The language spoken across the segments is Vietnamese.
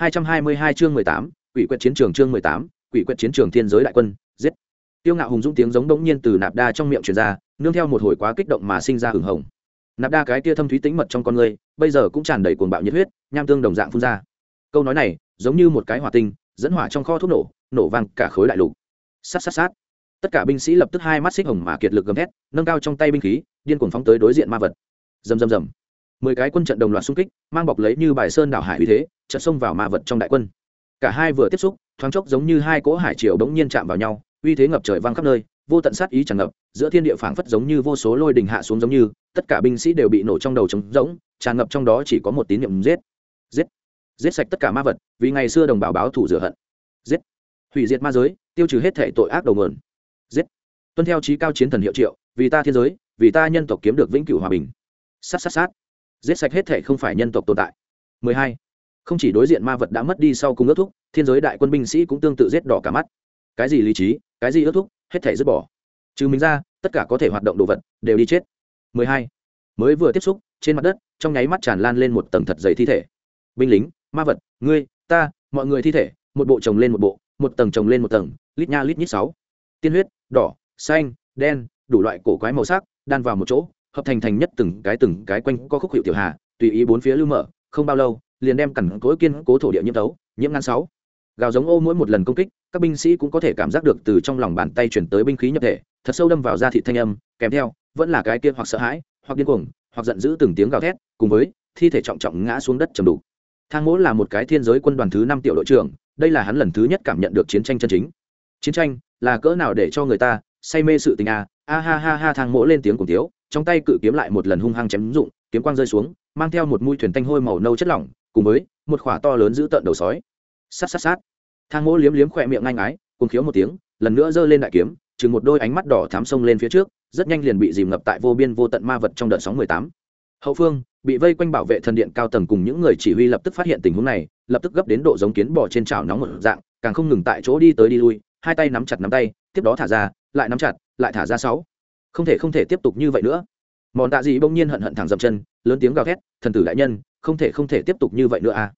222 chương 18, quỷ quyệt chiến trường chương 18, quỷ quyệt chiến trường thiên giới đại quân, giết. Tiêu ngạo hùng dũng tiếng giống bỗng nhiên từ nạp đa trong miệng truyền ra, nương theo một hồi quá kích động mà sinh ra hừng hồng. Nạp đa cái kia thâm thúy tĩnh mật trong con người, bây giờ cũng tràn đầy cuồng bạo nhiệt huyết, nham tương đồng dạng phun ra. Câu nói này, giống như một cái hỏa tinh, dẫn hỏa trong kho thuốc nổ, nổ vang cả khối đại lục. Sát sát sát. Tất cả binh sĩ lập tức hai mắt xích hồng mà kiệt lực gầm thét, nâng cao trong tay binh khí, điên cuồng phóng tới đối diện ma vật. Rầm rầm rầm mười cái quân trận đồng loạt xung kích mang bọc lấy như bài sơn đảo hải uy thế chợt xông vào ma vật trong đại quân. Cả hai vừa tiếp xúc, thoáng chốc giống như hai cỗ hải triều bỗng nhiên chạm vào nhau, uy thế ngập trời vang khắp nơi, vô tận sát ý tràn ngập, giữa thiên địa phảng phất giống như vô số lôi đình hạ xuống giống như, tất cả binh sĩ đều bị nổ trong đầu trống rỗng, tràn ngập trong đó chỉ có một tín niệm giết. Giết. Giết sạch tất cả ma vật, vì ngày xưa đồng bào báo thủ rửa hận. Giết. Hủy diệt ma giới, tiêu trừ hết thể tội ác đầu nguồn. Giết. Tuân theo trí cao chiến thần hiệu triệu, vì ta thiên giới, vì ta nhân tộc kiếm được vĩnh cửu hòa bình. Sát sát sát. Giết sạch hết thể không phải nhân tộc tồn tại. 12 không chỉ đối diện ma vật đã mất đi sau cùng ước thúc, thiên giới đại quân binh sĩ cũng tương tự giết đỏ cả mắt. Cái gì lý trí, cái gì ước thúc, hết thể dứt bỏ. Trừ mình ra, tất cả có thể hoạt động đồ vật đều đi chết. 12. mới vừa tiếp xúc, trên mặt đất, trong nháy mắt tràn lan lên một tầng thật dày thi thể. Binh lính, ma vật, ngươi, ta, mọi người thi thể, một bộ chồng lên một bộ, một tầng chồng lên một tầng, lít nha lít nhít sáu. Tiên huyết, đỏ, xanh, đen, đủ loại cổ quái màu sắc, đan vào một chỗ, hợp thành thành nhất từng cái từng cái quanh có khúc hiệu tiểu hà, tùy ý bốn phía lưu mở, không bao lâu liền đem cẩn cối kiên cố thổ địa nhiễm tấu nhiễm ngăn sáu. Gào giống ô mỗi một lần công kích, các binh sĩ cũng có thể cảm giác được từ trong lòng bàn tay chuyển tới binh khí nhập thể, thật sâu đâm vào da thị thanh âm, kèm theo, vẫn là cái kia hoặc sợ hãi, hoặc điên cuồng, hoặc giận dữ từng tiếng gào thét, cùng với thi thể trọng trọng ngã xuống đất trầm đủ thang mỗ là một cái thiên giới quân đoàn thứ năm tiểu đội trưởng, đây là hắn lần thứ nhất cảm nhận được chiến tranh chân chính. Chiến tranh là cỡ nào để cho người ta say mê sự tình à? A ha ha ha, thang mỗ lên tiếng cùng tiếu trong tay cự kiếm lại một lần hung hăng chém dụng, kiếm quang rơi xuống, mang theo một mũi thuyền tanh hôi màu nâu chất lỏng cùng với một khỏa to lớn giữ tợn đầu sói. Sát sát sát. Thang mỗ liếm liếm khỏe miệng ngang ái cùng khiếu một tiếng, lần nữa giơ lên đại kiếm, chừng một đôi ánh mắt đỏ thám sông lên phía trước, rất nhanh liền bị dìm ngập tại vô biên vô tận ma vật trong đợt sóng mười tám. Hậu phương, bị vây quanh bảo vệ thần điện cao tầng cùng những người chỉ huy lập tức phát hiện tình huống này, lập tức gấp đến độ giống kiến bỏ trên chảo nóng một dạng, càng không ngừng tại chỗ đi tới đi lui, hai tay nắm chặt nắm tay, tiếp đó thả ra, lại nắm chặt, lại thả ra sáu. Không thể không thể tiếp tục như vậy nữa. Mòn tạ dị bỗng nhiên hận hận thẳng dậm chân, lớn tiếng gào thét, thần tử đại nhân không thể không thể tiếp tục như vậy nữa a à.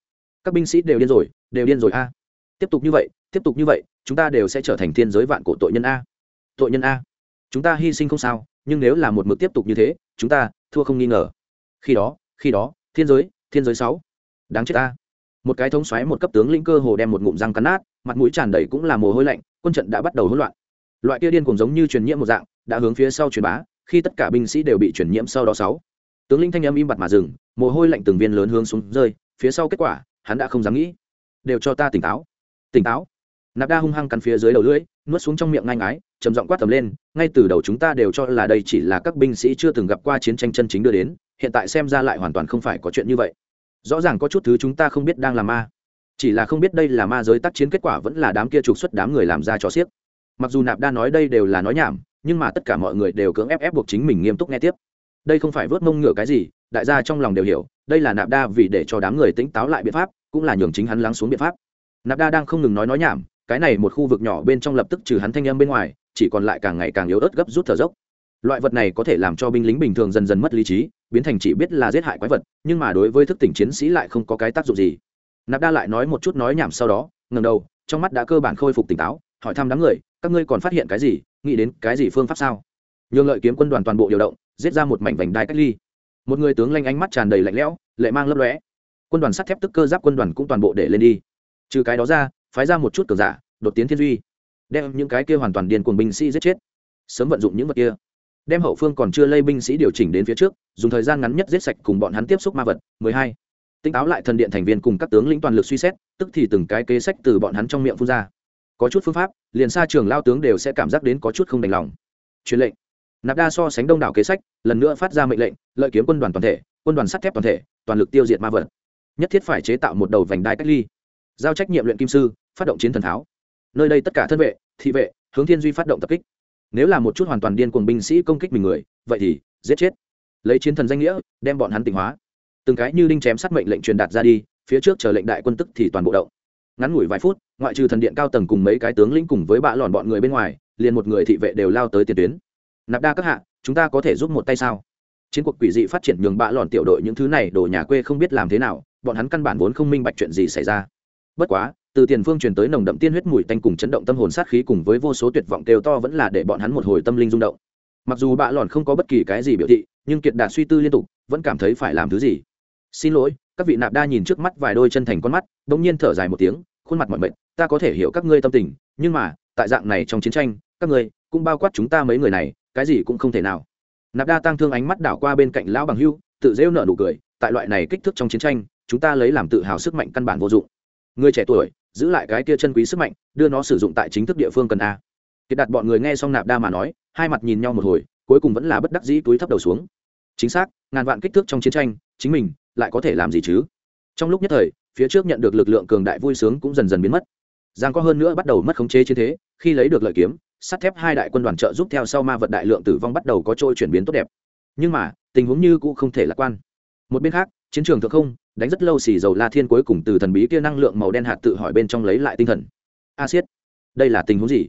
các binh sĩ đều điên rồi, đều điên rồi a à. tiếp tục như vậy, tiếp tục như vậy, chúng ta đều sẽ trở thành thiên giới vạn cổ tội nhân a. Tội nhân a. Chúng ta hy sinh không sao, nhưng nếu là một mực tiếp tục như thế, chúng ta, thua không nghi ngờ. Khi đó khi đó, thiên giới thiên giới sáu. Đáng chết ta một cái thống xoáy một cấp tướng lĩnh cơ hồ đem một ngụm răng cắn nát, mặt mũi tràn đầy cũng là mồ hôi lạnh, quân trận đã bắt đầu hỗn loạn. Loại kia điên cùng giống như truyền nhiễm một dạng, đã hướng phía sau truyền bá, khi tất cả binh sĩ đều bị truyền nhiễm sau đó sáu tướng linh thanh âm im bặt mà dừng, mồ hôi lạnh từng viên lớn hướng xuống rơi, phía sau kết quả, hắn đã không dám nghĩ. Đều cho ta tỉnh táo. Tỉnh táo. Nạp đa hung hăng cắn phía dưới đầu lưỡi, nuốt xuống trong miệng ngang ái trầm giọng quát tầm lên, ngay từ đầu chúng ta đều cho là đây chỉ là các binh sĩ chưa từng gặp qua chiến tranh chân chính đưa đến, hiện tại xem ra lại hoàn toàn không phải có chuyện như vậy. Rõ ràng có chút thứ chúng ta không biết đang là ma. Chỉ là không biết đây là ma giới tác chiến kết quả vẫn là đám kia trục xuất đám người làm ra cho xiếc. Mặc dù nạp đa nói đây đều là nói nhảm, nhưng mà tất cả mọi người đều cưỡng ép ép buộc chính mình nghiêm túc nghe tiếp đây không phải vớt mông ngựa cái gì, đại gia trong lòng đều hiểu, đây là nạp đa vì để cho đám người tỉnh táo lại biện pháp, cũng là nhường chính hắn lắng xuống biện pháp. Nạp đa đang không ngừng nói nói nhảm, cái này một khu vực nhỏ bên trong lập tức trừ hắn thanh âm bên ngoài, chỉ còn lại càng ngày càng yếu ớt gấp rút thở dốc. Loại vật này có thể làm cho binh lính bình thường dần dần mất lý trí, biến thành chỉ biết là giết hại quái vật, nhưng mà đối với thức tỉnh chiến sĩ lại không có cái tác dụng gì. Nạp đa lại nói một chút nói nhảm sau đó ngầm đầu, trong mắt đã cơ bản khôi phục tỉnh táo, hỏi thăm đám người, các ngươi còn phát hiện cái gì? Nghĩ đến cái gì phương pháp sao? Nhường lợi kiếm quân đoàn toàn bộ điều động giết ra một mảnh vành đai cách ly. Một người tướng lanh ánh mắt tràn đầy lạnh lẽo, lệ mang lấp lóe. Quân đoàn sắt thép tức cơ giáp quân đoàn cũng toàn bộ để lên đi. Trừ cái đó ra, phái ra một chút cờ giả, đột tiến thiên duy, đem những cái kia hoàn toàn điền cuồng binh sĩ giết chết. Sớm vận dụng những vật kia. Đem hậu phương còn chưa lây binh sĩ điều chỉnh đến phía trước, dùng thời gian ngắn nhất giết sạch cùng bọn hắn tiếp xúc ma vật. 12. tinh táo lại thần điện thành viên cùng các tướng lĩnh toàn lực suy xét, tức thì từng cái kế sách từ bọn hắn trong miệng phun ra. Có chút phương pháp, liền xa trường lao tướng đều sẽ cảm giác đến có chút không đành lòng. Truyền lệnh nạp đa so sánh đông đảo kế sách, lần nữa phát ra mệnh lệnh, lợi kiếm quân đoàn toàn thể, quân đoàn sắt thép toàn thể, toàn lực tiêu diệt ma vật. Nhất thiết phải chế tạo một đầu vành đai cách ly. Giao trách nhiệm luyện kim sư, phát động chiến thần tháo. Nơi đây tất cả thân vệ, thị vệ, hướng thiên duy phát động tập kích. Nếu là một chút hoàn toàn điên cuồng binh sĩ công kích mình người, vậy thì giết chết. Lấy chiến thần danh nghĩa, đem bọn hắn tỉnh hóa. Từng cái như đinh chém sát mệnh lệnh truyền đạt ra đi, phía trước chờ lệnh đại quân tức thì toàn bộ động. Ngắn ngủi vài phút, ngoại trừ thần điện cao tầng cùng mấy cái tướng lĩnh cùng với bạ lòn bọn người bên ngoài, liền một người thị vệ đều lao tới tiền tuyến nạp đa các hạ, chúng ta có thể giúp một tay sao? Chiến cuộc quỷ dị phát triển nhường bạ lòn tiểu đội những thứ này đồ nhà quê không biết làm thế nào, bọn hắn căn bản vốn không minh bạch chuyện gì xảy ra. Bất quá, từ tiền phương truyền tới nồng đậm tiên huyết mùi tanh cùng chấn động tâm hồn sát khí cùng với vô số tuyệt vọng kêu to vẫn là để bọn hắn một hồi tâm linh rung động. Mặc dù bạ lòn không có bất kỳ cái gì biểu thị, nhưng kiệt đạt suy tư liên tục, vẫn cảm thấy phải làm thứ gì. Xin lỗi, các vị nạp đa nhìn trước mắt vài đôi chân thành con mắt đ ỗ n g nhiên thở dài một tiếng, khuôn mặt mọi mệnh ta có thể hiểu các ngươi tâm tình, nhưng mà, tại dạng này trong chiến tranh, các ngươi cũng bao quát chúng ta mấy người này cái gì cũng không thể nào. Nạp đa tăng thương ánh mắt đảo qua bên cạnh lão bằng hưu, tự rêu nợ nụ cười, tại loại này kích thước trong chiến tranh, chúng ta lấy làm tự hào sức mạnh căn bản vô dụng. Người trẻ tuổi, giữ lại cái kia chân quý sức mạnh, đưa nó sử dụng tại chính thức địa phương cần a. Kiệt đặt bọn người nghe xong nạp đa mà nói, hai mặt nhìn nhau một hồi, cuối cùng vẫn là bất đắc dĩ túi thấp đầu xuống. Chính xác, ngàn vạn kích thước trong chiến tranh, chính mình lại có thể làm gì chứ? Trong lúc nhất thời, phía trước nhận được lực lượng cường đại vui sướng cũng dần dần biến mất. Giang có hơn nữa bắt đầu mất khống chế chiến thế, khi lấy được lợi kiếm sắt thép hai đại quân đoàn trợ giúp theo sau ma vật đại lượng tử vong bắt đầu có trôi chuyển biến tốt đẹp. Nhưng mà, tình huống như cũng không thể lạc quan. Một bên khác, chiến trường thượng không, đánh rất lâu xì dầu la thiên cuối cùng từ thần bí kia năng lượng màu đen hạt tự hỏi bên trong lấy lại tinh thần. A siết đây là tình huống gì?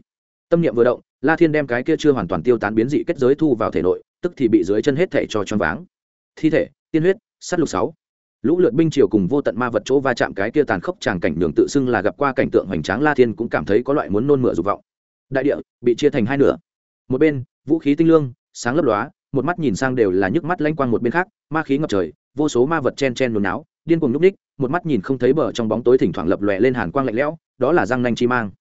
Tâm niệm vừa động, la thiên đem cái kia chưa hoàn toàn tiêu tán biến dị kết giới thu vào thể nội, tức thì bị dưới chân hết thể cho choáng váng. Thi thể, tiên huyết sắt lục sáu. Lũ lượt binh triều cùng vô tận ma vật chỗ va chạm cái kia tàn khốc tràng cảnh đường tự xưng là gặp qua cảnh tượng hoành tráng la thiên cũng cảm thấy có loại muốn nôn mửa dục vọng đại địa bị chia thành hai nửa. Một bên, vũ khí tinh lương, sáng lấp lóa, một mắt nhìn sang đều là nhức mắt lanh quang một bên khác, ma khí ngập trời, vô số ma vật chen chen nôn náo, điên cuồng núp ních, một mắt nhìn không thấy bờ trong bóng tối thỉnh thoảng lập lòe lên hàn quang lạnh lẽo, đó là răng nanh chi mang.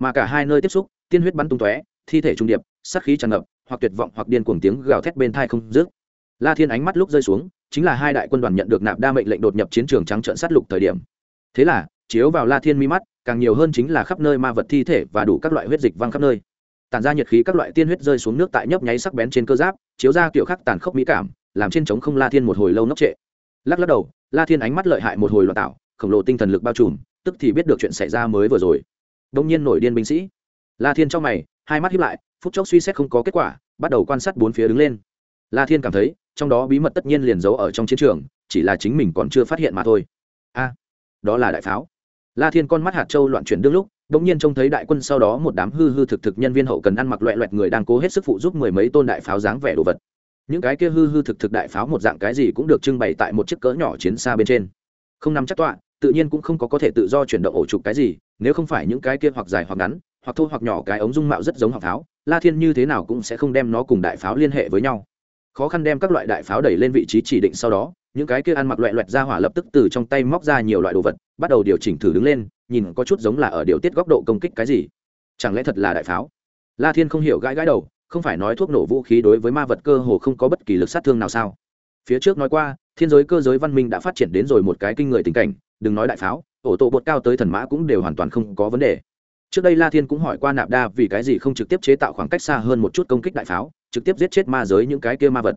Mà cả hai nơi tiếp xúc, tiên huyết bắn tung tóe, thi thể trung điệp, sát khí tràn ngập, hoặc tuyệt vọng hoặc điên cuồng tiếng gào thét bên thai không dứt. La thiên ánh mắt lúc rơi xuống, chính là hai đại quân đoàn nhận được nạp đa mệnh lệnh đột nhập chiến trường trắng trợn sát lục thời điểm. Thế là, chiếu vào la thiên mi mắt càng nhiều hơn chính là khắp nơi ma vật thi thể và đủ các loại huyết dịch văng khắp nơi. Tản ra nhiệt khí các loại tiên huyết rơi xuống nước tại nhấp nháy sắc bén trên cơ giáp, chiếu ra kiểu khắc tàn khốc mỹ cảm, làm trên trống không la thiên một hồi lâu nóc trệ. Lắc lắc đầu, la thiên ánh mắt lợi hại một hồi loạn tạo, khổng lồ tinh thần lực bao trùm, tức thì biết được chuyện xảy ra mới vừa rồi. Đông nhiên nổi điên binh sĩ. La thiên trong mày, hai mắt hiếp lại, phút chốc suy xét không có kết quả, bắt đầu quan sát bốn phía đứng lên. La thiên cảm thấy, trong đó bí mật tất nhiên liền giấu ở trong chiến trường, chỉ là chính mình còn chưa phát hiện mà thôi. A, đó là đại pháo la thiên con mắt hạt châu loạn chuyển đương lúc đ ỗ n g nhiên trông thấy đại quân sau đó một đám hư hư thực thực nhân viên hậu cần ăn mặc loẹ loẹt người đang cố hết sức phụ giúp mười mấy tôn đại pháo dáng vẻ đồ vật. Những cái kia hư hư thực thực đại pháo một dạng cái gì cũng được trưng bày tại một chiếc cỡ nhỏ chiến xa bên trên. Không nắm chắc tọa, tự nhiên cũng không có có thể tự do chuyển động ổ trục cái gì, nếu không phải những cái kia hoặc dài hoặc ngắn, hoặc thô hoặc nhỏ cái ống dung mạo rất giống họng pháo, la thiên như thế nào cũng sẽ không đem nó cùng đại pháo liên hệ với nhau. Khó khăn đem các loại đại pháo đẩy lên vị trí chỉ định sau đó, những cái kia ăn mặc loẹ loẹt ra hỏa lập tức từ trong tay móc ra nhiều loại đồ vật bắt đầu điều chỉnh thử đứng lên, nhìn có chút giống là ở điều tiết góc độ công kích cái gì. Chẳng lẽ thật là đại pháo? La thiên không hiểu gãi gãi đầu, không phải nói thuốc nổ vũ khí đối với ma vật cơ hồ không có bất kỳ lực sát thương nào sao? Phía trước nói qua, thiên giới cơ giới văn minh đã phát triển đến rồi một cái kinh người tình cảnh, đừng nói đại pháo ổ tổ bột cao tới thần mã cũng đều hoàn toàn không có vấn đề. Trước đây la thiên cũng hỏi qua nạp đa vì cái gì không trực tiếp chế tạo khoảng cách xa hơn một chút công kích đại pháo, trực tiếp giết chết ma giới những cái kia ma vật.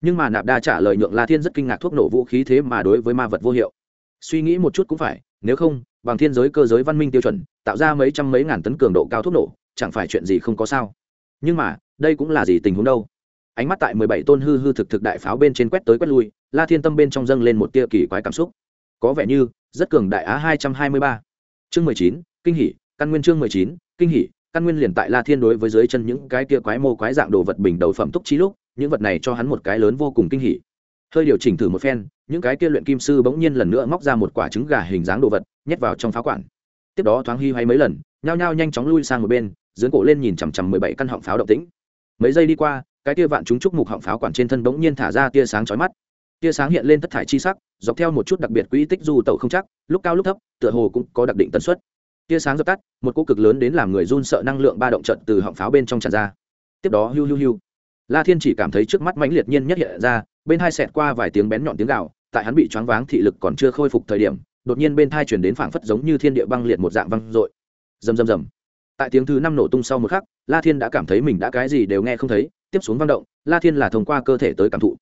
Nhưng mà nạp đa trả lời nhượng la thiên rất kinh ngạc thuốc nổ vũ khí thế mà đối với ma vật vô hiệu suy nghĩ một chút cũng phải, nếu không, bằng thiên giới cơ giới văn minh tiêu chuẩn, tạo ra mấy trăm mấy ngàn tấn cường độ cao thuốc nổ, chẳng phải chuyện gì không có sao. Nhưng mà, đây cũng là gì tình huống đâu? Ánh mắt tại mười bảy tôn hư hư thực thực đại pháo bên trên quét tới quét lui, la thiên tâm bên trong dâng lên một tia kỳ quái cảm xúc. Có vẻ như, rất cường đại á hai trăm hai mươi ba. Chương mười chín, kinh hỷ căn nguyên chương mười chín, kinh hỷ căn nguyên liền tại la thiên đối với dưới chân những cái kia quái mô quái dạng đồ vật bình đầu phẩm túc trí lúc, những vật này cho hắn một cái lớn vô cùng kinh hỉ hơi điều chỉnh thử một phen, những cái kia luyện kim sư bỗng nhiên lần nữa móc ra một quả trứng gà hình dáng đồ vật, nhét vào trong pháo quản. Tiếp đó thoáng hy hay mấy lần, nhao nhao nhanh chóng lui sang một bên, dưỡng cổ lên nhìn chằm chằm mười bảy căn họng pháo động tĩnh. Mấy giây đi qua, cái tia vạn chúng trúc mục họng pháo quản trên thân bỗng nhiên thả ra tia sáng chói mắt. Tia sáng hiện lên tất thải chi sắc, dọc theo một chút đặc biệt quỹ tích du tẩu không chắc, lúc cao lúc thấp, tựa hồ cũng có đặc định tần suất. Tia sáng dập tắt, một cỗ cực lớn đến làm người run sợ năng lượng ba động trận từ họng pháo bên trong tràn ra. Tiếp đó hiu hiu hiu. La thiên chỉ cảm thấy trước mắt mãnh liệt nhiên nhất hiện ra bên hai xẹt qua vài tiếng bén nhọn tiếng gạo tại hắn bị choáng váng thị lực còn chưa khôi phục thời điểm, đột nhiên bên thai chuyển đến phảng phất giống như thiên địa băng liệt một dạng văng dội. Rầm rầm rầm. Tại tiếng thứ năm nổ tung sau một khắc, la thiên đã cảm thấy mình đã cái gì đều nghe không thấy, tiếp xuống văng động, la thiên là thông qua cơ thể tới cảm thụ.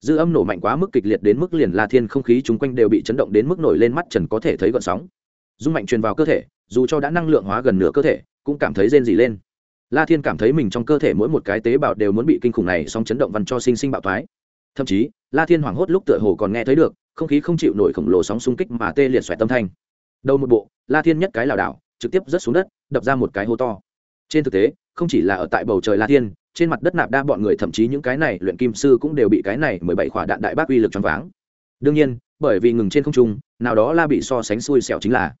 Dư âm nổ mạnh quá mức kịch liệt đến mức liền la thiên không khí chung quanh đều bị chấn động đến mức nổi lên mắt trần có thể thấy gợn sóng. Dung mạnh truyền vào cơ thể, dù cho đã năng lượng hóa gần nửa cơ thể, cũng cảm thấy rên rỉ lên. La thiên cảm thấy mình trong cơ thể mỗi một cái tế bào đều muốn bị kinh khủng này song chấn động văn cho sinh sinh bạo thoái thậm chí, la thiên hoảng hốt lúc tựa hồ còn nghe thấy được, không khí không chịu nổi khổng lồ sóng xung kích mà tê liệt xoẹt tâm thanh. Đầu một bộ, la thiên nhất cái lảo đảo, trực tiếp rớt xuống đất, đập ra một cái hố to. Trên thực tế, không chỉ là ở tại bầu trời la thiên, trên mặt đất nạp đa bọn người thậm chí những cái này luyện kim sư cũng đều bị cái này mười bảy khỏa đạn đại bác uy lực choáng váng. Đương nhiên, bởi vì ngừng trên không trung, nào đó la bị so sánh xui xẻo chính là,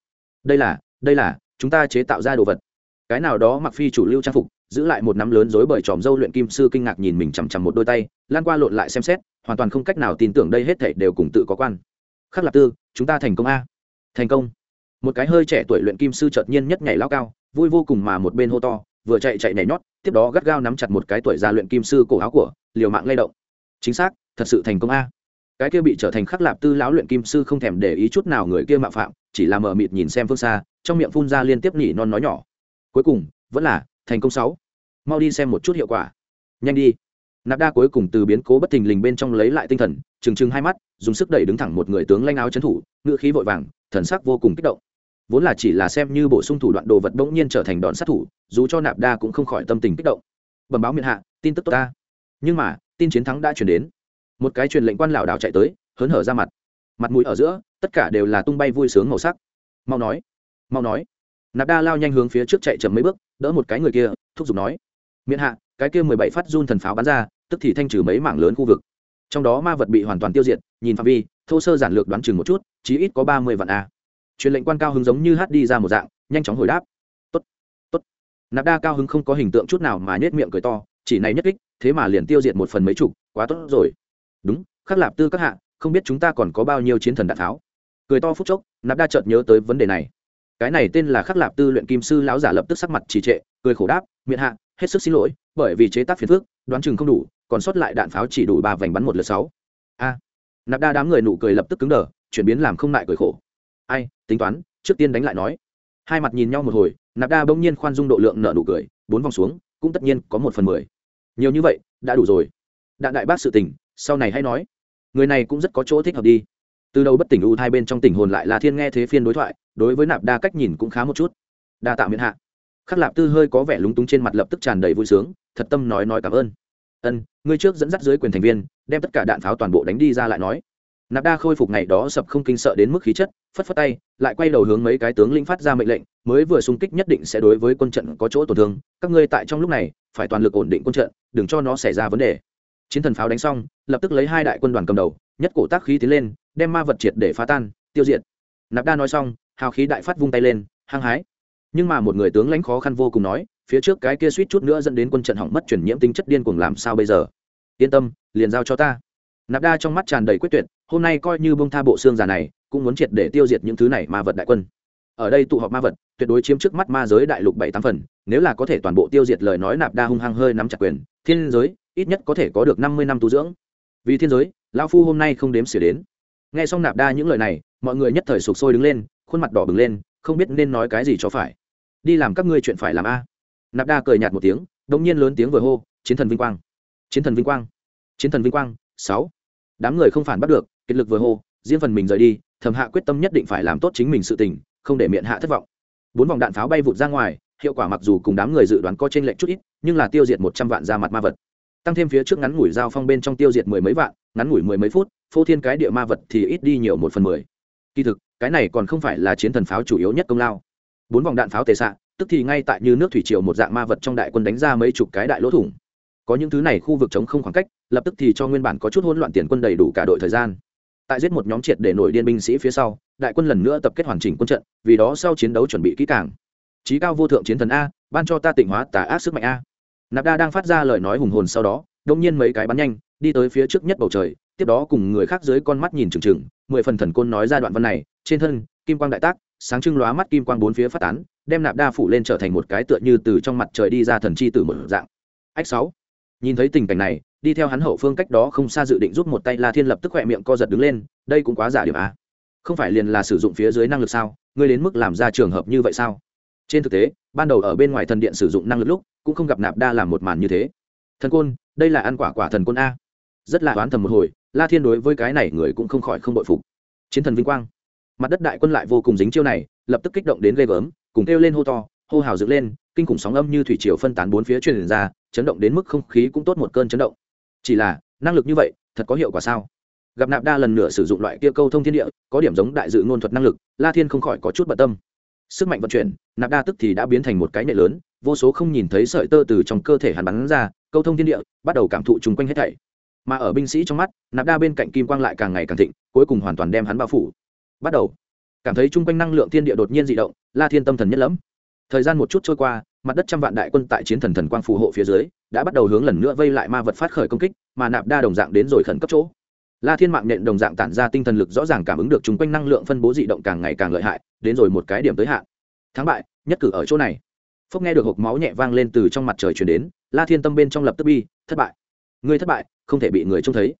đây là đây là, chúng ta chế tạo ra đồ vật. Cái nào đó mặc phi chủ lưu trang phục giữ lại một nắm lớn rối bởi tròm dâu luyện kim sư kinh ngạc nhìn mình chằm chằm một đôi tay, lan qua lộn lại xem xét, hoàn toàn không cách nào tin tưởng đây hết thảy đều cùng tự có quan. Khắc lạp tư, chúng ta thành công a. Thành công. Một cái hơi trẻ tuổi luyện kim sư chợt nhiên nhất nhảy lao cao, vui vô cùng mà một bên hô to, vừa chạy chạy nhảy nhót, tiếp đó gắt gao nắm chặt một cái tuổi già luyện kim sư cổ áo của, liều mạng lay động. Chính xác, thật sự thành công a. Cái kia bị trở thành khắc lạp tư lão luyện kim sư không thèm để ý chút nào người kia mạo phạm, chỉ là mờ mịt nhìn xem phương xa, trong miệng phun ra liên tiếp nhỉ non nói nhỏ. Cuối cùng, vẫn là, thành công sáu mau đi xem một chút hiệu quả. Nhanh đi. Nạp đa cuối cùng từ biến cố bất thình lình bên trong lấy lại tinh thần, trừng trừng hai mắt, dùng sức đẩy đứng thẳng một người tướng lanh áo trấn thủ ngự khí vội vàng, thần sắc vô cùng kích động. Vốn là chỉ là xem như bổ sung thủ đoạn đồ vật bỗng nhiên trở thành đòn sát thủ, dù cho nạp đa cũng không khỏi tâm tình kích động. Bẩm báo miền hạ, tin tức tốt ta. Nhưng mà, tin chiến thắng đã chuyển đến. Một cái truyền lệnh quan lảo đảo chạy tới, hớn hở ra mặt. Mặt mũi ở giữa, tất cả đều là tung bay vui sướng màu sắc. Mau nói. Mau nói. Nạp đa lao nhanh hướng phía trước chạy chậm mấy bước, đỡ một cái người kia, thúc giục nói miễn hạ, cái kia mười bảy phát run thần pháo bắn ra, tức thì thanh trừ mấy mảng lớn khu vực. Trong đó ma vật bị hoàn toàn tiêu diệt, nhìn phạm vi, thô sơ giản lược đoán chừng một chút, chí ít có ba mươi vạn a. Truyền lệnh quan cao hứng giống như hát đi ra một dạng, nhanh chóng hồi đáp. Tốt tốt. Nạp đa cao hứng không có hình tượng chút nào mà nhét miệng cười to, chỉ này nhất kích, thế mà liền tiêu diệt một phần mấy chục, quá tốt rồi. Đúng, khắc lạp tư các hạ, không biết chúng ta còn có bao nhiêu chiến thần đạn tháo. Cười to phút chốc, nạp đa chợt nhớ tới vấn đề này. Cái này tên là khắc lạp tư luyện kim sư lão giả lập tức sắc mặt trì trệ, cười khổ đáp, miệng hạ hết sức xin lỗi, bởi vì chế tác phiền phước đoán chừng không đủ, còn sót lại đạn pháo chỉ đủ ba vành bắn một lượt sáu. A. Nạp đa đám người nụ cười lập tức cứng đờ, chuyển biến làm không lại cười khổ. Ai, tính toán, trước tiên đánh lại nói. Hai mặt nhìn nhau một hồi, nạp đa bỗng nhiên khoan dung độ lượng nợ nụ cười, bốn vòng xuống, cũng tất nhiên có một phần mười. Nhiều như vậy, đã đủ rồi. Đạn đại bác sự tình, sau này hãy nói. Người này cũng rất có chỗ thích hợp đi. Từ đầu bất tỉnh u hai bên trong tỉnh hồn lại là thiên nghe thế phiên đối thoại, đối với nạp đa cách nhìn cũng khá một chút. Đa tạo miễn hạ khắc lạp tư hơi có vẻ lúng túng trên mặt lập tức tràn đầy vui sướng, thật tâm nói nói cảm ơn. Ân, ngươi trước dẫn dắt dưới quyền thành viên, đem tất cả đạn pháo toàn bộ đánh đi ra lại nói. Nạp đa khôi phục ngày đó sập không kinh sợ đến mức khí chất, phất phất tay, lại quay đầu hướng mấy cái tướng linh phát ra mệnh lệnh, mới vừa xung kích nhất định sẽ đối với quân trận có chỗ tổn thương, các ngươi tại trong lúc này, phải toàn lực ổn định quân trận, đừng cho nó xảy ra vấn đề. Chiến thần pháo đánh xong, lập tức lấy hai đại quân đoàn cầm đầu, nhất cổ tác khí tiến lên, đem ma vật triệt để phá tan, tiêu diệt. Nạp đa nói xong, hào khí đại phát vung tay lên, hăng hái nhưng mà một người tướng lãnh khó khăn vô cùng nói, phía trước cái kia suýt chút nữa dẫn đến quân trận hỏng mất chuyển nhiễm tính chất điên cuồng làm sao bây giờ? Yên tâm, liền giao cho ta. Nạp đa trong mắt tràn đầy quyết tuyệt, hôm nay coi như bông tha bộ xương già này, cũng muốn triệt để tiêu diệt những thứ này ma vật đại quân. Ở đây tụ họp ma vật, tuyệt đối chiếm trước mắt ma giới đại lục bảy tám phần, nếu là có thể toàn bộ tiêu diệt lời nói nạp đa hung hăng hơi nắm chặt quyền, thiên giới, ít nhất có thể có được năm mươi năm tu dưỡng. Vì thiên giới lao phu hôm nay không đếm xỉa đến. Nghe xong nạp đa những lời này, mọi người nhất thời sụp sôi đứng lên, khuôn mặt đỏ bừng lên, không biết nên nói cái gì cho phải đi làm các ngươi chuyện phải làm a. Nạp đa cười nhạt một tiếng đống nhiên lớn tiếng vừa hô, chiến thần vinh quang. Chiến thần vinh quang. Chiến thần vinh quang, sáu. Đám người không phản bắt được kết lực vừa hô, riêng phần mình rời đi, thầm hạ quyết tâm nhất định phải làm tốt chính mình sự tình, không để miệng hạ thất vọng. Bốn vòng đạn pháo bay vụt ra ngoài, hiệu quả mặc dù cùng đám người dự đoán có t r ê n lệch chút ít, nhưng là tiêu diệt một trăm vạn ra mặt ma vật. Tăng thêm phía trước ngắn ngủi giao phong bên trong tiêu diệt mười mấy vạn, ngắn ngủi mười mấy phút, phô thiên cái địa ma vật thì ít đi nhiều một phần mười. Kỳ thực, cái này còn không phải là chiến thần pháo chủ yếu nhất công lao bốn vòng đạn pháo tề xạ, tức thì ngay tại như nước thủy triều một dạng ma vật trong đại quân đánh ra mấy chục cái đại lỗ thủng. Có những thứ này khu vực chống không khoảng cách, lập tức thì cho nguyên bản có chút hỗn loạn tiền quân đầy đủ cả đội thời gian. Tại giết một nhóm triệt để nổi điên binh sĩ phía sau, đại quân lần nữa tập kết hoàn chỉnh quân trận, vì đó sau chiến đấu chuẩn bị kỹ càng. Trí cao vô thượng chiến thần a, ban cho ta tỉnh hóa, tà ác sức mạnh a. Nạp đa đang phát ra lời nói hùng hồn sau đó, đông nhiên mấy cái bắn nhanh, đi tới phía trước nhất bầu trời, tiếp đó cùng người khác dưới con mắt nhìn trừng trừng mười phần thần côn nói ra đoạn văn này, trên thân, kim quang đại tác sáng trưng lóa mắt kim quang bốn phía phát tán, đem nạp đa phủ lên trở thành một cái tựa như từ trong mặt trời đi ra thần chi từ một dạng. Ách sáu. Nhìn thấy tình cảnh này, đi theo hắn hậu phương cách đó không xa dự định giúp một tay la thiên lập tức khỏe miệng co giật đứng lên, đây cũng quá giả điểm a không phải liền là sử dụng phía dưới năng lực sao? Ngươi đến mức làm ra trường hợp như vậy sao? Trên thực tế, ban đầu ở bên ngoài thần điện sử dụng năng lực lúc, cũng không gặp nạp đa làm một màn như thế. Thần côn, đây là ăn quả quả thần côn a. Rất là oán thầm một hồi, la thiên đối với cái này người cũng không khỏi không bội phục. Chiến thần vinh quang mặt đất đại quân lại vô cùng dính chiêu này, lập tức kích động đến ghê gớm, cùng kêu lên hô to, hô hào dựng lên, kinh khủng sóng âm như thủy triều phân tán bốn phía truyền ra, chấn động đến mức không khí cũng tốt một cơn chấn động. Chỉ là, năng lực như vậy, thật có hiệu quả sao? Gặp nạp đa lần nữa sử dụng loại kia câu thông thiên địa, có điểm giống đại dự ngôn thuật năng lực, la thiên không khỏi có chút bận tâm. Sức mạnh vận chuyển, nạp đa tức thì đã biến thành một cái nệ lớn, vô số không nhìn thấy sợi tơ từ trong cơ thể hắn bắn ra, câu thông thiên địa, bắt đầu cảm thụ chung quanh hết thảy. Mà ở binh sĩ trong mắt, nạp đa bên cạnh kim quang lại càng ngày càng thịnh, cuối cùng hoàn toàn đem hắn bao phủ bắt đầu. Cảm thấy chung quanh năng lượng thiên địa đột nhiên dị động, la thiên tâm thần nhất lẫm. Thời gian một chút trôi qua, mặt đất trăm vạn đại quân tại chiến thần thần quang phù hộ phía dưới, đã bắt đầu hướng lần nữa vây lại ma vật phát khởi công kích, mà nạp đa đồng dạng đến rồi khẩn cấp chỗ. La thiên mạng nện đồng dạng tản ra tinh thần lực rõ ràng cảm ứng được chung quanh năng lượng phân bố dị động càng ngày càng lợi hại, đến rồi một cái điểm tới hạn. Thắng bại, nhất cử ở chỗ này. Phúc nghe được hộp máu nhẹ vang lên từ trong mặt trời chuyển đến, la thiên tâm bên trong lập tức bi, thất bại. Người thất bại, không thể bị người trông thấy.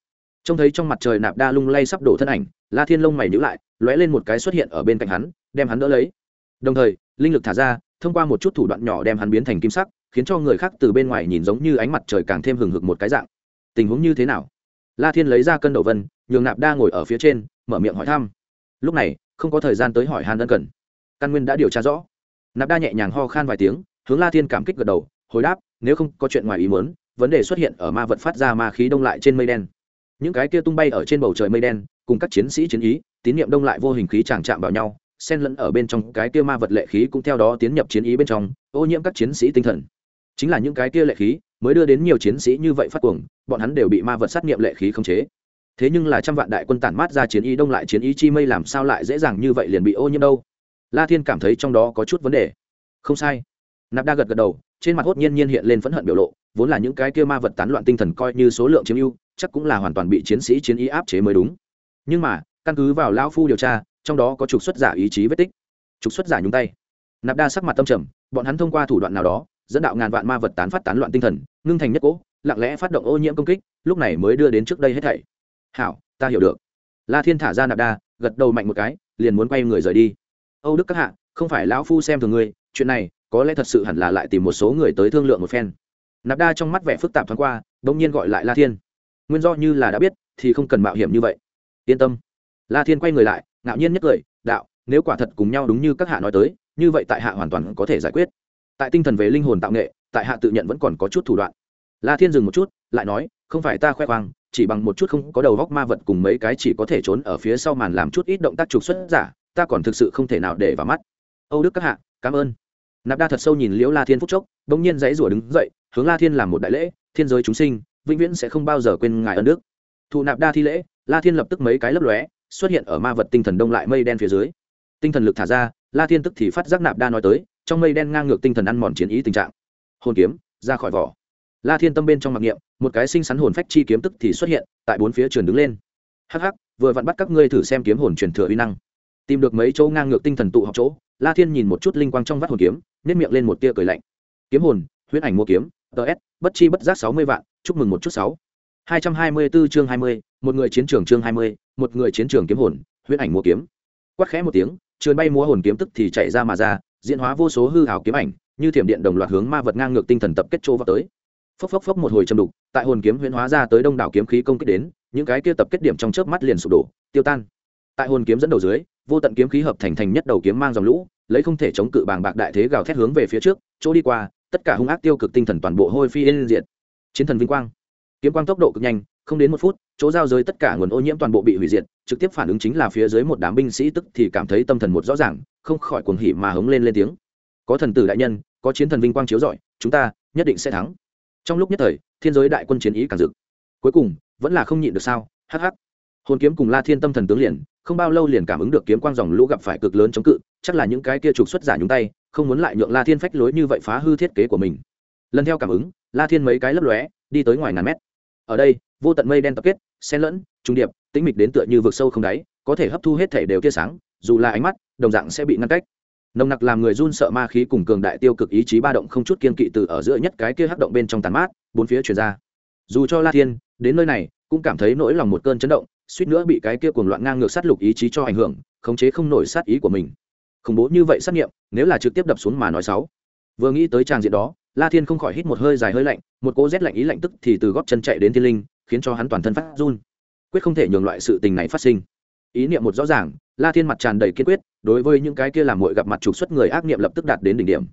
Trông thấy trong mặt trời nạp đa lung lay sắp đổ thân ảnh, la thiên lông mày nhữ lại lóe lên một cái xuất hiện ở bên cạnh hắn, đem hắn đỡ lấy. Đồng thời, linh lực thả ra, thông qua một chút thủ đoạn nhỏ đem hắn biến thành kim sắc, khiến cho người khác từ bên ngoài nhìn giống như ánh mặt trời càng thêm hừng hực một cái dạng. Tình huống như thế nào? La thiên lấy ra cân đầu vân, nhường nạp đa ngồi ở phía trên, mở miệng hỏi thăm. Lúc này, không có thời gian tới hỏi hàn ân cần. Căn nguyên đã điều tra rõ. Nạp đa nhẹ nhàng ho khan vài tiếng, hướng la thiên cảm kích gật đầu, hồi đáp, nếu không có chuyện ngoài ý muốn, vấn đề xuất hiện ở ma vật phát ra ma khí đông lại trên mây đen. Những cái kia tung bay ở trên bầu trời mây đen, cùng các chiến sĩ chiến ý tín niệm đông lại vô hình khí chàng chạm vào nhau, xen lẫn ở bên trong, cái kia ma vật lệ khí cũng theo đó tiến nhập chiến ý bên trong, ô nhiễm các chiến sĩ tinh thần. Chính là những cái kia lệ khí mới đưa đến nhiều chiến sĩ như vậy phát cuồng, bọn hắn đều bị ma vật sát nghiệm lệ khí khống chế. Thế nhưng là trăm vạn đại quân tản mát ra chiến ý đông lại chiến ý chi mây làm sao lại dễ dàng như vậy liền bị ô nhiễm đâu? La thiên cảm thấy trong đó có chút vấn đề. Không sai. Nạp đa gật gật đầu, trên mặt hốt nhiên nhiên hiện lên phẫn hận biểu lộ, vốn là những cái kia ma vật tán loạn tinh thần coi như số lượng chiếm ưu, chắc cũng là hoàn toàn bị chiến sĩ chiến ý áp chế mới đúng. Nhưng mà căn cứ vào lão phu điều tra, trong đó có trục xuất giả ý chí vết tích. Trục xuất giả nhúng tay. Nạp đa sắc mặt tâm trầm, bọn hắn thông qua thủ đoạn nào đó, dẫn đạo ngàn vạn ma vật tán phát tán loạn tinh thần, ngưng thành nhất cỗ, lặng lẽ phát động ô nhiễm công kích, lúc này mới đưa đến trước đây hết thảy. Hảo, ta hiểu được. La thiên thả ra nạp đa, gật đầu mạnh một cái, liền muốn quay người rời đi. Âu đức các hạ, không phải lão phu xem thường ngươi, chuyện này có lẽ thật sự hẳn là lại tìm một số người tới thương lượng một phen. Nạp đa trong mắt vẻ phức tạp thoáng qua đ ỗ n g nhiên gọi lại la thiên. Nguyên do như là đã biết, thì không cần mạo hiểm như vậy. Yên tâm la thiên quay người lại, ngạo nhiên nhất cười, đạo, nếu quả thật cùng nhau đúng như các hạ nói tới, như vậy tại hạ hoàn toàn có thể giải quyết. Tại tinh thần về linh hồn tạo nghệ, tại hạ tự nhận vẫn còn có chút thủ đoạn. La thiên dừng một chút, lại nói, không phải ta khoe khoang, chỉ bằng một chút không có đầu góc ma vật cùng mấy cái chỉ có thể trốn ở phía sau màn làm chút ít động tác trục xuất giả, ta còn thực sự không thể nào để vào mắt. Âu đức các hạ, cảm ơn. Nạp đa thật sâu nhìn liễu la thiên phúc chốc, bỗng nhiên dãy rủa đứng dậy, hướng la thiên làm một đại lễ, thiên giới chúng sinh, vĩnh viễn sẽ không bao giờ quên ngài ơn đức. Thụ nạp đa thi lễ, la thiên lập tức mấy cái lấp lóe xuất hiện ở ma vật tinh thần đông lại mây đen phía dưới. Tinh thần lực thả ra, la thiên tức thì phát giác nạp đa nói tới, trong mây đen ngang ngược tinh thần ăn mòn chiến ý tình trạng. Hồn kiếm, ra khỏi vỏ. La thiên tâm bên trong mặc niệm, một cái sinh sắn hồn phách chi kiếm tức thì xuất hiện, tại bốn phía trường đứng lên. Hắc hắc, vừa vặn bắt các ngươi thử xem kiếm hồn truyền thừa uy năng. Tìm được mấy chỗ ngang ngược tinh thần tụ học chỗ, la thiên nhìn một chút linh quang trong vắt hồn kiếm nếp miệng lên một tia cười lạnh. Kiếm hồn, huyễn ảnh mua kiếm ts bất chi bất giác sáu mươi vạn, chúc mừng một chút sáu. hai trăm hai mươi bốn chương hai mươi một người chiến trường chương hai mươi, một người chiến trường kiếm hồn, huyễn ảnh múa kiếm. Quát khẽ một tiếng, trườn bay múa hồn kiếm tức thì chạy ra mà ra, diễn hóa vô số hư hào kiếm ảnh, như thiểm điện đồng loạt hướng ma vật ngang ngược tinh thần tập kết trô vào tới. Phốc phốc phốc một hồi châm đục, tại hồn kiếm huyễn hóa ra tới đông đảo kiếm khí công kích đến, những cái kia tập kết điểm trong chớp mắt liền sụp đổ, tiêu tan. Tại hồn kiếm dẫn đầu dưới, vô tận kiếm khí hợp thành thành nhất đầu kiếm mang dòng lũ, lấy không thể chống cự bàng bạc đại thế gào thét hướng về phía trước, chỗ đi qua, tất cả hung ác tiêu cực tinh thần toàn bộ hôi phi lên diện chiến thần vinh quang. Kiếm quang tốc độ cực nhanh, không đến một phút chỗ giao giới tất cả nguồn ô nhiễm toàn bộ bị hủy diệt, trực tiếp phản ứng chính là phía dưới một đám binh sĩ tức thì cảm thấy tâm thần một rõ ràng, không khỏi cuồng hỉ mà hống lên lên tiếng. Có thần tử đại nhân, có chiến thần vinh quang chiếu rọi, chúng ta nhất định sẽ thắng. Trong lúc nhất thời, thiên giới đại quân chiến ý càng dực cuối cùng, vẫn là không nhịn được sao, hắc hắc. Hồn kiếm cùng la thiên tâm thần tướng liền, không bao lâu liền cảm ứng được kiếm quang dòng lũ gặp phải cực lớn chống cự, chắc là những cái kia trục xuất giả nhúng tay, không muốn lại nhượng la thiên phách lối như vậy phá hư thiết kế của mình. Lần theo cảm ứng, la thiên mấy cái lấp lóe, đi tới ngoài ngàn mét. Ở đây vô tận mây đen tập kết, xen lẫn trung điệp, tĩnh mịch đến tựa như vực sâu không đáy, có thể hấp thu hết thể đều tia sáng, dù là ánh mắt, đồng dạng sẽ bị ngăn cách. Nồng nặc làm người run sợ ma khí cùng cường đại tiêu cực ý chí ba động không chút kiên kỵ từ ở giữa nhất cái kia hắc động bên trong tàn mát, bốn phía truyền ra. Dù cho la thiên, đến nơi này, cũng cảm thấy nỗi lòng một cơn chấn động, suýt nữa bị cái kia cuồng loạn ngang ngược sát lục ý chí cho ảnh hưởng, khống chế không nổi sát ý của mình. Khủng bố như vậy sát nghiệm, nếu là trực tiếp đập xuống mà nói sáu. vừa nghĩ tới tràng diện đó, la thiên không khỏi hít một hơi dài hơi lạnh, một cỗ rét lạnh ý lạnh tức thì từ góp chân chạy đến thiên linh khiến cho hắn toàn thân phát run. Quyết không thể nhường loại sự tình này phát sinh. Ý niệm một rõ ràng, la thiên mặt tràn đầy kiên quyết, đối với những cái kia làm muội gặp mặt trục xuất người ác niệm lập tức đạt đến đỉnh điểm.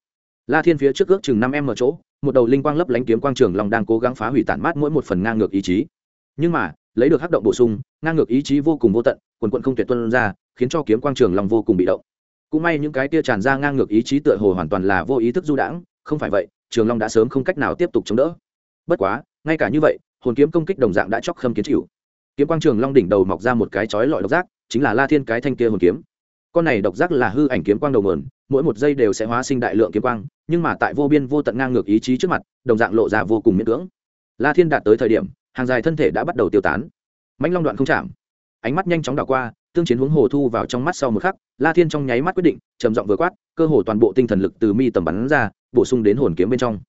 La thiên phía trước ước chừng năm em ở chỗ, một đầu linh quang lấp lánh kiếm quang trường long đang cố gắng phá hủy tản mát mỗi một phần ngang ngược ý chí. Nhưng mà, lấy được hắc động bổ sung, ngang ngược ý chí vô cùng vô tận, quần quận không tuyệt tuân ra, khiến cho kiếm quang trường long vô cùng bị động. Cũng may những cái kia tràn ra ngang ngược ý chí tựa hồ hoàn toàn là vô ý thức du đãng, không phải vậy, trường long đã sớm không cách nào tiếp tục chống đỡ. Bất quá, ngay cả như vậy hồn kiếm công kích đồng dạng đã chóc khâm kiến chịu. Kiếm quang trường long đỉnh đầu mọc ra một cái chói lọi độc giác, chính là la thiên cái thanh kia hồn kiếm. Con này độc giác là hư ảnh kiếm quang đầu mườn mỗi một giây đều sẽ hóa sinh đại lượng kiếm quang, nhưng mà tại vô biên vô tận ngang ngược ý chí trước mặt, đồng dạng lộ ra vô cùng miễn cưỡng. La thiên đạt tới thời điểm, hàng dài thân thể đã bắt đầu tiêu tán. Mãnh long đoạn không chạm. Ánh mắt nhanh chóng đảo qua, tương chiến huống hồ thu vào trong mắt sau một khắc, la thiên trong nháy mắt quyết định, trầm giọng vừa quát, cơ hồ toàn bộ tinh thần lực từ mi tầm bắn ra, bổ sung đến hồn kiếm bên trong.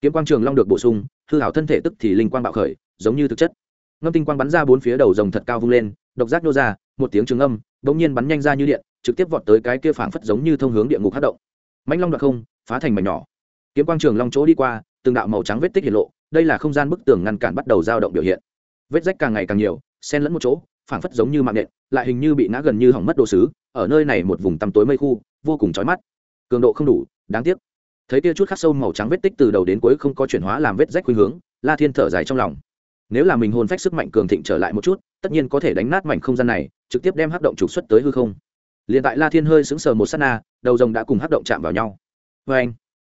Kiếm quang trường long được bổ sung hư hảo thân thể tức thì linh quang bạo khởi, giống như thực chất. Ngâm tinh quang bắn ra bốn phía đầu rồng thật cao vung lên, độc giác nô ra, một tiếng trường âm, bỗng nhiên bắn nhanh ra như điện, trực tiếp vọt tới cái kia phảng phất giống như thông hướng địa ngục hát động. Mãnh long đoạt không, phá thành mảnh nhỏ. Kiếm quang trường long chỗ đi qua, từng đạo màu trắng vết tích hiện lộ, đây là không gian bức tường ngăn cản bắt đầu dao động biểu hiện. Vết rách càng ngày càng nhiều, xen lẫn một chỗ, phảng phất giống như mạng nện, lại hình như bị ngã gần như hỏng mất đồ sứ, ở nơi này một vùng tăm tối mây khu, vô cùng chói mắt. Cường độ không đủ, đáng tiếc thấy kia chút khắc sâu màu trắng vết tích từ đầu đến cuối không có chuyển hóa làm vết rách khuynh hướng, la thiên thở dài trong lòng. Nếu là mình hồn phách sức mạnh cường thịnh trở lại một chút, tất nhiên có thể đánh nát mảnh không gian này, trực tiếp đem hắc động trục xuất tới hư không. Liền tại la thiên hơi sững sờ một s á t na, đầu rồng đã cùng hắc động chạm vào nhau. Vê anh,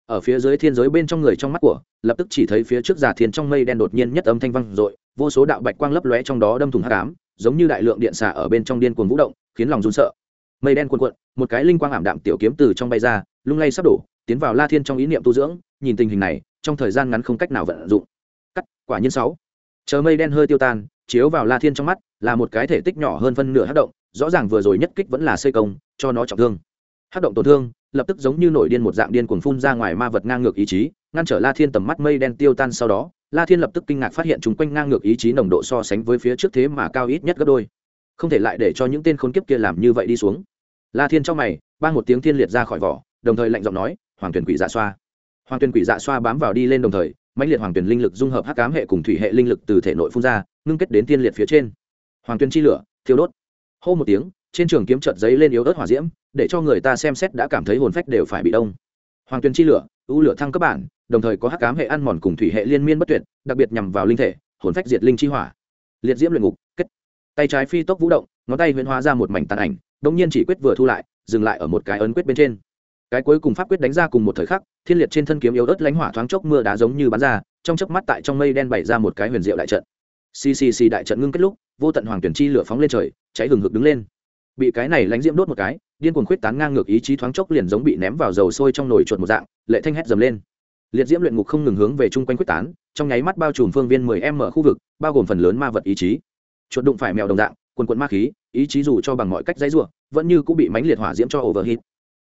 ở phía dưới thiên giới bên trong người trong mắt của, lập tức chỉ thấy phía trước giả thiên trong mây đen đột nhiên nhất âm thanh văng r ộ i vô số đạo bạch quang lấp lóe trong đó đâm thùng hắc ám, giống như đại lượng điện xả ở bên trong điên cuồng vũ động, khiến lòng run sợ. Mây đen cuồn cuộn, một cái linh quang ảm đạm tiểu kiếm từ trong bay ra, lung lay sắp đổ tiến vào la thiên trong ý niệm tu dưỡng, nhìn tình hình này, trong thời gian ngắn không cách nào vận dụng. Cắt, quả nhiên sáu. Chờ mây đen hơi tiêu tan, chiếu vào la thiên trong mắt, là một cái thể tích nhỏ hơn phân nửa hát động, rõ ràng vừa rồi nhất kích vẫn là xây công, cho nó trọng thương. Hát động tổn thương, lập tức giống như nổi điên một dạng điên cuồng phun ra ngoài ma vật ngang ngược ý chí, ngăn trở la thiên tầm mắt mây đen tiêu tan sau đó, la thiên lập tức kinh ngạc phát hiện chung quanh ngang ngược ý chí nồng độ so sánh với phía trước thế mà cao ít nhất gấp đôi. Không thể lại để cho những tên khốn kiếp kia làm như vậy đi xuống. La thiên trong mày ban một tiếng thiên liệt ra khỏi vỏ, đồng thời lạnh giọng nói hoàng tuyển quỷ dạ xoa. Hoàng tuyển quỷ dạ xoa bám vào đi lên đồng thời, mãnh liệt hoàng tuyển linh lực dung hợp hắc cám hệ cùng thủy hệ linh lực từ thể nội phun ra, ngưng kết đến tiên liệt phía trên. Hoàng tuyển chi lửa, thiêu đốt. Hô một tiếng, trên trường kiếm trợt giấy lên yếu ớt hỏa diễm, để cho người ta xem xét đã cảm thấy hồn phách đều phải bị đông. Hoàng tuyển chi lửa, ưu lửa thăng cấp bản, đồng thời có hắc cám hệ ăn mòn cùng thủy hệ liên miên bất tuyệt, đặc biệt nhằm vào linh thể, hồn phách diệt linh chi hỏa. Liệt diễm luyện ngục, kết. Tay trái phi tốc vũ động, ngón tay huyễn hóa ra một mảnh tàn ảnh đông nhiên chỉ quyết vừa thu lại, dừng lại ở một cái ấn quyết bên trên cái cuối cùng pháp quyết đánh ra cùng một thời khắc, thiên liệt trên thân kiếm yếu ớt lánh hỏa thoáng chốc mưa đá giống như bắn ra, trong chớp mắt tại trong mây đen bày ra một cái huyền diệu đại trận. Ccc đại trận ngưng kết lúc, vô tận hoàng tuyển chi lửa phóng lên trời, cháy hừng hực đứng lên. Bị cái này lánh diễm đốt một cái, điên cuồng khuyết tán ngang ngược ý chí thoáng chốc liền giống bị ném vào dầu sôi trong nồi chuột một dạng, lệ thanh hét dầm lên. Liệt diễm luyện ngục không ngừng hướng về chung quanh quyết tán, trong nháy mắt bao trùm phương viên mười m khu vực, bao gồm phần lớn ma vật ý chí. Chuột đụng phải mèo đồng dạng, quần quần ma khí, ý chí dù cho bằng mọi cách dãy rủa, vẫn như cũng bị mánh liệt hỏa diễm cho overheat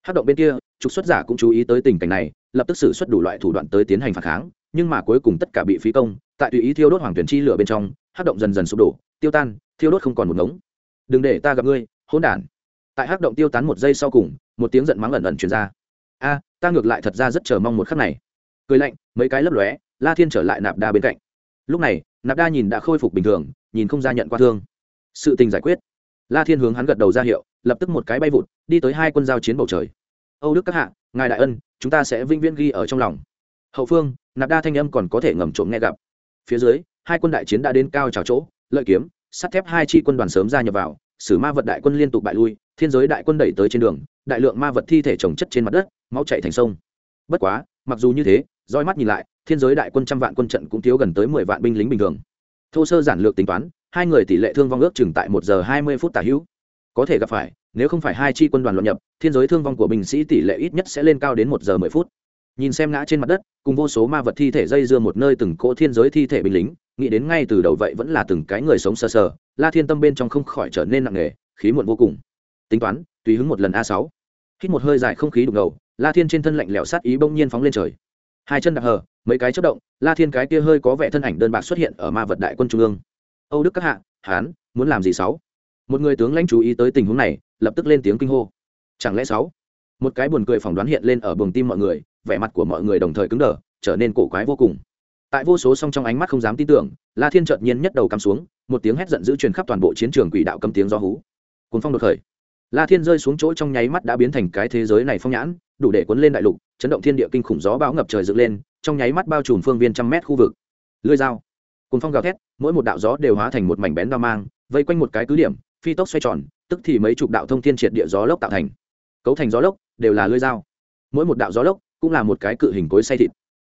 hát động bên kia, trục xuất giả cũng chú ý tới tình cảnh này, lập tức xử xuất đủ loại thủ đoạn tới tiến hành phản kháng, nhưng mà cuối cùng tất cả bị phí công, tại tùy ý thiêu đốt hoàng tuyển chi lửa bên trong, hát động dần dần sụp đổ, tiêu tan, thiêu đốt không còn một ngống. Đừng để ta gặp ngươi hôn đản. Tại hát động tiêu tán một giây sau cùng, một tiếng giận mắng ẩn ẩn truyền ra. A, ta ngược lại thật ra rất chờ mong một khắc này. Cười lạnh, mấy cái lấp lóe, la thiên trở lại nạp đa bên cạnh. Lúc này, nạp đa nhìn đã khôi phục bình thường, nhìn không ra nhận qua thương. Sự tình giải quyết. La thiên hướng hắn gật đầu ra hiệu, lập tức một cái bay vụt, đi tới hai quân giao chiến bầu trời âu đức các hạ, ngài đại ân, chúng ta sẽ vĩnh viễn ghi ở trong lòng. Hậu phương, nạp đa thanh âm còn có thể ngầm trộm nghe gặp. Phía dưới, hai quân đại chiến đã đến cao trào chỗ, lợi kiếm, sắt thép hai chi quân đoàn sớm ra nhập vào, sử ma vật đại quân liên tục bại lui, thiên giới đại quân đẩy tới trên đường, đại lượng ma vật thi thể trồng chất trên mặt đất, máu chạy thành sông. Bất quá, mặc dù như thế, roi mắt nhìn lại, thiên giới đại quân trăm vạn quân trận cũng thiếu gần tới mười vạn binh lính bình thường. Thô sơ giản lược tính toán, hai người tỷ lệ thương vong ước chừng tại một giờ hai mươi phút tả hữu có thể gặp phải, nếu không phải hai chi quân đoàn luận nhập, thiên giới thương vong của binh sĩ tỷ lệ ít nhất sẽ lên cao đến một giờ mười phút. Nhìn xem ngã trên mặt đất, cùng vô số ma vật thi thể dây dưa một nơi từng cỗ thiên giới thi thể binh lính, nghĩ đến ngay từ đầu vậy vẫn là từng cái người sống sờ sờ, la thiên tâm bên trong không khỏi trở nên nặng nề, khí muộn vô cùng. Tính toán, tùy hứng một lần a sáu. Hít một hơi dài không khí đục ngầu, la thiên trên thân lạnh lẽo sát ý bỗng nhiên phóng lên trời. Hai chân đặc hờ, mấy cái chất động, la thiên cái kia hơi có vẻ thân ảnh đơn bạc xuất hiện ở ma vật đại quân trung ương. Âu đức các hạ, hán, muốn làm gì sáu? Một người tướng lãnh chú ý tới tình huống này, lập tức lên tiếng kinh hô. Chẳng lẽ sáu? Một cái buồn cười phỏng đoán hiện lên ở buồng tim mọi người, vẻ mặt của mọi người đồng thời cứng đờ, trở nên cổ quái vô cùng. Tại vô số song trong ánh mắt không dám tin tưởng, la thiên chợt nhiên nhất đầu cắm xuống, một tiếng hét giận dữ truyền khắp toàn bộ chiến trường quỷ đạo cấm tiếng do hú. Cuốn phong đột khởi. La thiên rơi xuống chỗ trong nháy mắt đã biến thành cái thế giới này phong nhãn, đủ để cuốn lên đại lục, chấn động thiên địa kinh khủng gió bão ngập trời dựng lên, trong nháy mắt bao trùm phương viên trăm mét khu vực. Lưới dao. Cuốn phong gào thét, mỗi một đạo gió đều hóa thành một mảnh bén đao mang, vây quanh một cái cứ điểm phi tốc xoay tròn, tức thì mấy chục đạo thông thiên triệt địa gió lốc tạo thành. Cấu thành gió lốc, đều là lưỡi dao. Mỗi một đạo gió lốc cũng là một cái cự hình cối say thịt.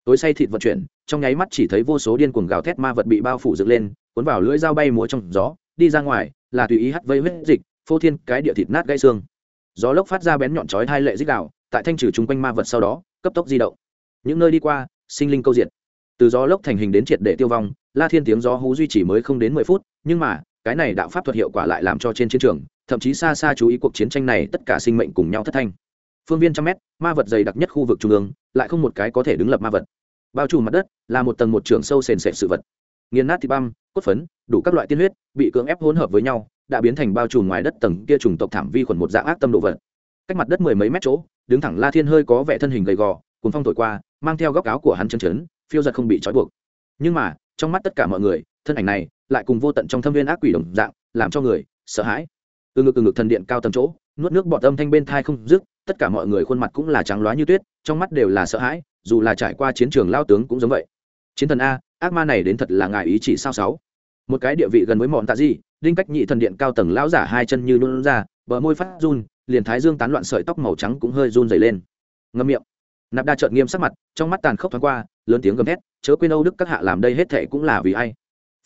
Cối say thịt vận chuyển, trong nháy mắt chỉ thấy vô số điên cuồng gào thét ma vật bị bao phủ dựng lên, cuốn vào lưỡi dao bay múa trong gió, đi ra ngoài, là tùy ý hắt vây huyết dịch, phô thiên cái địa thịt nát gãy xương. Gió lốc phát ra bén nhọn chói hai lệ dích đạo, tại thanh trừ chung quanh ma vật sau đó, cấp tốc di động. Những nơi đi qua, sinh linh câu diện từ gió lốc thành hình đến triệt để tiêu vong, la thiên tiếng gió hú duy trì mới không đến mười phút, nhưng mà cái này đạo pháp thuật hiệu quả lại làm cho trên chiến trường, thậm chí xa xa chú ý cuộc chiến tranh này tất cả sinh mệnh cùng nhau thất thanh. Phương viên trăm mét, ma vật dày đặc nhất khu vực trung ương, lại không một cái có thể đứng lập ma vật. Bao trùm mặt đất, là một tầng một trường sâu sền sệt sự vật. Nghiền nát thịt băm, cốt phấn, đủ các loại tiên huyết, bị cưỡng ép hỗn hợp với nhau, đã biến thành bao trùm ngoài đất tầng kia trùng tộc thảm vi khuẩn một dạng ác tâm độ vật. Cách mặt đất mười mấy mét chỗ, đứng thẳng la thiên hơi có vẻ thân hình gầy gò cùng phong thổi qua, mang theo góc áo của hắn chân chấn, phiêu giật không bị trói buộc. Nhưng mà, trong mắt tất cả mọi người, thân ảnh này lại cùng vô tận trong thâm viên ác quỷ đồng dạng, làm cho người sợ hãi. Từ ngực từ ngực thần điện cao tầm chỗ, nuốt nước bọt âm thanh bên thai không dứt, tất cả mọi người khuôn mặt cũng là trắng loá như tuyết, trong mắt đều là sợ hãi, dù là trải qua chiến trường lao tướng cũng giống vậy. Chiến thần a, ác ma này đến thật là ngài ý chỉ sao sáu? Một cái địa vị gần với mọn tạ gì? đinh cách nhị thần điện cao tầng lão giả hai chân như luôn ra, bờ môi phát run, liền thái dương tán loạn sợi tóc màu trắng cũng hơi run dày lên. Ngâm miệng. Nạp đa trợn nghiêm sắc mặt, trong mắt tàn khốc thoáng qua, lớn tiếng gầm thét, chớ quên âu đức các hạ làm đây hết thệ cũng là vì ai?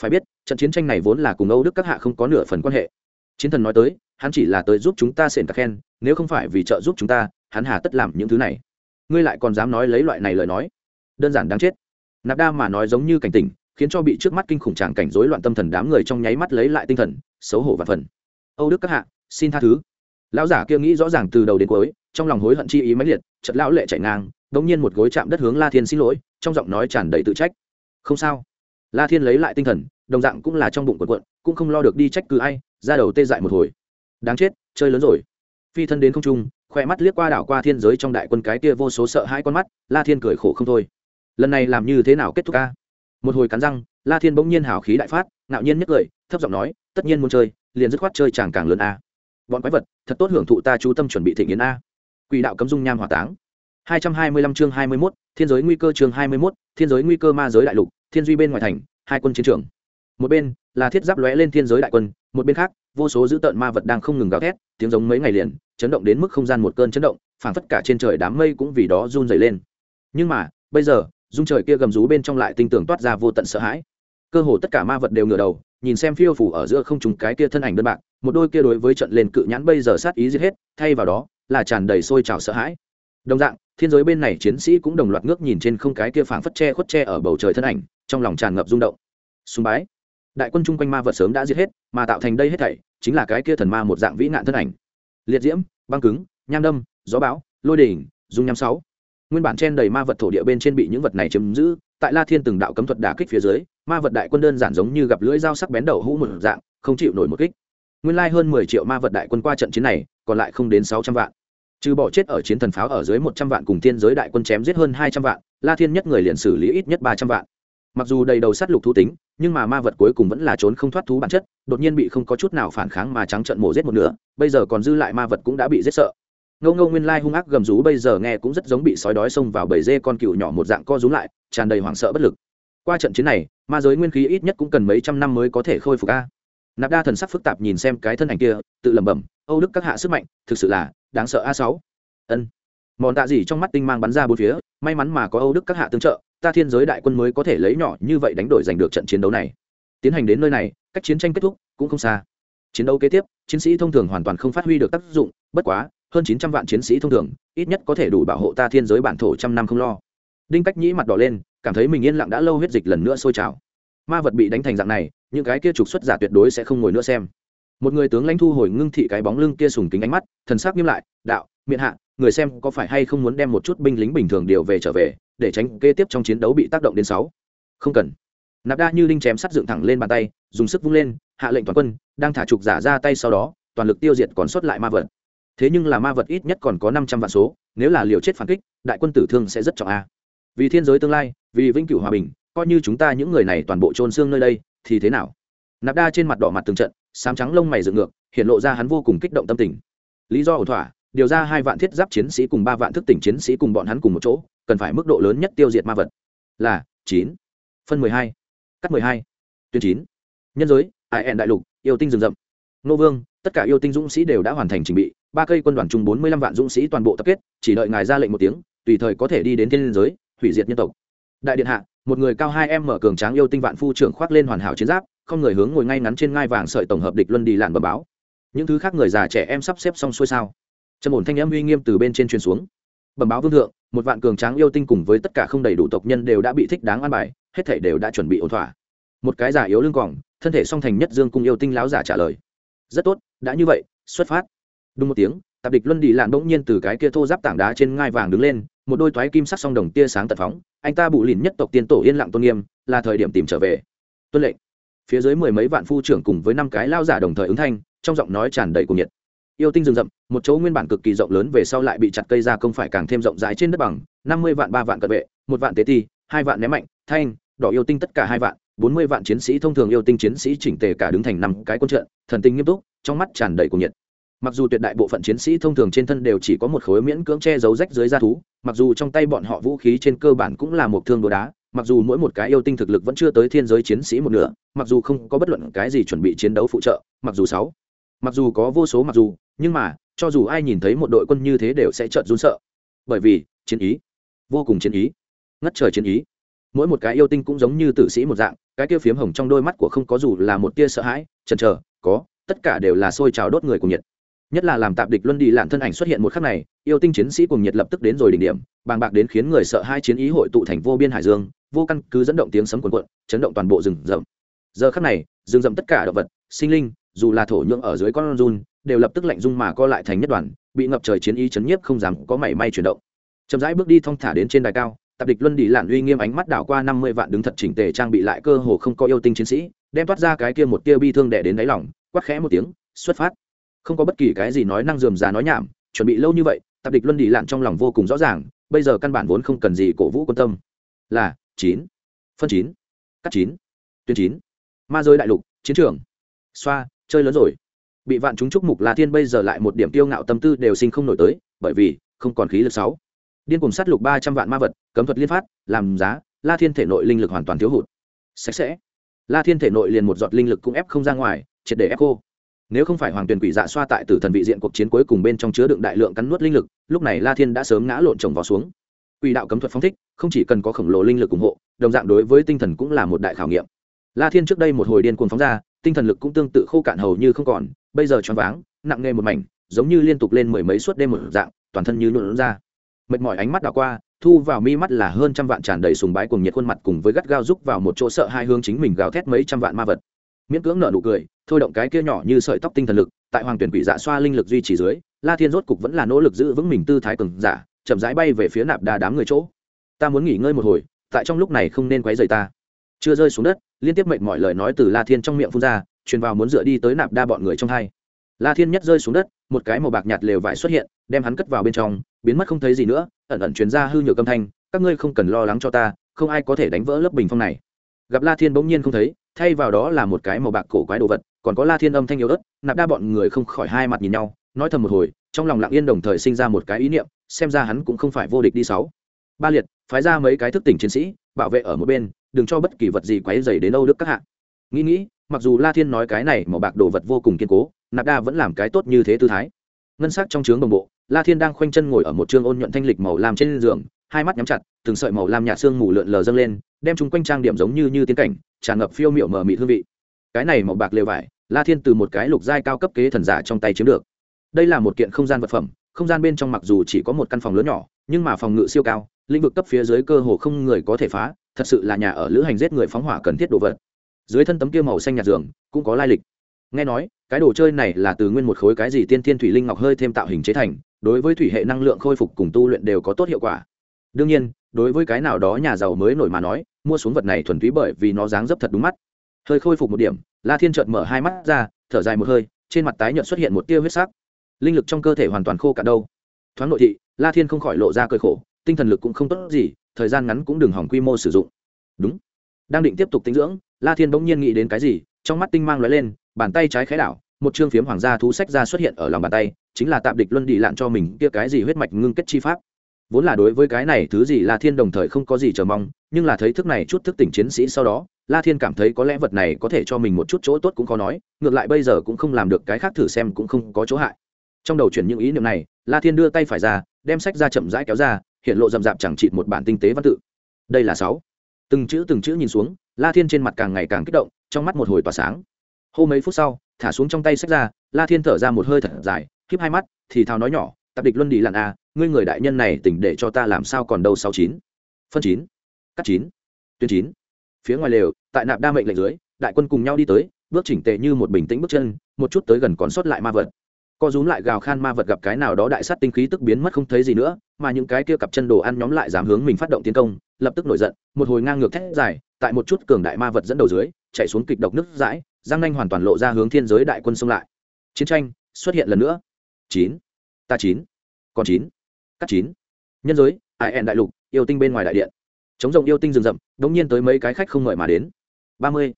Phải biết, trận chiến tranh này vốn là cùng âu đức các hạ không có nửa phần quan hệ. Chiến thần nói tới, hắn chỉ là tới giúp chúng ta xển các khen, nếu không phải vì trợ giúp chúng ta, hắn hà tất làm những thứ này. Ngươi lại còn dám nói lấy loại này lời nói? Đơn giản đáng chết. Nạp đa mà nói giống như cảnh tỉnh, khiến cho bị trước mắt kinh khủng tràng cảnh rối loạn tâm thần đám người trong nháy mắt lấy lại tinh thần, xấu hổ và phần. Âu đức các hạ, xin tha thứ. Lão giả kia nghĩ rõ ràng từ đầu đến cuối, trong lòng hối hận chi ý mãnh liệt chật lão lệ chảy ngang đống nhiên một gối chạm đất hướng la thiên xin lỗi, trong giọng nói tràn đầy tự trách. Không sao la thiên lấy lại tinh thần đồng dạng cũng là trong bụng quần quận cũng không lo được đi trách cứ ai ra đầu tê dại một hồi. Đáng chết chơi lớn rồi. Phi thân đến không trung khoe mắt liếc qua đảo qua thiên giới trong đại quân cái kia vô số sợ hai con mắt la thiên cười khổ không thôi. Lần này làm như thế nào kết thúc ca một hồi cắn răng la thiên bỗng nhiên hào khí đại phát ngạo nhiên nhất cười thấp giọng nói tất nhiên muốn chơi liền dứt khoát chơi chàng càng lớn a. Bọn quái vật thật tốt hưởng thụ ta chú tâm chuẩn bị thịnh yến a. Quỷ đạo cấm dung nham hỏa táng. Hai trăm hai mươi lăm chương hai mươi 21, thiên giới nguy cơ chương hai mươi 21, thiên giới nguy cơ ma giới đại lục thiên duy bên ngoài thành, hai quân chiến trường. Một bên là thiết giáp lóe lên thiên giới đại quân, một bên khác, vô số dữ tợn ma vật đang không ngừng gào thét, tiếng giống mấy ngày liền, chấn động đến mức không gian một cơn chấn động, phảng phất cả trên trời đám mây cũng vì đó run dày lên. Nhưng mà, bây giờ, dung trời kia gầm rú bên trong lại tinh tường toát ra vô tận sợ hãi. Cơ hồ tất cả ma vật đều ngửa đầu, nhìn xem phiêu phủ ở giữa không trùng cái kia thân ảnh đơn bạc, một đôi kia đối với trận lên cự nhãn bây giờ sát ý giết hết, thay vào đó là tràn đầy sôi trào sợ hãi. Đồng dạng, thiên giới bên này chiến sĩ cũng đồng loạt ngước nhìn trên không cái kia phảng phất che khuất che ở bầu trời thân ảnh trong lòng tràn ngập rung động. Sùng bái. Đại quân chung quanh ma vật sớm đã giết hết, mà tạo thành đây hết thảy chính là cái kia thần ma một dạng vĩ nạn thân ảnh. Liệt diễm, băng cứng, nham đâm, gió bão, lôi đỉnh dung nham sáu. Nguyên bản trên đầy ma vật thổ địa bên trên bị những vật này chiếm giữ, tại la thiên từng đạo cấm thuật đả kích phía dưới, ma vật đại quân đơn giản giống như gặp lưỡi dao sắc bén đầu hũ một dạng, không chịu nổi một kích. Nguyên lai hơn mười triệu ma vật đại quân qua trận chiến này, còn lại không đến sáu trăm vạn. Trừ bỏ chết ở chiến thần pháo ở dưới một trăm vạn cùng thiên giới đại quân chém giết hơn hai trăm vạn, la thiên nhất người liền xử lý ít nhất ba trăm vạn mặc dù đầy đầu sát lục thú tính, nhưng mà ma vật cuối cùng vẫn là trốn không thoát thú bản chất, đột nhiên bị không có chút nào phản kháng mà trắng trận mổ giết một nửa, bây giờ còn dư lại ma vật cũng đã bị giết sợ. Ngâu ngâu nguyên lai hung ác gầm rú bây giờ nghe cũng rất giống bị sói đói xông vào bầy dê con cựu nhỏ một dạng co rúm lại, tràn đầy hoảng sợ bất lực. Qua trận chiến này, ma giới nguyên khí ít nhất cũng cần mấy trăm năm mới có thể khôi phục a. Nạp đa thần sắc phức tạp nhìn xem cái thân ảnh kia, tự lẩm bẩm, âu đức các hạ sức mạnh, thực sự là đáng sợ a sáu. Ân. Mòn tạ gì trong mắt tinh mang bắn ra bốn phía, may mắn mà có âu đức các hạ tương trợ ta thiên giới đại quân mới có thể lấy nhỏ như vậy đánh đổi giành được trận chiến đấu này. Tiến hành đến nơi này, cách chiến tranh kết thúc cũng không xa. Chiến đấu kế tiếp, chiến sĩ thông thường hoàn toàn không phát huy được tác dụng, bất quá, hơn chín trăm vạn chiến sĩ thông thường, ít nhất có thể đủ bảo hộ ta thiên giới bản thổ trăm năm không lo. Đinh cách nhĩ mặt đỏ lên, cảm thấy mình yên lặng đã lâu huyết dịch lần nữa sôi trào. Ma vật bị đánh thành dạng này, những cái kia trục xuất giả tuyệt đối sẽ không ngồi nữa xem. Một người tướng lãnh thu hồi ngưng thị cái bóng lưng kia sùng kính ánh mắt, thần sắc nghiêm lại, đạo, miệng hạ người xem có phải hay không muốn đem một chút binh lính bình thường điều về trở về, để tránh kế tiếp trong chiến đấu bị tác động đến sáu? Không cần. Nạp đa như đinh chém sắt dựng thẳng lên bàn tay, dùng sức vung lên, hạ lệnh toàn quân, đang thả trục giả ra tay sau đó, toàn lực tiêu diệt còn sót lại ma vật. Thế nhưng là ma vật ít nhất còn có năm trăm vạn số, nếu là liều chết phản kích, đại quân tử thương sẽ rất trọng a. Vì thiên giới tương lai, vì vĩnh cửu hòa bình, coi như chúng ta những người này toàn bộ trôn xương nơi đây, thì thế nào? Nạp đa trên mặt đỏ mặt từng trận, sám trắng lông mày dựng ngược, hiện lộ ra hắn vô cùng kích động tâm tình. Lý do ổn thỏa điều ra hai vạn thiết giáp chiến sĩ cùng ba vạn thức tỉnh chiến sĩ cùng bọn hắn cùng một chỗ, cần phải mức độ lớn nhất tiêu diệt ma vật là chín, phân mười hai, cắt mười hai, tuyến chín. Nhân giới, ai ẹn đại lục, yêu tinh rừng rậm. Nô vương, tất cả yêu tinh dũng sĩ đều đã hoàn thành trình bị, ba cây quân đoàn chung bốn mươi lăm vạn dũng sĩ toàn bộ tập kết, chỉ đợi ngài ra lệnh một tiếng, tùy thời có thể đi đến thiên liên giới, hủy diệt nhân tộc. Đại điện hạ, một người cao hai em mở cường tráng yêu tinh vạn phu trưởng khoác lên hoàn hảo chiến giáp, không người hướng ngồi ngay ngắn trên ngai vàng sợi tổng hợp địch luân đi làn bờ báo. Những thứ khác người già trẻ em sắp xếp xong xuôi sao? Trầm ổn thanh âm uy nghiêm từ bên trên truyền xuống. Bẩm báo vương thượng, một vạn cường tráng yêu tinh cùng với tất cả không đầy đủ tộc nhân đều đã bị thích đáng an bài, hết thể đều đã chuẩn bị ổn thỏa. Một cái giả yếu lưng còng, thân thể song thành nhất dương cung yêu tinh láo giả trả lời. Rất tốt, đã như vậy, xuất phát. Đúng một tiếng, tạp địch luân đi lạn bỗng nhiên từ cái kia thô giáp tảng đá trên ngai vàng đứng lên, một đôi toái kim sắc song đồng tia sáng tật phóng, anh ta bụ lìn nhất tộc tiên tổ yên lặng tôn nghiêm, là thời điểm tìm trở về. Tuân lệnh. Phía dưới mười mấy vạn phu trưởng cùng với năm cái lao giả đồng thời ứng thanh, trong giọng nói tràn đầy cuồng nhiệt yêu tinh rừng rậm, một chỗ nguyên bản cực kỳ rộng lớn về sau lại bị chặt cây ra công phải càng thêm rộng rãi trên đất bằng, năm mươi vạn, ba vạn cận vệ, một vạn tế ti, hai vạn ném mạnh, thanh, đỏ yêu tinh tất cả hai vạn, bốn mươi vạn chiến sĩ thông thường yêu tinh chiến sĩ chỉnh tề cả đứng thành năm cái quân trận, thần tinh nghiêm túc, trong mắt tràn đầy cuồng nhiệt. Mặc dù tuyệt đại bộ phận chiến sĩ thông thường trên thân đều chỉ có một khối miễn cưỡng che giấu rách dưới da thú, mặc dù trong tay bọn họ vũ khí trên cơ bản cũng là một thương đồ đá, mặc dù mỗi một cái yêu tinh thực lực vẫn chưa tới thiên giới chiến sĩ một nửa, mặc dù không có bất luận cái gì chuẩn bị chiến đấu phụ trợ, mặc dù sáu, mặc dù có vô số mặc dù nhưng mà, cho dù ai nhìn thấy một đội quân như thế đều sẽ trợn run sợ. Bởi vì, chiến ý. Vô cùng chiến ý. Ngất trời chiến ý. Mỗi một cái yêu tinh cũng giống như tử sĩ một dạng, cái kia phiếm hồng trong đôi mắt của không có dù là một tia sợ hãi, chần chờ, có, tất cả đều là sôi trào đốt người cùng nhiệt. Nhất là làm tạp địch luân đi lạn thân ảnh xuất hiện một khắc này, yêu tinh chiến sĩ cùng nhiệt lập tức đến rồi đỉnh điểm, bàng bạc đến khiến người sợ hai chiến ý hội tụ thành vô biên hải dương, vô căn cứ dẫn động tiếng sấm cuồn cuộn, chấn động toàn bộ rừng rậm. Giờ khắc này, rừng rậm tất cả động vật, sinh linh, dù là thổ nhưỡng ở dưới con run đều lập tức lạnh dung mà co lại thành nhất đoàn, bị ngập trời chiến ý chấn nhiếp không dám có mảy may chuyển động. Chậm rãi bước đi thong thả đến trên đài cao, tạp địch luân đi lạn uy nghiêm ánh mắt đảo qua năm mươi vạn đứng thật chỉnh tề trang bị lại cơ hồ không có yêu tinh chiến sĩ, đem toát ra cái kia một tia bi thương đẻ đến đáy lòng, quát khẽ một tiếng, xuất phát. Không có bất kỳ cái gì nói năng dườm già nói nhảm, chuẩn bị lâu như vậy, tạp địch luân đi lạn trong lòng vô cùng rõ ràng, bây giờ căn bản vốn không cần gì cổ vũ quan tâm. Là, chín, phân chín, cắt chín, tuyến chín. Ma rơi đại lục, chiến trường. Xoa, chơi lớn rồi bị vạn chúng chúc mục la thiên bây giờ lại một điểm tiêu ngạo tâm tư đều sinh không nổi tới, bởi vì không còn khí lực sáu. Điên cùng sát lục ba trăm vạn ma vật, cấm thuật liên phát, làm giá, la thiên thể nội linh lực hoàn toàn thiếu hụt. Sạch sẽ. La thiên thể nội liền một giọt linh lực cũng ép không ra ngoài, triệt để ép cô. Nếu không phải hoàng tuyền quỷ dạ xoa tại tử thần vị diện cuộc chiến cuối cùng bên trong chứa đựng đại lượng cắn nuốt linh lực, lúc này la thiên đã sớm ngã lộn chồng vào xuống. Quỷ đạo cấm thuật phong thích, không chỉ cần có khổng lồ linh lực ủng hộ, đồng dạng đối với tinh thần cũng là một đại khảo nghiệm. La thiên trước đây một hồi điên cuồng phóng ra, tinh thần lực cũng tương tự khô cạn hầu như không còn bây giờ choáng váng, nặng nề một mảnh, giống như liên tục lên mười mấy suốt đêm một dạng, toàn thân như nhuộn ra. Mệt mỏi ánh mắt đảo qua, thu vào mi mắt là hơn trăm vạn tràn đầy sùng bái cùng nhiệt khuôn mặt cùng với gắt gao rúc vào một chỗ sợ hai hương chính mình gào thét mấy trăm vạn ma vật. Miễn cưỡng nở nụ cười, thôi động cái kia nhỏ như sợi tóc tinh thần lực, tại hoàng tuyển quỷ dạ xoa linh lực duy trì dưới, la thiên rốt cục vẫn là nỗ lực giữ vững mình tư thái cường giả, chậm rãi bay về phía nạp đà đám người chỗ. Ta muốn nghỉ ngơi một hồi, tại trong lúc này không nên quấy rầy ta. Chưa rơi xuống đất, liên tiếp mệnh mọi lời nói từ la thiên trong miệng phun ra truyền vào muốn dựa đi tới nạp đa bọn người trong hai. La thiên nhất rơi xuống đất, một cái màu bạc nhạt lều vải xuất hiện, đem hắn cất vào bên trong, biến mất không thấy gì nữa, ẩn ẩn truyền ra hư nhược âm thanh, các ngươi không cần lo lắng cho ta, không ai có thể đánh vỡ lớp bình phong này. Gặp la thiên bỗng nhiên không thấy, thay vào đó là một cái màu bạc cổ quái đồ vật, còn có la thiên âm thanh yếu ớt, nạp đa bọn người không khỏi hai mặt nhìn nhau, nói thầm một hồi, trong lòng lặng yên đồng thời sinh ra một cái ý niệm, xem ra hắn cũng không phải vô địch đi sáu. Ba liệt, phái ra mấy cái thức tỉnh chiến sĩ, bảo vệ ở một bên, đừng cho bất kỳ vật gì quấy dày đến âu đức các hạ nghĩ nghĩ, mặc dù la thiên nói cái này màu bạc đồ vật vô cùng kiên cố, nạp đa vẫn làm cái tốt như thế tư thái. Ngân sắc trong trướng đồng bộ, la thiên đang khoanh chân ngồi ở một chương ôn nhuận thanh lịch màu lam trên giường, hai mắt nhắm chặt, từng sợi màu lam nhạt xương mù lượn lờ dâng lên, đem chúng quanh trang điểm giống như như tiến cảnh, tràn ngập phiêu miệu mờ mịt hương vị. Cái này màu bạc lều vải, la thiên từ một cái lục giai cao cấp kế thần giả trong tay chiếm được. Đây là một kiện không gian vật phẩm, không gian bên trong mặc dù chỉ có một căn phòng lớn nhỏ, nhưng mà phòng ngự siêu cao, lĩnh vực cấp phía dưới cơ hồ không người có thể phá, thật sự là nhà ở lữ hành giết người phóng hỏa cần thiết đồ vật dưới thân tấm kia màu xanh nhạt giường cũng có lai lịch. Nghe nói, cái đồ chơi này là từ nguyên một khối cái gì tiên thiên thủy linh ngọc hơi thêm tạo hình chế thành, đối với thủy hệ năng lượng khôi phục cùng tu luyện đều có tốt hiệu quả. Đương nhiên, đối với cái nào đó nhà giàu mới nổi mà nói, mua xuống vật này thuần túy bởi vì nó dáng dấp thật đúng mắt. Hơi khôi phục một điểm, la thiên trợt mở hai mắt ra, thở dài một hơi, trên mặt tái nhợt xuất hiện một tia huyết sắc. Linh lực trong cơ thể hoàn toàn khô cạn đâu. Thoáng nội thị, la thiên không khỏi lộ ra cơi khổ, tinh thần lực cũng không tốt gì, thời gian ngắn cũng đừng hỏng quy mô sử dụng. Đúng. Đang định tiếp tục tinh dưỡng la thiên bỗng nhiên nghĩ đến cái gì, trong mắt tinh mang lóe lên, bàn tay trái khẽ đảo, một chương phiếm hoàng gia thú sách ra xuất hiện ở lòng bàn tay, chính là tạm địch luân đi lạn cho mình kia cái gì huyết mạch ngưng kết chi pháp. Vốn là đối với cái này thứ gì la thiên đồng thời không có gì chờ mong, nhưng là thấy thức này chút thức tỉnh chiến sĩ sau đó, la thiên cảm thấy có lẽ vật này có thể cho mình một chút chỗ tốt cũng khó nói, ngược lại bây giờ cũng không làm được cái khác thử xem cũng không có chỗ hại. Trong đầu chuyển những ý niệm này, la thiên đưa tay phải ra, đem sách ra chậm rãi kéo ra, hiện lộ rậm rạp chẳng chịt một bản tinh tế văn tự. Đây là sáu từng chữ từng chữ nhìn xuống, la thiên trên mặt càng ngày càng kích động, trong mắt một hồi tỏa sáng. Hô mấy phút sau, thả xuống trong tay sách ra, la thiên thở ra một hơi thật dài khiếp hai mắt, thì thào nói nhỏ, tập địch luân đi lặn a à, ngươi người đại nhân này tỉnh để cho ta làm sao còn đâu sáu chín. Phân chín, cắt chín, tuyến chín. Phía ngoài lều, tại nạp đa mệnh lệnh dưới, đại quân cùng nhau đi tới, bước chỉnh tề như một bình tĩnh bước chân, một chút tới gần còn sót lại ma vật. Co rúm lại gào khan ma vật gặp cái nào đó đại sát tinh khí tức biến mất không thấy gì nữa mà những cái kia cặp chân đồ ăn nhóm lại dám hướng mình phát động tiến công, lập tức nổi giận, một hồi ngang ngược thét dài, tại một chút cường đại ma vật dẫn đầu dưới, chạy xuống kịch độc nước dãi, giang nanh hoàn toàn lộ ra hướng thiên giới đại quân xông lại. Chiến tranh xuất hiện lần nữa. Chín. Ta chín. Còn chín. Cắt chín. Nhân giới, ai ẹn đại lục, yêu tinh bên ngoài đại điện. Chống rồng yêu tinh rừng rậm đống nhiên tới mấy cái khách không ngợi mà đến. Ba mươi.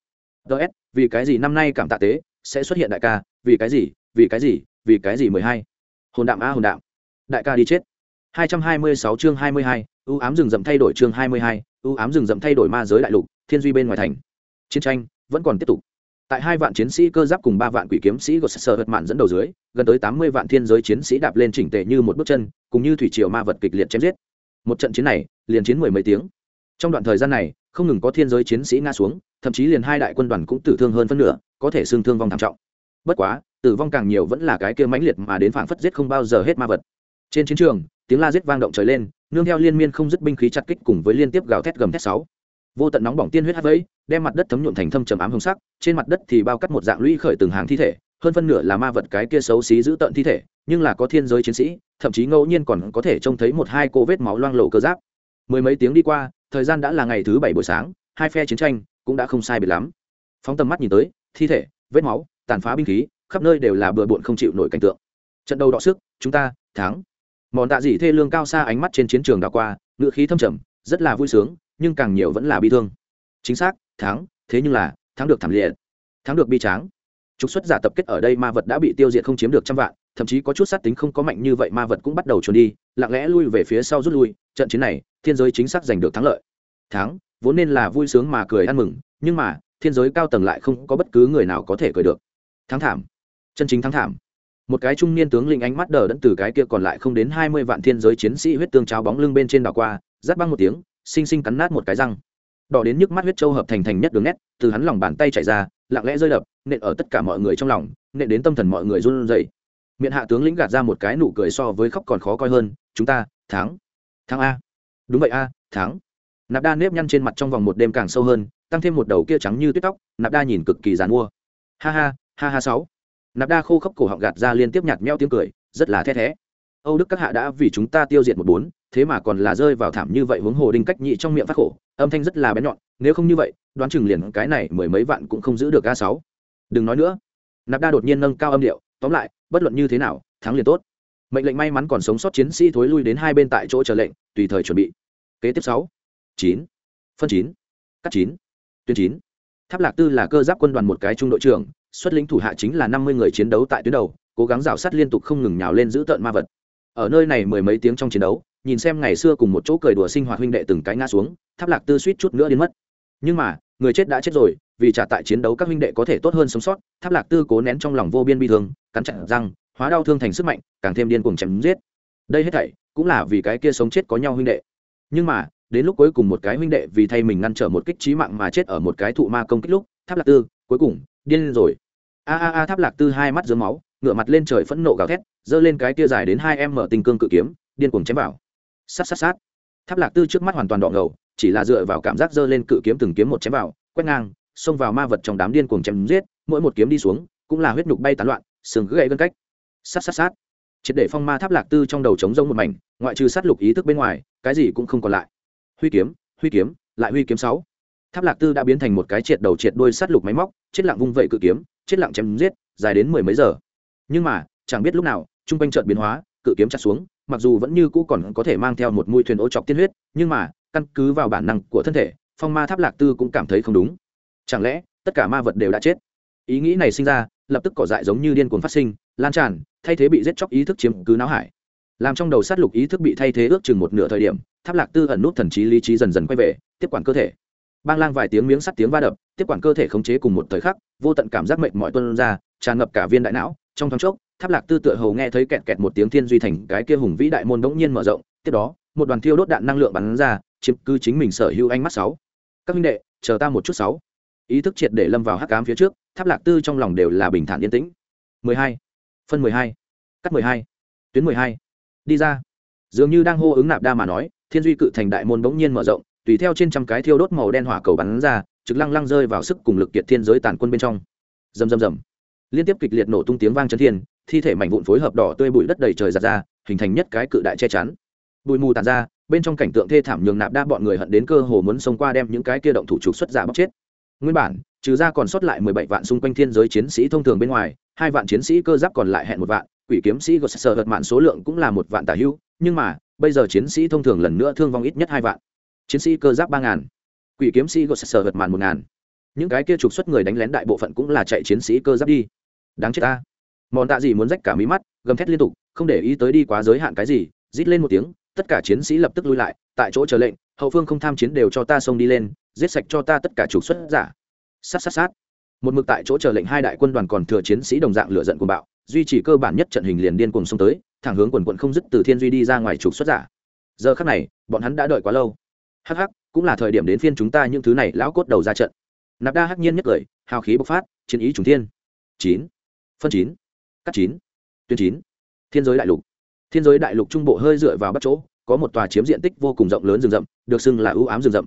Ts vì cái gì năm nay cảm tạ tế sẽ xuất hiện đại ca? Vì cái gì? Vì cái gì? Vì cái gì mười hai? Hồn đạm a, hồn đạm. Đại ca đi chết hai trăm hai mươi sáu chương hai mươi hai, ưu ám rừng rậm thay đổi chương hai mươi hai, ưu ám rừng rậm thay đổi ma giới đại lục, thiên duy bên ngoài thành. Chiến tranh vẫn còn tiếp tục. Tại hai vạn chiến sĩ cơ giáp cùng ba vạn quỷ kiếm sĩ của sở hật mạn dẫn đầu dưới, gần tới tám mươi vạn thiên giới chiến sĩ đạp lên chỉnh tề như một bước chân, cùng như thủy triều ma vật kịch liệt chém giết. Một trận chiến này, liền chiến mười mấy tiếng. Trong đoạn thời gian này, không ngừng có thiên giới chiến sĩ ngã xuống, thậm chí liền hai đại quân đoàn cũng tử thương hơn phân nửa, có thể xương thương vong thảm trọng. Bất quá, tử vong càng nhiều vẫn là cái kia mãnh liệt mà đến phảng phất giết không bao giờ hết ma vật trên chiến trường, tiếng la giết vang động trời lên, nương theo liên miên không dứt binh khí chặt kích cùng với liên tiếp gào thét gầm thét sáu. Vô tận nóng bỏng tiên huyết hát vẫy, đem mặt đất thấm nhuộm thành thâm trầm ám hồng sắc, trên mặt đất thì bao cắt một dạng lũy khởi từng hàng thi thể, hơn phân nửa là ma vật cái kia xấu xí giữ tận thi thể, nhưng là có thiên giới chiến sĩ, thậm chí ngẫu nhiên còn có thể trông thấy một hai cô vết máu loang lộ cơ giáp. Mười mấy tiếng đi qua, thời gian đã là ngày thứ bảy buổi sáng, hai phe chiến tranh cũng đã không sai biệt lắm. Phóng tầm mắt nhìn tới, thi thể, vết máu, tàn phá binh khí, khắp nơi đều là bừa bộn không chịu nổi cảnh tượng. Trận đầu đọ sức, chúng ta, thắng mòn tạ dị thê lương cao xa ánh mắt trên chiến trường đã qua ngựa khí thâm trầm, rất là vui sướng, nhưng càng nhiều vẫn là bi thương. Chính xác, thắng, thế nhưng là, thắng được thảm liệt, thắng được bi tráng. Trục xuất giả tập kết ở đây ma vật đã bị tiêu diệt không chiếm được trăm vạn, thậm chí có chút sát tính không có mạnh như vậy ma vật cũng bắt đầu trốn đi, lặng lẽ lui về phía sau rút lui, trận chiến này, thiên giới chính xác giành được thắng lợi. Thắng, vốn nên là vui sướng mà cười ăn mừng, nhưng mà, thiên giới cao tầng lại không có bất cứ người nào có thể cười được. Thắng thảm, chân chính thắng thảm một cái trung niên tướng lĩnh ánh mắt đờ đẫn từ cái kia còn lại không đến hai mươi vạn thiên giới chiến sĩ huyết tương cháo bóng lưng bên trên đảo qua, rát băng một tiếng, xinh xinh cắn nát một cái răng. Đỏ đến nhức mắt huyết châu hợp thành thành nhất đường nét, từ hắn lòng bàn tay chảy ra, lặng lẽ rơi đập, nện ở tất cả mọi người trong lòng, nện đến tâm thần mọi người run rẩy. Miệng hạ tướng lĩnh gạt ra một cái nụ cười so với khóc còn khó coi hơn, chúng ta, thắng thắng a. Đúng vậy a, thắng. Nạp đa nếp nhăn trên mặt trong vòng một đêm càng sâu hơn, tăng thêm một đầu kia trắng như tuyết tóc, nạp đa nhìn cực kỳ dàn mua. Ha ha ha ha sáu nạp đa khô khốc cổ họng gạt ra liên tiếp nhạt meo tiếng cười, rất là the thé. Âu đức các hạ đã vì chúng ta tiêu diệt một bốn, thế mà còn là rơi vào thảm như vậy huống hồ đinh cách nhị trong miệng phát khổ, âm thanh rất là bén nhọn, nếu không như vậy, đoán chừng liền cái này mười mấy vạn cũng không giữ được a sáu. Đừng nói nữa. Nạp đa đột nhiên nâng cao âm điệu, tóm lại, bất luận như thế nào, thắng liền tốt. Mệnh lệnh may mắn còn sống sót chiến sĩ thối lui đến hai bên tại chỗ chờ lệnh, tùy thời chuẩn bị. Kế tiếp sáu, chín, phân chín, cắt chín, tuyến chín. Tháp lạc tư là cơ giáp quân đoàn một cái trung đội trưởng xuất lĩnh thủ hạ chính là năm mươi người chiến đấu tại tuyến đầu, cố gắng rào sát liên tục không ngừng nhào lên giữ tợn ma vật. Ở nơi này mười mấy tiếng trong chiến đấu, nhìn xem ngày xưa cùng một chỗ cười đùa sinh hoạt huynh đệ từng cái ngã xuống, tháp lạc tư suýt chút nữa đến mất. Nhưng mà, người chết đã chết rồi, vì trả tại chiến đấu các huynh đệ có thể tốt hơn sống sót, tháp lạc tư cố nén trong lòng vô biên bi thương, cắn chặn răng, hóa đau thương thành sức mạnh, càng thêm điên cuồng chém giết. Đây hết thảy cũng là vì cái kia sống chết có nhau huynh đệ. Nhưng mà, đến lúc cuối cùng một cái huynh đệ vì thay mình ngăn trở một kích trí mạng mà chết ở một cái thụ ma công kích lúc, tháp lạc tư cuối cùng điên rồi a a a tháp lạc tư hai mắt dưới máu ngựa mặt lên trời phẫn nộ gào thét, giơ lên cái tia dài đến hai em mở tình cương cự kiếm, điên cuồng chém vào. Sát sát sát. Tháp lạc tư trước mắt hoàn toàn đỏ ngầu, chỉ là dựa vào cảm giác giơ lên cự kiếm từng kiếm một chém vào, quét ngang, xông vào ma vật trong đám điên cuồng chém giết, mỗi một kiếm đi xuống, cũng là huyết nhục bay tán loạn, sừng gãy gân cách. Sát sát sát. Triệt để phong ma tháp lạc tư trong đầu trống rông một mảnh, ngoại trừ sát lục ý thức bên ngoài, cái gì cũng không còn lại. Huy kiếm huy kiếm, lại huy kiếm sáu. Tháp lạc tư đã biến thành một cái triệt đầu triệt đuôi sát lục máy móc, chết lặng vung vẩy cự kiếm chết lặng chém giết, dài đến mười mấy giờ. Nhưng mà, chẳng biết lúc nào trung quanh chợt biến hóa, cự kiếm chặt xuống, mặc dù vẫn như cũ còn có thể mang theo một mũi thuyền ô chọc tiên huyết, nhưng mà, căn cứ vào bản năng của thân thể, phong ma tháp lạc tư cũng cảm thấy không đúng. Chẳng lẽ, tất cả ma vật đều đã chết? Ý nghĩ này sinh ra, lập tức cỏ dại giống như điên cuồng phát sinh, lan tràn, thay thế bị giết chóc ý thức chiếm cứ não hải. Làm trong đầu sát lục ý thức bị thay thế ước chừng một nửa thời điểm, tháp lạc tư ẩn nút thần trí lý trí dần dần quay về, tiếp quản cơ thể bang lang vài tiếng miếng sắt tiếng va đập, tiếp quản cơ thể khống chế cùng một thời khắc, vô tận cảm giác mệnh mọi tuân ra, tràn ngập cả viên đại não trong thoáng chốc, tháp lạc tư tựa hầu nghe thấy kẹt kẹt một tiếng thiên duy thành cái kia hùng vĩ đại môn đống nhiên mở rộng tiếp đó, một đoàn thiêu đốt đạn năng lượng bắn ra, chiếm cứ chính mình sở hữu ánh mắt sáu các minh đệ, chờ ta một chút sáu ý thức triệt để lâm vào hắc cám phía trước, tháp lạc tư trong lòng đều là bình thản yên tĩnh 12. phân 12. cắt 12. tuyến 12. đi ra dường như đang hô ứng nạp đa mà nói, thiên duy cự thành đại môn bỗng nhiên mở rộng tùy theo trên trăm cái thiêu đốt màu đen hỏa cầu bắn ra, trực lăng lăng rơi vào sức cùng lực kiệt thiên giới tàn quân bên trong. Rầm rầm rầm. Liên tiếp kịch liệt nổ tung tiếng vang chấn thiên, thi thể mảnh vụn phối hợp đỏ tươi bụi đất đầy trời giặt ra, hình thành nhất cái cự đại che chắn. Bụi mù tàn ra, bên trong cảnh tượng thê thảm nhường nạp đa bọn người hận đến cơ hồ muốn xông qua đem những cái kia động thủ trục xuất giả bóc chết. Nguyên bản, trừ ra còn sót lại mười bảy vạn xung quanh thiên giới chiến sĩ thông thường bên ngoài, hai vạn chiến sĩ cơ giáp còn lại hẹn một vạn, quỷ kiếm sĩ gột sợ hợt mạn số lượng cũng là một vạn tả hữu, nhưng mà, bây giờ chiến sĩ thông thường lần nữa thương vong ít nhất hai vạn chiến sĩ cơ giáp ba ngàn, quỷ kiếm sĩ gột sờ vật màn một ngàn. Những cái kia trục xuất người đánh lén đại bộ phận cũng là chạy chiến sĩ cơ giáp đi. Đáng chết ta. Mòn tạ gì muốn rách cả mí mắt, gầm thét liên tục, không để ý tới đi quá giới hạn cái gì, rít lên một tiếng, tất cả chiến sĩ lập tức lui lại, tại chỗ chờ lệnh, hậu phương không tham chiến đều cho ta xông đi lên, giết sạch cho ta tất cả trục xuất giả. Sát sát sát. Một mực tại chỗ chờ lệnh hai đại quân đoàn còn thừa chiến sĩ đồng dạng lựa giận cuồng bạo, duy trì cơ bản nhất trận hình liền điên cùng xông tới, thẳng hướng quần quận không dứt từ thiên duy đi ra ngoài trục xuất giả. Giờ khắc này, bọn hắn đã đợi quá lâu hắc hắc, cũng là thời điểm đến phiên chúng ta những thứ này lão cốt đầu ra trận. Nạp đa hắc nhiên nhất cười hào khí bộc phát, chiến ý trùng thiên. Chín. Phân chín. Cắt chín. Tuyến chín. Thiên giới đại lục. Thiên giới đại lục trung bộ hơi dựa vào bắt chỗ, có một tòa chiếm diện tích vô cùng rộng lớn rừng rậm, được xưng là ưu ám rừng rậm.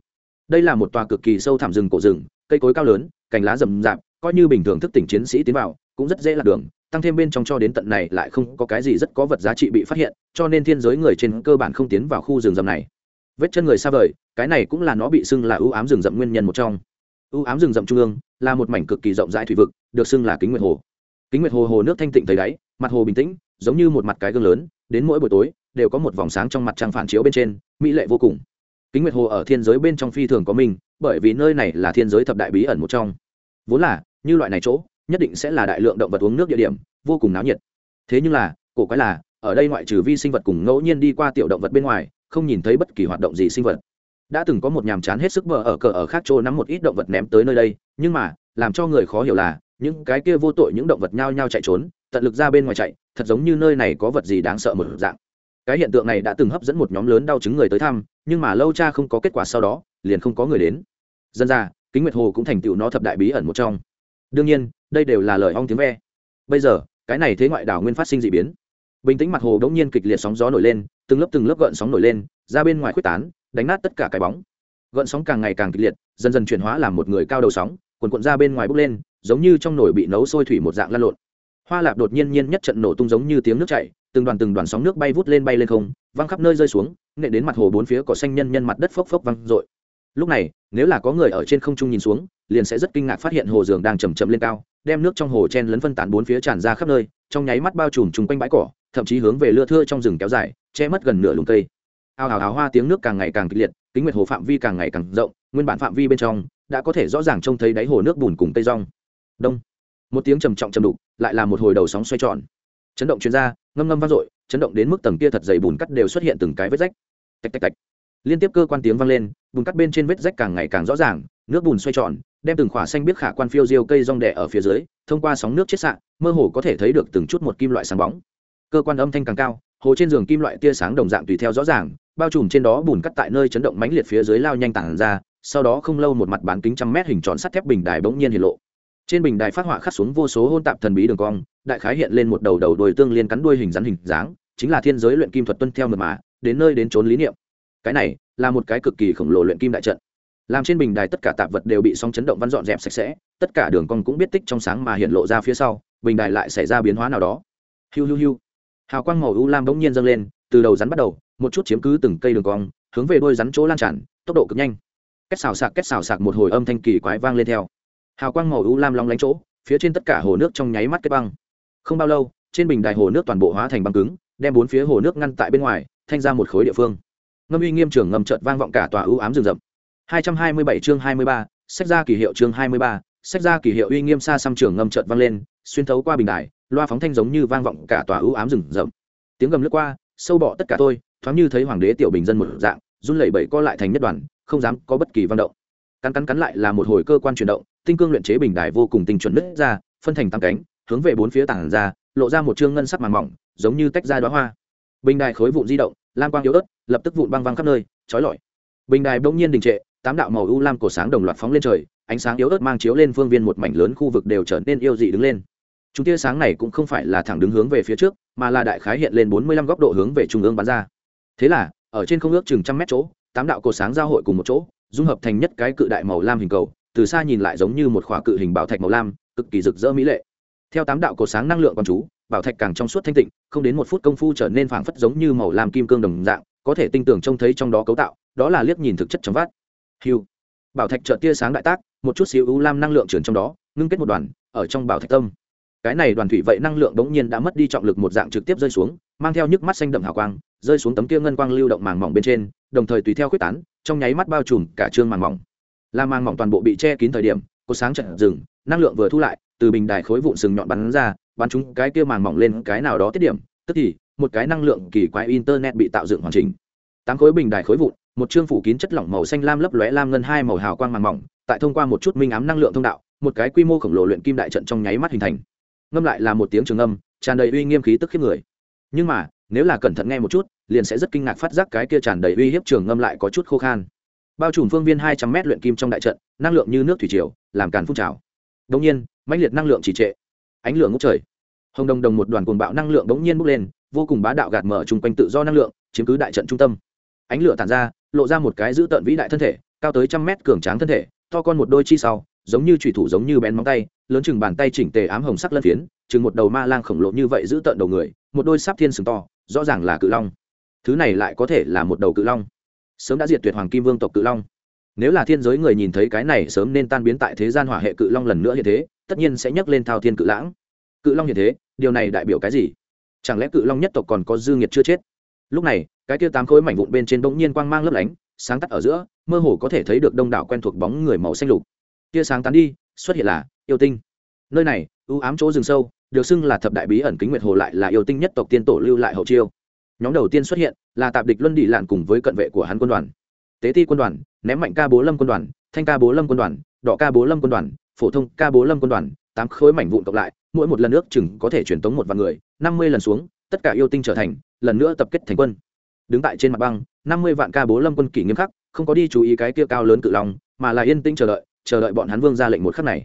Đây là một tòa cực kỳ sâu thẳm rừng cổ rừng, cây cối cao lớn, cành lá rậm rạp, coi như bình thường thức tỉnh chiến sĩ tiến vào, cũng rất dễ lạc đường, tăng thêm bên trong cho đến tận này lại không có cái gì rất có vật giá trị bị phát hiện, cho nên thiên giới người trên cơ bản không tiến vào khu rừng rậm này vết chân người xa vời, cái này cũng là nó bị xưng là ưu ám rừng rậm nguyên nhân một trong. Ưu ám rừng rậm trung ương là một mảnh cực kỳ rộng rãi thủy vực, được xưng là kính nguyệt hồ. Kính nguyệt hồ hồ nước thanh tịnh thấy đáy, mặt hồ bình tĩnh, giống như một mặt cái gương lớn, đến mỗi buổi tối, đều có một vòng sáng trong mặt trăng phản chiếu bên trên, mỹ lệ vô cùng. Kính nguyệt hồ ở thiên giới bên trong phi thường có mình, bởi vì nơi này là thiên giới thập đại bí ẩn một trong. Vốn là, như loại này chỗ, nhất định sẽ là đại lượng động vật uống nước địa điểm, vô cùng náo nhiệt. Thế nhưng là, cổ quái là, ở đây ngoại trừ vi sinh vật cùng ngẫu nhiên đi qua tiểu động vật bên ngoài không nhìn thấy bất kỳ hoạt động gì sinh vật. Đã từng có một nhàm chán hết sức bờ ở cờ ở khác chỗ nắm một ít động vật ném tới nơi đây, nhưng mà, làm cho người khó hiểu là, những cái kia vô tội những động vật nhao nhao chạy trốn, tận lực ra bên ngoài chạy, thật giống như nơi này có vật gì đáng sợ một dạng. Cái hiện tượng này đã từng hấp dẫn một nhóm lớn đau chứng người tới thăm, nhưng mà lâu cha không có kết quả sau đó, liền không có người đến. Dân ra, kính nguyệt hồ cũng thành tựu nó thập đại bí ẩn một trong. Đương nhiên, đây đều là lời ong tiếng ve. Bây giờ, cái này thế ngoại đảo nguyên phát sinh d ị biến bình tĩnh mặt hồ đống nhiên kịch liệt sóng gió nổi lên, từng lớp từng lớp gợn sóng nổi lên, ra bên ngoài k h u ế c tán, đánh nát tất cả cái bóng. Gợn sóng càng ngày càng kịch liệt, dần dần chuyển hóa làm một người cao đầu sóng quần quận ra bên ngoài bốc lên, giống như trong nồi bị nấu sôi thủy một dạng lan lộn. Hoa lạp đột nhiên nhiên nhất trận nổ tung giống như tiếng nước chảy, từng đoàn từng đoàn sóng nước bay vút lên bay lên không, văng khắp nơi rơi xuống nệ đến mặt hồ bốn phía cỏ xanh nhân nhân mặt đất phốc phốc văng r lúc này, nếu là có người ở trên không trung nhìn xuống, liền sẽ rất kinh ngạc phát hiện hồ giường đang chầm chậm lên cao, đem nước trong hồ chen lấn phân tán bốn phía tràn ra khắp nơi, trong nháy mắt bao trùm chung quanh bãi cỏ thậm chí hướng về lưa thưa trong rừng kéo dài, che mất gần nửa lùng cây. Ao hào hào hoa tiếng nước càng ngày càng kịch liệt, kính nguyệt hồ phạm vi càng ngày càng rộng, nguyên bản phạm vi bên trong đã có thể rõ ràng trông thấy đáy hồ nước bùn cùng cây rong. Đông. Một tiếng trầm trọng trầm đục, lại là một hồi đầu sóng xoay tròn. Chấn động chuyên gia ngâm ngâm vang dội, chấn động đến mức tầng kia thật dày bùn cắt đều xuất hiện từng cái vết rách. Tạch tạch tạch. Liên tiếp cơ quan tiếng vang lên, bùn cắt bên trên vết rách càng ngày càng rõ ràng, nước bùn xoay tròn, đem từng khỏa xanh biết khả quan phiêu diêu cây rong đẻ ở phía dưới, thông qua sóng nước chết xạ, mơ hồ có thể thấy được từng chút một kim loại sáng bóng cơ quan âm thanh càng cao, hồ trên giường kim loại tia sáng đồng dạng tùy theo rõ ràng, bao trùm trên đó bùn cắt tại nơi chấn động mãnh liệt phía dưới lao nhanh tản ra, sau đó không lâu một mặt bán kính trăm mét hình tròn sắt thép bình đài bỗng nhiên hiện lộ. Trên bình đài phát họa khắc xuống vô số hôn tạp thần bí đường cong, đại khái hiện lên một đầu đầu đuôi tương liên cắn đuôi hình rắn hình dáng, chính là thiên giới luyện kim thuật tuân theo mật mà, đến nơi đến trốn lý niệm. Cái này là một cái cực kỳ khổng lồ luyện kim đại trận. Làm trên bình đài tất cả tạp vật đều bị sóng chấn động văn dọn dẹp sạch sẽ, tất cả đường cong cũng biết tích trong sáng mà hiện lộ ra phía sau, bình đài lại xảy ra biến hóa nào đó. Hiu hiu hiu hào quang màu u lam bỗng nhiên dâng lên từ đầu rắn bắt đầu một chút chiếm cứ từng cây đường cong hướng về đôi rắn chỗ lan tràn tốc độ cực nhanh. Kết xào sạc kết xào sạc một hồi âm thanh kỳ quái vang lên theo. Hào quang màu u lam long lánh chỗ phía trên tất cả hồ nước trong nháy mắt kết băng. Không bao lâu trên bình đài hồ nước toàn bộ hóa thành băng cứng đem bốn phía hồ nước ngăn tại bên ngoài thanh ra một khối địa phương. Ngâm uy nghiêm trường ngầm trợt vang vọng cả tòa ưu ám rừng rậm. 227 chương 23, sách ra kỳ hiệu chương 23, sách ra kỳ hiệu uy nghiêm xa xăm trường ngâm chợt vang lên, xuyên thấu qua bình đài, loa phóng thanh giống như vang vọng cả tòa ưu ám rừng rậm. Tiếng gầm lướt qua, sâu bọ tất cả tôi, thoáng như thấy hoàng đế tiểu bình dân một dạng, run lẩy bẩy co lại thành nhất đoàn, không dám có bất kỳ vang động. Cắn cắn cắn lại là một hồi cơ quan chuyển động, tinh cương luyện chế bình đài vô cùng tinh chuẩn nứt ra, phân thành tăng cánh, hướng về bốn phía tảng ra, lộ ra một trương ngân sắc màng mỏng, giống như tách ra đóa hoa. Bình đài khối vụn di động, lam quang yếu ớt, lập tức vụn băng văng khắp nơi, trói lọi. Bình đài bỗng nhiên đình trệ, tám đạo màu u lam cổ sáng đồng loạt phóng lên trời ánh sáng yếu ớt mang chiếu lên phương viên một mảnh lớn khu vực đều trở nên yêu dị đứng lên chúng tia sáng này cũng không phải là thẳng đứng hướng về phía trước, mà là đại khái hiện lên bốn mươi lăm góc độ hướng về trung ương bắn ra. Thế là, ở trên không ước chừng trăm mét chỗ, tám đạo cột sáng giao hội cùng một chỗ, dung hợp thành nhất cái cự đại màu lam hình cầu, từ xa nhìn lại giống như một khỏa cự hình bảo thạch màu lam, cực kỳ rực rỡ mỹ lệ. Theo tám đạo cột sáng năng lượng con chú, bảo thạch càng trong suốt thanh tịnh, không đến một phút công phu trở nên phảng phất giống như màu lam kim cương đồng dạng, có thể tinh tưởng trông thấy trong đó cấu tạo, đó là liếc nhìn thực chất trong vát. Hiu. Bảo thạch trợ tia sáng đại tác, một chút xíu u lam năng lượng chuyển trong đó, ngưng kết một đoàn, ở trong bảo thạch tâm cái này đoàn thủy vậy năng lượng đống nhiên đã mất đi trọng lực một dạng trực tiếp rơi xuống, mang theo nhức mắt xanh đậm hào quang, rơi xuống tấm kia ngân quang lưu động màng mỏng bên trên, đồng thời tùy theo quyết tán, trong nháy mắt bao trùm cả trương màng mỏng. Là màng mỏng toàn bộ bị che kín thời điểm, có sáng trận rừng năng lượng vừa thu lại, từ bình đài khối vụn sừng nhọn bắn ra, bắn chúng cái kia màng mỏng lên cái nào đó tiết điểm, tức thì, một cái năng lượng kỳ quái internet bị tạo dựng hoàn chỉnh. Tám khối bình đài khối vụn, một chương phủ kín chất lỏng màu xanh lam lấp lóe lam ngân hai màu hào quang màng mỏng, tại thông qua một chút minh ám năng lượng thông đạo, một cái quy mô khổng lồ luyện kim đại trận trong nháy mắt hình thành ngâm lại là một tiếng trường âm, tràn đầy uy nghiêm khí tức khiếp người. Nhưng mà, nếu là cẩn thận nghe một chút, liền sẽ rất kinh ngạc phát giác cái kia tràn đầy uy hiếp trường ngâm lại có chút khô khan. Bao trùm phương viên hai trăm mét luyện kim trong đại trận, năng lượng như nước thủy triều, làm càn phun trào. Đông nhiên, mãnh liệt năng lượng trì trệ. Ánh lửa ngốc trời. Hồng đồng đồng một đoàn cuồng bạo năng lượng đống nhiên bốc lên, vô cùng bá đạo gạt mở chung quanh tự do năng lượng, chiếm cứ đại trận trung tâm. Ánh lửa tàn ra, lộ ra một cái dữ tợn vĩ đại thân thể, cao tới trăm mét cường tráng thân thể, to con một đôi chi sau, giống như thủy thủ giống như bén móng tay lớn chừng bàn tay chỉnh tề ám hồng sắc lân phiến, chừng một đầu ma lang khổng lồ như vậy giữ tợn đầu người, một đôi sáp thiên sừng to, rõ ràng là cự long. Thứ này lại có thể là một đầu cự long. Sớm đã diệt tuyệt hoàng kim vương tộc cự long. Nếu là thiên giới người nhìn thấy cái này sớm nên tan biến tại thế gian hỏa hệ cự long lần nữa như thế, tất nhiên sẽ nhấc lên thao thiên cự lãng. Cự long như thế, điều này đại biểu cái gì? Chẳng lẽ cự long nhất tộc còn có dư nghiệt chưa chết? Lúc này, cái kia tám khối mảnh vụn bên trên bỗng nhiên quang mang lấp lánh, sáng tắt ở giữa, mơ hồ có thể thấy được đông đảo quen thuộc bóng người màu xanh lục. Tia sáng tán đi xuất hiện là yêu tinh. Nơi này ưu ám chỗ rừng sâu, được xưng là thập đại bí ẩn kính nguyệt hồ lại là yêu tinh nhất tộc tiên tổ lưu lại hậu chiêu. Nhóm đầu tiên xuất hiện là tạp địch luân đi lạn cùng với cận vệ của hắn quân đoàn. Tế ti quân đoàn, ném mạnh ca bố lâm quân đoàn, thanh ca bố lâm quân đoàn, đỏ ca bố lâm quân đoàn, phổ thông ca bố lâm quân đoàn, tám khối mảnh vụn cộng lại, mỗi một lần nước chừng có thể truyền tống một vạn người, năm mươi lần xuống, tất cả yêu tinh trở thành, lần nữa tập kết thành quân. Đứng tại trên mặt băng, năm mươi vạn ca bố lâm quân kỷ nghiêm khắc, không có đi chú ý cái kia cao lớn cự long, mà là yên tĩnh chờ đợi chờ đợi bọn hắn vương ra lệnh một khắc này.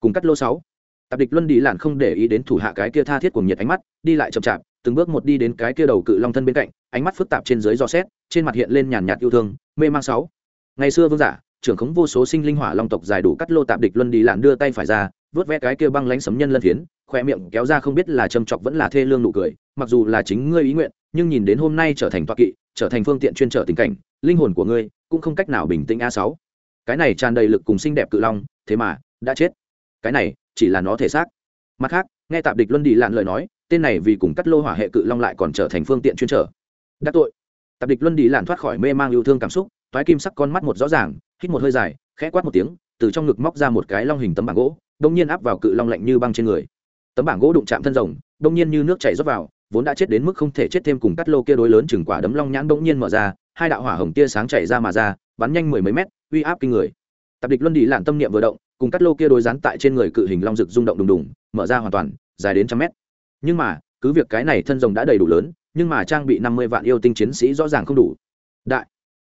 Cùng cắt lô sáu. Tạp địch luân đi lặn không để ý đến thủ hạ cái kia tha thiết cùng nhiệt ánh mắt, đi lại chậm chạp, từng bước một đi đến cái kia đầu cự long thân bên cạnh, ánh mắt phức tạp trên dưới do xét, trên mặt hiện lên nhàn nhạt yêu thương, mê mang sáu. Ngày xưa vương giả, trưởng khống vô số sinh linh hỏa long tộc dài đủ cắt lô tạp địch luân đi lặn đưa tay phải ra vớt vẽ cái kia băng lánh sấm nhân lân phiến khoe miệng kéo ra không biết là châm chọc vẫn là thê lương nụ cười, mặc dù là chính ngươi ý nguyện, nhưng nhìn đến hôm nay trở thành toa kỵ, trở thành phương tiện chuyên trở tình cảnh, linh hồn của ngươi cũng không cách nào bình tĩnh a sáu cái này tràn đầy lực cùng xinh đẹp cự long, thế mà, đã chết. Cái này, chỉ là nó thể xác. Mặt khác, nghe tạp địch luân đi lạn lời nói, tên này vì cùng cắt lô hỏa hệ cự long lại còn trở thành phương tiện chuyên trở. Đắc tội. Tạp địch luân đi lạn thoát khỏi mê mang yêu thương cảm xúc, toái kim sắc con mắt một rõ ràng, hít một hơi dài, khẽ quát một tiếng, từ trong ngực móc ra một cái long hình tấm bảng gỗ, đông nhiên áp vào cự long lạnh như băng trên người. Tấm bảng gỗ đụng chạm thân rồng, đông nhiên như nước chảy rót vào, vốn đã chết đến mức không thể chết thêm cùng cắt lô kia đối lớn chừng quả đấm long nhãn đông nhiên mở ra hai đạo hỏa hồng tia sáng chảy ra mà ra, bắn nhanh mười mấy mét, uy áp kinh người. Tạp địch luân đi lạn tâm niệm vừa động, cùng cắt lô kia đối rán tại trên người cự hình long rực rung động đùng đùng, mở ra hoàn toàn, dài đến trăm mét. Nhưng mà, cứ việc cái này thân rồng đã đầy đủ lớn, nhưng mà trang bị năm mươi vạn yêu tinh chiến sĩ rõ ràng không đủ. Đại,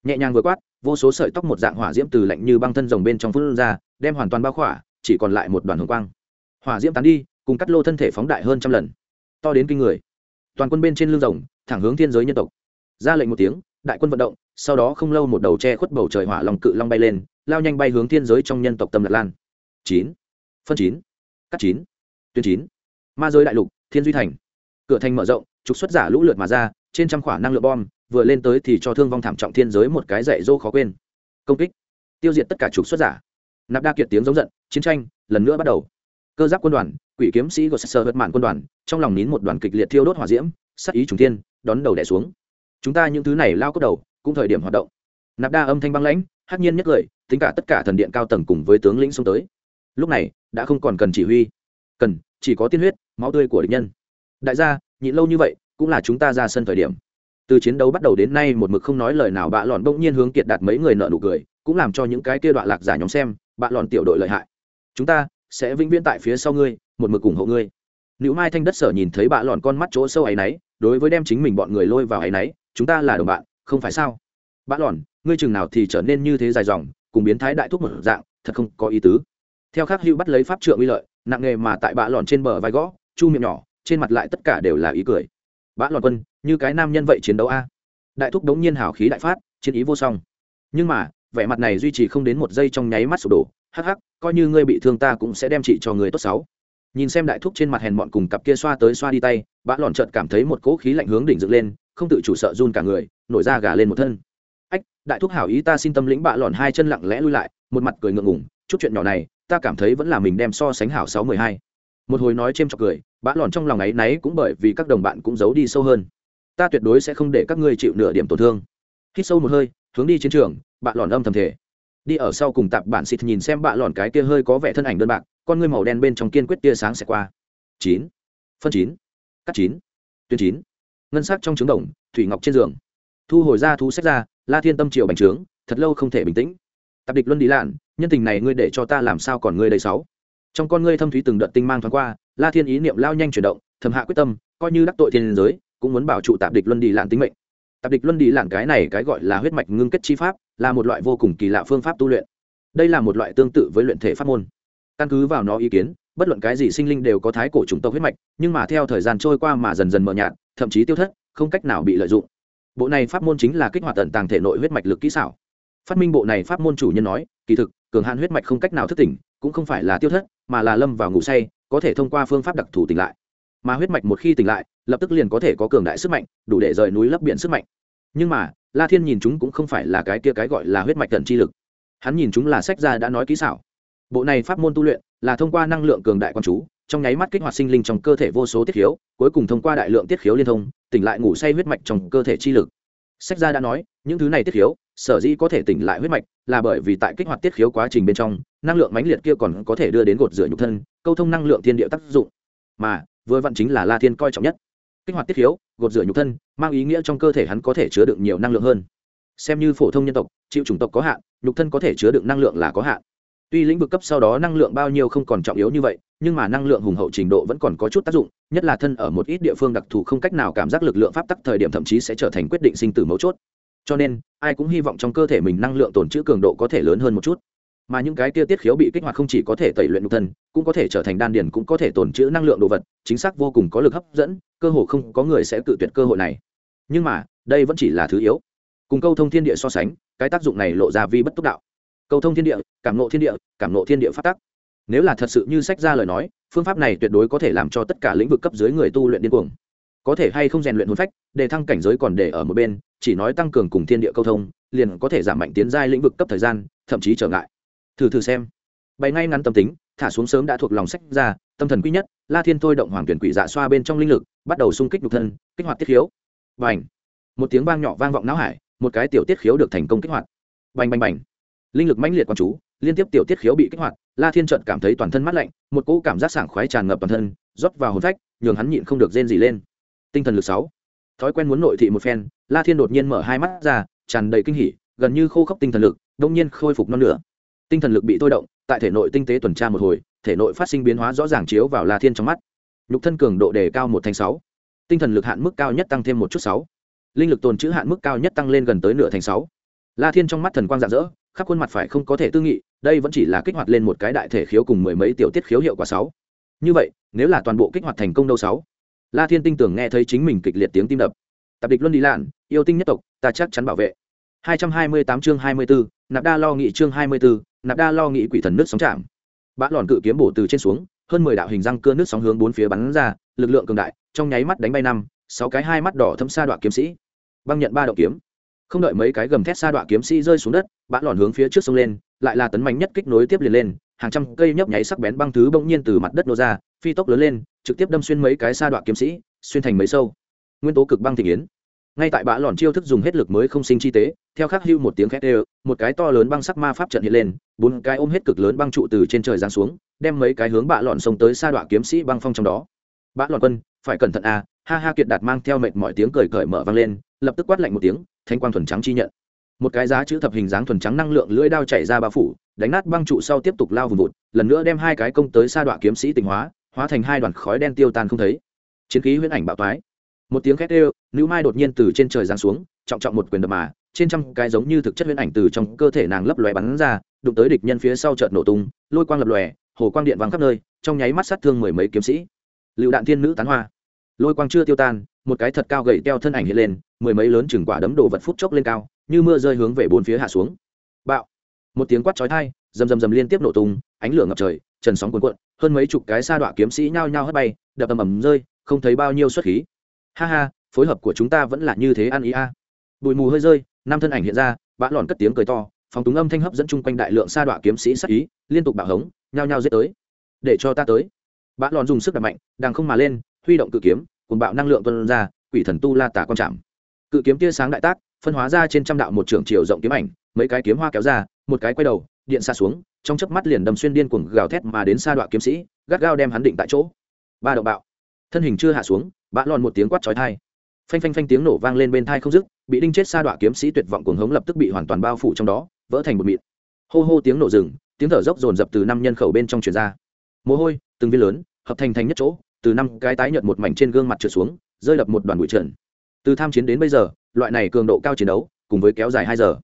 nhẹ nhàng vừa quát, vô số sợi tóc một dạng hỏa diễm từ lạnh như băng thân rồng bên trong phun ra, đem hoàn toàn bao khỏa, chỉ còn lại một đoàn hồng quang. Hỏa diễm tán đi, cùng cắt lô thân thể phóng đại hơn trăm lần. To đến kinh người. Toàn quân bên trên lưng rồng, thẳng hướng thiên giới nhân tộc. Ra lệnh một tiếng đại quân vận động, sau đó không lâu một đầu tre khuất bầu trời hỏa lòng cự long bay lên, lao nhanh bay hướng thiên giới trong nhân tộc tâm lạc lan. Chín. Phân chín. Cắt chín. Tuyến chín. Ma giới đại lục, thiên duy thành. Cửa thành mở rộng, trục xuất giả lũ lượt mà ra, trên trăm khỏa năng lượng bom, vừa lên tới thì cho thương vong thảm trọng thiên giới một cái dạy dô khó quên. Công kích. Tiêu diệt tất cả trục xuất giả. Nạp đa kiệt tiếng giống giận, chiến tranh, lần nữa bắt đầu. Cơ giáp quân đoàn, quỷ kiếm sĩ của sơ vật mạn quân đoàn, trong lòng nín một đoàn kịch liệt thiêu đốt hỏa diễm sắc ý trùng thiên, đón đầu đẻ xuống chúng ta những thứ này lao cốt đầu, cũng thời điểm hoạt động. Nạp đa âm thanh băng lãnh, hắc nhiên nhất lời, tính cả tất cả thần điện cao tầng cùng với tướng lĩnh xông tới. Lúc này, đã không còn cần chỉ huy. Cần, chỉ có tiên huyết, máu tươi của địch nhân. Đại gia, nhịn lâu như vậy, cũng là chúng ta ra sân thời điểm. Từ chiến đấu bắt đầu đến nay một mực không nói lời nào, bạ lọn bỗng nhiên hướng kiệt đạt mấy người nợ nụ cười, cũng làm cho những cái kia đoạn lạc giả nhóm xem, bạ lọn tiểu đội lợi hại. Chúng ta sẽ vĩnh viễn tại phía sau ngươi, một mực ủng hộ ngươi. Nữ mai thanh đất sở nhìn thấy bạ lọn con mắt chỗ sâu ấy nấy đối với đem chính mình bọn người lôi vào ấy nấy chúng ta là đồng bạn không phải sao? Bã lòn, ngươi chừng nào thì trở nên như thế dài dòng cùng biến thái đại thúc một dạng thật không có ý tứ. Theo khắc hữu bắt lấy pháp trượng uy lợi nặng nghề mà tại bạ lòn trên bờ vai gõ chu miệng nhỏ trên mặt lại tất cả đều là ý cười. Bã lòn quân như cái nam nhân vậy chiến đấu a? Đại thúc đống nhiên hào khí đại phát chiến ý vô song. Nhưng mà vẻ mặt này duy trì không đến một giây trong nháy mắt sụp đổ. Hắc hắc coi như ngươi bị thương ta cũng sẽ đem trị cho người tốt xấu. Nhìn xem đại thúc trên mặt hèn mọn cùng cặp kia xoa tới xoa đi tay bã lòn chợt cảm thấy một cỗ khí lạnh hướng đỉnh dựng lên không tự chủ sợ run cả người, nổi da gà lên một thân. Ách, đại thúc hảo ý ta xin tâm lĩnh bạ lòn hai chân lặng lẽ lui lại, một mặt cười ngượng ngùng, chút chuyện nhỏ này, ta cảm thấy vẫn là mình đem so sánh hảo sáu mười hai. Một hồi nói c h chọc cười bã lòn trong lòng áy náy cũng bởi vì các đồng bạn cũng giấu đi sâu hơn. Ta tuyệt đối sẽ không để các ngươi chịu nửa điểm tổn thương. Hít sâu một hơi, hướng đi chiến trường, bạ lòn âm thầm thể đi ở sau cùng tạp bản xịt nhìn xem bạ lòn cái kia hơi có vẻ thân ảnh đơn bạc, con ngươi màu đen bên trong kiên quyết tia sáng sẽ qua. Chín. Phân chín. Cắt chín. Tuyến chín ngân sắc trong trứng đồng, thủy ngọc trên giường. Thu hồi ra thu sách ra, la thiên tâm triều bành trướng, thật lâu không thể bình tĩnh. Tạp địch luân đi lạn, nhân tình này ngươi để cho ta làm sao còn ngươi đầy sáu? Trong con ngươi thâm thúy từng đợt tinh mang thoáng qua, la thiên ý niệm lao nhanh chuyển động, thầm hạ quyết tâm, coi như đắc tội thiên giới, cũng muốn bảo trụ tạp địch luân đi lạn tính mệnh. Tạp địch luân đi lạn cái này cái gọi là huyết mạch ngưng kết chi pháp, là một loại vô cùng kỳ lạ phương pháp tu luyện. Đây là một loại tương tự với luyện thể pháp môn. Căn cứ vào nó ý kiến, bất luận cái gì sinh linh đều có thái cổ chủng tộc huyết mạch, nhưng mà theo thời gian trôi qua mà dần dần mờ nhạt thậm chí tiêu thất, không cách nào bị lợi dụng. Bộ này pháp môn chính là kích hoạt tận tàng thể nội huyết mạch lực kỹ xảo. Phát minh bộ này pháp môn chủ nhân nói, kỳ thực, cường hạn huyết mạch không cách nào thức tỉnh, cũng không phải là tiêu thất, mà là lâm vào ngủ say, có thể thông qua phương pháp đặc thù tỉnh lại. Mà huyết mạch một khi tỉnh lại, lập tức liền có thể có cường đại sức mạnh, đủ để rời núi lấp biển sức mạnh. Nhưng mà, la thiên nhìn chúng cũng không phải là cái kia cái gọi là huyết mạch thần chi lực. Hắn nhìn chúng là sách gia đã nói kỹ xảo. Bộ này pháp môn tu luyện là thông qua năng lượng cường đại quan chú trong nháy mắt kích hoạt sinh linh trong cơ thể vô số tiết khiếu, cuối cùng thông qua đại lượng tiết khiếu liên thông, tỉnh lại ngủ say huyết mạch trong cơ thể chi lực. Sách gia đã nói, những thứ này tiết khiếu, sở dĩ có thể tỉnh lại huyết mạch là bởi vì tại kích hoạt tiết khiếu quá trình bên trong, năng lượng mãnh liệt kia còn có thể đưa đến gột rửa nhục thân, câu thông năng lượng thiên địa tác dụng. Mà, vừa vặn chính là la thiên coi trọng nhất. Kích hoạt tiết khiếu, gột rửa nhục thân, mang ý nghĩa trong cơ thể hắn có thể chứa đựng nhiều năng lượng hơn. Xem như phổ thông nhân tộc, chịu chủng tộc có hạn, nhục thân có thể chứa đựng năng lượng là có hạn. Tuy lĩnh vực cấp sau đó năng lượng bao nhiêu không còn trọng yếu như vậy nhưng mà năng lượng hùng hậu trình độ vẫn còn có chút tác dụng, nhất là thân ở một ít địa phương đặc thù không cách nào cảm giác lực lượng pháp tắc thời điểm thậm chí sẽ trở thành quyết định sinh tử mấu chốt. Cho nên, ai cũng hy vọng trong cơ thể mình năng lượng tồn trữ cường độ có thể lớn hơn một chút. Mà những cái kia tiết khiếu bị kích hoạt không chỉ có thể tẩy luyện nhục thân, cũng có thể trở thành đan điền, cũng có thể tồn trữ năng lượng đồ vật, chính xác vô cùng có lực hấp dẫn, cơ hồ không có người sẽ cự tuyệt cơ hội này. Nhưng mà, đây vẫn chỉ là thứ yếu. Cùng câu thông thiên địa so sánh, cái tác dụng này lộ ra vi bất túc đạo. Câu thông thiên địa, cảm nộ thiên địa, cảm nộ thiên địa phát tắc nếu là thật sự như sách ra lời nói, phương pháp này tuyệt đối có thể làm cho tất cả lĩnh vực cấp dưới người tu luyện điên cuồng. Có thể hay không rèn luyện hồn phách, để thăng cảnh giới còn để ở một bên, chỉ nói tăng cường cùng thiên địa câu thông, liền có thể giảm mạnh tiến giai lĩnh vực cấp thời gian, thậm chí trở ngại. Thử thử xem. Bày ngay ngắn tâm tính, thả xuống sớm đã thuộc lòng sách ra, tâm thần quý nhất, la thiên thôi động hoàng tuyển quỷ dạ xoa bên trong linh lực, bắt đầu xung kích nhục thân, kích hoạt tiết khiếu. Bành. Một tiếng vang nhỏ vang vọng não hải, một cái tiểu tiết khiếu được thành công kích hoạt. Bành bành bành. Linh lực mãnh liệt quán chú, liên tiếp tiểu tiết khiếu bị kích hoạt la thiên trợn cảm thấy toàn thân mát lạnh, một cỗ cảm giác sảng khoái tràn ngập toàn thân, rót vào hồn phách, nhường hắn nhịn không được rên gì lên. Tinh thần lực sáu. Thói quen muốn nội thị một phen, la thiên đột nhiên mở hai mắt ra, tràn đầy kinh hỉ, gần như khô khốc tinh thần lực, đông nhiên khôi phục non nữa tinh thần lực bị thôi động, tại thể nội tinh tế tuần tra một hồi, thể nội phát sinh biến hóa rõ ràng chiếu vào la thiên trong mắt. Nhục thân cường độ đề cao một thành sáu. Tinh thần lực hạn mức cao nhất tăng thêm một chút sáu. Linh lực tồn chữ hạn mức cao nhất tăng lên gần tới nửa thành sáu. La thiên trong mắt thần quang rạng rỡ khắp khuôn mặt phải không có thể tư nghị đây vẫn chỉ là kích hoạt lên một cái đại thể khiếu cùng mười mấy tiểu tiết khiếu hiệu quả sáu. Như vậy nếu là toàn bộ kích hoạt thành công đâu sáu? La thiên tinh tưởng nghe thấy chính mình kịch liệt tiếng tim đập. Tập địch luân đi lạn yêu tinh nhất tộc ta chắc chắn bảo vệ. 228 chương 24, nạp đa lo nghị chương 24, nạp đa lo nghị quỷ thần nước sóng chạm. Bã lòn cự kiếm bổ từ trên xuống hơn mười đạo hình răng cưa nước sóng hướng bốn phía bắn ra lực lượng cường đại trong nháy mắt đánh bay năm sáu cái hai mắt đỏ thâm sa đoạn kiếm sĩ. Băng nhận ba đạo kiếm không đợi mấy cái gầm thét xa đoạn kiếm sĩ rơi xuống đất, bã lòn hướng phía trước sông lên, lại là tấn mạnh nhất kích nối tiếp liền lên, hàng trăm cây nhấp nháy sắc bén băng thứ bỗng nhiên từ mặt đất nô ra, phi tốc lớn lên, trực tiếp đâm xuyên mấy cái xa đoạn kiếm sĩ, xuyên thành mấy sâu. Nguyên tố cực băng thị yến. Ngay tại bã lòn chiêu thức dùng hết lực mới không sinh chi tế, theo khắc hưu một tiếng khét đều, một cái to lớn băng sắc ma pháp trận hiện lên, bốn cái ôm hết cực lớn băng trụ từ trên trời giáng xuống, đem mấy cái hướng bạ lòn xông tới xa đoạn kiếm sĩ băng phong trong đó. Bã lòn quân, phải cẩn thận à ha ha kiệt đạt mang theo mệt mọi tiếng cười cởi mở vang lên, lập tức quát lạnh một tiếng thanh quang thuần trắng chi nhận. Một cái giá chữ thập hình dáng thuần trắng năng lượng lưỡi đao chảy ra bao phủ, đánh nát băng trụ sau tiếp tục lao vùng vụt, lần nữa đem hai cái công tới sa đoạn kiếm sĩ tình hóa hóa thành hai đoàn khói đen tiêu tan không thấy. Chiến khí huyễn ảnh bạo toái. Một tiếng khét đều nữ mai đột nhiên từ trên trời giáng xuống, trọng trọng một quyền đập mà, trên trăm cái giống như thực chất huyễn ảnh từ trong cơ thể nàng lấp lóe bắn ra, đụng tới địch nhân phía sau chợt nổ tung, lôi quang lập lòe, hồ quang điện vàng khắp nơi, trong nháy mắt sát thương mười mấy kiếm sĩ. Lựu đạn thiên nữ tán hoa. Lôi quang chưa tiêu tan một cái thật cao gậy teo thân ảnh hiện lên, mười mấy lớn chừng quả đấm đồ vật phút chốc lên cao, như mưa rơi hướng về bốn phía hạ xuống. Bạo! Một tiếng quát chói tai, rầm rầm rầm liên tiếp nổ tung, ánh lửa ngập trời, trần sóng cuồn cuộn, hơn mấy chục cái sa đọa kiếm sĩ nhao nhao hất bay, đập ầm ầm rơi, không thấy bao nhiêu xuất khí. Ha ha, phối hợp của chúng ta vẫn là như thế ăn ý a. Bụi mù hơi rơi, năm thân ảnh hiện ra, bã lòn cất tiếng cười to, phóng túng âm thanh hấp dẫn chung quanh đại lượng sa đọa kiếm sĩ sắc ý, liên tục bạo hống, nhao nhao giết tới. Để cho ta tới. Bã lòn dùng sức đập mạnh đang không mà lên, huy động cự kiếm cùng bạo năng lượng tuân ra, quỷ thần tu la tả con chạm. Cự kiếm tia sáng đại tác, phân hóa ra trên trăm đạo một trường chiều rộng kiếm ảnh, mấy cái kiếm hoa kéo ra, một cái quay đầu, điện xa xuống, trong chớp mắt liền đâm xuyên điên cuồng gào thét mà đến xa đoạn kiếm sĩ, gắt gao đem hắn định tại chỗ. Ba động bạo. Thân hình chưa hạ xuống, bã lòn một tiếng quát chói thai phanh phanh phanh tiếng nổ vang lên bên thai không dứt, bị đinh chết xa đoạn kiếm sĩ tuyệt vọng cuồng hống lập tức bị hoàn toàn bao phủ trong đó, vỡ thành một mịn. Hô hô tiếng nổ rừng, tiếng thở dốc dồn dập từ năm nhân khẩu bên trong truyền ra. Mồ hôi, từng viên lớn, hợp thành thành nhất chỗ từ năm cái tái nhợt một mảnh trên gương mặt trượt xuống, rơi đập một đoàn bụi trần. Từ tham chiến đến bây giờ, loại này cường độ cao chiến đấu, cùng với kéo dài hai giờ.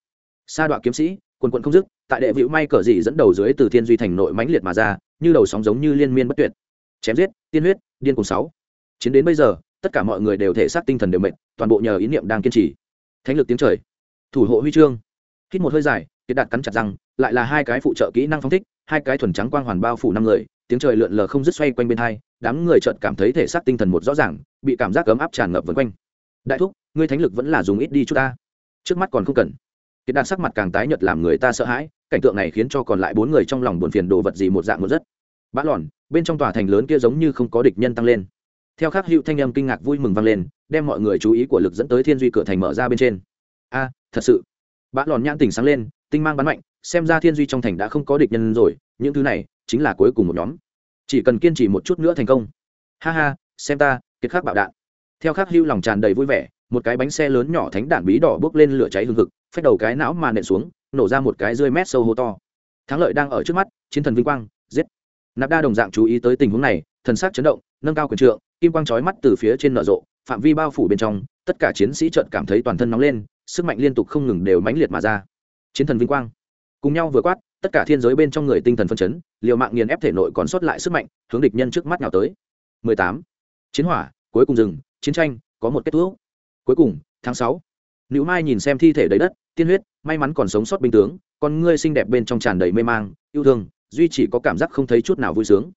Sa đoạn kiếm sĩ, quần quận không dứt, tại đệ vịu may cờ dị dẫn đầu dưới từ thiên duy thành nội mãnh liệt mà ra, như đầu sóng giống như liên miên bất tuyệt. Chém giết, tiên huyết, điên cùng sáu. Chiến đến bây giờ, tất cả mọi người đều thể xác tinh thần đều mệt, toàn bộ nhờ ý niệm đang kiên trì. Thánh lực tiếng trời. Thủ hộ huy chương. Hít một hơi dài, kiệt đạt cắn chặt răng, lại là hai cái phụ trợ kỹ năng phong thích, hai cái thuần trắng quang hoàn bao phủ năm người, tiếng trời lượn lờ không dứt xoay quanh bên hai đám người chợt cảm thấy thể xác tinh thần một rõ ràng, bị cảm giác ấm áp tràn ngập vân quanh. Đại thúc, ngươi thánh lực vẫn là dùng ít đi chút ta. Trước mắt còn không cần. Kiệt đạt sắc mặt càng tái nhợt làm người ta sợ hãi, cảnh tượng này khiến cho còn lại bốn người trong lòng buồn phiền đồ vật gì một dạng một rất. Bã lòn, bên trong tòa thành lớn kia giống như không có địch nhân tăng lên. Theo khắc hữu thanh âm kinh ngạc vui mừng vang lên, đem mọi người chú ý của lực dẫn tới thiên duy cửa thành mở ra bên trên. A, thật sự. Bã lòn nhãn tỉnh sáng lên, tinh mang bắn mạnh, xem ra thiên duy trong thành đã không có địch nhân rồi, những thứ này chính là cuối cùng một nhóm chỉ cần kiên trì một chút nữa thành công. Ha ha, xem ta, kiệt khắc bạo đạn. Theo khắc hưu lòng tràn đầy vui vẻ, một cái bánh xe lớn nhỏ thánh đạn bí đỏ bước lên lửa cháy hừng hực, phách đầu cái não mà nện xuống, nổ ra một cái rơi mét sâu hô to. Thắng lợi đang ở trước mắt, chiến thần vinh quang, giết. Nạp đa đồng dạng chú ý tới tình huống này, thần sắc chấn động, nâng cao quyền trượng, kim quang chói mắt từ phía trên nở rộ, phạm vi bao phủ bên trong, tất cả chiến sĩ trợn cảm thấy toàn thân nóng lên, sức mạnh liên tục không ngừng đều mãnh liệt mà ra. Chiến thần vinh quang. Cùng nhau vừa quát tất cả thiên giới bên trong người tinh thần phân chấn liều mạng nghiền ép thể nội còn sót lại sức mạnh hướng địch nhân trước mắt nào tới 18. chiến hỏa cuối cùng dừng chiến tranh có một kết thúc cuối cùng tháng 6. Nữu Mai nhìn xem thi thể đầy đất, tiên huyết, may mắn còn sống sót binh tướng, con ngươi xinh đẹp bên trong tràn đầy mê mang, yêu thương, duy chỉ có cảm giác không thấy chút nào vui sướng.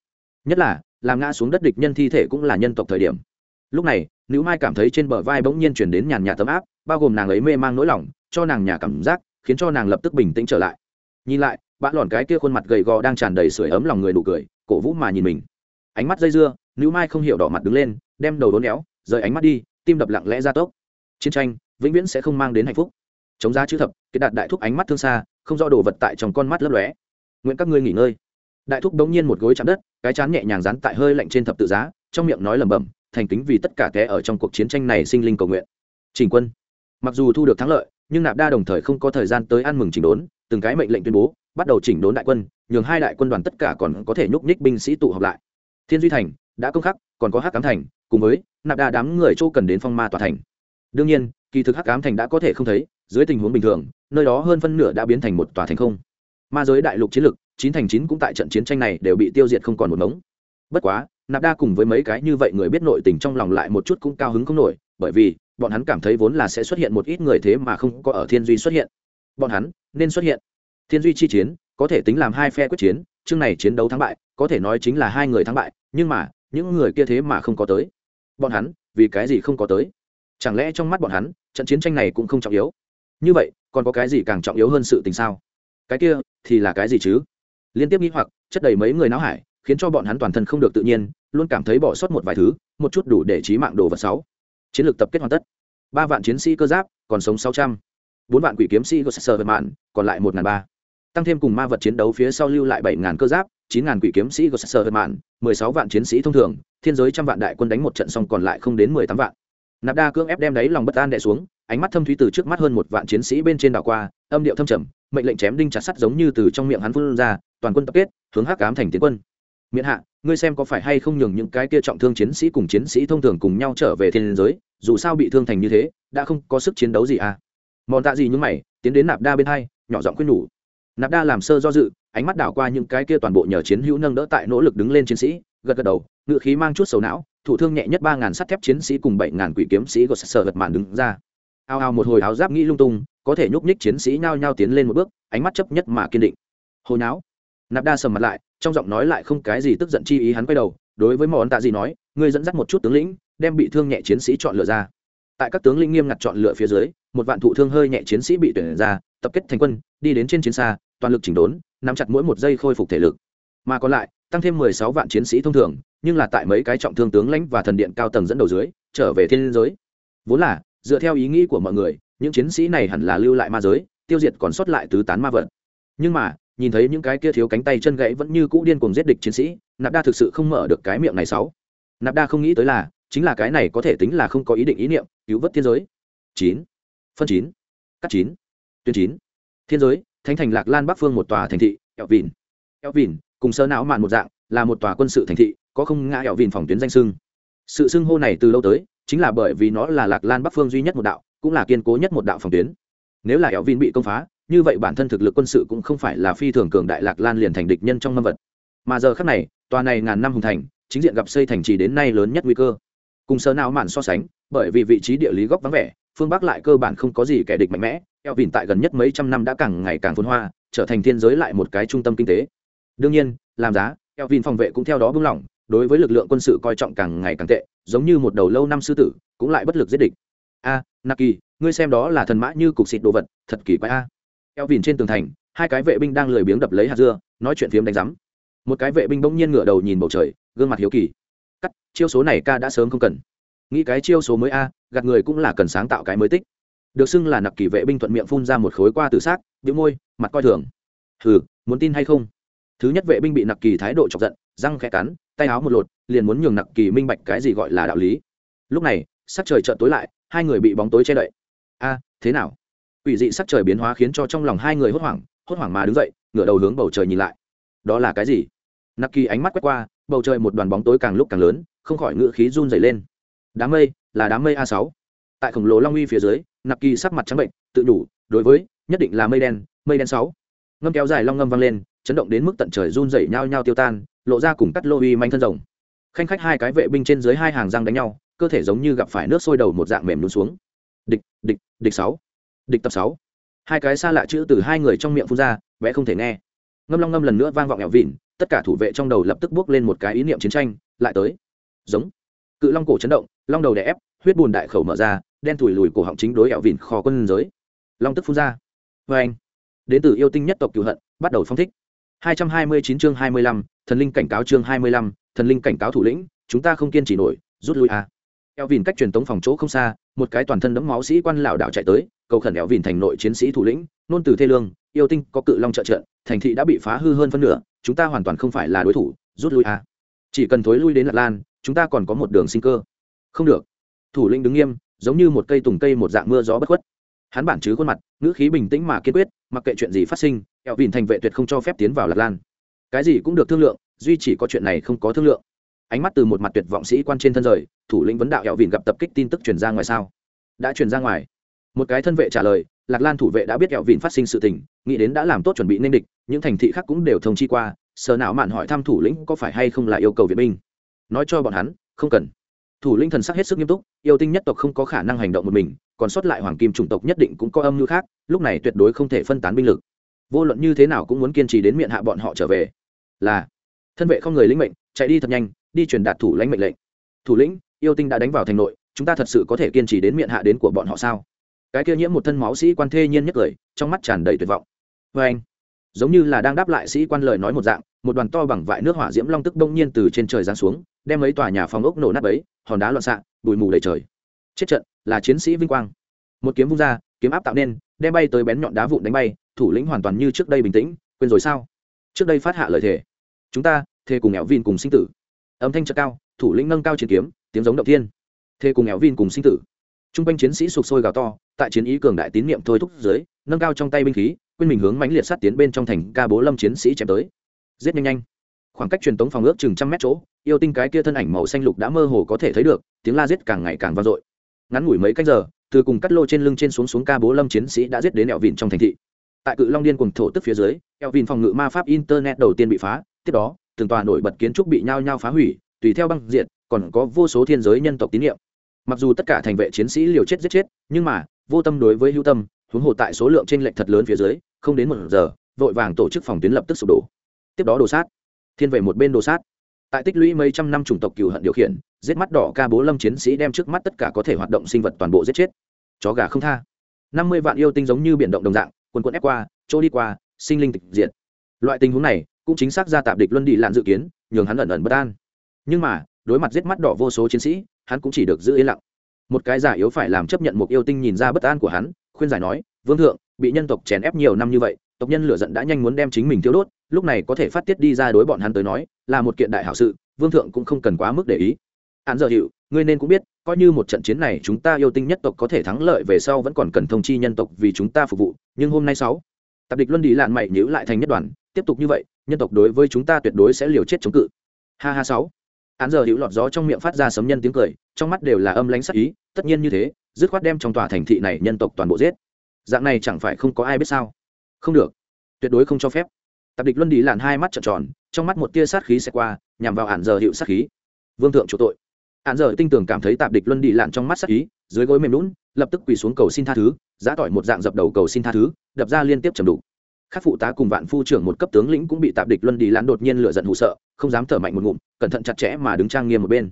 Nhất là, làm ngã xuống đất địch nhân thi thể cũng là nhân tộc thời điểm. Lúc này, Nữu Mai cảm thấy trên bờ vai bỗng nhiên truyền đến nhàn nhạt tấm áp, bao gồm nàng ấy mê mang nỗi lòng, cho nàng nhà cảm giác, khiến cho nàng lập tức bình tĩnh trở lại. Nhìn lại, bã lòn cái kia khuôn mặt gầy gò đang tràn đầy sưởi ấm lòng người nụ cười, cổ vũ mà nhìn mình. Ánh mắt dây dưa, nữ Mai không hiểu đỏ mặt đứng lên, đem đầu đốn éo, rời ánh mắt đi, tim đập lặng lẽ ra tốc. Chiến tranh, vĩnh viễn sẽ không mang đến hạnh phúc. Chống giá chữ thập kiệt đạt đại thúc ánh mắt thương xa không do đồ vật tại trong con mắt lấp lóe. Nguyện các ngươi nghỉ ngơi. Đại thúc đống nhiên một gối chạm đất cái chán nhẹ nhàng dán tại hơi lạnh trên thập tự giá trong miệng nói lẩm bẩm thành kính vì tất cả té ở trong cuộc chiến tranh này sinh linh cầu nguyện. Trình quân. Mặc dù thu được thắng lợi nhưng nạp đa đồng thời không có thời gian tới ăn mừng chỉnh đốn từng cái mệnh lệnh tuyên bố bắt đầu chỉnh đốn đại quân, nhường hai đại quân đoàn tất cả còn có thể nhúc nhích binh sĩ tụ họp lại. Thiên duy thành, đã công khắc, còn có hắc cám thành, cùng với nạp đa đám người châu cần đến phong ma tòa thành. Đương nhiên, kỳ thực hắc Cám thành đã có thể không thấy, dưới tình huống bình thường, nơi đó hơn phân nửa đã biến thành một tòa thành không. Ma giới đại lục chiến lực chín thành chín cũng tại trận chiến tranh này đều bị tiêu diệt không còn một mống. Bất quá, nạp đa cùng với mấy cái như vậy người biết nội tình trong lòng lại một chút cũng cao hứng không nổi, bởi vì, bọn hắn cảm thấy vốn là sẽ xuất hiện một ít người thế mà không có ở thiên duy xuất hiện. Bọn hắn, nên xuất hiện thiên duy chi chiến, có thể tính làm hai phe quyết chiến, chương này chiến đấu thắng bại, có thể nói chính là hai người thắng bại, nhưng mà, những người kia thế mà không có tới. Bọn hắn, vì cái gì không có tới? Chẳng lẽ trong mắt bọn hắn, trận chiến tranh này cũng không trọng yếu? Như vậy, còn có cái gì càng trọng yếu hơn sự tình sao? Cái kia, thì là cái gì chứ? Liên tiếp nghĩ hoặc, chất đầy mấy người não hải, khiến cho bọn hắn toàn thân không được tự nhiên, luôn cảm thấy bỏ sót một vài thứ, một chút đủ để trí mạng đồ vật sáu. Chiến lược tập kết hoàn tất. Ba vạn chiến sĩ cơ giáp, còn sống sáu trăm. Bốn vạn quỷ kiếm sĩ cơ sở vật mạn, còn lại một ngàn ba tăng thêm cùng ma vật chiến đấu phía sau lưu lại bảy ngàn cơ giáp, chín ngàn quỷ kiếm sĩ cơ sở mạn, mười sáu vạn chiến sĩ thông thường, thiên giới trăm vạn đại quân đánh một trận xong còn lại không đến mười tám vạn. Nạp đa cưỡng ép đem đáy lòng bất an đè xuống, ánh mắt thâm thúy từ trước mắt hơn một vạn chiến sĩ bên trên đảo qua, âm điệu thâm trầm, mệnh lệnh chém đinh chặt sắt giống như từ trong miệng hắn phun ra, toàn quân tập kết, hướng hắc ám thành tiến quân. Miễn hạ, ngươi xem có phải hay không nhường những cái kia trọng thương chiến sĩ cùng chiến sĩ thông thường cùng nhau trở về thiên giới, dù sao bị thương thành như thế, đã không có sức chiến đấu gì à. Mòn tạ gì nhưng mày, tiến đến nạp đa bên hai, nhỏ giọng khuyên nhủ nạp đa làm sơ do dự, ánh mắt đảo qua những cái kia toàn bộ nhờ chiến hữu nâng đỡ tại nỗ lực đứng lên chiến sĩ, gật gật đầu ngự khí mang chút sầu não, thủ thương nhẹ nhất ba ngàn sắt thép chiến sĩ cùng bảy ngàn quỷ kiếm sĩ của sờ gật màn đứng ra. Ao ao một hồi áo giáp nghĩ lung tung, có thể nhúc nhích chiến sĩ nhao nhao tiến lên một bước, ánh mắt chấp nhất mà kiên định. Hồi não nạp đa sầm mặt lại, trong giọng nói lại không cái gì tức giận chi ý hắn quay đầu, đối với món tạ gì nói, ngươi dẫn dắt một chút tướng lĩnh, đem bị thương nhẹ chiến sĩ chọn lựa ra. Tại các tướng lĩnh nghiêm ngặt chọn lựa phía dưới, một vạn thụ thương hơi nhẹ chiến sĩ bị tuyển ra, tập kết thành quân đi đến trên chiến xa, toàn lực chỉnh đốn, nắm chặt mỗi một giây khôi phục thể lực. Mà còn lại, tăng thêm mười sáu vạn chiến sĩ thông thường, nhưng là tại mấy cái trọng thương tướng lãnh và thần điện cao tầng dẫn đầu dưới, trở về thiên giới. Vốn là, dựa theo ý nghĩ của mọi người, những chiến sĩ này hẳn là lưu lại ma giới, tiêu diệt còn sót lại tứ tán ma vật. Nhưng mà, nhìn thấy những cái kia thiếu cánh tay chân gãy vẫn như cũ điên cuồng giết địch chiến sĩ, nạp đa thực sự không mở được cái miệng này sáu. Nạp đa không nghĩ tới là, chính là cái này có thể tính là không có ý định ý niệm, cứu vớt thiên giới. Chín. Phân chín. Cắt chín. Tuyên chín thiên giới, thánh thành lạc lan bắc phương một tòa thành thị eo vìn eo vìn cùng sơ não mạn một dạng, là một tòa quân sự thành thị, có không ngã eo vìn phòng tuyến danh sưng. Sự xưng hô này từ lâu tới, chính là bởi vì nó là lạc lan bắc phương duy nhất một đạo, cũng là kiên cố nhất một đạo phòng tuyến. Nếu là eo vìn bị công phá, như vậy bản thân thực lực quân sự cũng không phải là phi thường cường đại lạc lan liền thành địch nhân trong năm vật. Mà giờ khác này, tòa này ngàn năm hùng thành, chính diện gặp xây thành trì đến nay lớn nhất nguy cơ cùng sơ nào mạn so sánh bởi vì vị trí địa lý góc vắng vẻ phương bắc lại cơ bản không có gì kẻ địch mạnh mẽ eo vìn tại gần nhất mấy trăm năm đã càng ngày càng phồn hoa trở thành thiên giới lại một cái trung tâm kinh tế. Đương nhiên làm giá eo vìn phòng vệ cũng theo đó bưng lỏng đối với lực lượng quân sự coi trọng càng ngày càng tệ giống như một đầu lâu năm sư tử cũng lại bất lực giết địch. A à, naki ngươi xem đó là thần mã như cục xịt đồ vật thật kỳ quái a. Eo vìn trên tường thành hai cái vệ binh đang lười biếng đập lấy hạt dưa nói chuyện phiếm đánh rắm một cái vệ binh bỗng nhiên ngửa đầu nhìn bầu trời gương mặt hiếu kỳ cắt, chiêu số này ca đã sớm không cần. Nghĩ cái chiêu số mới a, gạt người cũng là cần sáng tạo cái mới tích. Được xưng là nặc kỳ vệ binh thuận miệng phun ra một khối qua từ xác bị môi, mặt coi thường. Hừ, muốn tin hay không? Thứ nhất vệ binh bị nặc kỳ thái độ chọc giận, răng khẽ cắn, tay áo một lột, liền muốn nhường nặc kỳ minh bạch cái gì gọi là đạo lý. Lúc này, sắc trời chợt tối lại, hai người bị bóng tối che đậy. A, thế nào? Ủy dị sắc trời biến hóa khiến cho trong lòng hai người hốt hoảng hốt hoảng mà đứng dậy, ngửa đầu hướng bầu trời nhìn lại. Đó là cái gì? Nặc kỳ ánh mắt quét qua, bầu trời một đoàn bóng tối càng lúc càng lớn, không khỏi ngự khí run dày lên. Đám mây, là đám mây a sáu. Tại khổng lồ long uy phía dưới, nặc kỳ sắc mặt trắng bệnh, tự đủ, đối với, nhất định là mây đen mây đen sáu. Ngâm kéo dài long ngâm vang lên, chấn động đến mức tận trời run dày nhao nhao tiêu tan, lộ ra cùng cắt lô uy manh thân rồng. Khanh khách hai cái vệ binh trên dưới hai hàng răng đánh nhau, cơ thể giống như gặp phải nước sôi đầu một dạng mềm lún xuống. Địch địch địch sáu. Địch tập sáu. Hai cái xa lạ chữ từ hai người trong miệng phun ra vẽ không thể nghe. Ngâm long ngâm lần nữa vang vọng ẻo vịn tất cả thủ vệ trong đầu lập tức bước lên một cái ý niệm chiến tranh lại tới. Giống. Cự long cổ chấn động long đầu đè ép huyết bùn đại khẩu mở ra đen thủi lùi cổ họng chính đối ẹo vịn kho quân giới. Long tức phun ra. Vê anh đến từ yêu tinh nhất tộc cựu hận bắt đầu phong thích. 229 chương 25, thần linh cảnh cáo chương 25, thần linh cảnh cáo thủ lĩnh chúng ta không kiên trì nổi rút lui à eo vịn cách truyền tống phòng chỗ không xa một cái toàn thân đẫm máu sĩ quan lão đạo chạy tới cầu khẩn eo vịn thành nội chiến sĩ thủ lĩnh nôn từ thê lương yêu tinh có cự long trợ trận thành thị đã bị phá hư hơn phân nửa, chúng ta hoàn toàn không phải là đối thủ, rút lui à? chỉ cần thối lui đến lạc lan, chúng ta còn có một đường sinh cơ. Không được. Thủ lĩnh đứng nghiêm, giống như một cây tùng cây một dạng mưa gió bất khuất. Hắn bản chứ khuôn mặt, ngữ khí bình tĩnh mà kiên quyết, mặc kệ chuyện gì phát sinh, kẹo vìn thành vệ tuyệt không cho phép tiến vào lạc lan. Cái gì cũng được thương lượng, duy chỉ có chuyện này không có thương lượng. Ánh mắt từ một mặt tuyệt vọng sĩ quan trên thân rời, thủ lĩnh vấn đạo kẹo vìn gặp tập kích tin tức truyền ra ngoài sao? Đã truyền ra ngoài. Một cái thân vệ trả lời lạc lan thủ vệ đã biết eo vịn phát sinh sự tình, nghĩ đến đã làm tốt chuẩn bị nên địch, những thành thị khác cũng đều thông chi qua, sở não mạn hỏi thăm thủ lĩnh có phải hay không là yêu cầu viện binh. Nói cho bọn hắn, không cần. Thủ lĩnh thần sắc hết sức nghiêm túc, yêu tinh nhất tộc không có khả năng hành động một mình, còn sót lại hoàng kim chủng tộc nhất định cũng có âm mưu khác, lúc này tuyệt đối không thể phân tán binh lực. Vô luận như thế nào cũng muốn kiên trì đến miệng hạ bọn họ trở về. Là. Thân vệ không người lĩnh mệnh, chạy đi thật nhanh, đi truyền đạt thủ lãnh mệnh lệnh. Thủ lĩnh, yêu tinh đã đánh vào thành nội, chúng ta thật sự có thể kiên trì đến miệng hạ đến của bọn họ sao? Cái kia nhiễm một thân máu sĩ quan thê nhiên nhất cười, trong mắt tràn đầy tuyệt vọng. Vê anh, giống như là đang đáp lại sĩ quan lời nói một dạng, một đoàn to bằng vại nước hỏa diễm long tức đông nhiên từ trên trời giáng xuống, đem mấy tòa nhà phòng ốc nổ nát ấy hòn đá loạn xạ, bụi mù đầy trời. Chết trận, là chiến sĩ vinh quang. Một kiếm vung ra, kiếm áp tạo nên, đem bay tới bén nhọn đá vụn đánh bay, thủ lĩnh hoàn toàn như trước đây bình tĩnh, quên rồi sao? Trước đây phát hạ lời thề. Chúng ta, thề cùng nghèo vin cùng sinh tử. Âm thanh chợt cao, thủ lĩnh nâng cao chiến kiếm, tiếng giống động thiên. Thề cùng nghèo vin cùng sinh tử t r u n g quanh chiến sĩ sụp sôi gào to, tại chiến ý cường đại tín niệm thôi thúc dưới, nâng cao trong tay binh khí, quên mình hướng mãnh liệt sát tiến bên trong thành ca bố lâm chiến sĩ chém tới. Giết nhanh nhanh. Khoảng cách truyền tống phòng ước chừng trăm mét chỗ, yêu tinh cái kia thân ảnh màu xanh lục đã mơ hồ có thể thấy được, tiếng la giết càng ngày càng vang dội. Ngắn ngủi mấy cách giờ, từ cùng cắt lô trên lưng trên xuống xuống ca bố lâm chiến sĩ đã giết đến ẹo vịn trong thành thị. Tại cự long điên cùng thổ tức phía dưới ẹo vịn phòng ngự ma pháp internet đầu tiên bị phá, tiếp đó, từng tòa nổi bật kiến trúc bị nhao nhao phá hủy, tùy theo băng diện còn có vô số thiên giới nhân tộc tín nhiệm mặc dù tất cả thành vệ chiến sĩ liều chết giết chết, nhưng mà, vô tâm đối với hữu tâm, huống hồ tại số lượng t r ê n lệch thật lớn phía dưới, không đến một giờ, vội vàng tổ chức phòng tuyến lập tức sụp đổ. Tiếp đó đồ sát. Thiên vệ một bên đồ sát. Tại tích lũy mấy trăm năm chủng tộc cựu hận điều khiển, giết mắt đỏ ca bố lâm chiến sĩ đem trước mắt tất cả có thể hoạt động sinh vật toàn bộ giết chết. Chó gà không tha. Năm mươi vạn yêu tinh giống như biển động đồng dạng, quần quần ép qua chỗ đi qua, sinh linh tịch diện loại tình huống này cũng chính xác ra tạp địch luân đi lạn dự kiến, nhường hắn ẩn ẩn bất an. Nhưng mà đối mặt giết mắt đỏ vô số chiến sĩ, hắn cũng chỉ được giữ yên lặng. Một cái giả yếu phải làm chấp nhận một yêu tinh nhìn ra bất an của hắn, khuyên giải nói, vương thượng, bị nhân tộc chèn ép nhiều năm như vậy, tộc nhân lửa giận đã nhanh muốn đem chính mình tiêu đốt, lúc này có thể phát tiết đi ra đối bọn hắn tới nói, là một kiện đại hảo sự, vương thượng cũng không cần quá mức để ý. Hắn giờ hiệu ngươi nên cũng biết, coi như một trận chiến này chúng ta yêu tinh nhất tộc có thể thắng lợi về sau vẫn còn cần thông chi nhân tộc vì chúng ta phục vụ, nhưng hôm nay sáu tập địch luân đi lạn mày nhữ lại thành nhất đoàn, tiếp tục như vậy, nhân tộc đối với chúng ta tuyệt đối sẽ liều chết chống cự. Ha ha sáu án giờ hữu lọt gió trong miệng phát ra sấm nhân tiếng cười, trong mắt đều là âm lãnh sắc ý, tất nhiên như thế, dứt khoát đem trong tòa thành thị này nhân tộc toàn bộ giết. Dạng này chẳng phải không có ai biết sao? Không được. Tuyệt đối không cho phép. Tạp địch luân đi làn hai mắt trợn tròn, trong mắt một tia sát khí xẹt qua, nhằm vào ản giờ hiệu sát khí. Vương thượng chủ tội. Ản giờ tinh tường cảm thấy tạp địch luân đi làn trong mắt sát ý, dưới gối mềm lún lập tức quỳ xuống cầu xin tha thứ, giã tỏi một dạng dập đầu cầu xin tha thứ, đập ra liên tiếp chầm đủ các phụ tá cùng vạn phu trưởng một cấp tướng lĩnh cũng bị tạp địch luân đi làn đột nhiên lựa giận hụ sợ, không dám thở mạnh một ngụm cẩn thận chặt chẽ mà đứng trang nghiêm một bên.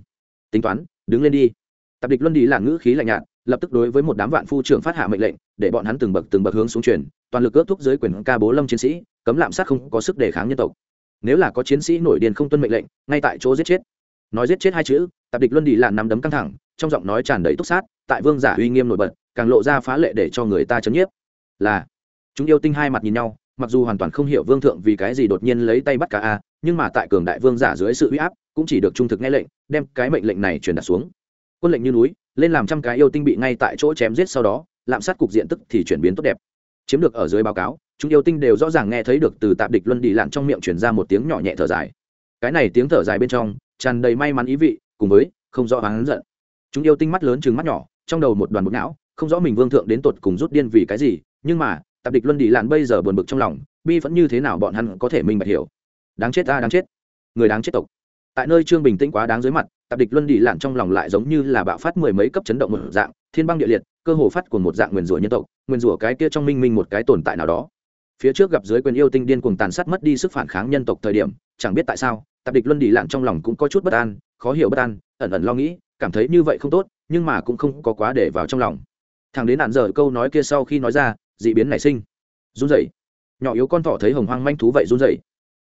Tính toán, đứng lên đi. Tạp địch luân đi là ngữ khí lạnh nhạt, lập tức đối với một đám vạn phu trưởng phát hạ mệnh lệnh, để bọn hắn từng bậc từng bậc hướng xuống truyền, toàn lực ước thúc dưới quyền ca bố lâm chiến sĩ, cấm lạm sát không có sức đề kháng nhân tộc. Nếu là có chiến sĩ nổi điên không tuân mệnh lệnh, ngay tại chỗ giết chết. Nói giết chết hai chữ tạp địch luân đi là nắm đấm căng thẳng, trong giọng nói tràn đầy túc sát, tại vương giả uy nghiêm nổi bật, càng lộ ra phá lệ để cho người ta chấn nhiếp. Là, chúng yêu tinh hai mặt nhìn nhau, mặc dù hoàn toàn không hiểu vương thượng vì cái gì đột nhiên lấy tay bắt cả a nhưng mà tại cường đại vương giả dưới sự uy áp, cũng chỉ được trung thực nghe lệnh, đem cái mệnh lệnh này truyền đạt xuống. Quân lệnh như núi, lên làm trăm cái yêu tinh bị ngay tại chỗ chém giết sau đó, lạm sát cục diện tức thì chuyển biến tốt đẹp. Chiếm được ở dưới báo cáo, chúng yêu tinh đều rõ ràng nghe thấy được từ tạp địch luân đi lặn trong miệng chuyển ra một tiếng nhỏ nhẹ thở dài. Cái này tiếng thở dài bên trong, tràn đầy may mắn ý vị, cùng với, không rõ hắn giận. Chúng yêu tinh mắt lớn chừng mắt nhỏ, trong đầu một đoàn bột não, không rõ mình vương thượng đến tột cùng rút điên vì cái gì, nhưng mà, tạp địch luân đi lặn bây giờ buồn bực trong lòng, bi vẫn như thế nào bọn hắn có thể minh bạch hiểu đáng chết ta, đáng chết. Người đáng chết tộc. Tại nơi trương bình tĩnh quá đáng dưới mặt, tạp địch luân đi lặn trong lòng lại giống như là bạo phát mười mấy cấp chấn động một dạng, thiên băng địa liệt, cơ hồ phát của một dạng nguyền rủa nhân tộc nguyền rủa cái kia trong minh minh một cái tồn tại nào đó. Phía trước gặp dưới quyền yêu tinh điên cuồng tàn sát mất đi sức phản kháng nhân tộc thời điểm, chẳng biết tại sao, tạp địch luân đi lặn trong lòng cũng có chút bất an, khó hiểu bất an, ẩn ẩn lo nghĩ, cảm thấy như vậy không tốt, nhưng mà cũng không có quá để vào trong lòng. Thằng đến nạn giờ câu nói kia sau khi nói ra, dị biến nảy sinh. Run rẩy. Nhỏ yếu con thỏ thấy hồng hoang manh thú vậy run rẩy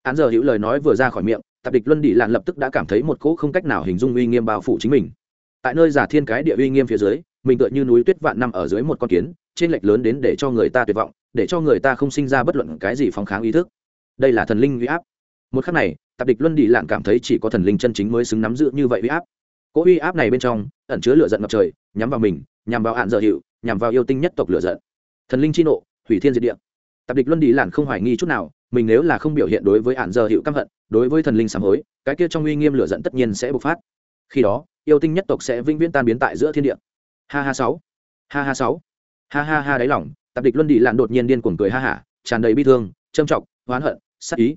án giờ hữu lời nói vừa ra khỏi miệng tạp địch luân đi lạn lập tức đã cảm thấy một cỗ không cách nào hình dung uy nghiêm bao phủ chính mình. Tại nơi giả thiên cái địa uy nghiêm phía dưới, mình tựa như núi tuyết vạn nằm ở dưới một con kiến, trên lệch lớn đến để cho người ta tuyệt vọng, để cho người ta không sinh ra bất luận cái gì phóng kháng ý thức. Đây là thần linh uy áp. Một khắc này tạp địch luân đi lạn cảm thấy chỉ có thần linh chân chính mới xứng nắm giữ như vậy uy áp. Cỗ uy áp này bên trong, ẩn chứa lửa giận ngập trời, nhắm vào mình, nhằm vào hạn dở hiệu nhằm vào yêu tinh nhất tộc lửa giận. Thần linh chi nộ, hủy thiên diệt địa. Tạp địch luân đi lạn không hoài nghi chút nào mình nếu là không biểu hiện đối với hạn giờ hiệu căm hận, đối với thần linh sám hối, cái kia trong uy nghiêm lửa giận tất nhiên sẽ bộc phát. Khi đó, yêu tinh nhất tộc sẽ vĩnh viễn tan biến tại giữa thiên địa. Ha ha sáu. Ha ha sáu. Ha ha ha đáy lỏng tạp địch luân đi lạn đột nhiên điên cuồng cười ha hả tràn đầy bi thương trâm trọng, oán hận sắc ý.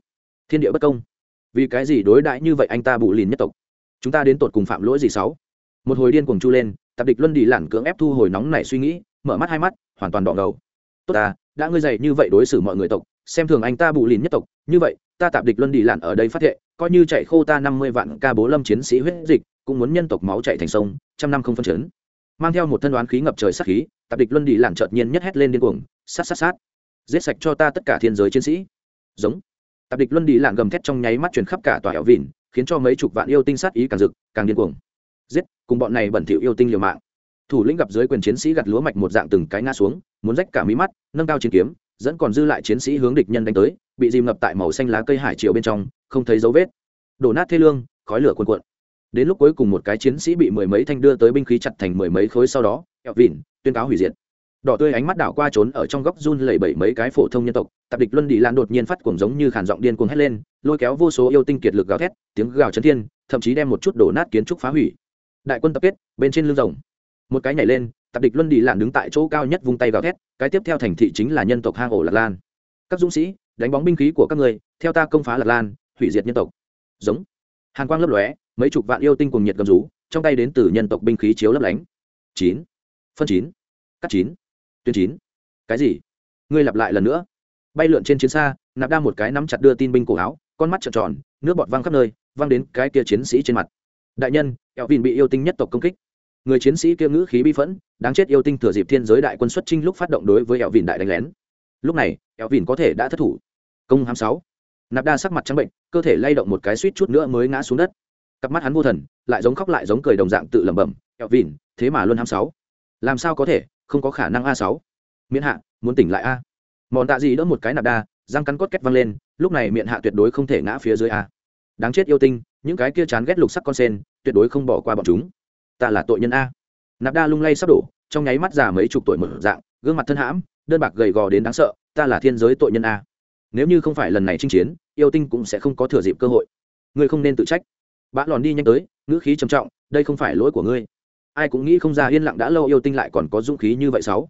Thiên địa bất công. Vì cái gì đối đãi như vậy anh ta bù lìn nhất tộc? Chúng ta đến tột cùng phạm lỗi gì sáu? Một hồi điên cuồng chu lên, tạp địch luân đi lạn cưỡng ép thu hồi nóng này suy nghĩ, mở mắt hai mắt, hoàn toàn đỏ ngầu. Tốt ta, đã ngươi dày như vậy đối xử mọi người tộc xem thường anh ta bù lìn nhất tộc, như vậy, ta tạp địch luân đi lặn ở đây phát thệ, coi như chạy khô ta năm mươi vạn ca bố lâm chiến sĩ huyết dịch, cũng muốn nhân tộc máu chạy thành sông, trăm năm không phân chấn. Mang theo một thân đoán khí ngập trời sát khí, tạp địch luân đi lặn chợt nhiên nhất hét lên điên cuồng, sát sát sát. Giết sạch cho ta tất cả thiên giới chiến sĩ. Giống. Tạp địch luân đi lặn gầm thét trong nháy mắt truyền khắp cả tòa hẻo vịn, khiến cho mấy chục vạn yêu tinh sát ý càng rực, càng điên cuồng. Giết, cùng bọn này bẩn thỉu yêu tinh liều mạng. Thủ lĩnh gặp dưới quyền chiến sĩ gặt lúa mạch một dạng từng cái ngã xuống, muốn rách cả mí mắt, nâng cao chiến kiếm dẫn còn dư lại chiến sĩ hướng địch nhân đánh tới, bị dìm ngập tại màu xanh lá cây hải triều bên trong, không thấy dấu vết. Đổ nát thê lương, khói lửa cuồn cuộn. Đến lúc cuối cùng một cái chiến sĩ bị mười mấy thanh đưa tới binh khí chặt thành mười mấy khối sau đó kẹo vỉn tuyên cáo hủy diệt. Đỏ tươi ánh mắt đảo qua trốn ở trong góc run lẩy bẩy mấy cái phổ thông nhân tộc tạp địch luân đi lan đột nhiên phát cuồng giống như khản giọng điên cuồng hét lên, lôi kéo vô số yêu tinh kiệt lực gào thét, tiếng gào chấn thiên, thậm chí đem một chút đổ nát kiến trúc phá hủy. Đại quân tập kết, bên trên lưng rồng. Một cái nhảy lên tạp địch luân đi lạn đứng tại chỗ cao nhất vung tay gào thét, cái tiếp theo thành thị chính là nhân tộc hang ổ lạc lan. Các dũng sĩ, đánh bóng binh khí của các người theo ta công phá lạc lan, hủy diệt nhân tộc. Giống. Hàn quang lấp lóe, mấy chục vạn yêu tinh cùng nhiệt gầm rú, trong tay đến từ nhân tộc binh khí chiếu lấp lánh. Chín. Phân chín. Cắt chín. Tuyến chín. Cái gì? Ngươi lặp lại lần nữa. Bay lượn trên chiến xa, nạp đa một cái nắm chặt đưa tin binh cổ áo, con mắt trợn tròn, nước bọt văng khắp nơi, văng đến cái kia chiến sĩ trên mặt. Đại nhân kẹo vìn bị yêu tinh nhất tộc công kích người chiến sĩ kia ngữ khí bi phẫn, đáng chết yêu tinh thừa dịp thiên giới đại quân xuất trinh lúc phát động đối với eo vìn đại đánh lén. Lúc này eo vìn có thể đã thất thủ. Công hám sáu. Nạp đa sắc mặt trắng bệnh, cơ thể lay động một cái suýt chút nữa mới ngã xuống đất. Cặp mắt hắn vô thần, lại giống khóc lại giống cười đồng dạng tự lẩm bẩm eo vìn thế mà luôn hám sáu. Làm sao có thể, không có khả năng a sáu. Miễn hạ, muốn tỉnh lại a. Mòn tạ gì đỡ một cái nạp đa, răng cắn cốt két văng lên, lúc này miệng hạ tuyệt đối không thể ngã phía dưới a. Đáng chết yêu tinh, những cái kia chán ghét lục sắc con sen, tuyệt đối không bỏ qua bọn chúng ta là tội nhân a. Nạp đa lung lay sắp đổ, trong nháy mắt già mấy chục tuổi mở dạng, gương mặt thân hãm, đơn bạc gầy gò đến đáng sợ, ta là thiên giới tội nhân a. Nếu như không phải lần này chinh chiến, yêu tinh cũng sẽ không có thừa dịp cơ hội. Ngươi không nên tự trách. Bã lòn đi nhanh tới, ngữ khí trầm trọng, đây không phải lỗi của ngươi. Ai cũng nghĩ không ra yên lặng đã lâu yêu tinh lại còn có dũng khí như vậy sáu.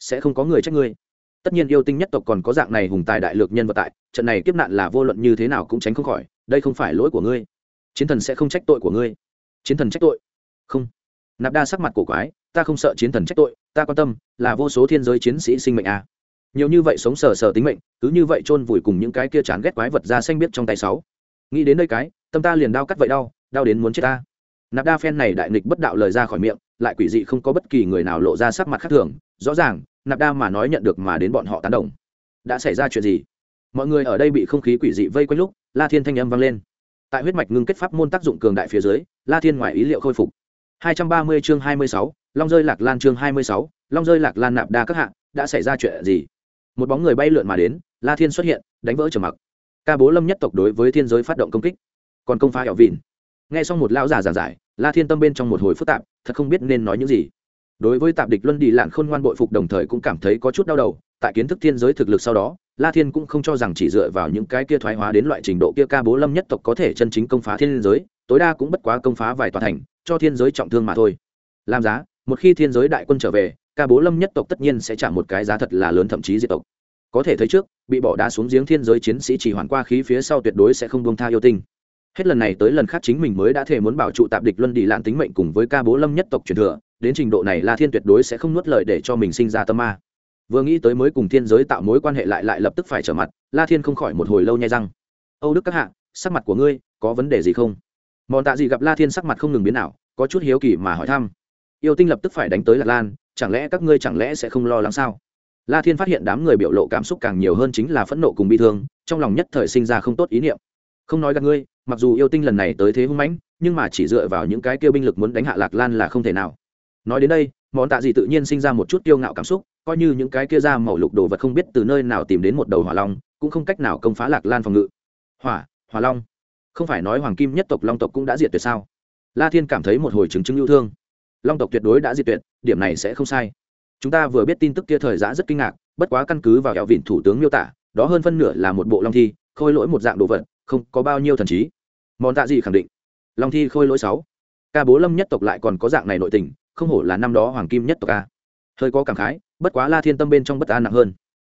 Sẽ không có người trách ngươi. Tất nhiên yêu tinh nhất tộc còn có dạng này hùng tài đại lược nhân vật tại, trận này kiếp nạn là vô luận như thế nào cũng tránh không khỏi, đây không phải lỗi của ngươi. Chiến thần sẽ không trách tội của ngươi. Chiến thần trách tội không. Nạp đa sắc mặt cổ quái, ta không sợ chiến thần trách tội, ta quan tâm là vô số thiên giới chiến sĩ sinh mệnh à. nhiều như vậy sống sờ sờ tính mệnh, cứ như vậy chôn vùi cùng những cái kia chán ghét quái vật ra xanh biết trong tay sáu. Nghĩ đến đây cái, tâm ta liền đau cắt vậy đau đau đến muốn chết ta. Nạp đa phen này đại nghịch bất đạo lời ra khỏi miệng, lại quỷ dị không có bất kỳ người nào lộ ra sắc mặt khác thường, rõ ràng, nạp đa mà nói nhận được mà đến bọn họ tán đồng. Đã xảy ra chuyện gì? Mọi người ở đây bị không khí quỷ dị vây quanh lúc, la thiên thanh âm vang lên. Tại huyết mạch ngưng kết pháp môn tác dụng cường đại phía dưới, la thiên ngoài ý liệu khôi phục. 230 chương 26, long rơi lạc lan chương 26, long rơi lạc lan nạp đa các hạng đã xảy ra chuyện gì? Một bóng người bay lượn mà đến la thiên xuất hiện đánh vỡ trầm mặc. Ca bố lâm nhất tộc đối với thiên giới phát động công kích. Còn công phá hẻo vịn. Nghe xong một lão giả giảng giải la thiên tâm bên trong một hồi phức tạp thật không biết nên nói những gì. Đối với tạp địch luân đi lạn khôn ngoan bội phục đồng thời cũng cảm thấy có chút đau đầu tại kiến thức thiên giới thực lực sau đó la thiên cũng không cho rằng chỉ dựa vào những cái kia thoái hóa đến loại trình độ kia ca bố lâm nhất tộc có thể chân chính công phá thiên giới tối đa cũng bất quá công phá vài tòa thành, cho thiên giới trọng thương mà thôi. Làm giá, một khi thiên giới đại quân trở về, ca bố lâm nhất tộc tất nhiên sẽ trả một cái giá thật là lớn thậm chí diệt tộc. Có thể thấy trước, bị bỏ đá xuống giếng thiên giới chiến sĩ chỉ hoàn qua khí phía sau tuyệt đối sẽ không buông tha yêu tinh. Hết lần này tới lần khác chính mình mới đã thể muốn bảo trụ tạp địch luân đi lạn tính mệnh cùng với ca bố lâm nhất tộc truyền thừa, đến trình độ này la thiên tuyệt đối sẽ không nuốt lời để cho mình sinh ra tâm ma. Vừa nghĩ tới mới cùng thiên giới tạo mối quan hệ lại lại lập tức phải trở mặt, la thiên không khỏi một hồi lâu nhai răng. Âu đức các hạ, sắc mặt của ngươi có vấn đề gì không? Mòn tạ Dị gặp la thiên sắc mặt không ngừng biến nào có chút hiếu kỳ mà hỏi thăm. Yêu tinh lập tức phải đánh tới lạc lan, chẳng lẽ các ngươi chẳng lẽ sẽ không lo lắng sao? La thiên phát hiện đám người biểu lộ cảm xúc càng nhiều hơn chính là phẫn nộ cùng bi thương, trong lòng nhất thời sinh ra không tốt ý niệm. Không nói gặp ngươi, mặc dù yêu tinh lần này tới thế hung mãnh, nhưng mà chỉ dựa vào những cái kêu binh lực muốn đánh hạ lạc lan là không thể nào. Nói đến đây món tạ Dị tự nhiên sinh ra một chút tiêu ngạo cảm xúc, coi như những cái kia ra màu lục đồ vật không biết từ nơi nào tìm đến một đầu hỏa long, cũng không cách nào công phá lạc lan phòng ngự. Hỏa hỏa long không phải nói hoàng kim nhất tộc long tộc cũng đã diệt tuyệt sao? La thiên cảm thấy một hồi chứng chứng yêu thương. Long tộc tuyệt đối đã diệt tuyệt, điểm này sẽ không sai. Chúng ta vừa biết tin tức kia thời giã rất kinh ngạc, bất quá căn cứ vào kẹo vịn thủ tướng miêu tả, đó hơn phân nửa là một bộ long thi, khôi lỗi một dạng đồ vật, không có bao nhiêu thần trí. Món tạ gì khẳng định. Long thi khôi lỗi sáu. Ca bố lâm nhất tộc lại còn có dạng này nội tình, không hổ là năm đó hoàng kim nhất tộc ca. hơi có cảm khái, bất quá la thiên tâm bên trong bất an nặng hơn.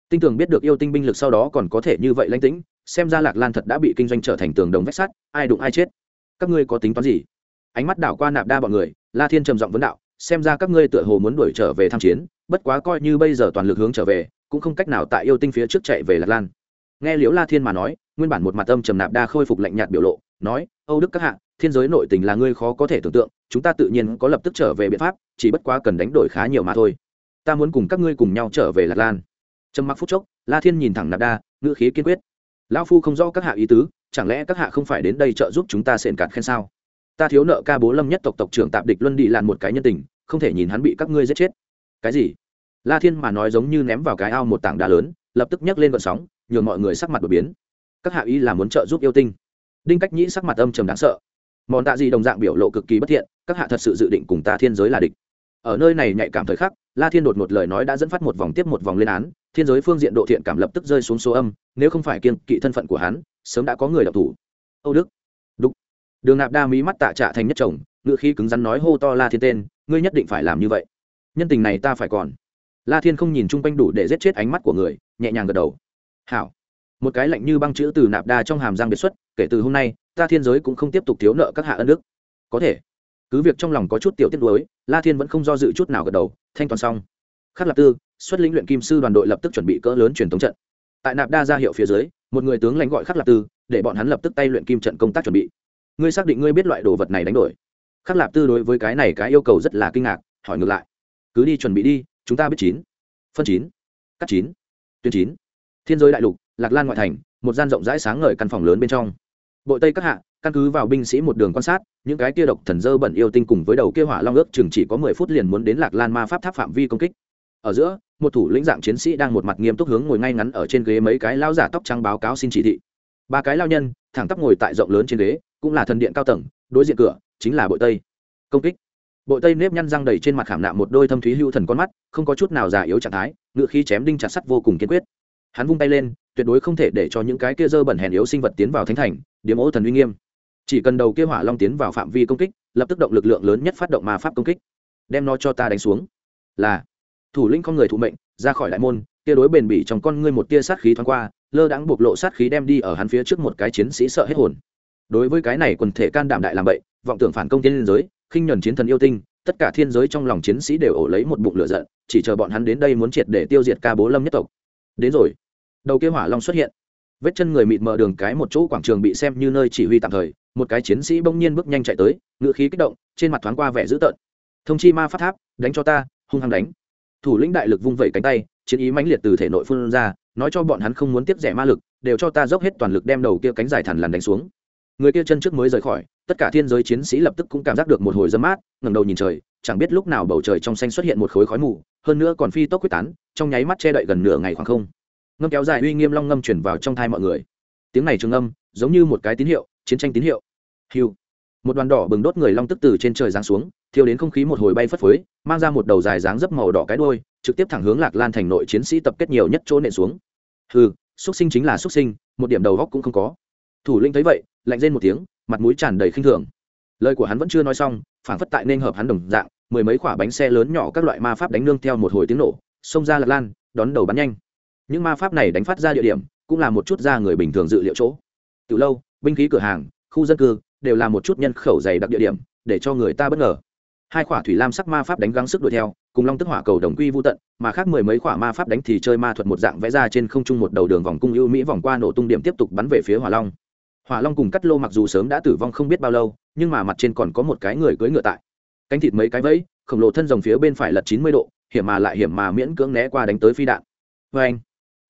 Tinh tường biết được yêu tinh binh lực sau đó còn có thể như vậy lãnh tĩnh xem ra lạc lan thật đã bị kinh doanh trở thành tường đồng vách sắt, ai đụng ai chết. Các ngươi có tính toán gì? Ánh mắt đảo qua nạp đa bọn người, la thiên trầm giọng vấn đạo, xem ra các ngươi tựa hồ muốn đuổi trở về tham chiến, bất quá coi như bây giờ toàn lực hướng trở về, cũng không cách nào tại yêu tinh phía trước chạy về lạc lan. Nghe liễu la thiên mà nói, nguyên bản một mặt âm trầm nạp đa khôi phục lạnh nhạt biểu lộ, nói, âu đức các hạ, thiên giới nội tình là ngươi khó có thể tưởng tượng, chúng ta tự nhiên có lập tức trở về biện pháp, chỉ bất quá cần đánh đổi khá nhiều mà thôi. Ta muốn cùng các ngươi cùng nhau trở về lạc lan. Trầm mặc phút chốc, la thiên nhìn thẳng nạp đa, ngữ khí kiên quyết lão phu không rõ các hạ ý tứ, chẳng lẽ các hạ không phải đến đây trợ giúp chúng ta sện cạt khen sao? Ta thiếu nợ ca bố lâm nhất tộc tộc trưởng tạp địch luân đi làn một cái nhân tình, không thể nhìn hắn bị các ngươi giết chết. Cái gì? La thiên mà nói giống như ném vào cái ao một tảng đá lớn, lập tức nhấc lên vận sóng, nhường mọi người sắc mặt đột biến. Các hạ ý là muốn trợ giúp yêu tinh. Đinh cách nhĩ sắc mặt âm trầm đáng sợ. Mòn tạ gì đồng dạng biểu lộ cực kỳ bất thiện, các hạ thật sự dự định cùng ta thiên giới là địch ở nơi này nhạy cảm thời khắc, la thiên đột một lời nói đã dẫn phát một vòng tiếp một vòng lên án, thiên giới phương diện độ thiện cảm lập tức rơi xuống số âm, nếu không phải kiên kỵ thân phận của hắn, sớm đã có người đọc thủ. Âu đức. Đúc đường nạp đa mí mắt tạ trạ thành nhất chồng, ngựa khí cứng rắn nói hô to la thiên tên, ngươi nhất định phải làm như vậy. Nhân tình này ta phải còn. La thiên không nhìn chung quanh đủ để giết chết ánh mắt của người, nhẹ nhàng gật đầu. Hảo. Một cái lạnh như băng chữ từ nạp đa trong hàm răng biệt xuất, kể từ hôm nay, ta thiên giới cũng không tiếp tục thiếu nợ các hạ ân đức. Có thể cứ việc trong lòng có chút tiểu tiết đối la thiên vẫn không do dự chút nào gật đầu, thanh toàn xong. Khắc lập tư, xuất lĩnh luyện kim sư đoàn đội lập tức chuẩn bị cỡ lớn truyền thống trận. Tại nạp đa ra hiệu phía dưới, một người tướng lãnh gọi khắc lập tư, để bọn hắn lập tức tay luyện kim trận công tác chuẩn bị. Ngươi xác định ngươi biết loại đồ vật này đánh đổi? Khắc lạp tư đối với cái này cái yêu cầu rất là kinh ngạc, hỏi ngược lại. Cứ đi chuẩn bị đi, chúng ta biết chín. Phân chín. Cắt chín. Tuyến chín. Thiên giới đại lục, lạc lan ngoại thành, một gian rộng rãi sáng ngời căn phòng lớn bên trong. Bội tây các hạ căn cứ vào binh sĩ một đường quan sát, những cái kia độc thần dơ bẩn yêu tinh cùng với đầu kia hỏa long ước chừng chỉ có mười phút liền muốn đến lạc lan ma pháp tháp phạm vi công kích. Ở giữa, một thủ lĩnh dạng chiến sĩ đang một mặt nghiêm túc hướng ngồi ngay ngắn ở trên ghế mấy cái lao giả tóc trắng báo cáo xin chỉ thị. Ba cái lao nhân, thẳng tắp ngồi tại rộng lớn trên ghế, cũng là thần điện cao tầng, đối diện cửa, chính là bội tây. Công kích. Bội tây nếp nhăn răng đầy trên mặt khảm nạm một đôi thâm thúy hưu thần con mắt, không có chút nào già yếu trạng thái, ngựa khi chém đinh chặt sắt vô cùng kiên quyết. Hắn vung tay lên, tuyệt đối không thể để cho những cái kia dơ bẩn hèn yếu sinh vật tiến vào thánh thành điểm ô thần uy nghiêm chỉ cần đầu kia hỏa long tiến vào phạm vi công kích, lập tức động lực lượng lớn nhất phát động ma pháp công kích. Đem nó cho ta đánh xuống. Là, thủ lĩnh con người thụ mệnh, ra khỏi đại môn tia đối bền bỉ trong con ngươi một tia sát khí thoáng qua, lơ đãng bộc lộ sát khí đem đi ở hắn phía trước một cái chiến sĩ sợ hết hồn. Đối với cái này quần thể can đảm đại làm bậy vọng tưởng phản công thiên giới, khinh nhuần chiến thần yêu tinh, tất cả thiên giới trong lòng chiến sĩ đều ổ lấy một bụng lửa giận, chỉ chờ bọn hắn đến đây muốn triệt để tiêu diệt ca bố lâm nhất tộc. Đến rồi. Đầu kia hỏa long xuất hiện vết chân người mịt mờ đường cái một chỗ quảng trường bị xem như nơi chỉ huy tạm thời, một cái chiến sĩ bỗng nhiên bước nhanh chạy tới ngựa khí kích động, trên mặt thoáng qua vẻ dữ tợn. Thông chi ma phát tháp, đánh cho ta, hung hăng đánh. Thủ lĩnh đại lực vung vẩy cánh tay, chiến ý mãnh liệt từ thể nội phun ra, nói cho bọn hắn không muốn tiếp rẻ ma lực, đều cho ta dốc hết toàn lực đem đầu kia cánh dài thẳn lằn đánh xuống. Người kia chân trước mới rời khỏi, tất cả thiên giới chiến sĩ lập tức cũng cảm giác được một hồi dấm mát, ngẩng đầu nhìn trời, chẳng biết lúc nào bầu trời trong xanh xuất hiện một khối khói mù, hơn nữa còn phi tốc quyết tán, trong nháy mắt che đậy gần nửa ngày khoảng không ngâm kéo dài uy nghiêm long ngâm chuyển vào trong thai mọi người. Tiếng này trường âm, giống như một cái tín hiệu, chiến tranh tín hiệu. Hiu. Một đoàn đỏ bừng đốt người long tức từ trên trời giáng xuống, thiêu đến không khí một hồi bay phất phới, mang ra một đầu dài dáng dấp màu đỏ cái đôi trực tiếp thẳng hướng lạc lan thành nội chiến sĩ tập kết nhiều nhất chỗ nện xuống. Hừ xuất sinh chính là xuất sinh, một điểm đầu góc cũng không có. Thủ lĩnh thấy vậy, lạnh rên một tiếng, mặt mũi tràn đầy khinh thường. Lời của hắn vẫn chưa nói xong phản phất tại nên hợp hắn đồng dạng, mười mấy quả bánh xe lớn nhỏ các loại ma pháp đánh nương theo một hồi tiếng nổ, xông ra lạc lan, đón đầu bắn nhanh những ma pháp này đánh phát ra địa điểm cũng là một chút ra người bình thường dự liệu chỗ. Từ lâu, binh khí cửa hàng, khu dân cư đều là một chút nhân khẩu dày đặc địa điểm để cho người ta bất ngờ. Hai khỏa thủy lam sắc ma pháp đánh gắng sức đuổi theo, cùng long tức hỏa cầu đồng quy vô tận, mà khác mười mấy khỏa ma pháp đánh thì chơi ma thuật một dạng vẽ ra trên không trung một đầu đường vòng cung ưu mỹ vòng qua nổ tung điểm tiếp tục bắn về phía hỏa long. Hỏa long cùng cắt lô mặc dù sớm đã tử vong không biết bao lâu, nhưng mà mặt trên còn có một cái người cưỡi ngựa tại. Cánh thịt mấy cái vẫy, khổng lồ thân rồng phía bên phải lật chín mươi độ, hiểm mà lại hiểm mà miễn cưỡng né qua đánh tới phi đạn. Vê anh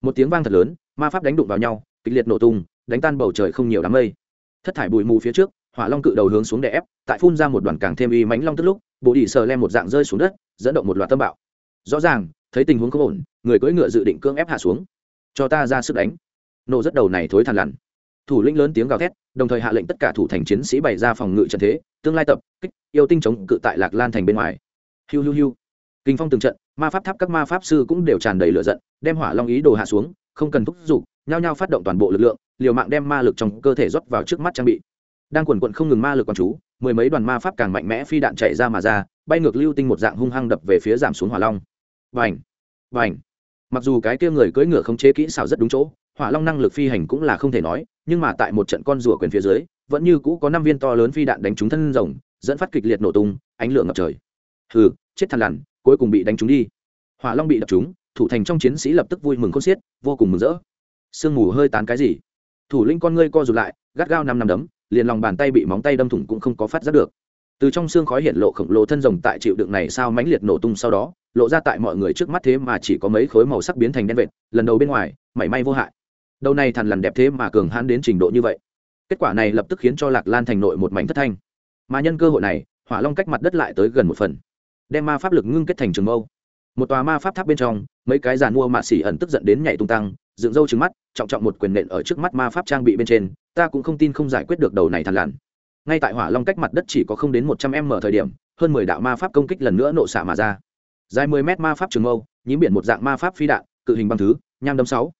một tiếng vang thật lớn, ma pháp đánh đụng vào nhau, kịch liệt nổ tung, đánh tan bầu trời không nhiều đám mây. Thất thải bụi mù phía trước, hỏa long cự đầu hướng xuống đè ép, tại phun ra một đoàn càng thêm uy mãnh long tức lúc bộ đỉ sờ lem một dạng rơi xuống đất, dẫn động một loạt tâm bạo. Rõ ràng, thấy tình huống không ổn, người cưỡi ngựa dự định cưỡng ép hạ xuống. Cho ta ra sức đánh. Nổ rất đầu này thối thằn lằn. Thủ lĩnh lớn tiếng gào thét, đồng thời hạ lệnh tất cả thủ thành chiến sĩ bày ra phòng ngự trận thế, tương lai tập, kích, yêu tinh chống cự tại lạc lan thành bên ngoài. Hiu hiu hiu kinh phong từng trận, ma pháp tháp các ma pháp sư cũng đều tràn đầy lửa giận, đem hỏa long ý đồ hạ xuống, không cần thúc giục, nhao nhao phát động toàn bộ lực lượng, liều mạng đem ma lực trong cơ thể rót vào trước mắt trang bị. Đang quần quận không ngừng ma lực quán chú, mười mấy đoàn ma pháp càng mạnh mẽ phi đạn chạy ra mà ra, bay ngược lưu tinh một dạng hung hăng đập về phía giảm xuống hỏa long. Vành vành. Mặc dù cái kia người cưỡi ngựa không chế kỹ xảo rất đúng chỗ, hỏa long năng lực phi hành cũng là không thể nói, nhưng mà tại một trận con rùa quyền phía dưới, vẫn như cũ có năm viên to lớn phi đạn đánh trúng thân rồng, dẫn phát kịch liệt nổ tung, ánh lửa ngập trời. Hừ, chết thằn lằn cuối cùng bị đánh trúng đi. Hỏa long bị đập trúng, thủ thành trong chiến sĩ lập tức vui mừng khôn xiết, vô cùng mừng rỡ. Sương mù hơi tán cái gì? Thủ lĩnh con ngươi co rụt lại, gắt gao năm năm đấm, liền lòng bàn tay bị móng tay đâm thủng cũng không có phát giác được. Từ trong xương khói hiện lộ khổng lồ thân rồng tại chịu đựng này sao mãnh liệt nổ tung sau đó, lộ ra tại mọi người trước mắt thế mà chỉ có mấy khối màu sắc biến thành đen vệt, lần đầu bên ngoài, mảy may vô hại. Đầu này thằn lằn đẹp thế mà cường hãn đến trình độ như vậy. Kết quả này lập tức khiến cho lạc lan thành nội một mảnh thất thanh. Mà nhân cơ hội này, hỏa long cách mặt đất lại tới gần một phần đem ma pháp lực ngưng kết thành trường mâu. Một tòa ma pháp tháp bên trong, mấy cái giàn mua mạ xỉ ẩn tức giận đến nhảy tung tăng, dựng râu trứng mắt, trọng trọng một quyền nện ở trước mắt ma pháp trang bị bên trên, ta cũng không tin không giải quyết được đầu này thằn lằn. Ngay tại hỏa long cách mặt đất chỉ có không đến một trăm m thời điểm, hơn mười đạo ma pháp công kích lần nữa nộ xạ mà ra. Dài mười mét ma pháp trường mâu, nhím biển một dạng ma pháp phi đạn, cự hình băng thứ, nham đâm sáu.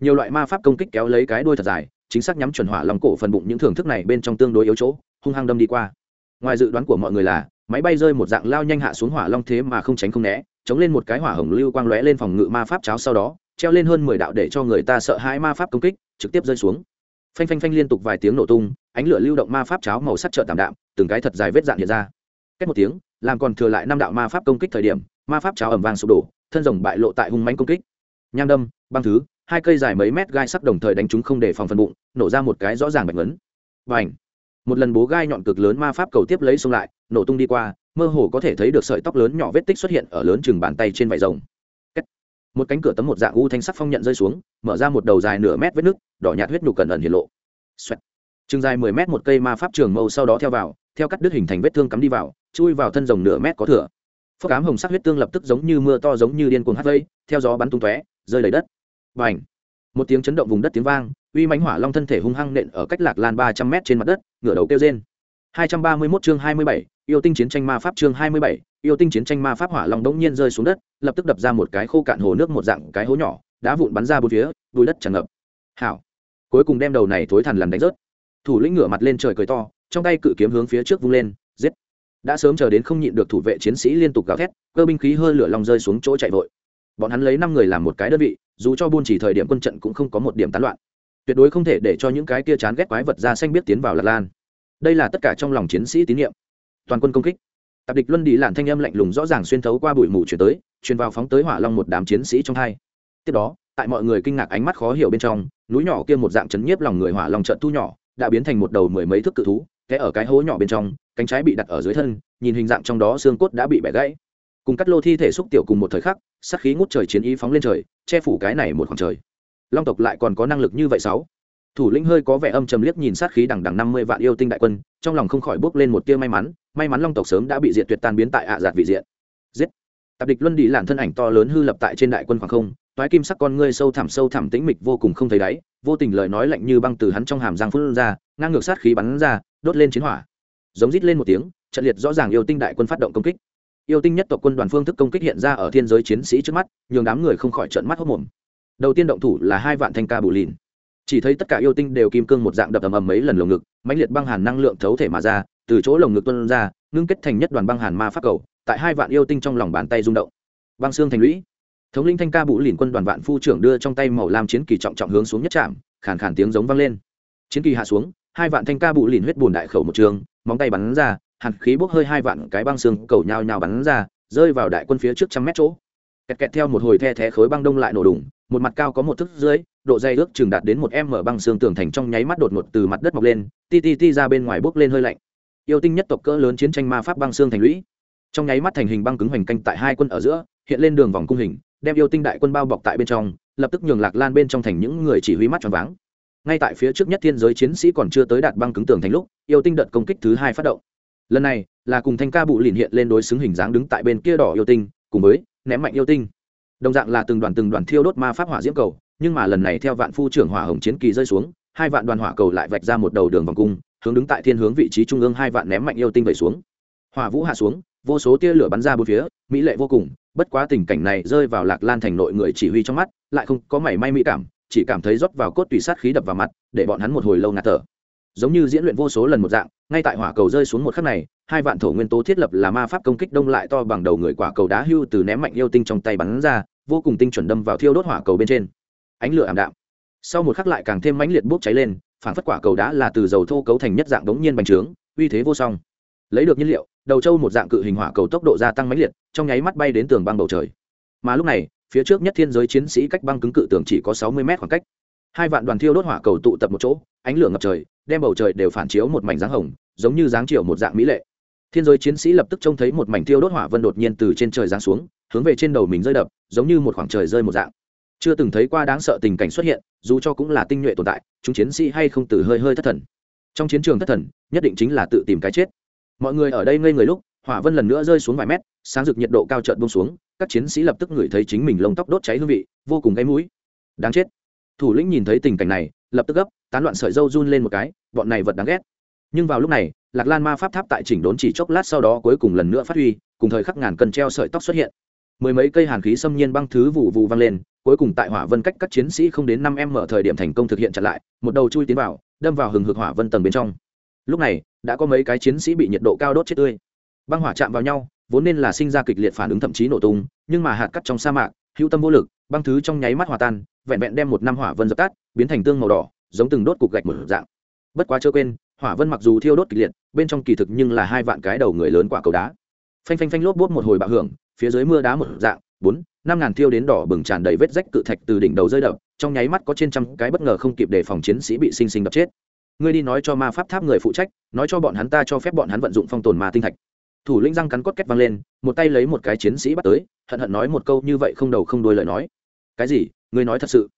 Nhiều loại ma pháp công kích kéo lấy cái đuôi thật dài, chính xác nhắm chuẩn hỏa lòng cổ phần bụng những thưởng thức này bên trong tương đối yếu chỗ, hung hăng đâm đi qua. Ngoài dự đoán của mọi người là máy bay rơi một dạng lao nhanh hạ xuống hỏa long thế mà không tránh không né, chống lên một cái hỏa hồng lưu quang lóe lên phòng ngự ma pháp cháo sau đó, treo lên hơn mười đạo để cho người ta sợ hãi ma pháp công kích, trực tiếp rơi xuống. Phanh phanh phanh liên tục vài tiếng nổ tung, ánh lửa lưu động ma pháp cháo màu sắc trợ tảm đạm, từng cái thật dài vết dạn hiện ra. Cách một tiếng, làm còn thừa lại năm đạo ma pháp công kích thời điểm, ma pháp cháo ẩm vàng sụp đổ, thân rồng bại lộ tại hung mánh công kích. Nham đâm, băng thứ, hai cây dài mấy mét gai sắc đồng thời đánh chúng không để phòng phần bụng, nổ ra một cái rõ ràng bạch vấn và ảnh một lần bố gai nhọn cực lớn ma pháp cầu tiếp lấy xông lại, nổ tung đi qua, mơ hồ có thể thấy được sợi tóc lớn nhỏ vết tích xuất hiện ở lớn chừng bàn tay trên vải rồng. Một cánh cửa tấm một dạng u thanh sắc phong nhận rơi xuống, mở ra một đầu dài nửa mét vết nước đỏ nhạt huyết nhục cẩn ẩn hiện lộ. Xoẹt. chừng dài mười mét một cây ma pháp trường mâu sau đó theo vào, theo cắt đứt hình thành vết thương cắm đi vào, chui vào thân rồng nửa mét có thừa. Phước cám hồng sắc huyết tương lập tức giống như mưa to giống như điên cuồng hắt vây, theo gió bắn tung tóe, rơi lấy đất. Và một tiếng chấn động vùng đất tiếng vang uy mãnh hỏa long thân thể hung hăng nện ở cách lạc lan ba trăm mét trên mặt đất, ngửa đầu kêu trên hai trăm ba mươi 231 chương hai mươi bảy, yêu tinh chiến tranh ma pháp chương hai mươi bảy, yêu tinh chiến tranh ma pháp hỏa long đống nhiên rơi xuống đất, lập tức đập ra một cái khô cạn hồ nước một dạng cái hố nhỏ, đá vụn bắn ra bốn phía đùi đất tràn ngập. Hảo. Cuối cùng đem đầu này thối thằn lằn đánh rớt. Thủ lĩnh ngửa mặt lên trời cười to, trong tay cự kiếm hướng phía trước vung lên, giết. Đã sớm chờ đến không nhịn được thủ vệ chiến sĩ liên tục gào thét, cơ binh khí hơi lửa long rơi xuống chỗ chạy vội. Bọn hắn lấy năm người làm một cái đơn vị, dù cho buôn chỉ thời điểm quân trận cũng không có một điểm tán loạn tuyệt đối không thể để cho những cái kia chán ghét quái vật ra xanh biết tiến vào lạc lan. Đây là tất cả trong lòng chiến sĩ tín nhiệm. Toàn quân công kích. Tạp địch luân đi làn thanh âm lạnh lùng rõ ràng xuyên thấu qua bụi mù chuyển tới, truyền vào phóng tới hỏa long một đám chiến sĩ trong hai. Tiếp đó, tại mọi người kinh ngạc ánh mắt khó hiểu bên trong, núi nhỏ kia một dạng chấn nhiếp lòng người hỏa long trận thu nhỏ, đã biến thành một đầu mười mấy thước cự thú, té ở cái hố nhỏ bên trong, cánh trái bị đặt ở dưới thân, nhìn hình dạng trong đó xương cốt đã bị bẻ gãy. Cùng cắt lô thi thể xúc tiểu cùng một thời khắc sắc khí ngút trời chiến ý phóng lên trời, che phủ cái này một khoảng trời long tộc lại còn có năng lực như vậy sáu. Thủ lĩnh hơi có vẻ âm trầm liếc nhìn sát khí đằng đằng năm mươi vạn yêu tinh đại quân, trong lòng không khỏi bước lên một tia may mắn may mắn long tộc sớm đã bị diệt tuyệt tan biến tại ạ à giạt vị diện. Giết. Tạp địch luân đi làn thân ảnh to lớn hư lập tại trên đại quân khoảng không, toái kim sắc con ngươi sâu thẳm sâu thẳm tĩnh mịch vô cùng không thấy đáy, vô tình lời nói lạnh như băng từ hắn trong hàm răng phun ra, ngang ngược sát khí bắn ra, đốt lên chiến hỏa. Giống rít lên một tiếng, trận liệt rõ ràng yêu tinh đại quân phát động công kích. Yêu tinh nhất tộc quân đoàn phương thức công kích hiện ra ở thiên giới chiến sĩ trước mắt, nhường đám người không khỏi trợn mắt hốc mồm đầu tiên động thủ là hai vạn thanh ca bù lìn. Chỉ thấy tất cả yêu tinh đều kim cương một dạng đập ầm ầm mấy lần lồng ngực, mãnh liệt băng hàn năng lượng thấu thể mà ra, từ chỗ lồng ngực tuân ra, ngưng kết thành nhất đoàn băng hàn ma pháp cầu, tại hai vạn yêu tinh trong lòng bàn tay rung động. Băng xương thành lũy. Thống linh thanh ca bù lìn quân đoàn vạn phu trưởng đưa trong tay màu lam chiến kỳ trọng trọng hướng xuống nhất trạm, khàn khàn tiếng giống vang lên. Chiến kỳ hạ xuống, hai vạn thanh ca bù lìn huyết bùn đại khẩu một trường, móng tay bắn ra, hàn khí bốc hơi hai vạn cái băng xương cầu nhào nhào bắn ra, rơi vào đại quân phía trước trăm mét chỗ. Kẹt kẹt theo một hồi the thé khối băng đông lại nổ đùng một mặt cao có một thước dưới, độ dây ước chừng đạt đến một m băng xương tường thành trong nháy mắt đột ngột từ mặt đất mọc lên, ti ti ti ra bên ngoài bốc lên hơi lạnh. Yêu tinh nhất tộc cỡ lớn chiến tranh ma pháp băng xương thành lũy. Trong nháy mắt thành hình băng cứng hoành canh tại hai quân ở giữa, hiện lên đường vòng cung hình, đem yêu tinh đại quân bao bọc tại bên trong, lập tức nhường lạc lan bên trong thành những người chỉ huy mắt tròn váng. Ngay tại phía trước nhất thiên giới chiến sĩ còn chưa tới đạt băng cứng tường thành lúc, yêu tinh đợt công kích thứ hai phát động. Lần này, là cùng thanh ca bụ liền hiện lên đối xứng hình dáng đứng tại bên kia đỏ yêu tinh, cùng với ném mạnh yêu tinh đồng dạng là từng đoàn từng đoàn thiêu đốt ma pháp hỏa diễm cầu, nhưng mà lần này theo vạn phu trưởng hỏa hồng chiến kỳ rơi xuống, hai vạn đoàn hỏa cầu lại vạch ra một đầu đường vòng cung, hướng đứng tại thiên hướng vị trí trung ương hai vạn ném mạnh yêu tinh vẩy xuống. Hỏa vũ hạ xuống, vô số tia lửa bắn ra bốn phía, mỹ lệ vô cùng, bất quá tình cảnh này rơi vào lạc lan thành nội người chỉ huy trong mắt, lại không có mảy may mỹ cảm, chỉ cảm thấy rót vào cốt tùy sát khí đập vào mặt, để bọn hắn một hồi lâu ngạt thở giống như diễn luyện vô số lần một dạng, ngay tại hỏa cầu rơi xuống một khắc này, hai vạn thổ nguyên tố thiết lập là ma pháp công kích đông lại to bằng đầu người quả cầu đá hưu từ ném mạnh yêu tinh trong tay bắn ra, vô cùng tinh chuẩn đâm vào thiêu đốt hỏa cầu bên trên. Ánh lửa ảm đạm. Sau một khắc lại càng thêm mãnh liệt bốc cháy lên, phản phất quả cầu đá là từ dầu thô cấu thành nhất dạng đống nhiên bành trướng, uy thế vô song. Lấy được nhiên liệu, đầu trâu một dạng cự hình hỏa cầu tốc độ gia tăng mãnh liệt, trong nháy mắt bay đến tường băng bầu trời. Mà lúc này, phía trước nhất thiên giới chiến sĩ cách băng cứng cự tường chỉ có sáu mươi mét khoảng cách. Hai vạn đoàn thiêu đốt hỏa cầu tụ tập một chỗ ánh lửa ngập trời, đem bầu trời đều phản chiếu một mảnh dáng hồng, giống như dáng chiều một dạng mỹ lệ. Thiên giới chiến sĩ lập tức trông thấy một mảnh thiêu đốt hỏa vân đột nhiên từ trên trời giáng xuống, hướng về trên đầu mình rơi đập, giống như một khoảng trời rơi một dạng. Chưa từng thấy qua đáng sợ tình cảnh xuất hiện, dù cho cũng là tinh nhuệ tồn tại, chúng chiến sĩ hay không từ hơi hơi thất thần. Trong chiến trường thất thần, nhất định chính là tự tìm cái chết. Mọi người ở đây ngây người lúc, hỏa vân lần nữa rơi xuống vài mét, sáng rực nhiệt độ cao trợn bông xuống, các chiến sĩ lập tức ngửi thấy chính mình lông tóc đốt cháy hương vị, vô cùng gáy mũi. Đáng chết. Thủ lĩnh nhìn thấy tình cảnh này, lập tức gấp tán loạn sợi dâu run lên một cái, bọn này vật đáng ghét. Nhưng vào lúc này, lạc lan ma pháp tháp tại chỉnh đốn chỉ chốc lát sau đó cuối cùng lần nữa phát huy, cùng thời khắc ngàn cần treo sợi tóc xuất hiện. Mười mấy cây hàn khí xâm nhiên băng thứ vụ vụ vang lên, cuối cùng tại hỏa vân cách các chiến sĩ không đến năm em mở thời điểm thành công thực hiện chặn lại, một đầu chui tiến vào, đâm vào hừng hực hỏa vân tầng bên trong. Lúc này, đã có mấy cái chiến sĩ bị nhiệt độ cao đốt chết tươi. Băng hỏa chạm vào nhau, vốn nên là sinh ra kịch liệt phản ứng thậm chí nổ tung, nhưng mà hạt cắt trong sa mạc, hữu tâm vô lực, băng thứ trong nháy mắt hòa tan, vẹn vẹn đem một năm hỏa vân dập tắt, biến thành tương màu đỏ giống từng đốt cục gạch một dạng. Bất quá chưa quên, hỏa vân mặc dù thiêu đốt kịch liệt, bên trong kỳ thực nhưng là hai vạn cái đầu người lớn quả cầu đá. Phanh phanh phanh lốp bốt một hồi bạo hưởng, phía dưới mưa đá một dạng, bốn, năm ngàn thiêu đến đỏ bừng tràn đầy vết rách cự thạch từ đỉnh đầu rơi đập, trong nháy mắt có trên trăm cái bất ngờ không kịp đề phòng chiến sĩ bị sinh sinh đập chết. Ngươi đi nói cho ma pháp tháp người phụ trách, nói cho bọn hắn ta cho phép bọn hắn vận dụng phong tồn ma tinh thạch. Thủ lĩnh răng cắn cốt két văng lên, một tay lấy một cái chiến sĩ bắt tới, hận hận nói một câu như vậy không đầu không đuôi lời nói. Cái gì? Ngươi nói thật sự.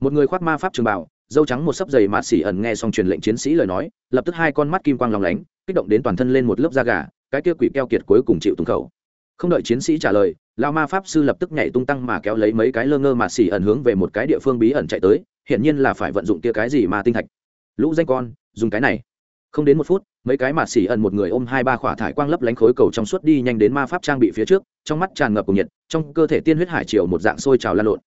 Một người khoác ma pháp trường bảo dâu trắng một sấp giày mạt xỉ ẩn nghe xong truyền lệnh chiến sĩ lời nói, lập tức hai con mắt kim quang lòng lánh, kích động đến toàn thân lên một lớp da gà, cái kia quỷ keo kiệt cuối cùng chịu tùng khẩu. Không đợi chiến sĩ trả lời, lao ma pháp sư lập tức nhảy tung tăng mà kéo lấy mấy cái lơ ngơ mạt xỉ ẩn hướng về một cái địa phương bí ẩn chạy tới, hiển nhiên là phải vận dụng kia cái gì mà tinh thạch. Lũ danh con, dùng cái này. Không đến một phút, mấy cái mạt xỉ ẩn một người ôm hai ba khỏa thải quang lấp lánh khối cầu trong suốt đi nhanh đến ma pháp trang bị phía trước, trong mắt tràn ngập cùng nhiệt, trong cơ thể tiên huyết hải triều một dạng sôi trào lan lộn.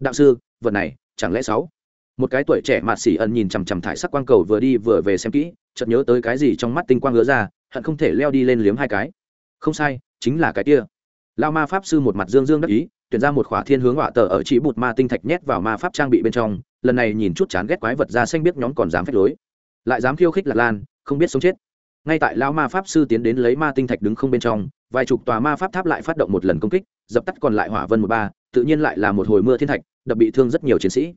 Đạo sư, vật này, chẳng lẽ sáu? Một cái tuổi trẻ mạt xỉ ẩn nhìn chằm chằm thải sắc quang cầu vừa đi vừa về xem kỹ, chợt nhớ tới cái gì trong mắt tinh quang ngứa ra, hận không thể leo đi lên liếm hai cái. Không sai, chính là cái kia. Lao ma pháp sư một mặt dương dương đắc ý, tuyển ra một khỏa thiên hướng họa tờ ở chỉ bụt ma tinh thạch nhét vào ma pháp trang bị bên trong, lần này nhìn chút chán ghét quái vật ra xanh biết nhóm còn dám phép lối. Lại dám khiêu khích lạc lan, không biết sống chết. Ngay tại lao ma pháp sư tiến đến lấy ma tinh thạch đứng không bên trong, vài chục tòa ma pháp tháp lại phát động một lần công kích, dập tắt còn lại hỏa vân một ba, tự nhiên lại là một hồi mưa thiên thạch, đập bị thương rất nhiều chiến sĩ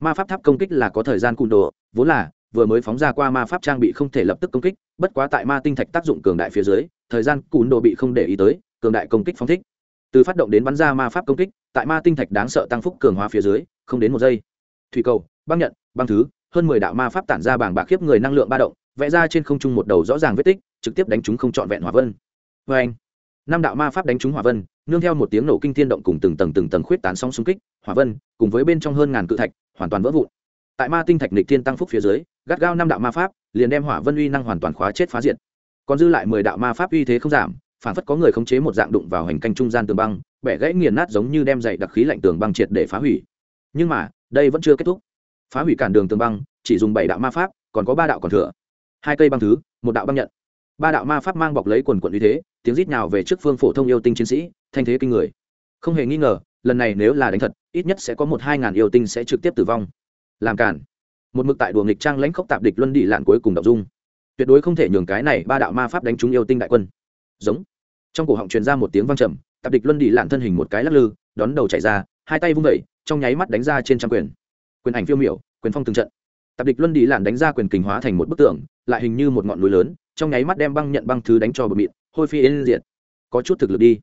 ma pháp tháp công kích là có thời gian cùn đồ, vốn là, vừa mới phóng ra qua ma pháp trang bị không thể lập tức công kích, bất quá tại ma tinh thạch tác dụng cường đại phía dưới, thời gian cùn đồ bị không để ý tới, cường đại công kích phóng thích. Từ phát động đến bắn ra ma pháp công kích, tại ma tinh thạch đáng sợ tăng phúc cường hóa phía dưới, không đến một giây. Thủy cầu, băng nhận, băng thứ, hơn mười đạo ma pháp tản ra bảng bạc khiếp người năng lượng ba động, vẽ ra trên không trung một đầu rõ ràng vết tích, trực tiếp đánh chúng không trọn vẹn hỏa vân. Vê anh năm đạo ma pháp đánh trúng hỏa vân, nương theo một tiếng nổ kinh thiên động cùng từng tầng từng tầng khuyết tán sóng xung kích, hỏa vân, cùng với bên trong hơn ngàn cự thạch, hoàn toàn vỡ vụn. Tại ma tinh thạch nịch thiên tăng phúc phía dưới, gắt gao năm đạo ma pháp, liền đem hỏa vân uy năng hoàn toàn khóa chết phá diệt. Còn dư lại mười đạo ma pháp uy thế không giảm, phản phất có người khống chế một dạng đụng vào hành canh trung gian tường băng, bẻ gãy nghiền nát giống như đem dậy đặc khí lạnh tường băng triệt để phá hủy. Nhưng mà, đây vẫn chưa kết thúc. Phá hủy cản đường tường băng, chỉ dùng bảy đạo ma pháp, còn có ba đạo còn thừa. Hai cây băng thứ, một đạo băng nhận ba đạo ma pháp mang bọc lấy quần quận uy thế, tiếng rít nào về trước phương phổ thông yêu tinh chiến sĩ, thanh thế kinh người. Không hề nghi ngờ, lần này nếu là đánh thật, ít nhất sẽ có một hai ngàn yêu tinh sẽ trực tiếp tử vong. Làm cản một mực tại đùa nghịch trang lãnh khốc tạp địch luân đi lạn cuối cùng đọc dung. Tuyệt đối không thể nhường cái này ba đạo ma pháp đánh trúng yêu tinh đại quân. Giống. Trong cổ họng truyền ra một tiếng vang trầm, tạp địch luân đi lạn thân hình một cái lắc lư, đón đầu chạy ra, hai tay vung vẩy trong nháy mắt đánh ra trên trăm quyền. Quyền ảnh phiêu miểu, quyền phong từng trận. Tạp địch luân đi lạn đánh ra quyền kình hóa thành một bức tượng lại hình như một ngọn núi lớn, trong nháy mắt đem băng nhận băng thứ đánh cho bờ mịn hôi phi yên diệt. Có chút thực lực đi.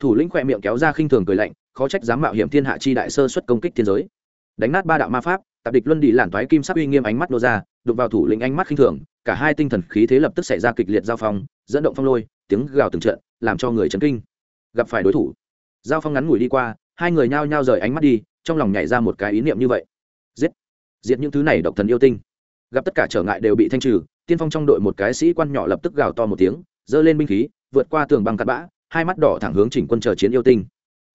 Thủ lĩnh khỏe miệng kéo ra khinh thường cười lạnh, khó trách dám mạo hiểm thiên hạ chi đại sơ xuất công kích thiên giới. Đánh nát ba đạo ma pháp, tạp địch luân đi lản toái kim sắc uy nghiêm ánh mắt nô ra đục vào thủ lĩnh ánh mắt khinh thường, cả hai tinh thần khí thế lập tức xảy ra kịch liệt giao phong, dẫn động phong lôi, tiếng gào từng trận, làm cho người chấn kinh. Gặp phải đối thủ. Giao phong ngắn ngủi đi qua, hai người nhao nhao rời ánh mắt đi, trong lòng nhảy ra một cái ý niệm như vậy. Giết. Diệt những thứ này độc thần yêu tinh gặp tất cả trở ngại đều bị thanh trừ, tiên phong trong đội một cái sĩ quan nhỏ lập tức gào to một tiếng, giơ lên binh khí, vượt qua tường băng cắt bã, hai mắt đỏ thẳng hướng chỉnh quân chờ chiến yêu tinh.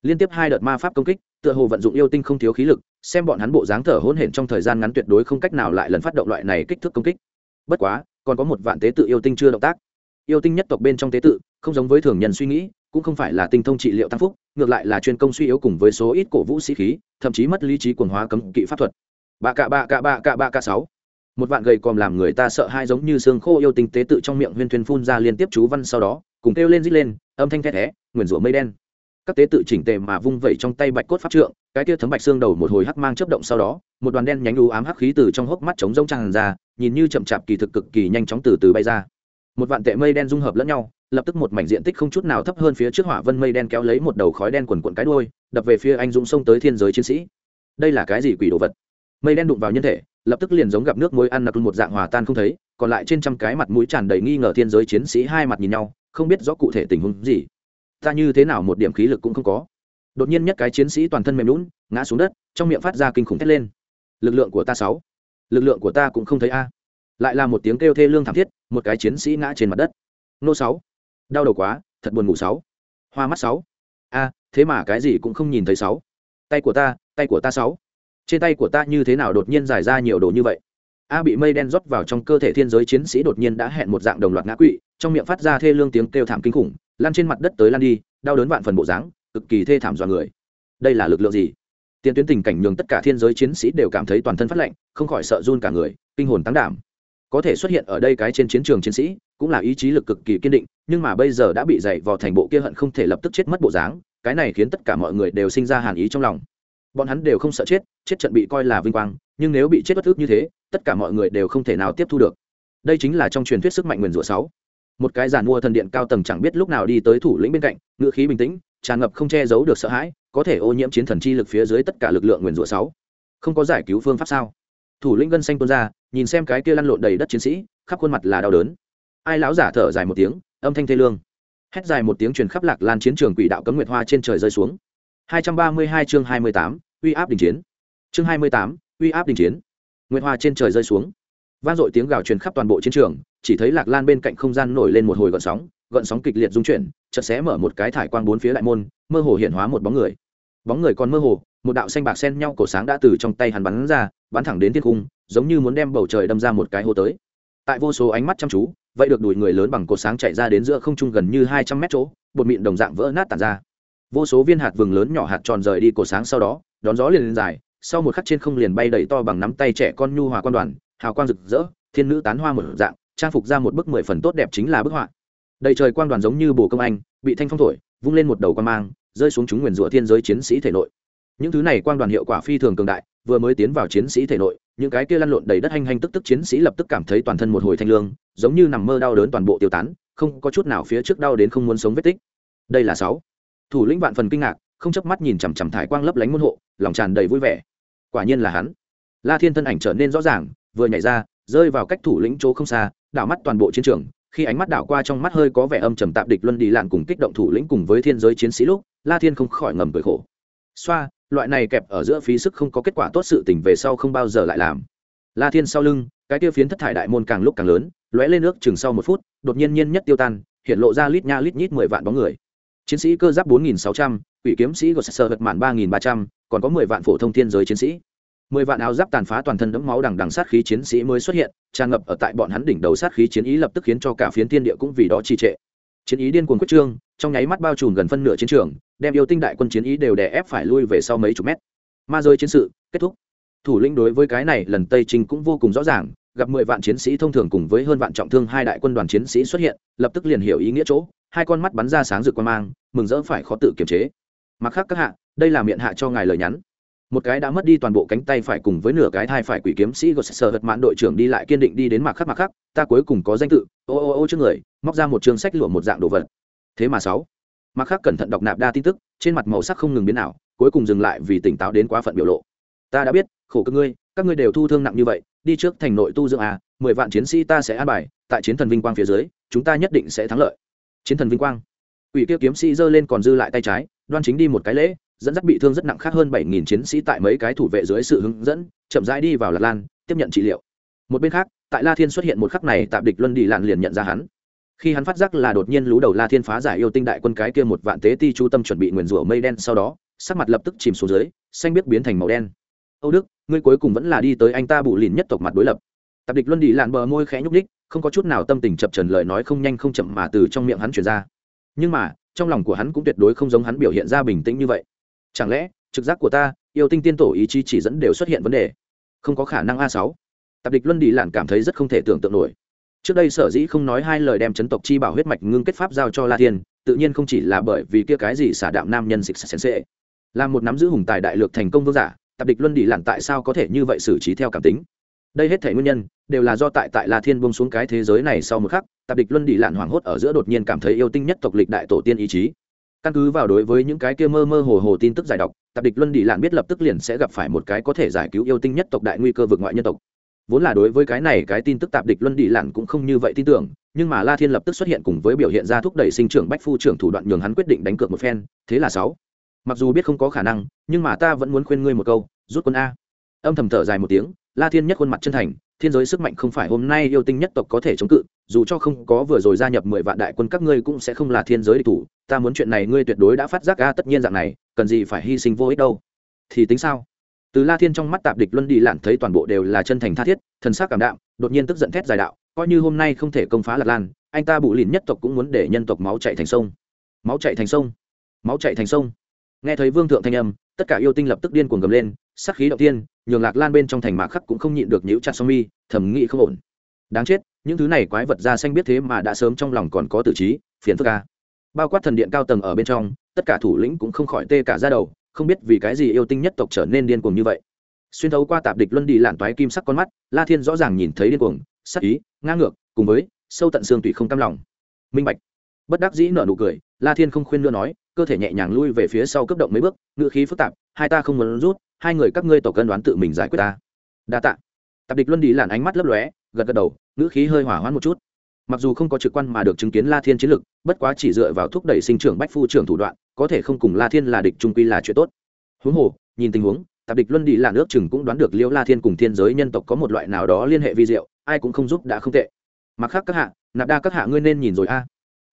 Liên tiếp hai đợt ma pháp công kích, tựa hồ vận dụng yêu tinh không thiếu khí lực, xem bọn hắn bộ dáng thở hỗn hển trong thời gian ngắn tuyệt đối không cách nào lại lần phát động loại này kích thước công kích. Bất quá, còn có một vạn tế tự yêu tinh chưa động tác. Yêu tinh nhất tộc bên trong tế tự, không giống với thường nhân suy nghĩ, cũng không phải là tinh thông trị liệu tăng phúc, ngược lại là chuyên công suy yếu cùng với số ít cổ vũ sĩ khí, thậm chí mất lý trí quần hóa cấm kỵ pháp thuật. Bạ cạ bạ cạ bạ cạ bạ cạ sáu một vạn gầy còm làm người ta sợ hai giống như xương khô yêu tinh tế tự trong miệng huyên thuyên phun ra liên tiếp chú văn sau đó, cùng kêu lên rít lên, âm thanh the thé, nguyền rủa mây đen. Các tế tự chỉnh tề mà vung vẩy trong tay bạch cốt pháp trượng, cái kia thấm bạch xương đầu một hồi hắc mang chấp động sau đó, một đoàn đen nhánh u ám hắc khí từ trong hốc mắt trống rông tràn ra, nhìn như chậm chạp kỳ thực cực kỳ nhanh chóng từ từ bay ra. Một vạn tệ mây đen dung hợp lẫn nhau, lập tức một mảnh diện tích không chút nào thấp hơn phía trước hỏa vân mây đen kéo lấy một đầu khói đen quần quận cái đuôi, đập về phía anh dũng xông tới thiên giới chiến sĩ. Đây là cái gì quỷ đồ vật? Mây đen đụng vào nhân thể lập tức liền giống gặp nước muối ăn nặc một dạng hòa tan không thấy, còn lại trên trăm cái mặt mũi tràn đầy nghi ngờ thiên giới chiến sĩ hai mặt nhìn nhau, không biết rõ cụ thể tình huống gì. Ta như thế nào một điểm khí lực cũng không có. Đột nhiên nhất cái chiến sĩ toàn thân mềm lún ngã xuống đất, trong miệng phát ra kinh khủng thét lên. Lực lượng của ta sáu. Lực lượng của ta cũng không thấy a. Lại là một tiếng kêu thê lương thảm thiết, một cái chiến sĩ ngã trên mặt đất. Nô sáu. Đau đầu quá, thật buồn ngủ sáu. Hoa mắt sáu. A, thế mà cái gì cũng không nhìn thấy sáu. Tay của ta, tay của ta sáu trên tay của ta như thế nào đột nhiên giải ra nhiều đồ như vậy? A bị mây đen rót vào trong cơ thể thiên giới chiến sĩ đột nhiên đã hẹn một dạng đồng loạt ngã quỵ, trong miệng phát ra thê lương tiếng kêu thảm kinh khủng lan trên mặt đất tới lan đi, đau đớn vạn phần bộ dáng, cực kỳ thê thảm dọa người. Đây là lực lượng gì? Tiền tuyến tình cảnh nhường tất cả thiên giới chiến sĩ đều cảm thấy toàn thân phát lạnh, không khỏi sợ run cả người, kinh hồn tăng đảm. Có thể xuất hiện ở đây cái trên chiến trường chiến sĩ, cũng là ý chí lực cực kỳ kiên định, nhưng mà bây giờ đã bị dày vò thành bộ kia hận không thể lập tức chết mất bộ dáng, cái này khiến tất cả mọi người đều sinh ra hàn ý trong lòng bọn hắn đều không sợ chết chết trận bị coi là vinh quang nhưng nếu bị chết bất ức như thế tất cả mọi người đều không thể nào tiếp thu được. Đây chính là trong truyền thuyết sức mạnh nguyền rủa sáu. Một cái giàn mua thần điện cao tầng chẳng biết lúc nào đi tới thủ lĩnh bên cạnh ngựa khí bình tĩnh tràn ngập không che giấu được sợ hãi có thể ô nhiễm chiến thần chi lực phía dưới tất cả lực lượng nguyền rủa sáu. Không có giải cứu phương pháp sao? Thủ lĩnh gân xanh tuôn ra nhìn xem cái kia lăn lộn đầy đất chiến sĩ khắp khuôn mặt là đau đớn. Ai lão giả thở dài một tiếng âm thanh thê lương. Hét dài một tiếng truyền khắp lạc lan chiến trường quỷ đạo cấm nguyệt hoa trên trời rơi xuống. 232 chương 28, uy áp đình chiến. Chương 28, uy áp đình chiến. Nguyệt hoa trên trời rơi xuống. Vang dội tiếng gào truyền khắp toàn bộ chiến trường chỉ thấy lạc lan bên cạnh không gian nổi lên một hồi gợn sóng gợn sóng kịch liệt dung chuyển chợt xé mở một cái thải quang bốn phía đại môn mơ hồ hiện hóa một bóng người. Bóng người còn mơ hồ một đạo xanh bạc xen nhau cổ sáng đã từ trong tay hắn bắn ra bắn thẳng đến thiên cung giống như muốn đem bầu trời đâm ra một cái hô tới. Tại vô số ánh mắt chăm chú vậy được đuổi người lớn bằng cột sáng chạy ra đến giữa không trung gần như hai trăm mét chỗ bột mịn đồng dạng vỡ nát tàn ra vô số viên hạt vừng lớn nhỏ hạt tròn rời đi cổ sáng sau đó, đón gió liền lên dài, sau một khắc trên không liền bay đầy to bằng nắm tay trẻ con nhu hòa quan đoàn, hào quang rực rỡ, thiên nữ tán hoa một dạng, trang phục ra một bức mười phần tốt đẹp chính là bức họa. Đầy trời quan đoàn giống như bồ công anh, bị thanh phong thổi, vung lên một đầu quan mang, rơi xuống chúng nguyền rủa thiên giới chiến sĩ thể nội. Những thứ này quan đoàn hiệu quả phi thường cường đại, vừa mới tiến vào chiến sĩ thể nội, những cái kia lăn lộn đầy đất hành hành tức tức chiến sĩ lập tức cảm thấy toàn thân một hồi thanh lương, giống như nằm mơ đau đớn toàn bộ tiêu tán, không có chút nào phía trước đau đến không muốn sống vết tích. Đây là sáu thủ lĩnh vạn phần kinh ngạc, không chớp mắt nhìn chằm chằm thải quang lấp lánh môn hộ, lòng tràn đầy vui vẻ. Quả nhiên là hắn. La thiên thân ảnh trở nên rõ ràng, vừa nhảy ra, rơi vào cách thủ lĩnh chỗ không xa, đảo mắt toàn bộ chiến trường. Khi ánh mắt đảo qua trong mắt hơi có vẻ âm trầm tạp địch luân đi lạn cùng kích động thủ lĩnh cùng với thiên giới chiến sĩ lúc, la thiên không khỏi ngầm cười khổ. Xoa, loại này kẹp ở giữa phí sức không có kết quả tốt sự tình về sau không bao giờ lại làm. La thiên sau lưng, cái tiêu phiến thất thải đại môn càng lúc càng lớn, lóe lên nước chừng sau một phút, đột nhiên nhiên nhất tiêu tan, hiện lộ ra lít nha lít nhít mười vạn bóng người chiến sĩ cơ giáp bốn nghìn sáu trăm, quỷ kiếm sĩ của sơ vật mạn ba nghìn ba trăm, còn có mười vạn phổ thông thiên giới chiến sĩ. Mười vạn áo giáp tàn phá toàn thân đẫm máu đằng đằng sát khí chiến sĩ mới xuất hiện, tràn ngập ở tại bọn hắn đỉnh đầu sát khí chiến ý lập tức khiến cho cả phiến thiên địa cũng vì đó trì trệ. Chiến ý điên cuồng quyết trương, trong nháy mắt bao trùm gần phân nửa chiến trường, đem yêu tinh đại quân chiến ý đều đè ép phải lui về sau mấy chục mét. Ma rơi chiến sự, kết thúc. Thủ lĩnh đối với cái này lần tây trình cũng vô cùng rõ ràng, gặp mười vạn chiến sĩ thông thường cùng với hơn vạn trọng thương hai đại quân đoàn chiến sĩ xuất hiện, lập tức liền hiểu ý nghĩa chỗ hai con mắt bắn ra sáng rực quan mang, mừng rỡ phải khó tự kiềm chế. Mặt khác các hạ, đây là miệng hạ cho ngài lời nhắn. Một cái đã mất đi toàn bộ cánh tay phải cùng với nửa cái thai phải quỷ kiếm sĩ gột sờ hật mãn đội trưởng đi lại kiên định đi đến mặt khác mặt khác, ta cuối cùng có danh tự, ô ô ô trước người, móc ra một chương sách lụa một dạng đồ vật. Thế mà sáu. Mặt khác cẩn thận đọc nạp đa tin tức, trên mặt màu sắc không ngừng biến nào cuối cùng dừng lại vì tỉnh táo đến quá phận biểu lộ. Ta đã biết, khổ các ngươi các ngươi đều thu thương nặng như vậy, đi trước thành nội tu dưỡng à mười vạn chiến sĩ ta sẽ an bài, tại chiến thần vinh quang phía dưới, chúng ta nhất định sẽ thắng lợi chiến thần vinh quang. Ủy kia kiếm sĩ giơ lên còn dư lại tay trái, đoan chính đi một cái lễ, dẫn dắt bị thương rất nặng khác hơn bảy nghìn chiến sĩ tại mấy cái thủ vệ dưới sự hướng dẫn, chậm rãi đi vào lạc lan, tiếp nhận trị liệu. Một bên khác, tại la thiên xuất hiện một khắc này tạm địch luân đi lạn liền nhận ra hắn. Khi hắn phát giác là đột nhiên lú đầu la thiên phá giải yêu tinh đại quân cái kia một vạn tế ti chú tâm chuẩn bị nguyền rủa mây đen sau đó, sắc mặt lập tức chìm xuống dưới, xanh biết biến thành màu đen. Âu đức, ngươi cuối cùng vẫn là đi tới anh ta bù lìn nhất tộc mặt đối lập tạp địch luân đi lạn bờ môi khẽ nhúc đích không có chút nào tâm tình chập trần lời nói không nhanh không chậm mà từ trong miệng hắn truyền ra. Nhưng mà trong lòng của hắn cũng tuyệt đối không giống hắn biểu hiện ra bình tĩnh như vậy. Chẳng lẽ trực giác của ta yêu tinh tiên tổ ý chí chỉ dẫn đều xuất hiện vấn đề? Không có khả năng a sáu. Tạp địch luân đi lạn cảm thấy rất không thể tưởng tượng nổi. Trước đây sở dĩ không nói hai lời đem chấn tộc chi bảo huyết mạch ngưng kết pháp giao cho la thiên tự nhiên không chỉ là bởi vì kia cái gì xả đạm nam nhân dịch sạch sệ, là một nắm giữ hùng tài đại lược thành công vương giả tạp địch luân đi lạn tại sao có thể như vậy xử trí theo cảm tính? Đây hết thể nguyên nhân, đều là do tại tại la thiên bông xuống cái thế giới này sau một khắc, tạp địch luân đi lạn hoảng hốt ở giữa đột nhiên cảm thấy yêu tinh nhất tộc lịch đại tổ tiên ý chí. Căn cứ vào đối với những cái kia mơ mơ hồ hồ tin tức giải độc tạp địch luân đi lạn biết lập tức liền sẽ gặp phải một cái có thể giải cứu yêu tinh nhất tộc đại nguy cơ vượt ngoại nhân tộc. Vốn là đối với cái này cái tin tức tạp địch luân đi lạn cũng không như vậy tin tưởng, nhưng mà la thiên lập tức xuất hiện cùng với biểu hiện ra thúc đẩy sinh trưởng bách phu trưởng thủ đoạn nhường hắn quyết định đánh cược một phen, thế là sáu. Mặc dù biết không có khả năng, nhưng mà ta vẫn muốn khuyên ngươi một câu, rút quân a. Âm thầm thở dài một tiếng la thiên nhất khuôn mặt chân thành, thiên giới sức mạnh không phải hôm nay yêu tinh nhất tộc có thể chống cự, dù cho không có vừa rồi gia nhập mười vạn đại quân các ngươi cũng sẽ không là thiên giới địch thủ. Ta muốn chuyện này ngươi tuyệt đối đã phát giác a tất nhiên dạng này, cần gì phải hy sinh vô ích đâu. Thì tính sao? Từ la thiên trong mắt tạp địch luân đi lạn thấy toàn bộ đều là chân thành tha thiết, thần sắc cảm đạm, đột nhiên tức giận thét dài đạo, coi như hôm nay không thể công phá lạc lan, anh ta bụ lìn nhất tộc cũng muốn để nhân tộc máu chạy thành sông. Máu chạy thành sông. Máu chạy thành sông. Nghe thấy vương thượng thanh âm, tất cả yêu tinh lập tức điên cuồng gầm lên sắc khí động tiên, nhường lạc lan bên trong thành mạc khắc cũng không nhịn được nhíu chặt song mi, thầm nghĩ không ổn. Đáng chết, những thứ này quái vật da xanh biết thế mà đã sớm trong lòng còn có tử trí, phiền phức ca bao quát thần điện cao tầng ở bên trong, tất cả thủ lĩnh cũng không khỏi tê cả ra đầu, không biết vì cái gì yêu tinh nhất tộc trở nên điên cuồng như vậy. Xuyên thấu qua tạp địch luân đi lạn toái kim sắc con mắt, la thiên rõ ràng nhìn thấy điên cuồng, sắc ý, ngang ngược, cùng với sâu tận xương tùy không cam lòng. Minh bạch. Bất đắc dĩ nở nụ cười, la thiên không khuyên nữa nói, cơ thể nhẹ nhàng lui về phía sau cấp động mấy bước ngựa khí phức tạp, hai ta không muốn rút hai người các ngươi tổ cân đoán tự mình giải quyết ta. Đa tạ. Tạp địch luân đi làn ánh mắt lấp lóe, gật gật đầu, ngữ khí hơi hỏa hoãn một chút. Mặc dù không có trực quan mà được chứng kiến la thiên chiến lực, bất quá chỉ dựa vào thúc đẩy sinh trưởng bách phu trưởng thủ đoạn, có thể không cùng la thiên là địch trung quy là chuyện tốt. Huống hồ, nhìn tình huống, tạp địch luân đi là nước chừng cũng đoán được liễu la thiên cùng thiên giới nhân tộc có một loại nào đó liên hệ vi diệu, ai cũng không giúp đã không tệ. Mặc khác các hạ, nạp đa các hạ ngươi nên nhìn rồi a.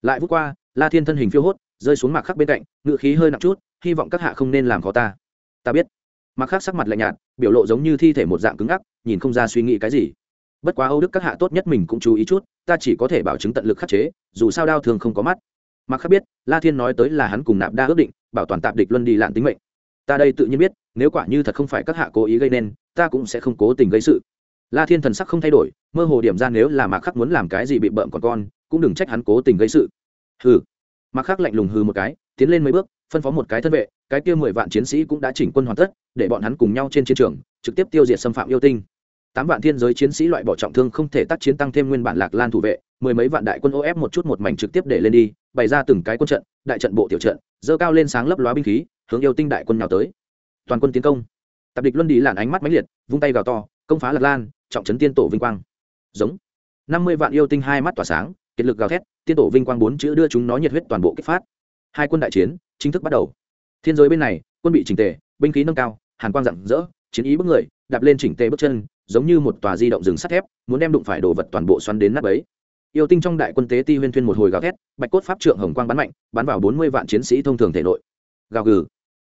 Lại vút qua, la thiên thân hình phiêu hốt, rơi xuống mặc khắc bên cạnh ngựa khí hơi nặng chút, hy vọng các hạ không nên làm khó ta. Ta biết mặc khắc sắc mặt lạnh nhạt, biểu lộ giống như thi thể một dạng cứng ngắc, nhìn không ra suy nghĩ cái gì. Bất quá âu đức các hạ tốt nhất mình cũng chú ý chút, ta chỉ có thể bảo chứng tận lực khắc chế, dù sao đao thường không có mắt. Mặc khắc biết, la thiên nói tới là hắn cùng nạp đa ước định, bảo toàn tạp địch luân đi lạn tính mệnh. Ta đây tự nhiên biết, nếu quả như thật không phải các hạ cố ý gây nên, ta cũng sẽ không cố tình gây sự. La thiên thần sắc không thay đổi, mơ hồ điểm ra nếu là mạc khắc muốn làm cái gì bị bợm còn con, cũng đừng trách hắn cố tình gây sự. Hừ. Mạc khắc lạnh lùng hừ một cái, tiến lên mấy bước, phân phó một cái thân vệ cái kia mười vạn chiến sĩ cũng đã chỉnh quân hoàn tất, để bọn hắn cùng nhau trên chiến trường, trực tiếp tiêu diệt xâm phạm yêu tinh. Tám vạn thiên giới chiến sĩ loại bỏ trọng thương không thể tác chiến tăng thêm nguyên bản lạc lan thủ vệ, mười mấy vạn đại quân ô ép một chút một mảnh trực tiếp để lên đi, bày ra từng cái quân trận, đại trận bộ tiểu trận dơ cao lên sáng lấp lóa binh khí, hướng yêu tinh đại quân nào tới. Toàn quân tiến công. Tập địch luân đi làn ánh mắt mãnh liệt, vung tay vào to, công phá lạc lan, trọng trấn tiên tổ vinh quang. Giống. Năm mươi vạn yêu tinh hai mắt tỏa sáng, kiệt lực gào thét, tiên tổ vinh quang bốn chữ đưa chúng nó nhiệt huyết toàn bộ kích phát. Hai quân đại chiến, chính thức bắt đầu thiên giới bên này, quân bị chỉnh tề, binh khí nâng cao, hàn quang rạng rỡ, chiến ý bước người, đạp lên chỉnh tề bước chân, giống như một tòa di động rừng sắt thép, muốn đem đụng phải đồ vật toàn bộ xoắn đến nắp ấy yêu tinh trong đại quân tế ti huyên thuyên một hồi gào thét, bạch cốt pháp trượng hồng quang bắn mạnh, bắn vào bốn mươi vạn chiến sĩ thông thường thể nội. Gào gừ.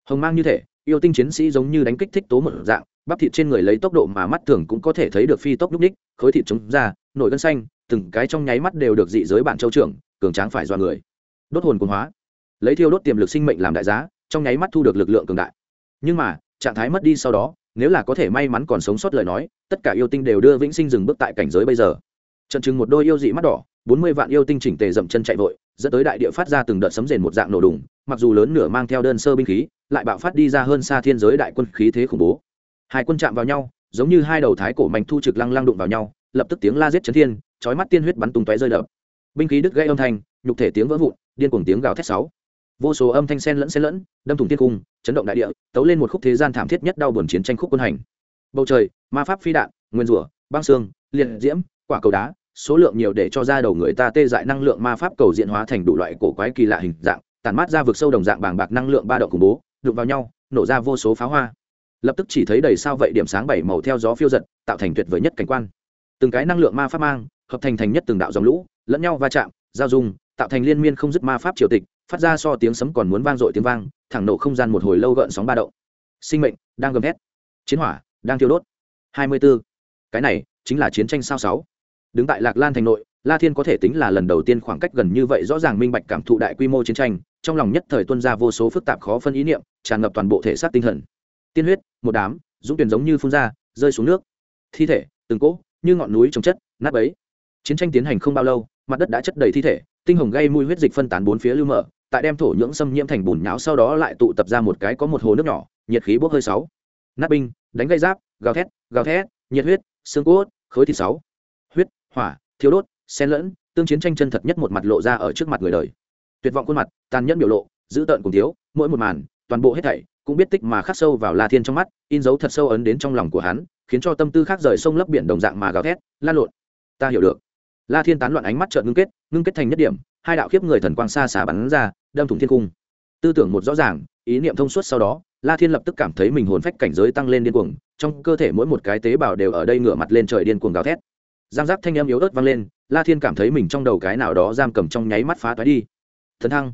Hồng mang như thể, yêu tinh chiến sĩ giống như đánh kích thích tố một dạng, bắp thịt trên người lấy tốc độ mà mắt thường cũng có thể thấy được phi tốc nhúc ních, khối thịt chống ra, nổi gân xanh, từng cái trong nháy mắt đều được dị giới bản châu trưởng, cường tráng phải do người. Đốt hồn cuồng hóa. Lấy thiêu đốt tiềm lực sinh mệnh làm đại giá trong nháy mắt thu được lực lượng cường đại. Nhưng mà, trạng thái mất đi sau đó, nếu là có thể may mắn còn sống sót lời nói, tất cả yêu tinh đều đưa vĩnh sinh dừng bước tại cảnh giới bây giờ. Trận chừng một đôi yêu dị mắt đỏ, bốn mươi vạn yêu tinh chỉnh tề dậm chân chạy vội, dẫn tới đại địa phát ra từng đợt sấm rền một dạng nổ đùng, mặc dù lớn nửa mang theo đơn sơ binh khí, lại bạo phát đi ra hơn xa thiên giới đại quân khí thế khủng bố. Hai quân chạm vào nhau, giống như hai đầu thái cổ mảnh thu trực lăng lăng đụng vào nhau, lập tức tiếng la giết chấn thiên, chói mắt tiên huyết bắn tung tóe rơi đập. Binh khí đứt gãy âm thanh, nhục thể tiếng vỡ vụn, điên cuồng tiếng gào thét sáu vô số âm thanh sen lẫn xen lẫn, đâm thủng thiên cung, chấn động đại địa, tấu lên một khúc thế gian thảm thiết nhất đau buồn chiến tranh khúc quân hành. Bầu trời, ma pháp phi đạn, nguyên rủa, băng xương, liệt diễm, quả cầu đá, số lượng nhiều để cho ra đầu người ta tê dại năng lượng ma pháp cầu diện hóa thành đủ loại cổ quái kỳ lạ hình dạng, tản mát ra vực sâu đồng dạng bàng bạc năng lượng ba động khủng bố, đụng vào nhau, nổ ra vô số pháo hoa. Lập tức chỉ thấy đầy sao vậy điểm sáng bảy màu theo gió phiêu giật, tạo thành tuyệt vời nhất cảnh quan. Từng cái năng lượng ma pháp mang, hợp thành thành nhất từng đạo dòng lũ, lẫn nhau va chạm, giao dung, tạo thành liên miên không dứt ma pháp triều tịch phát ra so tiếng sấm còn muốn vang dội tiếng vang, thẳng nổ không gian một hồi lâu gợn sóng ba động. Sinh mệnh đang gầm hét chiến hỏa đang thiêu đốt. Hai mươi 24. cái này chính là chiến tranh sao sáu. Đứng tại lạc lan thành nội, la thiên có thể tính là lần đầu tiên khoảng cách gần như vậy rõ ràng minh bạch cảm thụ đại quy mô chiến tranh, trong lòng nhất thời tuân ra vô số phức tạp khó phân ý niệm, tràn ngập toàn bộ thể xác tinh thần. Tiên huyết, một đám, dũng tuyển giống như phun ra, rơi xuống nước. Thi thể, từng cỗ, như ngọn núi trồng chất, nát ấy chiến tranh tiến hành không bao lâu, mặt đất đã chất đầy thi thể, tinh hồng gây mùi huyết dịch phân tán bốn phía lưu mở tại đem thổ nhưỡng xâm nhiễm thành bùn nhão sau đó lại tụ tập ra một cái có một hồ nước nhỏ, nhiệt khí bốc hơi sáu. Nát binh, đánh gây giáp, gào thét gào thét, nhiệt huyết, xương cốt, khối thịt sáu. Huyết, hỏa thiếu đốt, xen lẫn, tương chiến tranh chân thật nhất một mặt lộ ra ở trước mặt người đời. Tuyệt vọng khuôn mặt, tàn nhẫn biểu lộ, dữ tợn cùng thiếu, mỗi một màn, toàn bộ hết thảy cũng biết tích mà khắc sâu vào la thiên trong mắt, in dấu thật sâu ấn đến trong lòng của hắn, khiến cho tâm tư khác rời sông lấp biển đồng dạng mà gào thét, lan lộn. Ta hiểu được. La thiên tán loạn ánh mắt trợn ngưng kết ngưng kết thành nhất điểm, hai đạo khiếp người thần quang xa xả bắn ra đâm thủng thiên cung tư tưởng một rõ ràng, ý niệm thông suốt sau đó, la thiên lập tức cảm thấy mình hồn phách cảnh giới tăng lên điên cuồng, trong cơ thể mỗi một cái tế bào đều ở đây ngửa mặt lên trời điên cuồng gào thét. Giang giác thanh âm yếu ớt vang lên, la thiên cảm thấy mình trong đầu cái nào đó giam cầm trong nháy mắt phá toái đi. Thần thăng,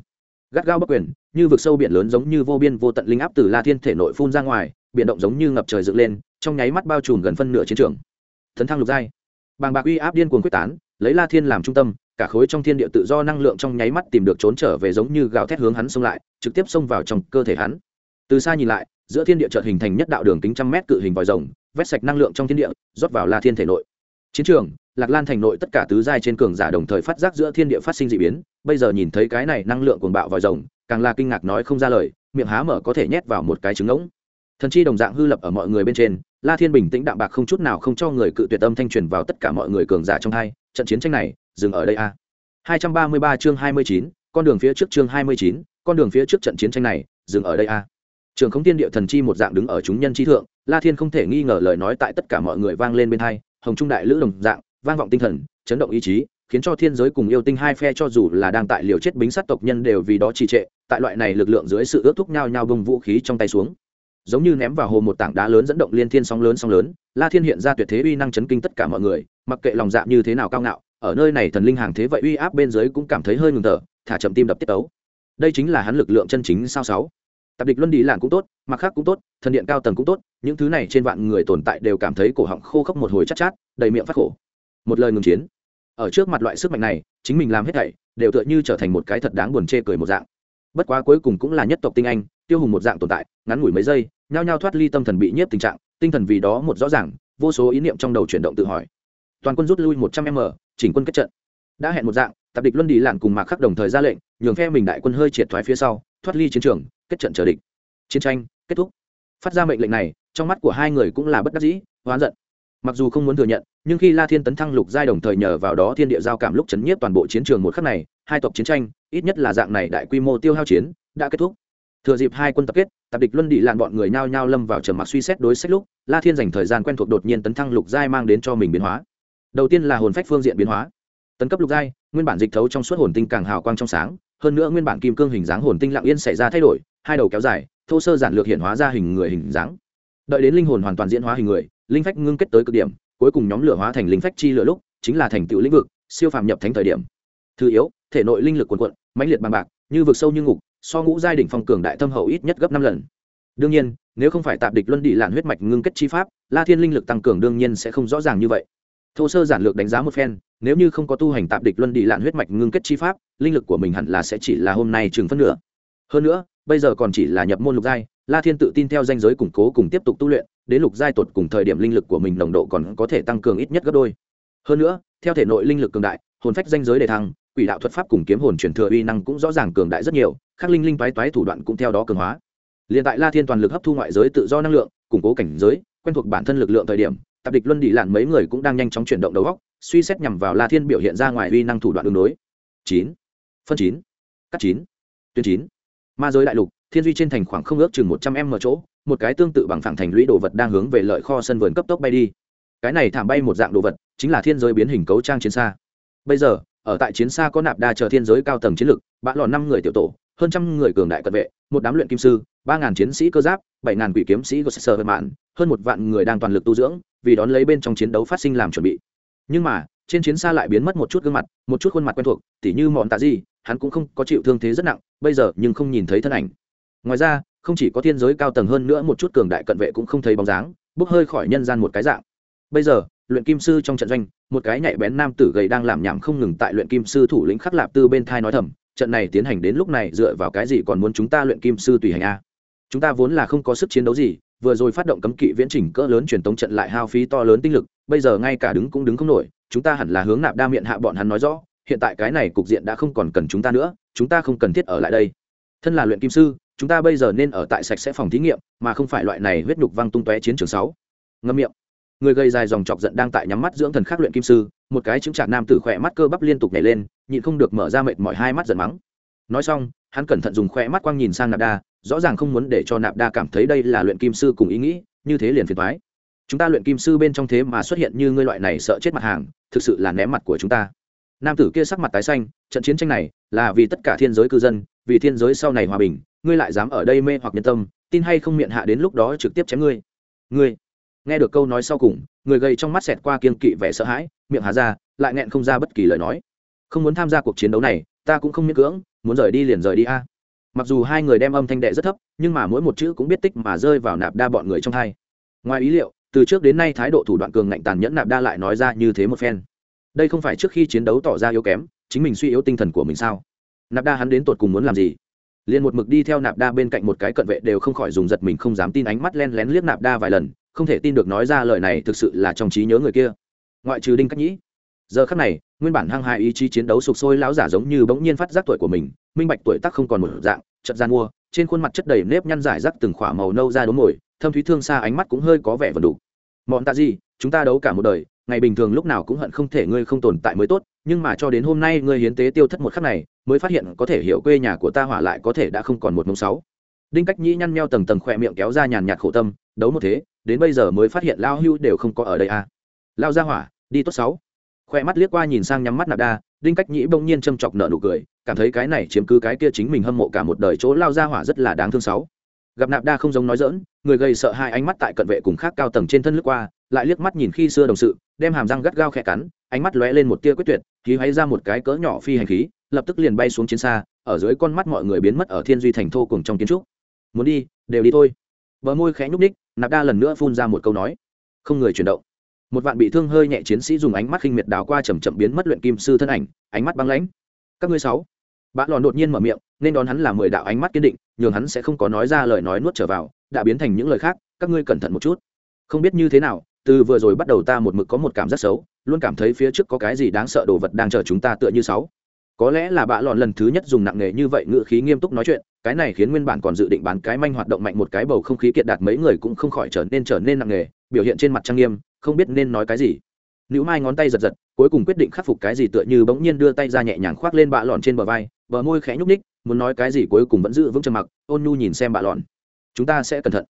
gắt gao bất quyền, như vực sâu biển lớn giống như vô biên vô tận linh áp từ la thiên thể nội phun ra ngoài, biển động giống như ngập trời dựng lên, trong nháy mắt bao trùm gần phân nửa chiến trường. Thần thăng lục giai. Bàng bạc uy áp điên cuồng quyết tán, lấy la thiên làm trung tâm cả khối trong thiên địa tự do năng lượng trong nháy mắt tìm được trốn trở về giống như gào thét hướng hắn xông lại, trực tiếp xông vào trong cơ thể hắn. Từ xa nhìn lại, giữa thiên địa chợt hình thành nhất đạo đường kính trăm mét cự hình vòi rồng, vét sạch năng lượng trong thiên địa, rót vào la thiên thể nội. Chiến trường, lạc lan thành nội tất cả tứ giai trên cường giả đồng thời phát giác giữa thiên địa phát sinh d ị biến, bây giờ nhìn thấy cái này năng lượng cuồng bạo vòi rồng, càng là kinh ngạc nói không ra lời, miệng há mở có thể nhét vào một cái trứng ngỗng. Thần chi đồng dạng hư lập ở mọi người bên trên, la thiên bình tĩnh đạm bạc không chút nào không cho người cự tuyệt âm thanh truyền vào tất cả mọi người cường giả trong hai, trận chiến tranh này dừng ở đây a. Hai trăm ba mươi ba chương hai mươi chín con đường phía trước chương hai mươi chín con đường phía trước trận chiến tranh này dừng ở đây a. Trường không tiên Điệu thần chi một dạng đứng ở chúng nhân Chi thượng la thiên không thể nghi ngờ lời nói tại tất cả mọi người vang lên bên tai, hồng trung đại lữ đồng dạng vang vọng tinh thần chấn động ý chí khiến cho thiên giới cùng yêu tinh hai phe cho dù là đang tại liều chết bính sát tộc nhân đều vì đó trì trệ tại loại này lực lượng dưới sự ước thúc nhau nhau bùng vũ khí trong tay xuống. Giống như ném vào hồ một tảng đá lớn dẫn động liên thiên sóng lớn sóng lớn la thiên hiện ra tuyệt thế uy năng chấn kinh tất cả mọi người mặc kệ lòng dạ như thế nào cao ngạo ở nơi này thần linh hàng thế vậy uy áp bên dưới cũng cảm thấy hơi ngừng thở, thả chậm tim đập tiết tấu. Đây chính là hắn lực lượng chân chính sao sáu. Tập địch luân đi làng cũng tốt mặc khác cũng tốt, thần điện cao tầng cũng tốt, những thứ này trên vạn người tồn tại đều cảm thấy cổ họng khô khốc một hồi chát chát, đầy miệng phát khổ. Một lời ngừng chiến. Ở trước mặt loại sức mạnh này, chính mình làm hết thảy, đều tựa như trở thành một cái thật đáng buồn chê cười một dạng. Bất quá cuối cùng cũng là nhất tộc tinh anh, tiêu hùng một dạng tồn tại, ngắn ngủi mấy giây, nhao nhao thoát ly tâm thần bị nhiếp tình trạng, tinh thần vì đó một rõ ràng, vô số ý niệm trong đầu chuyển động tự hỏi toàn quân rút lui một trăm m, chỉnh quân kết trận. Đã hẹn một dạng tập địch luân đi lạn cùng mạc khắc đồng thời ra lệnh, nhường phe mình đại quân hơi triệt thoái phía sau, thoát ly chiến trường, kết trận chờ địch. Chiến tranh kết thúc. Phát ra mệnh lệnh này, trong mắt của hai người cũng là bất đắc dĩ, hoán giận. Mặc dù không muốn thừa nhận, nhưng khi la thiên tấn thăng lục giai đồng thời nhờ vào đó thiên địa giao cảm lúc chấn nhiếp toàn bộ chiến trường một khắc này, hai tộc chiến tranh, ít nhất là dạng này đại quy mô tiêu hao chiến, đã kết thúc. Thừa dịp hai quân tập kết tập địch luân đi lạn bọn người nhao nhao lâm vào trầm mặc suy xét đối sách lúc, la thiên dành thời gian quen thuộc đột nhiên tấn thăng lục giai mang đến cho mình biến hóa đầu tiên là hồn phách phương diện biến hóa. Tấn cấp lục giai, nguyên bản dịch thấu trong suốt hồn tinh càng hào quang trong sáng, hơn nữa nguyên bản kim cương hình dáng hồn tinh lặng yên xảy ra thay đổi, hai đầu kéo dài, thô sơ giản lược hiện hóa ra hình người hình dáng. Đợi đến linh hồn hoàn toàn diễn hóa hình người, linh phách ngưng kết tới cực điểm, cuối cùng nhóm lửa hóa thành linh phách chi lửa lúc, chính là thành tựu lĩnh vực, siêu phàm nhập thánh thời điểm. Thứ yếu, thể nội linh lực quần quận mãnh liệt bằng bạc, như vực sâu như ngục, so ngũ giai đỉnh phong cường đại thâm hậu ít nhất gấp năm lần. Đương nhiên, nếu không phải tạp địch luân đi lạn huyết mạch ngưng kết chi pháp, la thiên linh lực tăng cường đương nhiên sẽ không rõ ràng như vậy thô sơ giản lược đánh giá một phen, nếu như không có tu hành tạp địch luân đi lạn huyết mạch ngưng kết chi pháp, linh lực của mình hẳn là sẽ chỉ là hôm nay chừng phân nửa. Hơn nữa, bây giờ còn chỉ là nhập môn lục giai, la thiên tự tin theo danh giới củng cố cùng tiếp tục tu luyện, đến lục giai tột cùng thời điểm linh lực của mình nồng độ còn có thể tăng cường ít nhất gấp đôi. Hơn nữa, theo thể nội linh lực cường đại, hồn phách danh giới đề thăng, quỷ đạo thuật pháp cùng kiếm hồn truyền thừa uy năng cũng rõ ràng cường đại rất nhiều, khắc linh linh toái toái thủ đoạn cũng theo đó cường hóa. Liền tại la thiên toàn lực hấp thu ngoại giới tự do năng lượng, củng cố cảnh giới, quen thuộc bản thân lực lượng thời điểm tạp địch luân đi lạn mấy người cũng đang nhanh chóng chuyển động đầu góc suy xét nhằm vào la thiên biểu hiện ra ngoài uy năng thủ đoạn đường đối. Chín. Phân chín. Cắt chín. Tuyến chín. Ma giới đại lục, thiên duy trên thành khoảng không ước chừng một trăm m chỗ, một cái tương tự bằng phẳng thành lũy đồ vật đang hướng về lợi kho sân vườn cấp tốc bay đi. Cái này thảm bay một dạng đồ vật, chính là thiên giới biến hình cấu trang chiến xa. Bây giờ, ở tại chiến xa có nạp đa chờ thiên giới cao tầng chiến lực, bã lò năm người tiểu tổ, hơn trăm người cường đại cận vệ, một đám luyện kim sư, ba ngàn chiến sĩ cơ giáp, bảy ngàn quỷ kiếm sĩ của sơ mạn, hơn một vạn người đang toàn lực tu dưỡng vì đón lấy bên trong chiến đấu phát sinh làm chuẩn bị. Nhưng mà, trên chiến xa lại biến mất một chút gương mặt, một chút khuôn mặt quen thuộc, tỉ như mọn tạ gì, hắn cũng không có chịu thương thế rất nặng, bây giờ nhưng không nhìn thấy thân ảnh. Ngoài ra, không chỉ có thiên giới cao tầng hơn nữa một chút cường đại cận vệ cũng không thấy bóng dáng, bốc hơi khỏi nhân gian một cái dạng. Bây giờ, luyện kim sư trong trận doanh, một cái nhạy bén nam tử gầy đang làm nhảm không ngừng tại luyện kim sư thủ lĩnh khắc lạp tư bên thai nói thầm, trận này tiến hành đến lúc này dựa vào cái gì còn muốn chúng ta luyện kim sư tùy hành a? Chúng ta vốn là không có sức chiến đấu gì vừa rồi phát động cấm kỵ viễn trình cỡ lớn truyền tống trận lại hao phí to lớn tinh lực, bây giờ ngay cả đứng cũng đứng không nổi, chúng ta hẳn là hướng nạp đa miệng hạ bọn hắn nói rõ, hiện tại cái này cục diện đã không còn cần chúng ta nữa, chúng ta không cần thiết ở lại đây. Thân là luyện kim sư, chúng ta bây giờ nên ở tại sạch sẽ phòng thí nghiệm, mà không phải loại này huyết nhục văng tung tóe chiến trường sáu. Ngâm miệng. Người gây dài dòng chọc giận đang tại nhắm mắt dưỡng thần khắc luyện kim sư, một cái chứng trạc nam tử khỏe mắt cơ bắp liên tục nhảy lên, nhịn không được mở ra mệt mỏi hai mắt giận mắng. Nói xong, hắn cẩn thận dùng khỏe mắt quang nhìn sang nạp đa rõ ràng không muốn để cho nạp đa cảm thấy đây là luyện kim sư cùng ý nghĩ, như thế liền phiền thoái chúng ta luyện kim sư bên trong thế mà xuất hiện như ngươi loại này sợ chết mặt hàng, thực sự là ném mặt của chúng ta. Nam tử kia sắc mặt tái xanh, trận chiến tranh này là vì tất cả thiên giới cư dân, vì thiên giới sau này hòa bình, ngươi lại dám ở đây mê hoặc nhân tâm, tin hay không miệng hạ đến lúc đó trực tiếp chém ngươi. Ngươi, nghe được câu nói sau cùng, người gầy trong mắt xẹt qua kiên kỵ vẻ sợ hãi, miệng hà ra, lại nghẹn không ra bất kỳ lời nói. Không muốn tham gia cuộc chiến đấu này, ta cũng không miễn cưỡng, muốn rời đi liền rời đi a mặc dù hai người đem âm thanh đệ rất thấp, nhưng mà mỗi một chữ cũng biết tích mà rơi vào nạp đa bọn người trong thai. Ngoài ý liệu, từ trước đến nay thái độ thủ đoạn cường ngạnh tàn nhẫn nạp đa lại nói ra như thế một phen. Đây không phải trước khi chiến đấu tỏ ra yếu kém, chính mình suy yếu tinh thần của mình sao? Nạp đa hắn đến tột cùng muốn làm gì? Liền một mực đi theo nạp đa bên cạnh một cái cận vệ đều không khỏi dùng giật mình không dám tin ánh mắt len lén liếc nạp đa vài lần, không thể tin được nói ra lời này thực sự là trong trí nhớ người kia. Ngoại trừ đinh cách nhĩ giờ khắc này, nguyên bản hăng hại ý chí chiến đấu sục sôi lão giả giống như bỗng nhiên phát giác tuổi của mình, minh bạch tuổi tác không còn một dạng chật gian mua, trên khuôn mặt chất đầy nếp nhăn giải rác từng khỏa màu nâu ra đốm mồi, thâm thúy thương xa ánh mắt cũng hơi có vẻ vần đủ. Mọn tạ gì, chúng ta đấu cả một đời, ngày bình thường lúc nào cũng hận không thể ngươi không tồn tại mới tốt, nhưng mà cho đến hôm nay ngươi hiến tế tiêu thất một khắc này, mới phát hiện có thể hiểu quê nhà của ta hỏa lại có thể đã không còn một mông sáu. Đinh cách nhĩ nhăn meo tầng tầng khỏe miệng kéo ra nhàn nhạt khổ tâm, đấu một thế, đến bây giờ mới phát hiện lao hưu đều không có ở đây à. Lao ra hỏa, đi tốt sáu khoe mắt liếc qua nhìn sang nhắm mắt nạp đa, đinh cách nhĩ bỗng nhiên châm chọc nợ nụ cười, cảm thấy cái này chiếm cứ cái kia chính mình hâm mộ cả một đời chỗ lao ra hỏa rất là đáng thương sáu. Gặp nạp đa không giống nói dỡn người gây sợ hai ánh mắt tại cận vệ cùng khác cao tầng trên thân lướt qua, lại liếc mắt nhìn khi xưa đồng sự, đem hàm răng gắt gao khẽ cắn, ánh mắt lóe lên một tia quyết tuyệt khí hay ra một cái cỡ nhỏ phi hành khí, lập tức liền bay xuống chiến xa, ở dưới con mắt mọi người biến mất ở thiên duy thành thô cùng trong kiến trúc. Muốn đi, đều đi thôi. Bờ môi khẽ nhúc ních nạp đa lần nữa phun ra một câu nói. Không người chuyển động một vạn bị thương hơi nhẹ chiến sĩ dùng ánh mắt khinh miệt đào qua chầm chậm biến mất luyện kim sư thân ảnh, ánh mắt băng lãnh. Các ngươi sáu bạn lòn đột nhiên mở miệng, nên đón hắn là mười đạo ánh mắt kiên định, nhường hắn sẽ không có nói ra lời nói nuốt trở vào, đã biến thành những lời khác, các ngươi cẩn thận một chút. Không biết như thế nào, từ vừa rồi bắt đầu ta một mực có một cảm giác xấu, luôn cảm thấy phía trước có cái gì đáng sợ đồ vật đang chờ chúng ta tựa như sáu. Có lẽ là bạ lòn lần thứ nhất dùng nặng nghề như vậy ngữ khí nghiêm túc nói chuyện, cái này khiến nguyên bản còn dự định bán cái manh hoạt động mạnh một cái bầu không khí kiệt đạt mấy người cũng không khỏi trở nên trở nên nặng nghề biểu hiện trên mặt trang nghiêm không biết nên nói cái gì. Nữ mai ngón tay giật giật, cuối cùng quyết định khắc phục cái gì tựa như bỗng nhiên đưa tay ra nhẹ nhàng khoác lên bạ lòn trên bờ vai, bờ môi khẽ nhúc ních muốn nói cái gì cuối cùng vẫn giữ vững trầm mặc, ôn nhu nhìn xem bạ lòn chúng ta sẽ cẩn thận.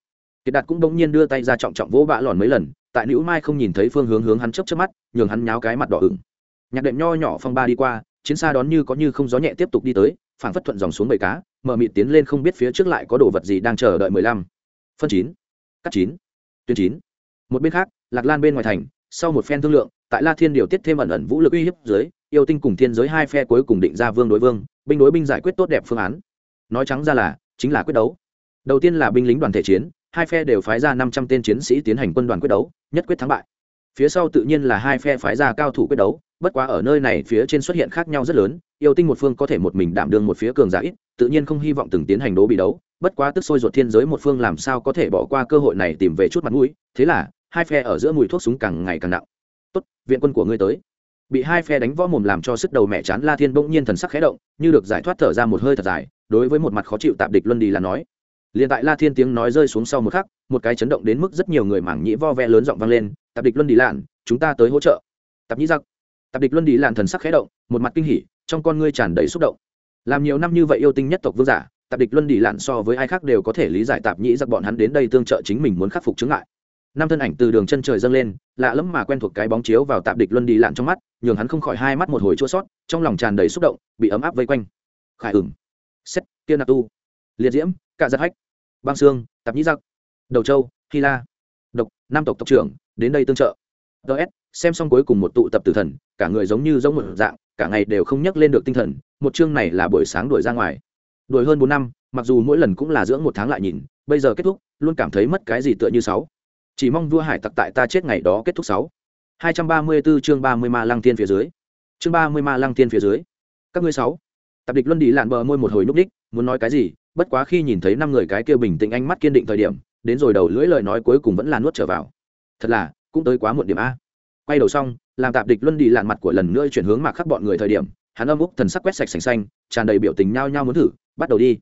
Kiệt đạt cũng bỗng nhiên đưa tay ra trọng trọng vỗ bạ lòn mấy lần, tại nữ mai không nhìn thấy phương hướng hướng hắn chấp chấp mắt, nhường hắn nháo cái mặt đỏ ửng. Nhạc đệm nho nhỏ phong ba đi qua, chiến xa đón như có như không gió nhẹ tiếp tục đi tới, phảng phất thuận dòng xuống bầy cá, mở mịt tiến lên không biết phía trước lại có đồ vật gì đang chờ đợi mười lăm. Phân chín. Cắt chín. Tuyến chín. Một bên khác lạc lan bên ngoài thành, sau một phen thương lượng, tại la thiên điều tiết thêm ẩn ẩn vũ lực uy hiếp dưới, yêu tinh cùng thiên giới hai phe cuối cùng định ra vương đối vương, binh đối binh giải quyết tốt đẹp phương án. Nói trắng ra là, chính là quyết đấu. Đầu tiên là binh lính đoàn thể chiến, hai phe đều phái ra năm trăm tên chiến sĩ tiến hành quân đoàn quyết đấu, nhất quyết thắng bại. Phía sau tự nhiên là hai phe phái ra cao thủ quyết đấu, bất quá ở nơi này phía trên xuất hiện khác nhau rất lớn, yêu tinh một phương có thể một mình đảm đương một phía cường giả ít, tự nhiên không hy vọng từng tiến hành đố bị đấu, bất quá tức sôi ruột thiên giới một phương làm sao có thể bỏ qua cơ hội này tìm về chút mặt mũi, thế là hai phe ở giữa mùi thuốc súng càng ngày càng nặng. Tốt, viện quân của ngươi tới. Bị hai phe đánh võ mồm làm cho sức đầu mẹ chán, la thiên bỗng nhiên thần sắc khẽ động, như được giải thoát thở ra một hơi thật dài, đối với một mặt khó chịu tạp địch luân đi là nói. Liền tại la thiên tiếng nói rơi xuống sau một khắc, một cái chấn động đến mức rất nhiều người mảng nhĩ vo ve lớn giọng vang lên, tạp địch luân đi lạn, chúng ta tới hỗ trợ. Tạp nhĩ giặc. Tạp địch luân đi lạn thần sắc khẽ động, một mặt kinh hỉ, trong con ngươi tràn đầy xúc động. Làm nhiều năm như vậy yêu tinh nhất tộc vương giả, tạp địch luân đi lạn so với ai khác đều có thể lý giải tạp nhĩ giặc bọn hắn đến đây tương trợ chính mình muốn khắc phục chứng ngại năm thân ảnh từ đường chân trời dâng lên, lạ lẫm mà quen thuộc cái bóng chiếu vào tạp địch luân đi lạn trong mắt, nhường hắn không khỏi hai mắt một hồi chua sót, trong lòng tràn đầy xúc động, bị ấm áp vây quanh. Khải ửng xét tiên nạp tu, liệt diễm, cạ giật hách, băng xương tạp nhĩ giặc, đầu châu, hy la. Độc nam tộc tộc trưởng, đến đây tương trợ. Ts xem xong cuối cùng một tụ tập tử thần, cả người giống như giống một dạng, cả ngày đều không nhắc lên được tinh thần, một chương này là buổi sáng đuổi ra ngoài. Đuổi hơn bốn năm, mặc dù mỗi lần cũng là dưỡng một tháng lại nhìn, bây giờ kết thúc, luôn cảm thấy mất cái gì tựa như sáu chỉ mong vua hải tặc tại ta chết ngày đó kết thúc sáu. Hai trăm ba mươi 234 chương ba mươi ma lăng thiên phía dưới. Chương ba mươi ma lăng thiên phía dưới. Các ngươi sáu. Tập địch luân đi lạn bờ môi một hồi núp đích, muốn nói cái gì, bất quá khi nhìn thấy năm người cái kia bình tĩnh ánh mắt kiên định thời điểm, đến rồi đầu lưỡi lời nói cuối cùng vẫn là nuốt trở vào. Thật là, cũng tới quá muộn điểm a. Quay đầu xong, làm tạp địch luân đi lạn mặt của lần nữa chuyển hướng mạc khắc bọn người thời điểm, hắn âm úc thần sắc quét sạch sành xanh, tràn đầy biểu tình nhao nhao muốn thử, bắt đầu đi.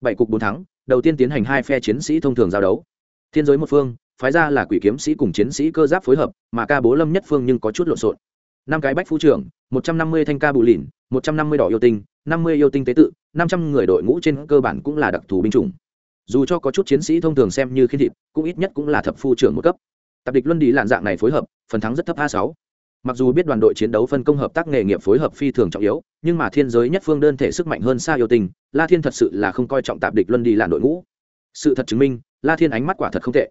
Bảy cục bốn thắng, đầu tiên tiến hành hai phe chiến sĩ thông thường giao đấu. Thiên giới một phương phái ra là quỷ kiếm sĩ cùng chiến sĩ cơ giáp phối hợp, mà ca bố lâm nhất phương nhưng có chút lộn xộn. Năm cái bách phu trưởng, một trăm năm mươi thanh ca bù lìn, một trăm năm mươi đỏ yêu tinh, năm mươi yêu tinh tế tự, năm trăm người đội ngũ trên cơ bản cũng là đặc thù binh chủng. Dù cho có chút chiến sĩ thông thường xem như khi thịt, cũng ít nhất cũng là thập phu trưởng một cấp. Tập địch luân đi lạn dạng này phối hợp, phần thắng rất thấp a sáu. Mặc dù biết đoàn đội chiến đấu phân công hợp tác nghề nghiệp phối hợp phi thường trọng yếu, nhưng mà thiên giới nhất phương đơn thể sức mạnh hơn xa yêu tình la thiên thật sự là không coi trọng tạp địch luân đi lạn đội ngũ. Sự thật chứng minh, la thiên ánh mắt quả thật không tệ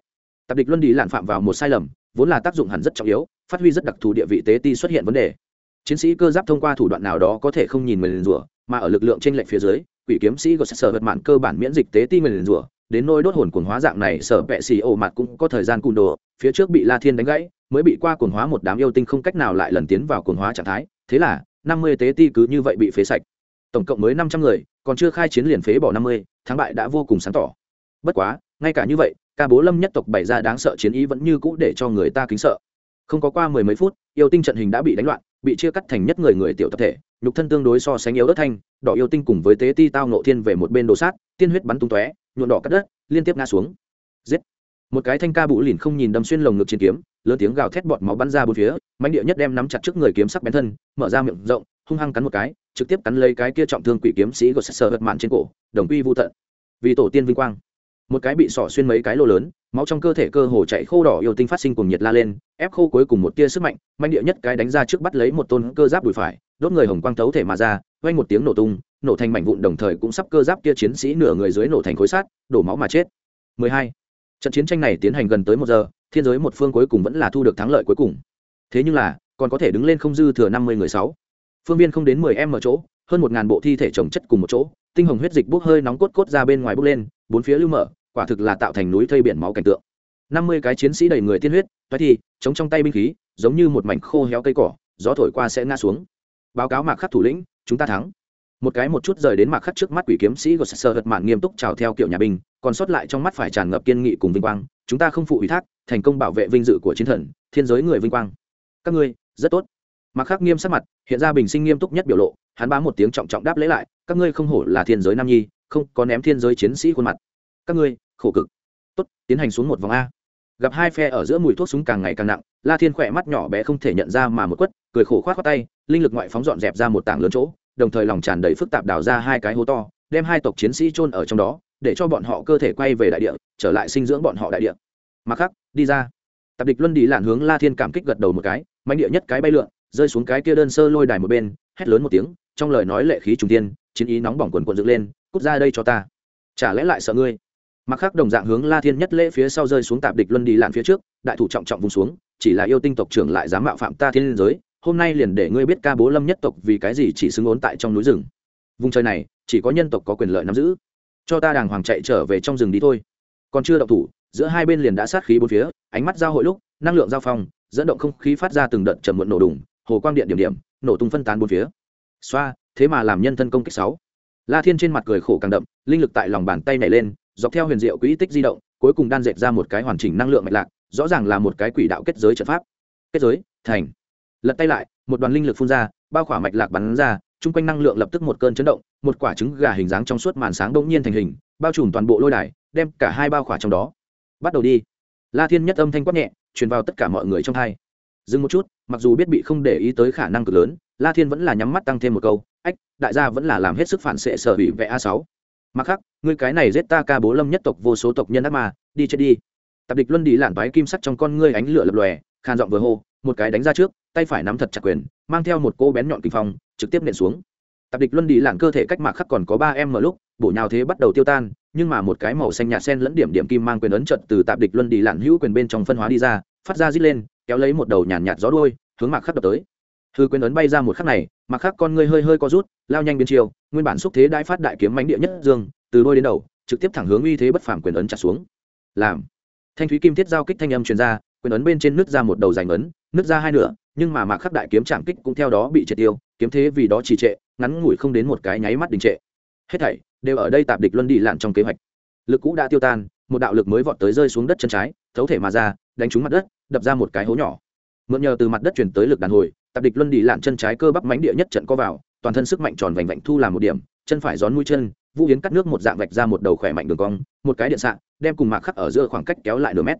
tạp địch luân đi lạn phạm vào một sai lầm, vốn là tác dụng hẳn rất trọng yếu, phát huy rất đặc thù địa vị tế ti xuất hiện vấn đề. Chiến sĩ cơ giáp thông qua thủ đoạn nào đó có thể không nhìn mình rủa, mà ở lực lượng trên lệnh phía dưới, quỷ kiếm sĩ có sở vật mạn cơ bản miễn dịch tế ti mình rủa, đến nôi đốt hồn cuồng hóa dạng này, sở vệ xì ổ mặt cũng có thời gian cùn đồ, phía trước bị la thiên đánh gãy, mới bị qua cuồng hóa một đám yêu tinh không cách nào lại lần tiến vào cuồng hóa trạng thái, thế là, năm mươi tế ti cứ như vậy bị phế sạch. Tổng cộng mới năm trăm người, còn chưa khai chiến liền phế bỏ năm mươi, thắng bại đã vô cùng sáng tỏ. Bất quá, ngay cả như vậy ca bố lâm nhất tộc bày ra đáng sợ chiến ý vẫn như cũ để cho người ta kính sợ. Không có qua mười mấy phút, yêu tinh trận hình đã bị đánh loạn, bị chia cắt thành nhất người người tiểu tập thể, nhục thân tương đối so sánh yếu đất thanh, đỏ yêu tinh cùng với tế ti tao nộ thiên về một bên đồ sát, tiên huyết bắn tung tóe, nhuộn đỏ cắt đất, liên tiếp ngã xuống. Giết. Một cái thanh ca bụ lìn không nhìn đâm xuyên lồng ngực chiến kiếm, lớn tiếng gào thét bọt máu bắn ra bốn phía Mạnh địa nhất đem nắm chặt trước người kiếm sắc bén thân, mở ra miệng rộng, hung hăng cắn một cái, trực tiếp cắn lấy cái kia trọng thương quỷ kiếm sĩ của sơ hật mạn trên cổ, đồng quy vô tận. Vì tổ tiên vinh quang một cái bị sỏ xuyên mấy cái lô lớn, máu trong cơ thể cơ hồ chạy khô đỏ yêu tinh phát sinh cùng nhiệt la lên, ép khô cuối cùng một tia sức mạnh manh địa nhất cái đánh ra trước bắt lấy một tôn cơ giáp đùi phải, đốt người hồng quang thấu thể mà ra, vang một tiếng nổ tung, nổ thành mảnh vụn đồng thời cũng sắp cơ giáp kia chiến sĩ nửa người dưới nổ thành khối sát đổ máu mà chết. 12. trận chiến tranh này tiến hành gần tới một giờ, thiên giới một phương cuối cùng vẫn là thu được thắng lợi cuối cùng. Thế nhưng là, còn có thể đứng lên không dư thừa năm mươi người sáu. Phương viên không đến mười em ở chỗ, hơn một ngàn bộ thi thể chồng chất cùng một chỗ, tinh hồng huyết dịch bốc hơi nóng cốt cốt ra bên ngoài bốc lên, bốn phía lưu mở quả thực là tạo thành núi thây biển máu cảnh tượng. Năm mươi cái chiến sĩ đầy người tiên huyết, toái thì chống trong tay binh khí, giống như một mảnh khô héo cây cỏ, gió thổi qua sẽ ngã xuống. Báo cáo mạc khắc thủ lĩnh, chúng ta thắng. Một cái một chút rời đến mạc khắc trước mắt quỷ kiếm sĩ của sơ hật mạn nghiêm túc chào theo kiểu nhà binh, còn sót lại trong mắt phải tràn ngập kiên nghị cùng vinh quang, chúng ta không phụ ủy thác, thành công bảo vệ vinh dự của chiến thần, thiên giới người vinh quang. Các ngươi, rất tốt. Mạc khắc nghiêm sắc mặt, hiện ra bình sinh nghiêm túc nhất biểu lộ, hắn bá một tiếng trọng trọng đáp lễ lại, các ngươi không hổ là thiên giới nam nhi, không có ném thiên giới chiến sĩ khuôn mặt các ngươi, khổ cực. Tốt, tiến hành xuống một vòng a. Gặp hai phe ở giữa mùi thuốc súng càng ngày càng nặng, la thiên khỏe mắt nhỏ bé không thể nhận ra mà một quất, cười khổ khoát khoát tay, linh lực ngoại phóng dọn dẹp ra một tảng lớn chỗ, đồng thời lòng tràn đầy phức tạp đào ra hai cái hố to, đem hai tộc chiến sĩ chôn ở trong đó, để cho bọn họ cơ thể quay về đại địa, trở lại sinh dưỡng bọn họ đại địa. Mặt khác, đi ra. Tạp địch luân đi lạn hướng la thiên cảm kích gật đầu một cái mạnh địa nhất cái bay lượn, rơi xuống cái kia đơn sơ lôi đài một bên, hét lớn một tiếng, trong lời nói lệ khí trùng tiên chiến ý nóng bỏng quần quần dựng lên, cút ra đây cho ta. Chả lẽ lại sợ ngươi? Mặc khác đồng dạng hướng la thiên nhất lễ phía sau rơi xuống tạp địch luân đi lạn phía trước, đại thủ trọng trọng vùng xuống, chỉ là yêu tinh tộc trưởng lại dám mạo phạm ta thiên giới, hôm nay liền để ngươi biết ca bố lâm nhất tộc vì cái gì chỉ xứng ốn tại trong núi rừng. Vùng trời này, chỉ có nhân tộc có quyền lợi nắm giữ. Cho ta đàng hoàng chạy trở về trong rừng đi thôi. Còn chưa động thủ, giữa hai bên liền đã sát khí bốn phía, ánh mắt giao hội lúc, năng lượng giao phong, dẫn động không khí phát ra từng đợt trầm muộn nổ đùng, hồ quang điện điểm điểm, nổ tung phân tán bốn phía. Xoa, thế mà làm nhân thân công kích sáu. La thiên trên mặt cười khổ càng đậm, linh lực tại lòng bàn tay nảy lên dọc theo huyền diệu quỹ tích di động, cuối cùng đan dệt ra một cái hoàn chỉnh năng lượng mạch lạc, rõ ràng là một cái quỷ đạo kết giới trận pháp. Kết giới, thành. Lật tay lại, một đoàn linh lực phun ra, bao khỏa mạch lạc bắn ra, chung quanh năng lượng lập tức một cơn chấn động, một quả trứng gà hình dáng trong suốt màn sáng đông nhiên thành hình, bao trùm toàn bộ lôi đài, đem cả hai bao khỏa trong đó. Bắt đầu đi. La thiên nhất âm thanh quát nhẹ, truyền vào tất cả mọi người trong hai. Dừng một chút, mặc dù biết bị không để ý tới khả năng cực lớn, la thiên vẫn là nhắm mắt tăng thêm một câu, ách, đại gia vẫn là làm hết sức phản xệ sở hủy vẽ a sáu mặt khác, ngươi cái này giết ta ca bố lâm nhất tộc vô số tộc nhân ác mà đi chết đi. Tạp địch luân đi lản bái kim sắt trong con ngươi ánh lửa lập lòe khan giọng vừa hô, một cái đánh ra trước, tay phải nắm thật chặt quyền, mang theo một cô bén nhọn kinh phong, trực tiếp nện xuống. Tạp địch luân đi lản cơ thể cách mạc khắc còn có ba em mở lúc, bổ nhào thế bắt đầu tiêu tan, nhưng mà một cái màu xanh nhạt sen lẫn điểm điểm kim mang quyền ấn trận từ tạp địch luân đi lản hữu quyền bên trong phân hóa đi ra, phát ra rít lên, kéo lấy một đầu nhàn nhạt gió đuôi, hướng mạc khắc đập tới hư quyền ấn bay ra một khắc này mạc khắc con ngươi hơi hơi co rút, lao nhanh biến chiều, nguyên bản xúc thế đại phát đại kiếm mánh địa nhất dương, từ đôi đến đầu, trực tiếp thẳng hướng uy thế bất phàm quyền ấn chặt xuống. Làm. Thanh thúy kim thiết giao kích thanh âm truyền ra quyền ấn bên trên nước ra một đầu dài ấn nước ra hai nửa, nhưng mà mạc khắc đại kiếm chạm kích cũng theo đó bị triệt tiêu, kiếm thế vì đó trì trệ, ngắn ngủi không đến một cái nháy mắt đình trệ. Hết thảy đều ở đây tạp địch luân đi lặn trong kế hoạch. Lực cũ đã tiêu tan, một đạo lực mới vọt tới rơi xuống đất chân trái, thấu thể mà ra, đánh trúng mặt đất, đập ra một cái hố nhỏ. Mượn nhờ từ mặt đất chuyển tới lực đàn hồi tạp địch luân đi lạn chân trái cơ bắp mánh địa nhất trận co vào, toàn thân sức mạnh tròn vành vạnh thu làm một điểm, chân phải gión mũi chân, vũ yến cắt nước một dạng vạch ra một đầu khỏe mạnh đường cong, một cái điện xạ, đem cùng mạc khắc ở giữa khoảng cách kéo lại nửa mét.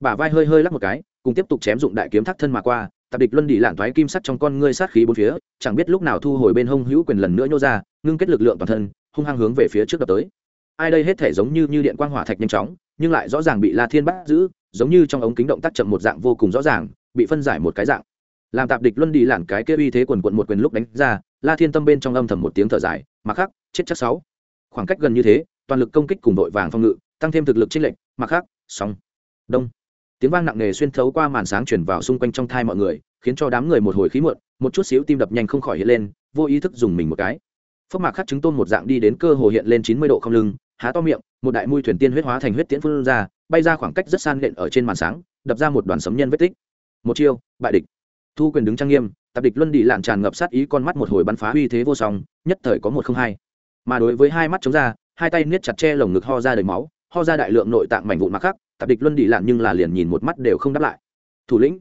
Bả vai hơi hơi lắc một cái, cùng tiếp tục chém dụng đại kiếm thác thân mà qua, tạp địch luân đi lạn thoái kim sắt trong con ngươi sát khí bốn phía, chẳng biết lúc nào thu hồi bên hông hữu quyền lần nữa nhô ra, ngưng kết lực lượng toàn thân, hung hăng hướng về phía trước đập tới. Ai đây hết thể giống như như điện quang hỏa thạch nhanh chóng, nhưng lại rõ ràng bị la thiên bắt giữ, giống như trong ống kính động tác chậm một dạng vô cùng rõ ràng, bị phân giải một cái dạng làm tạp địch luân đi lản cái kia uy thế quần quận một quyền lúc đánh ra, la thiên tâm bên trong âm thầm một tiếng thở dài Mặc khắc chết chắc sáu. Khoảng cách gần như thế, toàn lực công kích cùng đội vàng phong ngự, tăng thêm thực lực chênh lệnh Mặc khắc xong. Đông. Tiếng vang nặng nề xuyên thấu qua màn sáng chuyển vào xung quanh trong thai mọi người, khiến cho đám người một hồi khí muộn, một chút xíu tim đập nhanh không khỏi hiện lên, vô ý thức dùng mình một cái. Phốc mạc khắc chứng tôn một dạng đi đến cơ hồ hiện lên chín mươi độ không lưng, há to miệng, một đại mui thuyền tiên huyết hóa thành huyết tiễn phun ra, bay ra khoảng cách rất san lện ở trên màn sáng, đập ra một đoàn sấm nhân vết tích. Một chiêu, bại địch thu quyền đứng trang nghiêm, tạp địch luân đi lạn tràn ngập sát ý con mắt một hồi bắn phá uy thế vô song, nhất thời có một không hai. Mà đối với hai mắt chống ra, hai tay niết chặt che lồng ngực ho ra đầy máu, ho ra đại lượng nội tạng mảnh vụn mặc khắc, tạp địch luân đi lạn nhưng là liền nhìn một mắt đều không đáp lại. Thủ lĩnh,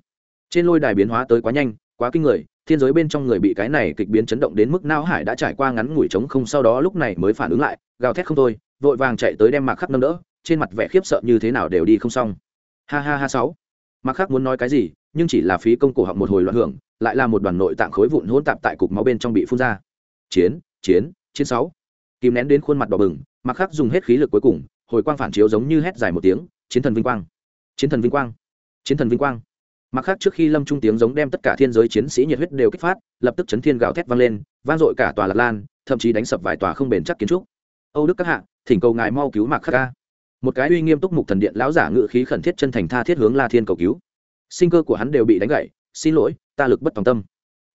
trên lôi đài biến hóa tới quá nhanh, quá kinh người, thiên giới bên trong người bị cái này kịch biến chấn động đến mức não hải đã trải qua ngắn ngủi trống không, sau đó lúc này mới phản ứng lại, gào thét không thôi, vội vàng chạy tới đem mạc khắc nâng đỡ, trên mặt vẻ khiếp sợ như thế nào đều đi không xong. Ha ha ha sáu. Mạc khắc muốn nói cái gì nhưng chỉ là phí công cổ họng một hồi loạn hưởng, lại là một đoàn nội tạng khối vụn hỗn tạp tại cục máu bên trong bị phun ra. Chiến chiến chiến sáu. Kìm nén đến khuôn mặt đỏ bừng Mặc khắc dùng hết khí lực cuối cùng, hồi quang phản chiếu giống như hét dài một tiếng, chiến thần vinh quang! Chiến thần vinh quang! Chiến thần vinh quang! Mặc khác trước khi lâm trung tiếng giống đem tất cả thiên giới chiến sĩ nhiệt huyết đều kích phát, lập tức chấn thiên gào thét vang lên, vang dội cả tòa lạc lan, thậm chí đánh sập vài tòa không bền chắc kiến trúc. Âu đức các hạ, thỉnh cầu ngài mau cứu mạc khắc ca. Một cái uy nghiêm túc mục thần điện lão giả ngự khí khẩn thiết chân thành tha thiết hướng la thiên cầu cứu sinh cơ của hắn đều bị đánh gậy xin lỗi, ta lực bất tòng tâm.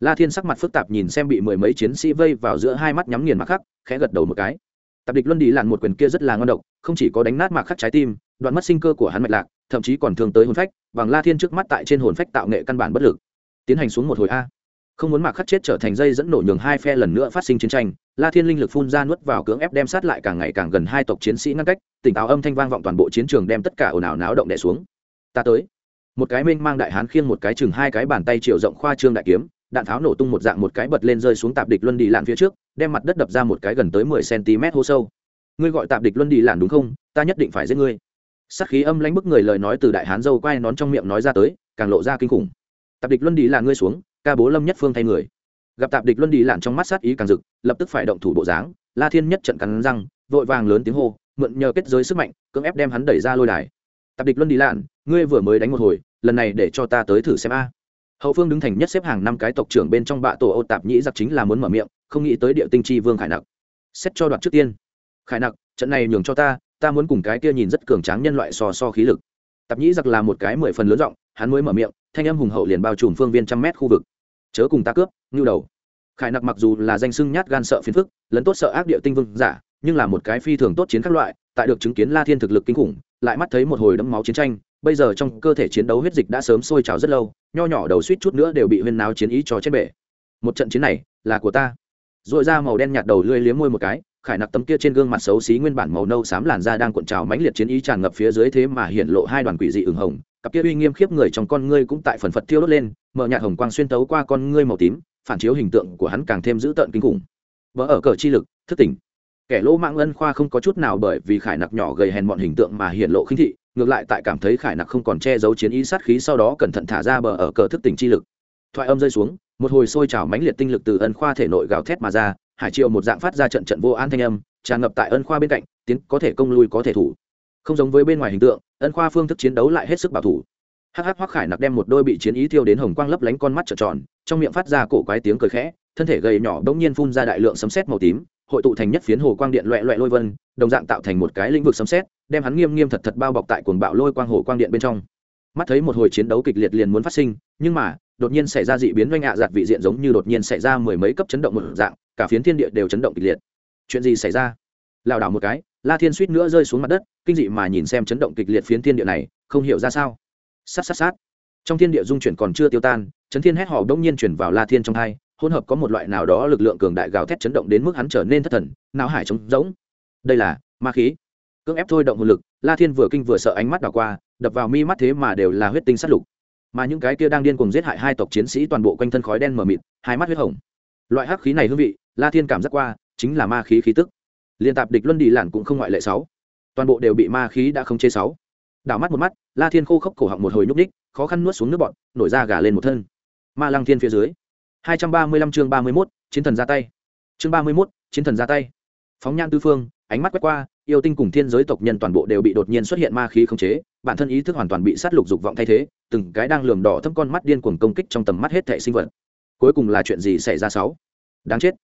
La thiên sắc mặt phức tạp nhìn xem bị mười mấy chiến sĩ vây vào giữa hai mắt nhắm nghiền mạc khắc khẽ gật đầu một cái. Tạp địch luân đi làn một quyền kia rất là ngon độc, không chỉ có đánh nát mạc khắc trái tim, đoạn mất sinh cơ của hắn mạch lạc, thậm chí còn thương tới hồn phách, bằng la thiên trước mắt tại trên hồn phách tạo nghệ căn bản bất lực. Tiến hành xuống một hồi a. Không muốn mạc khắc chết trở thành dây dẫn nổ nhường hai phe lần nữa phát sinh chiến tranh, la thiên linh lực phun ra nuốt vào cưỡng ép đem sát lại càng ngày càng gần hai tộc chiến sĩ ngăn cách, tỉnh táo âm thanh vang vọng toàn bộ chiến trường đem tất cả ồn ào náo động đẻ xuống. Ta tới một cái mênh mang đại hán khiêng một cái chừng hai cái bàn tay chiều rộng khoa trương đại kiếm, đạn tháo nổ tung một dạng một cái bật lên rơi xuống tạp địch luân đi lạn phía trước, đem mặt đất đập ra một cái gần tới mười cm hô sâu. Ngươi gọi tạp địch luân đi lạn đúng không? Ta nhất định phải giết ngươi. Sắc khí âm lãnh bức người lời nói từ đại hán dâu quay nón trong miệng nói ra tới, càng lộ ra kinh khủng. Tạp địch luân đi là ngươi xuống, ca bố lâm nhất phương thay người. Gặp tạp địch luân đi lạn trong mắt sát ý càng rực, lập tức phải động thủ bộ dáng, la thiên nhất trận cắn răng, vội vàng lớn tiếng hô, mượn nhờ kết giới sức mạnh, cưỡng ép đem hắn đẩy ra lôi đài. Tạp địch luân đi lạn ngươi vừa mới đánh một hồi lần này để cho ta tới thử xem a. Hậu phương đứng thành nhất xếp hàng năm cái tộc trưởng bên trong bạ tổ ô tạp nhĩ giặc chính là muốn mở miệng, không nghĩ tới địa tinh chi vương khải nặc. Xét cho đoạt trước tiên. Khải nặc, trận này nhường cho ta ta muốn cùng cái kia nhìn rất cường tráng nhân loại so so khí lực. Tạp nhĩ giặc là một cái mười phần lớn rộng hắn mới mở miệng, thanh âm hùng hậu liền bao trùm phương viên trăm mét khu vực. Chớ cùng ta cướp, ngưu đầu. Khải nặc mặc dù là danh sưng nhát gan sợ phiền phức, lấn tốt sợ ác địa tinh vương giả, nhưng là một cái phi thường tốt chiến các loại, tại được chứng kiến la thiên thực lực kinh khủng, lại mắt thấy một hồi đẫm máu chiến tranh bây giờ trong cơ thể chiến đấu huyết dịch đã sớm sôi trào rất lâu, nho nhỏ đầu suýt chút nữa đều bị huyên náo chiến ý cho chết bể. Một trận chiến này, là của ta. Dội ra màu đen nhạt đầu lưỡi liếm môi một cái, khải nặc tấm kia trên gương mặt xấu xí nguyên bản màu nâu xám làn da đang cuộn trào mãnh liệt chiến ý tràn ngập phía dưới thế mà hiện lộ hai đoàn quỷ dị ửng hồng, cặp kia uy nghiêm khiếp người trong con ngươi cũng tại phần phật thiêu đốt lên, mở nhạt hồng quang xuyên tấu qua con ngươi màu tím, phản chiếu hình tượng của hắn càng thêm dữ tợn kinh khủng. Vỡ ở cờ chi lực, thức tỉnh. Kẻ lỗ mạng ân khoa không có chút nào bởi vì khải nặc nhỏ gầy hèn bọn hình tượng mà hiện lộ khinh thị ngược lại tại cảm thấy khải nặc không còn che giấu chiến ý sát khí sau đó cẩn thận thả ra bờ ở cờ thức tỉnh chi lực. Thoại âm rơi xuống, một hồi sôi trào mãnh liệt tinh lực từ ân khoa thể nội gào thét mà ra, hải triệu một dạng phát ra trận trận vô an thanh âm, tràn ngập tại ân khoa bên cạnh tiến có thể công lui có thể thủ. Không giống với bên ngoài hình tượng, ân khoa phương thức chiến đấu lại hết sức bảo thủ. Hắc hắc hoắc khải nặc đem một đôi bị chiến ý thiêu đến hồng quang lấp lánh con mắt trợn tròn, trong miệng phát ra cổ quái tiếng cười khẽ, thân thể gầy nhỏ đống nhiên phun ra đại lượng sấm sét màu tím, hội tụ thành nhất phiến hồ quang điện loẹ loẹ lôi vân, đồng dạng tạo thành một cái lĩnh vực sấm sét đem hắn nghiêm nghiêm thật thật bao bọc tại cuồng bạo lôi quang hồ quang điện bên trong. Mắt thấy một hồi chiến đấu kịch liệt liền muốn phát sinh, nhưng mà, đột nhiên xảy ra dị biến doanh hạ giạt vị diện giống như đột nhiên xảy ra mười mấy cấp chấn động một dạng, cả phiến thiên địa đều chấn động kịch liệt. Chuyện gì xảy ra? Lảo đảo một cái, la thiên suýt nữa rơi xuống mặt đất, kinh dị mà nhìn xem chấn động kịch liệt phiến thiên địa này, không hiểu ra sao. Sát sát sát. Trong thiên địa dung chuyển còn chưa tiêu tan, chấn thiên hét họ đông nhiên chuyển vào la thiên trong hai, hỗn hợp có một loại nào đó lực lượng cường đại gào thét chấn động đến mức hắn trở nên thất thần, não hải trống rỗng. Đây là ma khí cưỡng ép thôi động hồn lực la thiên vừa kinh vừa sợ ánh mắt đảo qua đập vào mi mắt thế mà đều là huyết tinh sát lục. Mà những cái kia đang điên cuồng giết hại hai tộc chiến sĩ toàn bộ quanh thân khói đen mờ mịt hai mắt huyết hồng. Loại hắc khí này hương vị la thiên cảm giác qua chính là ma khí khí tức. Liên tạp địch luân đi lản cũng không ngoại lệ sáu. Toàn bộ đều bị ma khí đã không chê sáu. Đảo mắt một mắt la thiên khô khốc cổ họng một hồi nhúc ních khó khăn nuốt xuống nước bọn nổi ra gà lên một thân. Ma lăng thiên phía dưới. Hai trăm ba mươi lăm chương ba mươi 31, chiến thần ra tay. Chương ba mươi 31, chiến thần ra tay. Phóng nhan tư phương ánh mắt quét qua yêu tinh cùng thiên giới tộc nhân toàn bộ đều bị đột nhiên xuất hiện ma khí khống chế, bản thân ý thức hoàn toàn bị sát lục dục vọng thay thế, từng cái đang lườm đỏ thâm con mắt điên cuồng công kích trong tầm mắt hết thảy sinh vật. Cuối cùng là chuyện gì xảy ra sáu? Đáng chết.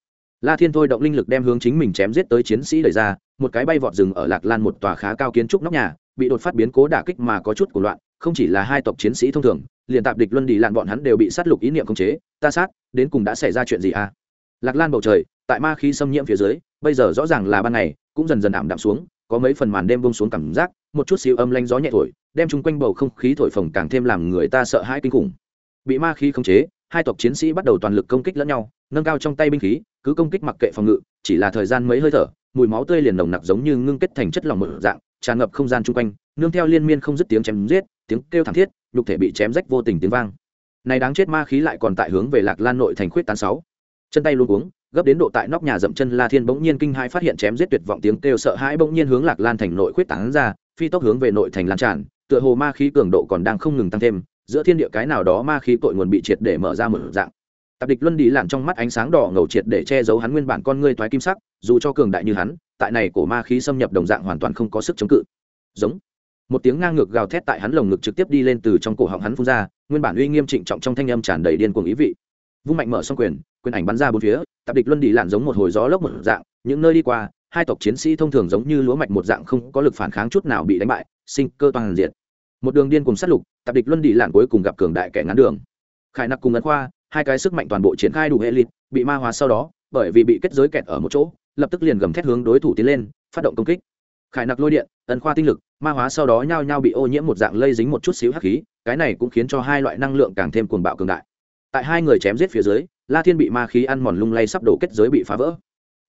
La thiên thôi động linh lực đem hướng chính mình chém giết tới chiến sĩ đẩy ra, một cái bay vọt rừng ở lạc lan một tòa khá cao kiến trúc nóc nhà, bị đột phát biến cố đả kích mà có chút của loạn, không chỉ là hai tộc chiến sĩ thông thường, liền tạp địch luân đi lạn bọn hắn đều bị sát lục ý niệm khống chế, ta sát, đến cùng đã xảy ra chuyện gì à? Lạc lan bầu trời, tại ma khí xâm nhiễm phía dưới, bây giờ rõ ràng là ban ngày cũng dần dần ảm đạm xuống, có mấy phần màn đêm bông xuống cảm giác, một chút xíu âm lanh gió nhẹ thổi, đem chung quanh bầu không khí thổi phồng càng thêm làm người ta sợ hãi kinh khủng. Bị ma khí khống chế, hai tộc chiến sĩ bắt đầu toàn lực công kích lẫn nhau, nâng cao trong tay binh khí, cứ công kích mặc kệ phòng ngự, chỉ là thời gian mấy hơi thở, mùi máu tươi liền nồng nặc giống như ngưng kết thành chất lỏng mở dạng, tràn ngập không gian chung quanh, nương theo liên miên không dứt tiếng chém giết, tiếng kêu thảm thiết, nhục thể bị chém rách vô tình tiếng vang. Này đáng chết ma khí lại còn tại hướng về lạc lan nội thành khuyết tán sáu. Chân tay luôn uống gấp đến độ tại nóc nhà dậm chân la thiên bỗng nhiên kinh hãi phát hiện chém giết tuyệt vọng tiếng kêu sợ hãi bỗng nhiên hướng lạc lan thành nội khuyết tán ra, phi tốc hướng về nội thành lan tràn, tựa hồ ma khí cường độ còn đang không ngừng tăng thêm, giữa thiên địa cái nào đó ma khí cội nguồn bị triệt để mở ra một dạng. Tạp địch luân đi lặn trong mắt ánh sáng đỏ ngầu triệt để che giấu hắn nguyên bản con ngươi thoái kim sắc, dù cho cường đại như hắn, tại này cổ ma khí xâm nhập đồng dạng hoàn toàn không có sức chống cự. Giống. Một tiếng ngang ngược gào thét tại hắn lồng ngực trực tiếp đi lên từ trong cổ họng hắn phun ra, nguyên bản uy nghiêm trịnh trọng trong thanh âm tràn đầy điên cuồng ý vị vung mạnh mở xong quyền quyền ảnh bắn ra bốn phía, tạp địch luân đi lặn giống một hồi gió lốc một dạng, những nơi đi qua, hai tộc chiến sĩ thông thường giống như lúa mạch một dạng không có lực phản kháng chút nào bị đánh bại, sinh cơ toàn diện một đường điên cùng sát lục, tạp địch luân đi lặn cuối cùng gặp cường đại kẻ ngắn đường. Khải nặc cùng ấn khoa, hai cái sức mạnh toàn bộ triển khai đủ hệ lịt, bị ma hóa sau đó, bởi vì bị kết giới kẹt ở một chỗ, lập tức liền gầm thét hướng đối thủ tiến lên, phát động công kích. Khải nặc lôi điện, ấn khoa tinh lực, ma hóa sau đó nhao nhao bị ô nhiễm một dạng lây dính một chút xíu hắc khí, cái này cũng khiến cho hai loại năng lượng càng thêm cuồng bạo cường đại tại hai người chém giết phía dưới, la thiên bị ma khí ăn mòn lung lay sắp đổ kết giới bị phá vỡ.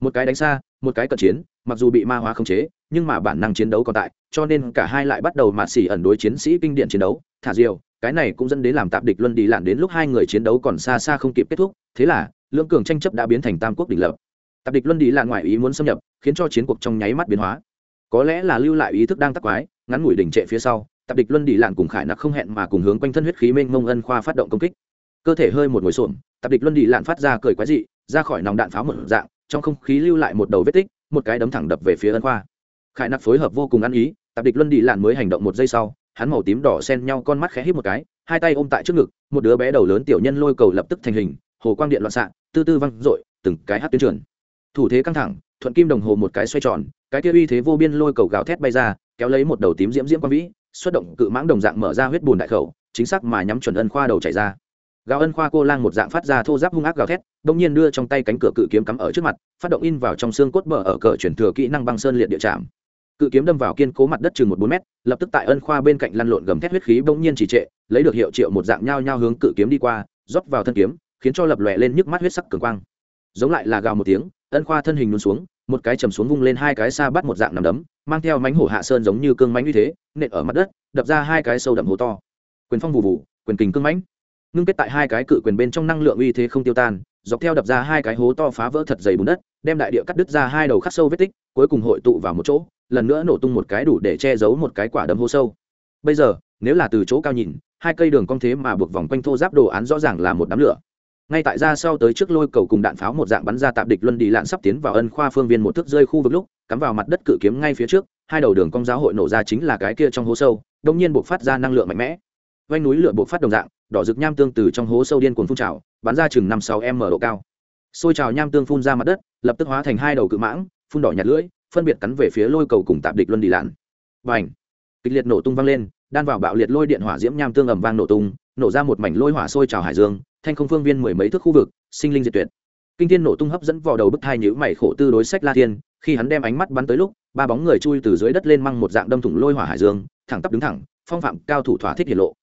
Một cái đánh xa, một cái cận chiến, mặc dù bị ma hóa khống chế, nhưng mà bản năng chiến đấu còn tại, cho nên cả hai lại bắt đầu mạt xỉ ẩn đối chiến sĩ kinh điển chiến đấu. Thả diều, cái này cũng dẫn đến làm tạp địch luân đi lạn đến lúc hai người chiến đấu còn xa xa không kịp kết thúc. Thế là, lưỡng cường tranh chấp đã biến thành tam quốc đỉnh lập. Tạp địch luân đi lạn ngoài ý muốn xâm nhập, khiến cho chiến cuộc trong nháy mắt biến hóa. Có lẽ là lưu lại ý thức đang tắc quái, ngắn ngủi đỉnh trệ phía sau, tạp địch luân đi lạn cùng khải nặc không hẹn mà cùng hướng quanh thân huyết khí mênh mông ân khoa phát động công kích cơ thể hơi một ngồi xổm, tạp địch luân đi lạn phát ra cười quái dị, ra khỏi nòng đạn pháo một dạng, trong không khí lưu lại một đầu vết tích, một cái đấm thẳng đập về phía ân khoa. Khải nặc phối hợp vô cùng ăn ý, tạp địch luân đi lạn mới hành động một giây sau, hắn màu tím đỏ xen nhau con mắt khẽ hít một cái, hai tay ôm tại trước ngực, một đứa bé đầu lớn tiểu nhân lôi cầu lập tức thành hình, hồ quang điện loạn xạ, tư tư văng dội, từng cái hát tuyến truyền thủ thế căng thẳng, thuận kim đồng hồ một cái xoay tròn, cái kia uy thế vô biên lôi cầu gào thét bay ra, kéo lấy một đầu tím diễm diễm quang vĩ, xuất động cự mãng đồng dạng mở ra huyết bùn đại khẩu, chính xác mà nhắm chuẩn ân khoa đầu chảy ra gào ân khoa cô lang một dạng phát ra thô giáp hung ác gào thét đông nhiên đưa trong tay cánh cửa cự kiếm cắm ở trước mặt, phát động in vào trong xương cốt bờ ở cờ chuyển thừa kỹ năng băng sơn liệt địa chạm cự kiếm đâm vào kiên cố mặt đất chừng một bốn mét, lập tức tại ân khoa bên cạnh lăn lộn gầm thét huyết khí bỗng nhiên chỉ trệ, lấy được hiệu triệu một dạng nhao nhao hướng cự kiếm đi qua, rót vào thân kiếm, khiến cho lập lòe lên nhức mắt huyết sắc cường quang. Giống lại là gào một tiếng, ân khoa thân hình luôn xuống, một cái chầm xuống vung lên hai cái xa bắt một dạng nằm đấm, mang theo mánh hổ hạ sơn giống như cương mánh như thế, nện ở mặt đất, đập ra hai cái sâu đậm hố to. Quyền phong vụ vụ quyền kình cương mánh ngưng kết tại hai cái cự quyền bên trong năng lượng uy thế không tiêu tan, dọc theo đập ra hai cái hố to phá vỡ thật dày bùn đất, đem đại địa cắt đứt ra hai đầu khắc sâu vết tích, cuối cùng hội tụ vào một chỗ, lần nữa nổ tung một cái đủ để che giấu một cái quả đấm hố sâu. Bây giờ, nếu là từ chỗ cao nhìn, hai cây đường cong thế mà buộc vòng quanh thô giáp đồ án rõ ràng là một đám lửa. Ngay tại ra sau tới trước lôi cầu cùng đạn pháo một dạng bắn ra tạp địch luân đi lạn sắp tiến vào ân khoa phương viên một thước rơi khu vực lúc, cắm vào mặt đất cự kiếm ngay phía trước, hai đầu đường cong giáo hội nổ ra chính là cái kia trong hố sâu đông nhiên buộc phát ra năng lượng mạnh mẽ. Vanh núi lửa buộc phát đồng dạng đỏ rực nham tương từ trong hố sâu điên cuồng phun trào, bắn ra chừng năm sáu m độ cao. Xôi trào nham tương phun ra mặt đất, lập tức hóa thành hai đầu cự mãng, phun đỏ nhạt lưỡi, phân biệt cắn về phía lôi cầu cùng tạp địch luân đi lạn và ảnh kịch liệt nổ tung vang lên, đan vào bạo liệt lôi điện hỏa diễm nham tương ầm vang nổ tung, nổ ra một mảnh lôi hỏa sôi trào hải dương, thanh không phương viên mười mấy thước khu vực, sinh linh diệt tuyệt. Kinh thiên nổ tung hấp dẫn vào đầu bức thai nhữ mày khổ tư đối sách la thiên, khi hắn đem ánh mắt bắn tới lúc, ba bóng người chui từ dưới đất lên măng một dạng đâm thủng lôi hỏa hải dương, thẳng tắp đứng thẳng, phong phạm cao thủ thỏa thích hiển lộ.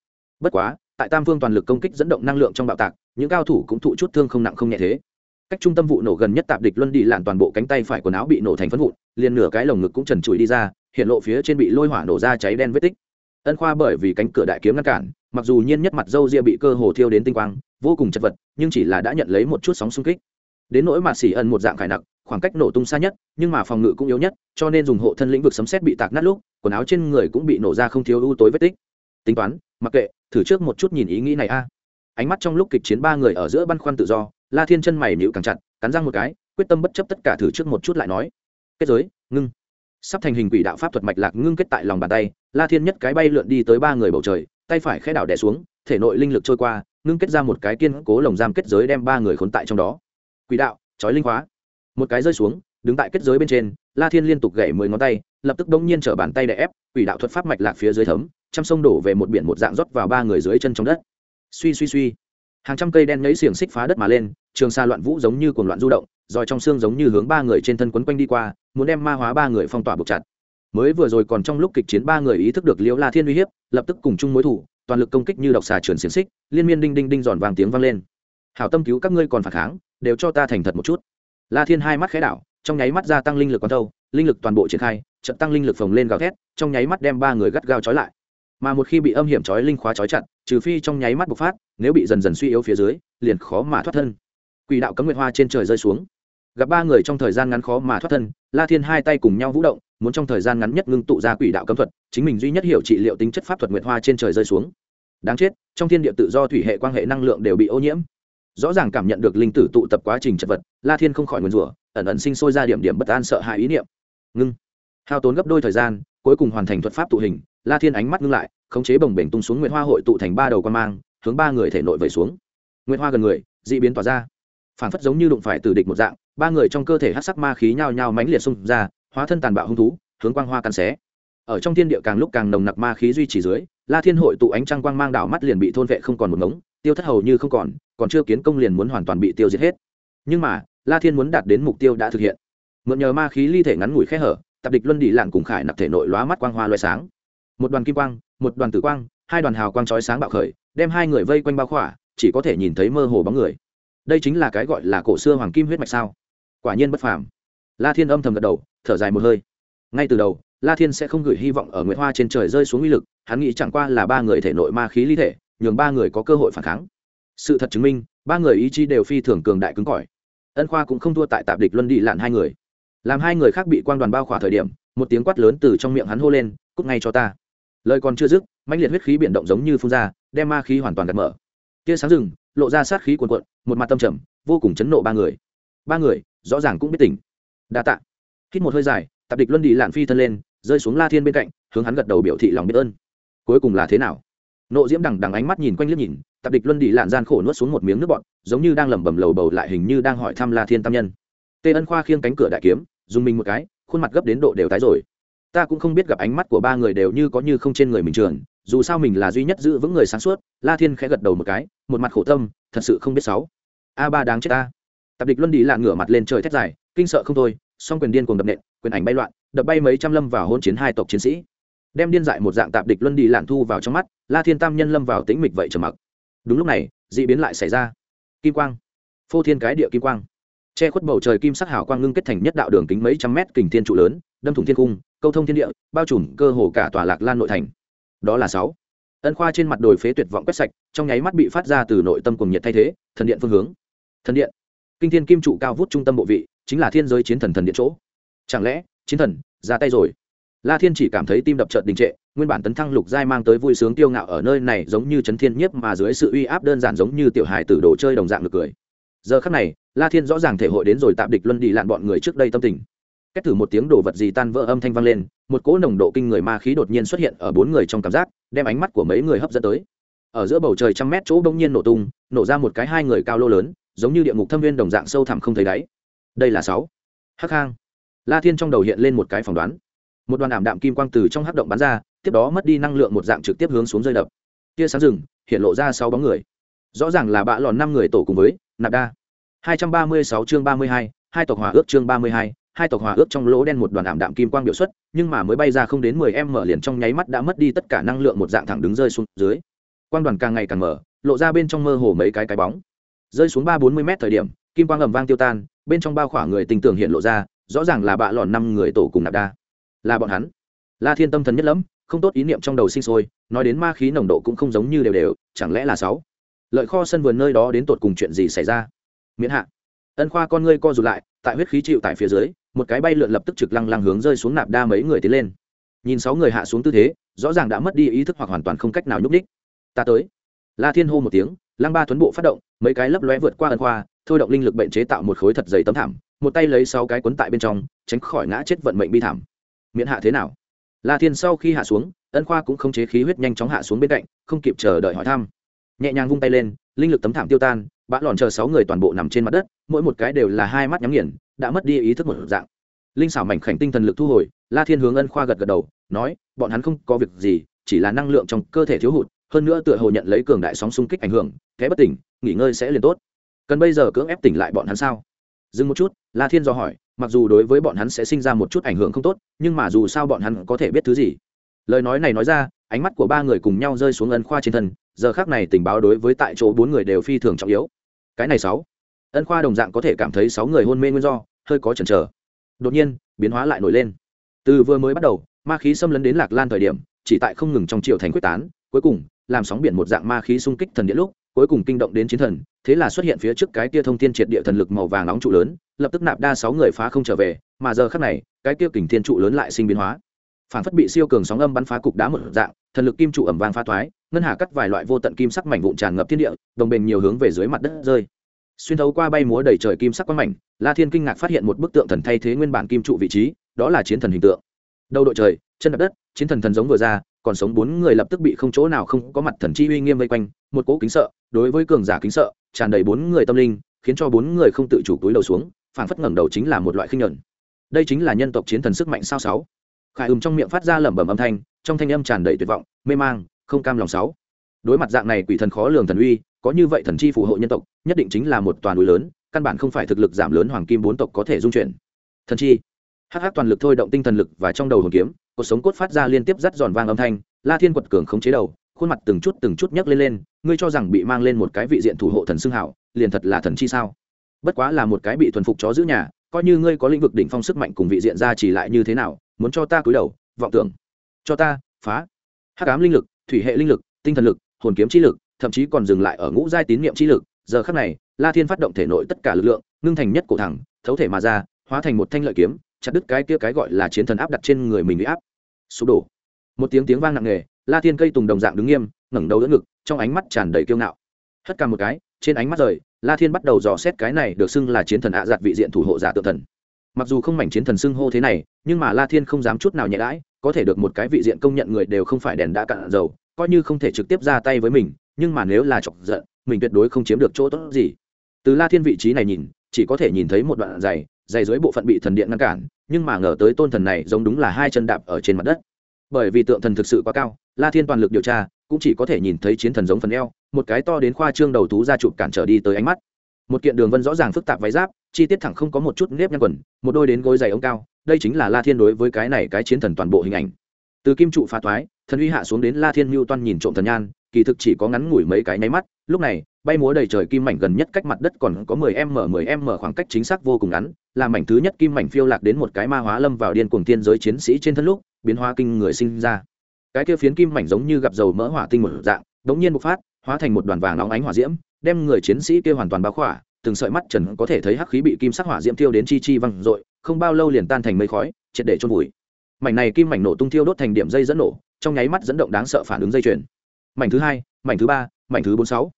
Bất quá tại tam phương toàn lực công kích dẫn động năng lượng trong bạo tạc, những cao thủ cũng thụ chút thương không nặng không nhẹ thế. Cách trung tâm vụ nổ gần nhất tạp địch luân đi lạn toàn bộ cánh tay phải quần áo bị nổ thành phân vụn, liền nửa cái lồng ngực cũng trần trụi đi ra, hiện lộ phía trên bị lôi hỏa nổ ra cháy đen vết tích. Ân khoa bởi vì cánh cửa đại kiếm ngăn cản, mặc dù nhiên nhất mặt dâu ria bị cơ hồ thiêu đến tinh quang, vô cùng chật vật, nhưng chỉ là đã nhận lấy một chút sóng xung kích. Đến nỗi mà xỉ ẩn một dạng khải nặng khoảng cách nổ tung xa nhất, nhưng mà phòng ngự cũng yếu nhất, cho nên dùng hộ thân lĩnh vực sấm xét bị tạc nát lúc, quần áo trên người cũng bị nổ ra không thiếu ưu tối vết tích. Tính toán, mặc kệ thử trước một chút nhìn ý nghĩ này a. Ánh mắt trong lúc kịch chiến ba người ở giữa băn khoăn tự do, la thiên chân mày nhịu càng chặt, cắn răng một cái, quyết tâm bất chấp tất cả thử trước một chút lại nói. Kết giới, ngưng. Sắp thành hình quỷ đạo pháp thuật mạch lạc ngưng kết tại lòng bàn tay, la thiên nhất cái bay lượn đi tới ba người bầu trời, tay phải khẽ đảo đè xuống, thể nội linh lực trôi qua, ngưng kết ra một cái kiên cố lồng giam kết giới đem ba người khốn tại trong đó. Quỷ đạo trói linh hóa. Một cái rơi xuống, đứng tại kết giới bên trên, la thiên liên tục gậy mười ngón tay, lập tức đông nhiên trở bàn tay đè ép, quỷ đạo thuật pháp mạch lạc phía dưới thấm trăm sông đổ về một biển một dạng rót vào ba người dưới chân trong đất. Suy suy suy. Hàng trăm cây đen nhấy xiềng xích phá đất mà lên, trường xa loạn vũ giống như cuồng loạn du động, rồi trong xương giống như hướng ba người trên thân quấn quanh đi qua, muốn đem ma hóa ba người phong tỏa buộc chặt. Mới vừa rồi còn trong lúc kịch chiến ba người ý thức được liễu la thiên uy hiếp, lập tức cùng chung mối thủ, toàn lực công kích như độc xà chuyển xiềng xích, liên miên đinh đinh đinh giòn vàng tiếng vang lên. Hảo tâm cứu các ngươi còn phản kháng, đều cho ta thành thật một chút. La thiên hai mắt khẽ đảo, trong nháy mắt gia tăng linh lực quán thâu, linh lực toàn bộ triển khai trận tăng linh lực phồng lên gào thét, trong nháy mắt đem ba người gắt gao trói lại mà một khi bị âm hiểm trói linh khóa trói chặt, trừ phi trong nháy mắt bộc phát, nếu bị dần dần suy yếu phía dưới, liền khó mà thoát thân. Quỷ đạo cấm nguyệt hoa trên trời rơi xuống. Gặp ba người trong thời gian ngắn khó mà thoát thân, la thiên hai tay cùng nhau vũ động, muốn trong thời gian ngắn nhất ngưng tụ ra quỷ đạo cấm thuật, chính mình duy nhất hiểu trị liệu tính chất pháp thuật nguyệt hoa trên trời rơi xuống. Đáng chết, trong thiên địa tự do thủy hệ quan hệ năng lượng đều bị ô nhiễm. Rõ ràng cảm nhận được linh tử tụ tập quá trình chật vật, la thiên không khỏi nguyền rủa, ẩn ẩn sinh sôi ra điểm điểm bất an sợ hãi ý niệm. Ngưng. Hao tốn gấp đôi thời gian, cuối cùng hoàn thành thuật pháp tụ hình la thiên ánh mắt ngưng lại, khống chế bồng bềnh tung xuống nguyệt hoa hội tụ thành ba đầu quan mang, hướng ba người thể nội vẩy xuống. Nguyệt hoa gần người d ị biến tỏa ra. Phản phất giống như đụng phải từ địch một dạng, ba người trong cơ thể hát sắc ma khí nhao nhao mãnh liệt xung ra, hóa thân tàn bạo hung thú, hướng quang hoa cắn xé. Ở trong thiên địa càng lúc càng nồng nặc ma khí duy trì dưới, la thiên hội tụ ánh trăng quang mang đảo mắt liền bị thôn vệ không còn một ngống, tiêu thất hầu như không còn còn chưa kiến công liền muốn hoàn toàn bị tiêu diệt hết. Nhưng mà, la thiên muốn đạt đến mục tiêu đã thực hiện. Mượn nhờ ma khí ly thể ngắn ngủi khe hở, tập địch luân đi lạng cùng khải nạp thể nội lóa mắt quang hoa loay sáng một đoàn kim quang, một đoàn tử quang, hai đoàn hào quang chói sáng bạo khởi, đem hai người vây quanh bao khỏa, chỉ có thể nhìn thấy mơ hồ bóng người. Đây chính là cái gọi là cổ xưa hoàng kim huyết mạch sao? Quả nhiên bất phàm. La thiên âm thầm gật đầu, thở dài một hơi. Ngay từ đầu, la thiên sẽ không gửi hy vọng ở nguyệt hoa trên trời rơi xuống uy lực, hắn nghĩ chẳng qua là ba người thể nội ma khí ly thể, nhường ba người có cơ hội phản kháng. Sự thật chứng minh, ba người ý chí đều phi thường cường đại cứng cỏi. Ân khoa cũng không thua tại tạp địch luân đi lạn hai người. Làm hai người khác bị quang đoàn bao khỏa thời điểm, một tiếng quát lớn từ trong miệng hắn hô lên, cút ngay cho ta lời còn chưa dứt, mãnh liệt huyết khí biển động giống như phun ra, đem ma khí hoàn toàn gạt mở. Tia sáng rừng, lộ ra sát khí cuồn cuộn, một mặt tâm trầm, vô cùng chấn nộ ba người. Ba người, rõ ràng cũng biết tỉnh đa tạ. Hít một hơi dài, tạp địch luân đi lạn phi thân lên, rơi xuống la thiên bên cạnh, hướng hắn gật đầu biểu thị lòng biết ơn. Cuối cùng là thế nào? Nộ diễm đằng đằng ánh mắt nhìn quanh liếc nhìn, tạp địch luân đi lạn gian khổ nuốt xuống một miếng nước bọt, giống như đang lẩm bẩm lầu bầu lại hình như đang hỏi thăm la thiên tam nhân. Tê ân khoa khiêng cánh cửa đại kiếm, dùng mình một cái, khuôn mặt gấp đến độ đều tái rồi ta cũng không biết gặp ánh mắt của ba người đều như có như không trên người mình trường, dù sao mình là duy nhất giữ vững người sáng suốt, la thiên khẽ gật đầu một cái, một mặt khổ tâm, thật sự không biết sáu. A ba đáng chết ta. Tập địch luân đi lạ ngửa mặt lên trời thét dài, kinh sợ không thôi, song quyền điên cùng đập nện, quyền ảnh bay loạn, đập bay mấy trăm lâm vào hôn chiến hai tộc chiến sĩ. Đem điên dại một dạng tạp địch luân đi lạn thu vào trong mắt, la thiên tam nhân lâm vào tĩnh mịch vậy trầm mặc. Đúng lúc này d ị biến lại xảy ra. Kim quang. Phô thiên cái địa kim quang. Che khuất bầu trời kim sắc hảo quang ngưng kết thành nhất đạo đường kính mấy trăm mét kình thiên trụ lớn đâm thủng thiên cung, câu thông thiên địa, bao trùm cơ hồ cả tòa lạc lan nội thành. Đó là sáu. Ân khoa trên mặt đồi phế tuyệt vọng quét sạch, trong nháy mắt bị phát ra từ nội tâm cùng nhiệt thay thế, thần điện phương hướng. Thần điện. Kinh thiên kim trụ cao vút trung tâm bộ vị, chính là thiên giới chiến thần thần điện chỗ. Chẳng lẽ, chiến thần, ra tay rồi? La thiên chỉ cảm thấy tim đập trợt đình trệ, nguyên bản tấn thăng lục giai mang tới vui sướng tiêu ngạo ở nơi này giống như chấn thiên nhiếp mà dưới sự uy áp đơn giản giống như tiểu hài tử đồ chơi đồng dạng được cười. Giờ khắc này, la thiên rõ ràng thể hội đến rồi tạm địch luân đi lạn bọn người trước đây tâm tình kết thử một tiếng đổ vật gì tan vỡ âm thanh vang lên một cỗ nồng độ kinh người ma khí đột nhiên xuất hiện ở bốn người trong cảm giác đem ánh mắt của mấy người hấp dẫn tới. Ở giữa bầu trời trăm mét chỗ bỗng nhiên nổ tung nổ ra một cái hai người cao lô lớn giống như địa ngục thâm viên đồng dạng sâu thẳm không thấy đáy. Đây là sáu. Hắc hang. La thiên trong đầu hiện lên một cái phỏng đoán. Một đoàn ảm đạm kim quang từ trong hắc động bắn ra tiếp đó mất đi năng lượng một dạng trực tiếp hướng xuống rơi đập. Tia sáng rừng hiện lộ ra sáu bóng người. Rõ ràng là bạ lòn năm người tổ cùng với nạp đa. 236 chương 32, hai tộc hòa ước chương 32, hai tộc hòa ước trong lỗ đen một đoàn ảm đạm kim quang biểu xuất, nhưng mà mới bay ra không đến 10 em mở liền trong nháy mắt đã mất đi tất cả năng lượng một dạng thẳng đứng rơi xuống dưới. Quang đoàn càng ngày càng mở, lộ ra bên trong mơ hồ mấy cái cái bóng. Rơi xuống ba bốn mươi mét thời điểm, kim quang ầm vang tiêu tan, bên trong bao khỏa người tình tưởng hiện lộ ra, rõ ràng là bạ lòn năm người tổ cùng nạp đa. Là bọn hắn. La thiên tâm thần nhất lắm không tốt ý niệm trong đầu sinh sôi, nói đến ma khí nồng độ cũng không giống như đều đều, chẳng lẽ là sáu? Lợi kho sân vườn nơi đó đến tột cùng chuyện gì xảy ra? Miễn hạ. Ân khoa con ngươi co rụt lại, tại huyết khí chịu tại phía dưới một cái bay lượn lập tức trực lăng lăng hướng rơi xuống nạp đa mấy người tiến lên. Nhìn sáu người hạ xuống tư thế, rõ ràng đã mất đi ý thức hoặc hoàn toàn không cách nào nhúc đích ta tới. La thiên hô một tiếng, lăng ba tuấn bộ phát động, mấy cái lấp lóe vượt qua ân khoa, thôi động linh lực bệnh chế tạo một khối thật dày tấm thảm, một tay lấy sáu cái quấn tại bên trong, tránh khỏi ngã chết vận mệnh bi thảm. Miễn hạ thế nào? La thiên sau khi hạ xuống ân khoa cũng không chế khí huyết nhanh chóng hạ xuống bên cạnh, không kịp chờ đợi hỏi thăm. Nhẹ nhàng vung tay lên, linh lực tấm thảm tiêu tan, bã lòn chờ sáu người toàn bộ nằm trên mặt đất, mỗi một cái đều là hai mắt nhắm nghiền đã mất đi ý thức một dạng. Linh xảo mảnh khảnh tinh thần lực thu hồi, la thiên hướng ân khoa gật gật đầu, nói, bọn hắn không có việc gì, chỉ là năng lượng trong cơ thể thiếu hụt, hơn nữa tựa hồ nhận lấy cường đại sóng xung kích ảnh hưởng thế bất tỉnh, nghỉ ngơi sẽ liền tốt. Cần bây giờ cưỡng ép tỉnh lại bọn hắn sao? Dừng một chút, la thiên do hỏi, mặc dù đối với bọn hắn sẽ sinh ra một chút ảnh hưởng không tốt, nhưng mà dù sao bọn hắn có thể biết thứ gì? Lời nói này nói ra, ánh mắt của ba người cùng nhau rơi xuống ân khoa trên thân, giờ khác này tình báo đối với tại chỗ bốn người đều phi thường trọng yếu. Cái này sáu. Ân khoa đồng dạng có thể cảm thấy sáu người hôn mê nguyên do hơi có chần chờ. Đột nhiên, biến hóa lại nổi lên. Từ vừa mới bắt đầu, ma khí xâm lấn đến lạc lan thời điểm, chỉ tại không ngừng trong triều thành quyết tán, cuối cùng, làm sóng biển một dạng ma khí xung kích thần điện lúc, cuối cùng kinh động đến chiến thần, thế là xuất hiện phía trước cái kia thông thiên triệt địa thần lực màu vàng nóng trụ lớn, lập tức nạp đa sáu người phá không trở về, mà giờ khắc này, cái kia kình thiên trụ lớn lại sinh biến hóa. Phản phất bị siêu cường sóng âm bắn phá cục đá một dạng, thần lực kim trụ ẩm vàng phá thoái, ngân hà cắt vài loại vô tận kim sắc mảnh vụn tràn ngập thiên địa, đồng bền nhiều hướng về dưới mặt đất rơi xuyên thấu qua bay múa đầy trời kim sắc quang mảnh, la thiên kinh ngạc phát hiện một bức tượng thần thay thế nguyên bản kim trụ vị trí, đó là chiến thần hình tượng. Đầu đội trời, chân đập đất, chiến thần thần giống vừa ra, còn sống bốn người lập tức bị không chỗ nào không có mặt thần chi uy nghiêm vây quanh, một cỗ kính sợ, đối với cường giả kính sợ, tràn đầy bốn người tâm linh, khiến cho bốn người không tự chủ túi đầu xuống, phảng phất ngẩng đầu chính là một loại khinh nhẫn đây chính là nhân tộc chiến thần sức mạnh sao sáu. Khải ừm trong miệng phát ra lẩm bẩm âm thanh, trong thanh âm tràn đầy tuyệt vọng, mê mang, không cam lòng sáu. Đối mặt dạng này quỷ thần khó lường thần uy có như vậy thần chi phù hộ nhân tộc, nhất định chính là một toàn núi lớn, căn bản không phải thực lực giảm lớn hoàng kim bốn tộc có thể dung chuyển. Thần chi. Hắc hắc toàn lực thôi động tinh thần lực và trong đầu hồn kiếm cuộc sống cốt phát ra liên tiếp rất giòn vang âm thanh, la thiên quật cường không chế đầu, khuôn mặt từng chút từng chút nhấc lên lên, ngươi cho rằng bị mang lên một cái vị diện thủ hộ thần xưng hảo, liền thật là thần chi sao? Bất quá là một cái bị thuần phục chó giữ nhà, coi như ngươi có lĩnh vực đỉnh phong sức mạnh cùng vị diện ra chỉ lại như thế nào, muốn cho ta cúi đầu, vọng tưởng. Cho ta, phá. Hắc ám linh lực, thủy hệ linh lực, tinh thần lực, hồn kiếm chi lực thậm chí còn dừng lại ở ngũ giai tín niệm chi lực. Giờ khắc này, la thiên phát động thể nội tất cả lực lượng, ngưng thành nhất cổ thẳng, thấu thể mà ra, hóa thành một thanh lợi kiếm, chặt đứt cái kia cái gọi là chiến thần áp đặt trên người mình bị áp. Sụp đổ. Một tiếng tiếng vang nặng nề, la thiên cây tùng đồng dạng đứng nghiêm, ngẩng đầu đỡ ngực, trong ánh mắt tràn đầy kiêu ngạo. Hất cả một cái, trên ánh mắt rời, la thiên bắt đầu dò xét cái này được xưng là chiến thần ạ giặt vị diện thủ hộ giả tự thần. Mặc dù không mảnh chiến thần xưng hô thế này, nhưng mà la thiên không dám chút nào nhẹ đãi, có thể được một cái vị diện công nhận người đều không phải đèn đã cạn dầu, coi như không thể trực tiếp ra tay với mình nhưng mà nếu là chọc giận, mình tuyệt đối không chiếm được chỗ tốt gì. Từ la thiên vị trí này nhìn, chỉ có thể nhìn thấy một đoạn dày dày dưới bộ phận bị thần điện ngăn cản, nhưng mà ngờ tới tôn thần này giống đúng là hai chân đạp ở trên mặt đất. Bởi vì tượng thần thực sự quá cao, la thiên toàn lực điều tra, cũng chỉ có thể nhìn thấy chiến thần giống phần eo, một cái to đến khoa trương đầu thú ra chụp cản trở đi tới ánh mắt. Một kiện đường vân rõ ràng phức tạp váy giáp, chi tiết thẳng không có một chút nếp nhăn quần, một đôi đến gối dày ống cao, đây chính là la thiên đối với cái này cái chiến thần toàn bộ hình ảnh. Từ kim trụ phá thoái, thần uy hạ xuống đến la thiên mưu toan nhìn trộm thần nhan kỳ thực chỉ có ngắn ngủi mấy cái nháy mắt, lúc này, bay múa đầy trời kim mảnh gần nhất cách mặt đất còn có 10 m 10 m khoảng cách chính xác vô cùng ngắn, là mảnh thứ nhất kim mảnh phiêu lạc đến một cái ma hóa lâm vào điên cuồng thiên giới chiến sĩ trên thân lúc, biến hóa kinh người sinh ra. Cái kia phiến kim mảnh giống như gặp dầu mỡ hỏa tinh một dạng, đống nhiên bộc phát, hóa thành một đoàn vàng nóng ánh hỏa diễm, đem người chiến sĩ kia hoàn toàn bao khỏa, từng sợi mắt trần có thể thấy hắc khí bị kim sắc hỏa diễm tiêu đến chi chi văng dội không bao lâu liền tan thành mây khói, triệt để chôn vùi. Mảnh này kim mảnh nổ tung thiêu đốt thành điểm dây dẫn nổ, trong nháy mắt dẫn động đáng sợ phản ứng dây chuyền mảnh thứ hai, mảnh thứ ba, mảnh thứ bốn sáu.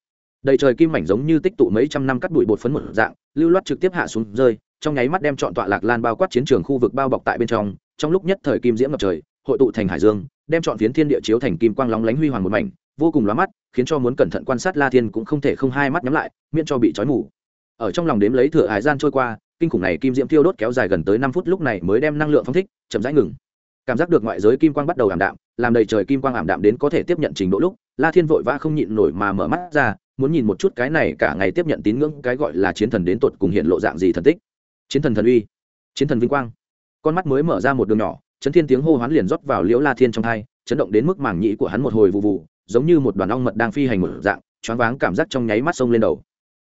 Đầy trời kim mảnh giống như tích tụ mấy trăm năm cắt đụi bột phấn một dạng, lưu loát trực tiếp hạ xuống rơi, trong nháy mắt đem chọn tọa lạc lan bao quát chiến trường khu vực bao bọc tại bên trong trong lúc nhất thời kim diễm ngập trời, hội tụ thành hải dương, đem chọn phiến thiên địa chiếu thành kim quang lóng lánh huy hoàng một mảnh, vô cùng lóa mắt, khiến cho muốn cẩn thận quan sát la thiên cũng không thể không hai mắt nhắm lại, miễn cho bị trói mù. Ở trong lòng đếm lấy thừa hải gian trôi qua, kinh khủng này kim diễm thiêu đốt kéo dài gần tới năm phút lúc này mới đem năng lượng phóng thích, chậm rãi ngừng. Cảm giác được ngoại giới kim quang bắt đầu ảm đạm, làm đầy trời kim quang ảm đạm đến có thể tiếp nhận trình độ lúc la thiên vội vã không nhịn nổi mà mở mắt ra, muốn nhìn một chút cái này cả ngày tiếp nhận tín ngưỡng cái gọi là chiến thần đến tột cùng hiện lộ dạng gì thần tích. Chiến thần thần uy, chiến thần vinh quang. Con mắt mới mở ra một đường nhỏ, chấn thiên tiếng hô hoán liền rót vào liễu la thiên trong thai chấn động đến mức mảng nhĩ của hắn một hồi vụ vụ, giống như một đoàn ong mật đang phi hành một dạng, choáng váng cảm giác trong nháy mắt sông lên đầu.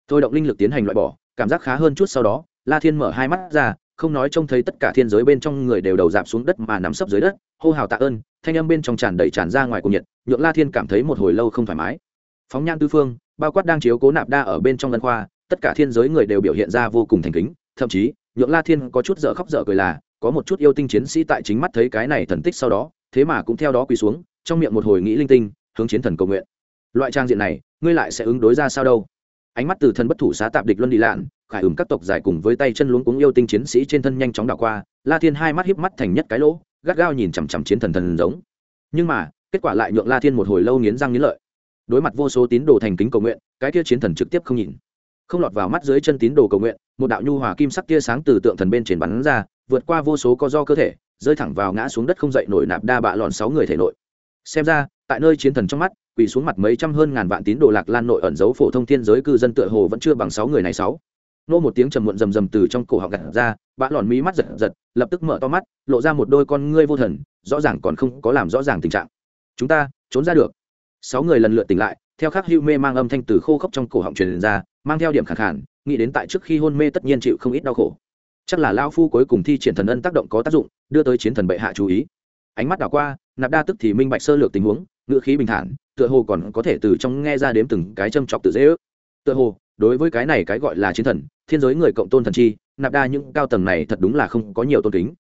Thôi động linh lực tiến hành loại bỏ, cảm giác khá hơn chút sau đó, la thiên mở hai mắt ra không nói trông thấy tất cả thiên giới bên trong người đều đầu dạp xuống đất mà nắm sấp dưới đất, hô hào tạ ơn, thanh âm bên trong tràn đầy tràn ra ngoài cùng nhiệt, nhượng la thiên cảm thấy một hồi lâu không thoải mái. Phóng nhan tư phương, bao quát đang chiếu cố nạp đa ở bên trong ngân khoa, tất cả thiên giới người đều biểu hiện ra vô cùng thành kính, thậm chí, nhượng la thiên có chút dở khóc dở cười là, có một chút yêu tinh chiến sĩ tại chính mắt thấy cái này thần tích sau đó, thế mà cũng theo đó quỳ xuống, trong miệng một hồi nghĩ linh tinh, hướng chiến thần cầu nguyện. Loại trang diện này, ngươi lại sẽ ứng đối ra sao đâu? Ánh mắt từ thần bất thủ xá tạp địch luân đi lạn khải ửng các tộc giải cùng với tay chân luống cuống yêu tinh chiến sĩ trên thân nhanh chóng đảo qua, la thiên hai mắt híp mắt thành nhất cái lỗ, gắt gao nhìn chằm chằm chiến thần thần giống. Nhưng mà, kết quả lại nhượng la thiên một hồi lâu nghiến răng nghiến lợi. Đối mặt vô số tín đồ thành kính cầu nguyện, cái kia chiến thần trực tiếp không nhìn. Không lọt vào mắt dưới chân tín đồ cầu nguyện, một đạo nhu hòa kim sắc tia sáng từ tượng thần bên trên bắn ra, vượt qua vô số co do cơ thể, rơi thẳng vào ngã xuống đất không dậy nổi nạp đa bạ lòn sáu người thể nội. Xem ra, tại nơi chiến thần trong mắt, quỳ xuống mặt mấy trăm hơn ngàn vạn tín đồ lạc lan nội ẩn giấu phổ thông thiên giới cư dân tựa hồ vẫn chưa bằng sáu người này sáu nô một tiếng trầm muộn rầm rầm từ trong cổ họng gặt ra, bã lòn mí mắt giật giật, lập tức mở to mắt, lộ ra một đôi con ngươi vô thần, rõ ràng còn không có làm rõ ràng tình trạng. Chúng ta, trốn ra được. Sáu người lần lượt tỉnh lại, theo khắc hưu mê mang âm thanh từ khô khốc trong cổ họng truyền ra, mang theo điểm khẳng khản, nghĩ đến tại trước khi hôn mê tất nhiên chịu không ít đau khổ. Chắc là lao phu cuối cùng thi triển thần ân tác động có tác dụng, đưa tới chiến thần bệ hạ chú ý. Ánh mắt đảo qua, nạp đa tức thì minh bạch sơ lược tình huống, ngữ khí bình thản, tựa hồ còn có thể từ trong nghe ra đếm từng cái châm chọc tự dễ ước. Tựa hồ đối với cái này cái gọi là chiến thần, thiên giới người cộng tôn thần chi, nạp đa những cao tầng này thật đúng là không có nhiều tôn kính.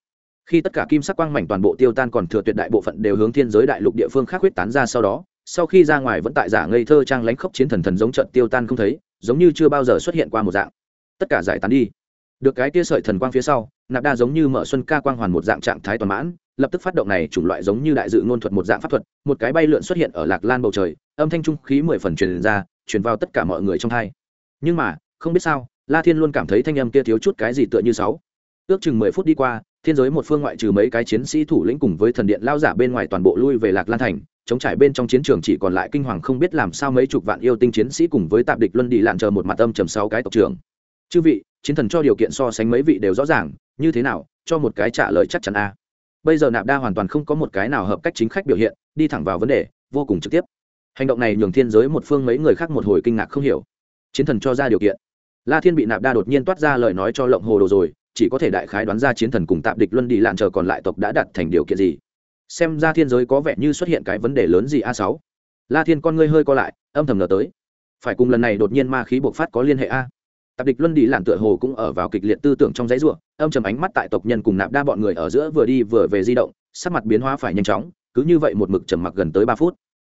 Khi tất cả kim sắc quang mảnh toàn bộ tiêu tan còn thừa tuyệt đại bộ phận đều hướng thiên giới đại lục địa phương khác huyết tán ra sau đó, sau khi ra ngoài vẫn tại giả ngây thơ trang lánh khốc chiến thần thần giống trận tiêu tan không thấy, giống như chưa bao giờ xuất hiện qua một dạng. Tất cả giải tán đi. Được cái tia sợi thần quang phía sau, nạp đa giống như mở xuân ca quang hoàn một dạng trạng thái toàn mãn, lập tức phát động này chủng loại giống như đại dự ngôn thuật một dạng pháp thuật, một cái bay lượn xuất hiện ở lạc lan bầu trời, âm thanh trung khí mười phần truyền ra, truyền vào tất cả mọi người trong hai nhưng mà, không biết sao, la thiên luôn cảm thấy thanh âm kia thiếu chút cái gì tựa như sáu. Ước chừng mười phút đi qua, thiên giới một phương ngoại trừ mấy cái chiến sĩ thủ lĩnh cùng với thần điện lao giả bên ngoài toàn bộ lui về lạc lan thành, chống trải bên trong chiến trường chỉ còn lại kinh hoàng không biết làm sao mấy chục vạn yêu tinh chiến sĩ cùng với tạp địch luân đi lạn chờ một mặt âm trầm sáu cái tộc trưởng. Chư vị, chiến thần cho điều kiện so sánh mấy vị đều rõ ràng, như thế nào, cho một cái trả lời chắc chắn a. Bây giờ nạp đa hoàn toàn không có một cái nào hợp cách chính khách biểu hiện, đi thẳng vào vấn đề, vô cùng trực tiếp. Hành động này nhường thiên giới một phương mấy người khác một hồi kinh ngạc không hiểu chiến thần cho ra điều kiện. La thiên bị nạp đa đột nhiên toát ra lời nói cho lộng hồ đồ rồi, chỉ có thể đại khái đoán ra chiến thần cùng tạm địch luân đi lạn chờ còn lại tộc đã đặt thành điều kiện gì. Xem ra thiên giới có vẻ như xuất hiện cái vấn đề lớn gì a sáu. La thiên con ngươi hơi co lại, âm thầm ngờ tới. Phải cùng lần này đột nhiên ma khí bộc phát có liên hệ a? Tạp địch luân đi lạn tựa hồ cũng ở vào kịch liệt tư tưởng trong giấy ruộng âm trầm ánh mắt tại tộc nhân cùng nạp đa bọn người ở giữa vừa đi vừa về di động, sắc mặt biến hóa phải nhanh chóng, cứ như vậy một mực trầm mặc gần tới ba phút.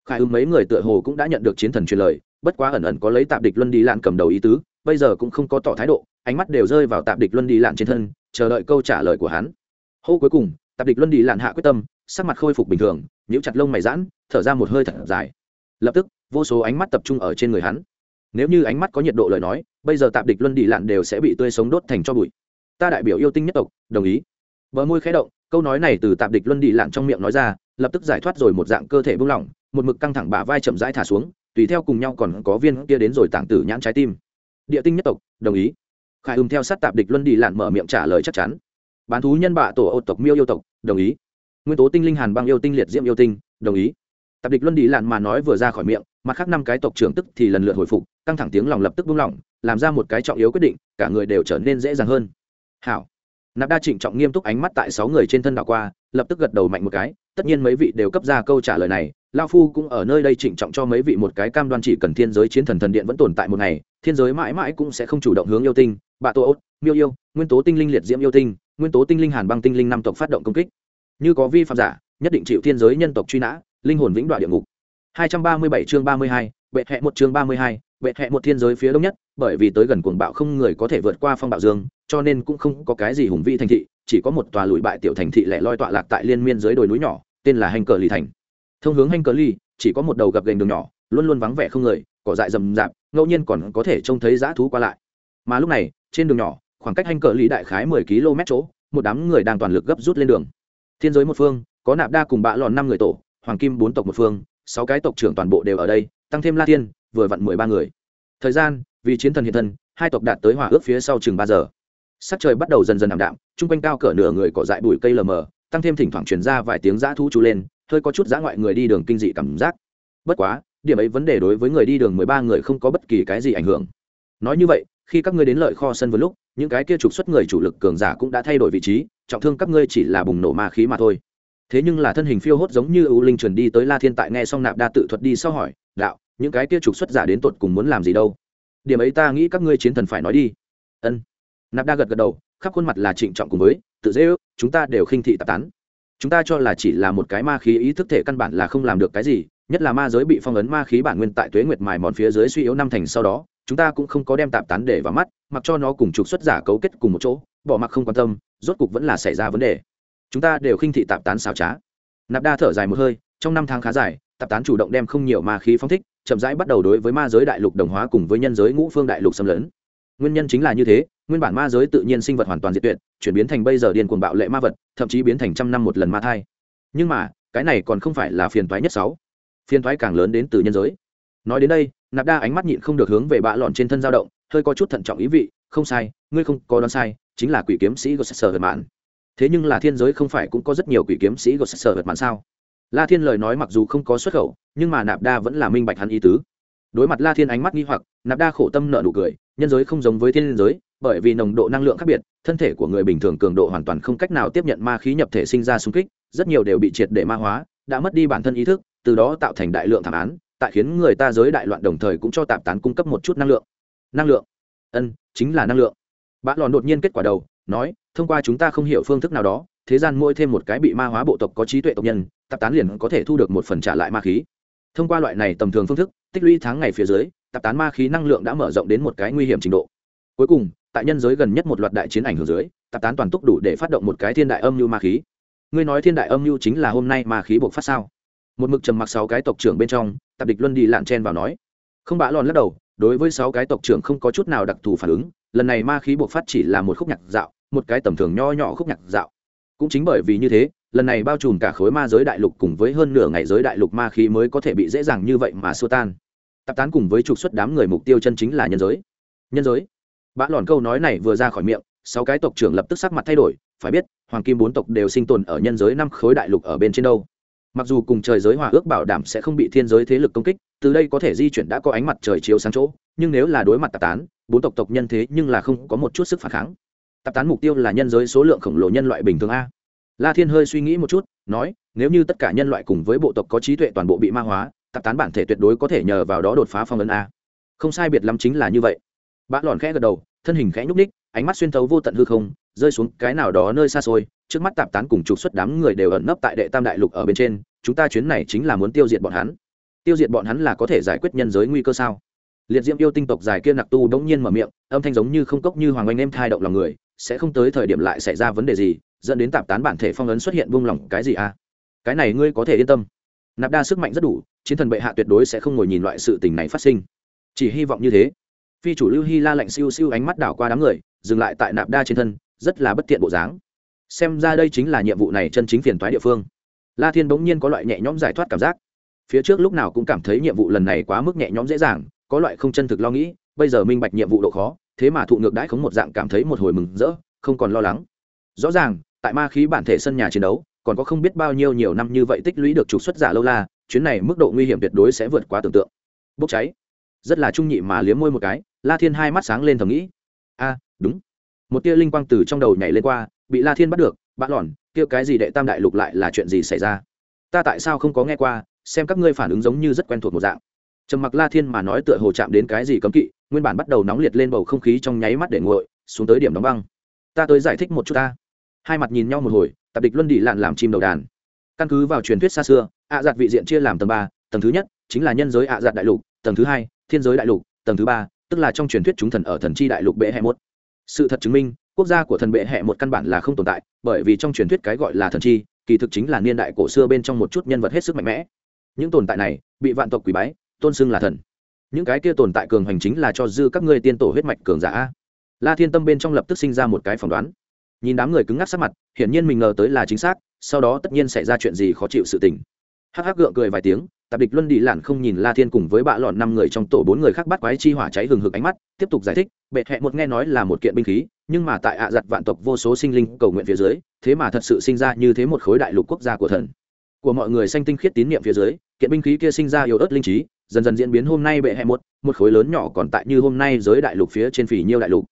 Khai ưng mấy người tựa hồ cũng đã nhận được chiến thần truyền lời bất quá ẩn ẩn có lấy tạp địch luân đi lạn cầm đầu ý tứ, bây giờ cũng không có tỏ thái độ, ánh mắt đều rơi vào tạp địch luân đi lạn trên thân, chờ đợi câu trả lời của hắn. Hô cuối cùng, tạp địch luân đi lạn hạ quyết tâm, sắc mặt khôi phục bình thường, nhíu chặt lông mày giãn, thở ra một hơi thật dài. Lập tức, vô số ánh mắt tập trung ở trên người hắn. Nếu như ánh mắt có nhiệt độ lời nói, bây giờ tạp địch luân đi lạn đều sẽ bị tươi sống đốt thành cho bụi. Ta đại biểu yêu tinh nhất tộc, đồng ý. Bờ môi khẽ động, câu nói này từ tạp địch luân đi lạn trong miệng nói ra, lập tức giải thoát rồi một dạng cơ thể buông lỏng, một mực căng thẳng bả vai chậm rãi thả xuống tùy theo cùng nhau còn có viên kia đến rồi tảng tử nhãn trái tim. Địa tinh nhất tộc, đồng ý. Khải ùm theo sát tạp địch luân đi lạn mở miệng trả lời chắc chắn. Bán thú nhân bạ tổ ô tộc miêu yêu tộc, đồng ý. Nguyên tố tinh linh hàn băng yêu tinh liệt diễm yêu tinh, đồng ý. Tạp địch luân đi lạn mà nói vừa ra khỏi miệng, mặt khác năm cái tộc trưởng tức thì lần lượt hồi phục, căng thẳng tiếng lòng lập tức buông lỏng, làm ra một cái trọng yếu quyết định, cả người đều trở nên dễ dàng hơn. Hảo. Nạp đa trịnh trọng nghiêm túc ánh mắt tại sáu người trên thân đảo qua, lập tức gật đầu mạnh một cái tất nhiên mấy vị đều cấp ra câu trả lời này lao phu cũng ở nơi đây trịnh trọng cho mấy vị một cái cam đoan chỉ cần thiên giới chiến thần thần điện vẫn tồn tại một ngày thiên giới mãi mãi cũng sẽ không chủ động hướng yêu tinh bạ tô ốt miêu yêu nguyên tố tinh linh liệt diễm yêu tinh nguyên tố tinh linh hàn băng tinh linh năm tộc phát động công kích. Như có vi phạm giả nhất định chịu thiên giới nhân tộc truy nã linh hồn vĩnh đoạn địa ngục. 237 chương 32, bệ hệ một chương 32, bệ hệ một thiên giới phía đông nhất bởi vì tới gần cuồng bạo không người có thể vượt qua phong bạo dương cho nên cũng không có cái gì hùng vĩ thành thị chỉ có một tòa lùi bại tiểu thành thị lẻ loi tọa lạc tại liên miên dưới đồi núi nhỏ tên là hành cờ lì thành. Thông hướng hành cờ lì, chỉ có một đầu gập gành đường nhỏ, luôn luôn vắng vẻ không người, cỏ dại rậm rạp, ngẫu nhiên còn có thể trông thấy dã thú qua lại. Mà lúc này, trên đường nhỏ, khoảng cách hành cờ lì đại khái mười km chỗ, một đám người đang toàn lực gấp rút lên đường. Thiên giới một phương, có nạp đa cùng bạ lòn năm người tổ, hoàng kim bốn tộc một phương, sáu cái tộc trưởng toàn bộ đều ở đây, tăng thêm la tiên vừa vặn mười ba người. Thời gian, vì chiến thần hiện thân, hai tộc đạt tới hỏa ước phía sau chừng ba giờ. Sắc trời bắt đầu dần dần ảm đạm, chung quanh cao cỡ nửa người cỏ dại bụi cây lờ mờ tăng thêm thỉnh thoảng truyền ra vài tiếng dã thu chú lên, hơi có chút dã ngoại người đi đường kinh dị cảm giác. Bất quá, điểm ấy vấn đề đối với người đi đường mười ba người không có bất kỳ cái gì ảnh hưởng. Nói như vậy, khi các ngươi đến lợi kho sân vừa lúc, những cái kia trục xuất người chủ lực cường giả cũng đã thay đổi vị trí, trọng thương các ngươi chỉ là bùng nổ ma khí mà thôi. Thế nhưng là thân hình phiêu hốt giống như ưu linh truyền đi tới la thiên tại nghe xong nạp đa tự thuật đi sau hỏi, đạo, những cái kia trục xuất giả đến tột cùng muốn làm gì đâu? Điểm ấy ta nghĩ các ngươi chiến thần phải nói đi. Ân. Nạp đa gật gật đầu, khắp khuôn mặt là trịnh trọng cùng với, tự dễ ước chúng ta đều khinh thị tạp tán. Chúng ta cho là chỉ là một cái ma khí, ý thức thể căn bản là không làm được cái gì, nhất là ma giới bị phong ấn ma khí bản nguyên tại tuế nguyệt mài mòn phía dưới suy yếu năm thành sau đó, chúng ta cũng không có đem tạp tán để vào mắt, mặc cho nó cùng trục xuất giả cấu kết cùng một chỗ, bỏ mặc không quan tâm, rốt cục vẫn là xảy ra vấn đề. Chúng ta đều khinh thị tạp tán xào trá. Nạp đa thở dài một hơi, trong năm tháng khá dài, tạp tán chủ động đem không nhiều ma khí phong thích, chậm rãi bắt đầu đối với ma giới đại lục đồng hóa cùng với nhân giới ngũ phương đại lục xâm lấn. Nguyên nhân chính là như thế nguyên bản ma giới tự nhiên sinh vật hoàn toàn diệt tuyệt, chuyển biến thành bây giờ điên cuồng bạo lệ ma vật, thậm chí biến thành trăm năm một lần ma thai. Nhưng mà, cái này còn không phải là phiền toái nhất sáu. Phiền toái càng lớn đến từ nhân giới. Nói đến đây, nạp đa ánh mắt nhịn không được hướng về bạ lọn trên thân dao động, hơi có chút thận trọng ý vị, không sai, ngươi không có đoán sai, chính là quỷ kiếm sĩ của sở hật mạn. Thế nhưng là thiên giới không phải cũng có rất nhiều quỷ kiếm sĩ của sở hật mạn sao? La thiên lời nói mặc dù không có xuất khẩu, nhưng mà nạp đa vẫn là minh bạch hắn ý tứ. Đối mặt la thiên ánh mắt nghi hoặc, nạp đa khổ tâm nợ nụ cười, nhân giới không giống với thiên giới bởi vì nồng độ năng lượng khác biệt, thân thể của người bình thường cường độ hoàn toàn không cách nào tiếp nhận ma khí nhập thể sinh ra xung kích, rất nhiều đều bị triệt để ma hóa, đã mất đi bản thân ý thức, từ đó tạo thành đại lượng thảm án, tại khiến người ta giới đại loạn đồng thời cũng cho tạp tán cung cấp một chút năng lượng. Năng lượng? Ân, chính là năng lượng. Bã lòn đột nhiên kết quả đầu, nói, thông qua chúng ta không hiểu phương thức nào đó, thế gian mỗi thêm một cái bị ma hóa bộ tộc có trí tuệ tộc nhân, tạp tán liền có thể thu được một phần trả lại ma khí. Thông qua loại này tầm thường phương thức, tích lũy tháng ngày phía dưới, tạp tán ma khí năng lượng đã mở rộng đến một cái nguy hiểm trình độ. Cuối cùng tại nhân giới gần nhất một loạt đại chiến ảnh hưởng dưới, tạp tán toàn túc đủ để phát động một cái thiên đại âm mưu ma khí. Ngươi nói thiên đại âm mưu chính là hôm nay ma khí buộc phát sao? Một mực trầm mặc sáu cái tộc trưởng bên trong, tạp địch luân đi lạn chen vào nói. Không bã lòn lắc đầu, đối với sáu cái tộc trưởng không có chút nào đặc thù phản ứng, lần này ma khí buộc phát chỉ là một khúc nhạc dạo, một cái tầm thường nho nhỏ khúc nhạc dạo. Cũng chính bởi vì như thế, lần này bao trùm cả khối ma giới đại lục cùng với hơn nửa ngày giới đại lục ma khí mới có thể bị dễ dàng như vậy mà xua tan. Tạp tán cùng với trục xuất đám người mục tiêu chân chính là nhân giới. Nhân giới? Bã lòn câu nói này vừa ra khỏi miệng, sáu cái tộc trưởng lập tức sắc mặt thay đổi, phải biết, hoàng kim bốn tộc đều sinh tồn ở nhân giới năm khối đại lục ở bên trên đâu. Mặc dù cùng trời giới hòa ước bảo đảm sẽ không bị thiên giới thế lực công kích, từ đây có thể di chuyển đã có ánh mặt trời chiếu sáng chỗ, nhưng nếu là đối mặt tạp tán, bốn tộc tộc nhân thế nhưng là không có một chút sức phản kháng. Tạp tán mục tiêu là nhân giới số lượng khổng lồ nhân loại bình thường a. La thiên hơi suy nghĩ một chút, nói, nếu như tất cả nhân loại cùng với bộ tộc có trí tuệ toàn bộ bị ma hóa, tạp tán bản thể tuyệt đối có thể nhờ vào đó đột phá phong ấn a. Không sai biệt lắm chính là như vậy. Bã lòn khẽ gật đầu thân hình khẽ nhúc ních ánh mắt xuyên thấu vô tận hư không, rơi xuống cái nào đó nơi xa xôi, trước mắt tạp tán cùng trục xuất đám người đều ẩn nấp tại đệ tam đại lục ở bên trên, chúng ta chuyến này chính là muốn tiêu diệt bọn hắn. Tiêu diệt bọn hắn là có thể giải quyết nhân giới nguy cơ sao? Liệt diễm yêu tinh tộc dài kia nặc tu bỗng nhiên mở miệng, âm thanh giống như không cốc như hoàng oanh em thai động lòng người, sẽ không tới thời điểm lại xảy ra vấn đề gì, dẫn đến tạp tán bản thể phong ấn xuất hiện vung lòng cái gì à? Cái này ngươi có thể yên tâm. Nạp đa sức mạnh rất đủ, chiến thần bệ hạ tuyệt đối sẽ không ngồi nhìn loại sự tình này phát sinh. Chỉ hy vọng như thế phi chủ lưu hy la lạnh siêu siêu ánh mắt đảo qua đám người, dừng lại tại nạp đa trên thân, rất là bất tiện bộ dáng. Xem ra đây chính là nhiệm vụ này chân chính phiền toái địa phương. La thiên bỗng nhiên có loại nhẹ nhõm giải thoát cảm giác. Phía trước lúc nào cũng cảm thấy nhiệm vụ lần này quá mức nhẹ nhõm dễ dàng, có loại không chân thực lo nghĩ, bây giờ minh bạch nhiệm vụ độ khó, thế mà thụ ngược đãi khống một dạng cảm thấy một hồi mừng rỡ, không còn lo lắng. Rõ ràng, tại ma khí bản thể sân nhà chiến đấu, còn có không biết bao nhiêu nhiều năm như vậy tích lũy được trục xuất giả lâu la, chuyến này mức độ nguy hiểm tuyệt đối sẽ vượt quá tưởng tượng. Bốc cháy. Rất là trung nhị mà liếm môi một cái la thiên hai mắt sáng lên thầm nghĩ. A đúng. Một tia linh quang từ trong đầu nhảy lên qua, bị la thiên bắt được bạn lòn kia cái gì đệ tam đại lục lại là chuyện gì xảy ra? Ta tại sao không có nghe qua, xem các ngươi phản ứng giống như rất quen thuộc một dạng. Trầm mặc la thiên mà nói tựa hồ chạm đến cái gì cấm kỵ, nguyên bản bắt đầu nóng liệt lên bầu không khí trong nháy mắt để nguội, xuống tới điểm đóng băng. Ta tới giải thích một chút ta. Hai mặt nhìn nhau một hồi, tập địch luân đi lạn làm chim đầu đàn. Căn cứ vào truyền thuyết xa xưa, ạ giặt vị diện chia làm tầng ba, tầng thứ nhất chính là nhân giới ạ giặt đại lục, tầng thứ hai, thiên giới đại lục, tầng thứ ba tức là trong truyền thuyết chúng thần ở thần chi đại lục bệ hẹ một. Sự thật chứng minh, quốc gia của thần bệ hẹ một căn bản là không tồn tại, bởi vì trong truyền thuyết cái gọi là thần chi, kỳ thực chính là niên đại cổ xưa bên trong một chút nhân vật hết sức mạnh mẽ. Những tồn tại này, bị vạn tộc quỷ bái, tôn xưng là thần. Những cái kia tồn tại cường hành chính là cho dư các ngươi tiên tổ huyết mạch cường giả la thiên tâm bên trong lập tức sinh ra một cái phỏng đoán. Nhìn đám người cứng ngắc sắc mặt, hiển nhiên mình ngờ tới là chính xác, sau đó tất nhiên xảy ra chuyện gì khó chịu sự tình. Hắc hắc gượng cười vài tiếng tạp địch luân đi lản không nhìn la thiên cùng với bạ lọn năm người trong tổ bốn người khác bắt quái chi hỏa cháy hừng hực ánh mắt, tiếp tục giải thích, bệ hẹ một nghe nói là một kiện binh khí, nhưng mà tại ạ giặt vạn tộc vô số sinh linh cầu nguyện phía dưới, thế mà thật sự sinh ra như thế một khối đại lục quốc gia của thần. Của mọi người sanh tinh khiết tín niệm phía dưới, kiện binh khí kia sinh ra yếu ớt linh trí, dần dần diễn biến hôm nay bệ hẹ một một khối lớn nhỏ còn tại như hôm nay giới đại lục phía trên phỉ nhiêu đại lục.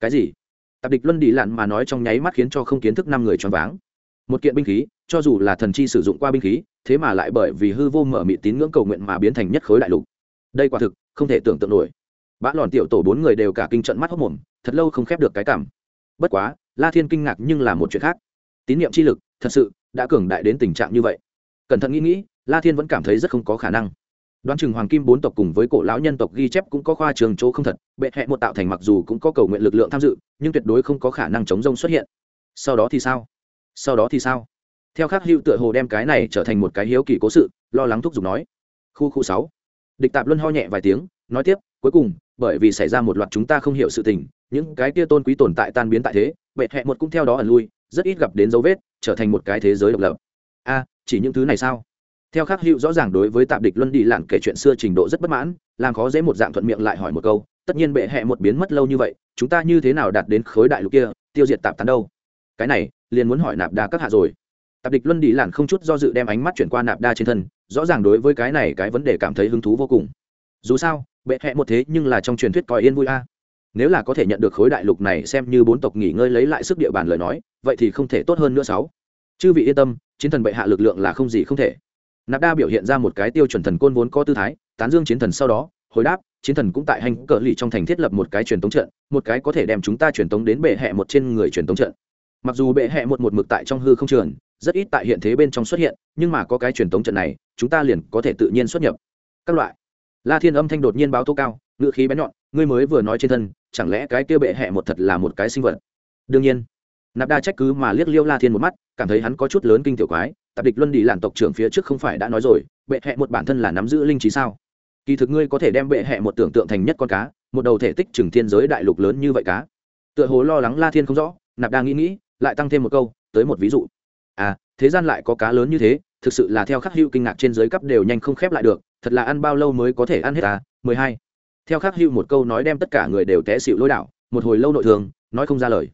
Cái gì? Tạp địch luân đi lặn mà nói trong nháy mắt khiến cho không kiến thức năm người choáng váng một kiện binh khí, cho dù là thần chi sử dụng qua binh khí, thế mà lại bởi vì hư vô mở mị tín ngưỡng cầu nguyện mà biến thành nhất khối đại lục. Đây quả thực, không thể tưởng tượng nổi. Bã lòn tiểu tổ bốn người đều cả kinh trận mắt hốc mồm, thật lâu không khép được cái cảm. Bất quá, la thiên kinh ngạc nhưng là một chuyện khác. Tín nhiệm chi lực, thật sự, đã cường đại đến tình trạng như vậy. Cẩn thận nghĩ nghĩ, la thiên vẫn cảm thấy rất không có khả năng. Đoán chừng hoàng kim bốn tộc cùng với cổ lão nhân tộc ghi chép cũng có khoa trường chỗ không thật, bệ hẹ một tạo thành mặc dù cũng có cầu nguyện lực lượng tham dự, nhưng tuyệt đối không có khả năng chống rông xuất hiện. Sau đó thì sao? Sau đó thì sao? Theo khắc hữu tựa hồ đem cái này trở thành một cái hiếu kỳ cố sự, lo lắng thúc giục nói. Khu khu sáu. Địch tạp luân ho nhẹ vài tiếng, nói tiếp, cuối cùng, bởi vì xảy ra một loạt chúng ta không hiểu sự tình, những cái kia tôn quý tồn tại tan biến tại thế, bệ hẹ một cũng theo đó ẩn lui, rất ít gặp đến dấu vết, trở thành một cái thế giới độc lập. A, chỉ những thứ này sao? Theo khắc hữu rõ ràng đối với tạp địch luân đi lặn kể chuyện xưa trình độ rất bất mãn, làm khó dễ một dạng thuận miệng lại hỏi một câu, tất nhiên bệ hẹ một biến mất lâu như vậy, chúng ta như thế nào đạt đến khối đại lục kia, tiêu diệt tạp tán đâu? Cái này, liền muốn hỏi nạp đa các hạ rồi. Tạp địch luân đi lặn không chút do dự đem ánh mắt chuyển qua nạp đa trên thân, rõ ràng đối với cái này cái vấn đề cảm thấy hứng thú vô cùng. Dù sao, bệ hẹ một thế nhưng là trong truyền thuyết coi yên vui a. À. Nếu là có thể nhận được khối đại lục này xem như bốn tộc nghỉ ngơi lấy lại sức địa bàn lời nói, vậy thì không thể tốt hơn nữa sáu. Chư vị yên tâm, chiến thần bệ hạ lực lượng là không gì không thể. Nạp đa biểu hiện ra một cái tiêu chuẩn thần côn vốn có tư thái, tán dương chiến thần sau đó, hồi đáp, chiến thần cũng tại hành cờ lì trong thành thiết lập một cái truyền tống trận, một cái có thể đem chúng ta truyền tống đến bệ hẹ một trên người truyền tống trận mặc dù bệ hẹ một một mực tại trong hư không trường, rất ít tại hiện thế bên trong xuất hiện, nhưng mà có cái truyền thống trận này, chúng ta liền có thể tự nhiên xuất nhập. Các loại. La thiên âm thanh đột nhiên báo tố cao ngựa khí bén nhọn, ngươi mới vừa nói trên thân, chẳng lẽ cái kia bệ hẹ một thật là một cái sinh vật? Đương nhiên. Nạp đa trách cứ mà liếc liêu la thiên một mắt, cảm thấy hắn có chút lớn kinh tiểu quái, tạp địch luân đi làn tộc trưởng phía trước không phải đã nói rồi, bệ hẹ một bản thân là nắm giữ linh trí sao? Kỳ thực ngươi có thể đem bệ hẹ một tưởng tượng thành nhất con cá, một đầu thể tích trừng thiên giới đại lục lớn như vậy cá. Tựa hồ lo lắng la thiên không rõ, nạp đa nghĩ nghĩ lại tăng thêm một câu, tới một ví dụ. À thế gian lại có cá lớn như thế, thực sự là theo khắc hữu kinh ngạc trên giới cấp đều nhanh không khép lại được, thật là ăn bao lâu mới có thể ăn hết à? Mười hai. Theo khắc hữu một câu nói đem tất cả người đều té xịu lôi đảo, một hồi lâu nội thường, nói không ra lời.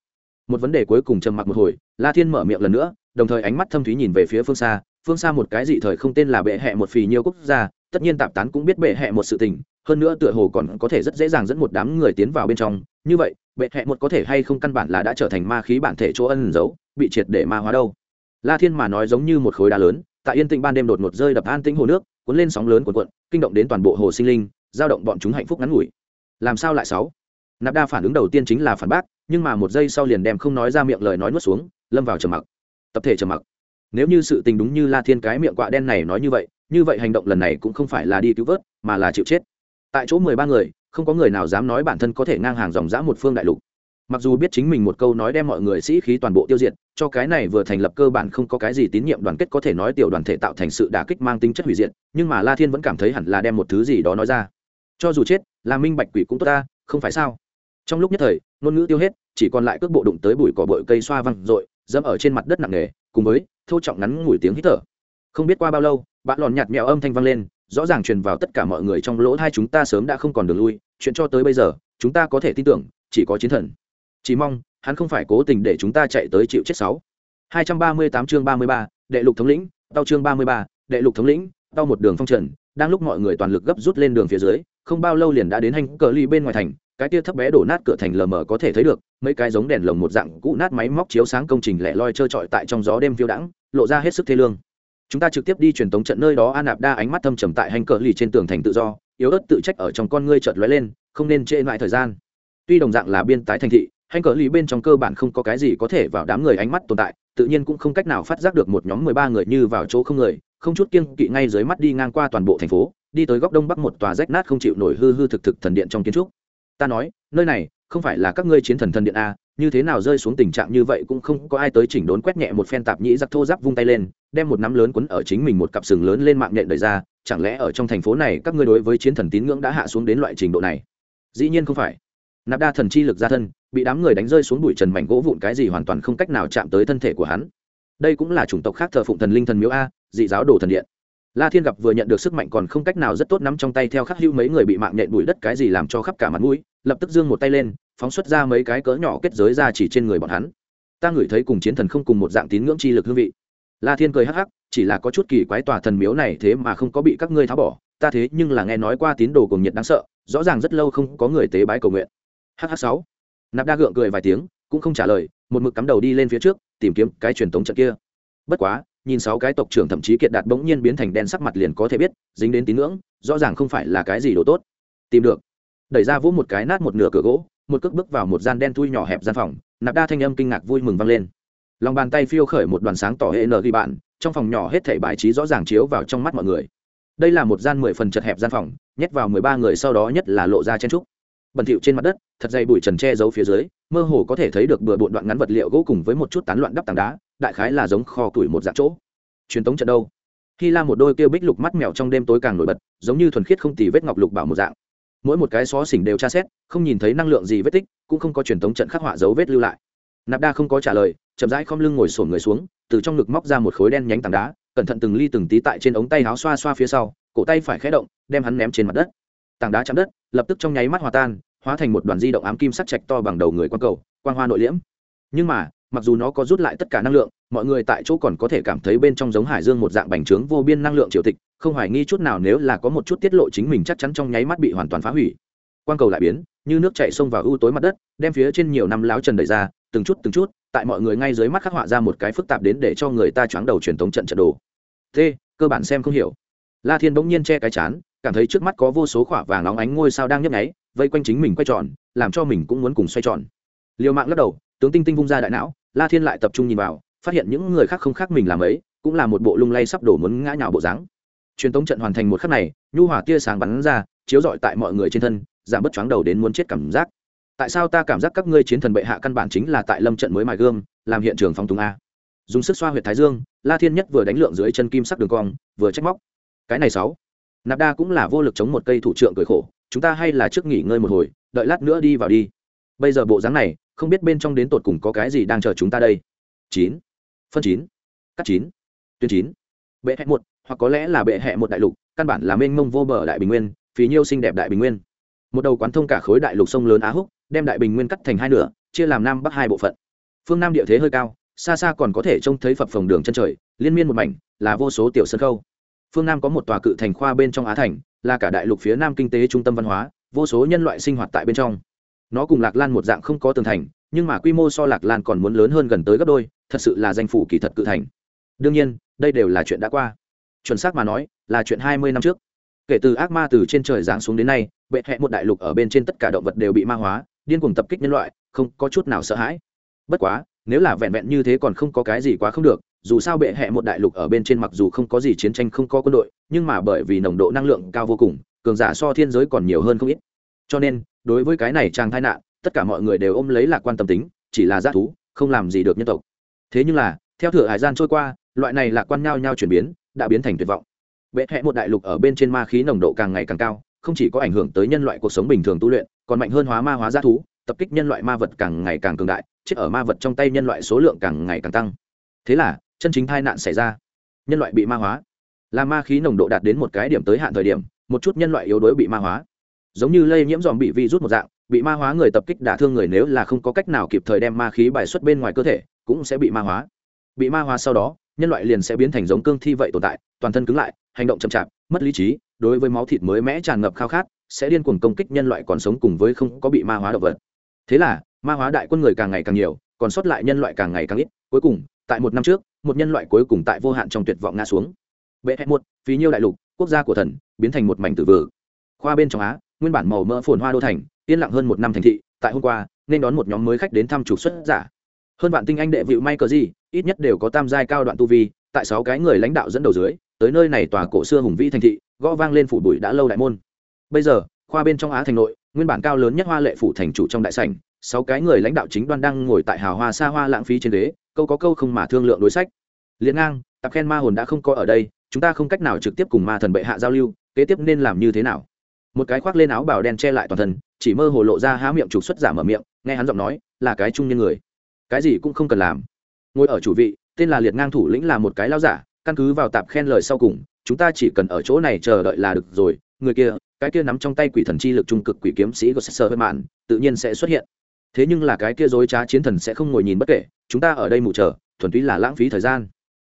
Một vấn đề cuối cùng trầm mặc một hồi, la thiên mở miệng lần nữa, đồng thời ánh mắt thâm thúy nhìn về phía phương xa. Phương xa một cái dị thời không tên là bệ hẹ một phì nhiều quốc gia, tất nhiên tạp tán cũng biết bệ hẹ một sự tình, hơn nữa tựa hồ còn có thể rất dễ dàng dẫn một đám người tiến vào bên trong như vậy, bệ hẹ một có thể hay không căn bản là đã trở thành ma khí bản thể chỗ ân giấu, bị triệt để ma hóa đâu. La thiên mà nói giống như một khối đá lớn, tại yên tĩnh ban đêm đột ngột rơi đập an tĩnh hồ nước, cuốn lên sóng lớn cuộn cuộn, kinh động đến toàn bộ hồ sinh linh, giao động bọn chúng hạnh phúc ngắn ngủi. Làm sao lại sáu? Nạp đa phản ứng đầu tiên chính là phản bác, nhưng mà một giây sau liền đem không nói ra miệng lời nói nuốt xuống, lâm vào trầm mặc. Tập thể trầm mặc. Nếu như sự tình đúng như la thiên cái miệng quạ đen này nói như vậy như vậy hành động lần này cũng không phải là đi cứu vớt, mà là chịu chết. Tại chỗ mười ba người không có người nào dám nói bản thân có thể ngang hàng dòng dã một phương đại lục. Mặc dù biết chính mình một câu nói đem mọi người sĩ khí toàn bộ tiêu diệt, cho cái này vừa thành lập cơ bản không có cái gì tín nhiệm đoàn kết có thể nói tiểu đoàn thể tạo thành sự đả kích mang tính chất hủy diệt, nhưng mà la thiên vẫn cảm thấy hẳn là đem một thứ gì đó nói ra. Cho dù chết, là minh bạch quỷ cũng tốt ta, không phải sao? Trong lúc nhất thời, ngôn ngữ tiêu hết, chỉ còn lại cước bộ đụng tới bụi cỏ bội cây xoa văng r ộ i dẫm ở trên mặt đất nặng nề, cùng với thô trọng ngắn ngủi tiếng hít thở. Không biết qua bao lâu bạn lòn nhạt mèo âm thanh vang lên rõ ràng truyền vào tất cả mọi người trong lỗ hai chúng ta sớm đã không còn đường lui, chuyện cho tới bây giờ, chúng ta có thể tin tưởng, chỉ có chiến thần. Chỉ mong, hắn không phải cố tình để chúng ta chạy tới chịu chết sáu. Hai trăm ba mươi tám chương ba mươi ba, đệ lục thống lĩnh, tao chương ba mươi ba, đệ lục thống lĩnh, tao một đường phong trần, đang lúc mọi người toàn lực gấp rút lên đường phía dưới, không bao lâu liền đã đến hành cờ ly bên ngoài thành, cái tia thấp bé đổ nát cửa thành lờ mờ có thể thấy được, mấy cái giống đèn lồng một dạng cũ nát máy móc chiếu sáng công trình lẻ loi trơ trọi tại trong gió đêm phiêu đãng, lộ ra hết sức thê lương chúng ta trực tiếp đi truyền tống trận nơi đó, an nạp đa ánh mắt thâm trầm tại hành cờ lì trên tường thành tự do, yếu ớt tự trách ở trong con ngươi chợt lóe lên, không nên trễ lại thời gian. Tuy đồng dạng là biên tái thành thị, hành cờ lì bên trong cơ bản không có cái gì có thể vào đám người ánh mắt tồn tại, tự nhiên cũng không cách nào phát giác được một nhóm mười ba người như vào chỗ không người, không chút kiêng kỵ ngay dưới mắt đi ngang qua toàn bộ thành phố, đi tới góc đông bắc một tòa rách nát không chịu nổi hư hư thực thực thần điện trong kiến trúc. Ta nói, nơi này không phải là các ngươi chiến thần thần điện a như thế nào rơi xuống tình trạng như vậy cũng không có ai tới chỉnh đốn quét nhẹ một phen tạp nhĩ giặc thô giáp vung tay lên, đem một nắm lớn quấn ở chính mình một cặp sừng lớn lên mạng nhện đời ra, chẳng lẽ ở trong thành phố này các ngươi đối với chiến thần tín ngưỡng đã hạ xuống đến loại trình độ này? Dĩ nhiên không phải. Nạp đa thần chi lực ra thân, bị đám người đánh rơi xuống bụi trần mảnh gỗ vụn cái gì hoàn toàn không cách nào chạm tới thân thể của hắn. Đây cũng là chủng tộc khác thờ phụng thần linh thần miếu a, dị giáo đồ thần điện. La thiên gặp vừa nhận được sức mạnh còn không cách nào rất tốt nắm trong tay theo khắc hữu mấy người bị mạng nhện bụi đất cái gì làm cho khắp cả mặt mũi, lập tức dương một tay lên phóng xuất ra mấy cái cỡ nhỏ kết giới ra chỉ trên người bọn hắn. Ta ngửi thấy cùng chiến thần không cùng một dạng tín ngưỡng chi lực hương vị. La thiên cười hắc hắc, chỉ là có chút kỳ quái tòa thần miếu này thế mà không có bị các ngươi tháo bỏ, ta thế nhưng là nghe nói qua tín đồ cùng nhiệt đáng sợ, rõ ràng rất lâu không có người tế bái cầu nguyện. Hh sáu. Nạp đa gượng cười vài tiếng, cũng không trả lời, một mực cắm đầu đi lên phía trước, tìm kiếm cái truyền thống trận kia. Bất quá, nhìn sáu cái tộc trưởng thậm chí kiệt đạt bỗng nhiên biến thành đen sắc mặt liền có thể biết, dính đến tín ngưỡng, rõ ràng không phải là cái gì đồ tốt. Tìm được. Đẩy ra vỗ một cái nát một nửa cửa gỗ một cước bước vào một gian đen thui nhỏ hẹp gian phòng, nạp đa thanh âm kinh ngạc vui mừng vang lên. Lòng bàn tay phiêu khởi một đoàn sáng tỏ hệ nờ ghi bạn, trong phòng nhỏ hết thảy bài trí rõ ràng chiếu vào trong mắt mọi người. Đây là một gian mười phần chật hẹp gian phòng, nhét vào mười ba người sau đó nhất là lộ ra chen trúc. Bẩn thỉu trên mặt đất, thật dày bụi trần che giấu phía dưới, mơ hồ có thể thấy được bừa bộn đoạn ngắn vật liệu gỗ cùng với một chút tán loạn đắp tảng đá, đại khái là giống kho tuổi một dạng chỗ. Truyền tống trận đâu? Khi la một đôi kêu bích lục mắt mèo trong đêm tối càng nổi bật, giống như thuần khiết không tì vết ngọc lục bảo một dạng mỗi một cái xó xỉnh đều tra xét, không nhìn thấy năng lượng gì vết tích, cũng không có truyền thống trận khắc họa dấu vết lưu lại. Nạp đa không có trả lời, chậm rãi khom lưng ngồi sổn người xuống, từ trong ngực móc ra một khối đen nhánh tảng đá, cẩn thận từng ly từng tí tại trên ống tay áo xoa xoa phía sau, cổ tay phải khé động, đem hắn ném trên mặt đất. Tảng đá chạm đất, lập tức trong nháy mắt hòa tan, hóa thành một đoàn di động ám kim sắc chạch to bằng đầu người quan cầu, quang hoa nội liễm. Nhưng mà mặc dù nó có rút lại tất cả năng lượng, mọi người tại chỗ còn có thể cảm thấy bên trong giống hải dương một dạng bành trướng vô biên năng lượng triều tịch, không hoài nghi chút nào nếu là có một chút tiết lộ chính mình chắc chắn trong nháy mắt bị hoàn toàn phá hủy. Quang cầu lại biến, như nước chảy xông vào ưu tối mặt đất, đem phía trên nhiều năm láo trần đẩy ra, từng chút từng chút, tại mọi người ngay dưới mắt khắc họa ra một cái phức tạp đến để cho người ta choáng đầu truyền thống trận trận đồ. T cơ bản xem không hiểu. La thiên bỗng nhiên che cái chán, cảm thấy trước mắt có vô số khỏa vàng óng ánh ngôi sao đang nhấp nháy, vây quanh chính mình quay tròn, làm cho mình cũng muốn cùng xoay tròn. Liều mạng lắc đầu tướng tinh tinh vung ra đại não, la thiên lại tập trung nhìn vào, phát hiện những người khác không khác mình làm ấy, cũng là một bộ lung lay sắp đổ muốn ngã nhào bộ dáng. Truyền tống trận hoàn thành một khắc này, nhu hỏa tia sáng bắn ra, chiếu rọi tại mọi người trên thân, giảm bớt chóng đầu đến muốn chết cảm giác. Tại sao ta cảm giác các ngươi chiến thần bệ hạ căn bản chính là tại lâm trận mới mài gương làm hiện trường phòng tùng a? Dùng sức xoa huyệt thái dương, la thiên nhất vừa đánh lượng dưới chân kim sắc đường cong, vừa trách móc. Cái này sáu. Nạp đa cũng là vô lực chống một cây thủ trượng cười khổ, chúng ta hay là trước nghỉ ngơi một hồi, đợi lát nữa đi vào đi bây giờ bộ dáng này, không biết bên trong đến tột cùng có cái gì đang chờ chúng ta đây. Chín. Phân chín. Cắt chín. Tuyến chín. Bệ hẹ một, hoặc có lẽ là bệ hẹ một đại lục, căn bản là mênh mông vô bờ đại bình nguyên, phí nhiêu xinh đẹp đại bình nguyên. Một đầu quán thông cả khối đại lục sông lớn á húc, đem đại bình nguyên cắt thành hai nửa, chia làm nam bắc hai bộ phận. Phương nam địa thế hơi cao, xa xa còn có thể trông thấy phập phồng đường chân trời, liên miên một mảnh, là vô số tiểu sân khâu phương nam có một tòa cự thành khoa bên trong á thành, là cả đại lục phía nam kinh tế trung tâm văn hóa, vô số nhân loại sinh hoạt tại bên trong nó cùng lạc lan một dạng không có tường thành, nhưng mà quy mô so lạc lan còn muốn lớn hơn gần tới gấp đôi, thật sự là danh phủ kỳ thật cự thành. Đương nhiên, đây đều là chuyện đã qua. Chuẩn xác mà nói, là chuyện hai mươi năm trước. Kể từ ác ma từ trên trời giáng xuống đến nay, bệ hẹ một đại lục ở bên trên tất cả động vật đều bị ma hóa, điên cuồng tập kích nhân loại, không có chút nào sợ hãi. Bất quá, nếu là vẹn vẹn như thế còn không có cái gì quá không được, dù sao bệ hẹ một đại lục ở bên trên mặc dù không có gì chiến tranh, không có quân đội, nhưng mà bởi vì nồng độ năng lượng cao vô cùng, cường giả so thiên giới còn nhiều hơn không ít cho nên, đối với cái này chàng tai nạn, tất cả mọi người đều ôm lấy lạc quan tâm tính, chỉ là g thú, không làm gì được nhân tộc. Thế nhưng là, theo thửa hải gian trôi qua, loại này lạc quan nhau nhau chuyển biến, đã biến thành tuyệt vọng. Bệ hẹ một đại lục ở bên trên ma khí nồng độ càng ngày càng cao, không chỉ có ảnh hưởng tới nhân loại cuộc sống bình thường tu luyện, còn mạnh hơn hóa ma hóa g thú, tập kích nhân loại ma vật càng ngày càng cường đại, chết ở ma vật trong tay nhân loại số lượng càng ngày càng tăng. Thế là, chân chính tai nạn xảy ra. Nhân loại bị ma hóa. Là ma khí nồng độ đạt đến một cái điểm tới hạn thời điểm, một chút nhân loại yếu đuối bị ma hóa giống như lây nhiễm dòm bị vi rút một dạng, bị ma hóa người tập kích đả thương người nếu là không có cách nào kịp thời đem ma khí bài xuất bên ngoài cơ thể, cũng sẽ bị ma hóa. Bị ma hóa sau đó, nhân loại liền sẽ biến thành giống cương thi vậy tồn tại, toàn thân cứng lại, hành động chậm chạp, mất lý trí, đối với máu thịt mới mẽ tràn ngập khao khát, sẽ điên cuồng công kích nhân loại còn sống cùng với không có bị ma hóa động vật. Thế là, ma hóa đại quân người càng ngày càng nhiều, còn sót lại nhân loại càng ngày càng ít. Cuối cùng, tại một năm trước, một nhân loại cuối cùng tại vô hạn trong tuyệt vọng ngã xuống. Bệ hẹn một, phí nhiêu đại lục, quốc gia của thần, biến thành một mảnh tử vử khoa bên trong á nguyên bản màu mỡ phồn hoa đô thành yên lặng hơn một năm thành thị tại hôm qua nên đón một nhóm mới khách đến thăm trục xuất giả. Hơn bạn tinh anh đệ vịu may cờ gì ít nhất đều có tam giai cao đoạn tu vi tại sáu cái người lãnh đạo dẫn đầu dưới tới nơi này tòa cổ xưa hùng vĩ thành thị gõ vang lên phủ bụi đã lâu đại môn. Bây giờ khoa bên trong á thành nội nguyên bản cao lớn nhất hoa lệ phủ thành chủ trong đại sảnh sáu cái người lãnh đạo chính đoan đang ngồi tại hào hoa xa hoa lãng phí trên đế, câu có câu không mà thương lượng đối sách. Liền ngang tập khen ma hồn đã không có ở đây chúng ta không cách nào trực tiếp cùng ma thần bệ hạ giao lưu kế tiếp nên làm như thế nào? Một cái khoác lên áo bào đen che lại toàn thân, chỉ mơ hồ lộ ra há miệng trục xuất giả mở miệng, nghe hắn giọng nói, là cái trung nhân người. Cái gì cũng không cần làm. Ngồi ở chủ vị, tên là liệt ngang thủ lĩnh là một cái lao giả, căn cứ vào tạp khen lời sau cùng, chúng ta chỉ cần ở chỗ này chờ đợi là được rồi. Người kia, cái kia nắm trong tay quỷ thần chi lực trung cực quỷ kiếm sĩ của sơ hơi mạn, tự nhiên sẽ xuất hiện. Thế nhưng là cái kia dối trá chiến thần sẽ không ngồi nhìn bất kể, chúng ta ở đây mù chờ, thuần túy là lãng phí thời gian.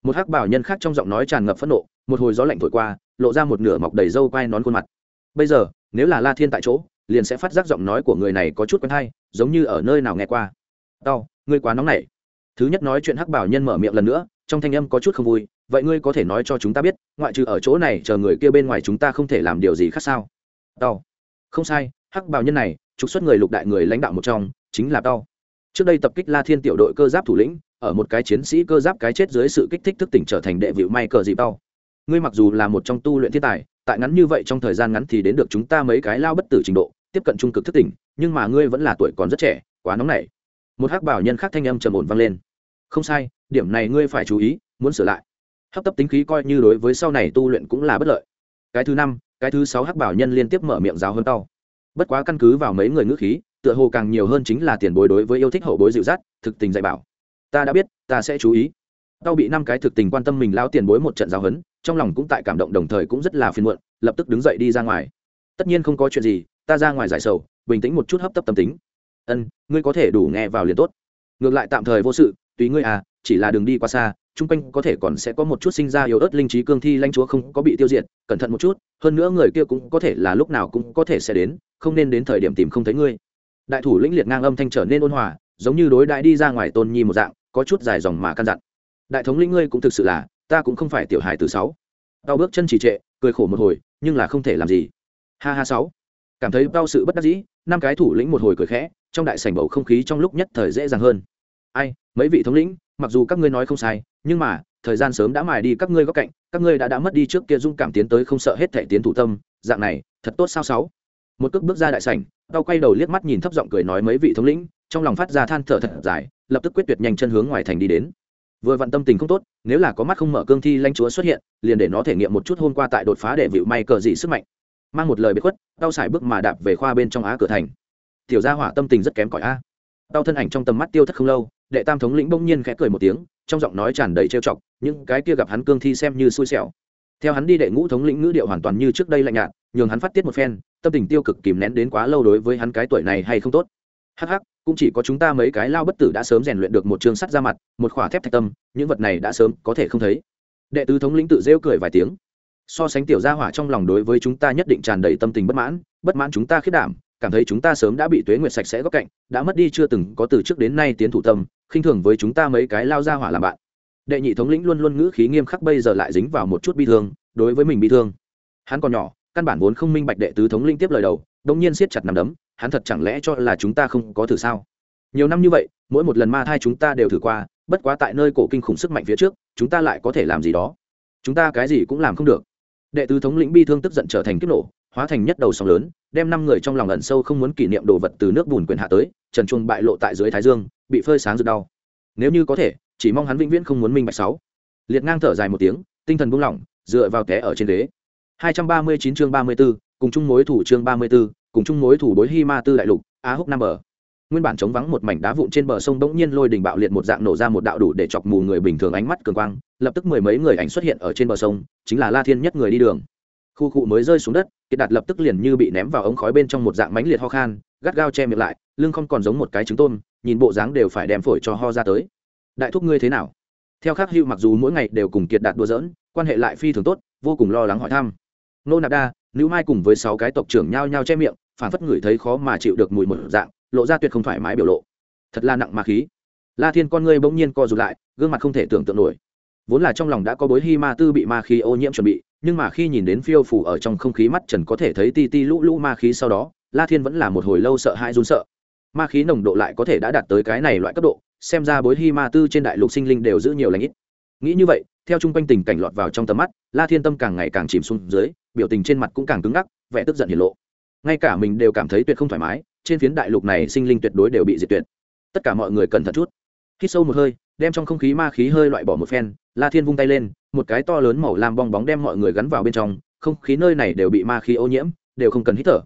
Một hắc bảo nhân khác trong giọng nói tràn ngập phẫn nộ, một hồi gió lạnh thổi qua, lộ ra một nửa mọc đầy râu quai nón khuôn mặt bây giờ, nếu là la thiên tại chỗ, liền sẽ phát giác giọng nói của người này có chút quen hay, giống như ở nơi nào nghe qua. Đau ngươi quá nóng nảy. Thứ nhất nói chuyện hắc bảo nhân mở miệng lần nữa, trong thanh âm có chút không vui, vậy ngươi có thể nói cho chúng ta biết, ngoại trừ ở chỗ này chờ người kia bên ngoài chúng ta không thể làm điều gì khác sao? Đau không sai, hắc bảo nhân này, trục xuất người lục đại người lãnh đạo một trong, chính là đau trước đây tập kích la thiên tiểu đội cơ giáp thủ lĩnh, ở một cái chiến sĩ cơ giáp cái chết dưới sự kích thích thức tỉnh trở thành đệ vịu may cờ dịp đau ngươi mặc dù là một trong tu luyện thiên tài, tại ngắn như vậy trong thời gian ngắn thì đến được chúng ta mấy cái lao bất tử trình độ, tiếp cận trung cực thức tỉnh, nhưng mà ngươi vẫn là tuổi còn rất trẻ, quá nóng nảy. Một hắc bảo nhân khác thanh âm trầm ổn vang lên. Không sai, điểm này ngươi phải chú ý, muốn sửa lại. Hấp tấp tính khí coi như đối với sau này tu luyện cũng là bất lợi. Cái thứ năm, cái thứ sáu hắc bảo nhân liên tiếp mở miệng giáo hơn tao bất quá căn cứ vào mấy người ngữ khí, tựa hồ càng nhiều hơn chính là tiền bối đối với yêu thích hậu bối dịu dắt, thực tình dạy bảo. Ta đã biết, ta sẽ chú ý tao bị năm cái thực tình quan tâm mình lao tiền bối một trận giáo hấn trong lòng cũng tại cảm động đồng thời cũng rất là phiền muộn, lập tức đứng dậy đi ra ngoài. Tất nhiên không có chuyện gì, ta ra ngoài giải sầu, bình tĩnh một chút hấp tấp tâm tính. Ân, ngươi có thể đủ nghe vào liền tốt. Ngược lại tạm thời vô sự, tùy ngươi à chỉ là đường đi qua xa, chung quanh có thể còn sẽ có một chút sinh ra yếu ớt linh trí cương thi lanh chúa không có bị tiêu diệt, cẩn thận một chút, hơn nữa người kia cũng có thể là lúc nào cũng có thể sẽ đến, không nên đến thời điểm tìm không thấy ngươi. Đại thủ lĩnh liệt ngang âm thanh trở nên ôn hòa, giống như đối đại đi ra ngoài tôn nhi một dạng, có chút dài dòng mà căn dặn đại thống lĩnh ngươi cũng thực sự là, ta cũng không phải tiểu hài từ sáu. Đau bước chân trì trệ, cười khổ một hồi, nhưng là không thể làm gì. Ha ha sáu. Cảm thấy đau sự bất đắc dĩ, năm cái thủ lĩnh một hồi cười khẽ, trong đại sảnh bầu không khí trong lúc nhất thời dễ dàng hơn. Ai, mấy vị thống lĩnh, mặc dù các ngươi nói không sai, nhưng mà, thời gian sớm đã mài đi các ngươi góc cạnh, các ngươi đã đã mất đi trước kia dung cảm tiến tới không sợ hết thể tiến thủ tâm, dạng này, thật tốt sao sáu? Một cước bước ra đại sảnh, tao quay đầu liếc mắt nhìn thấp giọng cười nói mấy vị thống lĩnh, trong lòng phát ra than thở thật dài, lập tức quyết tuyệt nhanh chân hướng ngoài thành đi đến vừa vặn tâm tình không tốt, nếu là có mắt không mở cương thi lanh chúa xuất hiện, liền để nó thể nghiệm một chút hôm qua tại đột phá để vịu may cờ dị sức mạnh. Mang một lời bế khuất, tao xài bước mà đạp về khoa bên trong á cửa thành. Tiểu gia hỏa tâm tình rất kém cỏi a. Tao thân ảnh trong tầm mắt tiêu thất không lâu, đệ tam thống lĩnh bỗng nhiên khẽ cười một tiếng, trong giọng nói tràn đầy trêu chọc, những cái kia gặp hắn cương thi xem như xui xẻo. Theo hắn đi đệ ngũ thống lĩnh ngữ điệu hoàn toàn như trước đây lạnh nhạt, nhường hắn phát tiết một phen, tâm tình tiêu cực kìm nén đến quá lâu đối với hắn cái tuổi này hay không tốt. Hắc hắc cũng chỉ có chúng ta mấy cái lao bất tử đã sớm rèn luyện được một chương sắt ra mặt, một khỏa thép thạch tâm, những vật này đã sớm có thể không thấy. Đệ tứ thống lĩnh tự rêu cười vài tiếng. So sánh tiểu gia hỏa trong lòng đối với chúng ta nhất định tràn đầy tâm tình bất mãn bất mãn chúng ta khiết đảm, cảm thấy chúng ta sớm đã bị tuế nguyệt sạch sẽ góc cạnh, đã mất đi chưa từng có từ trước đến nay tiến thủ tâm, khinh thường với chúng ta mấy cái lao gia hỏa làm bạn. Đệ nhị thống lĩnh luôn luôn ngữ khí nghiêm khắc bây giờ lại dính vào một chút bi thương, đối với mình bi thương. Hắn còn nhỏ, căn bản vốn không minh bạch đệ tứ thống linh tiếp lời đầu đông nhiên siết chặt nằm đấm hắn thật chẳng lẽ cho là chúng ta không có thử sao? Nhiều năm như vậy mỗi một lần ma thai chúng ta đều thử qua bất quá tại nơi cổ kinh khủng sức mạnh phía trước chúng ta lại có thể làm gì đó? Chúng ta cái gì cũng làm không được. Đệ tứ thống lĩnh bi thương tức giận trở thành kiếp nổ hóa thành nhất đầu sóng lớn đem năm người trong lòng ẩn sâu không muốn kỷ niệm đồ vật từ nước bùn quyền hạ tới trần chuông bại lộ tại dưới thái dương bị phơi sáng rực đau. Nếu như có thể chỉ mong hắn vĩnh viễn không muốn minh bạch sáu. Liệt ngang thở dài một tiếng tinh thần buông lỏng dựa vào té ở trên ghế. 239 chương 34, cùng chung mối thủ chương 34, cùng chung mối thủ đối hi Ma Tư đại lục, Á Húc Nam bờ. Nguyên bản chống vắng một mảnh đá vụn trên bờ sông bỗng nhiên lôi đình bạo liệt một dạng nổ ra một đạo đủ để chọc mù người bình thường ánh mắt cường quang, lập tức mười mấy người ảnh xuất hiện ở trên bờ sông, chính là La Thiên nhất người đi đường. Khu cụ mới rơi xuống đất, Kiệt Đạt lập tức liền như bị ném vào ống khói bên trong một dạng mánh liệt ho khan, gắt gao che miệng lại, lưng không còn giống một cái trứng tôm, nhìn bộ dáng đều phải đem phổi cho ho ra tới. Đại thúc ngươi thế nào? Theo Khắc Hữu mặc dù mỗi ngày đều cùng Kiệt Đạt đùa giỡn, quan hệ lại phi thường tốt, vô cùng lo lắng hỏi thăm nô nạp đa nữ mai cùng với sáu cái tộc trưởng nhao nhao che miệng phản phất ngửi thấy khó mà chịu được mùi một dạng, lộ ra tuyệt không thoải mái biểu lộ. Thật là nặng mà khí. La thiên con ngươi bỗng nhiên co rụt lại, gương mặt không thể tưởng tượng nổi. Vốn là trong lòng đã có bối hi ma tư bị ma khí ô nhiễm chuẩn bị, nhưng mà khi nhìn đến phiêu phủ ở trong không khí mắt trần có thể thấy ti ti lũ lũ ma khí sau đó, la thiên vẫn là một hồi lâu sợ hãi run sợ. Ma khí nồng độ lại có thể đã đạt tới cái này loại cấp độ, xem ra bối hi ma tư trên đại lục sinh linh đều giữ nhiều lãnh ít. Nghĩ như vậy, theo chung quanh tình cảnh lọt vào trong tầm mắt, la thiên tâm càng ngày càng chìm xuống dưới, biểu tình trên mặt cũng càng cứng ngắc, vẻ tức giận hiển lộ ngay cả mình đều cảm thấy tuyệt không thoải mái, trên phiến đại lục này sinh linh tuyệt đối đều bị diệt tuyệt. Tất cả mọi người cẩn thận chút. Hít sâu một hơi, đem trong không khí ma khí hơi loại bỏ một phen, la thiên vung tay lên, một cái to lớn màu lam bong bóng đem mọi người gắn vào bên trong, không khí nơi này đều bị ma khí ô nhiễm, đều không cần hít thở.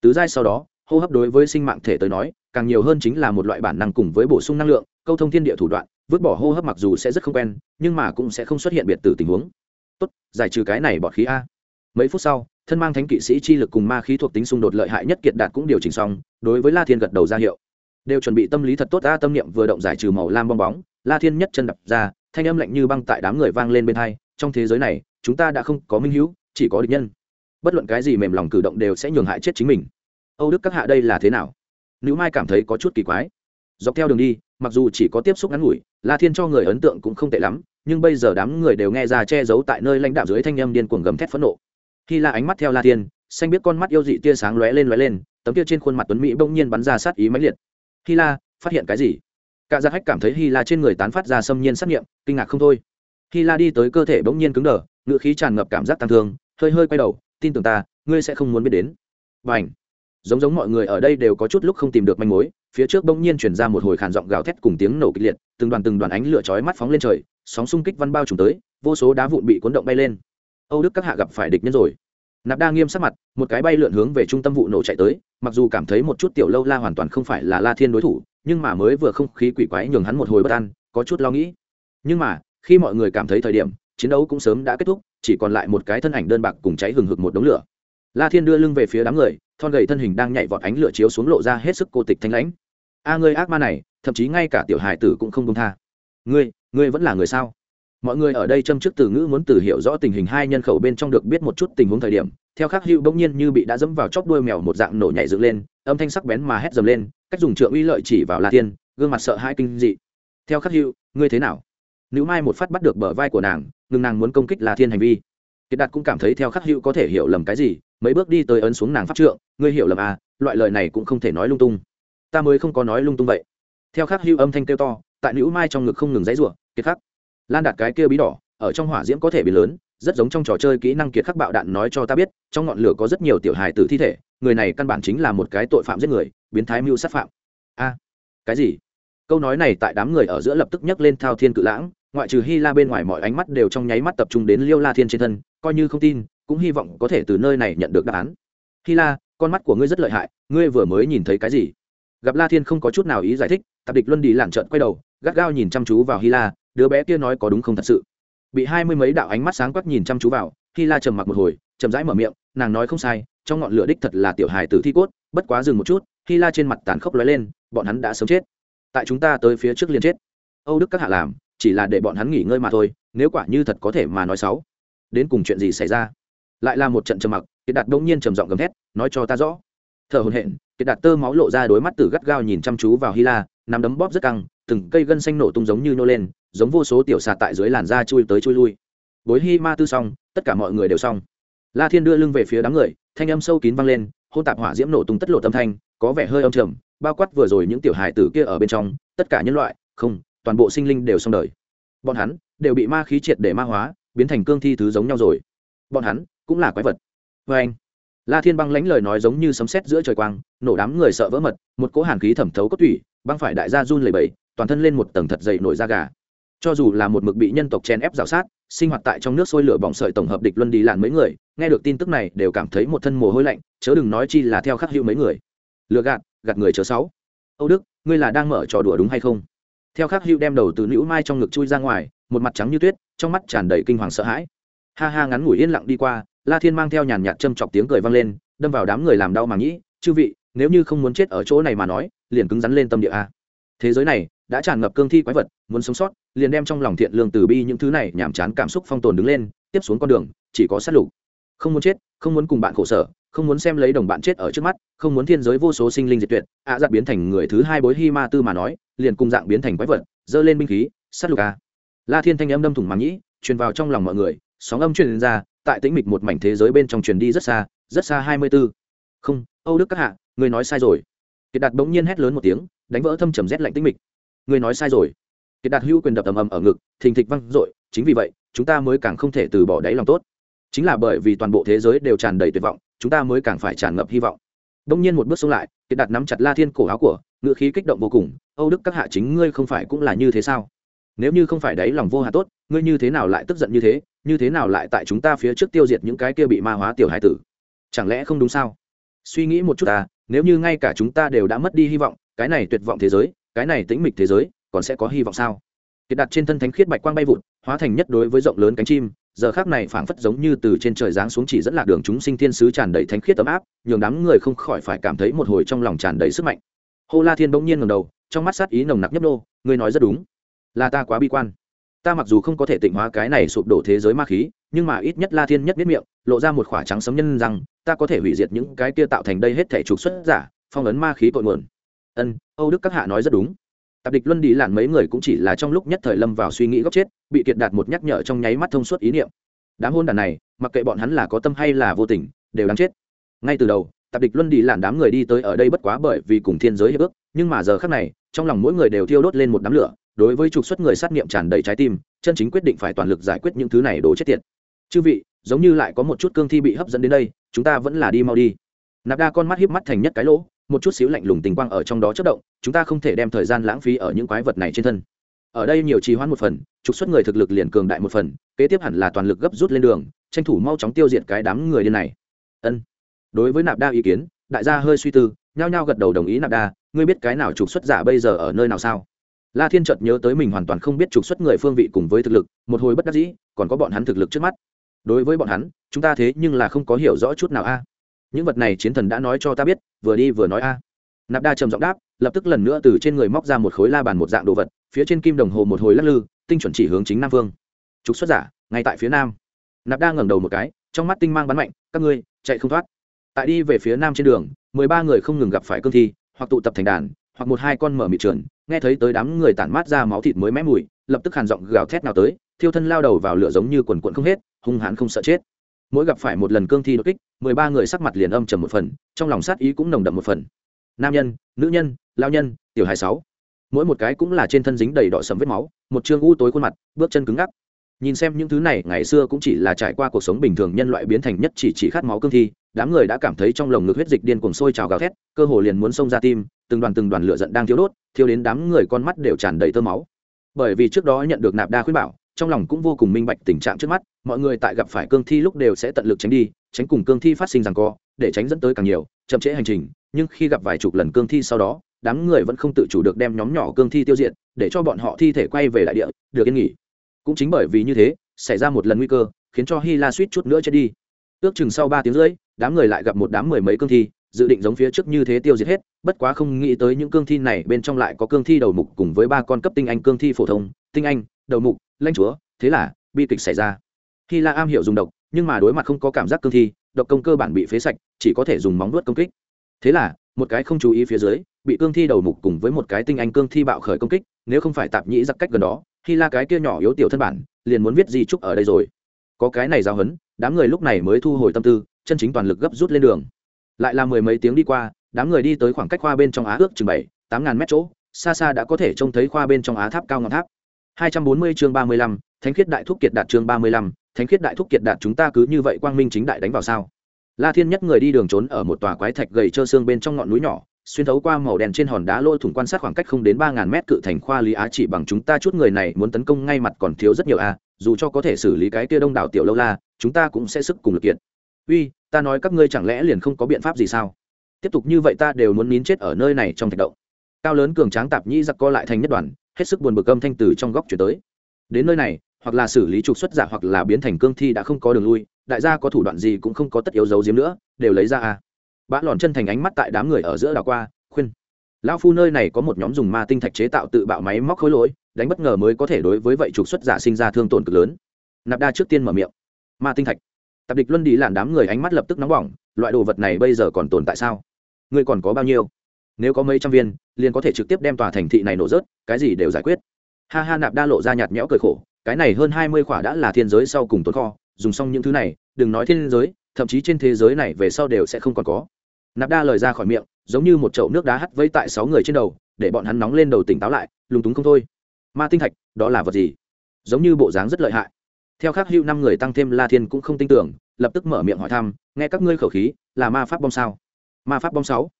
Tứ giai sau đó, hô hấp đối với sinh mạng thể tới nói, càng nhiều hơn chính là một loại bản năng cùng với bổ sung năng lượng, câu thông thiên địa thủ đoạn, vứt bỏ hô hấp mặc dù sẽ rất không quen, nhưng mà cũng sẽ không xuất hiện biệt tử tình huống. Tốt, giải trừ cái này bọt khí a mấy phút sau, thân mang thánh kỵ sĩ chi lực cùng ma khí thuộc tính xung đột lợi hại nhất kiệt đạt cũng điều chỉnh xong, đối với la thiên gật đầu ra hiệu. Đều chuẩn bị tâm lý thật tốt ta tâm niệm vừa động giải trừ màu lam bong bóng, la thiên nhất chân đập ra, thanh âm lạnh như băng tại đám người vang lên bên hai, trong thế giới này, chúng ta đã không có minh hữu, chỉ có địch nhân. Bất luận cái gì mềm lòng cử động đều sẽ nhường hại chết chính mình. Âu đức các hạ đây là thế nào? Nữ mai cảm thấy có chút kỳ quái. Dọc theo đường đi, mặc dù chỉ có tiếp xúc ngắn ngủi, la thiên cho người ấn tượng cũng không tệ lắm, nhưng bây giờ đám người đều nghe ra che giấu tại nơi lãnh đạo dưới thanh âm điên cuồng gầm thét phẫn nộ hy la ánh mắt theo la thiên, xanh biết con mắt yêu dị tia sáng lóe lên lóe lên, tấm kia trên khuôn mặt tuấn mỹ bỗng nhiên bắn ra sát ý mãnh liệt. Hy la, phát hiện cái gì? Cả gia hách cảm thấy hy la trên người tán phát ra xâm nhiên sát nghiệm, kinh ngạc không thôi. Hy la đi tới cơ thể bỗng nhiên cứng đờ ngự khí tràn ngập cảm giác tăng thương, hơi hơi quay đầu, tin tưởng ta, ngươi sẽ không muốn biết đến. Và ảnh giống giống mọi người ở đây đều có chút lúc không tìm được manh mối, phía trước bỗng nhiên chuyển ra một hồi khàn giọng gào thét cùng tiếng nổ kịch liệt, từng đoàn từng đoàn ánh lửa chói mắt phóng lên trời, sóng xung kích văn bao trùng tới, vô số đá vụn bị cuốn động bay lên âu đức các hạ gặp phải địch nhân rồi. Nạp đa nghiêm sắc mặt, một cái bay lượn hướng về trung tâm vụ nổ chạy tới, mặc dù cảm thấy một chút tiểu lâu la hoàn toàn không phải là la thiên đối thủ, nhưng mà mới vừa không khí quỷ quái nhường hắn một hồi bất an, có chút lo nghĩ. Nhưng mà, khi mọi người cảm thấy thời điểm, chiến đấu cũng sớm đã kết thúc, chỉ còn lại một cái thân ảnh đơn bạc cùng cháy hừng hực một đống lửa. La thiên đưa lưng về phía đám người, thon gầy thân hình đang nhảy vọt ánh lửa chiếu xuống lộ ra hết sức cô tịch thanh lãnh. A ngươi ác ma này, thậm chí ngay cả tiểu hài tử cũng không công tha. Ngươi ngươi vẫn là người sao? Mọi người ở đây châm chức từ ngữ muốn từ hiểu rõ tình hình hai nhân khẩu bên trong được biết một chút tình huống thời điểm, theo khắc hữu bỗng nhiên như bị đã dẫm vào chóp đuôi mèo một dạng nổ nhảy dựng lên, âm thanh sắc bén mà hét dầm lên, cách dùng trượng uy lợi chỉ vào la tiên gương mặt sợ hai kinh dị. Theo khắc hữu, ngươi thế nào? Nữ mai một phát bắt được bờ vai của nàng, ngừng nàng muốn công kích la thiên hành vi. Kiệt đạt cũng cảm thấy theo khắc hữu có thể hiểu lầm cái gì, mấy bước đi tới ấn xuống nàng pháp trượng, ngươi hiểu lầm à loại lời này cũng không thể nói lung tung. Ta mới không có nói lung tung vậy. Theo khắc hữu âm thanh kêu to, tại nữ mai trong ngực không ngừng dãy rủa, kiệt khắc lan đạt cái kia bí đỏ, ở trong hỏa diễm có thể bị lớn, rất giống trong trò chơi kỹ năng kiệt khắc bạo đạn nói cho ta biết, trong ngọn lửa có rất nhiều tiểu hài tử thi thể, người này căn bản chính là một cái tội phạm giết người, biến thái mưu sát phạm. A, cái gì? Câu nói này tại đám người ở giữa lập tức nhấc lên thao thiên cự lãng, ngoại trừ hy la bên ngoài mọi ánh mắt đều trong nháy mắt tập trung đến liêu la thiên trên thân, coi như không tin, cũng hy vọng có thể từ nơi này nhận được đáp án. Hy la, con mắt của ngươi rất lợi hại, ngươi vừa mới nhìn thấy cái gì? Gặp la thiên không có chút nào ý giải thích, tạp địch luân đi lảng trợn quay đầu, gắt gao nhìn chăm chú vào hy la đứa bé kia nói có đúng không thật sự. Bị hai mươi mấy đạo ánh mắt sáng quắc nhìn chăm chú vào khi la trầm mặc một hồi, chậm rãi mở miệng, nàng nói không sai, trong ngọn lửa đích thật là tiểu hài tử thi cốt, bất quá dừng một chút khi la trên mặt tàn khốc lóe lên, bọn hắn đã sớm chết. Tại chúng ta tới phía trước liền chết. Âu đức các hạ làm, chỉ là để bọn hắn nghỉ ngơi mà thôi, nếu quả như thật có thể mà nói xấu. Đến cùng chuyện gì xảy ra? Lại là một trận trầm mặc, kiệt đạt đông nhiên trầm giọng gầm thét, nói cho ta rõ. Thở hồn hện kiệt đạt tơ máu lộ ra đôi mắt từ gắt gao nhìn chăm chú vào hy la, nắm đấm bóp rất căng từng cây gân xanh nổ tung giống như nô lên, giống vô số tiểu sạt tại dưới làn da chui tới chui lui. Bối hi ma tư xong, tất cả mọi người đều xong. La thiên đưa lưng về phía đám người, thanh âm sâu kín vang lên, hôn tạp hỏa diễm nổ tung tất lộ tâm thanh, có vẻ hơi âm trầm, bao quát vừa rồi những tiểu hài tử kia ở bên trong, tất cả nhân loại, không, toàn bộ sinh linh đều xong đời. Bọn hắn đều bị ma khí triệt để ma hóa, biến thành cương thi thứ giống nhau rồi. Bọn hắn cũng là quái vật. Vê anh, la thiên băng lãnh lời nói giống như sấm sét giữa trời quang, nổ đám người sợ vỡ mật, một cỗ hàn khí thẩm thấu cốt tủy, băng phải đại gia run lầy bẫy toàn thân lên một tầng thật dày nổi da gà. Cho dù là một mực bị nhân tộc chen ép rào sát, sinh hoạt tại trong nước sôi lửa bỏng sợi tổng hợp địch luân đi làn mấy người, nghe được tin tức này đều cảm thấy một thân mồ hôi lạnh, chớ đừng nói chi là theo khắc hữu mấy người. Lừa gạt gạt người chớ sáu. Âu đức, ngươi là đang mở trò đùa đúng hay không? Theo khắc hữu đem đầu từ nữ mai trong ngực chui ra ngoài, một mặt trắng như tuyết, trong mắt tràn đầy kinh hoàng sợ hãi. Ha ha ngắn ngủi yên lặng đi qua, la thiên mang theo nhàn nhạt châm chọc tiếng cười vang lên, đâm vào đám người làm đau màng nhĩ chư vị, nếu như không muốn chết ở chỗ này mà nói, liền cứng rắn lên tâm địa a. Thế giới này đã tràn ngập cương thi quái vật muốn sống sót liền đem trong lòng thiện lương từ bi những thứ này nhàm chán cảm xúc phong tồn đứng lên tiếp xuống con đường chỉ có sát lục. Không muốn chết không muốn cùng bạn khổ sở không muốn xem lấy đồng bạn chết ở trước mắt không muốn thiên giới vô số sinh linh diệt tuyệt ạ à, giặc biến thành người thứ hai bối hi ma tư mà nói liền cùng dạng biến thành quái vật dơ lên binh khí sát lục a. La thiên thanh âm đâm thủng màng nhĩ truyền vào trong lòng mọi người sóng âm truyền ra tại tĩnh mịch một mảnh thế giới bên trong truyền đi rất xa rất xa hai mươi b ố không âu đức các hạ người nói sai rồi. Kiệt đạt bỗng nhiên hét lớn một tiếng đánh vỡ thâm trầm rét lạnh tĩnh mịch người nói sai rồi. Kiệt đạt hữu quyền đập ầm ầm ở ngực, thình thịch văng dội, chính vì vậy, chúng ta mới càng không thể từ bỏ đáy lòng tốt. Chính là bởi vì toàn bộ thế giới đều tràn đầy tuyệt vọng, chúng ta mới càng phải tràn ngập hy vọng. Đông nhiên một bước xuống lại, kiệt đạt nắm chặt la thiên cổ áo của, ngựa khí kích động vô cùng, âu đức các hạ chính ngươi không phải cũng là như thế sao? Nếu như không phải đáy lòng vô hạ tốt, ngươi như thế nào lại tức giận như thế như thế nào lại tại chúng ta phía trước tiêu diệt những cái kia bị ma hóa tiểu hải tử? Chẳng lẽ không đúng sao? Suy nghĩ một chút ta, nếu như ngay cả chúng ta đều đã mất đi hy vọng, cái này tuyệt vọng thế giới cái này tĩnh mịch thế giới còn sẽ có hy vọng sao? Kiệt đặt trên thân thánh khiết bạch quang bay vụt, hóa thành nhất đối với rộng lớn cánh chim, giờ khác này phảng phất giống như từ trên trời giáng xuống chỉ dẫn lạc đường chúng sinh thiên sứ tràn đầy thánh khiết ấm áp, nhường đám người không khỏi phải cảm thấy một hồi trong lòng tràn đầy sức mạnh. Hô la thiên bỗng nhiên ngầm đầu, trong mắt sát ý nồng nặc nhấp nô ngươi nói rất đúng. Là ta quá bi quan. Ta mặc dù không có thể tịnh hóa cái này sụp đổ thế giới ma khí, nhưng mà ít nhất la thiên nhất biết miệng, lộ ra một khoả trắng sấm nhân rằng, ta có thể hủy diệt những cái kia tạo thành đây hết thể trục xuất giả, phong ấn ma khí cội nguồn ân, âu đức các hạ nói rất đúng. Tạp địch luân đi làn mấy người cũng chỉ là trong lúc nhất thời lâm vào suy nghĩ góc chết, bị kiệt đạt một nhắc nhở trong nháy mắt thông suốt ý niệm. Đám hôn đàn này, mặc kệ bọn hắn là có tâm hay là vô tình, đều đáng chết. Ngay từ đầu, tạp địch luân đi làn đám người đi tới ở đây bất quá bởi vì cùng thiên giới hiệp ước, nhưng mà giờ khác này, trong lòng mỗi người đều thiêu đốt lên một đám lửa, đối với trục xuất người sát nghiệm tràn đầy trái tim, chân chính quyết định phải toàn lực giải quyết những thứ này đồ chết tiệt. Chư vị, giống như lại có một chút cương thi bị hấp dẫn đến đây, chúng ta vẫn là đi mau đi. Nạp đa con mắt hiếp mắt thành nhất cái lỗ một chút xíu lạnh lùng tình quang ở trong đó chất động, chúng ta không thể đem thời gian lãng phí ở những quái vật này trên thân. Ở đây nhiều trì hoãn một phần, trục xuất người thực lực liền cường đại một phần, kế tiếp hẳn là toàn lực gấp rút lên đường, tranh thủ mau chóng tiêu diệt cái đám người điên này. Ân. Đối với nạp đa ý kiến, đại gia hơi suy tư, nhao nhao gật đầu đồng ý nạp đa, ngươi biết cái nào trục xuất giả bây giờ ở nơi nào sao? La thiên chợt nhớ tới mình hoàn toàn không biết trục xuất người phương vị cùng với thực lực, một hồi bất đắc dĩ, còn có bọn hắn thực lực trước mắt. Đối với bọn hắn, chúng ta thế nhưng là không có hiểu rõ chút nào a những vật này chiến thần đã nói cho ta biết, vừa đi vừa nói a. À. nạp đa trầm giọng đáp, lập tức lần nữa từ trên người móc ra một khối la bàn một dạng đồ vật, phía trên kim đồng hồ một hồi lắc lư, tinh chuẩn chỉ hướng chính nam vương. Trục xuất giả, ngay tại phía nam. Nạp đa ngẩng đầu một cái, trong mắt tinh mang bắn mạnh, các ngươi, chạy không thoát. Tại đi về phía nam trên đường, mười ba người không ngừng gặp phải cương thi, hoặc tụ tập thành đàn, hoặc một hai con mở mịt trường nghe thấy tới đám người tản mát ra máu thịt mới mé mùi, lập tức hàn giọng gào thét nào tới, thiêu thân lao đầu vào lửa giống như quần quận không hết, hung hãn không sợ chết mỗi gặp phải một lần cương thi đột kích, mười ba người sắc mặt liền âm trầm một phần, trong lòng sát ý cũng nồng đậm một phần. Nam nhân, nữ nhân, lao nhân, tiểu hài sáu. Mỗi một cái cũng là trên thân dính đầy đỏ sầm vết máu, một chương u tối khuôn mặt, bước chân cứng ngắc. Nhìn xem những thứ này, ngày xưa cũng chỉ là trải qua cuộc sống bình thường nhân loại biến thành nhất chỉ chỉ khát máu cương thi, đám người đã cảm thấy trong lồng ngực huyết dịch điên cuồng sôi trào gào thét, cơ hồ liền muốn xông ra tim, từng đoàn từng đoàn lửa giận đang thiếu đốt thiếu đến đám người con mắt đều tràn đầy tơ máu. Bởi vì trước đó nhận được nạp đa khuyên bảo trong lòng cũng vô cùng minh bạch tình trạng trước mắt, mọi người tại gặp phải cương thi lúc đều sẽ tận lực tránh đi, tránh cùng cương thi phát sinh rằng co, để tránh dẫn tới càng nhiều, chậm trễ hành trình, nhưng khi gặp vài chục lần cương thi sau đó, đám người vẫn không tự chủ được đem nhóm nhỏ cương thi tiêu diệt, để cho bọn họ thi thể quay về đại địa, được yên nghỉ. Cũng chính bởi vì như thế, xảy ra một lần nguy cơ, khiến cho hy la suýt chút nữa chết đi. Ước chừng sau ba tiếng rưỡi, đám người lại gặp một đám mười mấy cương thi, dự định giống phía trước như thế tiêu diệt hết, bất quá không nghĩ tới những cương thi này bên trong lại có cương thi đầu mục cùng với ba con cấp tinh anh cương thi phổ thông, tinh anh đầu mục lanh chúa, thế là, bi kịch xảy ra. Hy la am hiểu dùng độc, nhưng mà đối mặt không có cảm giác cương thi, độc công cơ bản bị phế sạch, chỉ có thể dùng móng vuốt công kích. Thế là, một cái không chú ý phía dưới, bị cương thi đầu mục cùng với một cái tinh anh cương thi bạo khởi công kích, nếu không phải tạp nhĩ giặc cách gần đó, hy la cái kia nhỏ yếu tiểu thân bản, liền muốn viết di trúc ở đây rồi. Có cái này giao hấn đám người lúc này mới thu hồi tâm tư, chân chính toàn lực gấp rút lên đường. Lại là mười mấy tiếng đi qua, đám người đi tới khoảng cách khoa bên trong á ước chừng bảy, tám ngàn mét chỗ, xa xa đã có thể trông thấy khoa bên trong á tháp cao ngọn tháp hai trăm bốn mươi chương ba mươi lăm, thánh khiết đại thúc kiệt đạt chương ba mươi lăm, thánh khiết đại thúc kiệt đạt chúng ta cứ như vậy quang minh chính đại đánh vào sao? La thiên nhất người đi đường trốn ở một tòa quái thạch gầy trơ xương bên trong ngọn núi nhỏ, xuyên thấu qua màu đen trên hòn đá lôi thủng quan sát khoảng cách không đến ba ngàn mét cự thành khoa lý á chỉ bằng chúng ta chút người này muốn tấn công ngay mặt còn thiếu rất nhiều a, dù cho có thể xử lý cái kia đông đảo tiểu lâu la, chúng ta cũng sẽ sức cùng lực kiện uy, ta nói các ngươi chẳng lẽ liền không có biện pháp gì sao? Tiếp tục như vậy ta đều muốn nín chết ở nơi này trong thạch động. Cao lớn cường tráng tạp nhĩ giặc co lại thành nhất đoàn hết sức buồn bực âm thanh từ trong góc chuyển tới. Đến nơi này, hoặc là xử lý trục xuất giả hoặc là biến thành cương thi đã không có đường lui, đại gia có thủ đoạn gì cũng không có tất yếu giấu giếm nữa, đều lấy ra à. Bã lòn chân thành ánh mắt tại đám người ở giữa đảo qua, khuyên. Lão phu nơi này có một nhóm dùng ma tinh thạch chế tạo tự bạo máy móc khối lỗi, đánh bất ngờ mới có thể đối với vậy trục xuất giả sinh ra thương tổn cực lớn. Nạp đa trước tiên mở miệng. Ma tinh thạch. Tạp địch luân đi làm đám người ánh mắt lập tức nóng bỏng, loại đồ vật này bây giờ còn tồn tại sao? Ngươi còn có bao nhiêu? Nếu có mấy trăm viên, liền có thể trực tiếp đem tòa thành thị này nổ rớt, cái gì đều giải quyết. Ha ha, nạp đa lộ ra nhạt nhẽo cười khổ, cái này hơn hai mươi khỏa đã là thiên giới sau cùng tồn kho, dùng xong những thứ này, đừng nói thiên giới, thậm chí trên thế giới này về sau đều sẽ không còn có. Nạp đa lời ra khỏi miệng, giống như một chậu nước đá hắt vây tại sáu người trên đầu, để bọn hắn nóng lên đầu tỉnh táo lại, lúng túng không thôi. Ma tinh thạch, đó là vật gì? Giống như bộ dáng rất lợi hại. Theo khắc hữu năm người tăng thêm la thiên cũng không tin tưởng, lập tức mở miệng hỏi thăm, nghe các ngươi khẩu khí, là ma pháp bom sao? Ma pháp bom sáu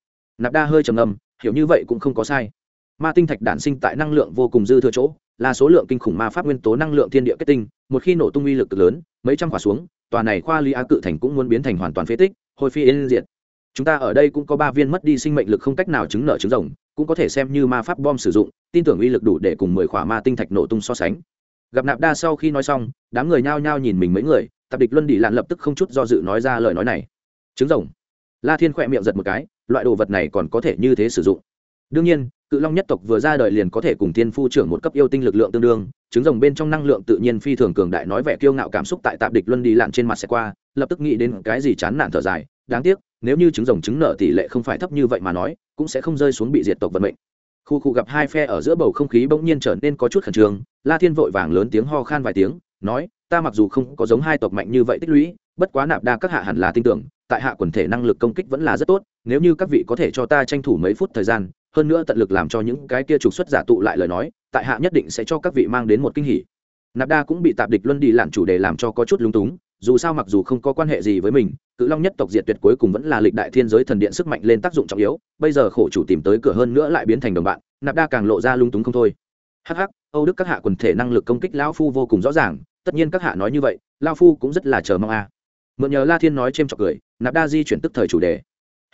nạp đa hơi trầm ngâm, hiểu như vậy cũng không có sai. Ma tinh thạch đản sinh tại năng lượng vô cùng dư thừa chỗ, là số lượng kinh khủng ma pháp nguyên tố năng lượng thiên địa kết tinh, một khi nổ tung uy lực lớn, mấy trăm quả xuống, tòa này khoa lý á cự thành cũng muốn biến thành hoàn toàn phế tích, hồi phi yên diệt. Chúng ta ở đây cũng có ba viên mất đi sinh mệnh lực không cách nào chứng nợ chứng rồng, cũng có thể xem như ma pháp bom sử dụng, tin tưởng uy lực đủ để cùng mười khỏa ma tinh thạch nổ tung so sánh. Gặp nạp đa sau khi nói xong, đám người nhao nhao nhìn mình mấy người tạp địch luân đi lạn lập tức không chút do dự nói ra lời nói này. Chứng rồng. La thiên khỏe miệng giật một cái loại đồ vật này còn có thể như thế sử dụng. Đương nhiên, cự long nhất tộc vừa ra đời liền có thể cùng tiên phu trưởng một cấp yêu tinh lực lượng tương đương, trứng rồng bên trong năng lượng tự nhiên phi thường cường đại nói vẻ kiêu ngạo cảm xúc tại tạp địch luân đi lặn trên mặt sẽ qua, lập tức nghĩ đến cái gì chán nản thở dài, đáng tiếc, nếu như trứng rồng trứng nợ tỷ lệ không phải thấp như vậy mà nói, cũng sẽ không rơi xuống bị diệt tộc vận mệnh. Khu khu gặp hai phe ở giữa bầu không khí bỗng nhiên trở nên có chút khẩn trương, la thiên vội vàng lớn tiếng ho khan vài tiếng, nói, ta mặc dù không có giống hai tộc mạnh như vậy tích lũy, bất quá nạp đa các hạ hẳn là tin tưởng, tại hạ quần thể năng lực công kích vẫn là rất tốt nếu như các vị có thể cho ta tranh thủ mấy phút thời gian, hơn nữa tận lực làm cho những cái kia trục xuất giả tụ lại lời nói, tại hạ nhất định sẽ cho các vị mang đến một kinh hỉ. Nạp đa cũng bị tạp địch luân đi lạn chủ đề làm cho có chút lung túng, dù sao mặc dù không có quan hệ gì với mình, cự long nhất tộc diệt tuyệt cuối cùng vẫn là lịch đại thiên giới thần điện sức mạnh lên tác dụng trọng yếu, bây giờ khổ chủ tìm tới cửa hơn nữa lại biến thành đồng bạn, nạp đa càng lộ ra lung túng không thôi. Hắc hắc, âu đức các hạ quần thể năng lực công kích lão phu vô cùng rõ ràng, tất nhiên các hạ nói như vậy lao phu cũng rất là chờ mong a. À. mượn nhờ la thiên nói c h cười, nạp đa di chuyển tức thời chủ đề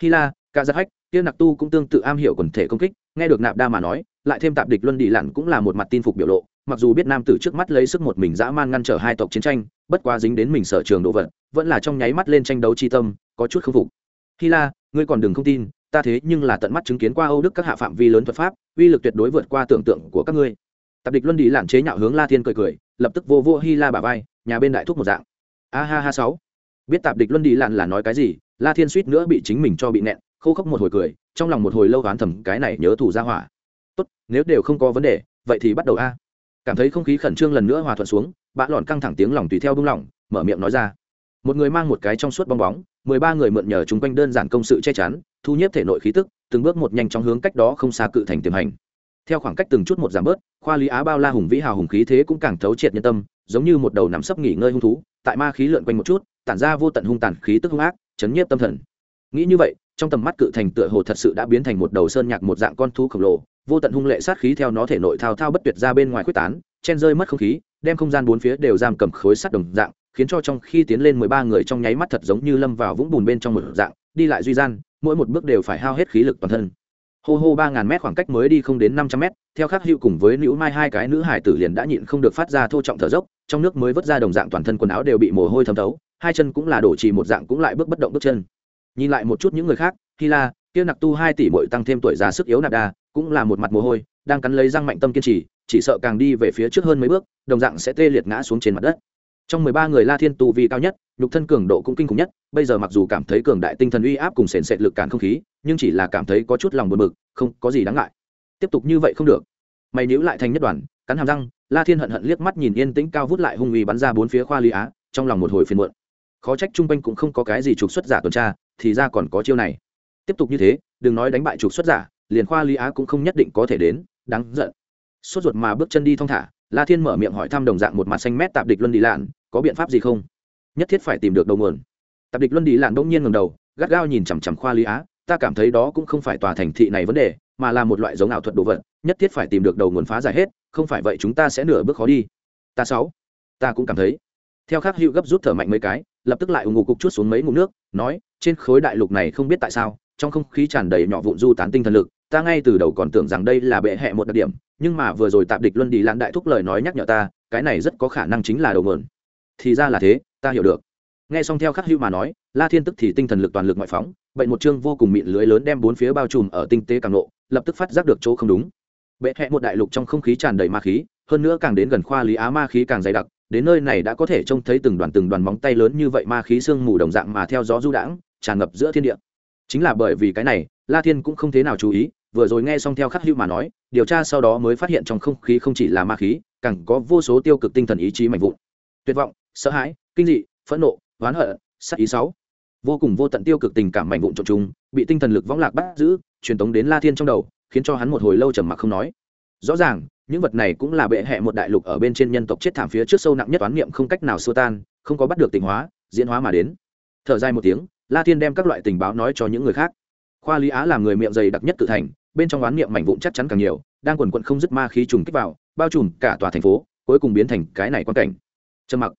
hy la ca giác hách, kia nặc tu cũng tương tự am hiểu quần thể công kích, nghe được nạp đa mà nói, lại thêm tạp địch luân đi lặn cũng là một mặt tin phục biểu lộ, mặc dù biết nam tử trước mắt lấy sức một mình dã man ngăn trở hai tộc chiến tranh, bất quá dính đến mình sở trường đồ vật, vẫn là trong nháy mắt lên tranh đấu chi tâm, có chút k phục. Hy la, ngươi còn đừng không tin, ta thế nhưng là tận mắt chứng kiến qua âu đức các hạ phạm vi lớn thuật pháp, uy lực tuyệt đối vượt qua tưởng tượng của các ngươi. Tạp địch luân đi lạn chế nhạo hướng la thiên cười cười, lập tức vô vô hy la bà vai, nhà bên đại thúc một dạng. A ha ha sáu. Biết tạp địch luân đi lạn là nói cái gì la thiên suýt nữa bị chính mình cho bị nẹn, khô khốc một hồi cười, trong lòng một hồi lâu oán thầm, cái này nhớ thủ ra hỏa. Tốt, nếu đều không có vấn đề, vậy thì bắt đầu a. Cảm thấy không khí khẩn trương lần nữa hòa thuận xuống, bã lọn căng thẳng tiếng lòng tùy theo bung lỏng, mở miệng nói ra. Một người mang một cái trong suốt bong bóng, mười ba người mượn nhờ chung quanh đơn giản công sự che chắn, thu nhếp thể nội khí tức, từng bước một nhanh chóng hướng cách đó không xa cự thành tiềm hành. Theo khoảng cách từng chút một giảm bớt, khoa lý á bao la hùng vĩ hào hùng khí thế cũng càng thấu triệt nhân tâm, giống như một đầu nằm sấp nghỉ ngơi hung thú, tại ma khí lượn quanh một chút, tản ra vô tận hung tàn khí tức hung ác chấn nhiếp tâm thần. Nghĩ như vậy, trong tầm mắt cự thành tựa hồ thật sự đã biến thành một đầu sơn nhạc một dạng con thú khổng lồ, vô tận hung lệ sát khí theo nó thể nội thao thao bất tuyệt ra bên ngoài quyết tán, chen rơi mất không khí, đem không gian bốn phía đều giam cầm khối sắt đồng dạng, khiến cho trong khi tiến lên mười ba người trong nháy mắt thật giống như lâm vào vũng bùn bên trong một dạng, đi lại duy gian, mỗi một bước đều phải hao hết khí lực toàn thân. Hô hô ba ngàn mét khoảng cách mới đi không đến năm trăm mét, theo khắc hữu cùng với nữ mai hai cái nữ hải tử liền đã nhịn không được phát ra thô trọng thở dốc, trong nước mới vớt ra đồng dạng toàn thân quần áo đều bị mồ hôi thấm thấu hai chân cũng là đổ trì một dạng cũng lại bước bất động bước chân. Nhìn lại một chút những người khác, hy la, kia nặc tu hai tỷ bội tăng thêm tuổi già sức yếu nạp đa, cũng là một mặt mồ hôi, đang cắn lấy răng mạnh tâm kiên trì, chỉ sợ càng đi về phía trước hơn mấy bước, đồng dạng sẽ tê liệt ngã xuống trên mặt đất. Trong mười ba người la thiên tu vi cao nhất, nhục thân cường độ cũng kinh khủng nhất, bây giờ mặc dù cảm thấy cường đại tinh thần uy áp cùng sền sệt lực cản không khí, nhưng chỉ là cảm thấy có chút lòng buồn bực, không có gì đáng ngại. Tiếp tục như vậy không được. Mày níu lại thành nhất đoàn, cắn hàm răng, la thiên hận hận liếc mắt nhìn yên tĩnh cao vút lại hung uy bắn ra bốn phía khoa lý á, trong lòng một hồi phiền muộn khó trách trung quanh cũng không có cái gì trục xuất giả tuần tra, thì ra còn có chiêu này. Tiếp tục như thế, đừng nói đánh bại trục xuất giả, liền khoa lý á cũng không nhất định có thể đến, đáng giận. Sốt ruột mà bước chân đi thong thả, la thiên mở miệng hỏi thăm đồng dạng một mặt xanh mét tạp địch luân đi lạn, có biện pháp gì không? Nhất thiết phải tìm được đầu nguồn. Tạp địch luân đi lạn đông nhiên ngầm đầu, gắt gao nhìn chằm chằm khoa lý á, ta cảm thấy đó cũng không phải tòa thành thị này vấn đề, mà là một loại giống ảo thuật đồ vật, nhất thiết phải tìm được đầu nguồn phá giải hết, không phải vậy chúng ta sẽ nửa bước khó đi. Ta sáu ta cũng cảm thấy. Theo khắc hữu gấp rút thở mạnh mấy cái lập tức lại ủng ngụ cục chút xuống mấy ngụm nước, nói, trên khối đại lục này không biết tại sao, trong không khí tràn đầy nhỏ vụn du tán tinh thần lực, ta ngay từ đầu còn tưởng rằng đây là bệ hệ một đặc điểm, nhưng mà vừa rồi tạp địch luân đi lãn đại thúc lời nói nhắc nhở ta, cái này rất có khả năng chính là đầu nguồn. Thì ra là thế, ta hiểu được. Nghe xong theo khắc hưu mà nói, la thiên tức thì tinh thần lực toàn lực ngoại phóng, bệnh một chương vô cùng mịn lưới lớn đem bốn phía bao trùm ở tinh tế càng lộ, lập tức phát giác được chỗ không đúng. Bệ hẹ một đại lục trong không khí tràn đầy ma khí, hơn nữa càng đến gần khoa lý á ma khí càng dày đặc đến nơi này đã có thể trông thấy từng đoàn từng đoàn móng tay lớn như vậy ma khí sương mù đồng dạng mà theo gió du đãng, tràn ngập giữa thiên địa. Chính là bởi vì cái này, la thiên cũng không thế nào chú ý, vừa rồi nghe xong theo khắc hữu mà nói, điều tra sau đó mới phát hiện trong không khí không chỉ là ma khí, càng có vô số tiêu cực tinh thần ý chí mạnh vụn. Tuyệt vọng, sợ hãi, kinh dị, phẫn nộ, oán hận sắc ý sáu vô cùng vô tận tiêu cực tình cảm mạnh vụn trộn chung, bị tinh thần lực võng lạc bắt giữ, truyền tống đến la thiên trong đầu, khiến cho hắn một hồi lâu trầm mặc không nói. Rõ ràng những vật này cũng là bệ hệ một đại lục ở bên trên nhân tộc chết thảm phía trước sâu nặng nhất toán niệm không cách nào xua tan, không có bắt được tình hóa, diễn hóa mà đến. Thở dài một tiếng, la thiên đem các loại tình báo nói cho những người khác. Khoa lý á là người miệng dày đặc nhất tự thành, bên trong oán niệm mảnh vụn chắc chắn càng nhiều, đang quần quận không dứt ma khí trùng kích vào, bao trùm cả tòa thành phố, cuối cùng biến thành cái này quan cảnh. Trầm mặc.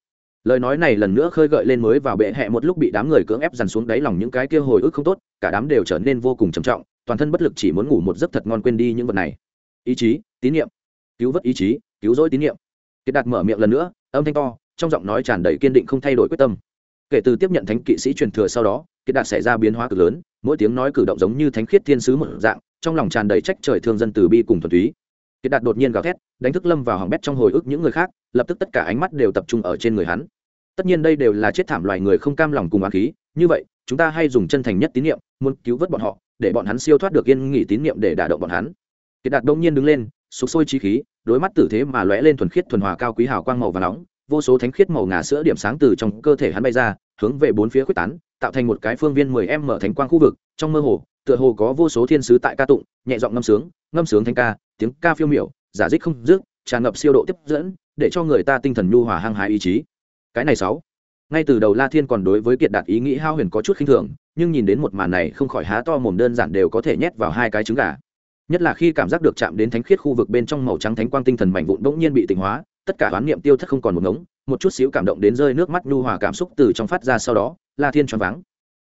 Lời nói này lần nữa khơi gợi lên mới vào bệ hẹ một lúc bị đám người cưỡng ép dằn xuống đáy lòng những cái kia hồi ức không tốt, cả đám đều trở nên vô cùng trầm trọng, toàn thân bất lực chỉ muốn ngủ một giấc thật ngon quên đi những vật này. Ý chí, tín nhiệm cứu vớt ý chí, cứu rỗi tín nhiệm. Kiệt đạt mở miệng lần nữa, âm thanh to, trong giọng nói tràn đầy kiên định không thay đổi quyết tâm. Kể từ tiếp nhận thánh kỵ sĩ truyền thừa sau đó, kiệt đạt xảy ra biến hóa cực lớn, mỗi tiếng nói cử động giống như thánh khiết thiên sứ một dạng, trong lòng tràn đầy trách trời thương dân từ bi cùng thuần túy. Kiệt đạt đột nhiên gào thét, đánh thức lâm vào hỏng bét trong hồi ức những người khác, lập tức tất cả ánh mắt đều tập trung ở trên người hắn. Tất nhiên đây đều là chết thảm loài người không cam lòng cùng á khí, như vậy, chúng ta hay dùng chân thành nhất tín nhiệm, muốn cứu vớt bọn họ, để bọn hắn siêu thoát được yên nghỉ tín nhiệm để đả động bọn hắn. Kiệt đạt đông nhiên đứng lên sục sôi chi khí, đối mắt tử thế mà lóe lên thuần khiết thuần hòa cao quý hào quang màu và nóng, vô số thánh khiết màu ngà sữa điểm sáng từ trong cơ thể hắn bay ra, hướng về bốn phía quyết tán, tạo thành một cái phương viên mười em mở thánh quang khu vực, trong mơ hồ, tựa hồ có vô số thiên sứ tại ca tụng, nhẹ giọng ngâm sướng ngâm sướng thanh ca, tiếng ca phiêu miểu, giả dích không dứt, tràn ngập siêu độ tiếp dẫn, để cho người ta tinh thần nhu hòa hăng hái ý chí. Cái này sáu, ngay từ đầu la thiên còn đối với kiệt đạt ý nghĩ hao huyền có chút khinh thường, nhưng nhìn đến một màn này không khỏi há to mồm đơn giản đều có thể nhét vào hai cái trứng gà nhất là khi cảm giác được chạm đến thánh khiết khu vực bên trong màu trắng thánh quang tinh thần mảnh vụn bỗng nhiên bị tỉnh hóa, tất cả oán niệm tiêu thất không còn một ngống, một chút xíu cảm động đến rơi nước mắt, nhu hòa cảm xúc từ trong phát ra sau đó, la thiên choáng váng.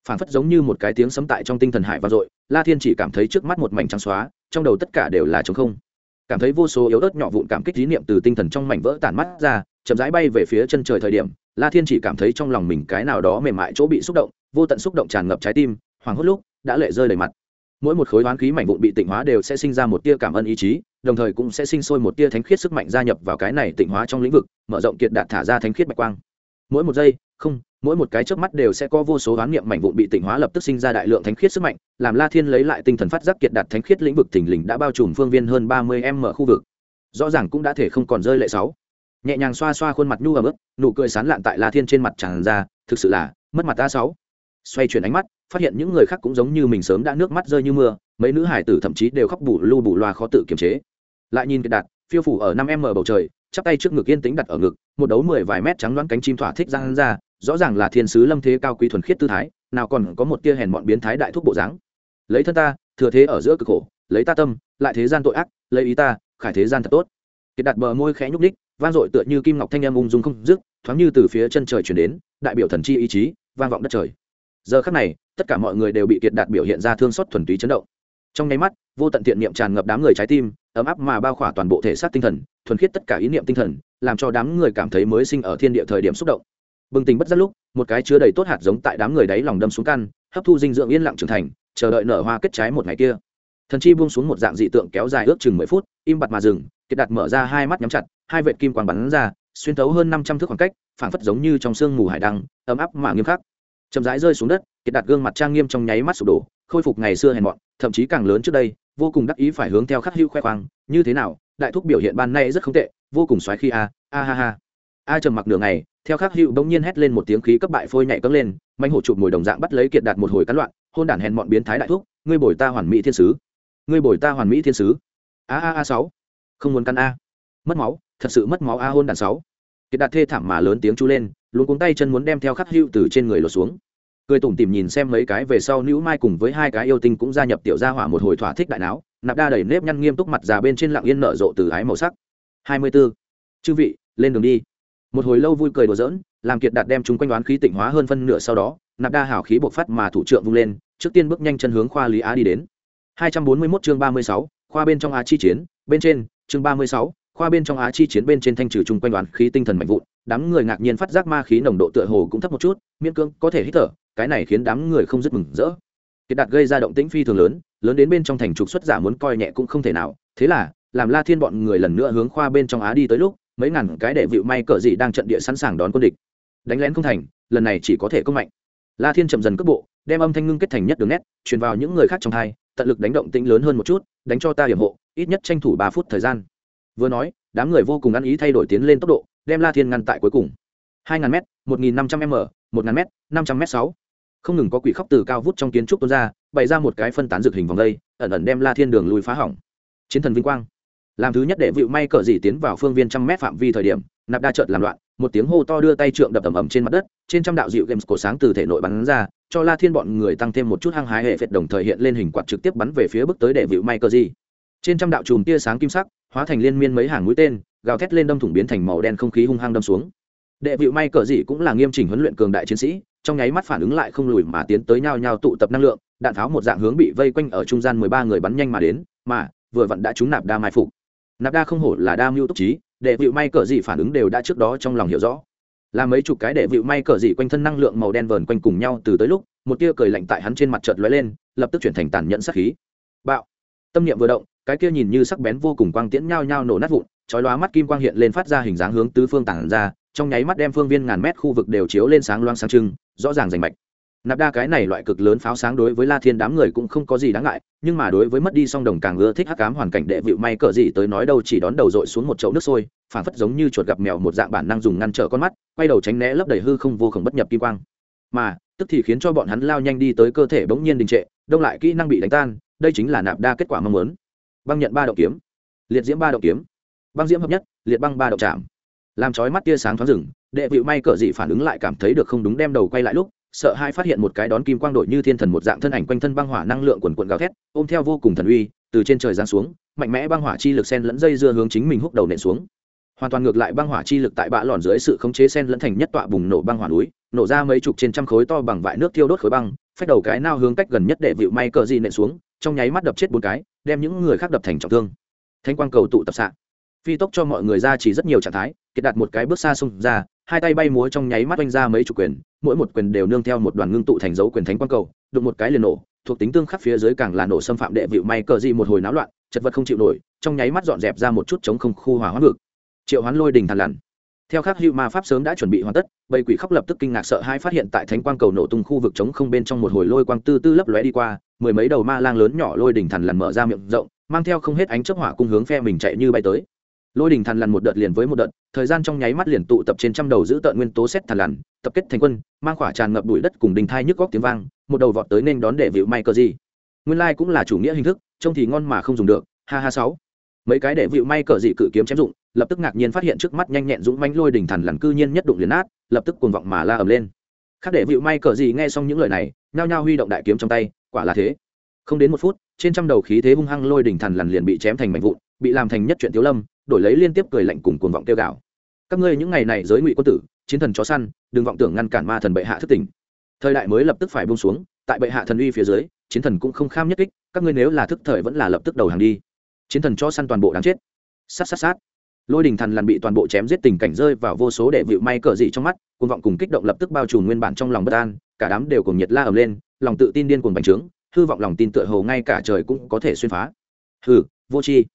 Phản phất giống như một cái tiếng sấm tại trong tinh thần hải vang dội, la thiên chỉ cảm thấy trước mắt một mảnh trắng xóa, trong đầu tất cả đều là trống không. Cảm thấy vô số yếu ớt nhỏ vụn cảm kích lý niệm từ tinh thần trong mảnh vỡ tản mắt ra, chậm rãi bay về phía chân trời thời điểm, la thiên chỉ cảm thấy trong lòng mình cái nào đó mềm mại chỗ bị xúc động, vô tận xúc động tràn ngập trái tim hoàng hốt lúc, đã lệ rơi đầy mặt mỗi một khối oán khí mảnh vụn bị tịnh hóa đều sẽ sinh ra một tia cảm ơn ý chí, đồng thời cũng sẽ sinh sôi một tia thánh khiết sức mạnh gia nhập vào cái này tịnh hóa trong lĩnh vực, mở rộng kiệt đạt thả ra thánh khiết bạch quang. Mỗi một giây, không, mỗi một cái chớp mắt đều sẽ có vô số oán niệm mảnh vụn bị tịnh hóa lập tức sinh ra đại lượng thánh khiết sức mạnh, làm la thiên lấy lại tinh thần phát giác kiệt đạt thánh khiết lĩnh vực thình lình đã bao trùm phương viên hơn ba mươi m khu vực. Rõ ràng cũng đã thể không còn rơi lệ sáu. Nhẹ nhàng xoa xoa khuôn mặt nhu và ướt nụ cười sán lạn tại la thiên trên mặt tràn ra, thực sự là mất mặt ta sáu xoay chuyển ánh mắt, phát hiện những người khác cũng giống như mình sớm đã nước mắt rơi như mưa, mấy nữ hải tử thậm chí đều khóc bù lu bù loa khó tự kiềm chế. Lại nhìn cái đạt phiêu phủ ở năm m bầu trời, chắp tay trước ngực yên tĩnh đặt ở ngực, một đấu mười vài mét trắng đoán cánh chim thỏa thích ra hắn ra, rõ ràng là thiên sứ lâm thế cao quý thuần khiết tư thái, nào còn có một tia hèn bọn biến thái đại thúc bộ dáng. Lấy thân ta, thừa thế ở giữa cực khổ, lấy ta tâm, lại thế gian tội ác, lấy ý ta, khải thế gian thật tốt. Kiệt đặt bờ môi khẽ nhúc đích vang dội tựa như kim ngọc thanh em ung dung không dứt, thoáng như từ phía chân trời chuyển đến, đại biểu thần chi ý chí, vang vọng đất trời giờ khắc này, tất cả mọi người đều bị kiệt đạt biểu hiện ra thương xót thuần túy chấn động. Trong nháy mắt, vô tận thiện niệm tràn ngập đám người trái tim, ấm áp mà bao khỏa toàn bộ thể xác tinh thần, thuần khiết tất cả ý niệm tinh thần, làm cho đám người cảm thấy mới sinh ở thiên địa thời điểm xúc động. Bừng tình bất giác lúc, một cái chứa đầy tốt hạt giống tại đám người đáy lòng đâm xuống căn, hấp thu dinh dưỡng yên lặng trưởng thành, chờ đợi nở hoa kết trái một ngày kia. Thần chi buông xuống một dạng dị tượng kéo dài ước chừng mười phút, im bặt mà dừng, kiệt đạt mở ra hai mắt nhắm chặt, hai vệt kim quang bắn ra, xuyên thấu hơn năm trăm thước khoảng cách, phảng phất giống như trong sương mù hải đăng, ấm áp mà nghiêm khắc chậm rãi rơi xuống đất, kiệt đạt gương mặt trang nghiêm trong nháy mắt sụp đổ, khôi phục ngày xưa hèn mọn, thậm chí càng lớn trước đây, vô cùng đắc ý phải hướng theo khắc hữu khoe khoang, như thế nào, đại thúc biểu hiện ban nay rất không tệ, vô cùng xoáy khi a a ha ha. A trầm mặc nửa ngày, theo khắc hữu bỗng nhiên hét lên một tiếng khí cấp bại phôi nhảy cất lên manh hổ chụp mồi đồng dạng bắt lấy kiệt đạt một hồi cắn loạn, hôn đản hèn mọn biến thái đại thúc, ngươi bồi ta hoàn mỹ thiên sứ, ngươi bồi ta hoàn mỹ thiên sứ. A a a sáu, không muốn căn a. Mất máu, thật sự mất máu a hôn đản sáu. Kiệt đạt thê thảm mà lớn tiếng chú lên luôn cuống tay chân muốn đem theo khắc hữu từ trên người lột xuống. Cười tủm tìm nhìn xem mấy cái về sau nữ mai cùng với hai cái yêu tinh cũng gia nhập tiểu gia hỏa một hồi thỏa thích đại não nạp đa đầy nếp nhăn nghiêm túc mặt già bên trên lặng yên nở rộ từ ái màu sắc. Hai mươi 24. chư vị lên đường đi. Một hồi lâu vui cười đùa giỡn làm kiệt đạt đem chúng quanh đoán khí tịnh hóa hơn phân nửa sau đó nạp đa hảo khí bộc phát mà thủ trưởng vung lên trước tiên bước nhanh chân hướng khoa lý á đi đến. 241 chương 36, khoa bên trong á chi chiến bên trên chương 36, khoa bên trong á chi chiến bên trên thanh trừ chung quanh đoán khí tinh thần mạnh vụn đám người ngạc nhiên phát giác ma khí nồng độ tựa hồ cũng thấp một chút, miễn cưỡng có thể hít thở, cái này khiến đám người không dứt mừng rỡ. Kiệt đạt gây ra động tĩnh phi thường lớn lớn đến bên trong thành trục xuất giả muốn coi nhẹ cũng không thể nào, thế là, làm la thiên bọn người lần nữa hướng khoa bên trong á đi tới lúc, mấy ngàn cái đệ vịu may cờ dị đang trận địa sẵn sàng đón quân địch. Đánh lén không thành, lần này chỉ có thể công mạnh. La thiên chậm dần cước bộ, đem âm thanh ngưng kết thành nhất đường nét, truyền vào những người khác trong hai, tận lực đánh động tĩnh lớn hơn một chút, đánh cho ta hiểm hộ, ít nhất tranh thủ ba phút thời gian. Vừa nói, đám người vô cùng ăn ý thay đổi tiến lên tốc độ đem la thiên ngăn tại cuối cùng. Hai ngàn m một nghìn năm trăm m, một ngàn m năm trăm m sáu. Không ngừng có quỷ khóc từ cao vút trong kiến trúc tuôn ra, bày ra một cái phân tán dược hình vòng đây, ẩn ẩn đem la thiên đường lùi phá hỏng. Chiến thần vinh quang. Làm thứ nhất để vịu may cờ dị tiến vào phương viên trăm mét phạm vi thời điểm, nạp đa trợt làm loạn, một tiếng hô to đưa tay trượng đập ầm ầm trên mặt đất, trên trăm đạo dịu games cổ sáng từ thể nội bắn ra, cho la thiên bọn người tăng thêm một chút hăng hái hệ phệt đồng thời hiện lên hình quạt trực tiếp bắn về phía bước tới để vịu may cờ dị. Trên trăm đạo chùm tia sáng kim sắc, hóa thành liên miên mấy hàng mũi tên gào thét lên đâm thủng biến thành màu đen không khí hung hăng đâm xuống. Đệ vịu may cờ gì cũng là nghiêm chỉnh huấn luyện cường đại chiến sĩ, trong nháy mắt phản ứng lại không lùi mà tiến tới nhau nhau tụ tập năng lượng, đạn pháo một dạng hướng bị vây quanh ở trung gian mười ba người bắn nhanh mà đến, mà, vừa vặn đã trúng nạp đa mai phục. Nạp đa không hổ là đa mưu túc trí, đệ vịu may cờ gì phản ứng đều đã trước đó trong lòng hiểu rõ. Là mấy chục cái đệ vịu may cờ gì quanh thân năng lượng màu đen vờn quanh cùng nhau từ tới lúc, một tia cười lạnh tại hắn trên mặt chợt lóe lên, lập tức chuyển thành tàn nhẫn sát khí. Bạo. Tâm niệm vừa động, cái kia nhìn như sắc bén vô cùng quang tiễn nhao nhao nổ nát vụn chói lóa mắt kim quang hiện lên phát ra hình dáng hướng tứ phương tản ra, trong nháy mắt đem phương viên ngàn mét khu vực đều chiếu lên sáng loang sáng trưng, rõ ràng rành mạch. Nạp đa cái này loại cực lớn pháo sáng đối với la thiên đám người cũng không có gì đáng ngại, nhưng mà đối với mất đi song đồng càng ưa thích hắc ám hoàn cảnh đệ vịu may cỡ gì tới nói đâu chỉ đón đầu dội xuống một chậu nước sôi phản phất giống như chuột gặp mèo một dạng bản năng dùng ngăn trở con mắt, quay đầu tránh né lấp đầy hư không vô cùng bất nhập kim quang. Mà, tức thì khiến cho bọn hắn lao nhanh đi tới cơ thể bỗng nhiên đình trệ, đông lại kỹ năng bị đánh tan, đây chính là nạp đa kết quả mong muốn. Băng nhận ba động kiếm. Liệt diễm ba động kiếm băng diễm hợp nhất, liệt băng ba động chạm. Làm chói mắt tia sáng thoáng rừng đệ vịu may cờ dị phản ứng lại cảm thấy được không đúng đem đầu quay lại lúc, sợ hai phát hiện một cái đón kim quang đội như thiên thần một dạng thân ảnh quanh thân băng hỏa năng lượng quần quận gào thét, ôm theo vô cùng thần uy, từ trên trời giáng xuống, mạnh mẽ băng hỏa chi lực sen lẫn dây dưa hướng chính mình húc đầu nện xuống. Hoàn toàn ngược lại băng hỏa chi lực tại bã lòn dưới sự khống chế sen lẫn thành nhất tọa bùng nổ băng hỏa núi, nổ ra mấy chục trên trăm khối to bằng vại nước thiêu đốt khối băng, phách đầu cái nao hướng cách gần nhất để vịu may cờ dị nện xuống, trong nháy mắt đập chết bốn cái, đem những người khác đập thành trọng thương. Thanh quang cầu tụ tập xạ phi tốc cho mọi người ra chỉ rất nhiều trạng thái, kiệt đạt một cái bước xa xông ra, hai tay bay múa trong nháy mắt oanh ra mấy chục quyền, mỗi một quyền đều nương theo một đoàn ngưng tụ thành dấu quyền thánh quang cầu, đụng một cái liền nổ, thuộc tính tương khắc phía dưới càng là nổ xâm phạm đệ vịu may cờ gì một hồi náo loạn, chật vật không chịu nổi, trong nháy mắt dọn dẹp ra một chút chống không khu hỏa hoãn ngực triệu hoán lôi đình thằn lằn. Theo khắc hữu ma pháp sớm đã chuẩn bị hoàn tất, bầy quỷ khóc lập tức kinh ngạc sợ hai phát hiện tại thánh quang cầu nổ tung khu vực chống không bên trong một hồi lôi quang tư tư lấp lóe đi qua, mười mấy đầu ma lang lớn nhỏ lôi đình thằn lằn mở ra miệng rộng, mang theo không hết ánh chớp hỏa cung hướng phe mình chạy như bay tới lôi đình thằn lằn một đợt liền với một đợt, thời gian trong nháy mắt liền tụ tập trên trăm đầu giữ tợn nguyên tố xét thần lằn, tập kết thành quân, mang khỏa tràn ngập bụi đất cùng đình thai nhức góc tiếng vang, một đầu vọt tới nên đón đệ vịu may cờ gì nguyên lai cũng là chủ nghĩa hình thức, trông thì ngon mà không dùng được, ha ha sáu. Mấy cái đệ vịu may cờ dị cự kiếm chém dụng, lập tức ngạc nhiên phát hiện trước mắt nhanh nhẹn dũng manh lôi đỉnh thần lằn cư nhiên nhất đụng liền nát, lập tức cuồng vọng mà la ầm lên. Khác đệ vịu may cờ dị nghe xong những lời này, nhao nhao huy động đại kiếm trong tay, quả là thế. Không đến một phút, trên trăm đầu khí thế hung hăng lôi đỉnh thần lằn liền bị chém thành mảnh vụn bị làm thành nhất chuyện thiếu lâm, đổi lấy liên tiếp cười lạnh cùng cuồng vọng tiêu gạo các ngươi những ngày này giới ngụy quân tử, chiến thần chó săn, đừng vọng tưởng ngăn cản ma thần bệ hạ thất tình. Thời đại mới lập tức phải buông xuống, tại bệ hạ thần uy phía dưới, chiến thần cũng không kham nhất kích, các ngươi nếu là thức thời vẫn là lập tức đầu hàng đi. Chiến thần cho săn toàn bộ đáng chết. Sát sát sát. Lôi đình thần lằn bị toàn bộ chém giết tình cảnh rơi vào vô số đệ vịu may cờ dị trong mắt, cuồng vọng cùng kích động lập tức bao trùm nguyên bản trong lòng bất an, cả đám đều cùng nhiệt la ầm lên, lòng tự tin điên cuồng bành trướng, hư vọng lòng tin tựa hồ ngay cả trời cũng có thể xuyên phá. Hừ, vô tri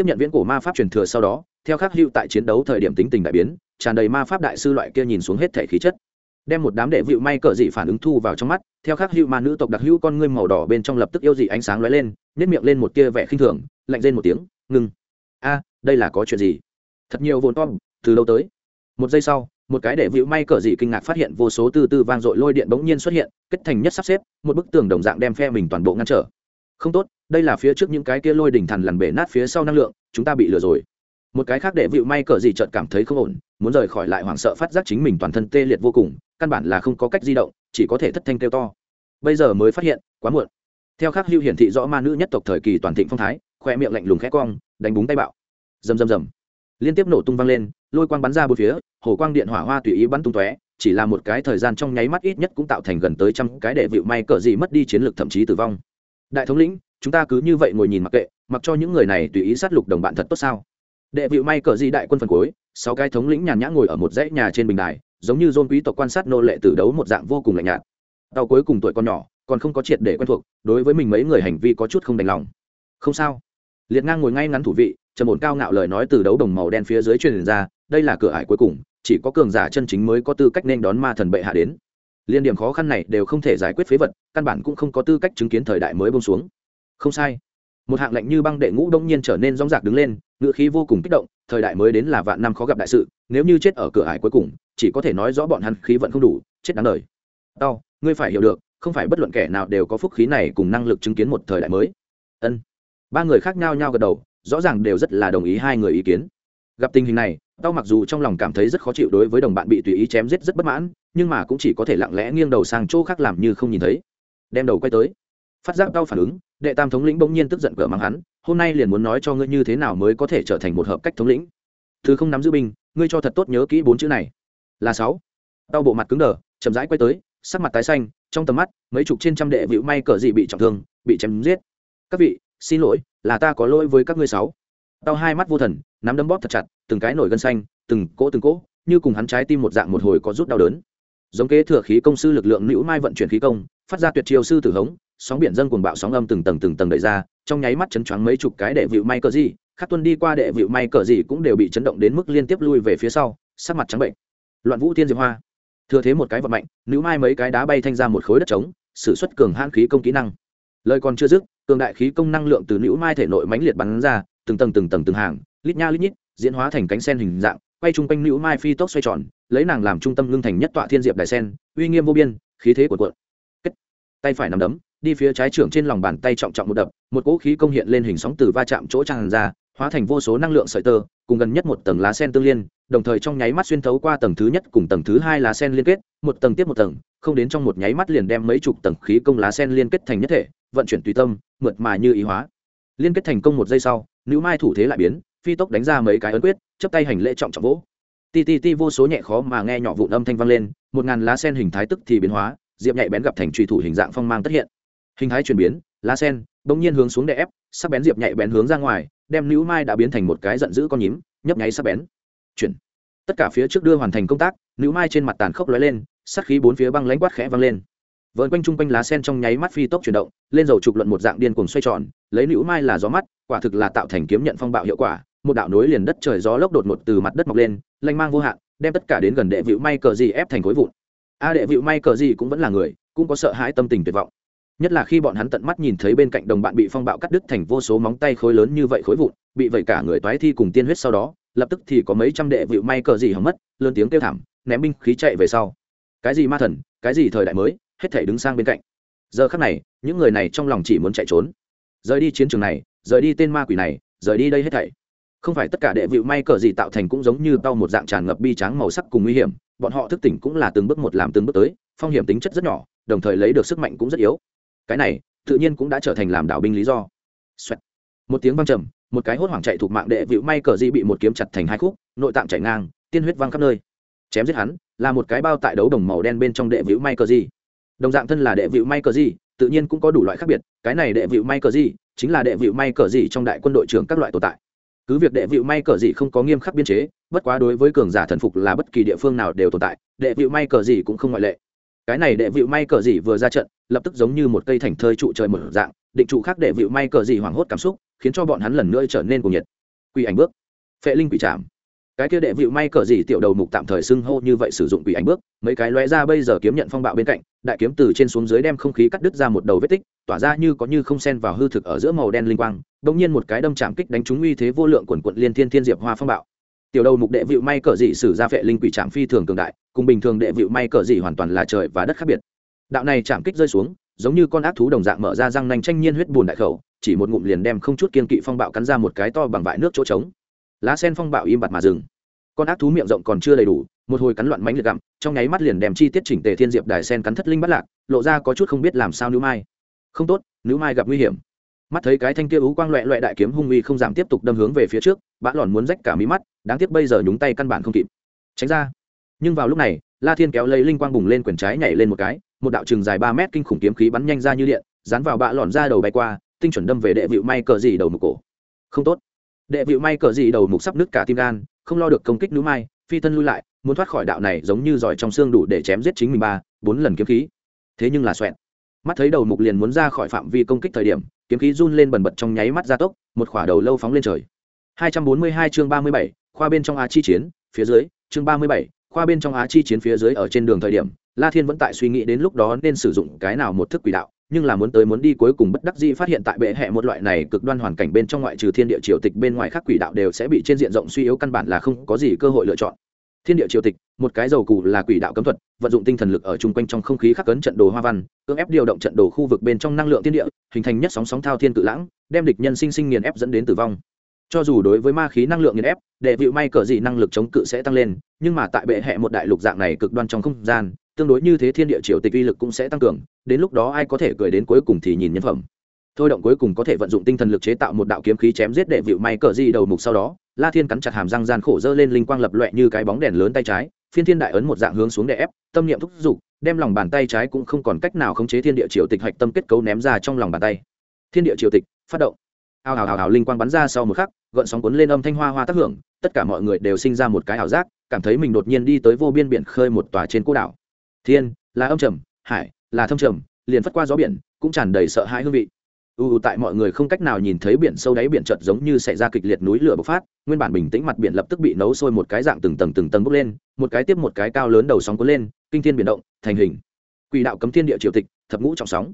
tiếp nhận viễn cổ ma pháp truyền thừa sau đó, theo khắc hữu tại chiến đấu thời điểm tính tình đại biến, tràn đầy ma pháp đại sư loại kia nhìn xuống hết thể khí chất. Đem một đám đệ vịu may cờ dị phản ứng thu vào trong mắt, theo khắc hữu ma nữ tộc đặc hữu con ngươi màu đỏ bên trong lập tức yêu dị ánh sáng lóe lên nếp miệng lên một tia vẻ khinh thường, lạnh lên một tiếng ngừng. a, đây là có chuyện gì? Thật nhiều vồn tom, từ lâu tới. Một giây sau, một cái đệ vịu may cờ dị kinh ngạc phát hiện vô số từ từ vang dội lôi điện bỗng nhiên xuất hiện, kết thành nhất sắp xếp, một bức tường đồng dạng đem phe mình toàn bộ ngăn trở. Không tốt đây là phía trước những cái kia lôi đỉnh thần lằn bể nát phía sau năng lượng, chúng ta bị lừa rồi. Một cái khác đệ vịu may cờ gì chợt cảm thấy không ổn, muốn rời khỏi lại hoảng sợ phát giác chính mình toàn thân tê liệt vô cùng, căn bản là không có cách di động, chỉ có thể thất thanh kêu to. Bây giờ mới phát hiện, quá muộn. Theo khắc hưu hiển thị rõ ma nữ nhất tộc thời kỳ toàn thịnh phong thái, khoe miệng lạnh lùng khẽ cong, đánh búng tay bạo. Rầm rầm rầm. Liên tiếp nổ tung vang lên, lôi quang bắn ra bốn phía, hồ quang điện hỏa hoa tùy ý bắn tung tóe, chỉ là một cái thời gian trong nháy mắt ít nhất cũng tạo thành gần tới trăm cái đệ vịu may cờ gì mất đi chiến lược thậm chí tử vong. Đại thống lĩnh chúng ta cứ như vậy ngồi nhìn mặc kệ, mặc cho những người này tùy ý sát lục đồng bạn thật tốt sao? Đệ vịu may cờ di đại quân phần cuối, sáu cái thống lĩnh nhàn nhã ngồi ở một dãy nhà trên bình đài, giống như dôn quý tộc quan sát nô lệ tử đấu một dạng vô cùng lạnh nhạt. Tàu cuối cùng tuổi con nhỏ, còn không có triệt để quen thuộc, đối với mình mấy người hành vi có chút không đành lòng. Không sao. Liệt ngang ngồi ngay ngắn thủ vị, trầm ổn cao ngạo lời nói từ đấu đồng màu đen phía dưới truyền ra, đây là cửa ải cuối cùng, chỉ có cường giả chân chính mới có tư cách nên đón ma thần bệ hạ đến. Liên điểm khó khăn này đều không thể giải quyết phế vật, căn bản cũng không có tư cách chứng kiến thời đại mới bông xuống không sai. Một hạng lệnh như băng đệ ngũ đông nhiên trở nên rong rạc đứng lên ngựa khí vô cùng kích động, thời đại mới đến là vạn năm khó gặp đại sự, nếu như chết ở cửa ải cuối cùng, chỉ có thể nói rõ bọn hắn khí vận không đủ, chết đáng đời. Đau ngươi phải hiểu được, không phải bất luận kẻ nào đều có phúc khí này cùng năng lực chứng kiến một thời đại mới. Ân. Ba người khác nhau nhau gật đầu, rõ ràng đều rất là đồng ý hai người ý kiến. Gặp tình hình này, tao mặc dù trong lòng cảm thấy rất khó chịu đối với đồng bạn bị tùy ý chém giết rất bất mãn, nhưng mà cũng chỉ có thể lặng lẽ nghiêng đầu sang chỗ khác làm như không nhìn thấy. Đem đầu quay tới. Phát giác đau phản ứng đệ tam thống lĩnh bỗng nhiên tức giận cỡ mắng hắn, hôm nay liền muốn nói cho ngươi như thế nào mới có thể trở thành một hợp cách thống lĩnh? Thứ không nắm giữ binh, ngươi cho thật tốt nhớ kỹ bốn chữ này. Là sáu. Đau bộ mặt cứng đờ, chậm rãi quay tới, sắc mặt tái xanh, trong tầm mắt, mấy chục trên trăm đệ vịu may cờ gì bị trọng thương, bị chém giết. Các vị, xin lỗi, là ta có lỗi với các ngươi sáu. Đau hai mắt vô thần, nắm đấm bóp thật chặt, từng cái nổi gân xanh, từng cỗ từng cỗ, như cùng hắn trái tim một dạng một hồi có rút đau đớn. Giống kế thừa khí công sư lực lượng nữ mai vận chuyển khí công, phát ra tuyệt chiêu sư tử hống sóng biển dâng cuồng bạo sóng âm từng tầng từng tầng đẩy ra, trong nháy mắt chấn choáng mấy chục cái đệ vịu may cờ gì, khắc tuân đi qua đệ vịu may cờ gì cũng đều bị chấn động đến mức liên tiếp lui về phía sau, sắc mặt trắng bệnh. Loạn vũ thiên diệp hoa. Thừa thế một cái vật mạnh nữ mai mấy cái đá bay thanh ra một khối đất trống, sử xuất cường hãn khí công kỹ năng. Lời còn chưa dứt, cường đại khí công năng lượng từ nữ mai thể nội mãnh liệt bắn ra, từng tầng từng tầng từng hàng, lít nha lít nhít, diễn hóa thành cánh sen hình dạng, quay chung quanh nữ mai phi tốc xoay tròn, lấy nàng làm trung tâm ngưng thành nhất tọa thiên diệp đại sen, uy nghiêm vô biên, khí thế của cuộn. Tay phải nắm đấm đi phía trái trưởng trên lòng bàn tay trọng trọng một đập, một cỗ khí công hiện lên hình sóng từ va chạm chỗ tràn ra, hóa thành vô số năng lượng sợi tơ, cùng gần nhất một tầng lá sen tương liên, đồng thời trong nháy mắt xuyên thấu qua tầng thứ nhất cùng tầng thứ hai lá sen liên kết, một tầng tiếp một tầng, không đến trong một nháy mắt liền đem mấy chục tầng khí công lá sen liên kết thành nhất thể, vận chuyển tùy tâm, mượt mà như ý hóa. Liên kết thành công một giây sau nữ mai thủ thế lại biến, phi tốc đánh ra mấy cái ấn quyết chấp tay hành lễ trọng trọng vỗ. Ti ti ti vô số nhẹ khó mà nghe nhỏ vụn âm thanh vang lên, một ngàn lá sen hình thái tức thì biến hóa, diệp nhạy bén gặp thành trùy thủ hình dạng phong mang tất hiện hình thái chuyển biến, lá sen, bỗng nhiên hướng xuống đè ép, sắc bén diệp nhạy bén hướng ra ngoài, đem nữ mai đã biến thành một cái giận dữ con nhím, nhấp nháy sắc bén. Chuyển. Tất cả phía trước đưa hoàn thành công tác nữ mai trên mặt tàn khốc lóe lên sắc khí bốn phía băng lãnh quát khẽ văng lên. Vợn quanh chung quanh lá sen trong nháy mắt phi tốc chuyển động, lên dầu trục luận một dạng điên cuồng xoay tròn, lấy nữ mai là gió mắt, quả thực là tạo thành kiếm nhận phong bạo hiệu quả, một đạo nối liền đất trời gió lốc đột ngột từ mặt đất mọc lên, lanh mang vô hạn, đem tất cả đến gần đệ vịu may cờ gì ép thành khối vụn. A đệ vịu may cờ gì cũng vẫn là người, cũng có sợ hãi tâm tình tuyệt vọng nhất là khi bọn hắn tận mắt nhìn thấy bên cạnh đồng bạn bị phong bạo cắt đứt thành vô số móng tay khối lớn như vậy khối vụn, bị vậy cả người toái thi cùng tiên huyết sau đó, lập tức thì có mấy trăm đệ vịu may cờ gì hỏng mất, lớn tiếng kêu thảm, ném binh khí chạy về sau. Cái gì ma thần, cái gì thời đại mới, hết thể đứng sang bên cạnh. Giờ khắc này, những người này trong lòng chỉ muốn chạy trốn. Rời đi chiến trường này, rời đi tên ma quỷ này, rời đi đây hết thảy. Không phải tất cả đệ vịu may cờ gì tạo thành cũng giống như tao một dạng tràn ngập bi tráng màu sắc cùng nguy hiểm, bọn họ thức tỉnh cũng là từng bước một làm từng bước tới, phong hiểm tính chất rất nhỏ, đồng thời lấy được sức mạnh cũng rất yếu cái này tự nhiên cũng đã trở thành làm đảo binh lý do. Xoẹt. một tiếng vang trầm, một cái hốt hoảng chạy thuộc mạng đệ vịu may cờ di bị một kiếm chặt thành hai khúc, nội tạng chảy ngang, tiên huyết văng khắp nơi. Chém giết hắn, là một cái bao tại đấu đồng màu đen bên trong đệ vịu may cờ di. Đồng dạng thân là đệ vịu may cờ di, tự nhiên cũng có đủ loại khác biệt, cái này đệ vịu may cờ di chính là đệ vịu may cờ di trong đại quân đội trưởng các loại tồn tại. Cứ việc đệ vịu may cờ gì không có nghiêm khắc biên chế, bất quá đối với cường giả thần phục là bất kỳ địa phương nào đều tồn tại, đệ vịu may cờ gì cũng không ngoại lệ. Cái này đệ vịu may cờ gì vừa ra trận lập tức giống như một cây thành thơi trụ trời một dạng, định trụ khác đệ vịu may cờ gì hoảng hốt cảm xúc, khiến cho bọn hắn lần nữa trở nên cuồng nhiệt. Quỷ ảnh bước. Phệ linh quỷ chạm cái kia đệ vịu may cờ gì tiểu đầu mục tạm thời xưng hô như vậy sử dụng quỷ ảnh bước, mấy cái lóe ra bây giờ kiếm nhận phong bạo bên cạnh, đại kiếm từ trên xuống dưới đem không khí cắt đứt ra một đầu vết tích, tỏa ra như có như không xen vào hư thực ở giữa màu đen linh quang bỗng nhiên một cái đâm chạm kích đánh trúng uy thế vô lượng quần quận liên thiên thiên diệp hoa phong bạo. Tiểu đầu mục đệ vịu may cờ dị sử ra phệ linh quỷ trạm phi thường cường đại, cùng bình thường đệ vịu may cờ dị hoàn toàn là trời và đất khác biệt đạo này chạm kích rơi xuống, giống như con ác thú đồng dạng mở ra răng nanh tranh nhiên huyết bùn đại khẩu, chỉ một ngụm liền đem không chút kiên kỵ phong bạo cắn ra một cái to bằng vại nước chỗ trống. Lá sen phong bạo im bặt mà dừng. Con ác thú miệng rộng còn chưa đầy đủ, một hồi cắn loạn mánh liệt gặm, trong nháy mắt liền đem chi tiết chỉnh tề thiên diệp đài sen cắn thất linh bắt lạc, lộ ra có chút không biết làm sao nữ mai. Không tốt, nữ mai gặp nguy hiểm. Mắt thấy cái thanh kia ú quang loẹ loẹ đại kiếm hung uy không giảm tiếp tục đâm hướng về phía trước, bã lòn muốn rách cả mí mắt, đáng tiếc bây giờ nhúng tay căn bản không kịp. Tránh ra. Nhưng vào lúc này, la thiên kéo lấy linh quang bùng lên quyển trái nhảy lên một cái một đạo trường dài ba mét kinh khủng kiếm khí bắn nhanh ra như điện dán vào bạ lòn ra đầu bay qua tinh chuẩn đâm về đệ vịu may cờ gì đầu mục cổ. Không tốt. Đệ vịu may cờ gì đầu mục sắp nứt cả tim gan không lo được công kích núi mai phi thân lui lại muốn thoát khỏi đạo này giống như giỏi trong xương đủ để chém giết chính mình ba bốn lần kiếm khí. Thế nhưng là xoẹn mắt thấy đầu mục liền muốn ra khỏi phạm vi công kích thời điểm kiếm khí run lên bần bật trong nháy mắt gia tốc một khỏa đầu lâu phóng lên trời. 242 chương 37, khoa bên trong a chi chiến phía dưới chương 37, khoa bên trong á chi chiến phía dưới ở trên đường thời điểm, la thiên vẫn tại suy nghĩ đến lúc đó nên sử dụng cái nào một thức quỷ đạo, nhưng là muốn tới muốn đi cuối cùng bất đắc dĩ phát hiện tại bệ hệ một loại này cực đoan hoàn cảnh bên trong ngoại trừ thiên địa triều tịch bên ngoài khác quỷ đạo đều sẽ bị trên diện rộng suy yếu căn bản là không có gì cơ hội lựa chọn. Thiên địa triều tịch, một cái dầu cụ là quỷ đạo cấm thuật, vận dụng tinh thần lực ở chung quanh trong không khí khắc cấn trận đồ hoa văn, cưỡng ép điều động trận đồ khu vực bên trong năng lượng thiên địa, hình thành nhất sóng sóng thao thiên cự lãng, đem địch nhân sinh sinh nghiền ép dẫn đến tử vong cho dù đối với ma khí năng lượng nghiền ép, đệ vịu may cờ gì năng lực chống cự sẽ tăng lên, nhưng mà tại bệ hệ một đại lục dạng này cực đoan trong không gian, tương đối như thế thiên địa triều tịch uy lực cũng sẽ tăng cường, đến lúc đó ai có thể cười đến cuối cùng thì nhìn nhân phẩm. Thôi động cuối cùng có thể vận dụng tinh thần lực chế tạo một đạo kiếm khí chém giết đệ vịu may cờ gì đầu mục sau đó, la thiên cắn chặt hàm răng gian khổ dơ lên linh quang lập loẹ như cái bóng đèn lớn tay trái, phiên thiên đại ấn một dạng hướng xuống đè ép, tâm niệm thúc giục, đem lòng bàn tay trái cũng không còn cách nào khống chế thiên địa triều tịch hạch tâm kết cấu ném ra trong lòng bàn tay. Thiên địa triều tịch, phát động ào ào ào ào linh quang bắn ra sau một khắc, gợn sóng cuốn lên âm thanh hoa hoa tác hưởng, tất cả mọi người đều sinh ra một cái ảo giác, cảm thấy mình đột nhiên đi tới vô biên biển khơi một tòa trên cô đảo. Thiên, là âm trầm, hải, là thâm trầm, liền phất qua gió biển, cũng tràn đầy sợ hãi hương vị. U tại mọi người không cách nào nhìn thấy biển sâu đáy biển chợt giống như xảy ra kịch liệt núi lửa bộc phát, nguyên bản bình tĩnh mặt biển lập tức bị nấu sôi một cái dạng từng tầng từng tầng bốc lên, một cái tiếp một cái cao lớn đầu sóng cuốn lên, kinh thiên biển động, thành hình. Quỷ đạo cấm thiên địa triều tịch, thập ngũ trọng sóng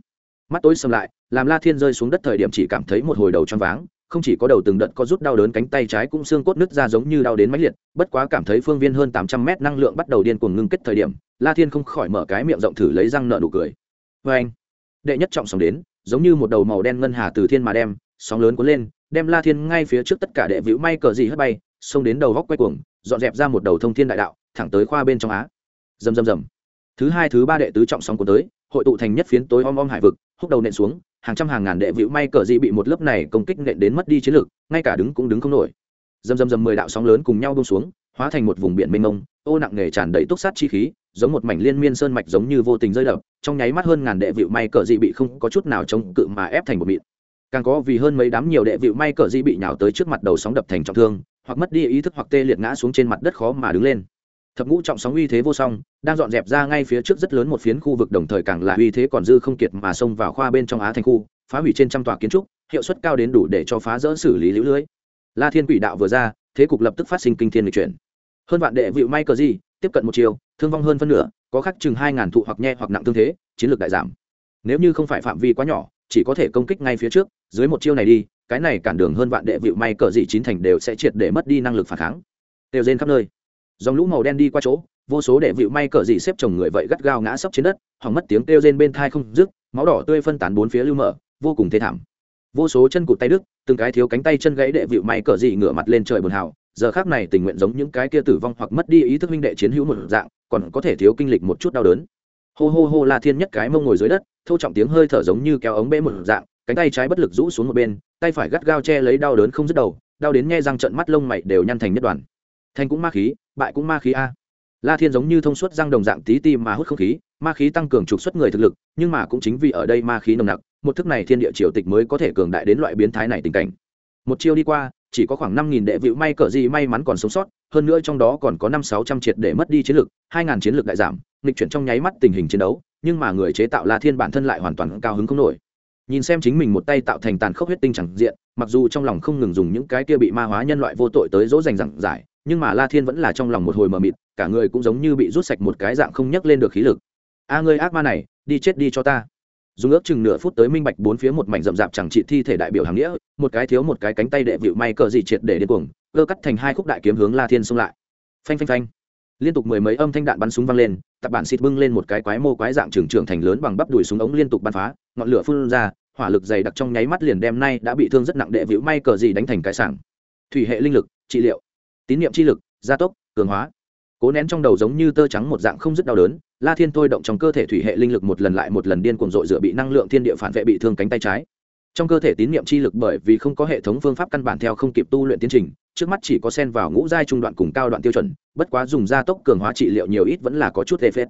mắt tối sầm lại, làm la thiên rơi xuống đất thời điểm chỉ cảm thấy một hồi đầu choáng váng, không chỉ có đầu từng đợt có rút đau đớn cánh tay trái cũng xương cốt nứt ra giống như đau đến mãnh liệt, bất quá cảm thấy phương viên hơn tám trăm mét năng lượng bắt đầu điên cuồng ngưng kết thời điểm, la thiên không khỏi mở cái miệng rộng thử lấy răng nợ nụ cười. Vê anh, đệ nhất trọng sóng đến, giống như một đầu màu đen ngân hà từ thiên mà đem, sóng lớn cuốn lên, đem la thiên ngay phía trước tất cả đệ vũ may cờ gì hất bay, xông đến đầu góc quay cuồng, dọn dẹp ra một đầu thông thiên đại đạo, thẳng tới khoa bên trong á. Rầm rầm rầm. Thứ hai, thứ ba đệ tứ trọng sóng cuốn tới, hội tụ thành nhất phiến tối om om hải vực húc đầu nện xuống, hàng trăm hàng ngàn đệ vĩu may cờ dị bị một lớp này công kích nện đến mất đi chiến lược ngay cả đứng cũng đứng không nổi. Dầm dầm dầm mười đạo sóng lớn cùng nhau bông xuống, hóa thành một vùng biển mênh mông, ô nặng nề tràn đầy túc sát chi khí, giống một mảnh liên miên sơn mạch giống như vô tình rơi đập, trong nháy mắt hơn ngàn đệ vịu may cờ dị bị không có chút nào chống cự mà ép thành một mịn. Càng có vì hơn mấy đám nhiều đệ vịu may cờ dị bị nhào tới trước mặt đầu sóng đập thành trọng thương, hoặc mất đi ý thức hoặc tê liệt ngã xuống trên mặt đất khó mà đứng lên thập ngũ trọng sóng uy thế vô song, đang dọn dẹp ra ngay phía trước rất lớn một phiến khu vực, đồng thời càng là uy thế còn dư không kiệt mà xông vào khoa bên trong á thành khu, phá hủy trên trăm tòa kiến trúc, hiệu suất cao đến đủ để cho phá rỡ xử lý lũ lưới. La thiên quỷ đạo vừa ra, thế cục lập tức phát sinh kinh thiên lịch chuyển. Hơn vạn đệ vịu may cờ gì, tiếp cận một chiều, thương vong hơn phân nửa, có khắc chừng hai ngàn thụ hoặc nhẹ hoặc nặng tương thế, chiến lược đại giảm. Nếu như không phải phạm vi quá nhỏ, chỉ có thể công kích ngay phía trước, dưới một chiêu này đi, cái này cản đường hơn vạn đệ vịu may cờ gì chín thành đều sẽ triệt để mất đi năng lực phản kháng. Đều rên khắp nơi dòng lũ màu đen đi qua chỗ, vô số đệ vịu may cờ dị xếp chồng người vậy gắt gao ngã sấp trên đất, hỏng mất tiếng kêu rên bên thai không dứt, máu đỏ tươi phân tán bốn phía lưu mở vô cùng thê thảm. Vô số chân cụt tay đức từng cái thiếu cánh tay chân gãy đệ vịu may cờ dị ngửa mặt lên trời buồn hào, giờ khác này tình nguyện giống những cái kia tử vong hoặc mất đi ý thức minh đệ chiến hữu một dạng, còn có thể thiếu kinh lịch một chút đau đớn. Hô hô hô la thiên nhất cái mông ngồi dưới đất, thâu trọng tiếng hơi thở giống như kéo ống bê một dạng, cánh tay trái bất lực rũ xuống một bên, tay phải gắt gao che lấy đau đớn không dứt đầu, đau đến nghe răng trận mắt lông mày đều nhăn thành nhất đoàn. Thanh cũng ma khí bại cũng ma khí a. La thiên giống như thông suốt răng đồng dạng tí ti mà hút không khí, ma khí tăng cường trục xuất người thực lực, nhưng mà cũng chính vì ở đây ma khí nồng nặc, một thức này thiên địa triều tịch mới có thể cường đại đến loại biến thái này tình cảnh. Một chiêu đi qua, chỉ có khoảng năm nghìn đệ vịu may cỡ gì may mắn còn sống sót, hơn nữa trong đó còn có năm sáu trăm triệt để mất đi chiến lực, hai ngàn chiến lực đại giảm, nghịch chuyển trong nháy mắt tình hình chiến đấu, nhưng mà người chế tạo la thiên bản thân lại hoàn toàn cao hứng không nổi. Nhìn xem chính mình một tay tạo thành tàn khốc huyết tinh chẳng diện, mặc dù trong lòng không ngừng dùng những cái kia bị ma hóa nhân loại vô tội tới dỗ dành rằng giải nhưng mà la thiên vẫn là trong lòng một hồi mờ mịt, cả người cũng giống như bị rút sạch một cái dạng không nhấc lên được khí lực. A ngươi ác ma này, đi chết đi cho ta. Dùng ước chừng nửa phút tới minh bạch bốn phía một mảnh rậm rạp chẳng trị thi thể đại biểu hàng nghĩa, một cái thiếu một cái cánh tay đệ vịu may cờ gì triệt để điên cuồng, cơ cắt thành hai khúc đại kiếm hướng la thiên xông lại. Phanh phanh phanh. Liên tục mười mấy âm thanh đạn bắn súng văng lên, tập bản xịt bưng lên một cái quái mô quái dạng trường trưởng thành lớn bằng bắp đùi súng ống liên tục bắn phá, ngọn lửa phun ra, hỏa lực dày đặc trong nháy mắt liền đem nay đã bị thương rất nặng đệ vĩu may cờ gì đánh thành cái sảng. Thủy hệ linh lực, trị liệu tín niệm chi lực, gia tốc, cường hóa. Cố nén trong đầu giống như tơ trắng một dạng không dứt đau đớn, la thiên thôi động trong cơ thể thủy hệ linh lực một lần lại một lần điên cuồng dội dựa bị năng lượng thiên địa phản vệ bị thương cánh tay trái. Trong cơ thể tín niệm chi lực bởi vì không có hệ thống phương pháp căn bản theo không kịp tu luyện tiến trình, trước mắt chỉ có sen vào ngũ giai trung đoạn cùng cao đoạn tiêu chuẩn, bất quá dùng gia tốc cường hóa trị liệu nhiều ít vẫn là có chút tê phết.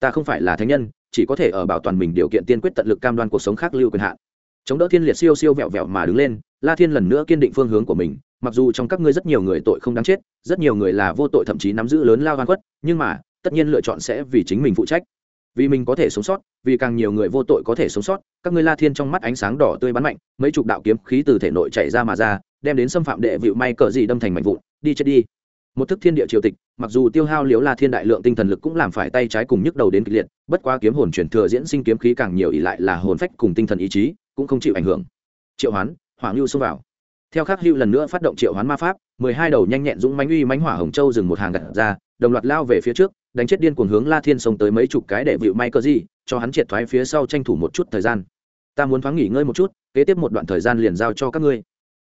Ta không phải là thánh nhân, chỉ có thể ở bảo toàn mình điều kiện tiên quyết tận lực cam đoan cuộc sống khác lưu quyền hạn. Chống đỡ thiên liệt siêu siêu vẹo vẹo mà đứng lên, la thiên lần nữa kiên định phương hướng của mình mặc dù trong các ngươi rất nhiều người tội không đáng chết, rất nhiều người là vô tội thậm chí nắm giữ lớn lao van quất nhưng mà, tất nhiên lựa chọn sẽ vì chính mình phụ trách. Vì mình có thể sống sót, vì càng nhiều người vô tội có thể sống sót, các ngươi la thiên trong mắt ánh sáng đỏ tươi bắn mạnh, mấy chục đạo kiếm khí từ thể nội chạy ra mà ra, đem đến xâm phạm đệ vịu may cờ gì đâm thành mạnh vụn, đi chết đi. Một thức thiên địa triều tịch, mặc dù tiêu hao liếu la thiên đại lượng tinh thần lực cũng làm phải tay trái cùng nhức đầu đến kịch liệt, bất quá kiếm hồn chuyển thừa diễn sinh kiếm khí càng nhiều ỉ lại là hồn phách cùng tinh thần ý chí, cũng không chịu ảnh hưởng. Triệu hoán, hoàng lưu xông vào theo khắc hữu lần nữa phát động triệu hoán ma pháp, mười hai đầu nhanh nhẹn dũng mánh uy mánh hỏa hồng châu dừng một hàng gặt ra, đồng loạt lao về phía trước, đánh chết điên cuồng hướng la thiên sông tới mấy chục cái để vịu may cơ gì cho hắn triệt thoái phía sau tranh thủ một chút thời gian. Ta muốn thoáng nghỉ ngơi một chút, kế tiếp một đoạn thời gian liền giao cho các ngươi.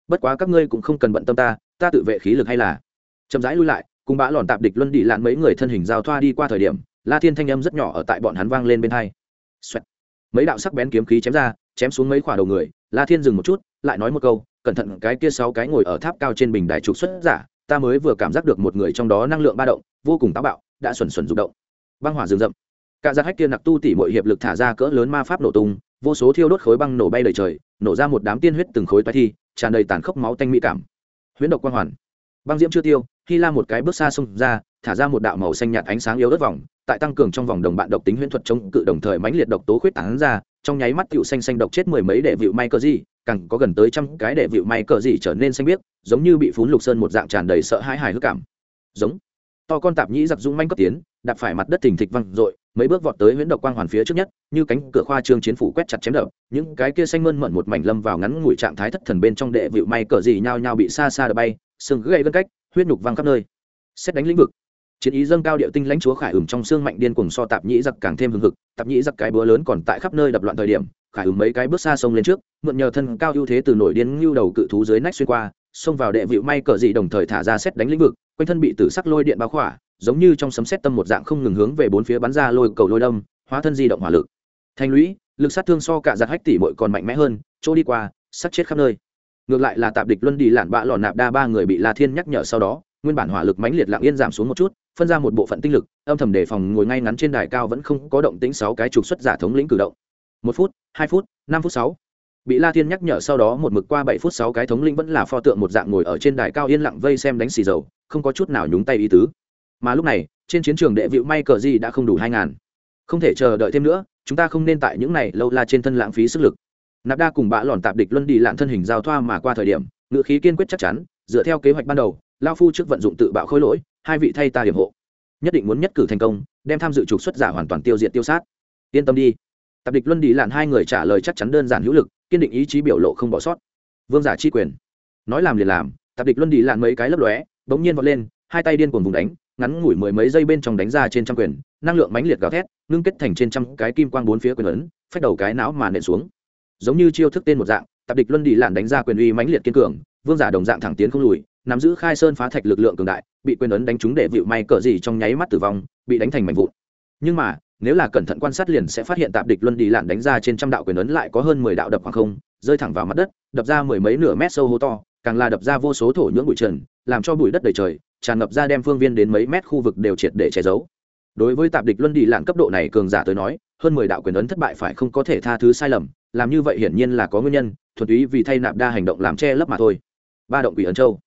Bất quá các ngươi cũng không cần bận tâm ta ta tự vệ khí lực hay là? Chậm rãi lui lại, cùng bã lòn tạp địch luân đi lạn mấy người thân hình giao thoa đi qua thời điểm, la thiên thanh âm rất nhỏ ở tại bọn hắn vang lên bên hai. Mấy đạo sắc bén kiếm khí chém ra, chém xuống mấy khỏa đầu người, la thiên dừng một chút, lại nói một câu cẩn thận cái kia sáu cái ngồi ở tháp cao trên bình đài trục xuất giả, ta mới vừa cảm giác được một người trong đó năng lượng ba động, vô cùng táo bạo, đã xuẩn xuẩn rụng động. Băng hỏa rừng rậm. Cả giặc hách kia nặc tu tỉ mọi hiệp lực thả ra cỡ lớn ma pháp nổ tung, vô số thiêu đốt khối băng nổ bay đầy trời, nổ ra một đám tiên huyết từng khối toái thi, tràn đầy tàn khốc máu tanh mỹ cảm. Huyễn độc quang hoàn. Băng diễm chưa tiêu, khi la một cái bước xa xông ra, thả ra một đạo màu xanh nhạt ánh sáng yếu ớt vòng, tại tăng cường trong vòng đồng bạn độc tính huyễn thuật chống cự đồng thời mãnh liệt độc tố khuyết tán ra, trong nháy mắt tựu xanh xanh độc chết mười mấy đệ vịu may cơ gì càng có gần tới trăm cái đệ vịu may cờ gì trở nên xanh biếc, giống như bị phún lục sơn một dạng tràn đầy sợ hãi hài hước cảm. Giống. To con tạp nhĩ giặc dung manh cấp tiến, đạp phải mặt đất thình thịch văng dội, mấy bước vọt tới huyễn độc quang hoàn phía trước nhất, như cánh cửa khoa trương chiến phủ quét chặt chém đập, những cái kia xanh mơn mận một mảnh lâm vào ngắn ngủi trạng thái thất thần bên trong đệ vịu may cờ gì nhao nhao bị xa xa đập bay, sừng gãy gân cách, huyết nhục văng khắp nơi. Xét đánh lĩnh vực. Chiến ý dâng cao điệu tinh lãnh chúa khải ửng trong xương mạnh điên cuồng so tạp nhĩ giặc càng thêm hưng hực, tạp nhĩ giặc cái búa lớn còn tại khắp nơi đập loạn thời điểm khải ứng mấy cái bước xa sông lên trước, mượn nhờ thân cao ưu thế từ nổi điên ngưu đầu cự thú dưới nách xuyên qua, xông vào đệ vịu may cờ dị đồng thời thả ra xét đánh lĩnh vực, quanh thân bị tử sắc lôi điện bao khỏa, giống như trong sấm xét tâm một dạng không ngừng hướng về bốn phía bắn ra lôi cầu lôi đâm, hóa thân di động hỏa lực. Thành lũy, lực sát thương so cả giặc hách tỷ bội còn mạnh mẽ hơn, chỗ đi qua sắc chết khắp nơi. Ngược lại là tạp địch luân đi lản bạ lò nạp đa ba người bị la thiên nhắc nhở sau đó, nguyên bản hỏa lực mãnh liệt lặng yên giảm xuống một chút, phân ra một bộ phận tinh lực, âm thầm đề phòng ngồi ngay ngắn trên đài cao vẫn không có động tính sáu cái trục xuất giả thống lĩnh cử động. Một phút hai phút, năm phút sáu. Bị la thiên nhắc nhở sau đó một mực qua bảy phút sáu cái thống linh vẫn là pho tượng một dạng ngồi ở trên đài cao yên lặng vây xem đánh xì dầu, không có chút nào nhúng tay ý tứ. Mà lúc này, trên chiến trường đệ vịu may cờ gì đã không đủ hai ngàn. Không thể chờ đợi thêm nữa, chúng ta không nên tại những này lâu la trên thân lãng phí sức lực. Nạp đa cùng bã lòn tạp địch luân đi lạn thân hình giao thoa mà qua thời điểm ngự khí kiên quyết chắc chắn, dựa theo kế hoạch ban đầu, lao phu trước vận dụng tự bạo khôi lỗi, hai vị thay ta hiểm hộ. Nhất định muốn nhất cử thành công, đem tham dự trục xuất giả hoàn toàn tiêu diệt tiêu sát. Yên tâm đi tạp địch luân đi lạn hai người trả lời chắc chắn đơn giản hữu lực, kiên định ý chí biểu lộ không bỏ sót. Vương giả chi quyền. Nói làm liền làm, tạp địch luân đi lạn mấy cái lấp lóe, bỗng nhiên vọt lên, hai tay điên cuồng vùng đánh, ngắn ngủi mười mấy giây bên trong đánh ra trên trăm quyền, năng lượng mãnh liệt gào thét, ngưng kết thành trên trăm cái kim quang bốn phía quyền ấn, phách đầu cái não mà nện xuống. Giống như chiêu thức tên một dạng, tạp địch luân đi lạn đánh ra quyền uy mãnh liệt kiên cường, vương giả đồng dạng thẳng tiến không lùi, nắm giữ khai sơn phá thạch lực lượng cường đại, bị quyền ấn đánh trúng để vịu may cỡ gì trong nháy mắt tử vong, bị đánh thành mảnh vụn. Nhưng mà nếu là cẩn thận quan sát liền sẽ phát hiện tạp địch luân đi lạn đánh ra trên trăm đạo quyền ấn lại có hơn mười đạo đập khoảng không, rơi thẳng vào mặt đất, đập ra mười mấy nửa mét sâu hố to, càng là đập ra vô số thổ nhưỡng bụi trần, làm cho bụi đất đầy trời, tràn ngập ra đem phương viên đến mấy mét khu vực đều triệt để che giấu. Đối với tạp địch luân đi lạn cấp độ này cường giả tới nói, hơn mười đạo quyền ấn thất bại phải không có thể tha thứ sai lầm, làm như vậy hiển nhiên là có nguyên nhân, thuần túy vì thay nạp đa hành động làm che lấp mà thôi. Ba động quỷ ấn châu.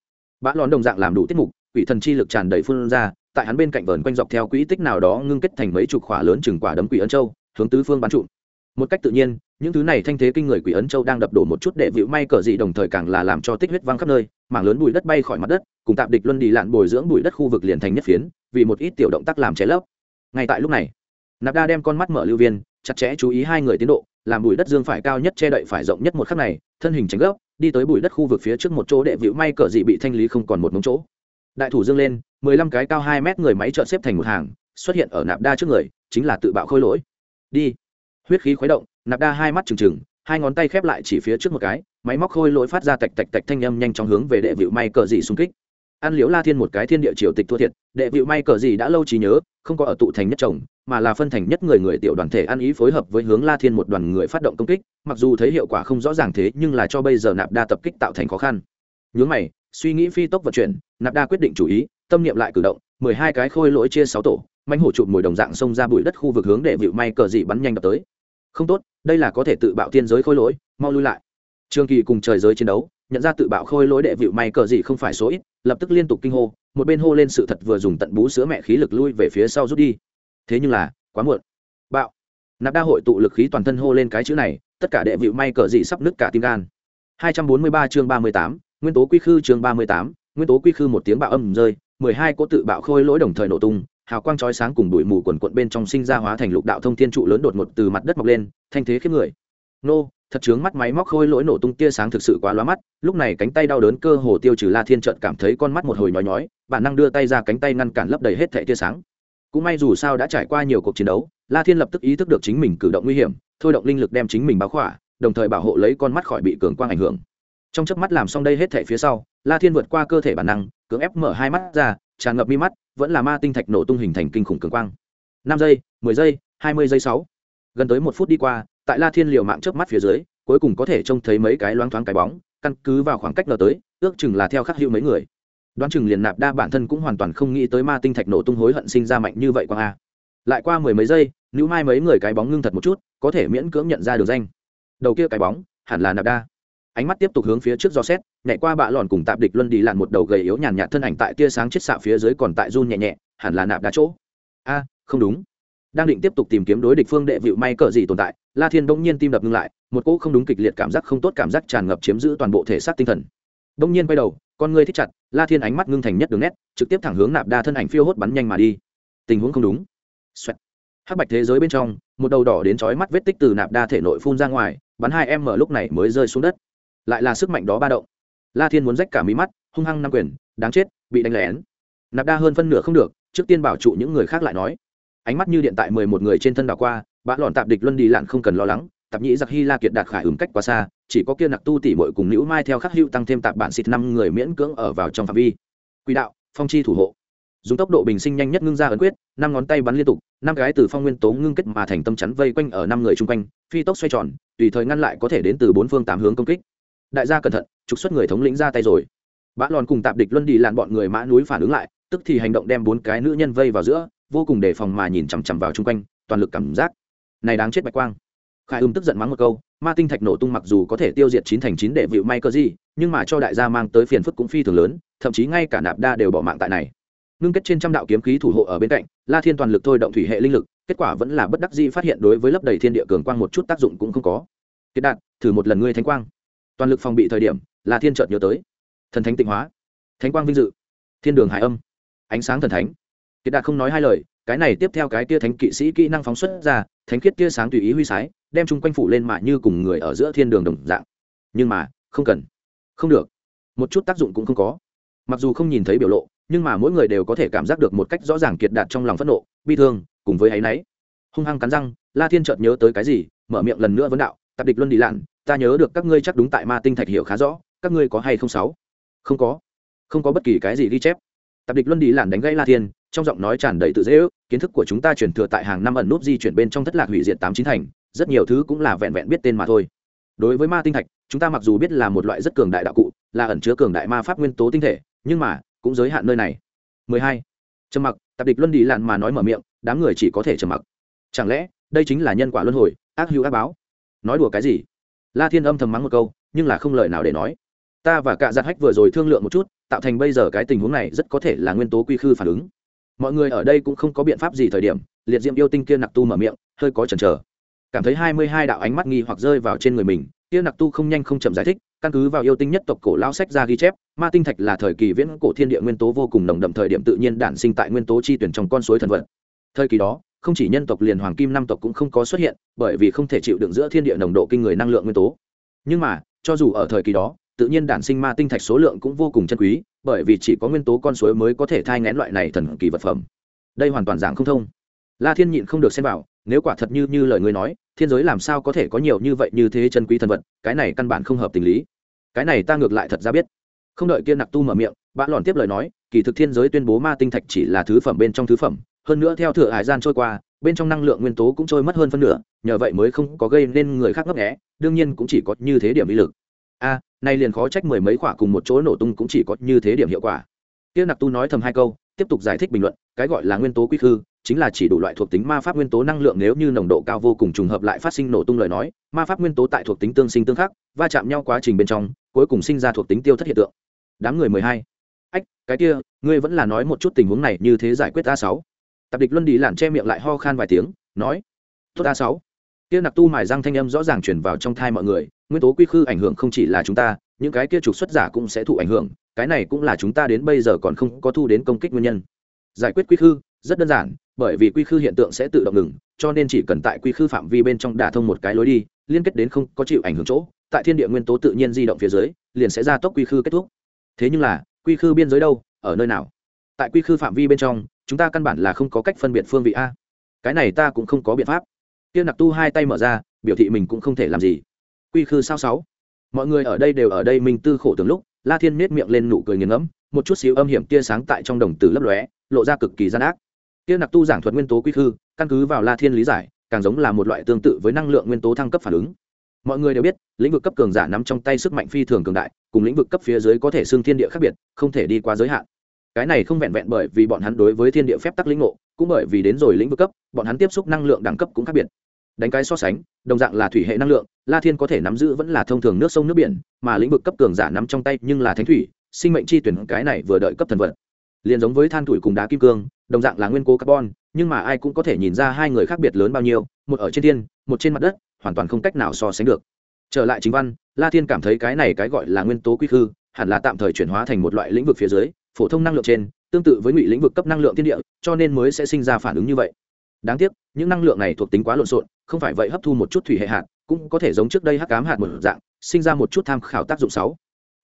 Bã lón đồng dạng làm đủ tiết mục, quỷ thần chi lực tràn đầy phun ra tại hắn bên cạnh vờn quanh dọc theo quỹ tích nào đó ngưng kết thành mấy chục khỏa lớn chừng quả đấm quỷ ấn châu, hướng tứ phương bắn trụn một cách tự nhiên, những thứ này thanh thế kinh người quỷ ấn châu đang đập đổ một chút để vịu may cờ dị đồng thời càng là làm cho tích huyết văng khắp nơi, mảng lớn bụi đất bay khỏi mặt đất, cùng tạp địch luân đi lạn bồi dưỡng bụi đất khu vực liền thành nhất phiến, vì một ít tiểu động tác làm cháy lấp. Ngay tại lúc này, nạp đa đem con mắt mở lưu viên, chặt chẽ chú ý hai người tiến độ, làm bụi đất dương phải cao nhất che đậy phải rộng nhất một khắc này, thân hình tránh gốc đi tới bụi đất khu vực phía trước một chỗ đệ vịu may cờ dị bị thanh lý không còn một mống chỗ đại thủ dương lên, mười lăm cái cao hai mét người máy trợn xếp thành một hàng, xuất hiện ở nạp đa trước người, chính là tự bạo khôi lỗi. Đi. Huyết khí khuấy động, nạp đa hai mắt trừng trừng, hai ngón tay khép lại chỉ phía trước một cái, máy móc khôi lỗi phát ra tạch tạch tạch thanh âm nhanh chóng hướng về đệ vịu may cờ dị xung kích. Ăn liễu la thiên một cái thiên địa triều tịch thua thiệt, đệ vịu may cờ gì đã lâu trí nhớ, không có ở tụ thành nhất chồng, mà là phân thành nhất người người tiểu đoàn thể ăn ý phối hợp với hướng la thiên một đoàn người phát động công kích, mặc dù thấy hiệu quả không rõ ràng thế nhưng là cho bây giờ nạp đa tập kích tạo thành khó khăn. Nhướng mày suy nghĩ phi tốc vận chuyển nạp đa quyết định chủ ý tâm niệm lại cử động mười hai cái khôi lỗi chia sáu tổ mánh hổ chụp mồi đồng dạng xông ra bụi đất khu vực hướng để vịu may cờ dị bắn nhanh đập tới. Không tốt đây là có thể tự bạo thiên giới khôi lỗi mau lui lại. Trường kỳ cùng trời giới chiến đấu nhận ra tự bạo khôi lỗi đệ vịu may cờ dị không phải số ít lập tức liên tục kinh hô một bên hô lên sự thật vừa dùng tận bú sữa mẹ khí lực lui về phía sau rút đi. Thế nhưng là quá muộn. Bạo. Nạp đa hội tụ lực khí toàn thân hô lên cái chữ này tất cả đệ vịu may cờ dị sắp nứt cả tim gan. 243 chương 38, nguyên tố quy khư chương 38, nguyên tố quy khư một tiếng bạo âm rơi 12 cỗ tự bạo khôi lỗi đồng thời nổ tung hào quang chói sáng cùng bụi mù quần quận bên trong sinh ra hóa thành lục đạo thông thiên trụ lớn đột ngột từ mặt đất mọc lên thanh thế khiếp người. Nô thật chướng mắt máy móc khôi lỗi nổ tung tia sáng thực sự quá lóa mắt lúc này cánh tay đau đớn cơ hồ tiêu trừ la thiên chợt cảm thấy con mắt một hồi nhói nhói bản năng đưa tay ra cánh tay ngăn cản lấp đầy hết thẻ tia sáng. Cũng may dù sao đã trải qua nhiều cuộc chiến đấu la thiên lập tức ý thức được chính mình cử động nguy hiểm thôi động linh lực đem chính mình báo khỏa đồng thời bảo hộ lấy con mắt khỏi bị cường quang ảnh hưởng trong chớp mắt làm xong đây hết thể phía sau, la thiên vượt qua cơ thể bản năng, cưỡng ép mở hai mắt ra, tràn ngập mi mắt, vẫn là ma tinh thạch nổ tung hình thành kinh khủng cường quang. Năm giây, mười giây, hai mươi giây sáu. Gần tới một phút đi qua, tại la thiên liều mạng trước mắt phía dưới, cuối cùng có thể trông thấy mấy cái loáng thoáng cái bóng, căn cứ vào khoảng cách lờ tới, ước chừng là theo khắc hữu mấy người. Đoán chừng liền nạp đa bản thân cũng hoàn toàn không nghĩ tới ma tinh thạch nổ tung hối hận sinh ra mạnh như vậy quang a. Lại qua mười mấy giây, nữ mai mấy người cái bóng ngưng thật một chút, có thể miễn cưỡng nhận ra được danh. Đầu kia cái bóng, hẳn là nạp đa ánh mắt tiếp tục hướng phía trước do xét nhảy qua bạ lòn cùng tạp địch luân đi lặn một đầu gầy yếu nhàn nhạt thân ảnh tại tia sáng chết xạ phía dưới còn tại run nhẹ nhẹ, hẳn là nạp đa chỗ. A, không đúng. Đang định tiếp tục tìm kiếm đối địch phương đệ vịu may cỡ gì tồn tại, la thiên bỗng nhiên tim đập ngưng lại, một cỗ không đúng kịch liệt cảm giác không tốt cảm giác tràn ngập chiếm giữ toàn bộ thể xác tinh thần. Bỗng nhiên quay đầu, con ngươi thích chặt, la thiên ánh mắt ngưng thành nhất đường nét, trực tiếp thẳng hướng nạp đa thân ảnh phiêu hốt bắn nhanh mà đi. Tình huống không đúng. Xoẹt. hắc bạch thế giới bên trong, một đầu đỏ đến chói mắt vết tích từ nạp đa thể nội phun ra ngoài, bắn hai em mở lúc này mới rơi xuống đất lại là sức mạnh đó ba động. La thiên muốn rách cả mí mắt, hung hăng năm quyền, đáng chết, bị đánh lén. Nạp đa hơn phân nửa không được, trước tiên bảo trụ những người khác lại nói. Ánh mắt như điện tại mười một người trên thân đảo qua, bã lọn tạp địch luân đi lặn không cần lo lắng, tạp nhĩ giặc hy la kiệt đạt khải ứng cách quá xa, chỉ có kia nặc tu tỉ mội cùng nữ mai theo khắc hữu tăng thêm tạp bản xịt năm người miễn cưỡng ở vào trong phạm vi. Quỹ đạo, phong chi thủ hộ. Dùng tốc độ bình sinh nhanh nhất ngưng ra ấn quyết, năm ngón tay bắn liên tục, năm gái từ phong nguyên tố ngưng kết mà thành tâm chắn vây quanh ở năm người chung quanh, phi tốc xoay tròn, tùy thời ngăn lại có thể đến từ bốn phương tám hướng công kích đại gia cẩn thận, trục xuất người thống lĩnh ra tay rồi. Bã lòn cùng tạp địch luân đi làn bọn người mã núi phản ứng lại, tức thì hành động đem bốn cái nữ nhân vây vào giữa, vô cùng đề phòng mà nhìn chằm chằm vào chung quanh, toàn lực cảm giác. Này đáng chết bạch quang. Khải ưm tức giận mắng một câu, ma tinh thạch nổ tung mặc dù có thể tiêu diệt chín thành chín để vịu may cơ gì nhưng mà cho đại gia mang tới phiền phức cũng phi thường lớn, thậm chí ngay cả nạp đa đều bỏ mạng tại này. Ngưng kết trên trăm đạo kiếm khí thủ hộ ở bên cạnh, la thiên toàn lực thôi động thủy hệ linh lực, kết quả vẫn là bất đắc dĩ phát hiện đối với lấp đầy thiên địa cường quang một chút tác dụng cũng không có. Kiệt đạt, thử một lần ngươi thánh quang toàn lực phòng bị thời điểm là thiên trợt nhớ tới. Thần thánh tịnh hóa. Thánh quang vinh dự. Thiên đường hải âm. Ánh sáng thần thánh. Kiệt đạt không nói hai lời, cái này tiếp theo cái kia thánh kỵ sĩ kỹ năng phóng xuất ra, thánh khiết kia sáng tùy ý huy sái, đem chung quanh phủ lên mạ như cùng người ở giữa thiên đường đồng dạng. Nhưng mà, không cần. Không được. Một chút tác dụng cũng không có. Mặc dù không nhìn thấy biểu lộ, nhưng mà mỗi người đều có thể cảm giác được một cách rõ ràng kiệt đạt trong lòng phẫn nộ, bi thương, cùng với áy náy. Hung hăng cắn răng, la thiên chợt nhớ tới cái gì, mở miệng lần nữa vấn đạo tạp địch luân đi lặn ta nhớ được các ngươi chắc đúng tại ma tinh thạch hiểu khá rõ, các ngươi có hay không sáu? Không có. Không có bất kỳ cái gì ghi chép. Tạp địch luân đi làn đánh gãy la thiên, trong giọng nói tràn đầy tự dễ ước, kiến thức của chúng ta truyền thừa tại hàng năm ẩn nút di chuyển bên trong thất lạc hủy diệt tám chín thành, rất nhiều thứ cũng là vẹn vẹn biết tên mà thôi. Đối với ma tinh thạch, chúng ta mặc dù biết là một loại rất cường đại đạo cụ, là ẩn chứa cường đại ma pháp nguyên tố tinh thể, nhưng mà, cũng giới hạn nơi này. 12. trầm mặc tạp địch luân đi làn mà nói mở miệng, đám người chỉ có thể trầm mặc. Chẳng lẽ, đây chính là nhân quả luân hồi, ác hữu ác báo? Nói đùa cái gì? La thiên âm thầm mắng một câu, nhưng là không lời nào để nói. Ta và cả giặt hách vừa rồi thương lượng một chút, tạo thành bây giờ cái tình huống này rất có thể là nguyên tố quy khư phản ứng. Mọi người ở đây cũng không có biện pháp gì thời điểm, liệt diệm yêu tinh kia nặc tu mở miệng, hơi có chần chờ. Cảm thấy hai mươi hai đạo ánh mắt nghi hoặc rơi vào trên người mình, kia nặc tu không nhanh không chậm giải thích, căn cứ vào yêu tinh nhất tộc cổ lao sách ra ghi chép, ma tinh thạch là thời kỳ viễn cổ thiên địa nguyên tố vô cùng nồng đậm thời điểm tự nhiên đản sinh tại nguyên tố chi tuyển trong con suối thần vật. Thời kỳ đó không chỉ nhân tộc liền hoàng kim năm tộc cũng không có xuất hiện, bởi vì không thể chịu đựng giữa thiên địa nồng độ kinh người năng lượng nguyên tố. Nhưng mà, cho dù ở thời kỳ đó, tự nhiên đản sinh ma tinh thạch số lượng cũng vô cùng chân quý, bởi vì chỉ có nguyên tố con suối mới có thể thai ngén loại này thần kỳ vật phẩm. Đây hoàn toàn giảng không thông. La thiên nhịn không được xem bảo nếu quả thật như như lời người nói, thiên giới làm sao có thể có nhiều như vậy như thế chân quý thần vật, cái này căn bản không hợp tình lý. Cái này ta ngược lại thật ra biết. Không đợi kia nặc tu mở miệng bạn lòn tiếp lời nói, kỳ thực thiên giới tuyên bố ma tinh thạch chỉ là thứ phẩm bên trong thứ phẩm hơn nữa theo thừa hải gian trôi qua, bên trong năng lượng nguyên tố cũng trôi mất hơn phân nửa, nhờ vậy mới không có gây nên người khác ngấp nghẽ đương nhiên cũng chỉ có như thế điểm ý lực. A nay liền khó trách mười mấy quả cùng một chỗ nổ tung cũng chỉ có như thế điểm hiệu quả. Kia nặc tu nói thầm hai câu, tiếp tục giải thích bình luận, cái gọi là nguyên tố quy khư, chính là chỉ đủ loại thuộc tính ma pháp nguyên tố năng lượng nếu như nồng độ cao vô cùng trùng hợp lại phát sinh nổ tung lời nói, ma pháp nguyên tố tại thuộc tính tương sinh tương khắc, va chạm nhau quá trình bên trong, cuối cùng sinh ra thuộc tính tiêu thất hiện tượng. Đám người mười hai. Ách, cái kia, ngươi vẫn là nói một chút tình huống này như thế giải quyết a sáu tạp địch luân đi lản che miệng lại ho khan vài tiếng, nói, tốt a sáu. Kia nặc tu mài răng thanh âm rõ ràng chuyển vào trong thai mọi người, nguyên tố quy khư ảnh hưởng không chỉ là chúng ta, những cái kia trục xuất giả cũng sẽ thụ ảnh hưởng, cái này cũng là chúng ta đến bây giờ còn không có thu đến công kích nguyên nhân. Giải quyết quy khư, rất đơn giản, bởi vì quy khư hiện tượng sẽ tự động ngừng, cho nên chỉ cần tại quy khư phạm vi bên trong đả thông một cái lối đi, liên kết đến không có chịu ảnh hưởng chỗ, tại thiên địa nguyên tố tự nhiên di động phía dưới, liền sẽ ra tốc quy khư kết thúc. Thế nhưng là, quy khư biên giới đâu, ở nơi nào? Tại quy khư phạm vi bên trong, chúng ta căn bản là không có cách phân biệt phương vị a. Cái này ta cũng không có biện pháp. Tiêu nặc tu hai tay mở ra, biểu thị mình cũng không thể làm gì. Quy khư sao sáu? Mọi người ở đây đều ở đây minh tư khổ từng lúc, la thiên nết miệng lên nụ cười nghiền ngẫm, một chút xíu âm hiểm tia sáng tại trong đồng tử lấp lóe, lộ ra cực kỳ gian ác. Tiêu nặc tu giảng thuật nguyên tố quy khư, căn cứ vào la thiên lý giải, càng giống là một loại tương tự với năng lượng nguyên tố thăng cấp phản ứng. Mọi người đều biết, lĩnh vực cấp cường giả nắm trong tay sức mạnh phi thường cường đại, cùng lĩnh vực cấp phía dưới có thể xương thiên địa khác biệt, không thể đi qua giới hạn cái này không vẹn vẹn bởi vì bọn hắn đối với thiên địa phép tắc lĩnh ngộ, cũng bởi vì đến rồi lĩnh vực cấp, bọn hắn tiếp xúc năng lượng đẳng cấp cũng khác biệt. Đánh cái so sánh, đồng dạng là thủy hệ năng lượng, la thiên có thể nắm giữ vẫn là thông thường nước sông nước biển, mà lĩnh vực cấp cường giả nắm trong tay nhưng là thánh thủy, sinh mệnh chi tuyển cái này vừa đợi cấp thần vật. Liền giống với than thủy cùng đá kim cương, đồng dạng là nguyên cố carbon, nhưng mà ai cũng có thể nhìn ra hai người khác biệt lớn bao nhiêu, một ở trên thiên, một trên mặt đất, hoàn toàn không cách nào so sánh được. Trở lại chính văn, la thiên cảm thấy cái này cái gọi là nguyên tố quy khư, hẳn là tạm thời chuyển hóa thành một loại lĩnh vực phía dưới phổ thông năng lượng trên, tương tự với ngụy lĩnh vực cấp năng lượng thiên địa, cho nên mới sẽ sinh ra phản ứng như vậy. Đáng tiếc, những năng lượng này thuộc tính quá lộn xộn, không phải vậy hấp thu một chút thủy hệ hạt, cũng có thể giống trước đây hắc cám hạt một dạng, sinh ra một chút tham khảo tác dụng sáu.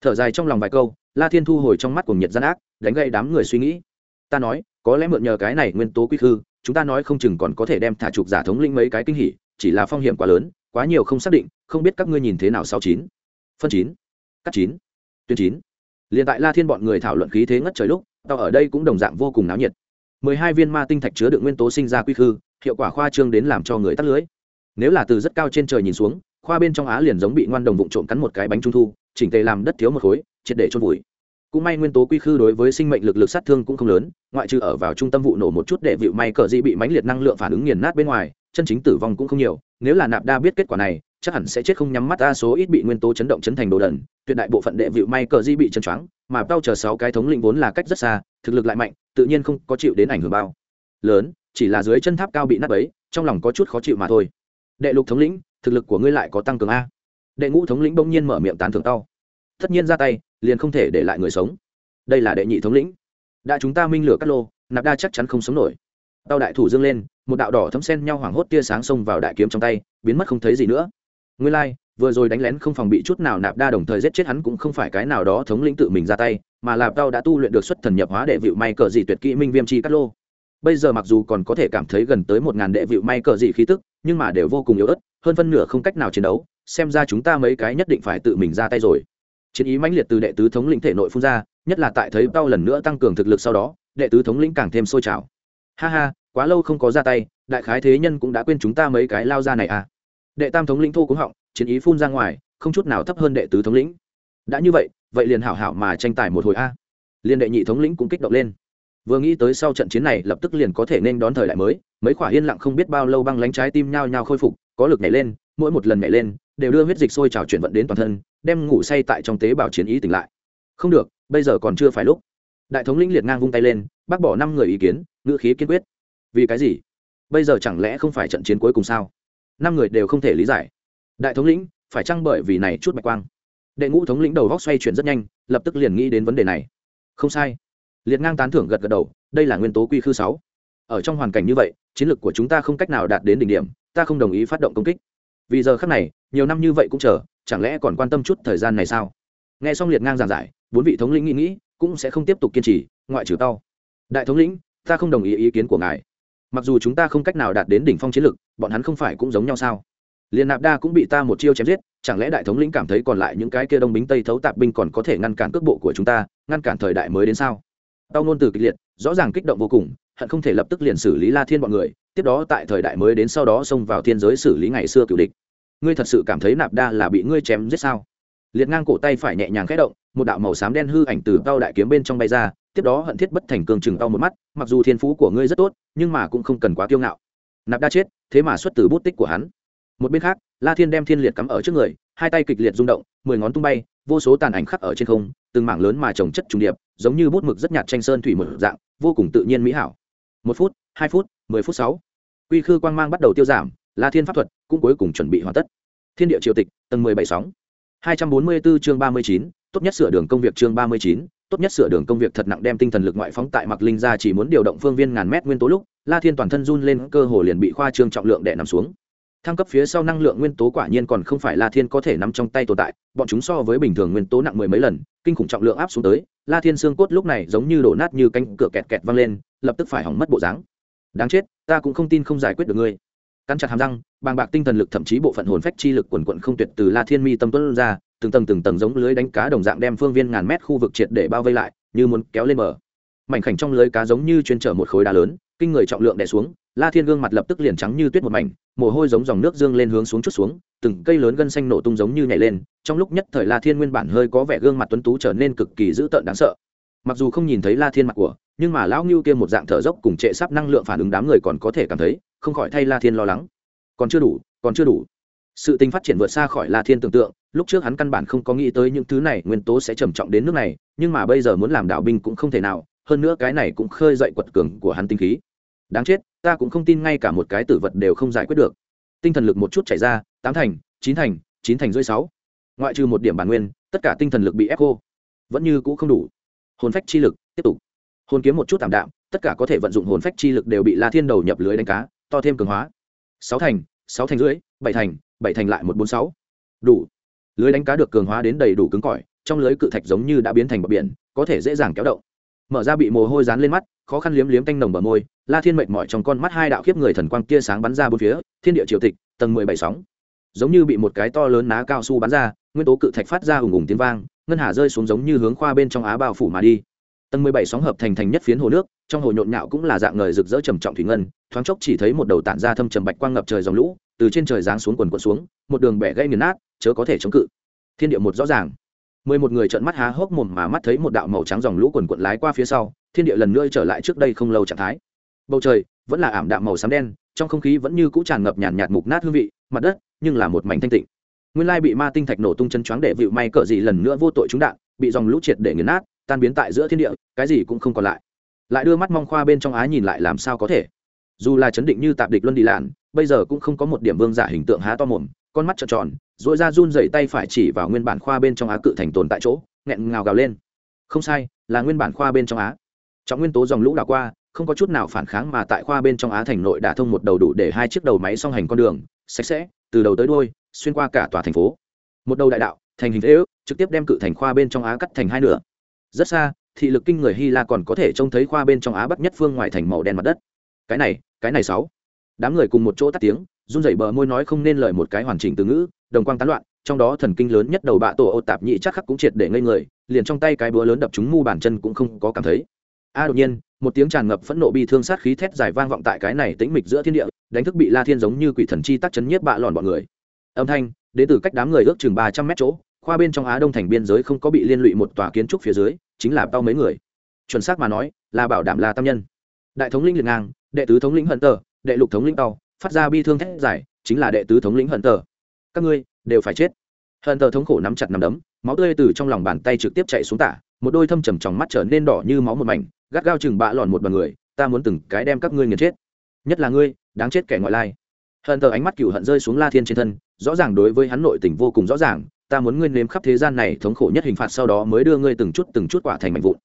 Thở dài trong lòng vài câu, la thiên thu hồi trong mắt của nhiệt gian ác, đánh gây đám người suy nghĩ. Ta nói, có lẽ mượn nhờ cái này nguyên tố quy khư, chúng ta nói không chừng còn có thể đem thả trục giả thống lĩnh mấy cái kinh hỉ, chỉ là phong hiểm quá lớn, quá nhiều không xác định, không biết các ngươi nhìn thế nào sau chín. Phân chín. Cắt chín. Tuyến chín liền tại la thiên bọn người thảo luận khí thế ngất trời lúc, tao ở đây cũng đồng dạng vô cùng náo nhiệt. Mười hai viên ma tinh thạch chứa đựng nguyên tố sinh ra quy khư, hiệu quả khoa trương đến làm cho người tắt lưới. Nếu là từ rất cao trên trời nhìn xuống, khoa bên trong á liền giống bị ngoan đồng vụng trộm cắn một cái bánh trung thu, chỉnh tề làm đất thiếu một khối, triệt để trôn vùi. Cũng may nguyên tố quy khư đối với sinh mệnh lực lực sát thương cũng không lớn, ngoại trừ ở vào trung tâm vụ nổ một chút để vịu may cờ dị bị mãnh liệt năng lượng phản ứng nghiền nát bên ngoài, chân chính tử vong cũng không nhiều. Nếu là nạp đa biết kết quả này chắc hẳn sẽ chết không nhắm mắt đa số ít bị nguyên tố chấn động chấn thành đồ đần, tuyệt đại bộ phận đệ vịu may cờ di bị chân choáng, mà bao chờ sáu cái thống lĩnh vốn là cách rất xa, thực lực lại mạnh, tự nhiên không có chịu đến ảnh hưởng bao. Lớn, chỉ là dưới chân tháp cao bị nát ấy trong lòng có chút khó chịu mà thôi. Đệ lục thống lĩnh, thực lực của ngươi lại có tăng cường a. Đệ ngũ thống lĩnh bỗng nhiên mở miệng tán thưởng tao tất nhiên ra tay, liền không thể để lại người sống. Đây là đệ nhị thống lĩnh. Đã chúng ta minh lửa cắt lô, nạp đa chắc chắn không sống nổi. Tao đại thủ dương lên, một đạo đỏ thấm sen nhau hoảng hốt tia sáng xông vào đại kiếm trong tay, biến mất không thấy gì nữa nguyên lai, vừa rồi đánh lén không phòng bị chút nào nạp đa đồng thời giết chết hắn cũng không phải cái nào đó thống lĩnh tự mình ra tay, mà lạp đao đã tu luyện được xuất thần nhập hóa đệ vịu may cờ dị tuyệt kỹ minh viêm chi cắt lô. Bây giờ mặc dù còn có thể cảm thấy gần tới một ngàn đệ vịu may cờ dị khí tức, nhưng mà đều vô cùng yếu ớt, hơn phân nửa không cách nào chiến đấu, xem ra chúng ta mấy cái nhất định phải tự mình ra tay rồi. Chiến ý mãnh liệt từ đệ tứ thống lĩnh thể nội phun ra, nhất là tại thấy đau lần nữa tăng cường thực lực sau đó, đệ tứ thống lĩnh càng thêm sôi trào. Ha ha, quá lâu không có ra tay, đại khái thế nhân cũng đã quên chúng ta mấy cái lao ra này à đệ tam thống lĩnh thô cúng họng, chiến ý phun ra ngoài, không chút nào thấp hơn đệ tứ thống lĩnh. Đã như vậy vậy liền hảo hảo mà tranh tài một hồi a. Liên đệ nhị thống lĩnh cũng kích động lên. Vừa nghĩ tới sau trận chiến này lập tức liền có thể nên đón thời đại mới, mấy khỏa yên lặng không biết bao lâu băng lánh trái tim nhao nhao khôi phục, có lực nhảy lên, mỗi một lần nhảy lên, đều đưa huyết dịch sôi trào chuyển vận đến toàn thân, đem ngủ say tại trong tế bào chiến ý tỉnh lại. Không được, bây giờ còn chưa phải lúc. Đại thống lĩnh liệt ngang vung tay lên, bác bỏ năm người ý kiến, ngữ khí kiên quyết. Vì cái gì? Bây giờ chẳng lẽ không phải trận chiến cuối cùng sao? Năm người đều không thể lý giải. Đại thống lĩnh, phải chăng bởi vì này chút bạch quang? Đệ ngũ thống lĩnh đầu góc xoay chuyển rất nhanh, lập tức liền nghĩ đến vấn đề này. Không sai. Liệt ngang tán thưởng gật gật đầu, đây là nguyên tố quy khư sáu. Ở trong hoàn cảnh như vậy, chiến lược của chúng ta không cách nào đạt đến đỉnh điểm, ta không đồng ý phát động công kích. Vì giờ khác này, nhiều năm như vậy cũng chờ, chẳng lẽ còn quan tâm chút thời gian này sao? Nghe xong liệt ngang giảng giải, bốn vị thống lĩnh nghĩ nghĩ, cũng sẽ không tiếp tục kiên trì, ngoại trừ tao. Đại thống lĩnh, ta không đồng ý ý kiến của ngài mặc dù chúng ta không cách nào đạt đến đỉnh phong chiến lực bọn hắn không phải cũng giống nhau sao? Liền nạp đa cũng bị ta một chiêu chém giết, chẳng lẽ đại thống lĩnh cảm thấy còn lại những cái kia đông bính tây thấu tạp binh còn có thể ngăn cản cước bộ của chúng ta, ngăn cản thời đại mới đến sao? Tao ngôn từ kịch liệt, rõ ràng kích động vô cùng, hận không thể lập tức liền xử lý la thiên bọn người, tiếp đó tại thời đại mới đến sau đó xông vào thiên giới xử lý ngày xưa cựu địch. Ngươi thật sự cảm thấy nạp đa là bị ngươi chém giết sao? Liệt ngang cổ tay phải nhẹ nhàng khẽ động, một đạo màu xám đen hư ảnh từ tao đại kiếm bên trong bay ra, tiếp đó hận thiết bất thành cường chừng tao một mắt, mặc dù thiên phú của ngươi rất tốt, nhưng mà cũng không cần quá kiêu ngạo. Nạp đa chết, thế mà xuất từ bút tích của hắn. Một bên khác, la thiên đem thiên liệt cắm ở trước người, hai tay kịch liệt rung động, mười ngón tung bay, vô số tàn ảnh khắc ở trên không, từng mảng lớn mà trồng chất trùng điệp, giống như bút mực rất nhạt tranh sơn thủy một dạng, vô cùng tự nhiên mỹ hảo. Một phút, hai phút, mười phút sáu, quy khư quang mang bắt đầu tiêu giảm, la thiên pháp thuật cũng cuối cùng chuẩn bị hoàn tất. Thiên địa triều tịch, tầng mười bảy sóng hai trăm bốn mươi bốn chương ba mươi chín, tốt nhất sửa đường công việc chương ba mươi chín, tốt nhất sửa đường công việc thật nặng đem tinh thần lực ngoại phóng tại mặc linh ra chỉ muốn điều động phương viên ngàn mét nguyên tố lúc, la thiên toàn thân run lên, cơ hồ liền bị khoa trương trọng lượng đè nằm xuống. Thăng cấp phía sau năng lượng nguyên tố quả nhiên còn không phải la thiên có thể nắm trong tay tồn tại, bọn chúng so với bình thường nguyên tố nặng mười mấy lần, kinh khủng trọng lượng áp xuống tới, la thiên xương cốt lúc này giống như đổ nát như cánh cửa kẹt kẹt văng lên, lập tức phải hỏng mất bộ dáng. Đáng chết, ta cũng không tin không giải quyết được ngươi cắn chặt hàm răng, bàng bạc tinh thần lực, thậm chí bộ phận hồn phách chi lực quần quận không tuyệt từ la thiên mi tâm tuấn ra, từng tầng từng tầng giống lưới đánh cá đồng dạng đem phương viên ngàn mét khu vực triệt để bao vây lại, như muốn kéo lên bờ. Mảnh khảnh trong lưới cá giống như chuyên trở một khối đá lớn, kinh người trọng lượng đè xuống, la thiên gương mặt lập tức liền trắng như tuyết một mảnh, mồ hôi giống dòng nước dương lên hướng xuống chút xuống, từng cây lớn gân xanh nổ tung giống như nhảy lên, trong lúc nhất thời la thiên nguyên bản hơi có vẻ gương mặt tuấn tú trở nên cực kỳ dữ tợn đáng sợ. Mặc dù không nhìn thấy la thiên mặt của nhưng mà lão ngưu kia một dạng thở dốc cùng trệ sắp năng lượng phản ứng đám người còn có thể cảm thấy, không khỏi thay la thiên lo lắng. Còn chưa đủ, còn chưa đủ. Sự tình phát triển vượt xa khỏi la thiên tưởng tượng, lúc trước hắn căn bản không có nghĩ tới những thứ này nguyên tố sẽ trầm trọng đến nước này, nhưng mà bây giờ muốn làm đạo binh cũng không thể nào, hơn nữa cái này cũng khơi dậy quật cường của hắn tinh khí. Đáng chết, ta cũng không tin ngay cả một cái tử vật đều không giải quyết được. Tinh thần lực một chút chảy ra, tám thành, chín thành chín thành rưỡi sáu. Ngoại trừ một điểm bản nguyên, tất cả tinh thần lực bị ép khô. Vẫn như cũ không đủ. Hồn phách chi lực, tiếp tục hồn kiếm một chút tạm đạm, tất cả có thể vận dụng hồn phách chi lực đều bị la thiên đầu nhập lưới đánh cá, to thêm cường hóa. Sáu thành sáu thành rưỡi, bảy thành bảy thành lại một bốn sáu. Đủ. Lưới đánh cá được cường hóa đến đầy đủ cứng cỏi, trong lưới cự thạch giống như đã biến thành bờ biển, có thể dễ dàng kéo động. Mở ra bị mồ hôi dán lên mắt, khó khăn liếm liếm tanh nồng bờ môi, la thiên mệt mỏi trong con mắt hai đạo khiếp người thần quang tia sáng bắn ra bốn phía, thiên địa triều tịch, tầng mười bảy sóng. Giống như bị một cái to lớn ná cao su bắn ra, nguyên tố cự thạch phát ra ùng ùng tiếng vang, ngân hà rơi xuống giống như hướng khoa bên trong á bao phủ mà đi tầng mười bảy sóng hợp thành thành nhất phiến hồ nước trong hồ nhộn nhạo cũng là dạng ngời rực rỡ trầm trọng thủy ngân thoáng chốc chỉ thấy một đầu tản ra thâm trầm bạch quang ngập trời dòng lũ từ trên trời giáng xuống quần quần xuống một đường bẻ gây nghiền nát chớ có thể chống cự. Thiên địa một rõ ràng. Mười một người trợn mắt há hốc mồm mà mắt thấy một đạo màu trắng dòng lũ quần quận lái qua phía sau thiên địa lần nữa trở lại trước đây không lâu trạng thái. Bầu trời vẫn là ảm đạm màu xám đen trong không khí vẫn như cũ tràn ngập nhàn nhạt, mục nát hương vị mặt đất nhưng là một mảnh thanh tịnh. Nguyên lai bị ma tinh thạch nổ tung chân choáng để vịu may cỡ gì lần nữa vô tội trúng đạn bị dòng lũ triệt để nghiền nát tan biến tại giữa thiên địa, cái gì cũng không còn lại. Lại đưa mắt mong khoa bên trong á nhìn lại làm sao có thể. Dù là chấn định như tạp địch luân đi lạn, bây giờ cũng không có một điểm vương giả hình tượng há to mồm, con mắt trợn tròn dội ra run dậy tay phải chỉ vào nguyên bản khoa bên trong á cự thành tồn tại chỗ, nghẹn ngào gào lên. Không sai, là nguyên bản khoa bên trong á. Trọng nguyên tố dòng lũ đảo qua, không có chút nào phản kháng mà tại khoa bên trong á thành nội đã thông một đầu đủ để hai chiếc đầu máy song hành con đường, sạch sẽ, từ đầu tới đôi xuyên qua cả tòa thành phố. Một đầu đại đạo, thành hình thế ước, trực tiếp đem cự thành khoa bên trong á cắt thành hai nửa rất xa, thị lực kinh người hy la còn có thể trông thấy khoa bên trong á bắc nhất phương ngoài thành màu đen mặt đất. Cái này cái này sáu. Đám người cùng một chỗ tắt tiếng, run rẩy bờ môi nói không nên lời một cái hoàn chỉnh từ ngữ, đồng quang tán loạn, trong đó thần kinh lớn nhất đầu bạ tổ ô tạp nhị chắc khắc cũng triệt để ngây người, liền trong tay cái búa lớn đập chúng mu bàn chân cũng không có cảm thấy. A đột nhiên, một tiếng tràn ngập phẫn nộ bi thương sát khí thét dài vang vọng tại cái này tĩnh mịch giữa thiên địa, đánh thức bị la thiên giống như quỷ thần chi tắc chấn nhiếp bạ lòn bọn người. Âm thanh, đến từ cách đám người ước chừng ba trăm mét chỗ, khoa bên trong á đông thành biên giới không có bị liên lụy một tòa kiến trúc phía dưới chính là bao mấy người. Chuẩn xác mà nói, là bảo đảm là tam nhân. Đại thống lĩnh liệt ngang, đệ tứ thống lĩnh hận tờ, đệ lục thống lĩnh tàu phát ra bi thương thét giải chính là đệ tứ thống lĩnh hận tờ. Các ngươi, đều phải chết. Hận tờ thống khổ nắm chặt nắm đấm, máu tươi từ trong lòng bàn tay trực tiếp chạy xuống tả, một đôi thâm trầm tròng mắt trở nên đỏ như máu một mảnh, gắt gao chừng bạ lòn một đoàn người, ta muốn từng cái đem các ngươi nghiền chết. Nhất là ngươi, đáng chết kẻ ngoại lai. Hận tờ ánh mắt cựu hận rơi xuống la thiên trên thân, rõ ràng đối với hắn nội tình vô cùng rõ ràng ta muốn ngươi nếm khắp thế gian này thống khổ nhất hình phạt sau đó mới đưa ngươi từng chút từng chút quả thành mạnh vụn.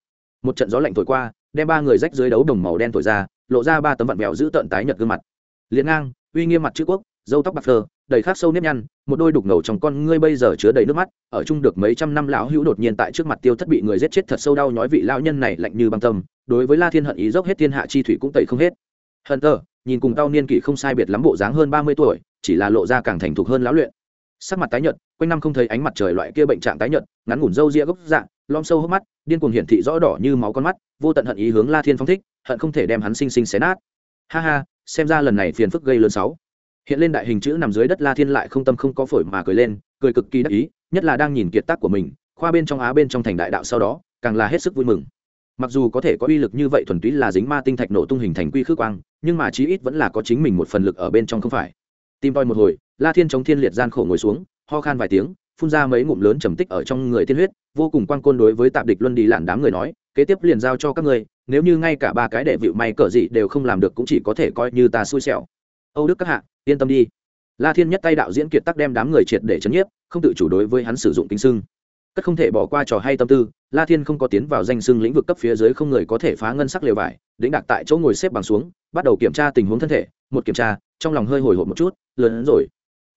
Một trận gió lạnh thổi qua, đem ba người rách dưới đấu đồng màu đen thổi ra, lộ ra ba tấm vặn mèo giữ tợn tái nhợt gương mặt. Liền ngang, uy nghiêm mặt chữ quốc dâu tóc bạc phơ, đầy khắc sâu nếp nhăn, một đôi đục ngầu trong con ngươi bây giờ chứa đầy nước mắt, ở chung được mấy trăm năm lão hữu đột nhiên tại trước mặt tiêu thất bị người giết chết thật sâu đau nhói vị lão nhân này lạnh như băng tâm, đối với la thiên hận ý dốc hết thiên hạ chi thủy cũng tẩy không hết. Hận tờ nhìn cùng tao niên kỷ không sai biệt lắm bộ dáng hơn ba mươi tuổi, chỉ là lộ ra càng thành thục hơn lão luyện. Sắc mặt tái nhợt quanh năm không thấy ánh mặt trời loại kia bệnh trạng tái nhợt, ngắn ngủn râu ria gốc dạng lom sâu hốc mắt, điên cuồng hiển thị rõ đỏ như máu con mắt, vô tận hận ý hướng la thiên phong thích, hận không thể đem hắn sinh sinh xé nát. Ha ha, xem ra lần này phiền phức gây lớn sáu. Hiện lên đại hình chữ nằm dưới đất la thiên lại không tâm không có phổi mà cười lên, cười cực kỳ đắc ý, nhất là đang nhìn kiệt tác của mình, khoa bên trong á bên trong thành đại đạo sau đó, càng là hết sức vui mừng. Mặc dù có thể có uy lực như vậy thuần túy là dính ma tinh thạch nổ tung hình thành quy khước quang, nhưng mà chí ít vẫn là có chính mình một phần lực ở bên trong không phải. Tim toi một hồi, la thiên chống thiên liệt gian khổ ngồi xuống ho khan vài tiếng, phun ra mấy ngụm lớn trầm tích ở trong người tiên huyết, vô cùng quan côn đối với tạp địch luân đi lản đám người nói, kế tiếp liền giao cho các ngươi, nếu như ngay cả ba cái đệ vịu may cỡ gì đều không làm được cũng chỉ có thể coi như ta xui xẻo. Âu đức các hạ, yên tâm đi. La thiên nhất tay đạo diễn kiệt tắc đem đám người triệt để chấn nhiếp, không tự chủ đối với hắn sử dụng kính xưng. Cất không thể bỏ qua trò hay tâm tư, la thiên không có tiến vào danh xưng lĩnh vực cấp phía dưới không người có thể phá ngân sắc lều vải đĩnh đạc tại chỗ ngồi xếp bằng xuống, bắt đầu kiểm tra tình huống thân thể, một kiểm tra, trong lòng hơi hồi hộp một chút, lớn hơn rồi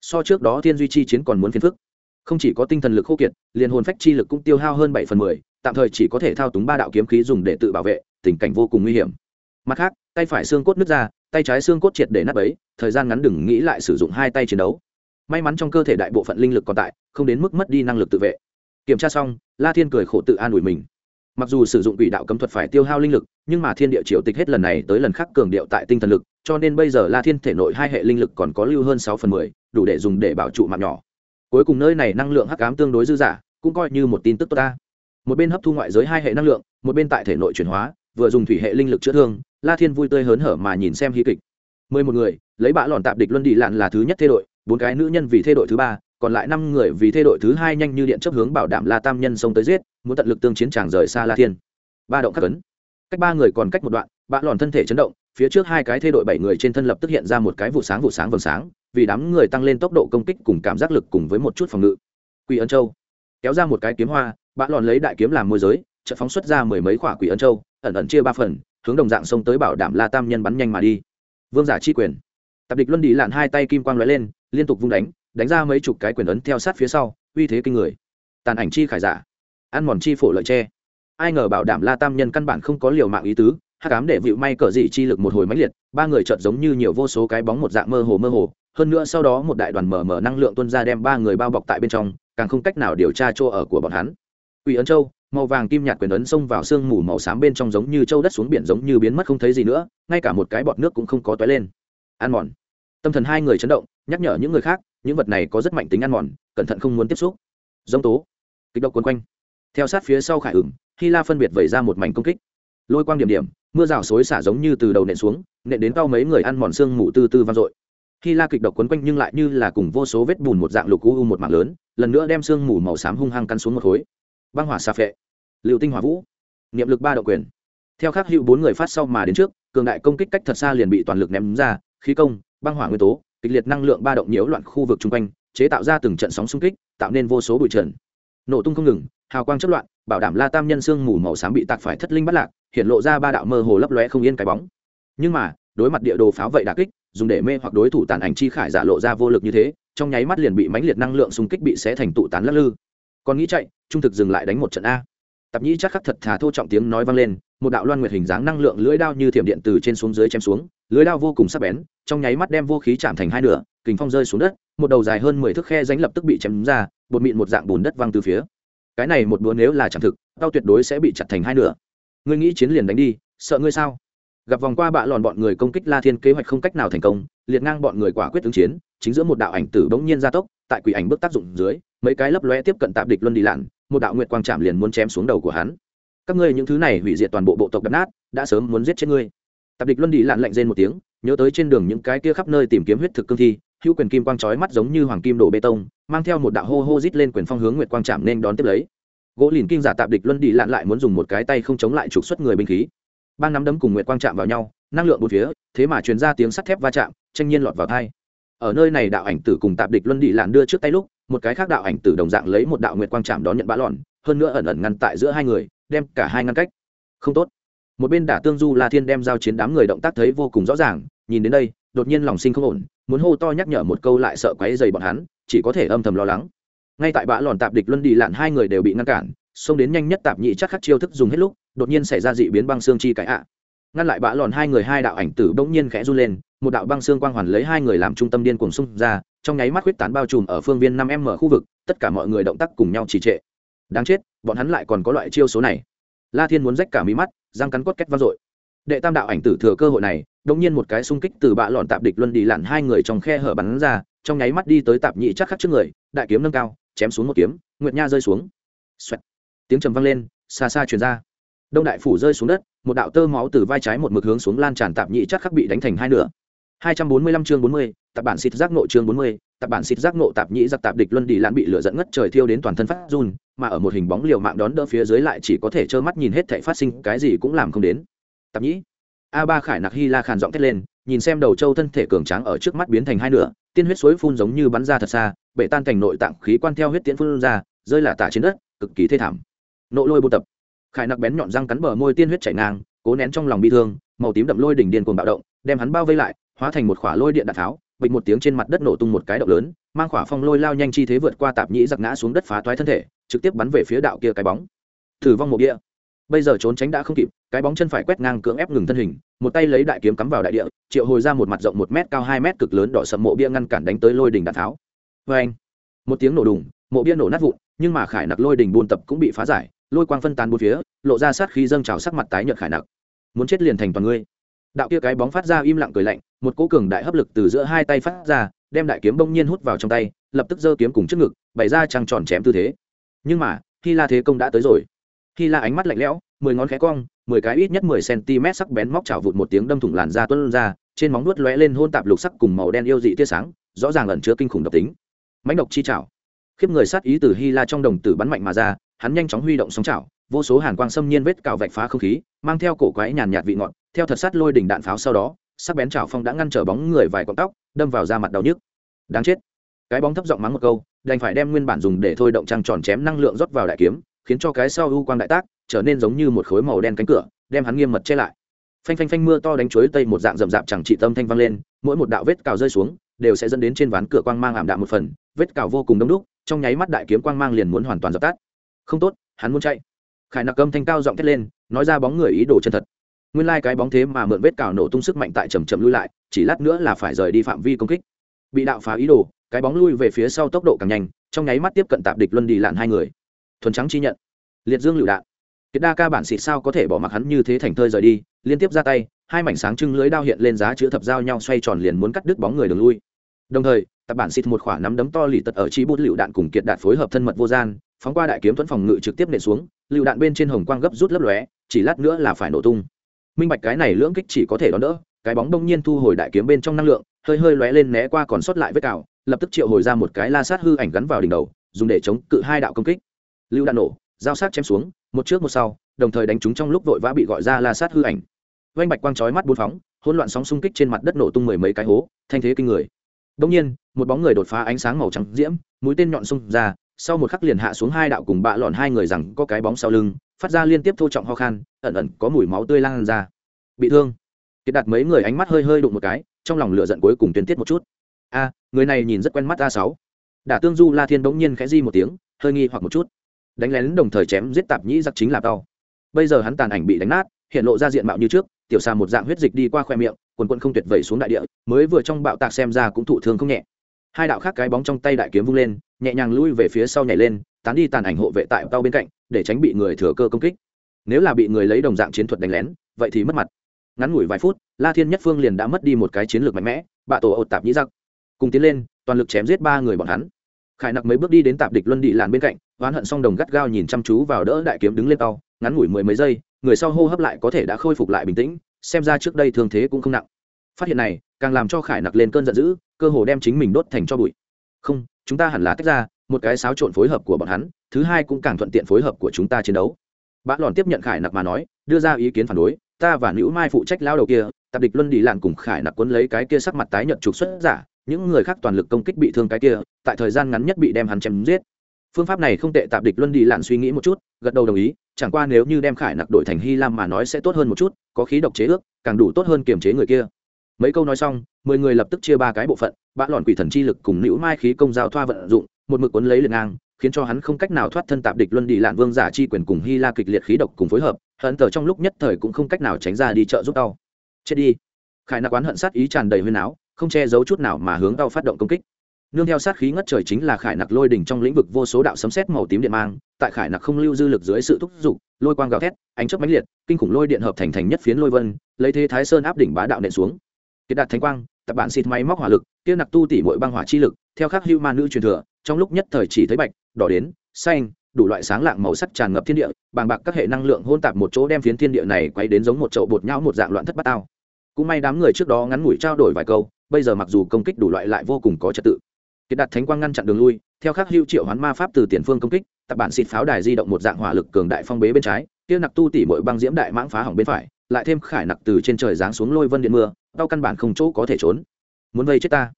so trước đó thiên duy chi chiến còn muốn phiền phức. Không chỉ có tinh thần lực khô kiệt, liền hồn phách chi lực cũng tiêu hao hơn bảy phần mười, tạm thời chỉ có thể thao túng ba đạo kiếm khí dùng để tự bảo vệ, tình cảnh vô cùng nguy hiểm. Mặt khác, tay phải xương cốt nứt ra, tay trái xương cốt triệt để nắp ấy thời gian ngắn đừng nghĩ lại sử dụng hai tay chiến đấu. May mắn trong cơ thể đại bộ phận linh lực còn tại, không đến mức mất đi năng lực tự vệ. Kiểm tra xong, la thiên cười khổ tự an ủi mình. Mặc dù sử dụng quỷ đạo cấm thuật phải tiêu hao linh lực, nhưng mà thiên địa triều tịch hết lần này tới lần khác cường điệu tại tinh thần lực, cho nên bây giờ la thiên thể nội hai hệ linh lực còn có lưu hơn sáu phần mười đủ để dùng để bảo trụ mạng nhỏ. Cuối cùng nơi này năng lượng hắc ám tương đối dư dả, cũng coi như một tin tức tốt ta. Một bên hấp thu ngoại giới hai hệ năng lượng, một bên tại thể nội chuyển hóa, vừa dùng thủy hệ linh lực chữa thương, la thiên vui tươi hớn hở mà nhìn xem hy kịch. Mười một người, lấy bã lòn tạp địch luân đi lạn là thứ nhất thê đội bốn cái nữ nhân vì thê đội thứ ba, còn lại năm người vì thê đội thứ hai nhanh như điện chấp hướng bảo đảm la tam nhân xông tới giết, muốn tận lực tương chiến tràng rời xa la thiên. Ba động khắc ấn cách ba người còn cách một đoạn bã lòn thân thể chấn động, phía trước hai cái thê đội bảy người trên thân lập tức hiện ra một cái vụ sáng vụ sáng vầng sáng vì đám người tăng lên tốc độ công kích cùng cảm giác lực cùng với một chút phòng ngự. Quỷ ân châu kéo ra một cái kiếm hoa, bã lòn lấy đại kiếm làm môi giới, chợt phóng xuất ra mười mấy quả quỷ ân châu, ẩn ẩn chia ba phần, hướng đồng dạng xông tới bảo đảm la tam nhân bắn nhanh mà đi. Vương giả chi quyền. Tập địch luân đi lạn hai tay kim quang lóe lên, liên tục vung đánh đánh ra mấy chục cái quyền ấn theo sát phía sau, uy thế kinh người. Tàn ảnh chi khải giả. Ăn mòn chi phổ lợi tre ai ngờ bảo đảm la tam nhân căn bản không có liều mạng ý tứ hát cám để vịu may cờ dị chi lực một hồi mãnh liệt, ba người chợt giống như nhiều vô số cái bóng một dạng mơ hồ mơ hồ hơn nữa sau đó một đại đoàn mở mở năng lượng tuân ra đem ba người bao bọc tại bên trong càng không cách nào điều tra chỗ ở của bọn hắn ủy ấn châu, màu vàng kim nhạt quyền ấn xông vào sương mù màu xám bên trong giống như châu đất xuống biển giống như biến mất không thấy gì nữa, ngay cả một cái bọt nước cũng không có toái lên. ăn mòn. Tâm thần hai người chấn động, nhắc nhở những người khác, những vật này có rất mạnh tính ăn mòn, cẩn thận không muốn tiếp xúc. Giống tố, kích động quấn quanh. Theo sát phía sau Khải Ửng, Hy La phân biệt vẩy ra một mảnh công kích. Lôi quang điểm điểm, mưa rào xối xả giống như từ đầu nện xuống, nện đến cao mấy người ăn mòn xương mù tư tư vang dội. Hy La kịch độc quấn quanh nhưng lại như là cùng vô số vết bùn một dạng lục u một mảng lớn, lần nữa đem xương mù màu xám hung hăng căn xuống một khối. Băng hỏa xà phệ. Liệu tinh hỏa vũ. Niệm lực ba độ quyền. Theo khắc hữu bốn người phát sau mà đến trước cường đại công kích cách thật xa liền bị toàn lực ném ra khí công băng hỏa nguyên tố kịch liệt năng lượng ba động nhiễu loạn khu vực chung quanh chế tạo ra từng trận sóng xung kích tạo nên vô số bụi trần. Nổ tung không ngừng hào quang chất loạn bảo đảm la tam nhân xương mù màu xám bị tạc phải thất linh bắt lạc hiện lộ ra ba đạo mơ hồ lấp lóe không yên cái bóng. Nhưng mà đối mặt địa đồ pháo vậy đà kích dùng để mê hoặc đối thủ tàn ảnh chi khải giả lộ ra vô lực như thế, trong nháy mắt liền bị mãnh liệt năng lượng xung kích bị xé thành tụ tán lắc lư. Còn nghĩ chạy, trung thực dừng lại đánh một trận a. Tạp nhĩ chắc khắc thật thà thô trọng tiếng nói vang lên, một đạo loan nguyệt hình dáng năng lượng lưỡi đao như thiểm điện từ trên xuống dưới chém xuống, lưỡi đao vô cùng sắc bén, trong nháy mắt đem vô khí chạm thành hai nửa, kình phong rơi xuống đất, một đầu dài hơn mười thước khe ránh lập tức bị chém ra, bột mịn một dạng bùn đất văng từ phía. Cái này một búa nếu là chẳng thực, tao tuyệt đối sẽ bị chặt thành hai nửa. Ngươi nghĩ chiến liền đánh đi, sợ ngươi sao? Gặp vòng qua bạ lòn bọn người công kích la thiên kế hoạch không cách nào thành công, liệt ngang bọn người quả quyết ứng chiến, chính giữa một đạo ảnh tử bỗng nhiên gia tốc, tại quỷ ảnh bước tác dụng dưới, mấy cái lấp lóe tiếp cận tạp địch luân đi lặn, một đạo nguyệt quang chạm liền muốn chém xuống đầu của hắn. Các ngươi những thứ này hủy diệt toàn bộ bộ tộc đập nát, đã sớm muốn giết chết ngươi. Tạp địch luân đi lặn lạnh rên một tiếng, nhớ tới trên đường những cái kia khắp nơi tìm kiếm huyết thực cương thi, hữu quyền kim quang chói mắt giống như hoàng kim đổ bê tông, mang theo một đạo hô hô rít lên quyền phong hướng nguyệt quang chạm nên đón tiếp lấy. Gỗ lìn kinh giả tạp địch luân đi lặn lại muốn dùng một cái tay không chống lại trục xuất người binh khí bang nắm đấm cùng nguyệt quang chạm vào nhau, năng lượng một phía, thế mà truyền ra tiếng sắt thép va chạm, tranh nhiên lọt vào thai. Ở nơi này đạo ảnh tử cùng tạp địch luân đi làn đưa trước tay lúc, một cái khác đạo ảnh tử đồng dạng lấy một đạo nguyệt quang chạm đón nhận bã lòn hơn nữa ẩn ẩn ngăn tại giữa hai người, đem cả hai ngăn cách. Không tốt. Một bên đả tương du la thiên đem giao chiến đám người động tác thấy vô cùng rõ ràng, nhìn đến đây, đột nhiên lòng sinh không ổn, muốn hô to nhắc nhở một câu lại sợ quấy dày bọn hắn, chỉ có thể âm thầm lo lắng. Ngay tại bã lòn tạp địch luân đi lạn hai người đều bị ngăn cản xông đến nhanh nhất tạp nhị chắc khắc chiêu thức dùng hết lúc, đột nhiên xảy ra dị biến băng xương chi cái ạ. Ngăn lại bã lòn hai người hai đạo ảnh tử bỗng nhiên khẽ run lên, một đạo băng xương quang hoàn lấy hai người làm trung tâm điên cuồng xung ra, trong nháy mắt huyết tán bao trùm ở phương viên năm m khu vực, tất cả mọi người động tác cùng nhau trì trệ. Đáng chết, bọn hắn lại còn có loại chiêu số này. La thiên muốn rách cả mí mắt, răng cắn cốt két vang dội. Đệ tam đạo ảnh tử thừa cơ hội này, đột nhiên một cái xung kích từ bạ lọn tạp địch luân đi lặn hai người trong khe hở bắn ra, trong nháy mắt đi tới tạp nhị chắc khắc trước người, đại kiếm nâng cao, chém xuống một kiếm, nguyệt nha rơi xuống. Xoẹt tiếng trầm vang lên xa xa truyền ra đông đại phủ rơi xuống đất một đạo tơ máu từ vai trái một mực hướng xuống lan tràn tạp nhị chắc khắc bị đánh thành hai nửa 245 chương 40, tập bản xịt giác nộ chương 40, tập bản xịt giác nộ tạp nhĩ giặc tạp địch luân đi lãn bị lửa dẫn ngất trời thiêu đến toàn thân phát run, mà ở một hình bóng liều mạng đón đỡ phía dưới lại chỉ có thể trơ mắt nhìn hết thảy phát sinh, cái gì cũng làm không đến. Tạp nhĩ. A Ba Khải Nặc Hy La khàn giọng thét lên, nhìn xem đầu châu thân thể cường tráng ở trước mắt biến thành hai nửa, tiên huyết suối phun giống như bắn ra thật xa, bể tan cảnh nội tạng khí quan theo huyết tiễn phun ra, rơi là tả trên đất, cực kỳ thê thảm. Nộ lôi buôn tập. Khải Nặc bén nhọn răng cắn bờ môi tiên huyết chảy ngang, cố nén trong lòng bi thương, màu tím đậm lôi đỉnh điên cuồng bạo động, đem hắn bao vây lại, hóa thành một khỏa lôi điện đạn tháo bịch một tiếng trên mặt đất nổ tung một cái động lớn mang khỏa phong lôi lao nhanh chi thế vượt qua tạp nhĩ giặc ngã xuống đất phá toái thân thể trực tiếp bắn về phía đạo kia cái bóng. Thử vong một địa. Bây giờ trốn tránh đã không kịp cái bóng chân phải quét ngang cưỡng ép ngừng thân hình một tay lấy đại kiếm cắm vào đại địa triệu hồi ra một mặt rộng một mét cao hai mét cực lớn đỏ sầm mộ bia ngăn cản đánh tới lôi đỉnh đạn tháo. Vê anh một tiếng nổ đùng mộ bia nổ nát vụn nhưng mà khải nặc lôi đỉnh buôn tập cũng bị phá giải lôi quang phân tán bốn phía, lộ ra sát khí dâng trào sắc mặt tái nhợt khải nặc. Muốn chết liền thành toàn ngươi. Đạo kia cái bóng phát ra im lặng cười lạnh, một cỗ cường đại hấp lực từ giữa hai tay phát ra, đem đại kiếm bỗng nhiên hút vào trong tay, lập tức giơ kiếm cùng trước ngực, bày ra trăng tròn chém tư thế. Nhưng mà khi la thế công đã tới rồi. Khi la ánh mắt lạnh lẽo, mười ngón khẽ cong, mười cái ít nhất mười cm sắc bén móc chảo vụt một tiếng đâm thủng làn da tuân ra, trên móng nuốt lóe lên hôn tạp lục sắc cùng màu đen yêu dị tia sáng, rõ ràng ẩn chứa kinh khủng độc tính. Mãnh độc chi chảo. Khiếp người sát ý từ hy la trong đồng tử bắn mạnh mà ra hắn nhanh chóng huy động sóng chảo, vô số hàn quang xâm nhiên vết cào vạch phá không khí, mang theo cổ quái nhàn nhạt vị ngọt, theo thật sát lôi đỉnh đạn pháo sau đó, sắc bén chảo phong đã ngăn trở bóng người vài cọng tóc, đâm vào da mặt đau nhức. Đáng chết. Cái bóng thấp giọng mắng một câu, đành phải đem nguyên bản dùng để thôi động trăng tròn chém năng lượng rót vào đại kiếm, khiến cho cái sau u quang đại tác trở nên giống như một khối màu đen cánh cửa, đem hắn nghiêm mật che lại. Phanh phanh phanh mưa to đánh chuối tây một dạng rậm rạp chẳng trị tâm thanh vang lên, mỗi một đạo vết cào rơi xuống, đều sẽ dẫn đến trên ván cửa quang mang ảm đạm một phần, vết cào vô cùng đông đúc, trong nháy mắt đại kiếm quang mang liền muốn hoàn toàn dập tắt không tốt, hắn muốn chạy. Khải nặc âm thanh cao giọng thét lên, nói ra bóng người ý đồ chân thật. Nguyên lai、like、cái bóng thế mà mượn vết cào nổ tung sức mạnh tại chầm chậm lui lại, chỉ lát nữa là phải rời đi phạm vi công kích. Bị đạo phá ý đồ, cái bóng lui về phía sau tốc độ càng nhanh, trong nháy mắt tiếp cận tạp địch luân đi lặn hai người. Thuần trắng chi nhận. Liệt dương lựu đạn. Kiệt đa ca bản xịt sao có thể bỏ mặc hắn như thế thành thơi rời đi, liên tiếp ra tay, hai mảnh sáng trưng lưới đao hiện lên giá chữ thập giao nhau xoay tròn liền muốn cắt đứt bóng người đường lui. Đồng thời tập bản xịt một khỏa nắm đấm to lì tật ở chi bút lựu đạn cùng kiệt đạn phối hợp thân mật vô gian phóng qua đại kiếm thuẫn phòng ngự trực tiếp nện xuống, lựu đạn bên trên hồng quang gấp rút lấp lóe, chỉ lát nữa là phải nổ tung. Minh bạch cái này lưỡng kích chỉ có thể đón đỡ, cái bóng đông nhiên thu hồi đại kiếm bên trong năng lượng, hơi hơi lóe lên né qua còn sót lại vết cào, lập tức triệu hồi ra một cái la sát hư ảnh gắn vào đỉnh đầu, dùng để chống cự hai đạo công kích. Lựu đạn nổ giao sát chém xuống, một trước một sau, đồng thời đánh chúng trong lúc vội vã bị gọi ra la sát hư ảnh. Vanh bạch quang chói mắt bốn phóng, hỗn loạn sóng xung kích trên mặt đất nổ tung mười mấy cái hố, thanh thế kinh người. Đông nhiên, một bóng người đột phá ánh sáng màu trắng diễm, mũi tên nhọn xung ra sau một khắc liền hạ xuống hai đạo cùng bạ lọn hai người rằng có cái bóng sau lưng, phát ra liên tiếp thô trọng ho khan, ẩn ẩn có mùi máu tươi lan ra. Bị thương. Kiệt đặt mấy người ánh mắt hơi hơi đụng một cái, trong lòng lửa giận cuối cùng tuyên tiết một chút. A, người này nhìn rất quen mắt a sáu. Đả tương du la thiên bỗng nhiên khẽ di một tiếng, hơi nghi hoặc một chút. Đánh lén đồng thời chém giết tạp nhĩ giặc chính là tao. Bây giờ hắn tàn ảnh bị đánh nát, hiện lộ ra diện mạo như trước, tiểu xà một dạng huyết dịch đi qua khoe miệng, quần quần không tuyệt vẩy xuống đại địa, mới vừa trong bạo tạc xem ra cũng thụ thương không nhẹ hai đạo khác cái bóng trong tay đại kiếm vung lên, nhẹ nhàng lui về phía sau nhảy lên, tán đi tàn ảnh hộ vệ tại tao bên cạnh, để tránh bị người thừa cơ công kích. Nếu là bị người lấy đồng dạng chiến thuật đánh lén, vậy thì mất mặt. Ngắn ngủi vài phút, la thiên nhất phương liền đã mất đi một cái chiến lược mạnh mẽ, bạ tổ ột tạp nhĩ giặc. Cùng tiến lên, toàn lực chém giết ba người bọn hắn. Khải nặc mấy bước đi đến tạp địch luân đi làn bên cạnh, oán hận song đồng gắt gao nhìn chăm chú vào đỡ đại kiếm đứng lên tao ngắn ngủi mười mấy giây, người sau hô hấp lại có thể đã khôi phục lại bình tĩnh, xem ra trước đây thương thế cũng không nặng. Phát hiện này, càng làm cho khải nặc lên cơn giận dữ cơ hồ đem chính mình đốt thành cho bụi. Không, chúng ta hẳn là tách ra, một cái xáo trộn phối hợp của bọn hắn, thứ hai cũng càng thuận tiện phối hợp của chúng ta chiến đấu. Bã lòn tiếp nhận khải nặc mà nói, đưa ra ý kiến phản đối, ta và nữ mai phụ trách lao đầu kia tạp địch luân đi làn cùng khải nặc quấn lấy cái kia sắc mặt tái nhợt trục xuất giả, những người khác toàn lực công kích bị thương cái kia, tại thời gian ngắn nhất bị đem hắn chém giết. Phương pháp này không tệ tạp địch luân đi lạn suy nghĩ một chút, gật đầu đồng ý, chẳng qua nếu như đem khải nặc đổi thành hy lam mà nói sẽ tốt hơn một chút, có khí độc chế ước, càng đủ tốt hơn kiềm chế người kia mấy câu nói xong, mười người lập tức chia ba cái bộ phận, bã lòn quỷ thần chi lực cùng nữ mai khí công giao thoa vận dụng, một mực quấn lấy liền ngang, khiến cho hắn không cách nào thoát thân tạp địch luân đi lạn vương giả chi quyền cùng hy la kịch liệt khí độc cùng phối hợp hận tờ trong lúc nhất thời cũng không cách nào tránh ra đi chợ giúp đau chết đi. Khải nặc oán hận sát ý tràn đầy huyên áo, không che giấu chút nào mà hướng đau phát động công kích. Nương theo sát khí ngất trời chính là khải nặc lôi đỉnh trong lĩnh vực vô số đạo sấm sét màu tím điện mang, tại khải nặc không lưu dư lực dưới sự thúc giục, lôi quang gào thét, ánh chớp mãnh liệt, kinh khủng lôi điện hợp thành thành nhất phiến lôi vân, lấy thế thái sơn áp đỉnh bá đạo nện xuống kiệt đạt thánh quang, tập bản xịt máy móc hỏa lực, kia nặc tu tỉ mỗi băng hỏa chi lực, theo khắc hưu ma nữ truyền thừa, trong lúc nhất thời chỉ thấy bạch, đỏ đến, xanh, đủ loại sáng lạng màu sắc tràn ngập thiên địa, bàng bạc các hệ năng lượng hôn tạp một chỗ đem phiến thiên địa này quay đến giống một chậu bột nhão một dạng loạn thất bát tao. Cũng may đám người trước đó ngắn ngủi trao đổi vài câu, bây giờ mặc dù công kích đủ loại lại vô cùng có trật tự. Kiệt đạt thánh quang ngăn chặn đường lui, theo khắc hưu triệu hoán ma pháp từ tiền phương công kích, tập bản xịt pháo đài di động một dạng hỏa lực cường đại phong bế bên trái, kia nặc tu tỉ mỗi băng diễm đại mãng phá hỏng bên phải, lại thêm khải nặc từ trên trời giáng xuống lôi vân điện mưa đau căn bản không chỗ có thể trốn. Muốn vây chết ta.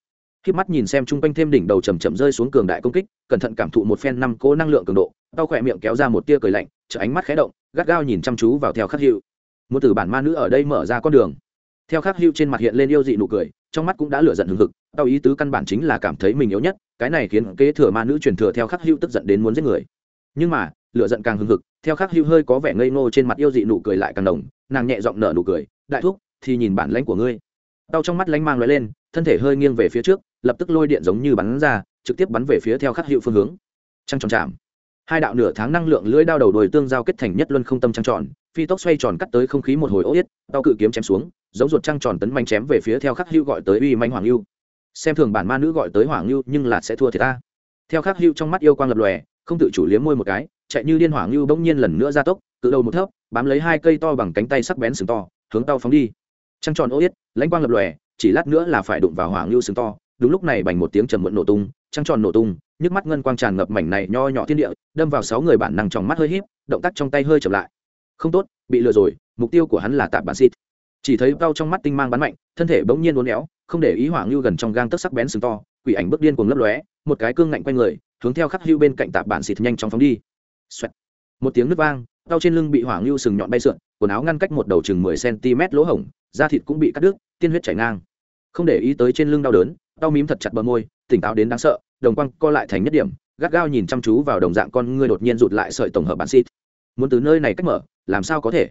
Khi mắt nhìn xem chung quanh thêm đỉnh đầu chầm chậm rơi xuống cường đại công kích, cẩn thận cảm thụ một phen năm cố năng lượng cường độ đau khỏe miệng kéo ra một tia cười lạnh chở ánh mắt khé động, gắt gao nhìn chăm chú vào theo khắc hữu. Một từ bản ma nữ ở đây mở ra con đường. Theo khắc hữu trên mặt hiện lên yêu dị nụ cười, trong mắt cũng đã lửa giận hừng hực đau ý tứ căn bản chính là cảm thấy mình yếu nhất, cái này khiến kế thừa ma nữ truyền thừa theo khắc hữu tức giận đến muốn giết người. Nhưng mà, lửa giận càng hừng hực, theo khắc hữu hơi có vẻ ngây ngô trên mặt yêu dị nụ cười lại càng đồng nàng nhẹ giọng nở nụ cười, đại thúc thì nhìn bản lãnh của ngươi. Đau trong mắt lánh mang lóe lên, thân thể hơi nghiêng về phía trước, lập tức lôi điện giống như bắn ra, trực tiếp bắn về phía theo khắc hiệu phương hướng. Trăng tròn chạm. Hai đạo nửa tháng năng lượng lưỡi đao đầu đồi tương giao kết thành nhất luân không tâm trăng tròn, phi tốc xoay tròn cắt tới không khí một hồi ô yết đau cự kiếm chém xuống, giống ruột trăng tròn tấn manh chém về phía theo khắc hữu gọi tới uy manh hoàng lưu xem thường bản ma nữ gọi tới hoàng lưu nhưng là sẽ thua thì ta. Theo khắc hữu trong mắt yêu quang lập lòe, không tự chủ liếm môi một cái, chạy như điên hoàng lưu bỗng nhiên lần nữa ra tốc, cự đầu một thấp, bám lấy hai cây to bằng cánh tay sắc bén sừng to, hướng tao phóng đi trăng tròn ô yết, lãnh quang lập lòe, chỉ lát nữa là phải đụng vào hoàng lưu sừng to. Đúng lúc này bành một tiếng trầm muộn nổ tung, trăng tròn nổ tung, nhức mắt ngân quang tràn ngập mảnh này nho nhỏ thiên địa, đâm vào sáu người bản năng trong mắt hơi híp, động tác trong tay hơi chậm lại. Không tốt, bị lừa rồi, mục tiêu của hắn là tạp bản xịt. Chỉ thấy đau trong mắt tinh mang bắn mạnh, thân thể bỗng nhiên uốn éo, không để ý hoàng lưu gần trong gang tấc sắc bén sừng to, quỷ ảnh bước điên cuồng lấp lóe, một cái cương ngạnh quanh người, hướng theo khắc hưu bên cạnh tạp bản xịt nhanh chóng phóng đi. Xoẹt. một tiếng nứt vang đau trên lưng bị hoàng lưu sừng nhọn bay sượn, quần áo ngăn cách một đầu chừng mười cm lỗ hổng da thịt cũng bị cắt đứt, tiên huyết chảy ngang. Không để ý tới trên lưng đau đớn đau mím thật chặt bờ môi, tỉnh táo đến đáng sợ, đồng quang co lại thành nhất điểm, gắt gao nhìn chăm chú vào đồng dạng con ngươi đột nhiên rụt lại sợi tổng hợp bản xịt. Muốn từ nơi này cách mở, làm sao có thể?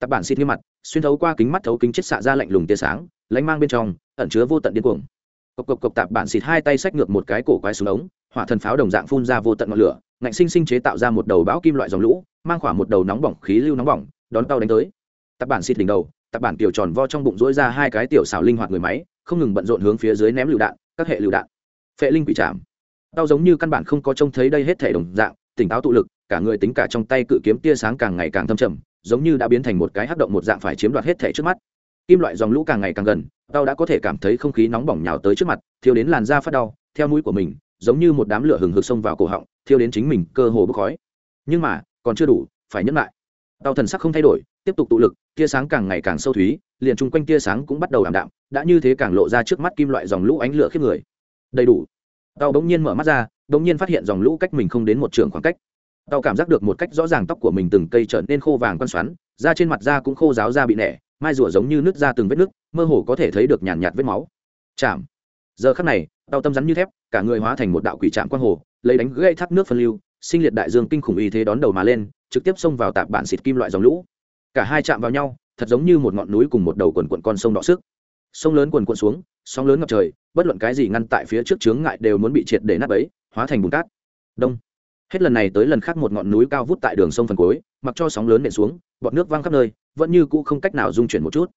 Tập bản xịt nghiêm mặt, xuyên thấu qua kính mắt thấu kính chết xạ ra lạnh lùng tia sáng, lánh mang bên trong, ẩn chứa vô tận điên cuồng. Cộc cộc cộc tạp bản xịt hai tay xách ngược một cái cổ quái xuống ống, hỏa thần pháo đồng dạng phun ra vô tận ngọn lửa, ngạnh sinh sinh chế tạo ra một đầu bão kim loại dòng lũ, mang khoảng một đầu nóng bỏng khí lưu nóng bỏng, đón tàu đánh tới. Tập bản xịt đỉnh đầu tập bản tiểu tròn vo trong bụng rỗi ra hai cái tiểu xảo linh hoạt người máy, không ngừng bận rộn hướng phía dưới ném lựu đạn, các hệ lựu đạn. Phệ linh quỷ chạm tao giống như căn bản không có trông thấy đây hết thể đồng dạng, tỉnh táo tụ lực, cả người tính cả trong tay cự kiếm tia sáng càng ngày càng thâm trầm, giống như đã biến thành một cái hắc động một dạng phải chiếm đoạt hết thể trước mắt. Kim loại dòng lũ càng ngày càng gần, tao đã có thể cảm thấy không khí nóng bỏng nhào tới trước mặt thiếu đến làn da phát đau, theo mũi của mình, giống như một đám lửa hừng hực xông vào cổ họng, thiêu đến chính mình cơ hồ bốc khói. Nhưng mà, còn chưa đủ, phải nhẫn lại tao thần sắc không thay đổi tiếp tục tụ lực tia sáng càng ngày càng sâu thúy liền chung quanh tia sáng cũng bắt đầu ảm đạm đã như thế càng lộ ra trước mắt kim loại dòng lũ ánh lửa khiếp người. Đầy đủ. Tao bỗng nhiên mở mắt ra bỗng nhiên phát hiện dòng lũ cách mình không đến một trường khoảng cách. Tao cảm giác được một cách rõ ràng tóc của mình từng cây trở nên khô vàng quan xoắn da trên mặt da cũng khô ráo da bị nẻ mai rùa giống như nước da từng vết nước, mơ hồ có thể thấy được nhàn nhạt, nhạt vết máu. Chạm. Giờ khắc này tao tâm rắn như thép cả người hóa thành một đạo quỷ trạm quang hồ lấy đánh gãy thác nước phân lưu sinh liệt đại dương kinh khủng y thế đón đầu mà lên trực tiếp xông vào tạp bản xịt kim loại dòng lũ. Cả hai chạm vào nhau, thật giống như một ngọn núi cùng một đầu quần quận con sông đọ sức. Sông lớn quần quận xuống, sóng lớn ngập trời, bất luận cái gì ngăn tại phía trước chướng ngại đều muốn bị triệt để nắp ấy hóa thành bùn cát. Đông. Hết lần này tới lần khác một ngọn núi cao vút tại đường sông phần cuối, mặc cho sóng lớn nện xuống, bọt nước văng khắp nơi, vẫn như cũ không cách nào dung chuyển một chút.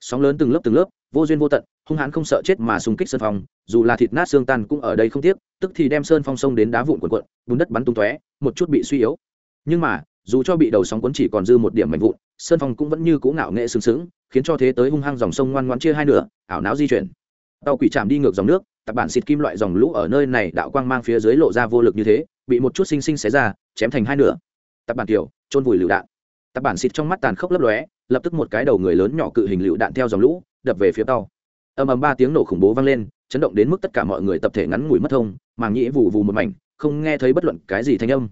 Sóng lớn từng lớp từng lớp, vô duyên vô tận, hung hãn không sợ chết mà xung kích sơn phong, dù là thịt nát xương tan cũng ở đây không tiếc, tức thì đem sơn phong sông đến đá vụn quần quận, bùn đất bắn tung tóe, một chút bị suy yếu. Nhưng mà dù cho bị đầu sóng cuốn chỉ còn dư một điểm mạnh vụn, sơn phong cũng vẫn như cũ ngạo nghệ sừng sững khiến cho thế tới hung hăng dòng sông ngoan ngoãn chia hai nửa, ảo não di chuyển. Tàu quỷ chạm đi ngược dòng nước, tập bản xịt kim loại dòng lũ ở nơi này đạo quang mang phía dưới lộ ra vô lực như thế, bị một chút xinh xinh xé ra, chém thành hai nửa. Tập bản tiểu trôn vùi lựu đạn. Tập bản xịt trong mắt tàn khốc lấp lóe, lập tức một cái đầu người lớn nhỏ cự hình lựu đạn theo dòng lũ, đập về phía tàu. Ầm ầm ba tiếng nổ khủng bố vang lên, chấn động đến mức tất cả mọi người tập thể ngắn ngủi mất thông, màng nhĩ vụ vù một mảnh, không nghe thấy bất luận cái gì thanh âm.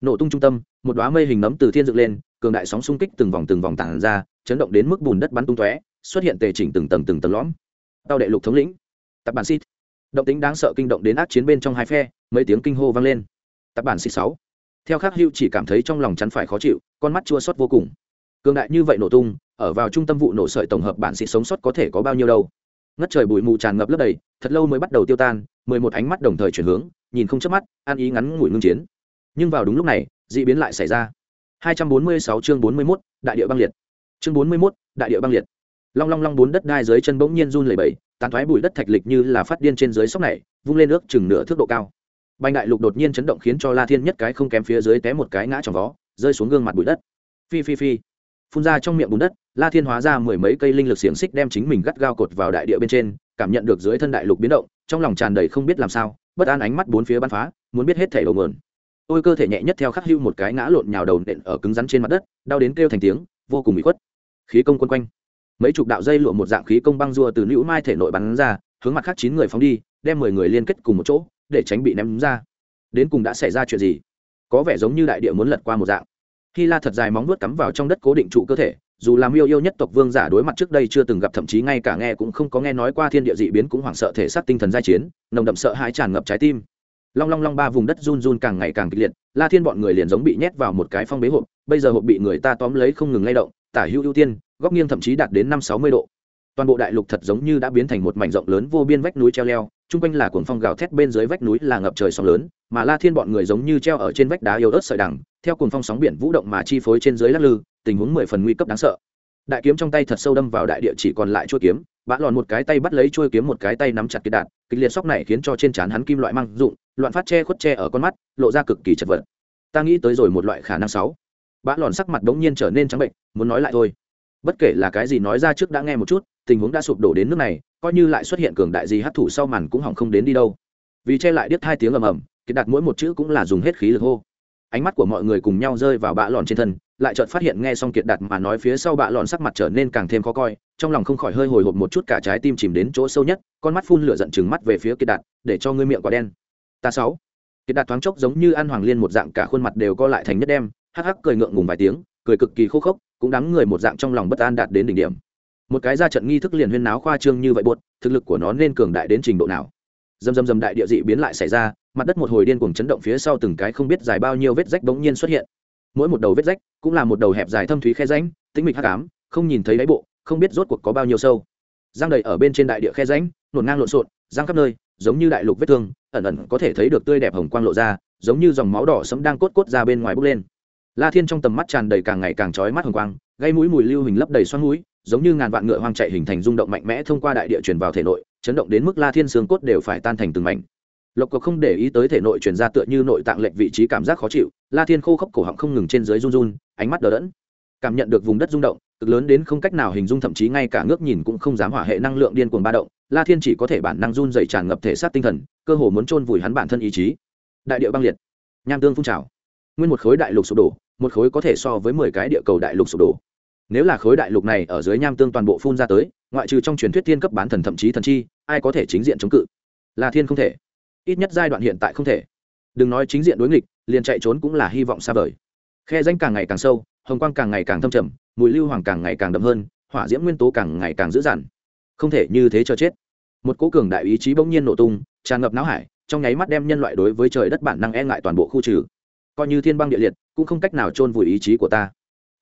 Nổ tung trung tâm một đoá mây hình nấm từ thiên dựng lên, cường đại sóng xung kích từng vòng từng vòng tản ra, chấn động đến mức bùn đất bắn tung tóe, xuất hiện tề chỉnh từng tầng từng tầng lõm. Tàu đệ lục thống lĩnh. Tập bản xít động tính đáng sợ kinh động đến ác chiến bên trong hai phe, mấy tiếng kinh hô vang lên. Tập bản xít sáu. Theo khắc hưu chỉ cảm thấy trong lòng chắn phải khó chịu, con mắt chua xót vô cùng. Cường đại như vậy nổ tung, ở vào trung tâm vụ nổ sợi tổng hợp bản xịt sống sót có thể có bao nhiêu đâu. Ngất trời bụi mù tràn ngập lấp đầy, thật lâu mới bắt đầu tiêu tan, mười một ánh mắt đồng thời chuyển hướng, nhìn không chớp mắt, an ý ngắn ngủi ngưng chiến. Nhưng vào đúng lúc này d ị biến lại xảy ra. 246 chương 41, đại địa băng liệt. Chương 41, đại địa băng liệt. Long long long bốn đất đai dưới chân bỗng nhiên run lẩy bẩy tán thoái bụi đất thạch lịch như là phát điên trên dưới sóc này vung lên nước chừng nửa thước độ cao. Bành đại lục đột nhiên chấn động khiến cho la thiên nhất cái không kém phía dưới té một cái ngã trong vó rơi xuống gương mặt bụi đất. Phi phi phi. Phun ra trong miệng bùn đất la thiên hóa ra mười mấy cây linh lực xiềng xích đem chính mình gắt gao cột vào đại địa bên trên cảm nhận được dưới thân đại lục biến động trong lòng tràn đầy không biết làm sao bất an ánh mắt bốn phía bắn phá muốn biết hết thể đầu mượn ôi cơ thể nhẹ nhất theo khắc hưu một cái ngã lộn nhào đầu nện ở cứng rắn trên mặt đất, đau đến kêu thành tiếng, vô cùng bị khuất. Khí công quân quanh. Mấy chục đạo dây lụa một dạng khí công băng rùa từ nữ mai thể nội bắn ra, hướng mặt khác chín người phóng đi, đem mười người liên kết cùng một chỗ, để tránh bị ném ra. Đến cùng đã xảy ra chuyện gì? Có vẻ giống như đại địa muốn lật qua một dạng. Hy la thật dài móng vuốt cắm vào trong đất cố định trụ cơ thể, dù làm yêu yêu nhất tộc vương giả đối mặt trước đây chưa từng gặp thậm chí ngay cả nghe cũng không có nghe nói qua thiên địa dị biến cũng hoảng sợ thể xác tinh thần giai chiến, nồng đậm sợ hãi tràn ngập trái tim long long long ba vùng đất run run càng ngày càng kịch liệt, la thiên bọn người liền giống bị nhét vào một cái phong bế hộp, bây giờ hộp bị người ta tóm lấy không ngừng lay động, tả hữu ưu tiên, góc nghiêng thậm chí đạt đến năm sáu mươi độ. Toàn bộ đại lục thật giống như đã biến thành một mảnh rộng lớn vô biên vách núi treo leo, chung quanh là cuồng phong gào thét bên dưới vách núi là ngập trời sóng lớn, mà la thiên bọn người giống như treo ở trên vách đá yếu ớt sợi đằng, theo cuồng phong sóng biển vũ động mà chi phối trên dưới lắc lư, tình huống mười phần nguy cấp đáng sợ. Đại kiếm trong tay thật sâu đâm vào đại địa chỉ còn lại chuôi kiếm, bã lòn một cái tay bắt lấy chuôi kiếm một cái tay nắm chặt cái đạn, kịch liệt sóc này khiến cho trên trán hắn kim loại mang dụng loạn phát che khuất che ở con mắt, lộ ra cực kỳ chật vật. Ta nghĩ tới rồi một loại khả năng sáu. Bã lòn sắc mặt đống nhiên trở nên trắng bệnh, muốn nói lại thôi. Bất kể là cái gì nói ra trước đã nghe một chút, tình huống đã sụp đổ đến nước này, coi như lại xuất hiện cường đại gì hấp thụ sau màn cũng hỏng không đến đi đâu. Vì che lại điếc hai tiếng ầm ầm kiệt đặt mỗi một chữ cũng là dùng hết khí lực hô. Ánh mắt của mọi người cùng nhau rơi vào bạ lòn trên thân, lại chợt phát hiện nghe xong kiệt đặt mà nói phía sau bạ lòn sắc mặt trở nên càng thêm khó coi, trong lòng không khỏi hơi hồi hộp một chút, cả trái tim chìm đến chỗ sâu nhất, con mắt phun lửa giận chừng mắt về phía kiệt đạt để cho ngươi miệng quả đen ta sáu. Kiệt đạt thoáng chốc giống như An hoàng liên một dạng cả khuôn mặt đều co lại thành nhất đem, hắc hắc cười ngượng ngùng vài tiếng, cười cực kỳ khô khốc, cũng đắng người một dạng trong lòng bất an đạt đến đỉnh điểm. Một cái ra trận nghi thức liền huyên náo khoa trương như vậy buột thực lực của nó nên cường đại đến trình độ nào? Dầm dầm dầm đại địa dị biến lại xảy ra, mặt đất một hồi điên cuồng chấn động phía sau từng cái không biết dài bao nhiêu vết rách bỗng nhiên xuất hiện. Mỗi một đầu vết rách cũng là một đầu hẹp dài thâm thúy khe ránh tĩnh mịch hắc ám, không nhìn thấy đáy bộ, không biết rốt cuộc có bao nhiêu sâu. Giang đầy ở bên trên đại địa khe ránh nổn ngang lộn xộn, giang khắp nơi, giống như đại lục vết thương ẩn ẩn có thể thấy được tươi đẹp hồng quang lộ ra, giống như dòng máu đỏ sẫm đang cốt cốt ra bên ngoài bốc lên. La thiên trong tầm mắt tràn đầy càng ngày càng trói mắt hồng quang, gây mũi mùi lưu hình lấp đầy xoắn mũi, giống như ngàn vạn ngựa hoang chạy hình thành rung động mạnh mẽ thông qua đại địa truyền vào thể nội, chấn động đến mức la thiên xương cốt đều phải tan thành từng mảnh. Lộc cộc không để ý tới thể nội truyền ra tựa như nội tạng lệch vị trí cảm giác khó chịu, la thiên khô khốc cổ họng không ngừng trên dưới run run, ánh mắt đờ đẫn. Cảm nhận được vùng đất rung động, cực lớn đến không cách nào hình dung, thậm chí ngay cả ngước nhìn cũng không dám hỏa hệ năng lượng điên cuồng ba động, la thiên chỉ có thể bản năng run dày tràn ngập thể xác tinh thần cơ hồ muốn chôn vùi hắn bản thân ý chí. Đại địa băng liệt, nham tương phun trào. Nguyên một khối đại lục sụp đổ, một khối có thể so với mười cái địa cầu đại lục sụp đổ. Nếu là khối đại lục này ở dưới nham tương toàn bộ phun ra tới, ngoại trừ trong truyền thuyết thiên cấp bán thần thậm chí thần chi, ai có thể chính diện chống cự? Là thiên không thể. Ít nhất giai đoạn hiện tại không thể. Đừng nói chính diện đối nghịch, liền chạy trốn cũng là hy vọng xa vời. Khe danh càng ngày càng sâu, hồng quang càng ngày càng thâm trầm, mùi lưu hoàng càng ngày càng đậm hơn, hỏa diễm nguyên tố càng ngày càng dữ dằn. Không thể như thế cho chết. Một cố cường đại ý chí bỗng nhiên nổ tung tràn ngập não hải, trong nháy mắt đem nhân loại đối với trời đất bản năng e ngại toàn bộ khu trừ. Coi như thiên băng địa liệt, cũng không cách nào chôn vùi ý chí của ta.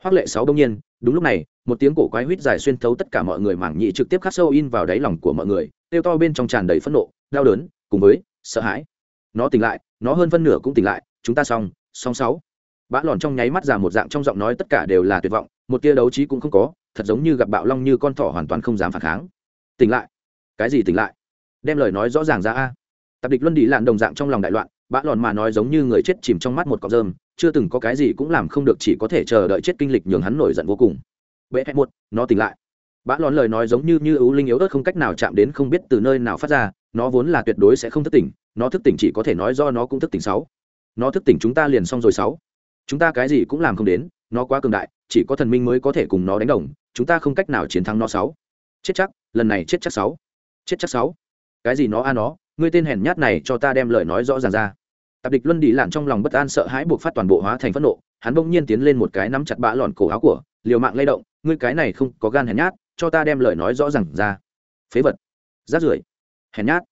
Hoác lệ sáu đông nhiên, đúng lúc này, một tiếng cổ quái huýt dài xuyên thấu tất cả mọi người mảng nhị trực tiếp khắc sâu in vào đáy lòng của mọi người tiêu to bên trong tràn đầy phẫn nộ, đau đớn, cùng với sợ hãi. Nó tỉnh lại, nó hơn phân nửa cũng tỉnh lại, chúng ta xong song sáu. Bã lòn trong nháy mắt ra một dạng trong giọng nói tất cả đều là tuyệt vọng, một tia đấu trí cũng không có, thật giống như gặp bạo long như con thỏ hoàn toàn không dám phản kháng. Tỉnh lại. Cái gì tỉnh lại? Đem lời nói rõ ràng ra a. Tạp địch luân đi lạn đồng dạng trong lòng đại loạn, bã lòn mà nói giống như người chết chìm trong mắt một cọc rơm, chưa từng có cái gì cũng làm không được chỉ có thể chờ đợi chết kinh lịch nhường hắn nổi giận vô cùng. Bệ hẹn một nó tỉnh lại. Bã lòn lời nói giống như như ưu linh yếu ớt không cách nào chạm đến không biết từ nơi nào phát ra, nó vốn là tuyệt đối sẽ không thức tỉnh, nó thức tỉnh chỉ có thể nói do nó cũng thức tỉnh sáu. Nó thức tỉnh chúng ta liền xong rồi sáu. Chúng ta cái gì cũng làm không đến, nó quá cường đại, chỉ có thần minh mới có thể cùng nó đánh đồng, chúng ta không cách nào chiến thắng nó sáu. Chết chắc, lần này chết chắc sáu. Chết chắc sáu cái gì nó a nó, ngươi tên hèn nhát này cho ta đem lời nói rõ ràng ra. Tạp địch luân đi lặn trong lòng bất an sợ hãi buộc phát toàn bộ hóa thành phẫn nộ, hắn bỗng nhiên tiến lên một cái nắm chặt bã lọn cổ áo của, liều mạng lay động, ngươi cái này không có gan hèn nhát, cho ta đem lời nói rõ ràng ra. Phế vật. Rát rưởi. Hèn nhát.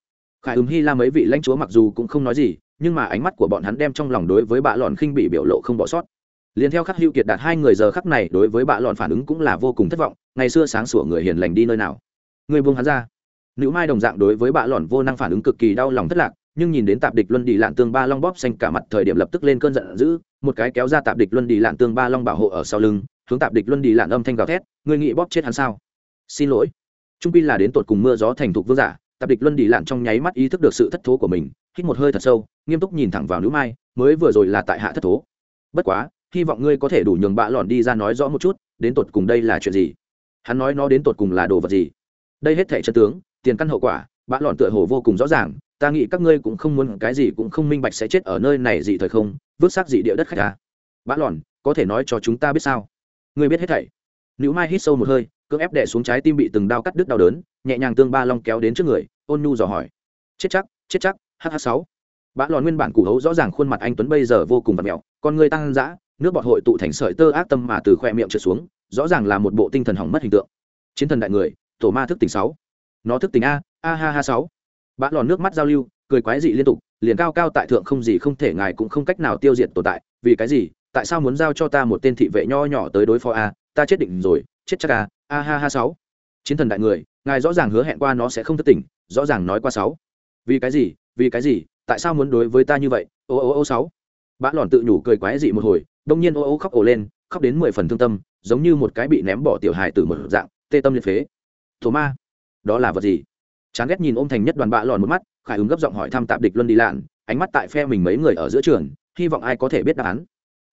Khải ứng hy la mấy vị lãnh chúa mặc dù cũng không nói gì, nhưng mà ánh mắt của bọn hắn đem trong lòng đối với bạ lọn khinh bị biểu lộ không bỏ sót. Liền theo khắc hữu kiệt đạt hai người giờ khắc này đối với bạ lọn phản ứng cũng là vô cùng thất vọng, ngày xưa sáng sủa người hiền lành đi nơi nào. Người buông hắn ra nữ mai đồng dạng đối với bạ lòn vô năng phản ứng cực kỳ đau lòng thất lạc, nhưng nhìn đến tạp địch luân đi lạn tương ba long bóp xanh cả mặt thời điểm lập tức lên cơn giận dữ, một cái kéo ra tạp địch luân đi lạn tương ba long bảo hộ ở sau lưng, hướng tạp địch luân đi lạn âm thanh gào thét người nghĩ bóp chết hắn sao? Xin lỗi. Trung pin là đến tột cùng mưa gió thành thục vương giả, tạp địch luân đi lạn trong nháy mắt ý thức được sự thất thố của mình, hít một hơi thật sâu, nghiêm túc nhìn thẳng vào nữ mai, mới vừa rồi là tại hạ thất thố. Bất quá, hy vọng ngươi có thể đủ nhường bạ lòn đi ra nói rõ một chút, đến tột cùng đây là chuyện gì? Hắn nói nó đến tột cùng là đồ vật gì? Đây hết thảy chân tướng tiền căn hậu quả, bã lọn tựa hồ vô cùng rõ ràng, ta nghĩ các ngươi cũng không muốn, cái gì cũng không minh bạch sẽ chết ở nơi này dị thời không, vứt xác dị địa đất khách ta bã lọn, có thể nói cho chúng ta biết sao? Ngươi biết hết thảy. Nữ mai hít sâu một hơi, cưỡng ép đè xuống trái tim bị từng đao cắt đứt đau đớn, nhẹ nhàng tương ba long kéo đến trước người, ôn nhu dò hỏi. Chết chắc chết chắc hh sáu. Bã lòn nguyên bản cụ hấu rõ ràng khuôn mặt anh tuấn bây giờ vô cùng vặt mẹo, con người tăng dã, nước bọt hội tụ thành sợi tơ ác tâm mà từ khoe miệng trượt xuống, rõ ràng là một bộ tinh thần hỏng mất hình tượng. Chiến thần đại người, tổ ma thức tỉnh sáu nó thức tỉnh a a ha ha sáu. Bã lòn nước mắt giao lưu, cười quái dị liên tục, liền cao cao tại thượng không gì không thể ngài cũng không cách nào tiêu diệt tồn tại, vì cái gì, tại sao muốn giao cho ta một tên thị vệ nho nhỏ tới đối phó a, ta chết định rồi, chết chắc a a ha ha sáu. Chiến thần đại người, ngài rõ ràng hứa hẹn qua nó sẽ không thức tỉnh, rõ ràng nói qua sáu. Vì cái gì, vì cái gì, tại sao muốn đối với ta như vậy, ô ô ô sáu. Bã lòn tự nhủ cười quái dị một hồi, đông nhiên ô ô khóc ổ lên, khóc đến mười phần thương tâm, giống như một cái bị ném bỏ tiểu hài từ một dạng, tê tâm liệt phế. Thổ ma đó là vật gì? Chán ghét nhìn ôm thành nhất đoàn bạ lòn một mắt, khải ứng gấp giọng hỏi thăm tạp địch luân đi lạn, ánh mắt tại phe mình mấy người ở giữa trường, hy vọng ai có thể biết đáp án.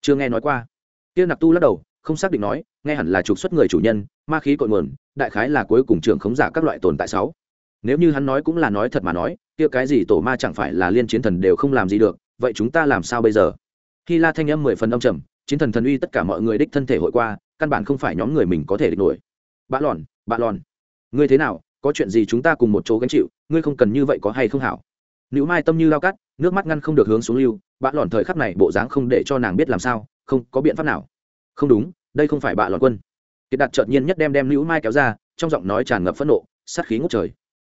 Chưa nghe nói qua. Tiêu nặc tu lắc đầu, không xác định nói, nghe hẳn là trục xuất người chủ nhân, ma khí cội nguồn, đại khái là cuối cùng trường khống giả các loại tồn tại sáu. Nếu như hắn nói cũng là nói thật mà nói, kia cái gì tổ ma chẳng phải là liên chiến thần đều không làm gì được, vậy chúng ta làm sao bây giờ? Khi la thanh âm mười phần âm trầm, chiến thần thần uy tất cả mọi người đích thân thể hội qua, căn bản không phải nhóm người mình có thể địch nổi. Bạ lòn bạ lòn, ngươi thế nào? Có chuyện gì chúng ta cùng một chỗ gánh chịu, ngươi không cần như vậy có hay không hảo. Nữ mai tâm như lao cắt, nước mắt ngăn không được hướng xuống lưu, bạ lòn thời khắc này bộ dáng không để cho nàng biết làm sao, không có biện pháp nào. Không đúng, đây không phải bạ lòn quân. Kiệt đặt chợt nhiên nhất đem đem nữ mai kéo ra, trong giọng nói tràn ngập phẫn nộ, sát khí ngút trời.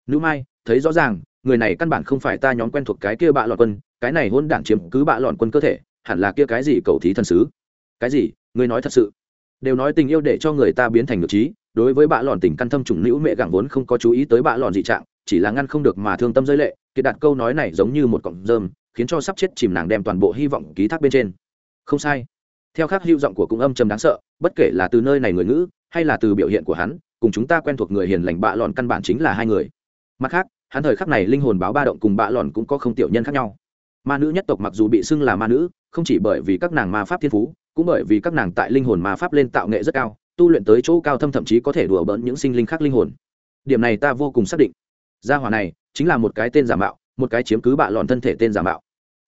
Nữ mai, thấy rõ ràng, người này căn bản không phải ta nhóm quen thuộc cái kia bạ lọn quân, cái này hôn đảng chiếm cứ bạ lọn quân cơ thể, hẳn là kia cái gì cầu thí thần sứ? Cái gì? Ngươi nói thật sự. Đều nói tình yêu để cho người ta biến thành ngược trí đối với bạ lòn tình căn thâm trùng nữ mẹ gẳng vốn không có chú ý tới bạ lòn dị trạng, chỉ là ngăn không được mà thương tâm giới lệ, kiệt đặt câu nói này giống như một cọng rơm, khiến cho sắp chết chìm nàng đem toàn bộ hy vọng ký thác bên trên. Không sai. Theo khác hữu giọng của cung âm trầm đáng sợ, bất kể là từ nơi này người ngữ, hay là từ biểu hiện của hắn, cùng chúng ta quen thuộc người hiền lành bạ lòn căn bản chính là hai người. Mặt khác, hắn thời khắc này linh hồn báo ba động cùng bạ lòn cũng có không tiểu nhân khác nhau. Ma nữ nhất tộc mặc dù bị xưng là ma nữ, không chỉ bởi vì các nàng ma pháp thiên phú, cũng bởi vì các nàng tại linh hồn ma pháp lên tạo nghệ rất cao tu luyện tới chỗ cao thâm thậm chí có thể đùa bỡn những sinh linh khác linh hồn. Điểm này ta vô cùng xác định. Gia hỏa này chính là một cái tên giả mạo, một cái chiếm cứ bạ lòn thân thể tên giả mạo.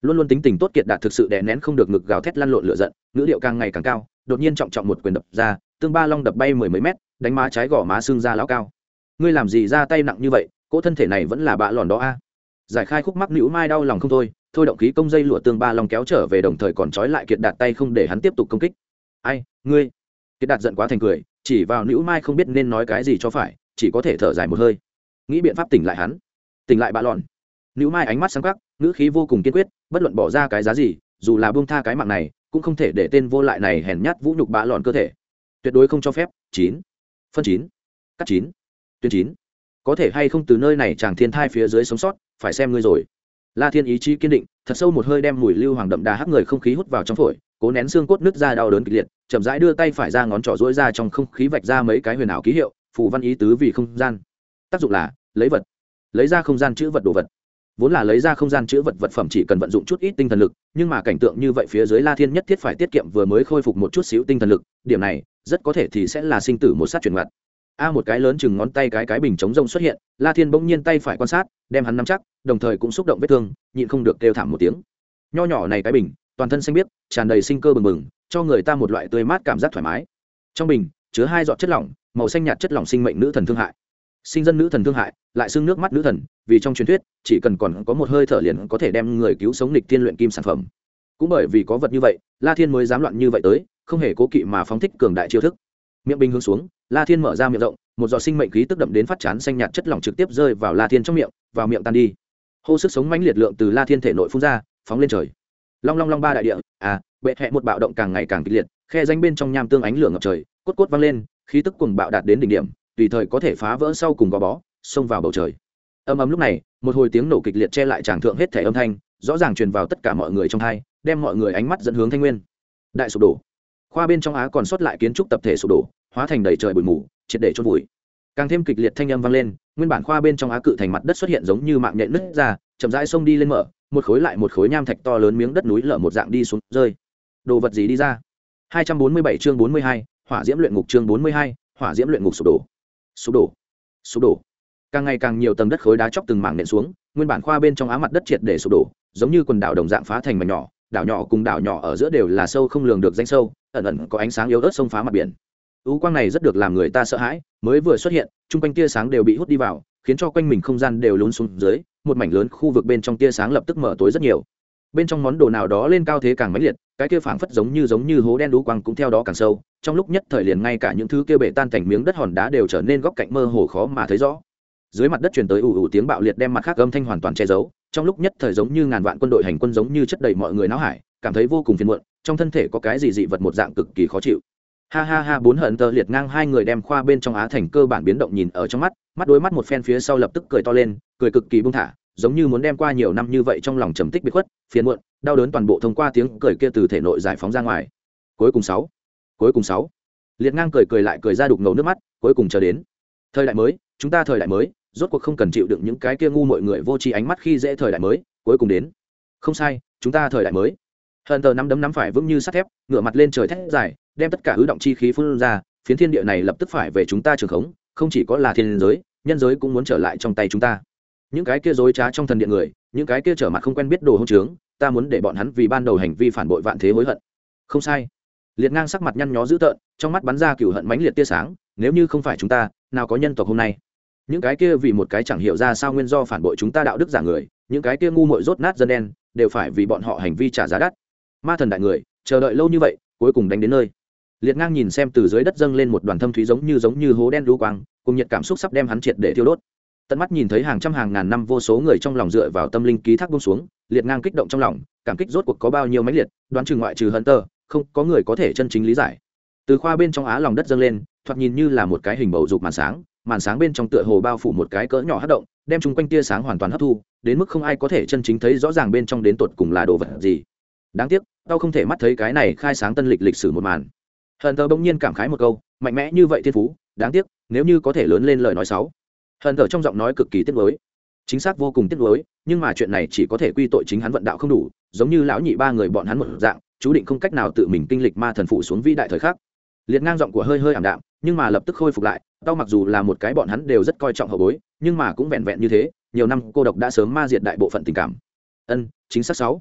Luôn luôn tính tình tốt kiệt đạt thực sự đè nén không được ngực gào thét lăn lộn lửa giận, ngữ điệu càng ngày càng cao, đột nhiên trọng trọng một quyền đập ra, tương ba long đập bay mười mấy mét, đánh má trái gò má xương ra lão cao. Ngươi làm gì ra tay nặng như vậy, cỗ thân thể này vẫn là bạ lòn đó a? Giải khai khúc mắc nữ mai đau lòng không thôi thôi động khí công dây lụa tương ba long kéo trở về đồng thời còn trói lại kiệt đạt tay không để hắn tiếp tục công kích. Ai, ngươi? Kiệt đạt giận quá thành cười, chỉ vào nữ mai không biết nên nói cái gì cho phải, chỉ có thể thở dài một hơi. Nghĩ biện pháp tỉnh lại hắn. Tỉnh lại bạ lòn. Nữ mai ánh mắt sáng khắc ngữ khí vô cùng kiên quyết, bất luận bỏ ra cái giá gì, dù là buông tha cái mạng này, cũng không thể để tên vô lại này hèn nhát vũ nhục bạ lòn cơ thể. Tuyệt đối không cho phép. Chín. Phân chín. Cắt chín. Tuyến chín. Có thể hay không từ nơi này chàng thiên thai phía dưới sống sót, phải xem ngươi rồi. La thiên ý chí kiên định, thật sâu một hơi đem mùi lưu hoàng đậm đà hắc người không khí hút vào trong phổi cố nén xương cốt nứt ra đau đớn kịch liệt, chậm rãi đưa tay phải ra ngón trỏ rỗi ra trong không khí vạch ra mấy cái huyền ảo ký hiệu, phù văn ý tứ vì không gian. Tác dụng là, lấy vật. Lấy ra không gian chữ vật đồ vật. Vốn là lấy ra không gian chữ vật vật phẩm chỉ cần vận dụng chút ít tinh thần lực, nhưng mà cảnh tượng như vậy phía dưới la thiên nhất thiết phải tiết kiệm vừa mới khôi phục một chút xíu tinh thần lực, điểm này, rất có thể thì sẽ là sinh tử một sát chuyển ngặt a một cái lớn chừng ngón tay cái cái bình chống rông xuất hiện, la thiên bỗng nhiên tay phải quan sát, đem hắn nắm chắc, đồng thời cũng xúc động vết thương, nhịn không được kêu thảm một tiếng. Nho nhỏ này cái bình toàn thân xanh biếc, tràn đầy sinh cơ bừng bừng, cho người ta một loại tươi mát cảm giác thoải mái. Trong bình, chứa hai giọt chất lỏng, màu xanh nhạt chất lỏng sinh mệnh nữ thần thương hại. Sinh dân nữ thần thương hại, lại xưng nước mắt nữ thần, vì trong truyền thuyết, chỉ cần còn có một hơi thở liền có thể đem người cứu sống lịch tiên luyện kim sản phẩm. Cũng bởi vì có vật như vậy, la thiên mới dám loạn như vậy tới, không hề cố kỵ mà phóng thích cường đại chiêu thức. Miệng bình hướng xuống, la thiên mở ra miệng rộng, một giọt sinh mệnh khí tức đậm đến phát chán xanh nhạt chất lỏng trực tiếp rơi vào la thiên trong miệng, vào miệng tan đi. Hô sức sống mãnh liệt lượng từ la thiên thể nội phun ra, phóng lên trời long long long ba đại địa à bệ hẹ một bạo động càng ngày càng kịch liệt, khe danh bên trong nham tương ánh lửa ngập trời, cốt cốt văng lên, khí tức cùng bạo đạt đến đỉnh điểm, tùy thời có thể phá vỡ sau cùng gò bó, xông vào bầu trời. Âm ấm lúc này, một hồi tiếng nổ kịch liệt che lại tràng thượng hết thể âm thanh, rõ ràng truyền vào tất cả mọi người trong hai, đem mọi người ánh mắt dẫn hướng thanh nguyên. Đại sụp đổ. Khoa bên trong á còn sót lại kiến trúc tập thể sụp đổ, hóa thành đầy trời bụi mù, triệt để chôn vùi. Càng thêm kịch liệt thanh âm vang lên, nguyên bản khoa bên trong á cự thành mặt đất xuất hiện giống như mạng nhện nứt ra, chậm rãi xông đi lên mở một khối lại một khối nham thạch to lớn miếng đất núi lở một dạng đi xuống rơi. Đồ vật gì đi ra? 247 chương 42, hỏa diễm luyện ngục chương 42, hỏa diễm luyện ngục sụp đổ. Sụp đổ. Sụp đổ. Càng ngày càng nhiều tầng đất khối đá chóc từng mảng nện xuống nguyên bản khoa bên trong á mặt đất triệt để sụp đổ giống như quần đảo đồng dạng phá thành mảnh nhỏ đảo nhỏ cùng đảo nhỏ ở giữa đều là sâu không lường được danh sâu ẩn ẩn có ánh sáng yếu ớt xông phá mặt biển. Ưu quang này rất được làm người ta sợ hãi mới vừa xuất hiện chung quanh tia sáng đều bị hút đi vào khiến cho quanh mình không gian đều lún xuống dưới một mảnh lớn khu vực bên trong tia sáng lập tức mở tối rất nhiều. Bên trong món đồ nào đó lên cao thế càng mãnh liệt, cái kia phảng phất giống như giống như hố đen đú quang cũng theo đó càng sâu, trong lúc nhất thời liền ngay cả những thứ kia bể tan thành miếng đất hòn đá đều trở nên góc cạnh mơ hồ khó mà thấy rõ. Dưới mặt đất truyền tới ủ ủ tiếng bạo liệt đem mặt khác âm thanh hoàn toàn che giấu, trong lúc nhất thời giống như ngàn vạn quân đội hành quân giống như chất đầy mọi người náo hải, cảm thấy vô cùng phiền muộn, trong thân thể có cái gì dị vật một dạng cực kỳ khó chịu ha ha ha, bốn hận tơ liệt ngang, hai người đem khoa bên trong á thành cơ bản biến động nhìn ở trong mắt mắt đối mắt một phen phía sau lập tức cười to lên, cười cực kỳ bung thả, giống như muốn đem qua nhiều năm như vậy trong lòng trầm tích bị khuất, phiền muộn, đau đớn toàn bộ thông qua tiếng cười kia từ thể nội giải phóng ra ngoài. Cuối cùng sáu, cuối cùng sáu. Liệt ngang cười cười lại cười ra đục ngầu nước mắt, cuối cùng chờ đến. Thời đại mới, chúng ta thời đại mới, rốt cuộc không cần chịu đựng những cái kia ngu mọi người vô tri ánh mắt khi dễ thời đại mới, cuối cùng đến. Không sai, chúng ta thời đại mới. Hận tờ năm đấm nắm phải vững như sắt thép, ngửa mặt lên trời thét dài đem tất cả ứ động chi khí phun ra, phiến thiên địa này lập tức phải về chúng ta trường khống, không chỉ có là thiên giới, nhân giới cũng muốn trở lại trong tay chúng ta. Những cái kia dối trá trong thần điện người, những cái kia trở mặt không quen biết đồ hông trướng, ta muốn để bọn hắn vì ban đầu hành vi phản bội vạn thế hối hận. Không sai. Liệt ngang sắc mặt nhăn nhó dữ tợn, trong mắt bắn ra cửu hận mãnh liệt tia sáng, nếu như không phải chúng ta, nào có nhân tộc hôm nay? Những cái kia vì một cái chẳng hiểu ra sao nguyên do phản bội chúng ta đạo đức giả người, những cái kia ngu muội rốt nát dân đen, đều phải vì bọn họ hành vi trả giá đắt. Ma thần đại người, chờ đợi lâu như vậy, cuối cùng đánh đến nơi liệt ngang nhìn xem từ dưới đất dâng lên một đoàn thâm thúy giống như giống như hố đen đu quang, cùng nhiệt cảm xúc sắp đem hắn triệt để thiêu đốt. Tận mắt nhìn thấy hàng trăm hàng ngàn năm vô số người trong lòng dựa vào tâm linh ký thác bông xuống, liệt ngang kích động trong lòng, cảm kích rốt cuộc có bao nhiêu máy liệt, đoán trừ ngoại trừ hận tơ không, có người có thể chân chính lý giải. Từ khoa bên trong á lòng đất dâng lên, thoạt nhìn như là một cái hình bầu dục màn sáng màn sáng bên trong tựa hồ bao phủ một cái cỡ nhỏ hát động, đem chung quanh tia sáng hoàn toàn hấp thu, đến mức không ai có thể chân chính thấy rõ ràng bên trong đến tột cùng là đồ vật gì. Đáng tiếc, tao không thể mắt thấy cái này khai sáng tân lịch lịch sử một màn hận thờ bỗng nhiên cảm khái một câu, mạnh mẽ như vậy thiên phú, đáng tiếc, nếu như có thể lớn lên lời nói sáu hận thờ trong giọng nói cực kỳ tiếc nuối. Chính xác vô cùng tiếc nuối, nhưng mà chuyện này chỉ có thể quy tội chính hắn vận đạo không đủ, giống như lão nhị ba người bọn hắn một dạng, chú định không cách nào tự mình kinh lịch ma thần phụ xuống vĩ đại thời khắc. Liệt ngang giọng của hơi hơi ảm đạm, nhưng mà lập tức khôi phục lại, tao mặc dù là một cái bọn hắn đều rất coi trọng hậu bối, nhưng mà cũng vẹn vẹn như thế, nhiều năm cô độc đã sớm ma diệt đại bộ phận tình cảm. Ân, chính xác sáu.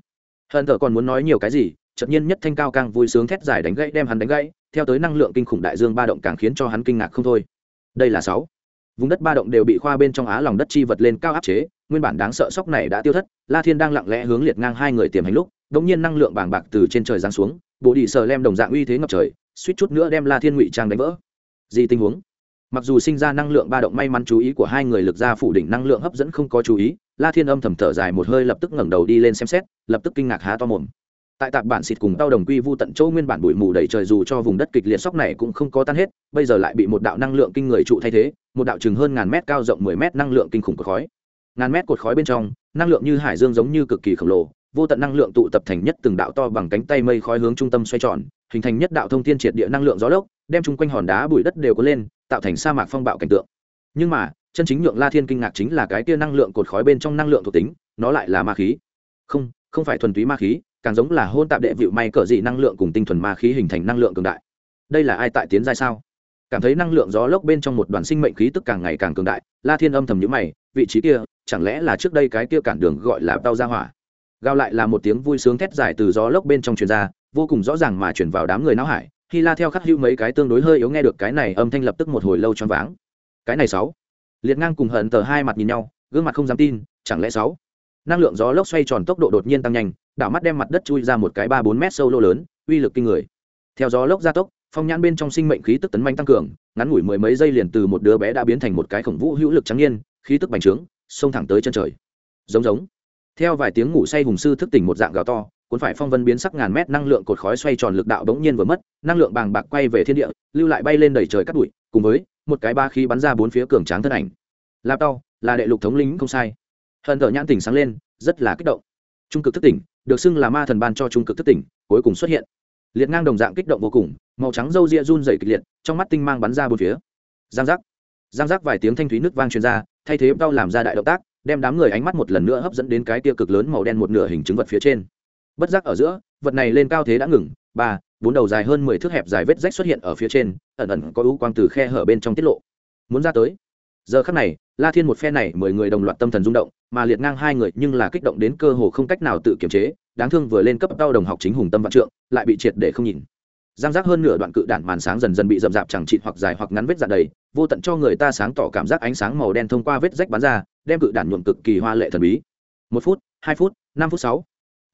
Hận thờ còn muốn nói nhiều cái gì, chợt nhiên nhất thanh cao càng vui sướng thét dài đánh gãy, đem hắn đánh gãy theo tới năng lượng kinh khủng đại dương ba động càng khiến cho hắn kinh ngạc không thôi. Đây là sáu. Vùng đất ba động đều bị khoa bên trong á lòng đất chi vật lên cao áp chế, nguyên bản đáng sợ sốc này đã tiêu thất, la thiên đang lặng lẽ hướng liệt ngang hai người tiềm hành lúc, đột nhiên năng lượng bàng bạc từ trên trời giáng xuống, bộ đi sờ lem đồng dạng uy thế ngập trời, suýt chút nữa đem la thiên ngụy trang đánh vỡ. Gì tình huống? Mặc dù sinh ra năng lượng ba động may mắn chú ý của hai người lực ra phủ đỉnh năng lượng hấp dẫn không có chú ý, la thiên âm thầm thở dài một hơi lập tức ngẩng đầu đi lên xem xét, lập tức kinh ngạc há to mồm tại tạp bản xịt cùng tao đồng quy vu tận chỗ nguyên bản bụi mù đầy trời dù cho vùng đất kịch liệt sóc này cũng không có tan hết, bây giờ lại bị một đạo năng lượng kinh người trụ thay thế, một đạo chừng hơn ngàn mét cao rộng mười mét năng lượng kinh khủng cột khói. Ngàn mét cột khói bên trong, năng lượng như hải dương giống như cực kỳ khổng lồ, vô tận năng lượng tụ tập thành nhất từng đạo to bằng cánh tay mây khói hướng trung tâm xoay tròn, hình thành nhất đạo thông thiên triệt địa năng lượng gió lốc, đem chung quanh hòn đá bụi đất đều có lên, tạo thành sa mạc phong bạo cảnh tượng. Nhưng mà, chân chính nhượng la thiên kinh ngạc chính là cái tia năng lượng cột khói bên trong năng lượng thuộc tính, nó lại là ma khí. Không không phải thuần túy ma khí càng giống là hôn tạp đệ vịu may cỡ dị năng lượng cùng tinh thuần ma khí hình thành năng lượng cường đại. Đây là ai tại tiến giai sao? Cảm thấy năng lượng gió lốc bên trong một đoàn sinh mệnh khí tức càng ngày càng cường đại, la thiên âm thầm nhữ mày, vị trí kia, chẳng lẽ là trước đây cái kia cản đường gọi là tao ra hỏa? Gao lại là một tiếng vui sướng thét dài từ gió lốc bên trong truyền ra, vô cùng rõ ràng mà chuyển vào đám người não hải khi la theo khắc hữu mấy cái tương đối hơi yếu nghe được cái này, âm thanh lập tức một hồi lâu choáng váng. Cái này sáu. Liệt ngang cùng hận tờ hai mặt nhìn nhau, gương mặt không dám tin, chẳng lẽ sáu? Năng lượng gió lốc xoay tròn tốc độ đột nhiên tăng nhanh đảo mắt đem mặt đất chui ra một cái ba bốn mét sâu lô lớn, uy lực kinh người. Theo gió lốc gia tốc, phong nhãn bên trong sinh mệnh khí tức tấn manh tăng cường, ngắn ngủi mười mấy giây liền từ một đứa bé đã biến thành một cái khổng vũ hữu lực trắng nhiên khí tức bành trướng, xông thẳng tới chân trời. Giống giống. Theo vài tiếng ngủ say hùng sư thức tỉnh một dạng gào to, cuốn phải phong vân biến sắc ngàn mét năng lượng cột khói xoay tròn lực đạo bỗng nhiên vừa mất, năng lượng bàng bạc quay về thiên địa, lưu lại bay lên đầy trời cắt bụi, cùng với một cái ba khí bắn ra bốn phía cường tráng thân ảnh. Lạp đau là đệ lục thống lính không sai. Hận thờ nhãn tỉnh sáng lên, rất là kích động. Trung cực thức tỉnh được xưng là ma thần ban cho trung cực thức tỉnh, cuối cùng xuất hiện. Liệt ngang đồng dạng kích động vô cùng, màu trắng râu ria run dày kịch liệt, trong mắt tinh mang bắn ra bốn phía. Giang giác. Giang giác vài tiếng thanh thúy nước vang truyền ra, thay thế đau làm ra đại động tác, đem đám người ánh mắt một lần nữa hấp dẫn đến cái tia cực lớn màu đen một nửa hình chứng vật phía trên. Bất giác ở giữa, vật này lên cao thế đã ngừng, ba, bốn đầu dài hơn mười thước hẹp dài vết rách xuất hiện ở phía trên, ẩn ẩn có ưu quang từ khe hở bên trong tiết lộ. Muốn ra tới. Giờ khắc này, la thiên một phe này mười người đồng loạt tâm thần rung động mà liệt ngang hai người nhưng là kích động đến cơ hồ không cách nào tự kiềm chế, đáng thương vừa lên cấp đau đồng học chính hùng tâm vạn trượng, lại bị triệt để không nhìn. Giang giác hơn nửa đoạn cự đạn màn sáng dần dần bị rậm rạp chẳng trị hoặc dài hoặc ngắn vết dạn đầy, vô tận cho người ta sáng tỏ cảm giác ánh sáng màu đen thông qua vết rách bắn ra, đem cự đạn nhuộm cực kỳ hoa lệ thần bí. Một phút, hai phút, năm phút sáu.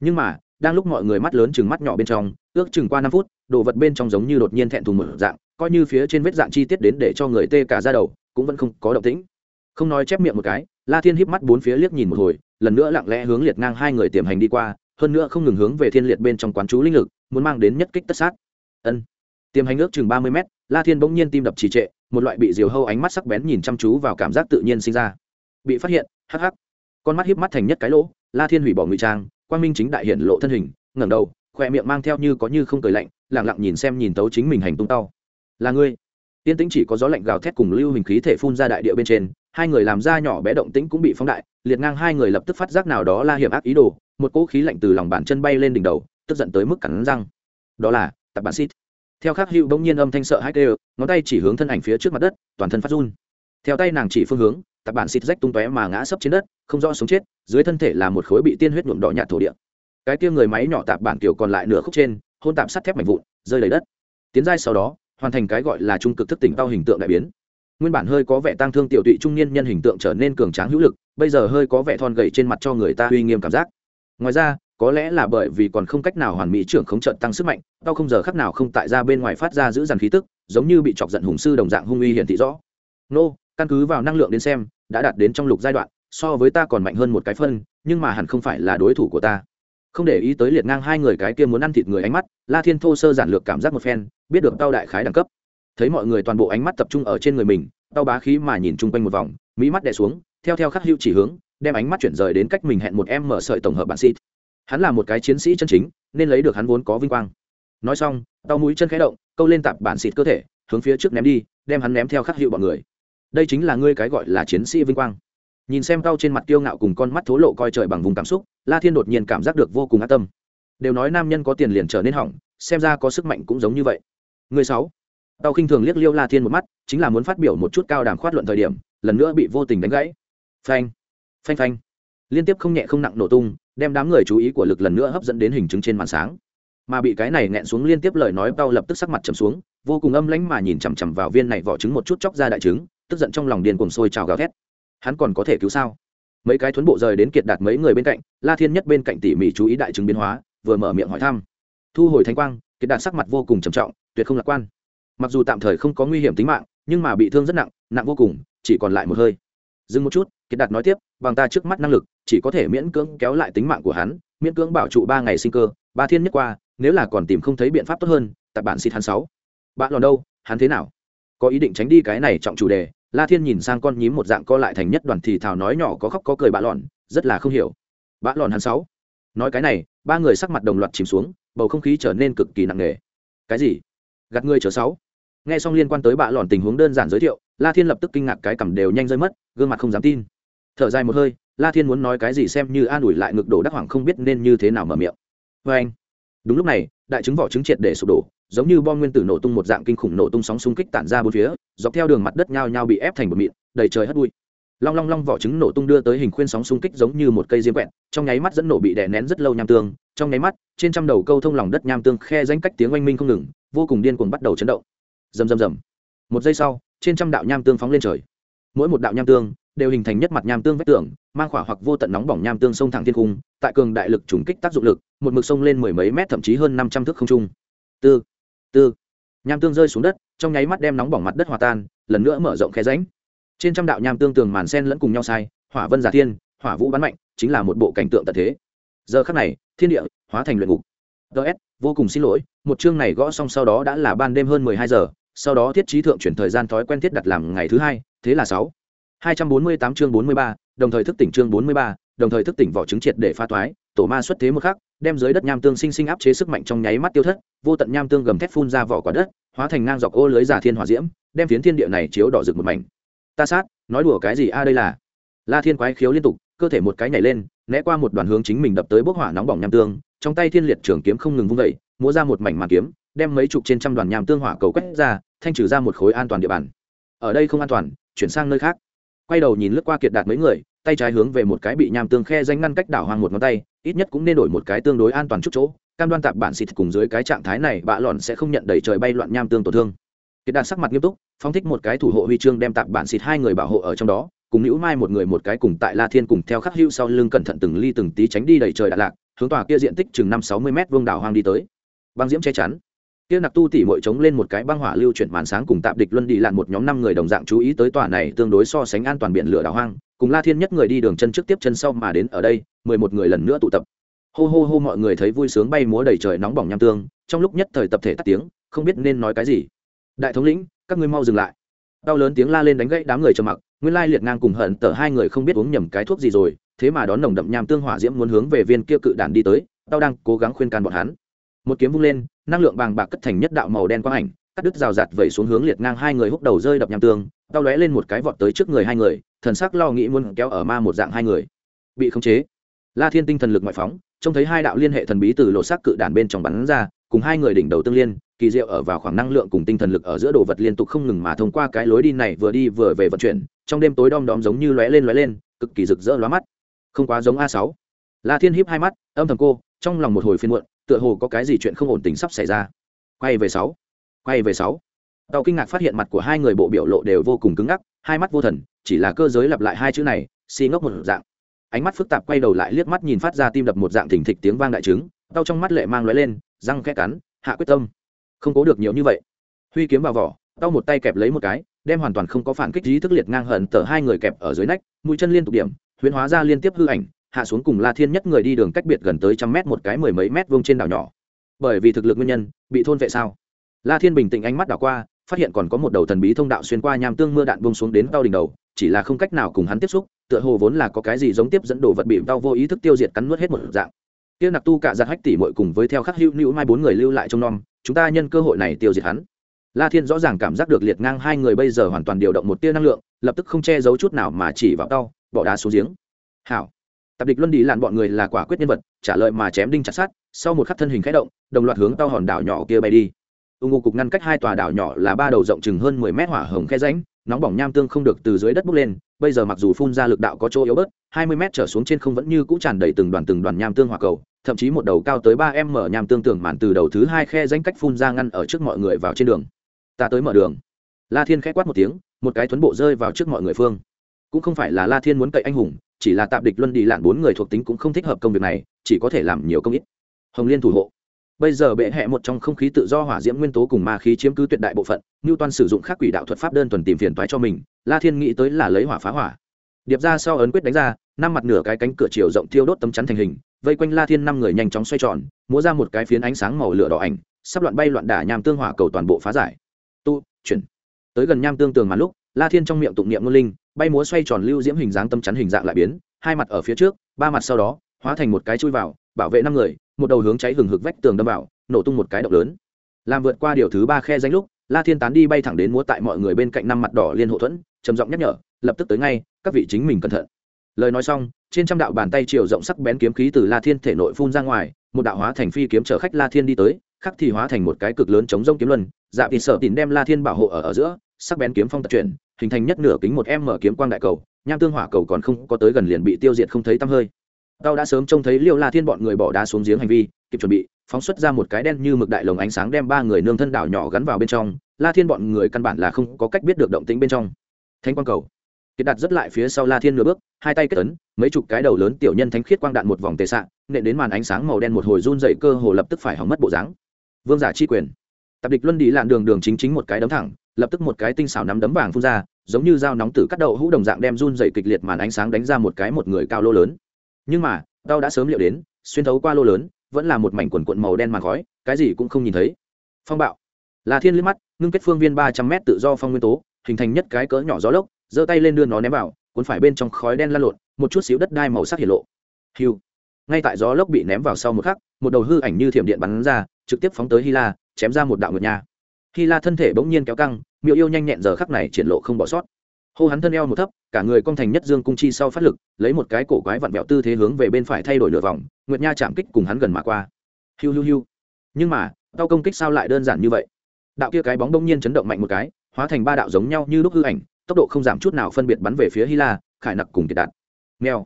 Nhưng mà, đang lúc mọi người mắt lớn chừng mắt nhỏ bên trong, ước chừng qua năm phút, đồ vật bên trong giống như đột nhiên thẹn thùng mở dạng, coi như phía trên vết dạng chi tiết đến để cho người tê cả ra đầu, cũng vẫn không có động tĩnh. Không nói chép miệng một cái la thiên híp mắt bốn phía liếc nhìn một hồi, lần nữa lặng lẽ hướng liệt ngang hai người tiềm hành đi qua, hơn nữa không ngừng hướng về thiên liệt bên trong quán chú linh lực, muốn mang đến nhất kích tất sát. Ân. Tiềm hành ước chừng ba mươi mét, la thiên bỗng nhiên tim đập trì trệ, một loại bị diều hâu ánh mắt sắc bén nhìn chăm chú vào cảm giác tự nhiên sinh ra. Bị phát hiện, hắc hắc. Con mắt híp mắt thành nhất cái lỗ, la thiên hủy bỏ ngụy trang, quang minh chính đại hiện lộ thân hình, ngẩng đầu, khoe miệng mang theo như có như không cười lạnh lẳng lặng nhìn xem nhìn tấu chính mình hành tung tao. Là ngươi. Tiên tĩnh chỉ có gió lạnh gào thét cùng lưu hình khí thể phun ra đại địa bên trên hai người làm ra nhỏ bé động tĩnh cũng bị phóng đại, liệt ngang hai người lập tức phát giác nào đó la hiểm ác ý đồ, một cỗ khí lạnh từ lòng bàn chân bay lên đỉnh đầu, tức giận tới mức cắn răng. Đó là, tập bản xít theo khắc hữu bỗng nhiên âm thanh sợ hãi đều ngón tay chỉ hướng thân ảnh phía trước mặt đất, toàn thân phát run. Theo tay nàng chỉ phương hướng, tập bản xịt rách tung tóe mà ngã sấp trên đất, không rõ sống chết, dưới thân thể là một khối bị tiên huyết nhuộm đỏ nhạt thổ địa. Cái kia người máy nhỏ tạp bản kiểu còn lại nửa khúc trên, hôn tạp sắt thép mạnh vụn, rơi lấy đất. Tiến giai sau đó, hoàn thành cái gọi là trung cực thức tỉnh tao hình tượng đại biến nguyên bản hơi có vẻ tăng thương tiểu tụy trung niên nhân hình tượng trở nên cường tráng hữu lực, bây giờ hơi có vẻ thon gầy trên mặt cho người ta uy nghiêm cảm giác. Ngoài ra, có lẽ là bởi vì còn không cách nào hoàn mỹ trưởng không trận tăng sức mạnh, tao không giờ khắc nào không tại ra bên ngoài phát ra giữ dằn khí tức, giống như bị chọc giận hùng sư đồng dạng hung uy hiển thị rõ. Nô, căn cứ vào năng lượng đến xem, đã đạt đến trong lục giai đoạn, so với ta còn mạnh hơn một cái phân, nhưng mà hẳn không phải là đối thủ của ta. Không để ý tới liệt ngang hai người cái kia muốn ăn thịt người ánh mắt, la thiên thô sơ giản lược cảm giác một phen, biết được tao đại khái đẳng cấp thấy mọi người toàn bộ ánh mắt tập trung ở trên người mình đau bá khí mà nhìn chung quanh một vòng, mỹ mắt đè xuống, theo theo khắc hữu chỉ hướng, đem ánh mắt chuyển rời đến cách mình hẹn một em mở sợi tổng hợp bản xịt. Hắn là một cái chiến sĩ chân chính, nên lấy được hắn vốn có vinh quang. Nói xong đau mũi chân khẽ động, câu lên tạp bản xịt cơ thể, hướng phía trước ném đi, đem hắn ném theo khắc hữu bọn người. Đây chính là ngươi cái gọi là chiến sĩ vinh quang. Nhìn xem tao trên mặt kiêu ngạo cùng con mắt thố lộ coi trời bằng vùng cảm xúc, la thiên đột nhiên cảm giác được vô cùng ác tâm. Đều nói nam nhân có tiền liền trở nên hỏng, xem ra có sức mạnh cũng giống như vậy. Người sáu tao khinh thường liếc liêu la thiên một mắt, chính là muốn phát biểu một chút cao đàm khoát luận thời điểm, lần nữa bị vô tình đánh gãy. Phanh phanh phanh. Liên tiếp không nhẹ không nặng nổ tung, đem đám người chú ý của lực lần nữa hấp dẫn đến hình chứng trên màn sáng. Mà bị cái này nghẹn xuống liên tiếp lời nói, tao lập tức sắc mặt trầm xuống, vô cùng âm lãnh mà nhìn chằm chằm vào viên này vỏ trứng một chút chóc ra đại trứng, tức giận trong lòng điền cuồng sôi trào gào thét. Hắn còn có thể cứu sao? Mấy cái thuấn bộ rời đến kiệt đạt mấy người bên cạnh, la thiên nhất bên cạnh tỉ mỉ chú ý đại chứng biến hóa, vừa mở miệng hỏi thăm. Thu hồi thanh quang, kiệt đạt sắc mặt vô cùng trầm trọng, tuyệt không lạc quan mặc dù tạm thời không có nguy hiểm tính mạng, nhưng mà bị thương rất nặng nặng vô cùng, chỉ còn lại một hơi. Dừng một chút, kiệt đạt nói tiếp, bằng ta trước mắt năng lực, chỉ có thể miễn cưỡng kéo lại tính mạng của hắn, miễn cưỡng bảo trụ ba ngày sinh cơ, ba thiên nhất qua, nếu là còn tìm không thấy biện pháp tốt hơn tại bạn xịt hắn sáu. Bạn lòn đâu, hắn thế nào? Có ý định tránh đi cái này trọng chủ đề, la thiên nhìn sang con nhím một dạng co lại thành nhất đoàn thì thào nói nhỏ có khóc có cười bạn lòn, rất là không hiểu. Bạn lòn hắn sáu. Nói cái này, ba người sắc mặt đồng loạt chìm xuống, bầu không khí trở nên cực kỳ nặng nề. Cái gì? Gạt ngươi chờ sáu nghe xong liên quan tới bạ lòn tình huống đơn giản giới thiệu, la thiên lập tức kinh ngạc cái cằm đều nhanh rơi mất, gương mặt không dám tin. Thở dài một hơi, la thiên muốn nói cái gì xem như an ủi lại ngực đổ đắc hoàng không biết nên như thế nào mở miệng. Vê anh, đúng lúc này, đại chứng vỏ trứng triệt để sụp đổ, giống như bom nguyên tử nổ tung một dạng kinh khủng nổ tung sóng xung kích tản ra bốn phía, dọc theo đường mặt đất nhao nhao bị ép thành một mịn, đầy trời hất bụi. Long long long vỏ trứng nổ tung đưa tới hình khuyên sóng xung kích giống như một cây diêm quẹt, trong nháy mắt dẫn nổ bị đè nén rất lâu nham tương, trong nháy mắt, trên trăm đầu câu thông lòng đất nham tương khe danh cách tiếng oanh minh không ngừng, vô cùng điên cuồng bắt đầu chấn động rầm rầm rầm. Một giây sau, trên trăm đạo nham tương phóng lên trời. Mỗi một đạo nham tương đều hình thành nhất mặt nham tương vách tường, mang khỏa hoặc vô tận nóng bỏng nham tương sông thẳng thiên cung tại cường đại lực trùng kích tác dụng lực, một mực sông lên mười mấy mét thậm chí hơn năm trăm thước không trung. Tư tư. Nham tương rơi xuống đất, trong nháy mắt đem nóng bỏng mặt đất hòa tan, lần nữa mở rộng khe ránh trên trăm đạo nham tương tường màn sen lẫn cùng nhau sai, hỏa vân giả thiên, hỏa vũ bắn mạnh, chính là một bộ cảnh tượng tận thế. Giờ khắc này, thiên địa hóa thành luyện ngục ts vô cùng xin lỗi, một chương này gõ xong sau đó đã là ban đêm hơn mười hai giờ, sau đó thiết trí thượng chuyển thời gian thói quen thiết đặt làm ngày thứ hai, thế là sáu. Hai trăm bốn mươi tám chương bốn mươi ba, đồng thời thức tỉnh chương bốn mươi ba, đồng thời thức tỉnh vỏ trứng triệt để pha toái, tổ ma xuất thế một khắc, đem dưới đất nham tương sinh sinh áp chế sức mạnh trong nháy mắt tiêu thất, vô tận nham tương gầm thép phun ra vỏ quả đất, hóa thành ngang dọc ô lưới giả thiên hỏa diễm, đem phiến thiên địa này chiếu đỏ rực một mảnh. Ta sát, nói đùa cái gì a, đây là? La thiên quái khiếu liên tục, cơ thể một cái nhảy lên, né qua một đoàn hướng chính mình đập tới bốc hỏa nóng bỏng nham tương trong tay thiên liệt trường kiếm không ngừng vung vẩy múa ra một mảnh màn kiếm, đem mấy chục trên trăm đoàn nhàm tương hỏa cầu quét ra, thanh trừ ra một khối an toàn địa bàn. Ở đây không an toàn, chuyển sang nơi khác. Quay đầu nhìn lướt qua kiệt đạt mấy người, tay trái hướng về một cái bị nham tương khe danh ngăn cách đảo hoang một ngón tay, ít nhất cũng nên đổi một cái tương đối an toàn chút chỗ. Cam đoan tạp bản xịt cùng dưới cái trạng thái này, bạ lọn sẽ không nhận đẩy trời bay loạn nham tương tổn thương. Kiệt đạt sắc mặt nghiêm túc, phóng thích một cái thủ hộ huy chương đem tạp bản xịt hai người bảo hộ ở trong đó, cùng nữ mai một người một cái cùng tại la thiên cùng theo khắc hữu sau lưng cẩn thận từng ly từng tí tránh đi đẩy trời đà lạc hướng tòa kia diện tích chừng năm sáu mươi m vương đảo hoang đi tới. Băng diễm che chắn. Kia nặc tu tỉ mội chống lên một cái băng hỏa lưu chuyển màn sáng cùng tạp địch luân đi lặn một nhóm năm người đồng dạng chú ý tới tòa này tương đối so sánh an toàn biển lửa đảo hoang, cùng la thiên nhất người đi đường chân trước tiếp chân sau mà đến ở đây, mười một người lần nữa tụ tập. Hô hô hô mọi người thấy vui sướng bay múa đầy trời nóng bỏng nham tương, trong lúc nhất thời tập thể tắt tiếng, không biết nên nói cái gì. Đại thống lĩnh, các ngươi mau dừng lại. Đau lớn tiếng la lên đánh gãy đám người trầm mặc, nguyên lai liệt ngang cùng hận tở hai người không biết uống nhầm cái thuốc gì rồi thế mà đón nồng đậm nham tương hỏa diễm muốn hướng về viên kia cự đản đi tới, tao đang cố gắng khuyên can bọn hắn. Một kiếm vung lên, năng lượng bàng bạc cất thành nhất đạo màu đen quang ảnh, cắt đứt rào rạt vẩy xuống hướng liệt ngang hai người húc đầu rơi đập nham tương, tao lóe lên một cái vọt tới trước người hai người, thần sắc lo nghĩ muốn kéo ở ma một dạng hai người. Bị khống chế. La thiên tinh thần lực ngoại phóng, trông thấy hai đạo liên hệ thần bí từ lộ xác cự đản bên trong bắn ra, cùng hai người đỉnh đầu tương liên, kỳ diệu ở vào khoảng năng lượng cùng tinh thần lực ở giữa đồ vật liên tục không ngừng mà thông qua cái lối đi này vừa đi vừa về vận chuyển, trong đêm tối đom đóm giống như lóe lên lóe lên, cực kỳ rực rỡ lóa mắt không quá giống a sáu. La thiên híp hai mắt, âm thầm cô, trong lòng một hồi phiên muộn, tựa hồ có cái gì chuyện không ổn tính sắp xảy ra. Quay về sáu. Quay về sáu. Tàu kinh ngạc phát hiện mặt của hai người bộ biểu lộ đều vô cùng cứng ngắc, hai mắt vô thần, chỉ là cơ giới lặp lại hai chữ này xi ngốc một dạng. Ánh mắt phức tạp quay đầu lại liếc mắt nhìn phát ra tim đập một dạng thình thịch tiếng vang đại trứng tao trong mắt lệ mang lóe lên, răng khẽ cắn, hạ quyết tâm. Không cố được nhiều như vậy. Huy kiếm vào vỏ, tao một tay kẹp lấy một cái, đem hoàn toàn không có phản kích trí thức liệt ngang hận tờ hai người kẹp ở dưới nách, mũi chân liên tục điểm huyễn hóa ra liên tiếp hư ảnh, hạ xuống cùng la thiên nhất người đi đường cách biệt gần tới trăm mét một cái mười mấy mét vuông trên đảo nhỏ. Bởi vì thực lực nguyên nhân, bị thôn vệ sao? La thiên bình tĩnh ánh mắt đảo qua, phát hiện còn có một đầu thần bí thông đạo xuyên qua nham tương mưa đạn bông xuống đến tao đỉnh đầu, chỉ là không cách nào cùng hắn tiếp xúc, tựa hồ vốn là có cái gì giống tiếp dẫn đồ vật bị tao vô ý thức tiêu diệt cắn nuốt hết một dạng. Tiêu nặc tu cả giặt hách tỉ mội cùng với theo khắc hữu nữ mai bốn người lưu lại trong non chúng ta nhân cơ hội này tiêu diệt hắn. La thiên rõ ràng cảm giác được liệt ngang hai người bây giờ hoàn toàn điều động một tia năng lượng, lập tức không che giấu chút nào mà chỉ vào tao bỏ đá xuống giếng. Hảo. Tập địch luân đi làn bọn người là quả quyết nhân vật, trả lời mà chém đinh chặt sát sau một khắc thân hình khẽ động, đồng loạt hướng tao hòn đảo nhỏ kia bay đi. Ưng ngô cục ngăn cách hai tòa đảo nhỏ là ba đầu rộng chừng hơn mười mét hỏa hồng khe ránh nóng bỏng nham tương không được từ dưới đất bốc lên, bây giờ mặc dù phun ra lực đạo có chỗ yếu bớt, hai mươi mét trở xuống trên không vẫn như cũ tràn đầy từng đoàn từng đoàn nham tương hỏa cầu, thậm chí một đầu cao tới ba em mở nham tương tưởng màn từ đầu thứ hai khe danh cách phun ra ngăn ở trước mọi người vào trên đường. Ta tới mở đường. La thiên khẽ quát một tiếng, một cái tuấn bộ rơi vào trước mọi người phương cũng không phải là la thiên muốn cậy anh hùng, chỉ là tạm địch luân đi lạn bốn người thuộc tính cũng không thích hợp công việc này, chỉ có thể làm nhiều công ít. Hồng liên thủ hộ. Bây giờ bệ hẹ một trong không khí tự do hỏa diễm nguyên tố cùng ma khí chiếm cứ tuyệt đại bộ phận như toàn sử dụng khắc quỷ đạo thuật pháp đơn thuần tìm phiền toái cho mình, la thiên nghĩ tới là lấy hỏa phá hỏa. Điệp ra sau ấn quyết đánh ra, năm mặt nửa cái cánh cửa chiều rộng thiêu đốt tấm chắn thành hình, vây quanh la thiên năm người nhanh chóng xoay tròn, múa ra một cái phiến ánh sáng màu lửa đỏ ảnh, sắp loạn bay loạn đả nham tương hỏa cầu toàn bộ phá giải. Tu, chuyển. Tới gần nham tương tường mà lúc, la thiên trong miệng tụng niệm ngôn linh bay múa xoay tròn lưu diễm hình dáng tâm chắn hình dạng lại biến, hai mặt ở phía trước, ba mặt sau đó, hóa thành một cái chui vào, bảo vệ năm người, một đầu hướng cháy hừng hực vách tường đâm vào, nổ tung một cái động lớn. Làm vượt qua điều thứ ba khe danh lúc, la thiên tán đi bay thẳng đến múa tại mọi người bên cạnh năm mặt đỏ liên hộ thuẫn, trầm giọng nhắc nhở, lập tức tới ngay, các vị chính mình cẩn thận. Lời nói xong, trên trăm đạo bàn tay chiều rộng sắc bén kiếm khí từ la thiên thể nội phun ra ngoài, một đạo hóa thành phi kiếm chở khách la thiên đi tới, khắc thì hóa thành một cái cực lớn chống rông kiếm luân dạ thì sợ tìm đem la thiên bảo hộ ở ở giữa, sắc bén kiếm phong tập chuyển hình thành nhất nửa kính một em mở kiếm quang đại cầu, nham tương hỏa cầu còn không có tới gần liền bị tiêu diệt không thấy tăm hơi. Tao đã sớm trông thấy liêu la thiên bọn người bỏ đá xuống giếng hành vi, kịp chuẩn bị, phóng xuất ra một cái đen như mực đại lồng ánh sáng đem ba người nương thân đảo nhỏ gắn vào bên trong. La thiên bọn người căn bản là không có cách biết được động tĩnh bên trong. Thanh quang cầu. Kiệt đặt rất lại phía sau la thiên nửa bước, hai tay kết ấn, mấy chục cái đầu lớn tiểu nhân thánh khiết quang đạn một vòng tề xạ nện đến màn ánh sáng màu đen một hồi run dậy cơ hồ lập tức phải hỏng mất bộ dáng. Vương giả chi quyền. Tập địch luân đi lạn đường đường chính chính một cái đấm thẳng lập tức một cái tinh xảo nắm đấm vàng phun ra, giống như dao nóng tử cắt đậu hũ đồng dạng đem run dậy kịch liệt màn ánh sáng đánh ra một cái một người cao lô lớn. Nhưng mà đau đã sớm liệu đến, xuyên thấu qua lô lớn, vẫn là một mảnh quần cuộn màu đen màn khói, cái gì cũng không nhìn thấy. Phong bạo. Là thiên liếc mắt, ngưng kết phương viên ba trăm mét tự do phong nguyên tố, hình thành nhất cái cỡ nhỏ gió lốc, giơ tay lên đưa nó ném vào, cuốn phải bên trong khói đen lan lộn, một chút xíu đất đai màu sắc hiện lộ. Hiu. Ngay tại gió lốc bị ném vào sau một khắc, một đầu hư ảnh như thiểm điện bắn ra, trực tiếp phóng tới hy la, chém ra một đạo ngược nha hy la thân thể bỗng nhiên kéo căng, miêu yêu nhanh nhẹn giờ khắc này triển lộ không bỏ sót. Hô hắn thân eo một thấp, cả người cong thành nhất dương cung chi sau phát lực, lấy một cái cổ quái vặn vẹo tư thế hướng về bên phải thay đổi nửa vòng, nguyệt nha chạm kích cùng hắn gần mà qua. Hiu hiu hiu. Nhưng mà, tao công kích sao lại đơn giản như vậy? Đạo kia cái bóng đông nhiên chấn động mạnh một cái, hóa thành ba đạo giống nhau như lúc hư ảnh, tốc độ không giảm chút nào phân biệt bắn về phía hy la, khải nặc cùng kiệt đạt. Nghèo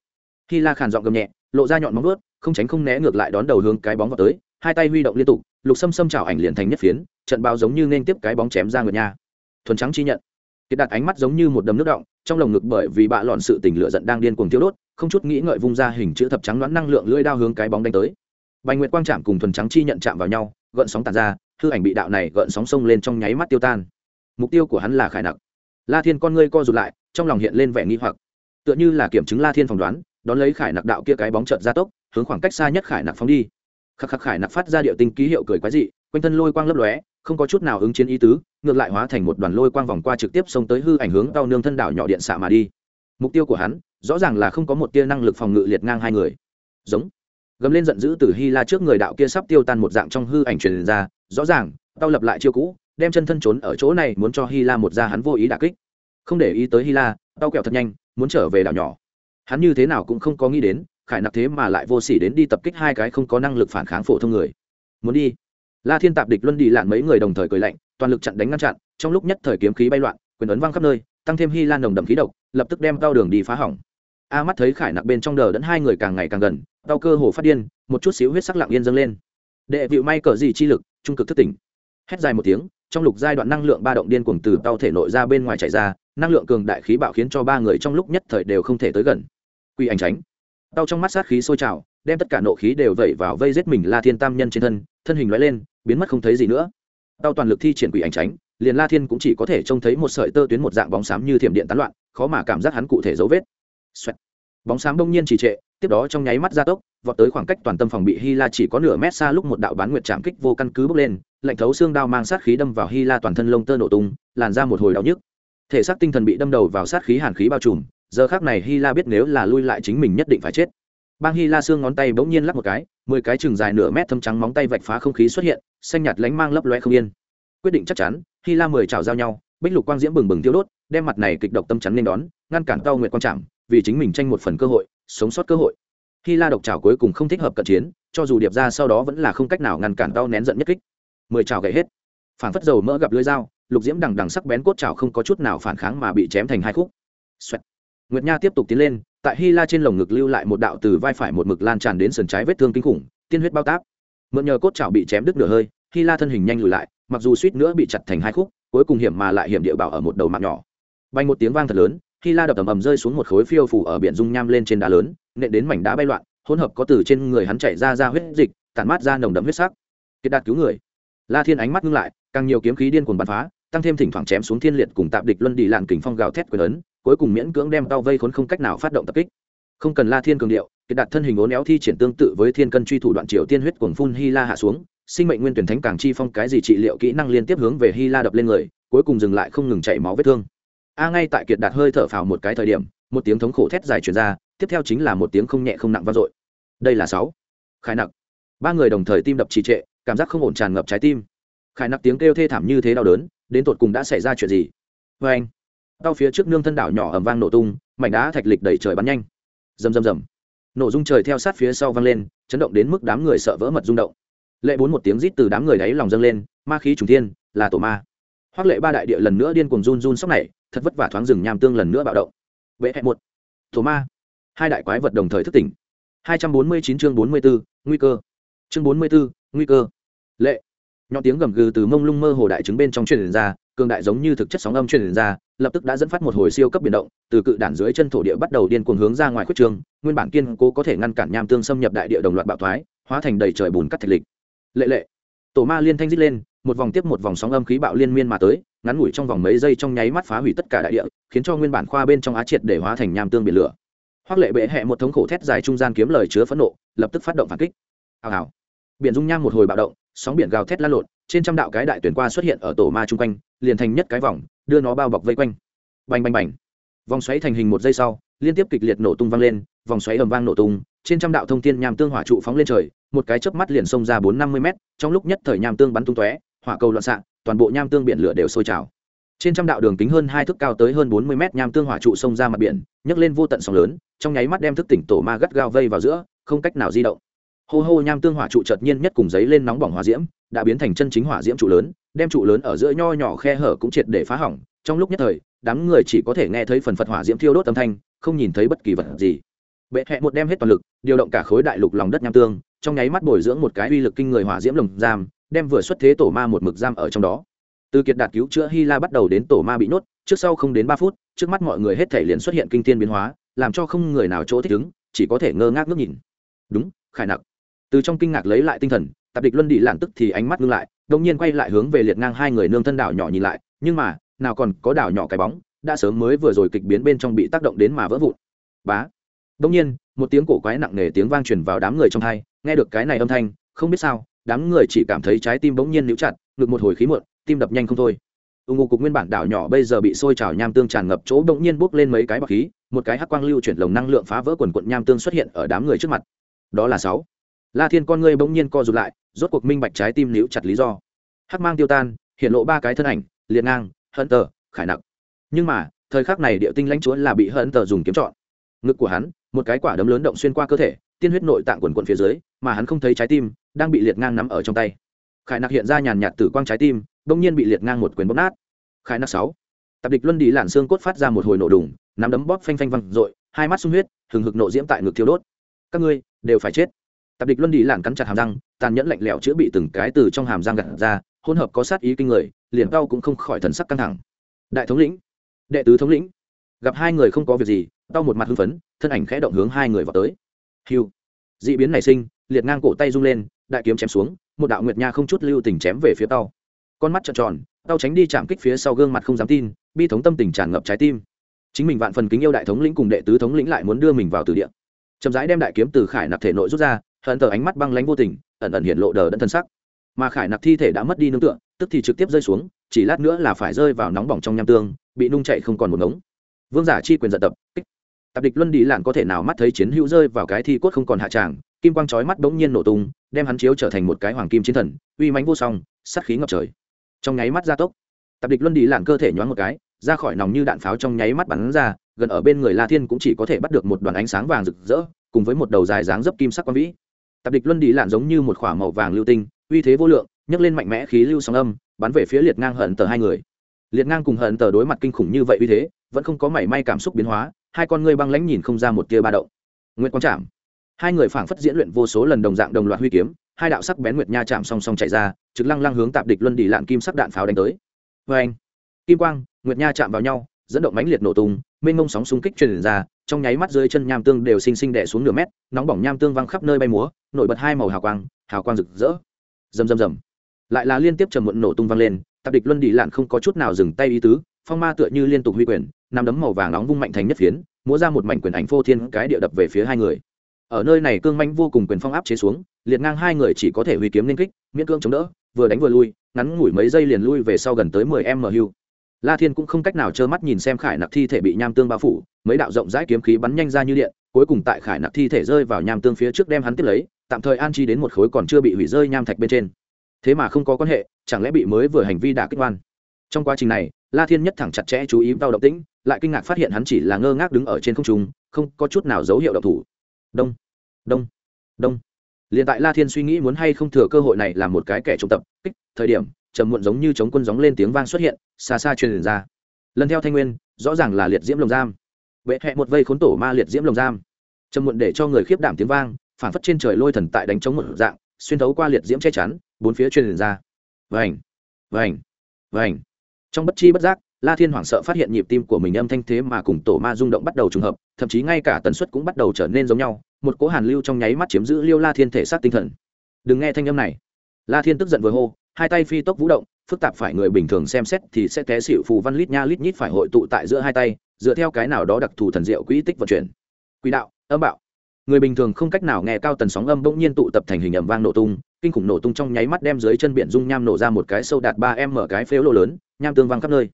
hy la khàn giọng gầm nhẹ, lộ ra nhọn móng ướt không tránh không né ngược lại đón đầu hướng cái bóng vào tới hai tay huy động liên tục, lục xâm xâm trào ảnh liền thành nhất phiến, trận bao giống như nên tiếp cái bóng chém ra ngược nhà. thuần trắng chi nhận. Kiệt đạt ánh mắt giống như một đầm nước động, trong lồng ngực bởi vì bạ lọn sự tình lửa giận đang điên cuồng tiêu đốt, không chút nghĩ ngợi vung ra hình chữ thập trắng đoán năng lượng lưỡi đao hướng cái bóng đánh tới. Bành nguyệt quang chạm cùng thuần trắng chi nhận chạm vào nhau, gợn sóng tàn ra, hư ảnh bị đạo này gợn sóng sông lên trong nháy mắt tiêu tan. Mục tiêu của hắn là khải nặc. La thiên con ngươi co rụt lại, trong lòng hiện lên vẻ nghi hoặc. Tựa như là kiểm chứng la thiên phỏng đoán, đón lấy khải nặc đạo kia cái bóng trợt ra tốc, hướng khoảng cách xa nhất khải nặc phóng đi khắc khắc khải nặc phát ra điệu tinh ký hiệu cười quái dị, quanh thân lôi quang lấp lóe, không có chút nào ứng chiến ý tứ, ngược lại hóa thành một đoàn lôi quang vòng qua trực tiếp xông tới hư ảnh hướng tao nương thân đảo nhỏ điện xạ mà đi. Mục tiêu của hắn, rõ ràng là không có một tia năng lực phòng ngự liệt ngang hai người. Giống. Gầm lên giận dữ từ hy la trước người đạo kia sắp tiêu tan một dạng trong hư ảnh truyền ra, rõ ràng, tao lập lại chiêu cũ, đem chân thân trốn ở chỗ này muốn cho hy la một ra hắn vô ý đà kích. Không để ý tới hy la, tao kẹo thật nhanh, muốn trở về đảo nhỏ. Hắn như thế nào cũng không có nghĩ đến khải nặc thế mà lại vô s ỉ đến đi tập kích hai cái không có năng lực phản kháng phổ thông người. Muốn đi? La thiên tạp địch luân đi lạn mấy người đồng thời cười lạnh, toàn lực chặn đánh ngăn chặn, trong lúc nhất thời kiếm khí bay loạn, quyền ấn văng khắp nơi, tăng thêm hy lan nồng đậm khí độc, lập tức đem cao đường đi phá hỏng. A mắt thấy khải nặc bên trong đờ đẫn hai người càng ngày càng gần đau cơ hồ phát điên, một chút xíu huyết sắc lặng yên dâng lên. Đệ vịu may cờ gì chi lực, trung cực thức tỉnh. Hét dài một tiếng, trong lục giai đoạn năng lượng ba động điên cuồng từ đau thể nội ra bên ngoài chảy ra, năng lượng cường đại khí bạo khiến cho ba người trong lúc nhất thời đều không thể tới gần. Quy ảnh tránh đau trong mắt sát khí sôi trào, đem tất cả nộ khí đều vẩy vào vây giết mình la thiên tam nhân trên thân thân hình lóe lên, biến mất không thấy gì nữa. Đau toàn lực thi triển quỷ ảnh tránh, liền la thiên cũng chỉ có thể trông thấy một sợi tơ tuyến một dạng bóng xám như thiểm điện tán loạn, khó mà cảm giác hắn cụ thể dấu vết、Xoẹt. Bóng xám đông nhiên trì trệ, tiếp đó trong nháy mắt gia tốc, vọt tới khoảng cách toàn tâm phòng bị hy la chỉ có nửa mét xa lúc một đạo bán nguyệt chạm kích vô căn cứ bốc lên, lạnh thấu xương đao mang sát khí đâm vào hy la toàn thân lông tơ nổ tung, làn ra một hồi đau nhức. Thể xác tinh thần bị đâm đầu vào sát khí hàn khí bao trùm giờ khác này hy la biết nếu là lui lại chính mình nhất định phải chết. Bang hy la xương ngón tay bỗng nhiên lắc một cái, mười cái chừng dài nửa mét thâm trắng móng tay vạch phá không khí xuất hiện, xanh nhạt lánh mang lấp loe không yên. Quyết định chắc chắn, hy la mười chảo giao nhau, bích lục quang diễm bừng bừng tiêu đốt, đem mặt này kịch độc tâm chắn nên đón, ngăn cản cao nguyệt quang trạm vì chính mình tranh một phần cơ hội, sống sót cơ hội. Hy la độc trảo cuối cùng không thích hợp cận chiến, cho dù điệp ra sau đó vẫn là không cách nào ngăn cản đau nén giận nhất kích. Mười trào gãy hết. Phản phất dầu mỡ gặp lưới dao, lục diễm đằng đằng sắc bén cốt trào không có chút nào phản kháng mà bị chém thành hai khúc. Xoẹt nguyệt nha tiếp tục tiến lên, tại hy la trên lồng ngực lưu lại một đạo từ vai phải một mực lan tràn đến sườn trái vết thương kinh khủng, tiên huyết bao táp. Mượn nhờ cốt chảo bị chém đứt nửa hơi, hy la thân hình nhanh lùi lại, mặc dù suýt nữa bị chặt thành hai khúc, cuối cùng hiểm mà lại hiểm địa bảo ở một đầu mạng nhỏ. Bay một tiếng vang thật lớn, hy la đập ầm ầm rơi xuống một khối phiêu phủ ở biển dung nham lên trên đá lớn, nện đến mảnh đá bay loạn, hỗn hợp có từ trên người hắn chảy ra ra huyết dịch, tản mát ra nồng đậm huyết sắc. Kiệt đạt cứu người. La thiên ánh mắt ngưng lại, càng nhiều kiếm khí điên cuồng bắn phá, tăng thêm thỉnh thoảng chém xuống thiên liệt cùng tạp địch luân đi lạn kình phong gào thét quyền ấn cuối cùng miễn cưỡng đem tao vây khốn không cách nào phát động tập kích. Không cần la thiên cường điệu kiệt đạt thân hình ố néo thi triển tương tự với thiên cân truy thủ đoạn triều tiên huyết cuồng phun hy la hạ xuống, sinh mệnh nguyên tuyển thánh càng chi phong cái gì trị liệu kỹ năng liên tiếp hướng về hy la đập lên người, cuối cùng dừng lại không ngừng chảy máu vết thương. A ngay tại kiệt đạt hơi thở phào một cái thời điểm, một tiếng thống khổ thét dài truyền ra, tiếp theo chính là một tiếng không nhẹ không nặng vang dội. Đây là sáu. Khải nặc. Ba người đồng thời tim đập trì trệ, cảm giác không ổn tràn ngập trái tim. Khải nặc tiếng kêu thê thảm như thế đau đớn, đến tột cùng đã xảy ra chuyện gì? Vê anh. Tao phía trước nương thân đảo nhỏ ầm vang nổ tung, mảnh đá thạch lịch đẩy trời bắn nhanh. Rầm rầm rầm. Nổ rung trời theo sát phía sau vang lên, chấn động đến mức đám người sợ vỡ mật rung động. Lệ bốn một tiếng rít từ đám người đáy lòng dâng lên, ma khí trùng thiên, là tổ ma. Hoắc lệ ba đại địa lần nữa điên cuồng run run sóc này, thật vất vả thoáng rừng nham tương lần nữa bạo động. Vệ hẹ một. Tổ ma. Hai đại quái vật đồng thời thức tỉnh. Hai trăm bốn mươi chín chương bốn mươi bốn nguy cơ. Chương bốn mươi bốn nguy cơ. Lệ nhọn tiếng gầm gừ từ mông lung mơ hồ đại trứng bên trong truyền ra, cường đại giống như thực chất sóng âm truyền ra, lập tức đã dẫn phát một hồi siêu cấp biển động, từ cự đản dưới chân thổ địa bắt đầu điên cuồng hướng ra ngoài khuất trường, nguyên bản kiên cố có thể ngăn cản nham tương xâm nhập đại địa đồng loạt bạo thoái, hóa thành đầy trời bùn cắt thạch lịch. Lệ lệ. Tổ ma liên thanh dứt lên, một vòng tiếp một vòng sóng âm khí bạo liên miên mà tới, ngắn ngủi trong vòng mấy giây trong nháy mắt phá hủy tất cả đại địa, khiến cho nguyên bản khoa bên trong á triệt để hóa thành nham tương biển lửa. Hoắc lệ bệ hẹ một thống khổ thét dài trung gian kiếm lời chứa phẫn nộ, lập tức phát động phản kích. Hào hào. Biển dung nham một hồi bạo động sóng biển gào thét lan lộn, trên trăm đạo cái đại tuyển qua xuất hiện ở tổ ma chung quanh, liền thành nhất cái vòng, đưa nó bao bọc vây quanh. Bành bành bành. Vòng xoáy thành hình một giây sau, liên tiếp kịch liệt nổ tung vang lên, vòng xoáy ầm vang nổ tung, trên trăm đạo thông thiên nham tương hỏa trụ phóng lên trời, một cái chớp mắt liền xông ra bốn năm mươi mét, trong lúc nhất thời nham tương bắn tung tóe, hỏa cầu loạn xạ, toàn bộ nham tương biển lửa đều sôi trào. Trên trăm đạo đường kính hơn hai thước cao tới hơn bốn mươi mét, nham tương hỏa trụ xông ra mặt biển, nhấc lên vô tận sóng lớn, trong nháy mắt đem thức tỉnh tổ ma gắt gao vây vào giữa, không cách nào di động hô hô nham tương hỏa trụ chợt nhiên nhất cùng giấy lên nóng bỏng hỏa diễm, đã biến thành chân chính hỏa diễm trụ lớn, đem trụ lớn ở giữa nho nhỏ khe hở cũng triệt để phá hỏng. Trong lúc nhất thời, đám người chỉ có thể nghe thấy phần phật hỏa diễm thiêu đốt âm thanh, không nhìn thấy bất kỳ vật gì. Bệ hẹ một đem hết toàn lực, điều động cả khối đại lục lòng đất nham tương, trong nháy mắt bồi dưỡng một cái uy lực kinh người hỏa diễm lồng giam, đem vừa xuất thế tổ ma một mực giam ở trong đó. Từ kiệt đạt cứu chữa hy la bắt đầu đến tổ ma bị nhốt, trước sau không đến ba phút, trước mắt mọi người hết thể liền xuất hiện kinh tiên biến hóa, làm cho không người nào chỗ thích ứng, chỉ có thể ngơ ngác ngước nhìn. Đúng, khải nặc từ trong kinh ngạc lấy lại tinh thần, tạp địch luân đi làn tức thì ánh mắt ngưng lại đông nhiên quay lại hướng về liệt ngang hai người nương thân đảo nhỏ nhìn lại, nhưng mà, nào còn có đảo nhỏ cái bóng, đã sớm mới vừa rồi kịch biến bên trong bị tác động đến mà vỡ vụn. Bá. Đông nhiên, một tiếng cổ quái nặng nề tiếng vang truyền vào đám người trong hai, nghe được cái này âm thanh, không biết sao, đám người chỉ cảm thấy trái tim bỗng nhiên níu chặt, ngực một hồi khí muộn, tim đập nhanh không thôi. Ưng ngô cục nguyên bản đảo nhỏ bây giờ bị sôi trào nham tương tràn ngập chỗ bỗng nhiên bốc lên mấy cái bọc khí, một cái hắc quang lưu chuyển lồng năng lượng phá vỡ quần quận nham tương xuất hiện ở đám người trước mặt. Đó là sáu la thiên con ngươi bỗng nhiên co rụt lại, rốt cuộc minh bạch trái tim níu chặt lý do. Hắc mang tiêu tan, hiện lộ ba cái thân ảnh, liệt ngang, hận tờ, khải nặc. nhưng mà, thời khắc này địa tinh lãnh chúa là bị hận tờ dùng kiếm chọn. Ngực của hắn, một cái quả đấm lớn động xuyên qua cơ thể, tiên huyết nội tạng quần quần phía dưới, mà hắn không thấy trái tim, đang bị liệt ngang nắm ở trong tay. Khải nặc hiện ra nhàn nhạt tử quang trái tim, bỗng nhiên bị liệt ngang một quyền bóp nát. Khải nặc sáu. Tập địch luân đi lản xương cốt phát ra một hồi nổ đùng, nắm đấm bóp phanh phanh văng r hai mắt sung huyết, hừng hực nộ diễm tại ngực thiêu đốt. Các ngươi, đều phải chết tập địch luân đi lản cắn chặt hàm răng, tàn nhẫn lạnh lẽo chữa bị từng cái từ trong hàm răng gặt ra, hỗn hợp có sát ý kinh người, liền cao cũng không khỏi thần sắc căng thẳng. Đại thống lĩnh, đệ tứ thống lĩnh, gặp hai người không có việc gì tao một mặt hưng phấn, thân ảnh khẽ động hướng hai người vào tới. Hiu dị biến nảy sinh, liệt ngang cổ tay rung lên, đại kiếm chém xuống, một đạo nguyệt nha không chút lưu tình chém về phía tao. Con mắt trợn tròn, tao tránh đi chạm kích phía sau gương mặt không dám tin, bi thống tâm tình tràn ngập trái tim. Chính mình vạn phần kính yêu đại thống lĩnh cùng đệ tứ thống lĩnh lại muốn đưa mình vào từ địa. Chậm rãi đem đại kiếm từ khải nạp thể nội rút ra hận tờ ánh mắt băng lánh vô tình, ẩn ẩn hiện lộ đờ đẫn thân sắc. Mà khải nạp thi thể đã mất đi nương tựa, tức thì trực tiếp rơi xuống, chỉ lát nữa là phải rơi vào nóng bỏng trong nham tương, bị nung chạy không còn một ngống. Vương giả chi quyền giận tập, kích. Tạp địch luân đi lạn có thể nào mắt thấy chiến hữu rơi vào cái thi cốt không còn hạ tràng, kim quang chói mắt bỗng nhiên nổ tung, đem hắn chiếu trở thành một cái hoàng kim chiến thần, uy mãnh vô song, sát khí ngập trời. Trong nháy mắt gia tốc tạp địch luân đi lạn cơ thể nhoáng một cái, ra khỏi nòng như đạn pháo trong nháy mắt bắn ra, gần ở bên người la thiên cũng chỉ có thể bắt được một đoàn ánh sáng vàng rực rỡ, cùng với một đầu dài dáng dấp kim sắc quang vĩ tạp địch luân đi lạn giống như một khỏa màu vàng lưu tinh, uy thế vô lượng, nhấc lên mạnh mẽ khí lưu sóng âm, bắn về phía liệt ngang hận tờ hai người. Liệt ngang cùng hận tờ đối mặt kinh khủng như vậy uy thế, vẫn không có mảy may cảm xúc biến hóa, hai con ngươi băng lãnh nhìn không ra một tia ba động. Nguyễn quang trảm hai người phảng phất diễn luyện vô số lần đồng dạng đồng loạt huy kiếm, hai đạo sắc bén nguyệt nha chạm song song chạy ra, trực lăng lăng hướng tạp địch luân đi lạn kim sắc đạn pháo đánh tới. Vê anh kim quang, nguyệt nha chạm vào nhau dẫn động mãnh liệt nổ tung mênh mông sóng xung kích truyền ra trong nháy mắt dưới chân nham tương đều xinh xinh đẻ xuống nửa mét nóng bỏng nham tương văng khắp nơi bay múa nổi bật hai màu hào quang hào quang rực rỡ rầm rầm rầm lại là liên tiếp trầm muộn nổ tung vang lên tạp địch luân đi lạn không có chút nào dừng tay ý tứ phong ma tựa như liên tục huy quyền nằm đấm màu vàng nóng vung mạnh thành nhất phiến múa ra một mảnh quyền ảnh phô thiên cái địa đập về phía hai người ở nơi này cương manh vô cùng quyền phong áp chế xuống liệt ngang hai người chỉ có thể huy kiếm liên kích miễn cương chống đỡ vừa đánh vừa lui ngắn ngủi mấy giây liền lui về sau gần tới mười m hưu la thiên cũng không cách nào trơ mắt nhìn xem khải nặc thi thể bị nham tương bao phủ, mấy đạo rộng rãi kiếm khí bắn nhanh ra như điện, cuối cùng tại khải nặc thi thể rơi vào nham tương phía trước đem hắn tiếp lấy, tạm thời an chi đến một khối còn chưa bị hủy rơi nham thạch bên trên. Thế mà không có quan hệ, chẳng lẽ bị mới vừa hành vi đã kích oan? Trong quá trình này, la thiên nhất thẳng chặt chẽ chú ý vào động tĩnh, lại kinh ngạc phát hiện hắn chỉ là ngơ ngác đứng ở trên không trung, không có chút nào dấu hiệu động thủ. Đông đông đông. Liền tại la thiên suy nghĩ muốn hay không thừa cơ hội này làm một cái kẻ trộm tập, kích, thời điểm trầm muộn giống như chống quân gióng lên tiếng vang xuất hiện, xa xa truyền ra. Lần theo thanh nguyên, rõ ràng là liệt diễm lồng giam. Vệ hẹ một vây khốn tổ ma liệt diễm lồng giam. Trầm muộn để cho người khiếp đảm tiếng vang, phản phất trên trời lôi thần tại đánh chống một dạng, xuyên thấu qua liệt diễm che chắn, bốn phía truyền ra. Vành vành vành. Trong bất chi bất giác, la thiên hoảng sợ phát hiện nhịp tim của mình âm thanh thế mà cùng tổ ma rung động bắt đầu trùng hợp, thậm chí ngay cả tần suất cũng bắt đầu trở nên giống nhau, một cỗ hàn lưu trong nháy mắt chiếm giữ liêu la thiên thể xác tinh thần. Đừng nghe thanh âm này. La thiên tức giận vừa hô hai tay phi tốc vũ động, phức tạp phải người bình thường xem xét thì sẽ té xịu phù văn lít nha lít nhít phải hội tụ tại giữa hai tay, dựa theo cái nào đó đặc thù thần diệu quỹ tích vận chuyển. Quỹ đạo, âm bạo. Người bình thường không cách nào nghe cao tần sóng âm bỗng nhiên tụ tập thành hình ẩm vang nổ tung, kinh khủng nổ tung trong nháy mắt đem dưới chân biển dung nham nổ ra một cái sâu đạt ba m mở cái phếu lô lớn, nham tương vang khắp nơi.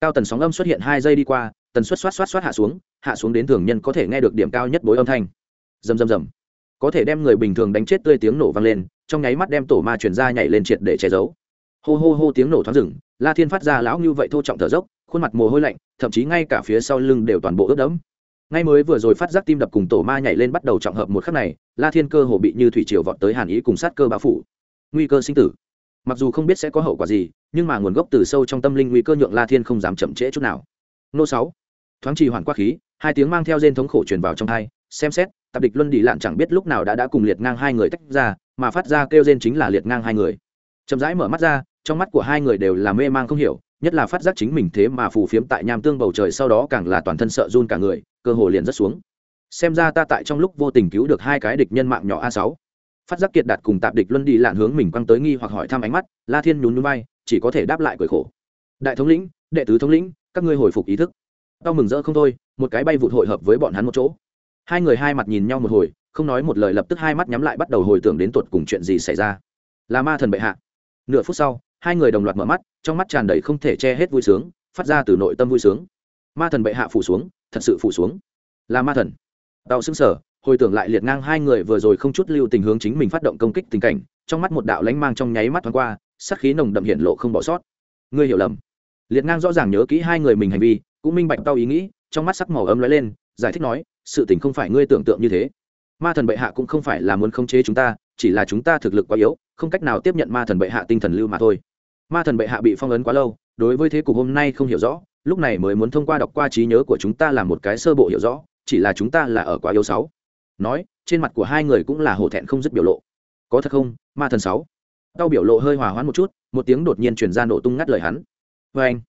Cao tần sóng âm xuất hiện hai giây đi qua, tần suất xoát xoát xoát hạ xuống hạ xuống đến thường nhân có thể nghe được điểm cao nhất bối âm thanh. Rầm rầm rầm có thể đem người bình thường đánh chết tươi tiếng nổ vang lên, trong nháy mắt đem tổ ma chuyển ra nhảy lên triệt để che giấu. Hô hô hô tiếng nổ thoáng rừng la thiên phát ra lão như vậy thô trọng thở dốc, khuôn mặt mồ hôi lạnh, thậm chí ngay cả phía sau lưng đều toàn bộ ướt đẫm. Ngay mới vừa rồi phát giác tim đập cùng tổ ma nhảy lên bắt đầu trọng hợp một khắc này, la thiên cơ hồ bị như thủy triều vọt tới hàn ý cùng sát cơ bão phủ. Nguy cơ sinh tử. Mặc dù không biết sẽ có hậu quả gì, nhưng mà nguồn gốc từ sâu trong tâm linh nguy cơ nhượng la thiên không dám chậm trễ chút nào. Nô sáu. Thoáng trì hoàn quá khí, hai tiếng mang theo gen thống khổ truyền vào trong thai xem xét, tạp địch luân đi lạn chẳng biết lúc nào đã đã cùng liệt ngang hai người tách ra, mà phát ra kêu gen chính là liệt ngang hai người. Chậm rãi mở mắt ra, trong mắt của hai người đều là mê mang không hiểu, nhất là phát giác chính mình thế mà phù phiếm tại nham tương bầu trời sau đó càng là toàn thân sợ run cả người, cơ hồ liền rất xuống. Xem ra ta tại trong lúc vô tình cứu được hai cái địch nhân mạng nhỏ a sáu. Phát giác kiệt đạt cùng tạp địch luân đi lạn hướng mình quăng tới nghi hoặc hỏi thăm ánh mắt, la thiên nhún nhún bay chỉ có thể đáp lại cười khổ. Đại thống lĩnh, đệ tứ thống lĩnh, các ngươi hồi phục ý thức. Tao mừng rỡ không thôi, một cái bay vụt hội hợp với bọn hắn một chỗ hai người hai mặt nhìn nhau một hồi, không nói một lời lập tức hai mắt nhắm lại bắt đầu hồi tưởng đến tột cùng chuyện gì xảy ra. Là ma thần bệ hạ. Nửa phút sau, hai người đồng loạt mở mắt, trong mắt tràn đầy không thể che hết vui sướng, phát ra từ nội tâm vui sướng. Ma thần bệ hạ phủ xuống, thật sự phủ xuống. Là ma thần. Tao xứng sở hồi tưởng lại liệt ngang hai người vừa rồi không chút lưu tình hướng chính mình phát động công kích tình cảnh, trong mắt một đạo lánh mang trong nháy mắt thoáng qua sắc khí nồng đậm hiện lộ không bỏ sót. Ngươi hiểu lầm. Liệt ngang rõ ràng nhớ kỹ hai người mình hành vi, cũng minh bạch tao ý nghĩ, trong mắt sắc màu ấm lóe lên, giải thích nói sự tình không phải ngươi tưởng tượng như thế. Ma thần bệ hạ cũng không phải là muốn khống chế chúng ta, chỉ là chúng ta thực lực quá yếu, không cách nào tiếp nhận ma thần bệ hạ tinh thần lưu mà thôi. Ma thần bệ hạ bị phong ấn quá lâu, đối với thế cục hôm nay không hiểu rõ, lúc này mới muốn thông qua đọc qua trí nhớ của chúng ta làm một cái sơ bộ hiểu rõ, chỉ là chúng ta là ở quá yếu sáu. Nói, trên mặt của hai người cũng là hổ thẹn không dứt biểu lộ. Có thật không, ma thần sáu? Đau biểu lộ hơi hòa hoãn một chút, một tiếng đột nhiên truyền ra nổ tung ngắt lời hắn. Vê anh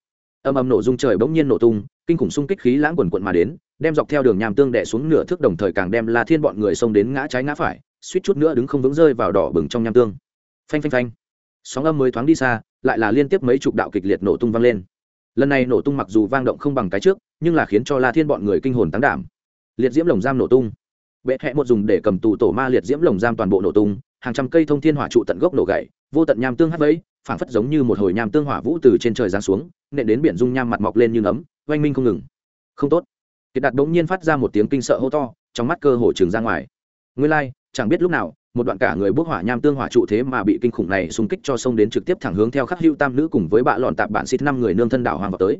âm âm nổ dung trời bỗng nhiên nổ tung, kinh khủng xung kích khí lãng quần quận mà đến đem dọc theo đường nham tương đẻ xuống nửa thước đồng thời càng đem la thiên bọn người xông đến ngã trái ngã phải, suýt chút nữa đứng không vững rơi vào đỏ bừng trong nham tương. Phanh phanh phanh. Sóng âm mới thoáng đi xa, lại là liên tiếp mấy chục đạo kịch liệt nổ tung vang lên. Lần này nổ tung mặc dù vang động không bằng cái trước, nhưng là khiến cho la thiên bọn người kinh hồn tăng đảm. Liệt diễm lồng giam nổ tung. Bệ hẹ một dùng để cầm tù tổ ma liệt diễm lồng giam toàn bộ nổ tung, hàng trăm cây thông thiên hỏa trụ tận gốc nổ gậy vô tận nham tương hắt vẫy, phảng phất giống như một hồi nham tương hỏa vũ từ trên trời giáng xuống, nện đến biển dung nham mặt mọc lên như nấm, oanh minh không ngừng. Không tốt kiệt đạt đống nhiên phát ra một tiếng kinh sợ hô to trong mắt cơ hồ trường ra ngoài. Nguyên lai、like, chẳng biết lúc nào một đoạn cả người bốc hỏa nham tương hỏa trụ thế mà bị kinh khủng này xung kích cho sông đến trực tiếp thẳng hướng theo khắc hưu tam nữ cùng với bạ lọn tạp bản xịt năm người nương thân đảo hoàng vào tới.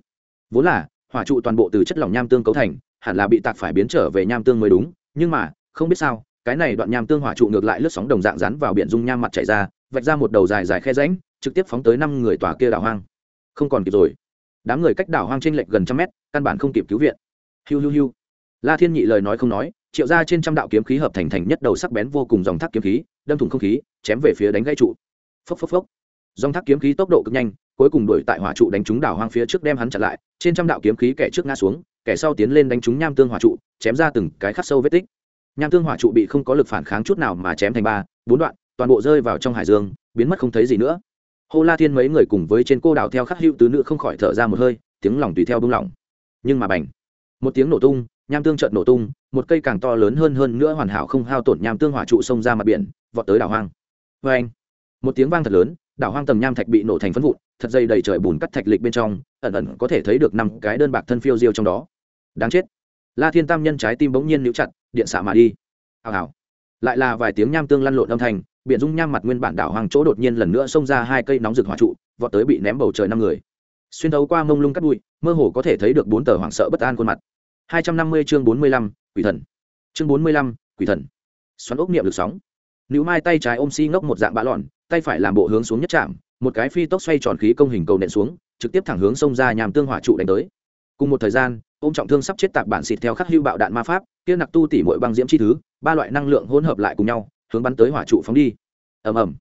Vốn là hỏa trụ toàn bộ từ chất lỏng nham tương cấu thành hẳn là bị tạc phải biến trở về nham tương mới đúng nhưng mà không biết sao cái này đoạn nham tương hỏa trụ ngược lại lướt sóng đồng dạng rắn vào biển dung nham mặt chảy ra vạch ra một đầu dài dài khe rãnh trực tiếp phóng tới năm người tòa kia đảo hoang. Không còn kịp rồi. Đám người cách đảo hoang trên lệch gần trăm mét căn bản không kịp cứu viện hiu hiu hiu. La thiên nhị lời nói không nói, triệu ra trên trăm đạo kiếm khí hợp thành thành nhất đầu sắc bén vô cùng dòng thác kiếm khí, đâm thủng không khí, chém về phía đánh gãy trụ. Phốc phốc phốc. Dòng thác kiếm khí tốc độ cực nhanh, cuối cùng đuổi tại hỏa trụ đánh trúng đảo hoang phía trước đem hắn chặn lại, trên trăm đạo kiếm khí kẻ trước ngã xuống, kẻ sau tiến lên đánh trúng nham tương hỏa trụ, chém ra từng cái khắc sâu vết tích. Nham tương hỏa trụ bị không có lực phản kháng chút nào mà chém thành ba, bốn đoạn, toàn bộ rơi vào trong hải dương, biến mất không thấy gì nữa. Hô la thiên mấy người cùng với trên cô đào theo khắc hữu tứ nữ không khỏi thở ra một hơi, tiếng lòng tùy theo bung lỏng nhưng mà bành một tiếng nổ tung, nham tương trợn nổ tung, một cây càng to lớn hơn hơn nữa hoàn hảo không hao tổn nham tương hỏa trụ xông ra mặt biển, vọt tới đảo hoang. Vê anh một tiếng vang thật lớn, đảo hoang tầm nham thạch bị nổ thành phân vụn, thật dây đầy trời bùn cắt thạch lịch bên trong, ẩn ẩn có thể thấy được năm cái đơn bạc thân phiêu diêu trong đó. Đáng chết! La thiên tam nhân trái tim bỗng nhiên níu chặt, điện xạ mà đi. Hào hào! Lại là vài tiếng nham tương lăn lộn âm thanh, biển dung nham mặt nguyên bản đảo hoàng chỗ đột nhiên lần nữa xông ra hai cây nóng rực hỏa trụ, vọt tới bị ném bầu trời năm người. Xuyên thấu qua mông lung cắt bụi, mơ hồ có thể thấy được bốn tờ hoảng sợ bất an khuôn mặt hai trăm năm mươi chương bốn mươi lăm, quỷ thần. Chương bốn mươi lăm, quỷ thần. Xoắn ốc niệm lực sóng. Nữ mai tay trái ôm si ngốc một dạng bã lòn tay phải làm bộ hướng xuống nhất chạm, một cái phi tốc xoay tròn khí công hình cầu nện xuống, trực tiếp thẳng hướng sông ra nhàm tương hỏa trụ đánh tới. Cùng một thời gian, ôm trọng thương sắp chết tạp bản xịt theo khắc hưu bạo đạn ma pháp, kia nặc tu tỉ muội băng diễm chi thứ, ba loại năng lượng hỗn hợp lại cùng nhau, hướng bắn tới hỏa trụ phóng đi. Ầm ầm.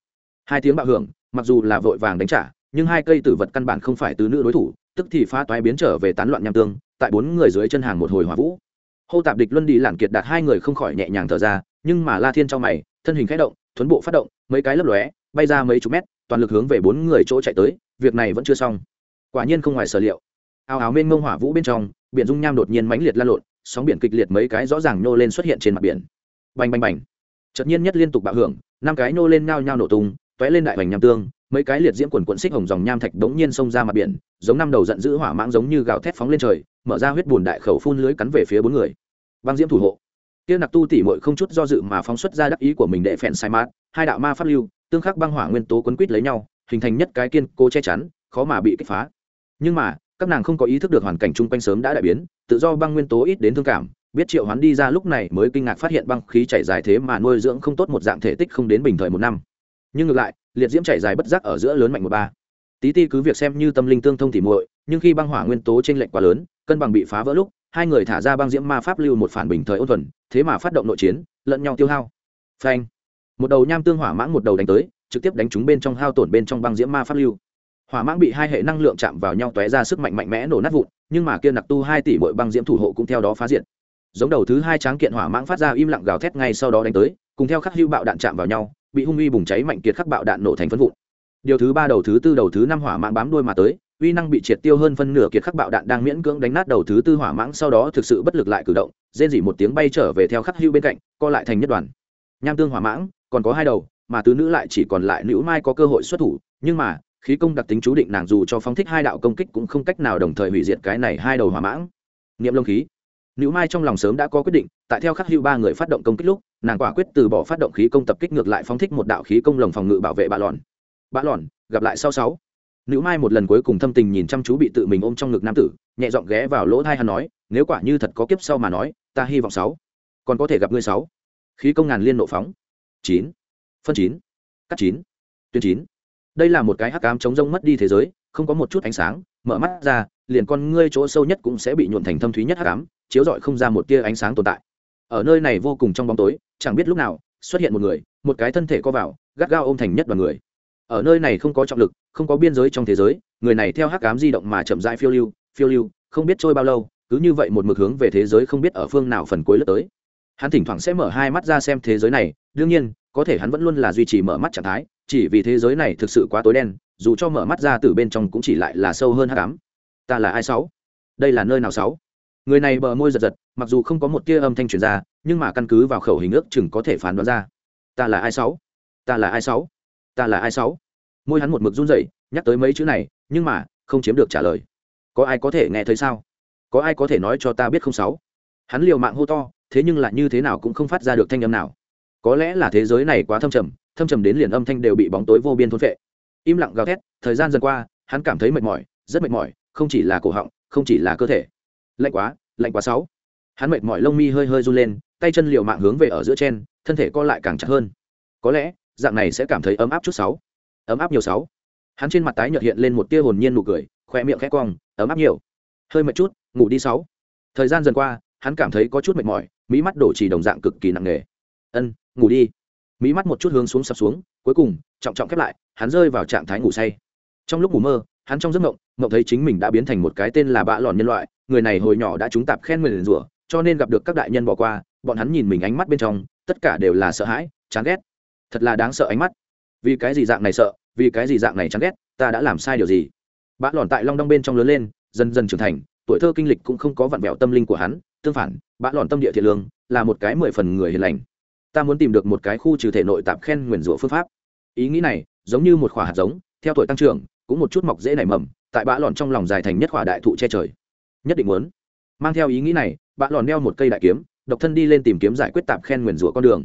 Hai tiếng bạo hưởng, mặc dù là vội vàng đánh trả, nhưng hai cây tử vật căn bản không phải tứ nữ đối thủ tức thì phá toái biến trở về tán loạn nham tương, tại bốn người dưới chân hàng một hồi hỏa vũ. Hô tạp địch luân đi lản kiệt đạt hai người không khỏi nhẹ nhàng thở ra, nhưng mà la thiên trong mày, thân hình khẽ động, thuấn bộ phát động, mấy cái lấp lóe, bay ra mấy chục mét, toàn lực hướng về bốn người chỗ chạy tới, việc này vẫn chưa xong. Quả nhiên không ngoài sở liệu. Ào ào mênh mông hỏa vũ bên trong, biển dung nham đột nhiên mãnh liệt lan lộn, sóng biển kịch liệt mấy cái rõ ràng nhô lên xuất hiện trên mặt biển. Bành bành bành. Chợt nhiên nhất liên tục bạo hưởng, năm cái nhô lên nhao nhao nổ tung tóe lên đại bành nham tương, mấy cái liệt diễm quần quận xích hồng dòng nham thạch đống nhiên xông ra mặt biển, giống năm đầu giận dữ hỏa mãng giống như gào thét phóng lên trời, mở ra huyết bùn đại khẩu phun lưới cắn về phía bốn người. Băng diễm thủ hộ. Kia nặc tu tỉ mội không chút do dự mà phóng xuất ra đắc ý của mình đệ phèn sai mát, hai đạo ma pháp lưu, tương khắc băng hỏa nguyên tố quấn quýt lấy nhau, hình thành nhất cái kiên cố che chắn, khó mà bị kích phá. Nhưng mà, các nàng không có ý thức được hoàn cảnh chung quanh sớm đã đại biến, tự do băng nguyên tố ít đến thương cảm, biết triệu hoán đi ra lúc này mới kinh ngạc phát hiện băng khí chảy dài thế mà nuôi dưỡng không tốt một dạng thể tích không đến bình thời một năm nhưng ngược lại, liệt diễm chảy dài bất giác ở giữa lớn mạnh một ba. Tí ti cứ việc xem như tâm linh tương thông thì muội, nhưng khi băng hỏa nguyên tố trên lệnh quá lớn, cân bằng bị phá vỡ lúc, hai người thả ra băng diễm ma pháp lưu một phản bình thời ôn thuần, thế mà phát động nội chiến, lẫn nhau tiêu hao. Phanh. Một đầu nham tương hỏa mãng một đầu đánh tới, trực tiếp đánh trúng bên trong hao tổn bên trong băng diễm ma pháp lưu. Hỏa mãng bị hai hệ năng lượng chạm vào nhau tóe ra sức mạnh mạnh mẽ nổ nát vụn, nhưng mà kia nặc tu hai tỷ mỗi băng diễm thủ hộ cũng theo đó phá diện giống đầu thứ hai tráng kiện hỏa mãng phát ra im lặng gào thét ngay sau đó đánh tới, cùng theo khắc hưu bạo đạn chạm vào nhau bị hung uy bùng cháy mạnh kiệt khắc bạo đạn nổ thành phân vụn. Điều thứ ba đầu thứ tư đầu thứ năm hỏa mãng bám đuôi mà tới, uy năng bị triệt tiêu hơn phân nửa kiệt khắc bạo đạn đang miễn cưỡng đánh nát đầu thứ tư hỏa mãng, sau đó thực sự bất lực lại cử động, rên dỉ một tiếng bay trở về theo khắc hưu bên cạnh, co lại thành nhất đoàn. Nham tương hỏa mãng, còn có hai đầu, mà tứ nữ lại chỉ còn lại nữ mai có cơ hội xuất thủ, nhưng mà, khí công đặc tính chú định nàng dù cho phóng thích hai đạo công kích cũng không cách nào đồng thời hủy diệt cái này hai đầu hỏa mãng. Niệm lông khí nữ mai trong lòng sớm đã có quyết định, tại theo khắc hưu ba người phát động công kích lúc, nàng quả quyết từ bỏ phát động khí công tập kích ngược lại phóng thích một đạo khí công lồng phòng ngự bảo vệ bạ lòn. Bạ lòn, gặp lại sau sáu. Nữ mai một lần cuối cùng thâm tình nhìn chăm chú bị tự mình ôm trong ngực nam tử, nhẹ giọng ghé vào lỗ thai hắn nói, nếu quả như thật có kiếp sau mà nói, ta hy vọng sáu. Còn có thể gặp ngươi sáu. Khí công ngàn liên nộ phóng. Chín. Phân chín. Cắt chín. Tuyến chín. Đây là một cái hắc cám chống rông mất đi thế giới, không có một chút ánh sáng, mở mắt ra, liền con ngươi chỗ sâu nhất cũng sẽ bị nhuộn thành thâm thúy nhất hắc ám chiếu rọi không ra một tia ánh sáng tồn tại. Ở nơi này vô cùng trong bóng tối, chẳng biết lúc nào, xuất hiện một người, một cái thân thể co vào, gắt gao ôm thành nhất đoàn người. Ở nơi này không có trọng lực, không có biên giới trong thế giới, người này theo hắc ám di động mà chậm rãi phiêu lưu phiêu lưu, không biết trôi bao lâu, cứ như vậy một mực hướng về thế giới không biết ở phương nào phần cuối lướt tới. Hắn thỉnh thoảng sẽ mở hai mắt ra xem thế giới này, đương nhiên, có thể hắn vẫn luôn là duy trì mở mắt trạng thái, chỉ vì thế giới này thực sự quá tối đen, dù cho mở mắt ra từ bên trong cũng chỉ lại là sâu hơn hắc ám. Ta là ai sáu? Đây là nơi nào sáu? Người này bờ môi giật giật, mặc dù không có một tia âm thanh truyền ra, nhưng mà căn cứ vào khẩu hình ước chừng có thể phán đoán ra. Ta là ai sáu? Ta là ai sáu? Ta là ai sáu? Môi hắn một mực run rẩy, nhắc tới mấy chữ này, nhưng mà, không chiếm được trả lời. Có ai có thể nghe thấy sao? Có ai có thể nói cho ta biết không sáu? Hắn liều mạng hô to, thế nhưng lại như thế nào cũng không phát ra được thanh âm nào. Có lẽ là thế giới này quá thâm trầm thâm trầm đến liền âm thanh đều bị bóng tối vô biên thôn phệ. im lặng gào thét, thời gian dần qua, hắn cảm thấy mệt mỏi, rất mệt mỏi, không chỉ là cổ họng, không chỉ là cơ thể lạnh quá lạnh quá sáu. Hắn mệt mỏi lông mi hơi hơi run lên, tay chân liều mạng hướng về ở giữa trên thân thể co lại càng chặt hơn. Có lẽ, dạng này sẽ cảm thấy ấm áp chút sáu. Ấm áp nhiều sáu. Hắn trên mặt tái nhợt hiện lên một tia hồn nhiên nụ cười khoe miệng khẽ cong, ấm áp nhiều. Hơi mệt chút, ngủ đi sáu. Thời gian dần qua, hắn cảm thấy có chút mệt mỏi mỹ mắt đổ chỉ đồng dạng cực kỳ nặng nề. Ân, ngủ đi. Mỹ mắt một chút hướng xuống sập xuống, cuối cùng, trọng trọng khép lại, hắn rơi vào trạng thái ngủ say. Trong lúc ngủ mơ, hắn trong giấc mộng mộng thấy chính mình đã biến thành một cái tên là bạ lòn nhân loại người này hồi nhỏ đã chúng tạp khen nguyền rủa, cho nên gặp được các đại nhân bỏ qua, bọn hắn nhìn mình ánh mắt bên trong, tất cả đều là sợ hãi, chán ghét. Thật là đáng sợ ánh mắt. Vì cái gì dạng này sợ, vì cái gì dạng này chán ghét, ta đã làm sai điều gì? Bã lòn tại long đong bên trong lớn lên, dần dần trưởng thành, tuổi thơ kinh lịch cũng không có vặn vẹo tâm linh của hắn, tương phản, bã lòn tâm địa thiện lương, là một cái mười phần người hiền lành. Ta muốn tìm được một cái khu trừ thể nội tạp khen nguyền rủa phương pháp. Ý nghĩ này, giống như một quả hạt giống, theo tuổi tăng trưởng, cũng một chút mọc dễ nảy mầm, tại bã lòn trong lòng dài thành nhất quả đại thụ che trời nhất định muốn. Mang theo ý nghĩ này bạn lòn đeo một cây đại kiếm, độc thân đi lên tìm kiếm giải quyết tạp khen nguyền rủa con đường.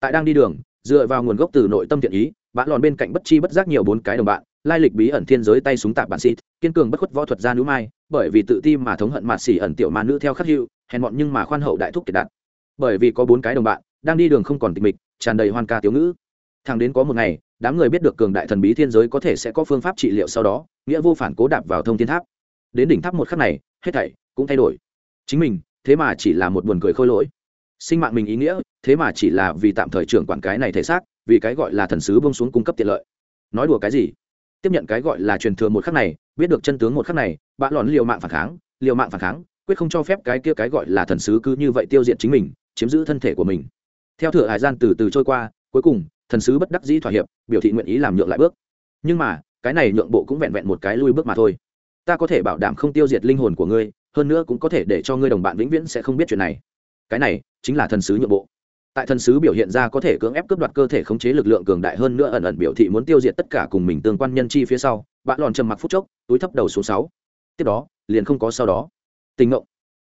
Tại đang đi đường, dựa vào nguồn gốc từ nội tâm thiện ý bạn lòn bên cạnh bất chi bất giác nhiều bốn cái đồng bạn, lai lịch bí ẩn thiên giới tay súng tạp bản xịt, kiên cường bất khuất võ thuật gia nữ mai, bởi vì tự ti mà thống hận mạt xỉ ẩn tiểu ma nữ theo khắc hữu, hèn mọn nhưng mà khoan hậu đại thúc kiệt đạt bởi vì có bốn cái đồng bạn, đang đi đường không còn tịch mịch, tràn đầy hoan ca tiểu ngữ. Thằng đến có một ngày, đám người biết được cường đại thần bí thiên giới có thể sẽ có phương pháp trị liệu sau đó, nghĩa vô phản cố đạp vào thông thiên tháp đến đỉnh tháp một khắc này, hết thảy cũng thay đổi. Chính mình, thế mà chỉ là một buồn cười khôi lỗi. Sinh mạng mình ý nghĩa, thế mà chỉ là vì tạm thời trưởng quản cái này thể xác, vì cái gọi là thần sứ bông xuống cung cấp tiện lợi. Nói đùa cái gì? Tiếp nhận cái gọi là truyền thừa một khắc này, biết được chân tướng một khắc này bạn lòn liều mạng phản kháng, liều mạng phản kháng, quyết không cho phép cái kia cái gọi là thần sứ cứ như vậy tiêu diệt chính mình, chiếm giữ thân thể của mình. Theo thừa hải gian từ từ trôi qua, cuối cùng, thần sứ bất đắc dĩ thỏa hiệp, biểu thị nguyện ý làm nhượng lại bước. Nhưng mà, cái này nhượng bộ cũng vẹn vẹn một cái lui bước mà thôi ta có thể bảo đảm không tiêu diệt linh hồn của ngươi, hơn nữa cũng có thể để cho ngươi đồng bạn vĩnh viễn sẽ không biết chuyện này. Cái này chính là thần sứ nhượng bộ. Tại thần sứ biểu hiện ra có thể cưỡng ép cướp đoạt cơ thể khống chế lực lượng cường đại hơn nữa ẩn ẩn biểu thị muốn tiêu diệt tất cả cùng mình tương quan nhân chi phía sau, bạn lòn trầm mặc phút chốc, túi thấp đầu số sáu. Tiếp đó, liền không có sau đó. Tình ngộng.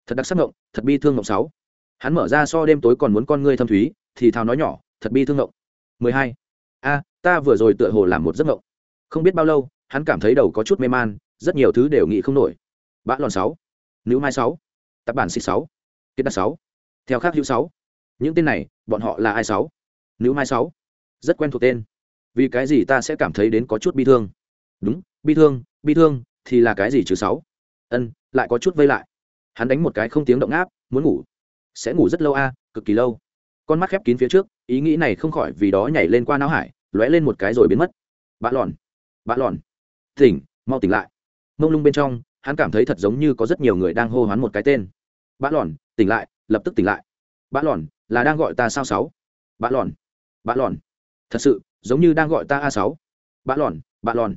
Thật đặc sắc ngộng, thật bi thương ngộng sáu. Hắn mở ra so đêm tối còn muốn con ngươi thâm thúy, thì thào nói nhỏ, thật bi thương ngộng. Mười hai. A, ta vừa rồi tựa hồ làm một giấc ngộng. Không biết bao lâu, hắn cảm thấy đầu có chút mê man rất nhiều thứ đều nghĩ không nổi. Bã lòn sáu, nữ mai sáu tập bản xịt sáu kiệt đặt sáu, theo khác hữu sáu. Những tên này, bọn họ là ai sáu? Nữ mai sáu, rất quen thuộc tên. Vì cái gì ta sẽ cảm thấy đến có chút bi thương? Đúng, bi thương bi thương thì là cái gì chứ sáu? Ân, lại có chút vây lại. Hắn đánh một cái không tiếng động áp muốn ngủ. Sẽ ngủ rất lâu a, cực kỳ lâu. Con mắt khép kín phía trước, ý nghĩ này không khỏi vì đó nhảy lên qua não hải, lóe lên một cái rồi biến mất. Bạ lòn bạ lòn. Tỉnh, mau tỉnh lại mông lung bên trong, hắn cảm thấy thật giống như có rất nhiều người đang hô hoán một cái tên. Bã lòn, tỉnh lại, lập tức tỉnh lại. Bã lòn, là đang gọi ta sao sáu? Bã lòn bã lòn. Thật sự, giống như đang gọi ta a sáu. Bã lòn bã lòn.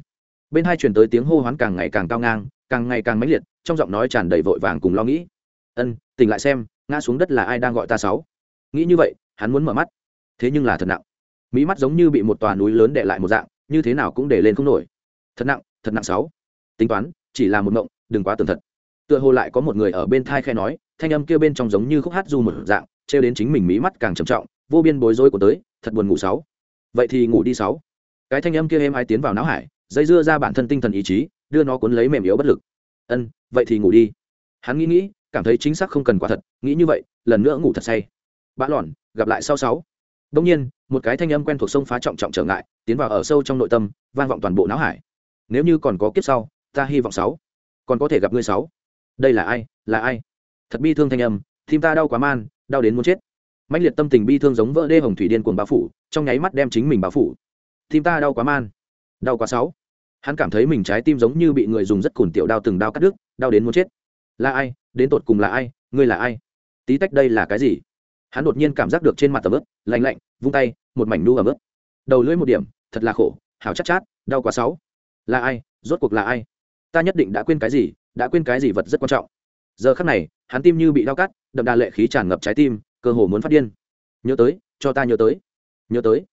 Bên hai truyền tới tiếng hô hoán càng ngày càng cao ngang, càng ngày càng mãnh liệt, trong giọng nói tràn đầy vội vàng cùng lo nghĩ. Ân, tỉnh lại xem, ngã xuống đất là ai đang gọi ta sáu? Nghĩ như vậy, hắn muốn mở mắt. Thế nhưng là thật nặng. Mỹ mắt giống như bị một tòa núi lớn để lại một dạng, như thế nào cũng để lên không nổi. Thật nặng thật nặng sáu tính toán, chỉ là một mộng đừng quá tường thật. Tựa hồ lại có một người ở bên thai khe nói, thanh âm kia bên trong giống như khúc hát du một dạng, trêu đến chính mình mí mắt càng trầm trọng, vô biên bối rối của tới, thật buồn ngủ sáu. Vậy thì ngủ đi sáu. Cái thanh âm kia êm ai tiến vào não hải, dây dưa ra bản thân tinh thần ý chí, đưa nó cuốn lấy mềm yếu bất lực. Ân, vậy thì ngủ đi. Hắn nghĩ nghĩ, cảm thấy chính xác không cần quả thật, nghĩ như vậy, lần nữa ngủ thật say. Bã lòn gặp lại sau sáu. Đông nhiên, một cái thanh âm quen thuộc sông phá trọng trọng trở ngại, tiến vào ở sâu trong nội tâm, vang vọng toàn bộ não hải. Nếu như còn có kiếp sau ta hy vọng sáu. Còn có thể gặp ngươi sáu. Đây là ai? Là ai? Thật bi thương thanh âm tim ta đau quá man đau đến muốn chết. Mạnh liệt tâm tình bi thương giống vỡ đê hồng thủy điên cuồng bao phủ trong nháy mắt đem chính mình bao phủ. Tim ta đau quá man đau quá sáu. Hắn cảm thấy mình trái tim giống như bị người dùng rất cùn tiểu đau từng đau cắt đứt đau đến muốn chết. Là ai? Đến tột cùng là ai? Ngươi là ai? Tí tách đây là cái gì? Hắn đột nhiên cảm giác được trên mặt tầm ướp lạnh lạnh vung tay một mảnh nu ẩm ướp đầu lưỡi một điểm thật là khổ hào chắc chát, chát đau quá sáu. Là ai? Rốt cuộc là ai? Ta nhất định đã quên cái gì, đã quên cái gì vật rất quan trọng. Giờ khắc này, hắn tim như bị đau cắt, đậm đà lệ khí tràn ngập trái tim, cơ hồ muốn phát điên. Nhớ tới, cho ta nhớ tới. Nhớ tới.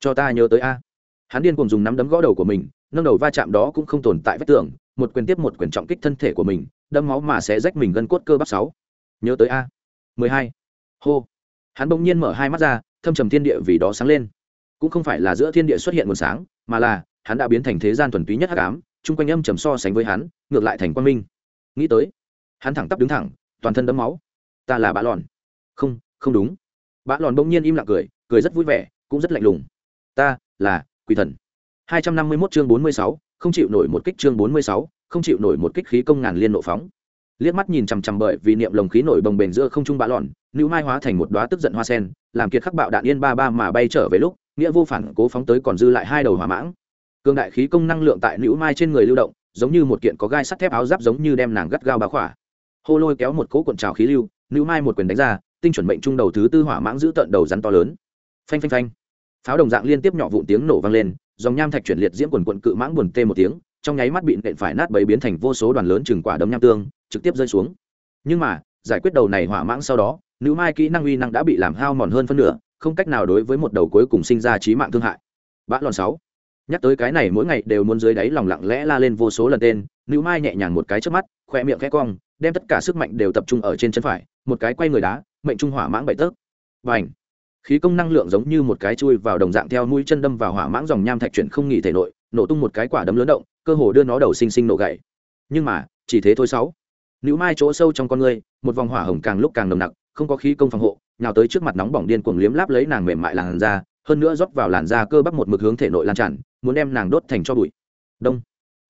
Cho ta nhớ tới a. Hắn điên cùng dùng nắm đấm gõ đầu của mình, nâng đầu va chạm đó cũng không tồn tại vết tưởng một quyền tiếp một quyền trọng kích thân thể của mình đâm máu mà sẽ rách mình gân cốt cơ bắp sáu. Nhớ tới a. Mười hai. Hô. Hắn bỗng nhiên mở hai mắt ra, thâm trầm thiên địa vì đó sáng lên. Cũng không phải là giữa thiên địa xuất hiện nguồn sáng, mà là, hắn đã biến thành thế gian thuần túy nhất hắc ám chung quanh âm trầm so sánh với hắn, ngược lại thành quang minh. Nghĩ tới, hắn thẳng tắp đứng thẳng, toàn thân đấm máu. Ta là bã lòn. Không không đúng. Bã lòn bỗng nhiên im lặng cười cười rất vui vẻ, cũng rất lạnh lùng. Ta là quỷ thần. Hai trăm năm mươi 251 chương bốn mươi sáu, không chịu nổi một kích chương bốn mươi sáu, không chịu nổi một kích khí công ngàn liên nộ phóng. Liếc mắt nhìn chằm chằm bởi vì niệm lồng khí nổi bồng bềnh giữa không trung bã lòn nữ mai hóa thành một đóa tức giận hoa sen, làm kiệt khắc bạo đạn yên ba ba mà bay trở về lúc, nghĩa vô phản cố phóng tới còn dư lại hai đầu hỏa mãng cương đại khí công năng lượng tại nữ mai trên người lưu động, giống như một kiện có gai sắt thép áo giáp giống như đem nàng gắt gao bá khỏa. Hô lôi kéo một cỗ cuộn trào khí lưu nữ mai một quyền đánh ra, tinh chuẩn mệnh trung đầu thứ tư hỏa mãng giữ tận đầu rắn to lớn. Phanh phanh phanh. Pháo đồng dạng liên tiếp nhỏ vụn tiếng nổ vang lên, dòng nham thạch chuyển liệt diễm quần quận cự mãng buồn tê một tiếng, trong nháy mắt bị nện phải nát bấy biến thành vô số đoàn lớn chừng quả đấm nham tương, trực tiếp rơi xuống. Nhưng mà, giải quyết đầu này hỏa mãng sau đó nữ mai kỹ năng uy năng đã bị làm hao mòn hơn phân nửa, không cách nào đối với một đầu cuối cùng sinh ra trí mạng thương hại. Bã lòn sáu nhắc tới cái này mỗi ngày đều muốn dưới đáy lòng lặng lẽ la lên vô số lần tên nữ mai nhẹ nhàng một cái trước mắt khoe miệng khẽ cong, đem tất cả sức mạnh đều tập trung ở trên chân phải, một cái quay người đá, mệnh trung hỏa mãng bậy tớp và ảnh khí công năng lượng giống như một cái chui vào đồng dạng theo mũi chân đâm vào hỏa mãng dòng nham thạch chuyển không nghỉ thể nội, nổ tung một cái quả đấm lớn động, cơ hồ đưa nó đầu sinh sinh nổ gậy nhưng mà, chỉ thế thôi sáu. Nữ mai chỗ sâu trong con người một vòng hỏa hồng càng lúc càng nồng nặc, không có khí công phòng hộ, nhào tới trước mặt nóng bỏng điên cuồng liếm láp lấy nàng mềm mại làn da, hơn nữa rót vào làn da cơ bắp một mực hướng thể nội lan tràn muốn đem nàng đốt thành cho bụi. Đông.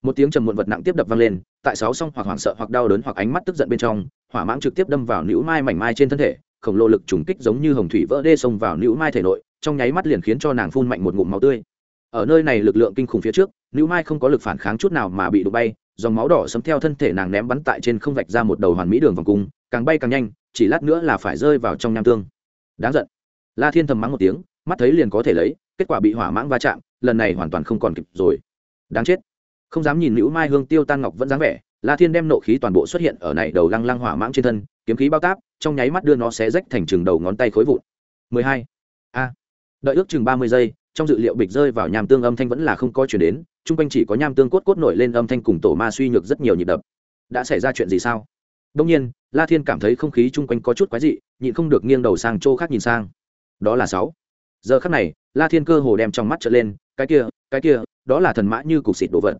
Một tiếng trầm muộn vật nặng tiếp đập vang lên, tại sáu song hoặc hoảng sợ hoặc đau đớn hoặc ánh mắt tức giận bên trong, hỏa mãng trực tiếp đâm vào nữ mai mảnh mai trên thân thể, khổng lồ lực trùng kích giống như hồng thủy vỡ đê xông vào nữ mai thể nội, trong nháy mắt liền khiến cho nàng phun mạnh một ngụm máu tươi. Ở nơi này lực lượng kinh khủng phía trước, nữ mai không có lực phản kháng chút nào mà bị đụng bay, dòng máu đỏ sấm theo thân thể nàng ném bắn tại trên không vạch ra một đầu hoàn mỹ đường vòng cung, càng bay càng nhanh, chỉ lát nữa là phải rơi vào trong nham tương. Đáng giận. La thiên thầm mắng một tiếng, mắt thấy liền có thể lấy, kết quả bị hỏa mãng va chạm lần này hoàn toàn không còn kịp rồi. Đáng chết. Không dám nhìn nữ mai hương tiêu tan ngọc vẫn dáng vẻ, la thiên đem nộ khí toàn bộ xuất hiện ở này đầu lăng lăng hỏa mãng trên thân, kiếm khí bao táp, trong nháy mắt đưa nó xé rách thành chừng đầu ngón tay khối vụn. 12. a. Đợi ước chừng 30 giây, trong dự liệu bịch rơi vào nham tương âm thanh vẫn là không có chuyển đến, chung quanh chỉ có nham tương cốt cốt nổi lên âm thanh cùng tổ ma suy nhược rất nhiều nhịp đập. Đã xảy ra chuyện gì sao? Đông nhiên, la thiên cảm thấy không khí chung quanh có chút quái dị, nhịn không được nghiêng đầu sang chỗ khác nhìn sang. Đó là sáu. Giờ khắc này, la thiên cơ hồ đem trong mắt trở lên cái kia cái kia, đó là thần mã như cục xịt đồ vật.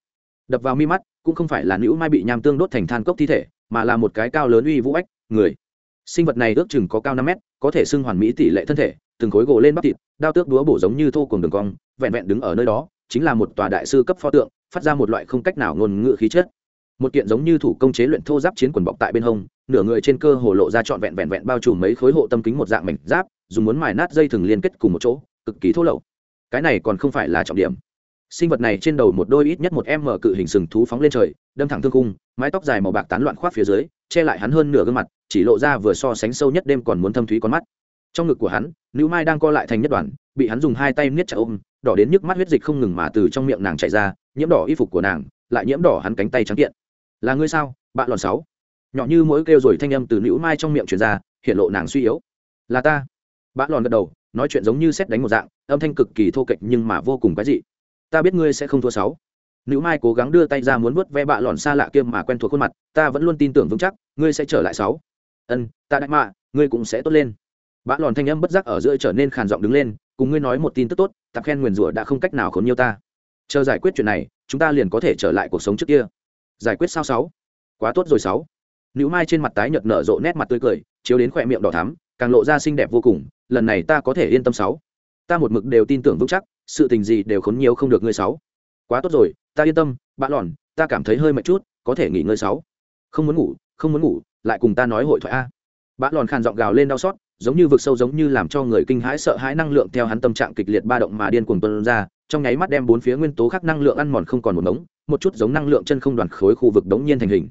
Đập vào mi mắt, cũng không phải là nữ mai bị nham tương đốt thành than cốc thi thể, mà là một cái cao lớn uy vũ ách, người. Sinh vật này ước chừng có cao năm mét, có thể xưng hoàn mỹ tỷ lệ thân thể, từng khối gỗ lên bắp thịt, đao tước đúa bổ giống như thô cùng đường cong, vẹn vẹn đứng ở nơi đó, chính là một tòa đại sư cấp pho tượng, phát ra một loại không cách nào ngôn ngữ khí chất. Một kiện giống như thủ công chế luyện thô giáp chiến quần bọc tại bên hông, nửa người trên cơ hồ lộ ra trọn vẹn vẹn vẹn bao trùm mấy khối hộ tâm kính một dạng mảnh giáp, dùng muốn mài nát dây thừng liên kết cùng một chỗ, cực kỳ thô lậu cái này còn không phải là trọng điểm. Sinh vật này trên đầu một đôi ít nhất một em mở cự hình sừng thú phóng lên trời, đâm thẳng thương cung mái tóc dài màu bạc tán loạn khoác phía dưới, che lại hắn hơn nửa gương mặt, chỉ lộ ra vừa so sánh sâu nhất đêm còn muốn thâm thúy con mắt. Trong ngực của hắn, nữ mai đang co lại thành nhất đoàn, bị hắn dùng hai tay niết chặt ôm, đỏ đến nhức mắt huyết dịch không ngừng mà từ trong miệng nàng chảy ra, nhiễm đỏ y phục của nàng, lại nhiễm đỏ hắn cánh tay trắng kiện. Là ngươi sao, bạn lòn sáu? Nhỏ như mỗi kêu rồi thanh âm từ nữ mai trong miệng truyền ra, hiện lộ nàng suy yếu. Là ta. Bạn lòn gật đầu nói chuyện giống như xét đánh một dạng, âm thanh cực kỳ thô kệch nhưng mà vô cùng cái gì ta biết ngươi sẽ không thua sáu. Nữ mai cố gắng đưa tay ra muốn vớt ve bạ lòn xa lạ kia mà quen thuộc khuôn mặt, ta vẫn luôn tin tưởng vững chắc, ngươi sẽ trở lại sáu. Ân, ta đại mạ, ngươi cũng sẽ tốt lên. Bạ lòn thanh âm bất giác ở giữa trở nên khàn giọng đứng lên, cùng ngươi nói một tin tức tốt tạp khen nguyền rủa đã không cách nào khốn nhiều ta. Chờ giải quyết chuyện này, chúng ta liền có thể trở lại cuộc sống trước kia. Giải quyết sao sáu? Quá tốt rồi sáu. Nữ mai trên mặt tái nhợt nở rộ nét mặt tươi cười, chiếu đến khỏe miệng đỏ thắm càng lộ ra xinh đẹp vô cùng, lần này ta có thể yên tâm sáu. Ta một mực đều tin tưởng vững chắc, sự tình gì đều khốn nhiều không được ngươi sáu. Quá tốt rồi, ta yên tâm, bạn lòn, ta cảm thấy hơi mệt chút, có thể nghỉ ngơi sáu. Không muốn ngủ, không muốn ngủ, lại cùng ta nói hội thoại a. Bạn lòn khàn giọng gào lên đau xót, giống như vực sâu giống như làm cho người kinh hãi sợ hãi năng lượng theo hắn tâm trạng kịch liệt ba động mà điên cuồng tuôn ra, trong nháy mắt đem bốn phía nguyên tố khác năng lượng ăn mòn không còn một ngống, một chút giống năng lượng chân không đoàn khối khu vực đống nhiên thành hình.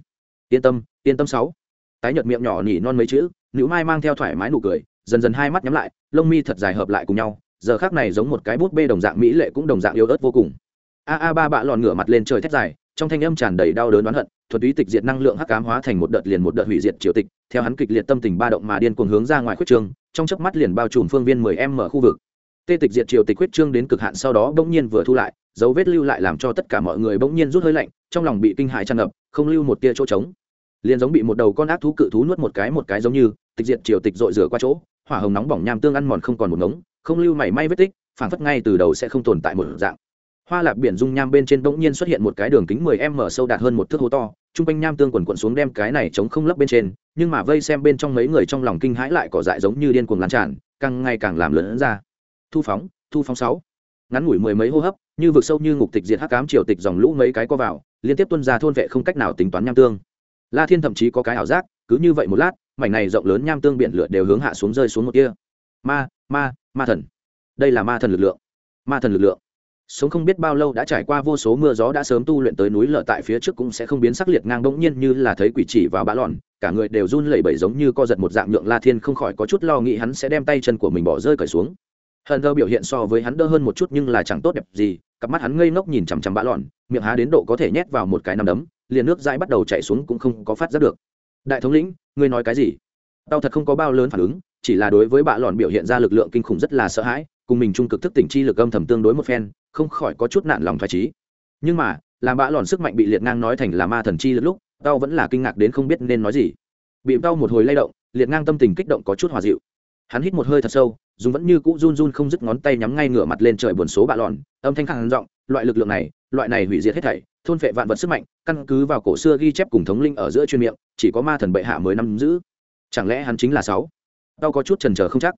Yên tâm yên tâm sáu. Tái nhợt miệng nhỏ nỉ non mấy chữ nữ mai mang theo thoải mái nụ cười, dần dần hai mắt nhắm lại, lông mi thật dài hợp lại cùng nhau, giờ khác này giống một cái bút bê đồng dạng mỹ lệ cũng đồng dạng yếu ớt vô cùng. A a ba bạ lòn ngửa mặt lên trời thét dài, trong thanh âm tràn đầy đau đớn oán hận thuật túy tịch diệt năng lượng hắc cám hóa thành một đợt liền một đợt hủy diệt triều tịch, theo hắn kịch liệt tâm tình ba động mà điên cuồng hướng ra ngoài khuyết trương, trong chớp mắt liền bao trùm phương viên mười em mở khu vực. Tê tịch diệt triều tịch khuyết trương đến cực hạn sau đó bỗng nhiên vừa thu lại, dấu vết lưu lại làm cho tất cả mọi người bỗng nhiên rút hơi lạnh, trong lòng bị kinh hại tràn ngập, không lưu một tia chỗ trống liền giống bị một đầu con ác thú cự thú nuốt một cái một cái giống như, tịch diệt triều tịch dội rửa qua chỗ, hỏa hồng nóng bỏng nham tương ăn mòn không còn một ngống, không lưu mảy may vết tích phản phất ngay từ đầu sẽ không tồn tại một dạng. Hoa lạp biển dung nham bên trên bỗng nhiên xuất hiện một cái đường kính 10 m sâu đạt hơn một thước hố to, trung quanh nham tương quần quận xuống đem cái này chống không lấp bên trên, nhưng mà vây xem bên trong mấy người trong lòng kinh hãi lại cỏ dại giống như điên cuồng lan tràn, càng ngày càng làm lớn ra. Thu phóng thu phóng sáu. Ngắn ngủi mười mấy hô hấp, như vực sâu như ngục tịch diệt hắc ám triều tịch dòng lũ mấy cái co vào, liên tiếp tuân ra thôn vệ không cách nào tính toán nham tương la thiên thậm chí có cái ảo giác, cứ như vậy một lát, mảnh này rộng lớn nham tương biển lửa đều hướng hạ xuống rơi xuống một kia ma ma ma thần. Đây là ma thần lực lượng. Ma thần lực lượng. Sống không biết bao lâu đã trải qua vô số mưa gió đã sớm tu luyện tới núi lở tại phía trước cũng sẽ không biến sắc liệt ngang, bỗng nhiên như là thấy quỷ chỉ vào bã lòn cả người đều run lẩy bẩy giống như co giật một dạng nhượng la thiên không khỏi có chút lo nghĩ hắn sẽ đem tay chân của mình bỏ rơi cởi xuống. Hận thơ biểu hiện so với hắn đỡ hơn một chút nhưng là chẳng tốt đẹp gì, cặp mắt hắn ngây ngốc nhìn chằm chằm bã lòn miệng há đến độ có thể nhét vào một cái nằm đấm liền nước dãi bắt đầu chạy xuống cũng không có phát giác được. Đại thống lĩnh, ngươi nói cái gì? Tao thật không có bao lớn phản ứng, chỉ là đối với bạ lòn biểu hiện ra lực lượng kinh khủng rất là sợ hãi, cùng mình trung cực thức tỉnh chi lực âm thầm tương đối một phen, không khỏi có chút nạn lòng thoải trí nhưng mà, làm bạ lòn sức mạnh bị liệt ngang nói thành là ma thần chi lực lúc, tao vẫn là kinh ngạc đến không biết nên nói gì. Bị tao một hồi lay động, liệt ngang tâm tình kích động có chút hòa dịu. Hắn hít một hơi thật sâu, dùng vẫn như cũ run run không dứt ngón tay nhắm ngay ngửa mặt lên trời buồn số bạ lòn, âm thanh khẳng giọng, loại lực lượng này, loại này hủy diệt hết thảy thôn phệ vạn vật sức mạnh, căn cứ vào cổ xưa ghi chép cùng thống linh ở giữa chuyên miệng, chỉ có ma thần bệ hạ mới nắm giữ. Chẳng lẽ hắn chính là sáu? Đau có chút trần trờ không chắc.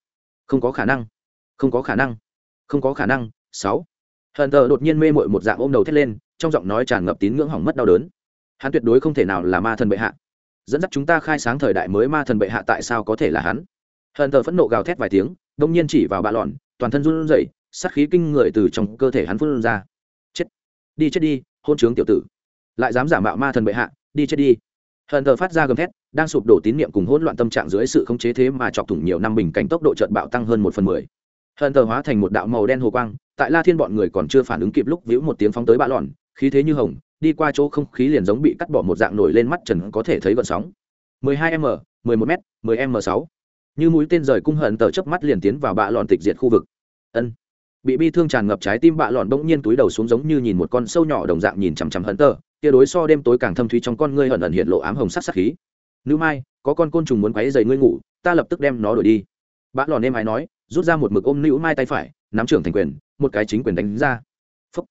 Không có khả năng. Không có khả năng. Không có khả năng, sáu. Hận thờ đột nhiên mê mội một dạng ôm đầu thét lên, trong giọng nói tràn ngập tín ngưỡng hỏng mất đau đớn. Hắn tuyệt đối không thể nào là ma thần bệ hạ. Dẫn dắt chúng ta khai sáng thời đại mới ma thần bệ hạ tại sao có thể là hắn? Hận thờ phẫn nộ gào thét vài tiếng, đông nhiên chỉ vào bạ lòn, toàn thân run rẩy, sát khí kinh người từ trong cơ thể hắn phun ra. Chết. Đi chết đi hôn trướng tiểu tử. Lại dám giả mạo ma thần bệ hạ, đi chết đi. Hận thờ phát ra gầm thét, đang sụp đổ tín niệm cùng hỗn loạn tâm trạng dưới sự khống chế thế mà chọc thủng nhiều năm bình cảnh tốc độ trợn bạo tăng hơn một phần mười. Hận thờ hóa thành một đạo màu đen hồ quang, tại la thiên bọn người còn chưa phản ứng kịp lúc vĩu một tiếng phóng tới bã lòn, khí thế như hồng, đi qua chỗ không khí liền giống bị cắt bỏ một dạng nổi lên mắt trần có thể thấy gợn sóng. 12 m 11 m 10 m 6 như mũi tên rời cung hận tờ chớp mắt liền tiến vào bạ lòn tịch diệt khu vực. Ân bị bi thương tràn ngập trái tim bạ lòn bỗng nhiên túi đầu xuống giống như nhìn một con sâu nhỏ đồng dạng nhìn chằm chằm hận tờ kia đối so đêm tối càng thâm thúy trong con ngươi hận ẩn hiện lộ ám hồng sắc sắc khí. Nữ mai, có con côn trùng muốn quấy dày ngươi ngủ, ta lập tức đem nó đổi đi. Bạ lòn êm ái nói, rút ra một mực ôm nữ mai tay phải, nắm trưởng thành quyền, một cái chính quyền đánh ra. Phúc.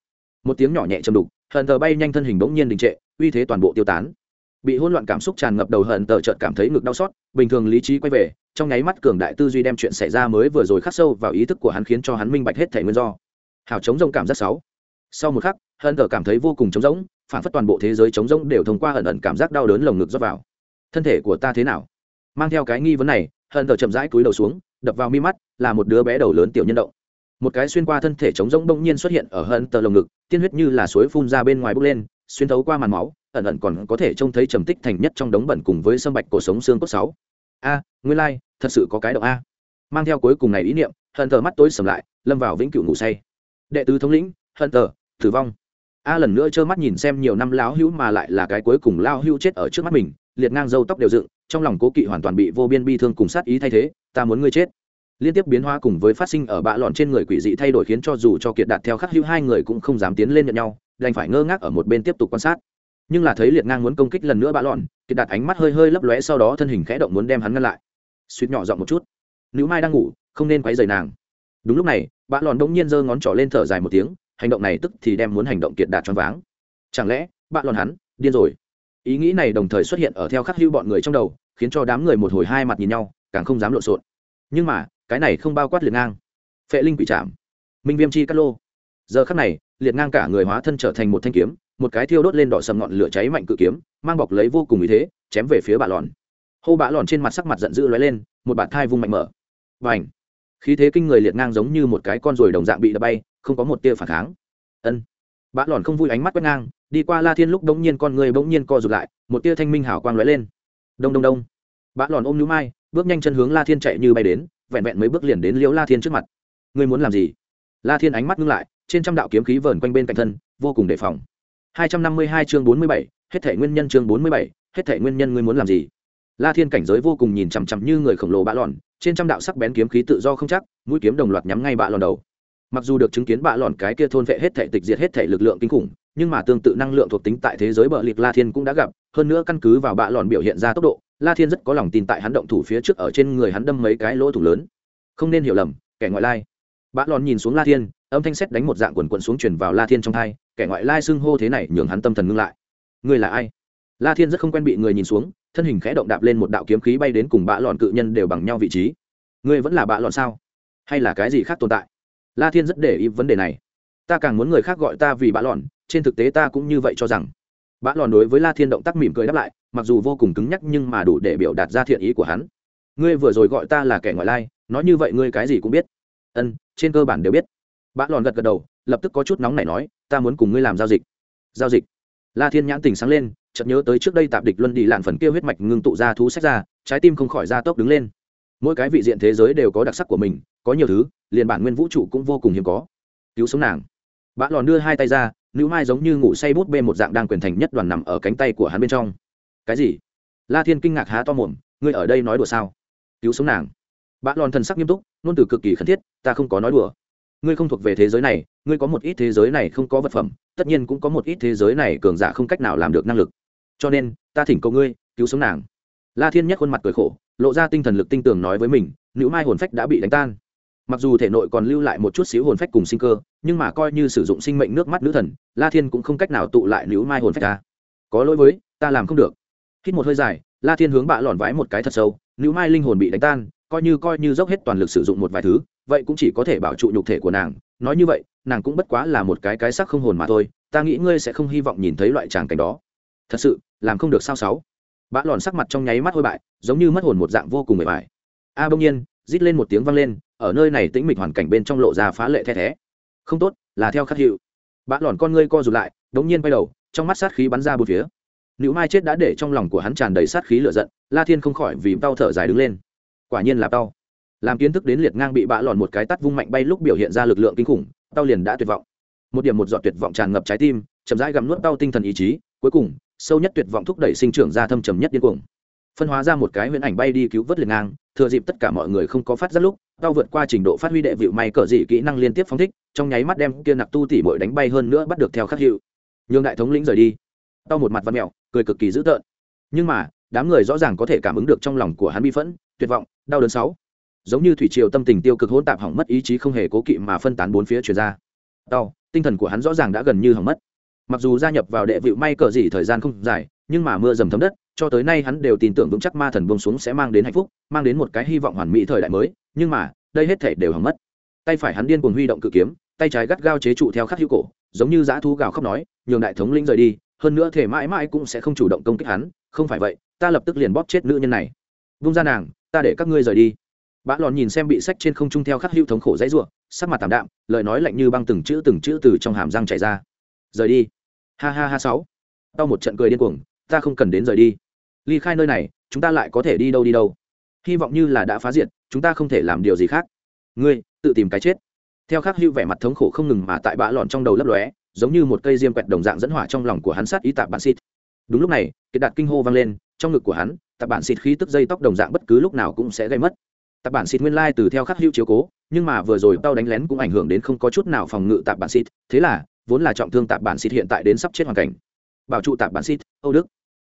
một tiếng nhỏ nhẹ châm đục hận tờ bay nhanh thân hình bỗng nhiên đình trệ, uy thế toàn bộ tiêu tán bị hỗn loạn cảm xúc tràn ngập đầu hận tờ chợt cảm thấy ngực đau xót, bình thường lý trí quay về, trong nháy mắt cường đại tư duy đem chuyện xảy ra mới vừa rồi khắc sâu vào ý thức của hắn khiến cho hắn minh bạch hết thể nguyên do. Hào chống rông cảm giác sáu. Sau một khắc, hận tờ cảm thấy vô cùng trống rỗng, phản phất toàn bộ thế giới trống rỗng đều thông qua hận ẩn cảm giác đau đớn lồng ngực rót vào. Thân thể của ta thế nào? Mang theo cái nghi vấn này, hận tờ chậm rãi cúi đầu xuống, đập vào mi mắt, là một đứa bé đầu lớn tiểu nhân động. Một cái xuyên qua thân thể trống rỗng bỗng nhiên xuất hiện ở hận tờ lồng ngực, tiên huyết như là suối phun ra bên ngoài bốc lên, xuyên thấu qua màn máu ẩn ẩn còn có thể trông thấy trầm tích thành nhất trong đống bẩn cùng với sâm bạch cổ sống xương cốt sáu. A, nguyên lai, thật sự có cái động a. Mang theo cuối cùng này ý niệm hận tờ mắt tối sầm lại, lâm vào vĩnh cửu ngủ say. Đệ tứ thống lĩnh hận tờ tử vong. A lần nữa trơ mắt nhìn xem nhiều năm lão hữu mà lại là cái cuối cùng lao hữu chết ở trước mắt mình, liệt ngang dâu tóc đều dựng, trong lòng cố kỵ hoàn toàn bị vô biên bi thương cùng sát ý thay thế, ta muốn ngươi chết. Liên tiếp biến hóa cùng với phát sinh ở bạ lọn trên người quỷ dị thay đổi khiến cho dù cho kiệt đạt theo khắc hữu hai người cũng không dám tiến lên nhận nhau, đành phải ngơ ngác ở một bên tiếp tục quan sát nhưng là thấy liệt ngang muốn công kích lần nữa bạ lọn kiệt đạt ánh mắt hơi hơi lấp lóe sau đó thân hình khẽ động muốn đem hắn ngăn lại. Suýt nhỏ giọng một chút. Nữ mai đang ngủ, không nên quấy rầy nàng. Đúng lúc này bạ lọn đông nhiên giơ ngón trỏ lên thở dài một tiếng, hành động này tức thì đem muốn hành động kiệt đạt choáng váng. Chẳng lẽ bạ lọn hắn, điên rồi? Ý nghĩ này đồng thời xuất hiện ở theo khắc hưu bọn người trong đầu, khiến cho đám người một hồi hai mặt nhìn nhau, càng không dám lộn xộn. Nhưng mà, cái này không bao quát liệt ngang. Phệ linh quỷ chạm minh viêm chi cát lô giờ khắc này, liệt ngang cả người hóa thân trở thành một thanh kiếm, một cái thiêu đốt lên đỏ sầm ngọn lửa cháy mạnh cự kiếm, mang bọc lấy vô cùng ý thế, chém về phía bạ lòn. Hô bạ lòn trên mặt sắc mặt giận dữ lóe lên, một bạt thai vung mạnh mở. Và ảnh khí thế kinh người liệt ngang giống như một cái con ruồi đồng dạng bị đập bay, không có một tia phản kháng. Ân! Bạ lòn không vui ánh mắt quét ngang, đi qua la thiên lúc đống nhiên con người bỗng nhiên co rụt lại, một tia thanh minh hảo quang lóe lên. Đông đông đông! Bạ lòn ôm núi mai, bước nhanh chân hướng la thiên chạy như bay đến, vẹn vẹn mấy bước liền đến liễu la thiên trước mặt. Ngươi muốn làm gì? La thiên ánh mắt ngưng lại trên trăm đạo kiếm khí vờn quanh bên cạnh thân vô cùng đề phòng. 252 chương 47, hết thể nguyên nhân chương 47, hết thể nguyên nhân ngươi muốn làm gì? La thiên cảnh giới vô cùng nhìn chằm chằm như người khổng lồ bạ lòn trên trăm đạo sắc bén kiếm khí tự do không chắc mũi kiếm đồng loạt nhắm ngay bạ lòn đầu. Mặc dù được chứng kiến bạ lòn cái kia thôn vệ hết thể tịch diệt hết thể lực lượng kinh khủng nhưng mà tương tự năng lượng thuộc tính tại thế giới bờ liệt la thiên cũng đã gặp hơn nữa căn cứ vào bạ lòn biểu hiện ra tốc độ la thiên rất có lòng tin tại hắn động thủ phía trước ở trên người hắn đâm mấy cái lỗ thủ lớn. Không nên hiểu lầm kẻ ngoại lai. Bạ lòn nhìn xuống la thiên âm thanh sét đánh một dạng quần quần xuống truyền vào la thiên trong thai, kẻ ngoại lai xưng hô thế này nhường hắn tâm thần ngưng lại. Ngươi là ai? La thiên rất không quen bị người nhìn xuống, thân hình khẽ động đạp lên một đạo kiếm khí bay đến cùng bạ lòn cự nhân đều bằng nhau vị trí. Ngươi vẫn là bạ lòn sao? Hay là cái gì khác tồn tại? La thiên rất để ý vấn đề này. Ta càng muốn người khác gọi ta vì bạ lòn trên thực tế ta cũng như vậy cho rằng. Bạ lòn đối với la thiên động tác mỉm cười đáp lại, mặc dù vô cùng cứng nhắc nhưng mà đủ để biểu đạt ra thiện ý của hắn. Ngươi vừa rồi gọi ta là kẻ ngoại lai, nói như vậy ngươi cái gì cũng biết. Ân, trên cơ bản đều biết bạn lòn gật gật đầu, lập tức có chút nóng này nói, ta muốn cùng ngươi làm giao dịch. Giao dịch. La thiên nhãn tình sáng lên, chợt nhớ tới trước đây tạp địch luân đi lạn phần kia huyết mạch ngưng tụ ra thú sách ra, trái tim không khỏi ra tốc đứng lên. Mỗi cái vị diện thế giới đều có đặc sắc của mình, có nhiều thứ, liền bản nguyên vũ trụ cũng vô cùng hiếm có. Cứu sống nàng. Bã lòn đưa hai tay ra, nữ mai giống như ngủ say bút bê một dạng đang quyền thành nhất đoàn nằm ở cánh tay của hắn bên trong. Cái gì? La thiên kinh ngạc há to mồm, ngươi ở đây nói đùa sao? Cứu sống nàng. Bã lòn thần sắc nghiêm túc luôn từ cực kỳ khẩn thiết, ta không có nói đùa ngươi không thuộc về thế giới này, ngươi có một ít thế giới này không có vật phẩm, tất nhiên cũng có một ít thế giới này cường giả không cách nào làm được năng lực. Cho nên, ta thỉnh cầu ngươi, cứu sống nàng. La thiên nhất khuôn mặt cười khổ, lộ ra tinh thần lực tinh tường nói với mình, nữ mai hồn phách đã bị đánh tan. Mặc dù thể nội còn lưu lại một chút xíu hồn phách cùng sinh cơ, nhưng mà coi như sử dụng sinh mệnh nước mắt nữ thần, la thiên cũng không cách nào tụ lại nữ mai hồn phách ta. Có lỗi với, ta làm không được. Hít một hơi dài, la thiên hướng bạ lòn vái một cái thật sâu nữ mai linh hồn bị đánh tan, coi như coi như dốc hết toàn lực sử dụng một vài thứ, vậy cũng chỉ có thể bảo trụ nhục thể của nàng. Nói như vậy, nàng cũng bất quá là một cái cái sắc không hồn mà thôi, ta nghĩ ngươi sẽ không hy vọng nhìn thấy loại tràng cảnh đó. Thật sự, làm không được sao sáu? Bã lòn sắc mặt trong nháy mắt hôi bại, giống như mất hồn một dạng vô cùng mệt mỏi. A bỗng nhiên, rít lên một tiếng vang lên, ở nơi này tĩnh mịch hoàn cảnh bên trong lộ ra phá lệ the thé. Không tốt, là theo khắc hiệu. Bã lòn con ngươi co rụt lại, đống nhiên quay đầu, trong mắt sát khí bắn ra bốn phía nữ mai chết đã để trong lòng của hắn tràn đầy sát khí lửa giận, la thiên không khỏi vì đau thở dài đứng lên. Quả nhiên là đau. Làm kiến thức đến liệt ngang bị bã lòn một cái tắt vung mạnh bay lúc biểu hiện ra lực lượng kinh khủng, đau liền đã tuyệt vọng. Một điểm một giọt tuyệt vọng tràn ngập trái tim, chậm rãi gặm nuốt đau tinh thần ý chí, cuối cùng, sâu nhất tuyệt vọng thúc đẩy sinh trưởng ra thâm trầm nhất điên cuồng. Phân hóa ra một cái huyễn ảnh bay đi cứu vớt liệt ngang, thừa dịp tất cả mọi người không có phát giác lúc, đau vượt qua trình độ phát huy đệ vịu may cờ dị kỹ năng liên tiếp phóng thích, trong nháy mắt đem kia nặc tu tỉ mội đánh bay hơn nữa bắt được theo khắc hiệu. Nhường đại thống lĩnh rời đi. Đau một mặt văn mẹo cười cực kỳ dữ tợn. Nhưng mà, đám người rõ ràng có thể cảm ứng được trong lòng của hắn bi phẫn, tuyệt vọng, đau đớn sáu. Giống như thủy triều tâm tình tiêu cực hỗn tạp hỏng mất ý chí không hề cố kỵ mà phân tán bốn phía truyền ra. Đau, tinh thần của hắn rõ ràng đã gần như hỏng mất. Mặc dù gia nhập vào đệ vịu may cờ gì thời gian không dài, nhưng mà mưa dầm thấm đất, cho tới nay hắn đều tin tưởng vững chắc ma thần buông xuống sẽ mang đến hạnh phúc, mang đến một cái hy vọng hoàn mỹ thời đại mới, nhưng mà, đây hết thể đều hỏng mất. Tay phải hắn điên cuồng huy động cự kiếm, tay trái gắt gao chế trụ theo khắc hữu cổ, giống như dã thu gào khóc nói, nhường đại thống lĩnh rời đi hơn nữa thể mãi mãi cũng sẽ không chủ động công kích hắn, không phải vậy, ta lập tức liền bóp chết nữ nhân này. Vung ra nàng, ta để các ngươi rời đi. Bã lòn nhìn xem bị sách trên không trung theo khắc hữu thống khổ dãy ruộng, sắc mặt tảm đạm, lời nói lạnh như băng từng chữ từng chữ từ trong hàm răng chảy ra. Rời đi. Ha ha ha sáu. Tao một trận cười điên cuồng, ta không cần đến rời đi. Ly khai nơi này, chúng ta lại có thể đi đâu đi đâu. Hy vọng như là đã phá diệt, chúng ta không thể làm điều gì khác. Ngươi, tự tìm cái chết. Theo khắc hữu vẻ mặt thống khổ không ngừng mà tại bã lòn trong đầu lấp lóe giống như một cây diêm quẹt đồng dạng dẫn hỏa trong lòng của hắn sát ý tạp bản xịt. Đúng lúc này kiệt đạt kinh hô vang lên, trong ngực của hắn, tạp bản xịt khí tức dây tóc đồng dạng bất cứ lúc nào cũng sẽ gây mất. Tạp bản xịt nguyên lai từ theo khắc hữu chiếu cố, nhưng mà vừa rồi tao đánh lén cũng ảnh hưởng đến không có chút nào phòng ngự tạp bản xịt, thế là, vốn là trọng thương tạp bản xịt hiện tại đến sắp chết hoàn cảnh. Bảo trụ tạp bản xịt, âu đức.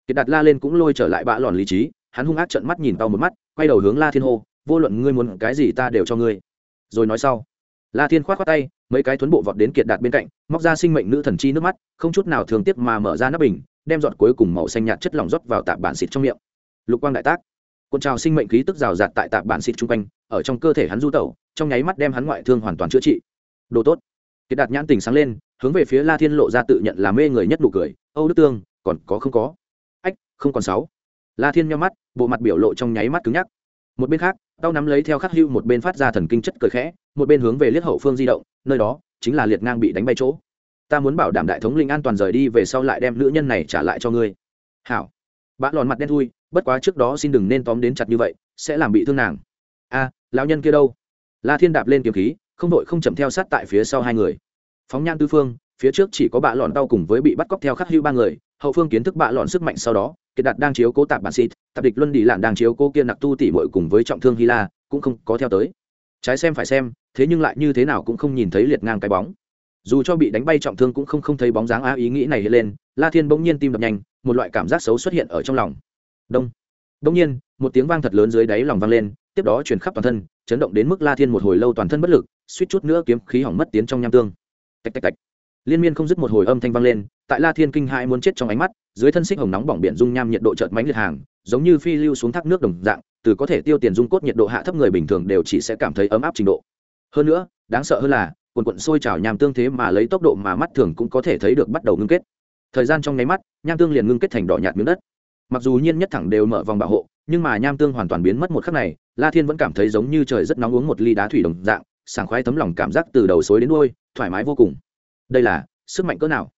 Kiệt đạt la lên cũng lôi trở lại bã lòn lý trí, hắn hung ác trận mắt nhìn tao một mắt, quay đầu hướng la thiên hô, vô luận ngươi muốn cái gì ta đều cho ngươi. Rồi nói sau la thiên khoát khoát tay, mấy cái thuấn bộ vọt đến kiệt đạt bên cạnh, móc ra sinh mệnh nữ thần chi nước mắt, không chút nào thường tiếc mà mở ra nắp bình, đem giọt cuối cùng màu xanh nhạt chất lỏng rót vào tạp bản xịt trong miệng. Lục quang đại tác. Cuộn trào sinh mệnh khí tức rào rạt tại tạp bản xịt chung quanh, ở trong cơ thể hắn du tẩu, trong nháy mắt đem hắn ngoại thương hoàn toàn chữa trị. Đồ tốt. Kiệt đạt nhãn tình sáng lên, hướng về phía la thiên lộ ra tự nhận là mê người nhất nụ cười, âu đức tương, còn có không có? Ách, không còn sáu. La thiên nhau mắt, bộ mặt biểu lộ trong nháy mắt cứng nhắc một bên khác, tao nắm lấy theo khắc hưu một bên phát ra thần kinh chất cười khẽ, một bên hướng về liết hậu phương di động, nơi đó chính là liệt ngang bị đánh bay chỗ. Ta muốn bảo đảm đại thống linh an toàn rời đi về sau lại đem nữ nhân này trả lại cho ngươi. Hảo. Bạn lòn mặt đen thui, bất quá trước đó xin đừng nên tóm đến chặt như vậy, sẽ làm bị thương nàng. A, lão nhân kia đâu? La thiên đạp lên kiếm khí, không đội không chậm theo sát tại phía sau hai người. Phóng nhan tư phương, phía trước chỉ có bạ lọn đau cùng với bị bắt cóc theo khắc hưu ba người, hậu phương kiến thức bạ lọn sức mạnh sau đó kiệt đạt đang chiếu cố tạp bản xịt tạp địch luân đi lạn đang chiếu cố kia nặc tu tỉ mội cùng với trọng thương hy la, cũng không có theo tới. Trái xem phải xem, thế nhưng lại như thế nào cũng không nhìn thấy liệt ngang cái bóng. Dù cho bị đánh bay trọng thương cũng không không thấy bóng dáng á ý nghĩ này hiện lên, la thiên bỗng nhiên tim đập nhanh, một loại cảm giác xấu xuất hiện ở trong lòng. Đông. Bỗng nhiên, một tiếng vang thật lớn dưới đáy lòng vang lên, tiếp đó chuyển khắp toàn thân, chấn động đến mức la thiên một hồi lâu toàn thân bất lực, suýt chút nữa kiếm khí hỏng mất tiến trong nham tương. Tạch tạch tạch. Liên miên không dứt một hồi âm thanh vang lên, tại la thiên kinh hãi muốn chết trong ánh mắt dưới thân xích hồng nóng bỏng biển dung nham nhiệt độ chợt mánh liệt hàng, giống như phi lưu xuống thác nước đồng dạng, từ có thể tiêu tiền dung cốt nhiệt độ hạ thấp người bình thường đều chỉ sẽ cảm thấy ấm áp trình độ. Hơn nữa, đáng sợ hơn là quần quận sôi trào nham tương thế mà lấy tốc độ mà mắt thường cũng có thể thấy được bắt đầu ngưng kết. Thời gian trong nháy mắt, nham tương liền ngưng kết thành đỏ nhạt miếng đất. Mặc dù nhiên nhất thẳng đều mở vòng bảo hộ, nhưng mà nham tương hoàn toàn biến mất một khắc này, la thiên vẫn cảm thấy giống như trời rất nóng uống một ly đá thủy đồng dạng, sảng khoái tấm lòng cảm giác từ đầu xối đến đôi thoải mái vô cùng. Đây là, sức mạnh cỡ nào?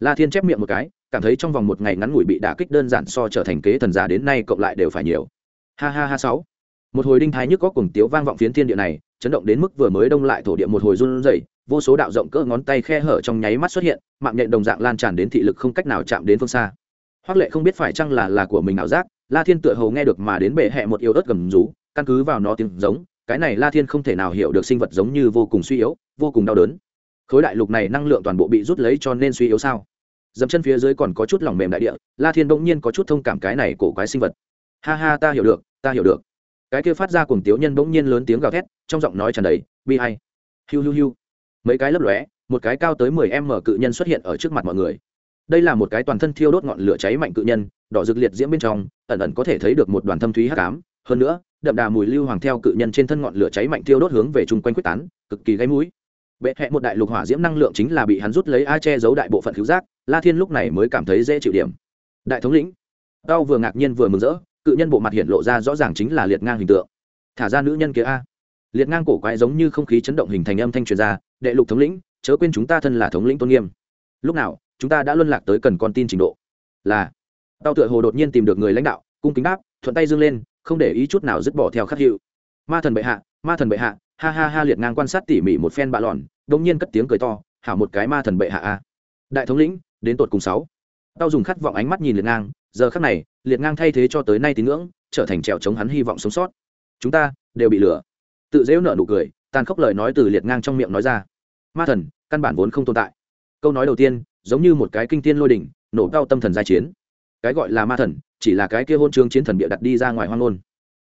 La thiên chép miệng một cái cảm thấy trong vòng một ngày ngắn ngủi bị đả kích đơn giản so trở thành kế thần giả đến nay cộng lại đều phải nhiều. Ha ha ha sáu. Một hồi đinh thái nhức có cùng tiếu vang vọng phiến thiên địa này, chấn động đến mức vừa mới đông lại thổ địa một hồi run rẩy, vô số đạo rộng cỡ ngón tay khe hở trong nháy mắt xuất hiện, mạng nhện đồng dạng lan tràn đến thị lực không cách nào chạm đến phương xa. Hoắc lệ không biết phải chăng là là của mình ảo giác, la thiên tựa hầu nghe được mà đến bệ hẹ một yêu ớt gầm rú, căn cứ vào nó tiếng giống, cái này la thiên không thể nào hiểu được sinh vật giống như vô cùng suy yếu, vô cùng đau đớn. Khối đại lục này năng lượng toàn bộ bị rút lấy cho nên suy yếu sao? Dẫm chân phía dưới còn có chút lòng mềm đại địa, la thiên bỗng nhiên có chút thông cảm cái này cổ quái sinh vật. Ha ha, ta hiểu được, ta hiểu được. Cái kia phát ra cùng tiếu nhân bỗng nhiên lớn tiếng gào thét, trong giọng nói tràn đầy, bi hay hiu hiu hiu. Mấy cái lấp lóe, một cái cao tới mười em mở cự nhân xuất hiện ở trước mặt mọi người. Đây là một cái toàn thân thiêu đốt ngọn lửa cháy mạnh cự nhân, đỏ rực liệt diễm bên trong, ẩn ẩn có thể thấy được một đoàn thâm thúy hắc ám. Hơn nữa, đậm đà mùi lưu hoàng theo cự nhân trên thân ngọn lửa cháy mạnh thiêu đốt hướng về chung quanh quyết tán, cực kỳ gáy mũi bệ hẹ một đại lục hỏa diễm năng lượng chính là bị hắn rút lấy a che giấu đại bộ phận cứu giác, la thiên lúc này mới cảm thấy dễ chịu điểm. Đại thống lĩnh đau vừa ngạc nhiên vừa mừng rỡ, cự nhân bộ mặt hiện lộ ra rõ ràng chính là liệt ngang hình tượng. Thả ra nữ nhân kia a. Liệt ngang cổ quái giống như không khí chấn động hình thành âm thanh truyền ra, đệ lục thống lĩnh, chớ quên chúng ta thân là thống lĩnh tôn nghiêm. Lúc nào, chúng ta đã luân lạc tới cần con tin trình độ. Là. Tao tựa hồ đột nhiên tìm được người lãnh đạo, cung kính đáp, thuận tay dương lên, không để ý chút nào dứt bỏ theo khắc hiệu. Ma thần bệ hạ, ma thần bệ hạ ha ha ha liệt ngang quan sát tỉ mỉ một phen bạ lòn đông nhiên cất tiếng cười to, hảo một cái ma thần bệ hạ a. Đại thống lĩnh, đến tột cùng sáu. Tao dùng khát vọng ánh mắt nhìn liệt ngang, giờ khắc này, liệt ngang thay thế cho tới nay tín ngưỡng, trở thành trèo chống hắn hy vọng sống sót. Chúng ta đều bị lừa. Tự dễu nợ nụ cười, tàn khốc lời nói từ liệt ngang trong miệng nói ra. Ma thần, căn bản vốn không tồn tại. Câu nói đầu tiên, giống như một cái kinh tiên lôi đỉnh, nổ cao tâm thần giai chiến. Cái gọi là ma thần, chỉ là cái kia hôn chương chiến thần bịa đặt đi ra ngoài hoang ngôn.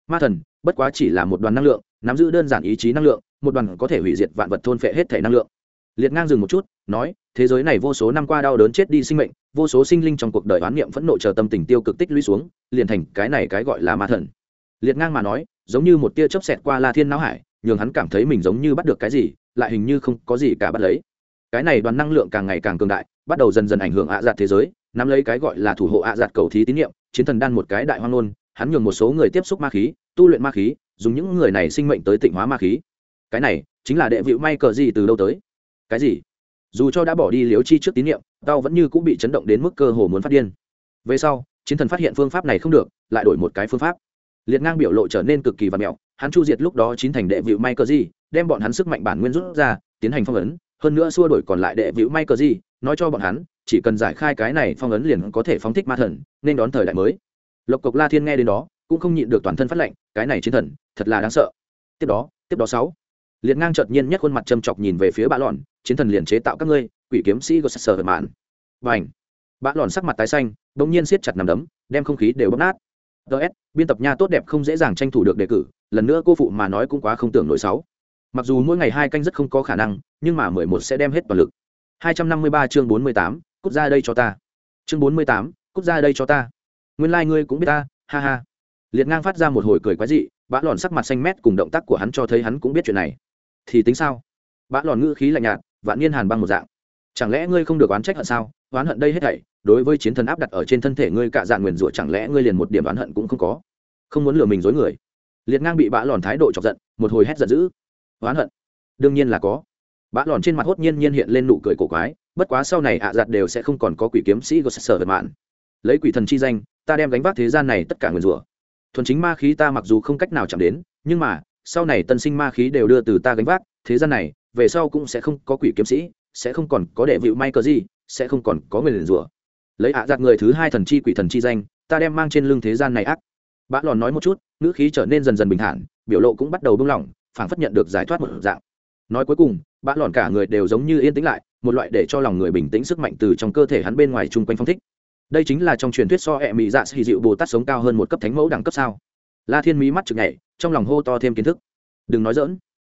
Ma thần, bất quá chỉ là một đoàn năng lượng nắm giữ đơn giản ý chí năng lượng, một đoàn có thể hủy diệt vạn vật thôn phệ hết thể năng lượng. Liệt ngang dừng một chút, nói, thế giới này vô số năm qua đau đớn chết đi sinh mệnh, vô số sinh linh trong cuộc đời oán niệm phẫn nộ chờ tâm tình tiêu cực tích lũy xuống, liền thành cái này cái gọi là ma thần. Liệt ngang mà nói, giống như một tia chớp xẹt qua la thiên não hải, nhường hắn cảm thấy mình giống như bắt được cái gì, lại hình như không có gì cả bắt lấy. Cái này đoàn năng lượng càng ngày càng cường đại, bắt đầu dần dần ảnh hưởng ạ dạt thế giới, nắm lấy cái gọi là thủ hộ ạ dạt cầu thí tín nhiệm chiến thần đan một cái đại hoang nôn hắn nhường một số người tiếp xúc ma khí, tu luyện ma khí dùng những người này sinh mệnh tới tịnh hóa ma khí. Cái này chính là đệ vịu may cờ gì từ đâu tới? Cái gì? Dù cho đã bỏ đi liếu chi trước tín nhiệm, tao vẫn như cũng bị chấn động đến mức cơ hồ muốn phát điên. Về sau, chiến thần phát hiện phương pháp này không được, lại đổi một cái phương pháp. Liệt ngang biểu lộ trở nên cực kỳ và mẹo, hắn chu diệt lúc đó chín thành đệ vịu may cờ gì, đem bọn hắn sức mạnh bản nguyên rút ra, tiến hành phong ấn, hơn nữa xua đổi còn lại đệ vịu may cờ gì, nói cho bọn hắn, chỉ cần giải khai cái này phong ấn liền có thể phóng thích ma thần, nên đón thời đại mới. Lộc cộc la thiên nghe đến đó cũng không nhịn được toàn thân phát lệnh cái này chiến thần thật là đáng sợ. Tiếp đó tiếp đó sáu. Liệt ngang chợt nhiên nhất khuôn mặt châm chọc nhìn về phía bạ lòn chiến thần liền chế tạo các ngươi quỷ kiếm sĩ gosser sờ mạn. Và ảnh bã lòn sắc mặt tái xanh bỗng nhiên siết chặt nằm đấm đem không khí đều bóp nát. Ts biên tập nha tốt đẹp không dễ dàng tranh thủ được đề cử lần nữa cô phụ mà nói cũng quá không tưởng nổi sáu. Mặc dù mỗi ngày hai canh rất không có khả năng nhưng mà mười một sẽ đem hết toàn lực. 253 chương 48, cút ra đây cho ta. Chương 48, cút ra đây cho ta. Nguyên lai ngươi cũng biết ta ha ha liệt ngang phát ra một hồi cười quái dị, bã lòn sắc mặt xanh mét cùng động tác của hắn cho thấy hắn cũng biết chuyện này. Thì tính sao? Bã lòn ngữ khí lạnh nhạt, vạn niên hàn băng một dạng. Chẳng lẽ ngươi không được oán trách hận sao? Oán hận đây hết thảy, đối với chiến thần áp đặt ở trên thân thể ngươi cả dạng nguyền rủa chẳng lẽ ngươi liền một điểm oán hận cũng không có? Không muốn lừa mình dối người. Liệt ngang bị bã lòn thái độ chọc giận, một hồi hét giận dữ. Oán hận? Đương nhiên là có. Bã lòn trên mặt hốt nhiên nhiên hiện lên nụ cười cổ quái, bất quá sau này ạ à giặt đều sẽ không còn có quỷ kiếm sĩ của sở vật mạn. Lấy quỷ thần chi danh, ta đem gánh vác thế gian này tất cả nguyền rủa thuần chính ma khí ta mặc dù không cách nào chạm đến, nhưng mà, sau này tân sinh ma khí đều đưa từ ta gánh vác, thế gian này, về sau cũng sẽ không có quỷ kiếm sĩ, sẽ không còn có đệ vịu may cờ gì, sẽ không còn có người liền rủa. Lấy ạ à giặt người thứ hai thần chi quỷ thần chi danh, ta đem mang trên lưng thế gian này ác. Bã lòn nói một chút, ngữ khí trở nên dần dần bình thản, biểu lộ cũng bắt đầu buông lỏng, phảng phất nhận được giải thoát một dạng. Nói cuối cùng, bã lòn cả người đều giống như yên tĩnh lại, một loại để cho lòng người bình tĩnh sức mạnh từ trong cơ thể hắn bên ngoài chung quanh phong thích đây chính là trong truyền thuyết so hệ mỹ dạ xì dịu bồ tát sống cao hơn một cấp thánh mẫu đẳng cấp sao? La thiên mỹ mắt chực nhảy, trong lòng hô to thêm kiến thức. Đừng nói dỡn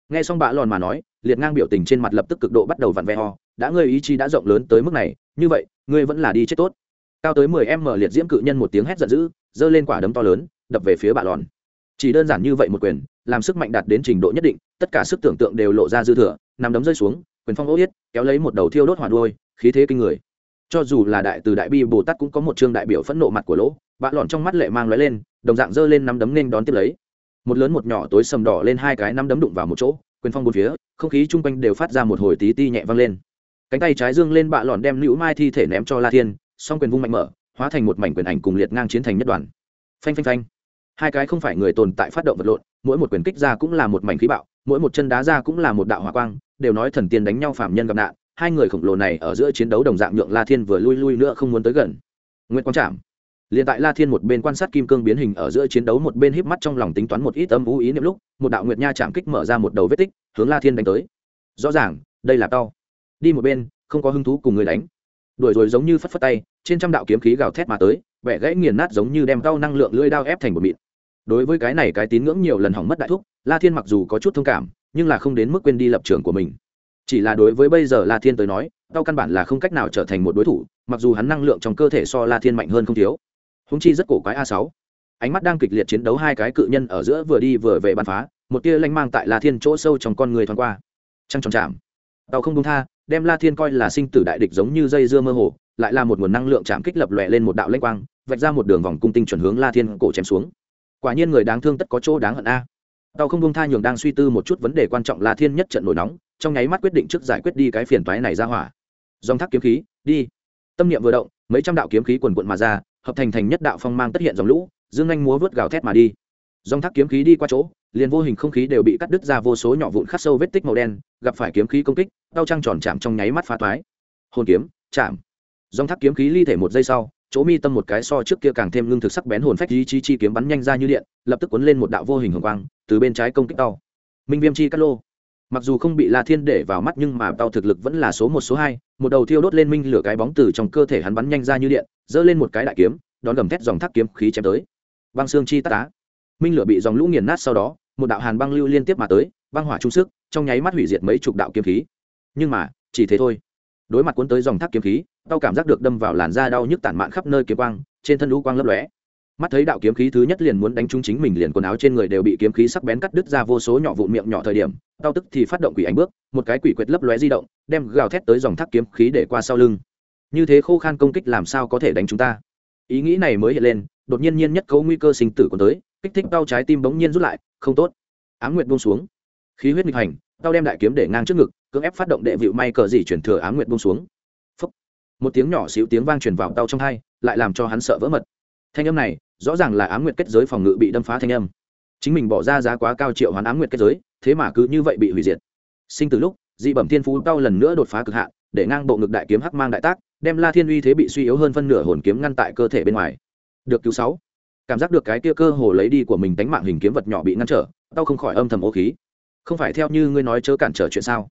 nghe xong bạ lòn mà nói, liệt ngang biểu tình trên mặt lập tức cực độ bắt đầu vặn vẹ ho đã ngươi ý chí đã rộng lớn tới mức này, như vậy, ngươi vẫn là đi chết tốt. Cao tới mười em mở liệt diễm cự nhân một tiếng hét giận dữ, giơ lên quả đấm to lớn, đập về phía bạ lòn. Chỉ đơn giản như vậy một quyền, làm sức mạnh đạt đến trình độ nhất định, tất cả sức tưởng tượng đều lộ ra dư thừa nằm đấm rơi xuống, quyền phong ô yết, kéo lấy một đầu thiêu đốt hỏa đuôi, khí thế kinh người cho dù là đại từ đại bi, bồ tát cũng có một chương đại biểu phẫn nộ mặt của lỗ. Bạ lọn trong mắt lệ mang lóe lên, đồng dạng giơ lên nắm đấm nên đón tiếp lấy. Một lớn một nhỏ tối sầm đỏ lên hai cái nắm đấm đụng vào một chỗ, quyền phong bốn phía, không khí chung quanh đều phát ra một hồi tí ti nhẹ vang lên. Cánh tay trái dương lên bạ lọn đem nữ mai thi thể ném cho la thiên, song quyền vung mạnh mở, hóa thành một mảnh quyền ảnh cùng liệt ngang chiến thành nhất đoàn. Phanh phanh phanh. Hai cái không phải người tồn tại phát động vật lộn, mỗi một quyền kích ra cũng là một mảnh khí bạo, mỗi một chân đá ra cũng là một đạo hỏa quang, đều nói thần tiên đánh nhau phạm nhân gặp nạn hai người khổng lồ này ở giữa chiến đấu đồng dạng nhượng la thiên vừa lui lui nữa không muốn tới gần. Nguyệt quang trạm liền tại la thiên một bên quan sát kim cương biến hình ở giữa chiến đấu một bên híp mắt trong lòng tính toán một ít âm u ý niệm lúc, một đạo nguyệt nha chạm kích mở ra một đầu vết tích, hướng la thiên đánh tới. Rõ ràng, đây là tao. Đi một bên, không có hứng thú cùng người đánh. Đuổi rồi giống như phất phất tay, trên trăm đạo kiếm khí gào thét mà tới, vẻ gãy nghiền nát giống như đem tao năng lượng lưỡi đao ép thành một mịn. Đối với cái này cái tín ngưỡng nhiều lần hỏng mất đại thúc, la thiên mặc dù có chút thông cảm, nhưng là không đến mức quên đi lập trường của mình chỉ là đối với bây giờ la thiên tới nói đau căn bản là không cách nào trở thành một đối thủ, mặc dù hắn năng lượng trong cơ thể so la thiên mạnh hơn không thiếu. Húng chi rất cổ quái a sáu. Ánh mắt đang kịch liệt chiến đấu hai cái cự nhân ở giữa vừa đi vừa về bắn phá, một tia lanh mang tại la thiên chỗ sâu trong con người thoáng qua. Trăng tròn chạm. Tàu không đúng tha, đem la thiên coi là sinh tử đại địch giống như dây dưa mơ hồ, lại là một nguồn năng lượng chạm kích lập lòe lên một đạo lanh quang, vạch ra một đường vòng cung tinh chuẩn hướng la thiên cổ chém xuống. Quả nhiên người đáng thương tất có chỗ đáng hận a tàu không buông tha nhường đang suy tư một chút vấn đề quan trọng là thiên nhất trận nổi nóng, trong nháy mắt quyết định trước giải quyết đi cái phiền toái này ra hỏa. Dòng thác kiếm khí, đi. Tâm niệm vừa động, mấy trăm đạo kiếm khí quần quận mà ra, hợp thành thành nhất đạo phong mang tất hiện dòng lũ, dương anh múa vớt gào thét mà đi. Dòng thác kiếm khí đi qua chỗ, liền vô hình không khí đều bị cắt đứt ra vô số nhỏ vụn khắc sâu vết tích màu đen, gặp phải kiếm khí công kích đau trăng tròn chạm trong nháy mắt phá toái. Hồn kiếm, chạm. Dòng thác kiếm khí ly thể một giây sau chỗ mi tâm một cái so trước kia càng thêm ngưng thực sắc bén hồn phách ý chí chi kiếm bắn nhanh ra như điện, lập tức cuốn lên một đạo vô hình hồng quang, từ bên trái công kích tàu minh viêm chi cắt lô. Mặc dù không bị la thiên để vào mắt nhưng mà tao thực lực vẫn là số một, số hai, một đầu thiêu đốt lên minh lửa cái bóng từ trong cơ thể hắn bắn nhanh ra như điện, giơ lên một cái đại kiếm, đón gầm thét dòng thác kiếm khí chém tới. Băng xương chi tát tá minh lửa bị dòng lũ nghiền nát sau đó, một đạo hàn băng lưu liên tiếp mà tới, băng hỏa trung sức, trong nháy mắt hủy diệt mấy chục đạo kiếm khí. Nhưng mà, chỉ thế thôi đối mặt cuốn tới dòng thác kiếm khí, tao cảm giác được đâm vào làn da đau nhức tản mạn khắp nơi kiếm quang, trên thân lũ quang lấp lóe. Mắt thấy đạo kiếm khí thứ nhất liền muốn đánh trúng chính mình liền quần áo trên người đều bị kiếm khí sắc bén cắt đứt ra vô số nhỏ vụn miệng nhỏ thời điểm, tao tức thì phát động quỷ ánh bước, một cái quỷ quyệt lấp lóe di động, đem gào thét tới dòng thác kiếm khí để qua sau lưng. Như thế khô khan công kích làm sao có thể đánh chúng ta? Ý nghĩ này mới hiện lên, đột nhiên nhiên nhất cấu nguy cơ sinh tử còn tới, kích thích đau trái tim bỗng nhiên rút lại, không tốt. Ám nguyệt buông xuống. Khí huyết nghịch hành đau đem đại kiếm để ngang trước ngực cưỡng ép phát động đệ vịu may cờ gì chuyển thừa ám nguyệt buông xuống. Phúc. một tiếng nhỏ xíu tiếng vang truyền vào đau trong hai, lại làm cho hắn sợ vỡ mật. Thanh âm này, rõ ràng là ám nguyệt kết giới phòng ngự bị đâm phá thanh âm. Chính mình bỏ ra giá quá cao triệu hoán ám nguyệt kết giới, thế mà cứ như vậy bị hủy diệt. Sinh từ lúc, dị bẩm thiên phú đau lần nữa đột phá cực hạn, để ngang bộ ngực đại kiếm hắc mang đại tác, đem la thiên uy thế bị suy yếu hơn phân nửa hồn kiếm ngăn tại cơ thể bên ngoài. Được cứu sáu. Cảm giác được cái kia cơ hồ lấy đi của mình đánh mạng hình kiếm vật nhỏ bị ngăn trở, tao không khỏi âm thầm ô khí. Không phải theo như ngươi nói chớ cản trở chuyện sao?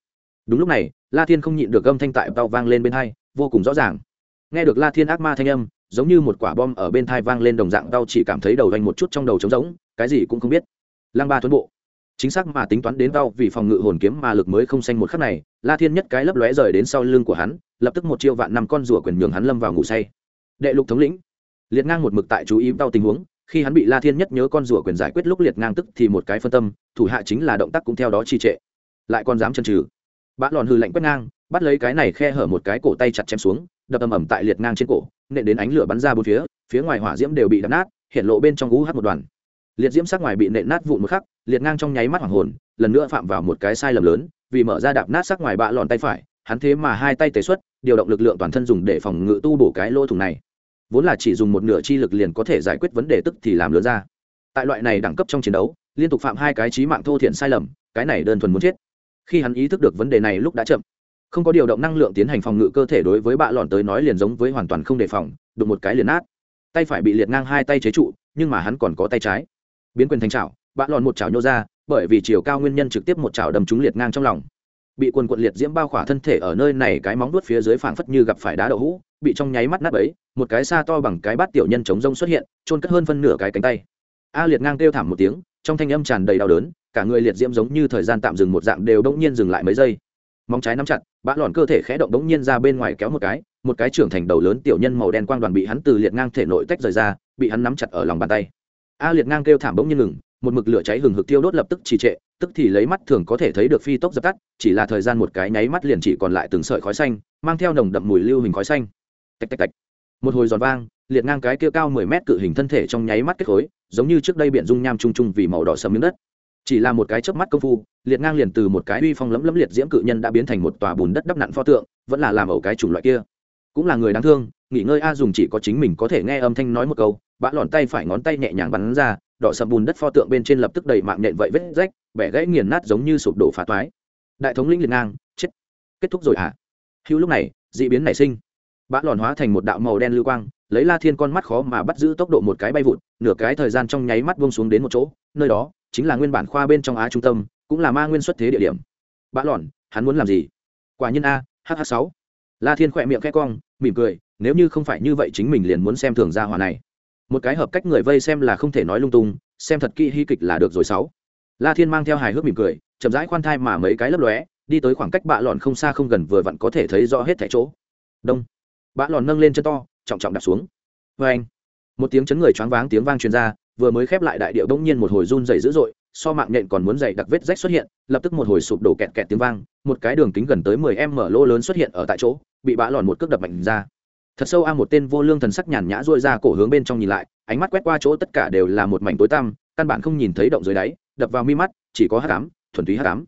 Đúng lúc này, la thiên không nhịn được âm thanh tại bao vang lên bên hai, vô cùng rõ ràng. Nghe được la thiên ác ma thanh âm, giống như một quả bom ở bên thai vang lên đồng dạng tao chỉ cảm thấy đầu vanh một chút trong đầu trống rỗng, cái gì cũng không biết. Lăng ba tuấn bộ. Chính xác mà tính toán đến tao vì phòng ngự hồn kiếm mà lực mới không xanh một khắc này, la thiên nhất cái lấp lóe rời đến sau lưng của hắn, lập tức một chiêu vạn năm con rùa quyền nhường hắn lâm vào ngủ say. Đệ lục thống lĩnh. Liệt ngang một mực tại chú ý đau tình huống, khi hắn bị la thiên nhất nhớ con rùa quyền giải quyết lúc liệt ngang tức thì một cái phân tâm, thủ hạ chính là động tác cũng theo đó trì trệ. Lại còn dám chân trừ bã lòn hư lạnh quét ngang, bắt lấy cái này khe hở một cái cổ tay chặt chém xuống, đập ầm ầm tại liệt ngang trên cổ, nện đến ánh lửa bắn ra bốn phía phía ngoài hỏa diễm đều bị đập nát, hiện lộ bên trong gú hát một đoàn. Liệt diễm sắc ngoài bị nện nát vụn một khắc, liệt ngang trong nháy mắt hoàng hồn, lần nữa phạm vào một cái sai lầm lớn, vì mở ra đạp nát sắc ngoài bạ lòn tay phải, hắn thế mà hai tay tế xuất, điều động lực lượng toàn thân dùng để phòng ngự tu bổ cái lỗ thủng này. Vốn là chỉ dùng một nửa chi lực liền có thể giải quyết vấn đề tức thì làm lớn ra. Tại loại này đẳng cấp trong chiến đấu, liên tục phạm hai cái trí mạng thô thiện sai lầm, cái này đơn thuần muốn chết khi hắn ý thức được vấn đề này lúc đã chậm không có điều động năng lượng tiến hành phòng ngự cơ thể đối với bạ lòn tới nói liền giống với hoàn toàn không đề phòng đụng một cái liền nát. Tay phải bị liệt ngang hai tay chế trụ nhưng mà hắn còn có tay trái. Biến quyền thành chảo, bạ lòn một chảo nhô ra bởi vì chiều cao nguyên nhân trực tiếp một chảo đầm trúng liệt ngang trong lòng. Bị quần quận liệt diễm bao khỏa thân thể ở nơi này cái móng đuốt phía dưới phảng phất như gặp phải đá đậu hũ bị trong nháy mắt nát ấy một cái xa to bằng cái bát tiểu nhân chống rông xuất hiện trôn cất hơn phân nửa cái cánh tay. A liệt ngang kêu thảm một tiếng trong thanh âm tràn đầy đau đớn cả người liệt diễm giống như thời gian tạm dừng một dạng đều đống nhiên dừng lại mấy giây. Móng trái nắm chặt, bã lòn cơ thể khẽ động đống nhiên ra bên ngoài kéo một cái một cái trưởng thành đầu lớn tiểu nhân màu đen quang đoàn bị hắn từ liệt ngang thể nội tách rời ra, bị hắn nắm chặt ở lòng bàn tay. A liệt ngang kêu thảm bỗng nhiên ngừng, một mực lửa cháy hừng hực tiêu đốt lập tức trì trệ, tức thì lấy mắt thường có thể thấy được phi tốc dập tắt, chỉ là thời gian một cái nháy mắt liền chỉ còn lại từng sợi khói xanh, mang theo nồng đậm mùi lưu hình khói xanh. Tạch tạch tạch. Một hồi giòn vang, liệt ngang cái kia cao mười mét cự hình thân thể trong nháy mắt kết khối, giống như trước đây biển dung nham trung trung vì màu đỏ sầm miếng đất chỉ là một cái chớp mắt công phu, liệt ngang liền từ một cái uy phong lẫm lẫm liệt diễm cự nhân đã biến thành một tòa bùn đất đắp nặn pho tượng, vẫn là làm ẩu cái chủng loại kia. Cũng là người đáng thương, nghỉ ngơi a dùng chỉ có chính mình có thể nghe âm thanh nói một câu, bã lòn tay phải ngón tay nhẹ nhàng bắn ra, đỏ sầm bùn đất pho tượng bên trên lập tức đầy mạng nện vậy vết rách, bẻ gãy nghiền nát giống như sụp đổ phá toái. Đại thống lĩnh liệt ngang, chết. Kết thúc rồi à hữu lúc này d ị biến nảy sinh. Bã lòn hóa thành một đạo màu đen lưu quang, lấy la thiên con mắt khó mà bắt giữ tốc độ một cái bay vụt, nửa cái thời gian trong nháy mắt buông xuống đến một chỗ, nơi đó chính là nguyên bản khoa bên trong á trung tâm, cũng là ma nguyên xuất thế địa điểm. Bã lòn hắn muốn làm gì? Quả nhiên a hh sáu. La thiên khỏe miệng khẽ cong, mỉm cười, nếu như không phải như vậy chính mình liền muốn xem thường gia hỏa này. Một cái hợp cách người vây xem là không thể nói lung tung, xem thật kỹ hy kịch là được rồi sáu. La thiên mang theo hài hước mỉm cười, chậm rãi khoan thai mà mấy cái lấp lóe, đi tới khoảng cách bạ lòn không xa không gần vừa vặn có thể thấy rõ hết thẻ chỗ. Đông. Bạ lòn nâng lên chân to, trọng trọng đặt xuống. Vê anh một tiếng chấn người choáng váng, tiếng vang truyền ra vừa mới khép lại đại điệu bỗng nhiên một hồi run dày dữ dội, so mạng nhện còn muốn dày đặc vết rách xuất hiện, lập tức một hồi sụp đổ kẹt kẹt tiếng vang, một cái đường kính gần tới mười em mở lỗ lớn xuất hiện ở tại chỗ, bị bã lòn một cước đập mạnh ra. Thật sâu a, một tên vô lương thần sắc nhàn nhã dội ra cổ hướng bên trong nhìn lại, ánh mắt quét qua chỗ tất cả đều là một mảnh tối tăm, căn bản không nhìn thấy động dưới đáy, đập vào mi mắt, chỉ có hát cám thuần túy hát cám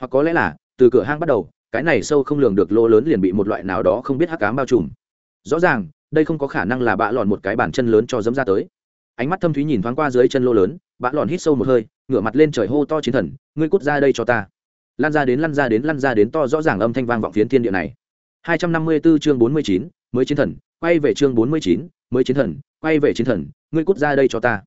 hoặc có lẽ là, từ cửa hang bắt đầu, cái này sâu không lường được lỗ lớn liền bị một loại nào đó không biết hắc cám bao trùm. Rõ ràng, đây không có khả năng là bã lòn một cái bàn chân lớn cho dẫm ra tới ánh mắt thâm thúy nhìn thoáng qua dưới chân lô lớn bã lòn hít sâu một hơi ngửa mặt lên trời hô to chiến thần ngươi cút ra đây cho ta. Lan ra đến lăn ra đến lăn ra đến to rõ ràng âm thanh vang vọng phiến thiên địa này. 254 chương 49, mới chiến thần quay về chương 49, mới chiến thần quay về chiến thần ngươi cút ra đây cho ta.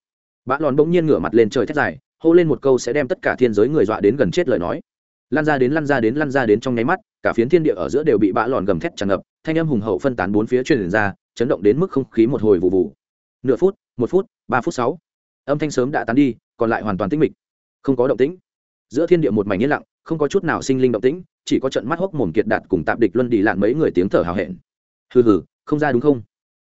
Bã lòn bỗng nhiên ngửa mặt lên trời thét dài hô lên một câu sẽ đem tất cả thiên giới người dọa đến gần chết lời nói. Lan ra đến lăn ra đến lăn ra đến trong nháy mắt cả phiến thiên địa ở giữa đều bị bã lòn gầm thét tràn ngập thanh âm hùng hậu phân tán bốn phía truyền ra chấn động đến mức không khí một hồi vụ vụ. Nửa phút một phút ba phút sáu. Âm thanh sớm đã tán đi, còn lại hoàn toàn tĩnh mịch. Không có động tĩnh. Giữa thiên địa một mảnh yên lặng, không có chút nào sinh linh động tĩnh, chỉ có trận mắt hốc mồm kiệt đạt cùng tạp địch luân đi lạn mấy người tiếng thở hào hẹn. Hừ hừ, không ra đúng không?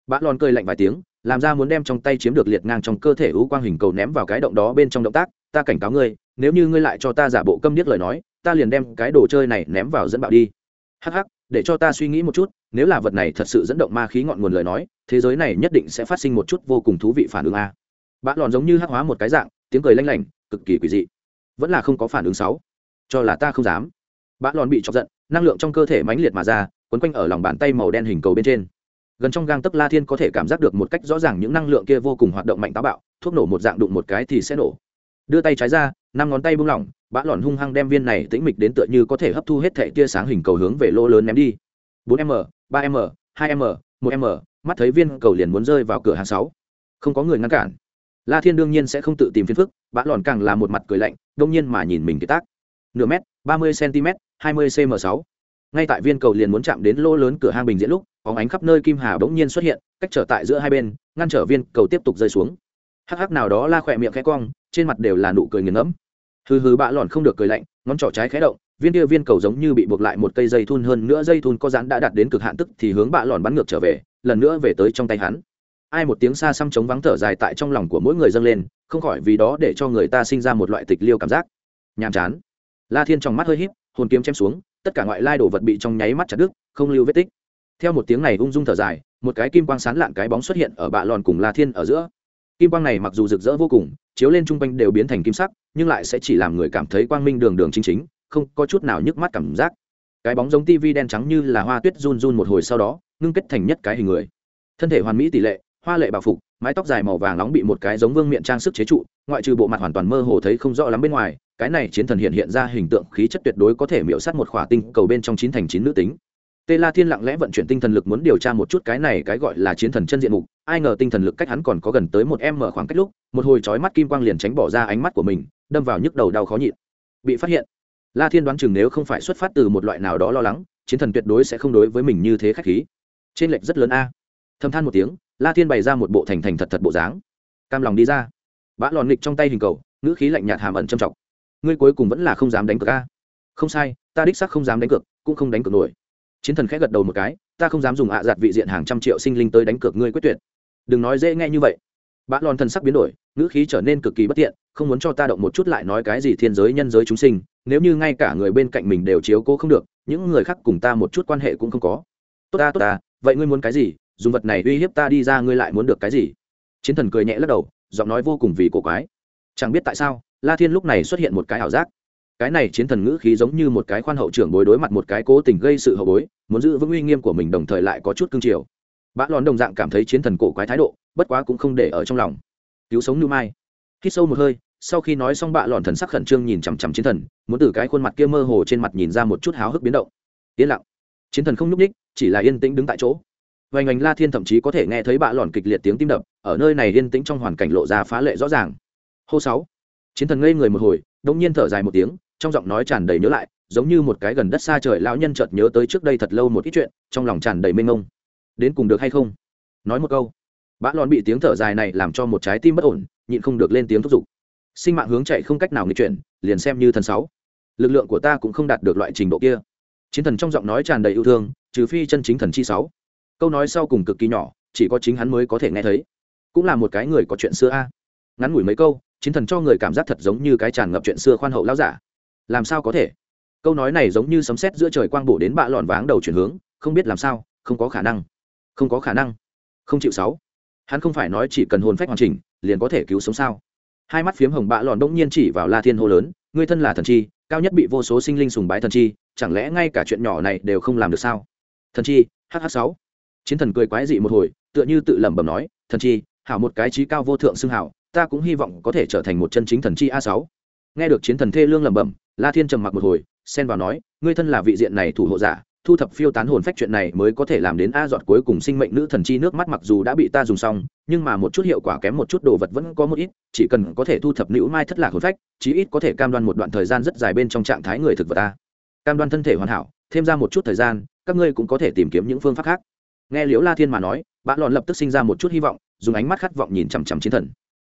Bã lòn cười lạnh vài tiếng, làm ra muốn đem trong tay chiếm được liệt ngang trong cơ thể ưu quang hình cầu ném vào cái động đó bên trong động tác, ta cảnh cáo ngươi, nếu như ngươi lại cho ta giả bộ câm điếc lời nói, ta liền đem cái đồ chơi này ném vào dẫn bạo đi. Hắc hắc để cho ta suy nghĩ một chút, nếu là vật này thật sự dẫn động ma khí ngọn nguồn lời nói, thế giới này nhất định sẽ phát sinh một chút vô cùng thú vị phản ứng a. Bã lòn giống như hắc hóa một cái dạng, tiếng cười lanh lảnh, cực kỳ quỷ dị. Vẫn là không có phản ứng sáu. Cho là ta không dám. Bã lòn bị chọc giận, năng lượng trong cơ thể mãnh liệt mà ra, quấn quanh ở lòng bàn tay màu đen hình cầu bên trên. Gần trong gang tấc la thiên có thể cảm giác được một cách rõ ràng những năng lượng kia vô cùng hoạt động mạnh táo bạo, thuốc nổ một dạng đụng một cái thì sẽ nổ. Đưa tay trái ra năm ngón tay buông lỏng, bã lòn hung hăng đem viên này tĩnh mịch đến tựa như có thể hấp thu hết thẻ tia sáng hình cầu hướng về lỗ lớn ném đi. 4 m 3 m 2 m 1 m, mắt thấy viên cầu liền muốn rơi vào cửa hàng sáu. Không có người ngăn cản. La thiên đương nhiên sẽ không tự tìm phiền phức, bã lòn càng là một mặt cười lạnh, đông nhiên mà nhìn mình cái tác. Nửa mét 30 cm 20 cm 6 ngay tại viên cầu liền muốn chạm đến lỗ lớn cửa hang bình diễn lúc óng ánh khắp nơi kim hà bỗng nhiên xuất hiện, cách trở tại giữa hai bên, ngăn trở viên cầu tiếp tục rơi xuống hắc hắc nào đó la khỏe miệng khẽ cong, trên mặt đều là nụ cười nghiền ngẫm. Hừ hừ bạ lòn không được cười lạnh, ngón trỏ trái khẽ động, viên kia viên cầu giống như bị buộc lại một cây dây thun hơn nữa dây thun có rán đã đạt đến cực hạn tức thì hướng bạ lòn bắn ngược trở về, lần nữa về tới trong tay hắn. Ai một tiếng xa xăm chống vắng thở dài tại trong lòng của mỗi người dâng lên, không khỏi vì đó để cho người ta sinh ra một loại tịch liêu cảm giác. Nhàm chán. La thiên trong mắt hơi híp, hồn kiếm chém xuống, tất cả ngoại lai đồ vật bị trong nháy mắt chặt đứt, không lưu vết tích. Theo một tiếng này ung dung thở dài, một cái kim quang sán lạn cái bóng xuất hiện ở bạ lòn cùng la thiên ở giữa kim quang này mặc dù rực rỡ vô cùng, chiếu lên trung quanh đều biến thành kim sắc, nhưng lại sẽ chỉ làm người cảm thấy quang minh đường đường chính chính, không có chút nào nhức mắt cảm giác. Cái bóng giống tivi đen trắng như là hoa tuyết run run một hồi sau đó, ngưng kết thành nhất cái hình người. Thân thể hoàn mỹ tỷ lệ, hoa lệ bạo phục, mái tóc dài màu vàng nóng bị một cái giống vương miệng trang sức chế trụ, ngoại trừ bộ mặt hoàn toàn mơ hồ thấy không rõ lắm bên ngoài, cái này chiến thần hiện hiện ra hình tượng khí chất tuyệt đối có thể miễu sát một khỏa tinh cầu bên trong chín thành chín nữ tính tê la thiên lặng lẽ vận chuyển tinh thần lực muốn điều tra một chút cái này cái gọi là chiến thần chân diện mục, ai ngờ tinh thần lực cách hắn còn có gần tới một em mở khoảng cách lúc, một hồi chói mắt kim quang liền tránh bỏ ra ánh mắt của mình, đâm vào nhức đầu đau khó nhịn. Bị phát hiện, la thiên đoán chừng nếu không phải xuất phát từ một loại nào đó lo lắng, chiến thần tuyệt đối sẽ không đối với mình như thế khách khí. Trên lệch rất lớn a. Thâm than một tiếng, la thiên bày ra một bộ thành thành thật thật bộ dáng. Cam lòng đi ra. Bã lòn nghịch trong tay hình cầu, ngữ khí lạnh nhạt hàm ẩn trầm trọng. Ngươi cuối cùng vẫn là không dám đánh cược a. Không sai, ta đích xác không dám đánh cược, cũng không đánh cược nổi chiến thần khẽ gật đầu một cái, ta không dám dùng ạ à giặt vị diện hàng trăm triệu sinh linh tới đánh cược ngươi quyết tuyệt. Đừng nói dễ nghe như vậy. Bã lòn thần sắc biến đổi, ngữ khí trở nên cực kỳ bất tiện, không muốn cho ta động một chút lại nói cái gì thiên giới nhân giới chúng sinh, nếu như ngay cả người bên cạnh mình đều chiếu cố không được, những người khác cùng ta một chút quan hệ cũng không có. Tốt ta tốt ta, vậy ngươi muốn cái gì? Dùng vật này uy hiếp ta đi ra, ngươi lại muốn được cái gì? Chiến thần cười nhẹ lắc đầu, giọng nói vô cùng vì cổ quái. Chẳng biết tại sao, la thiên lúc này xuất hiện một cái ảo giác cái này chiến thần ngữ khí giống như một cái khoan hậu trưởng bối đối mặt một cái cố tình gây sự hậu bối, muốn giữ vững uy nghiêm của mình đồng thời lại có chút cương triều. Bã lòn đồng dạng cảm thấy chiến thần cổ quái thái độ, bất quá cũng không để ở trong lòng. Cứu sống như mai. Hít sâu một hơi, sau khi nói xong bạ lòn thần sắc khẩn trương nhìn chằm chằm chiến thần, muốn từ cái khuôn mặt kia mơ hồ trên mặt nhìn ra một chút háo hức biến động. Yên lặng. Chiến thần không nhúc ních chỉ là yên tĩnh đứng tại chỗ. Vành ảnh la thiên thậm chí có thể nghe thấy bạ lòn kịch liệt tiếng tim đập, ở nơi này yên tĩnh trong hoàn cảnh lộ ra phá lệ rõ ràng. Hô sáu. Chiến thần ngây người một hồi đông nhiên thở dài một tiếng trong giọng nói tràn đầy nhớ lại, giống như một cái gần đất xa trời lão nhân chợt nhớ tới trước đây thật lâu một ít chuyện, trong lòng tràn đầy mênh mông. Đến cùng được hay không? Nói một câu. Bã lòn bị tiếng thở dài này làm cho một trái tim bất ổn, nhịn không được lên tiếng thúc giục. Sinh mạng hướng chạy không cách nào nghịch chuyển, liền xem như thần sáu. Lực lượng của ta cũng không đạt được loại trình độ kia. Chiến thần trong giọng nói tràn đầy yêu thương, trừ phi chân chính thần chi sáu. Câu nói sau cùng cực kỳ nhỏ, chỉ có chính hắn mới có thể nghe thấy. Cũng là một cái người có chuyện xưa a. Ngắn ngủi mấy câu, chiến thần cho người cảm giác thật giống như cái tràn ngập chuyện xưa khoan hậu lão giả làm sao có thể? Câu nói này giống như sấm sét giữa trời quang bổ đến bạ lòn váng đầu chuyển hướng, không biết làm sao, không có khả năng. Không có khả năng. Không chịu sáu. Hắn không phải nói chỉ cần hồn phách hoàn chỉnh, liền có thể cứu sống sao? Hai mắt phiếm hồng bạ lòn đông nhiên chỉ vào la thiên hô lớn, ngươi thân là thần chi, cao nhất bị vô số sinh linh sùng bái thần chi, chẳng lẽ ngay cả chuyện nhỏ này đều không làm được sao? Thần chi hh sáu. Chiến thần cười quái dị một hồi, tựa như tự lẩm bẩm nói, thần chi, hảo một cái trí cao vô thượng xưng hảo, ta cũng hy vọng có thể trở thành một chân chính thần chi a sáu. Nghe được chiến thần thê lương lẩm bẩm la thiên trầm mặc một hồi, xen vào nói, ngươi thân là vị diện này thủ hộ giả, thu thập phiêu tán hồn phách chuyện này mới có thể làm đến a giọt cuối cùng sinh mệnh nữ thần chi nước mắt mặc dù đã bị ta dùng xong, nhưng mà một chút hiệu quả kém một chút đồ vật vẫn có một ít, chỉ cần có thể thu thập nữ mai thất lạc hồn phách, chí ít có thể cam đoan một đoạn thời gian rất dài bên trong trạng thái người thực vật ta cam đoan thân thể hoàn hảo, thêm ra một chút thời gian, các ngươi cũng có thể tìm kiếm những phương pháp khác. Nghe liễu la thiên mà nói bạn lòn lập tức sinh ra một chút hy vọng, dùng ánh mắt khát vọng nhìn chằm chằm chiến thần.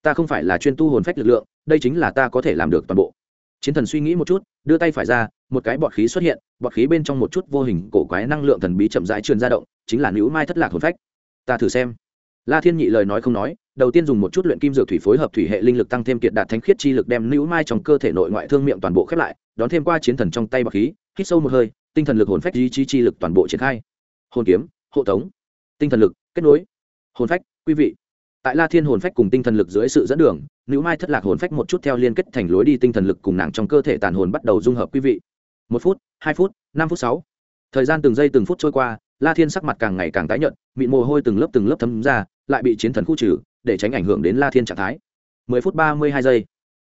Ta không phải là chuyên tu hồn phách lực lượng, đây chính là ta có thể làm được toàn bộ chiến thần suy nghĩ một chút, đưa tay phải ra, một cái bọt khí xuất hiện, bọt khí bên trong một chút vô hình cổ quái năng lượng thần bí chậm rãi truyền ra động, chính là nữ mai thất lạc hồn phách. Ta thử xem. La thiên nhị lời nói không nói, đầu tiên dùng một chút luyện kim dược thủy phối hợp thủy hệ linh lực tăng thêm kiệt đạt thánh khiết chi lực đem nữ mai trong cơ thể nội ngoại thương miệng toàn bộ khép lại, đón thêm qua chiến thần trong tay bọt khí, hít sâu một hơi, tinh thần lực hồn phách ý chí chi lực toàn bộ triển khai. Hồn kiếm, hộ tống. Tinh thần lực, kết nối. Hồn phách, quý vị tại la thiên hồn phách cùng tinh thần lực dưới sự dẫn đường nữ mai thất lạc hồn phách một chút theo liên kết thành lối đi tinh thần lực cùng nàng trong cơ thể tàn hồn bắt đầu dung hợp quý vị. Một phút, hai phút, năm phút sáu. Thời gian từng giây từng phút trôi qua, la thiên sắc mặt càng ngày càng tái nhợt, mịn mồ hôi từng lớp từng lớp thấm ra, lại bị chiến thần khu trừ, để tránh ảnh hưởng đến la thiên trạng thái. Mười phút ba mươi hai giây.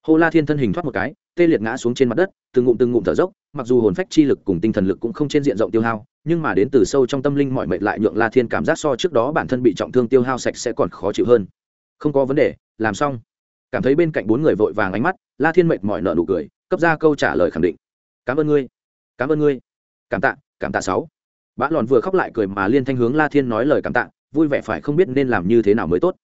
Hô la thiên thân hình thoát một cái, tê liệt ngã xuống trên mặt đất, từng ngụm từng ngụm thở dốc, mặc dù hồn phách chi lực cùng tinh thần lực cũng không trên diện rộng tiêu hao nhưng mà đến từ sâu trong tâm linh mọi mệnh lại nhượng la thiên cảm giác so trước đó bản thân bị trọng thương tiêu hao sạch sẽ còn khó chịu hơn. Không có vấn đề, làm xong. Cảm thấy bên cạnh bốn người vội vàng ánh mắt, la thiên mệt mỏi nợ nụ cười, cấp ra câu trả lời khẳng định. Cảm ơn ngươi, cảm ơn ngươi. Cảm tạ cảm tạ sáu. Bã lòn vừa khóc lại cười mà liên thanh hướng la thiên nói lời cảm tạ, vui vẻ phải không biết nên làm như thế nào mới tốt.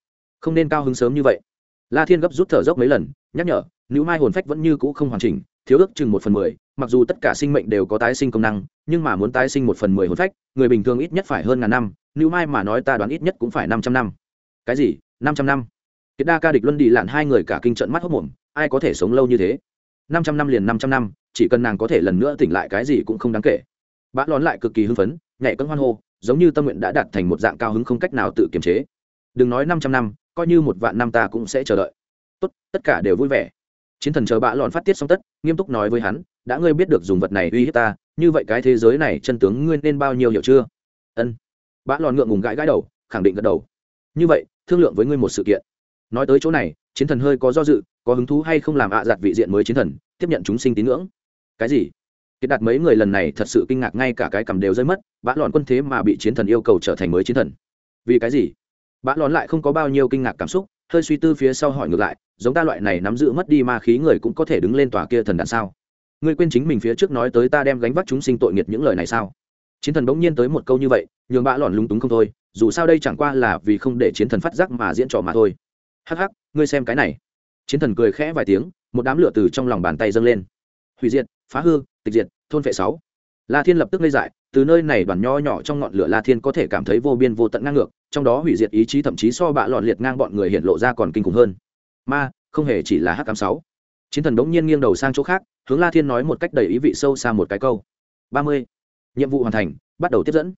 Không nên cao hứng sớm như vậy. La thiên gấp rút thở dốc mấy lần, nhắc nhở, nữ mai hồn phách vẫn như cũ không hoàn chỉnh thiếu ước chừng một phần mười, mặc dù tất cả sinh mệnh đều có tái sinh công năng, nhưng mà muốn tái sinh một phần mười hồn phách, người bình thường ít nhất phải hơn ngàn năm nữ mai mà nói ta đoán ít nhất cũng phải năm trăm năm. Cái gì? Năm trăm năm? Kiệt đa ca địch luân đi lạn hai người cả kinh trận mắt hốc mồm, ai có thể sống lâu như thế? Năm trăm năm liền năm trăm năm, chỉ cần nàng có thể lần nữa tỉnh lại cái gì cũng không đáng kể. Bã lón lại cực kỳ hưng phấn, nhảy cân hoan hô, giống như tâm nguyện đã đạt thành một dạng cao hứng không cách nào tự kiềm chế. Đừng nói năm trăm năm, coi như một vạn năm ta cũng sẽ chờ đợi. Tốt, tất cả đều vui vẻ chiến thần chờ bạ lọn phát tiết xong tất, nghiêm túc nói với hắn, đã ngươi biết được dùng vật này uy hiếp ta, như vậy cái thế giới này chân tướng ngươi nên bao nhiêu hiểu chưa? Ân. Bạ lọn ngượng ngùng gãi gãi đầu, khẳng định gật đầu. Như vậy, thương lượng với ngươi một sự kiện. Nói tới chỗ này, chiến thần hơi có do dự, có hứng thú hay không làm ạ à giặt vị diện mới chiến thần, tiếp nhận chúng sinh tín ngưỡng. Cái gì? Kiệt đạt mấy người lần này thật sự kinh ngạc ngay cả cái cầm đều rơi mất bã lọn quân thế mà bị chiến thần yêu cầu trở thành mới chiến thần. Vì cái gì? Bã lọn lại không có bao nhiêu kinh ngạc cảm xúc hơi suy tư phía sau hỏi ngược lại, giống ta loại này nắm giữ mất đi ma khí người cũng có thể đứng lên tòa kia thần đàn sao? Ngươi quên chính mình phía trước nói tới ta đem gánh vác chúng sinh tội nghiệt những lời này sao? Chiến thần bỗng nhiên tới một câu như vậy, nhường bã lòn lúng túng không thôi, dù sao đây chẳng qua là vì không để chiến thần phát giác mà diễn trò mà thôi. Hắc hắc, ngươi xem cái này. Chiến thần cười khẽ vài tiếng, một đám lửa từ trong lòng bàn tay dâng lên. Hủy diệt, phá hư, tịch diệt, thôn vệ sáu la thiên lập tức ngây dại, từ nơi này đoàn nho nhỏ trong ngọn lửa la thiên có thể cảm thấy vô biên vô tận ngang ngược, trong đó hủy diệt ý chí thậm chí so bạ lọn liệt ngang bọn người hiện lộ ra còn kinh khủng hơn. Ma, không hề chỉ là h tám sáu. Chiến thần đống nhiên nghiêng đầu sang chỗ khác, hướng la thiên nói một cách đầy ý vị sâu xa một cái câu. ba mươi. Nhiệm vụ hoàn thành, bắt đầu tiếp dẫn.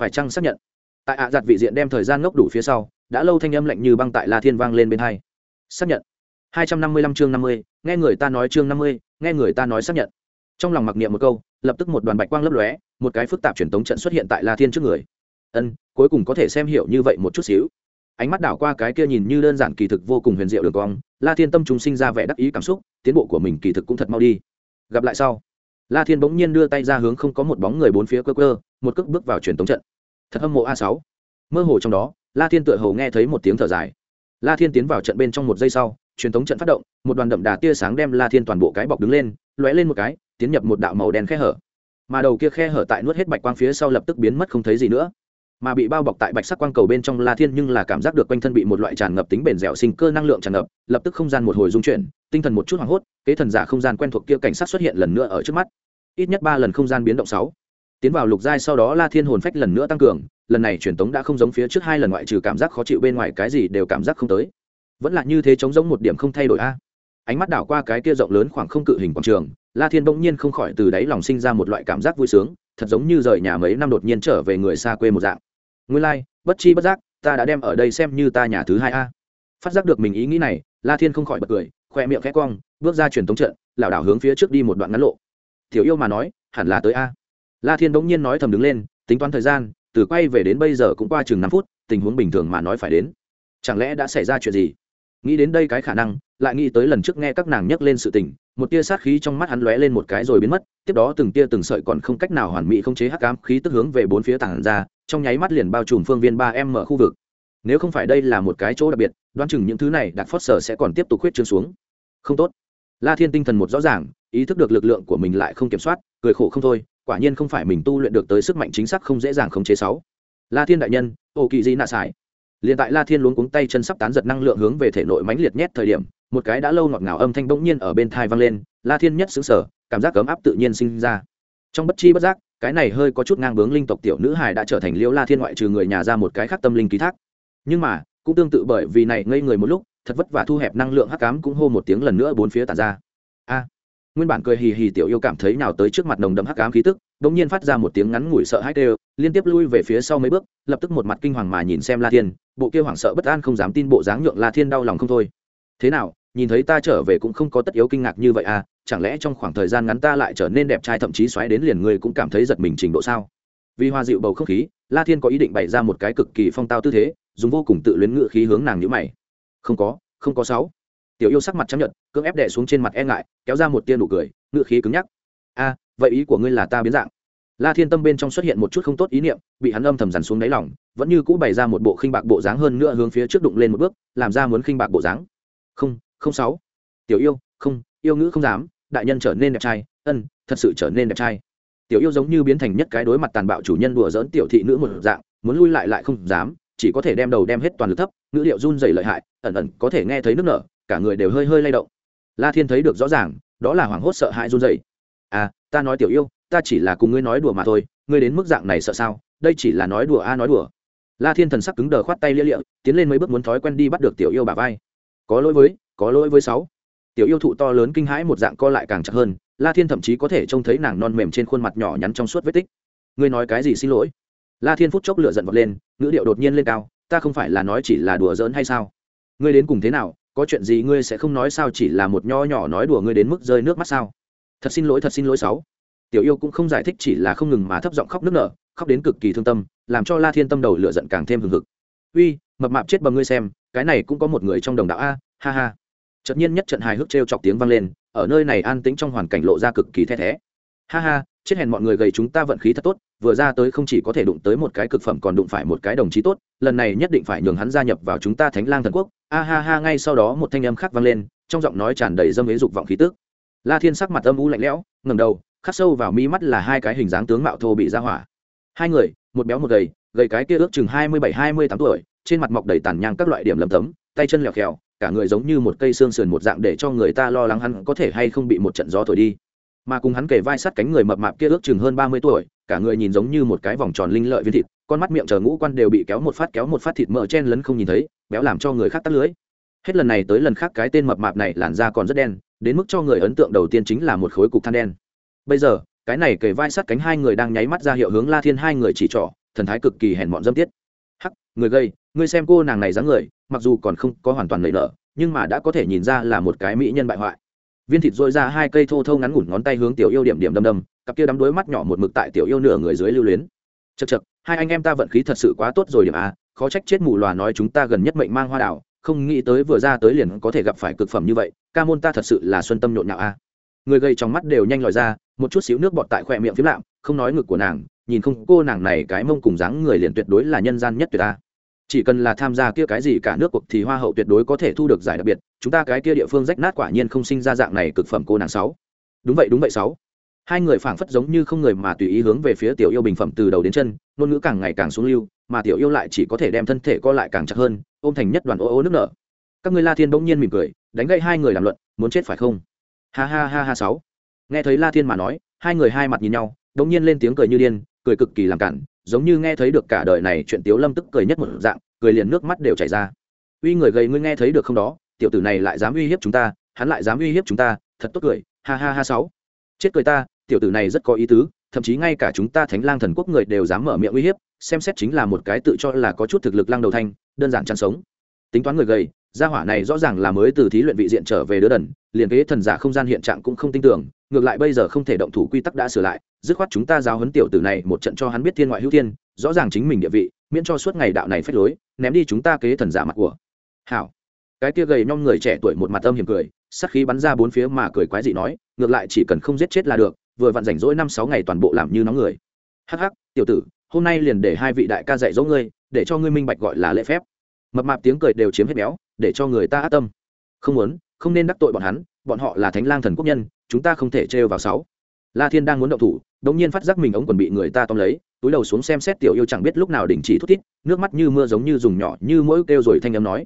Phải chăng xác nhận? Tại ạ giặt vị diện đem thời gian ngốc đủ phía sau, đã lâu thanh âm lạnh như băng tại la thiên vang lên bên hai. Xác nhận. Hai trăm năm mươi lăm chương năm mươi, nghe người ta nói chương năm mươi, nghe người ta nói xác nhận. Trong lòng mặc niệm một câu lập tức một đoàn bạch quang lấp lóe, một cái phức tạp truyền tống trận xuất hiện tại la thiên trước người. Ân, cuối cùng có thể xem hiểu như vậy một chút xíu. Ánh mắt đảo qua cái kia nhìn như đơn giản kỳ thực vô cùng huyền diệu đường cong, la thiên tâm chúng sinh ra vẻ đắc ý cảm xúc, tiến bộ của mình kỳ thực cũng thật mau đi. Gặp lại sau, la thiên bỗng nhiên đưa tay ra hướng không có một bóng người bốn phía cơ cơ một cước bước vào truyền tống trận. Thật hâm mộ a sáu. Mơ hồ trong đó, la thiên tựa hồ nghe thấy một tiếng thở dài. La thiên tiến vào trận bên trong một giây sau, truyền tống trận phát động, một đoàn đậm đà tia sáng đem la thiên toàn bộ cái bọc đứng lên, lóe lên một cái tiến nhập một đạo màu đen khe hở. Mà đầu kia khe hở tại nuốt hết bạch quang phía sau lập tức biến mất không thấy gì nữa. Mà bị bao bọc tại bạch sắc quang cầu bên trong la thiên nhưng là cảm giác được quanh thân bị một loại tràn ngập tính bền dẻo sinh cơ năng lượng tràn ngập, lập tức không gian một hồi dung chuyển, tinh thần một chút hoảng hốt, kế thần giả không gian quen thuộc kia cảnh sát xuất hiện lần nữa ở trước mắt. Ít nhất ba lần không gian biến động sáu. Tiến vào lục giai sau đó la thiên hồn phách lần nữa tăng cường, lần này truyền tống đã không giống phía trước hai lần ngoại trừ cảm giác khó chịu bên ngoài cái gì đều cảm giác không tới. Vẫn là như thế chống giống một điểm không thay đổi a. Ánh mắt đảo qua cái kia rộng lớn khoảng không cự hình quảng trường la thiên bỗng nhiên không khỏi từ đáy lòng sinh ra một loại cảm giác vui sướng thật giống như rời nhà mấy năm đột nhiên trở về người xa quê một dạng. Nguyên lai、like, bất chi bất giác ta đã đem ở đây xem như ta nhà thứ hai a. Phát giác được mình ý nghĩ này la thiên không khỏi bật cười khoe miệng khẽ cong bước ra truyền tống trận lảo đảo hướng phía trước đi một đoạn ngắn lộ. Tiểu yêu mà nói hẳn là tới a. La thiên bỗng nhiên nói thầm đứng lên tính toán thời gian từ quay về đến bây giờ cũng qua chừng năm phút tình huống bình thường mà nói phải đến. Chẳng lẽ đã xảy ra chuyện gì? Nghĩ đến đây cái khả năng lại nghĩ tới lần trước nghe các nàng nhắc lên sự tình một tia sát khí trong mắt hắn lóe lên một cái rồi biến mất, tiếp đó từng tia từng sợi còn không cách nào hoàn mỹ không chế hắc ám khí tức hướng về bốn phía tảng ra, trong nháy mắt liền bao trùm phương viên ba em mở khu vực. Nếu không phải đây là một cái chỗ đặc biệt, đoán chừng những thứ này đặc phót sở sẽ còn tiếp tục khuyết trương xuống. Không tốt. La thiên tinh thần một rõ ràng, ý thức được lực lượng của mình lại không kiểm soát, cười khổ không thôi, quả nhiên không phải mình tu luyện được tới sức mạnh chính xác không dễ dàng khống chế sáu. La thiên đại nhân ổ kỳ di nạ sải liền tại la thiên luống cuống tay chân sắp tán giật năng lượng hướng về thể nội mãnh liệt nhét thời điểm một cái đã lâu ngọt ngào âm thanh bỗng nhiên ở bên thai vang lên, la thiên nhất xứng sở cảm giác ấm áp tự nhiên sinh ra. Trong bất chi bất giác, cái này hơi có chút ngang bướng linh tộc tiểu nữ hài đã trở thành liễu la thiên ngoại trừ người nhà ra một cái khác tâm linh ký thác. Nhưng mà, cũng tương tự bởi vì này ngây người một lúc, thật vất vả thu hẹp năng lượng hắc cám cũng hô một tiếng lần nữa bốn phía tàn ra. A! Nguyên bản cười hì hì tiểu yêu cảm thấy nào tới trước mặt nồng đậm hắc cám khí tức đ ỗ n g nhiên phát ra một tiếng ngắn ngủi sợ hãi đều liên tiếp lui về phía sau mấy bước, lập tức một mặt kinh hoàng mà nhìn xem la thiên, bộ kia hoảng sợ bất an không dám tin bộ dáng nhượng la thiên đau lòng không thôi. Thế nào nhìn thấy ta trở về cũng không có tất yếu kinh ngạc như vậy à chẳng lẽ trong khoảng thời gian ngắn ta lại trở nên đẹp trai thậm chí xoáy đến liền người cũng cảm thấy giật mình trình độ sao? Vì hoa dịu bầu không khí, la thiên có ý định bày ra một cái cực kỳ phong tao tư thế, dùng vô cùng tự luyến ngự khí hướng nàng nhữ mày. Không có không có sáu. Tiểu yêu sắc mặt chấp nhận cưỡng ép đè xuống trên mặt e ngại, kéo ra một tia nụ cười, ngự khí cứng nhắc. A, vậy ý của ngươi là ta biến dạng. La thiên tâm bên trong xuất hiện một chút không tốt ý niệm, bị hắn âm thầm dằn xuống đáy lòng, vẫn như cũ bày ra một bộ khinh bạc bộ dáng hơn nữa hướng phía trước đụng lên một bước, làm ra muốn khinh bạc bộ dáng. Không không sáu. Tiểu yêu, không, yêu ngữ không dám, đại nhân trở nên đẹp trai, ân, thật sự trở nên đẹp trai. Tiểu yêu giống như biến thành nhất cái đối mặt tàn bạo chủ nhân đùa dỡn tiểu thị nữ một dạng, muốn lui lại lại không dám, chỉ có thể đem đầu đem hết toàn lực thấp, ngữ liệu run dày lợi hại, ẩn ẩn có thể nghe thấy nước nở, cả người đều hơi hơi lay động. La thiên thấy được rõ ràng, đó là hoảng hốt sợ hãi run dày à ta nói tiểu yêu, ta chỉ là cùng ngươi nói đùa mà thôi, ngươi đến mức dạng này sợ sao? Đây chỉ là nói đùa a à nói đùa. La thiên thần sắc cứng đờ khoát tay lia lịa, tiến lên mấy bước muốn thói quen đi bắt được tiểu yêu bà vai. Có lỗi với có lỗi với sáu. Tiểu yêu thụ to lớn kinh hãi một dạng co lại càng chặt hơn, la thiên thậm chí có thể trông thấy nàng non mềm trên khuôn mặt nhỏ nhắn trong suốt vết tích. Ngươi nói cái gì xin lỗi? La thiên phút chốc lửa giận vọt lên, ngữ điệu đột nhiên lên cao, ta không phải là nói chỉ là đùa giỡn hay sao? Ngươi đến cùng thế nào? Có chuyện gì ngươi sẽ không nói sao chỉ là một nho nhỏ nói đùa ngươi đến mức rơi nước mắt sao? Thật xin lỗi, thật xin lỗi sáu. Tiểu yêu cũng không giải thích chỉ là không ngừng mà thấp giọng khóc nức nở, khóc đến cực kỳ thương tâm, làm cho la thiên tâm đầu lửa giận càng thêm hừng hực. Uy, mập mạp chết bầm ngươi xem, cái này cũng có một người trong đồng đạo a, ha ha chợt nhiên nhất trận hài hước trêu chọc tiếng vang lên, ở nơi này an tĩnh trong hoàn cảnh lộ ra cực kỳ the thé. Ha ha, chết hèn mọi người gầy chúng ta vận khí thật tốt, vừa ra tới không chỉ có thể đụng tới một cái cực phẩm còn đụng phải một cái đồng chí tốt, lần này nhất định phải nhường hắn gia nhập vào chúng ta thánh lang thần quốc. A ha ha, ngay sau đó một thanh âm khác vang lên, trong giọng nói tràn đầy dâm ế dục vọng khí tức. La thiên sắc mặt âm u lạnh lẽo ngầm đầu, khắc sâu vào mi mắt là hai cái hình dáng tướng mạo thô bị ra hỏa. Hai người, một béo một gầy gầy cái kia ước chừng hai mươi bảy, hai mươi tám tuổi, trên mặt mọc đầy tàn nhang các loại điểm lầm tấm, tay chân lèo khèo cả người giống như một cây xương sườn một dạng để cho người ta lo lắng hắn có thể hay không bị một trận gió thổi đi. Mà cùng hắn kề vai sát cánh người mập mạp kia ước chừng hơn ba mươi tuổi, cả người nhìn giống như một cái vòng tròn linh lợi viên thịt, con mắt miệng chờ ngũ quan đều bị kéo một phát kéo một phát thịt mỡ chen lấn không nhìn thấy, béo làm cho người khác tắt lưới. Hết lần này tới lần khác cái tên mập mạp này làn da còn rất đen, đến mức cho người ấn tượng đầu tiên chính là một khối cục than đen. Bây giờ, cái này kề vai sát cánh hai người đang nháy mắt ra hiệu hướng la thiên hai người chỉ trỏ, thần thái cực kỳ hèn mọn dâm tiết. Hắc, người gây ngươi xem cô nàng này dáng người mặc dù còn không có hoàn toàn lệ nở, nhưng mà đã có thể nhìn ra là một cái mỹ nhân bại hoại. Viên thịt dội ra hai cây thô thô ngắn ngủn ngón tay hướng tiểu yêu điểm điểm đâm đâm, cặp kia đắm đuối mắt nhỏ một mực tại tiểu yêu nửa người dưới lưu luyến. Chật chật hai anh em ta vận khí thật sự quá tốt rồi điểm a khó trách chết mù loà nói chúng ta gần nhất mệnh mang hoa đảo, không nghĩ tới vừa ra tới liền có thể gặp phải cực phẩm như vậy, ca môn ta thật sự là xuân tâm nhộn nhạo a người gầy trong mắt đều nhanh lòi ra, một chút xíu nước bọt tại khoe miệng phím lạm, không nói ngực của nàng, nhìn không cô nàng này cái mông cùng dáng người liền tuyệt đối là nhân gian nhất tuyệt ta chỉ cần là tham gia kia cái gì cả nước cuộc thì hoa hậu tuyệt đối có thể thu được giải đặc biệt, chúng ta cái kia địa phương rách nát quả nhiên không sinh ra dạng này cực phẩm cô nàng sáu. Đúng vậy đúng vậy sáu. Hai người phảng phất giống như không người mà tùy ý hướng về phía tiểu yêu bình phẩm từ đầu đến chân, ngôn ngữ càng ngày càng xuống lưu, mà tiểu yêu lại chỉ có thể đem thân thể co lại càng chặt hơn, ôm thành nhất đoàn ô ô nước nở. Các người la thiên bỗng nhiên mỉm cười, đánh gậy hai người làm luận, muốn chết phải không? Ha ha ha ha sáu. Nghe thấy la thiên mà nói, hai người hai mặt nhìn nhau, bỗng nhiên lên tiếng cười như điên, cười cực kỳ làm cản giống như nghe thấy được cả đời này chuyện tiếu lâm tức cười nhất một dạng, cười liền nước mắt đều chảy ra. Uy người gầy ngươi nghe thấy được không đó, tiểu tử này lại dám uy hiếp chúng ta, hắn lại dám uy hiếp chúng ta, thật tốt cười, ha ha ha sáu. Chết cười ta, tiểu tử này rất có ý tứ, thậm chí ngay cả chúng ta thánh lang thần quốc người đều dám mở miệng uy hiếp, xem xét chính là một cái tự cho là có chút thực lực lăng đầu thanh, đơn giản chăn sống. Tính toán người gầy, gia hỏa này rõ ràng là mới từ thí luyện vị diện trở về đứa đần, liền kế thần giả không gian hiện trạng cũng không tin tưởng ngược lại bây giờ không thể động thủ quy tắc đã sửa lại, dứt khoát chúng ta giáo huấn tiểu tử này một trận cho hắn biết thiên ngoại hữu thiên, rõ ràng chính mình địa vị, miễn cho suốt ngày đạo này phép lối, ném đi chúng ta kế thần giả mặt của. Hảo. Cái kia gầy nhom người trẻ tuổi một mặt âm hiểm cười, sắc khí bắn ra bốn phía mà cười quái dị nói, ngược lại chỉ cần không giết chết là được, vừa vặn rảnh rỗi năm sáu ngày toàn bộ làm như nóng người. Hắc hắc, tiểu tử, hôm nay liền để hai vị đại ca dạy dỗ ngươi, để cho ngươi minh bạch gọi là lễ phép. Mập mạp tiếng cười đều chiếm hết béo, để cho người ta ác tâm. Không muốn, không nên đắc tội bọn hắn, bọn họ là thánh lang thần quốc nhân chúng ta không thể trêu vào sáu. La thiên đang muốn động thủ, đống nhiên phát giác mình ống quần bị người ta tóm lấy, túi đầu xuống xem xét tiểu yêu chẳng biết lúc nào đình chỉ thút thít, nước mắt như mưa giống như dùng nhỏ như mỗi kêu rồi thanh âm nói.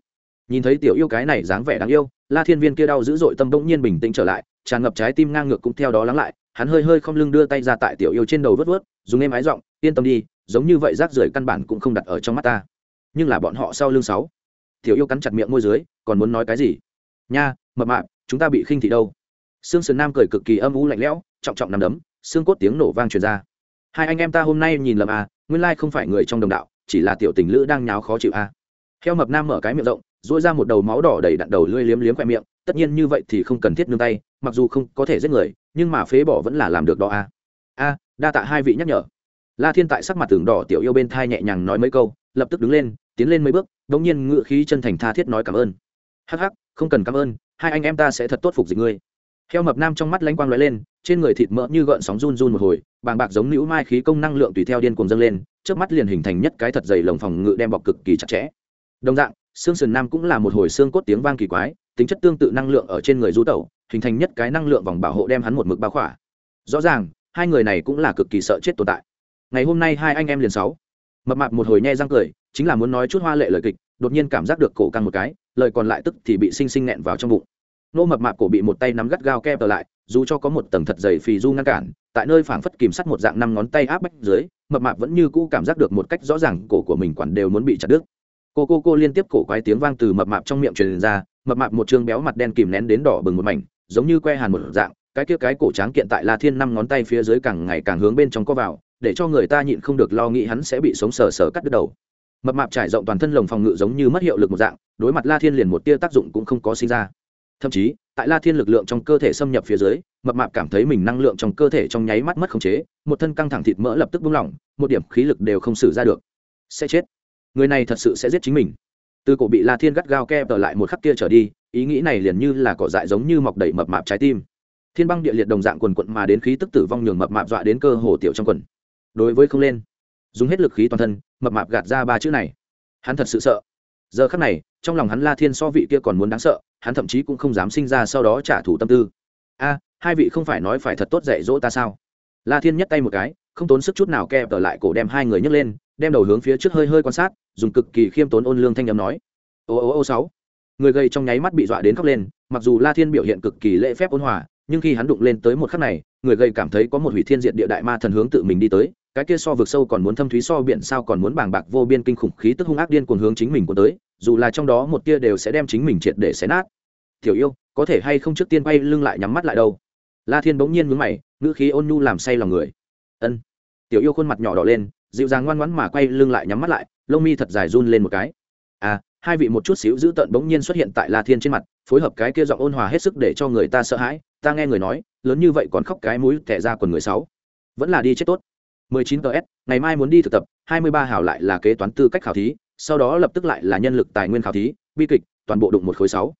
Nhìn thấy tiểu yêu cái này dáng vẻ đáng yêu, la thiên viên kia đau dữ dội tâm bỗng nhiên bình tĩnh trở lại, tràn ngập trái tim ngang ngược cũng theo đó lắng lại, hắn hơi hơi không lưng đưa tay ra tại tiểu yêu trên đầu vớt vớt, dùng êm ái giọng, yên tâm đi, giống như vậy rác rưởi căn bản cũng không đặt ở trong mắt ta. Nhưng là bọn họ sau lưng sáu. Tiểu yêu cắn chặt miệng môi dưới, còn muốn nói cái gì? Nha, mập mạp, chúng ta bị khinh thị đâu? Sương sườn nam cười cực kỳ âm u lạnh lẽo, trọng trọng nằm đấm, xương cốt tiếng nổ vang truyền ra. Hai anh em ta hôm nay nhìn lầm à nguyên lai không phải người trong đồng đạo, chỉ là tiểu tình lữ đang nháo khó chịu à. Theo mập nam mở cái miệng rộng dỗi ra một đầu máu đỏ đầy đặn đầu lưỡi liếm liếm khoe miệng, tất nhiên như vậy thì không cần thiết nương tay, mặc dù không có thể giết người, nhưng mà phế bỏ vẫn là làm được đó à. A, đa tạ hai vị nhắc nhở. La thiên tại sắc mặt tường đỏ tiểu yêu bên thai nhẹ nhàng nói mấy câu, lập tức đứng lên, tiến lên mấy bước, đống nhiên ngựa khí chân thành tha thiết nói cảm ơn. Hắc hắc, không cần cảm ơn, hai anh em ta sẽ thật tốt phục dịch ngươi heo mập nam trong mắt lanh quang lóe lên, trên người thịt mỡ như gợn sóng run run một hồi, bàng bạc giống nữ mai khí công năng lượng tùy theo điên cuồng dâng lên trước mắt liền hình thành nhất cái thật dày lồng phòng ngự đem bọc cực kỳ chặt chẽ. Đồng dạng, xương sườn nam cũng là một hồi xương cốt tiếng vang kỳ quái, tính chất tương tự năng lượng ở trên người du tẩu, hình thành nhất cái năng lượng vòng bảo hộ đem hắn một mực bao khỏa. Rõ ràng, hai người này cũng là cực kỳ sợ chết tồn tại. Ngày hôm nay hai anh em liền sáu. Mập mạp một hồi nhe răng cười, chính là muốn nói chút hoa lệ lời kịch, đột nhiên cảm giác được cổ căng một cái, lời còn lại tức thì bị sinh sinh nẹn vào trong bụng nô mập mạp cổ bị một tay nắm gắt gao keo lại, dù cho có một tầng thật dày phì du ngăn cản, tại nơi phảng phất kìm sắt một dạng năm ngón tay áp bách dưới, mập mạp vẫn như cũ cảm giác được một cách rõ ràng cổ của mình quản đều muốn bị chặt đứt. Cô cô cô liên tiếp cổ quái tiếng vang từ mập mạp trong miệng truyền ra, mập mạp một chương béo mặt đen kìm nén đến đỏ bừng một mảnh, giống như que hàn một dạng, cái kia cái cổ tráng kiện tại la thiên năm ngón tay phía dưới càng ngày càng hướng bên trong có vào, để cho người ta nhịn không được lo nghĩ hắn sẽ bị sống sờ sờ cắt đứt đầu. Mập mạp trải rộng toàn thân lồng phòng ngự giống như mất hiệu lực một dạng, đối mặt la thiên liền một tia tác dụng cũng không có sinh ra thậm chí, tại la thiên lực lượng trong cơ thể xâm nhập phía dưới, mập mạp cảm thấy mình năng lượng trong cơ thể trong nháy mắt mất khống chế, một thân căng thẳng thịt mỡ lập tức buông lỏng, một điểm khí lực đều không xử ra được. Sẽ chết. Người này thật sự sẽ giết chính mình. Từ cổ bị la thiên gắt gao keo ở lại một khắc kia trở đi, ý nghĩ này liền như là cỏ dại giống như mọc đầy mập mạp trái tim. Thiên băng địa liệt đồng dạng quần quận mà đến khí tức tử vong nhường mập mạp dọa đến cơ hồ tiểu trong quần. Đối với không lên. Dùng hết lực khí toàn thân, mập mạp gạt ra ba chữ này. Hắn thật sự sợ giờ khắc này, trong lòng hắn la thiên so vị kia còn muốn đáng sợ, hắn thậm chí cũng không dám sinh ra sau đó trả thù tâm tư. A, hai vị không phải nói phải thật tốt dạy dỗ ta sao? La thiên nhấc tay một cái, không tốn sức chút nào kẹp ở lại cổ đem hai người nhấc lên, đem đầu hướng phía trước hơi hơi quan sát, dùng cực kỳ khiêm tốn ôn lương thanh â m nói. Ô ô ô, sáu. Người gây trong nháy mắt bị dọa đến khóc lên, mặc dù la thiên biểu hiện cực kỳ lễ phép ôn hòa, nhưng khi hắn đụng lên tới một khắc này, người gây cảm thấy có một hủy thiên diện địa đại ma thần hướng tự mình đi tới cái kia so vực sâu còn muốn thâm thúy so biển sao còn muốn bàng bạc vô biên kinh khủng khí tức hung ác điên cuồng hướng chính mình của tới, dù là trong đó một tia đều sẽ đem chính mình triệt để xé nát. Tiểu yêu, có thể hay không trước tiên bay lưng lại nhắm mắt lại đâu? La thiên bỗng nhiên mướn mày, ngữ khí ôn nhu làm say lòng người. Ân. Tiểu yêu khuôn mặt nhỏ đỏ lên, dịu dàng ngoan ngoãn mà quay lưng lại nhắm mắt lại, lông mi thật dài run lên một cái. À hai vị một chút xíu giữ tợn bỗng nhiên xuất hiện tại la thiên trên mặt, phối hợp cái kia giọng ôn hòa hết sức để cho người ta sợ hãi. Ta nghe người nói, lớn như vậy còn khóc cái mũi tẻ ra quần người sáu. Vẫn là đi chết tốt. 19 ts ngày mai muốn đi thực tập 23 hảo lại là kế toán tư cách khảo thí, sau đó lập tức lại là nhân lực tài nguyên khảo thí, bi kịch, toàn bộ đụng một khối sáu.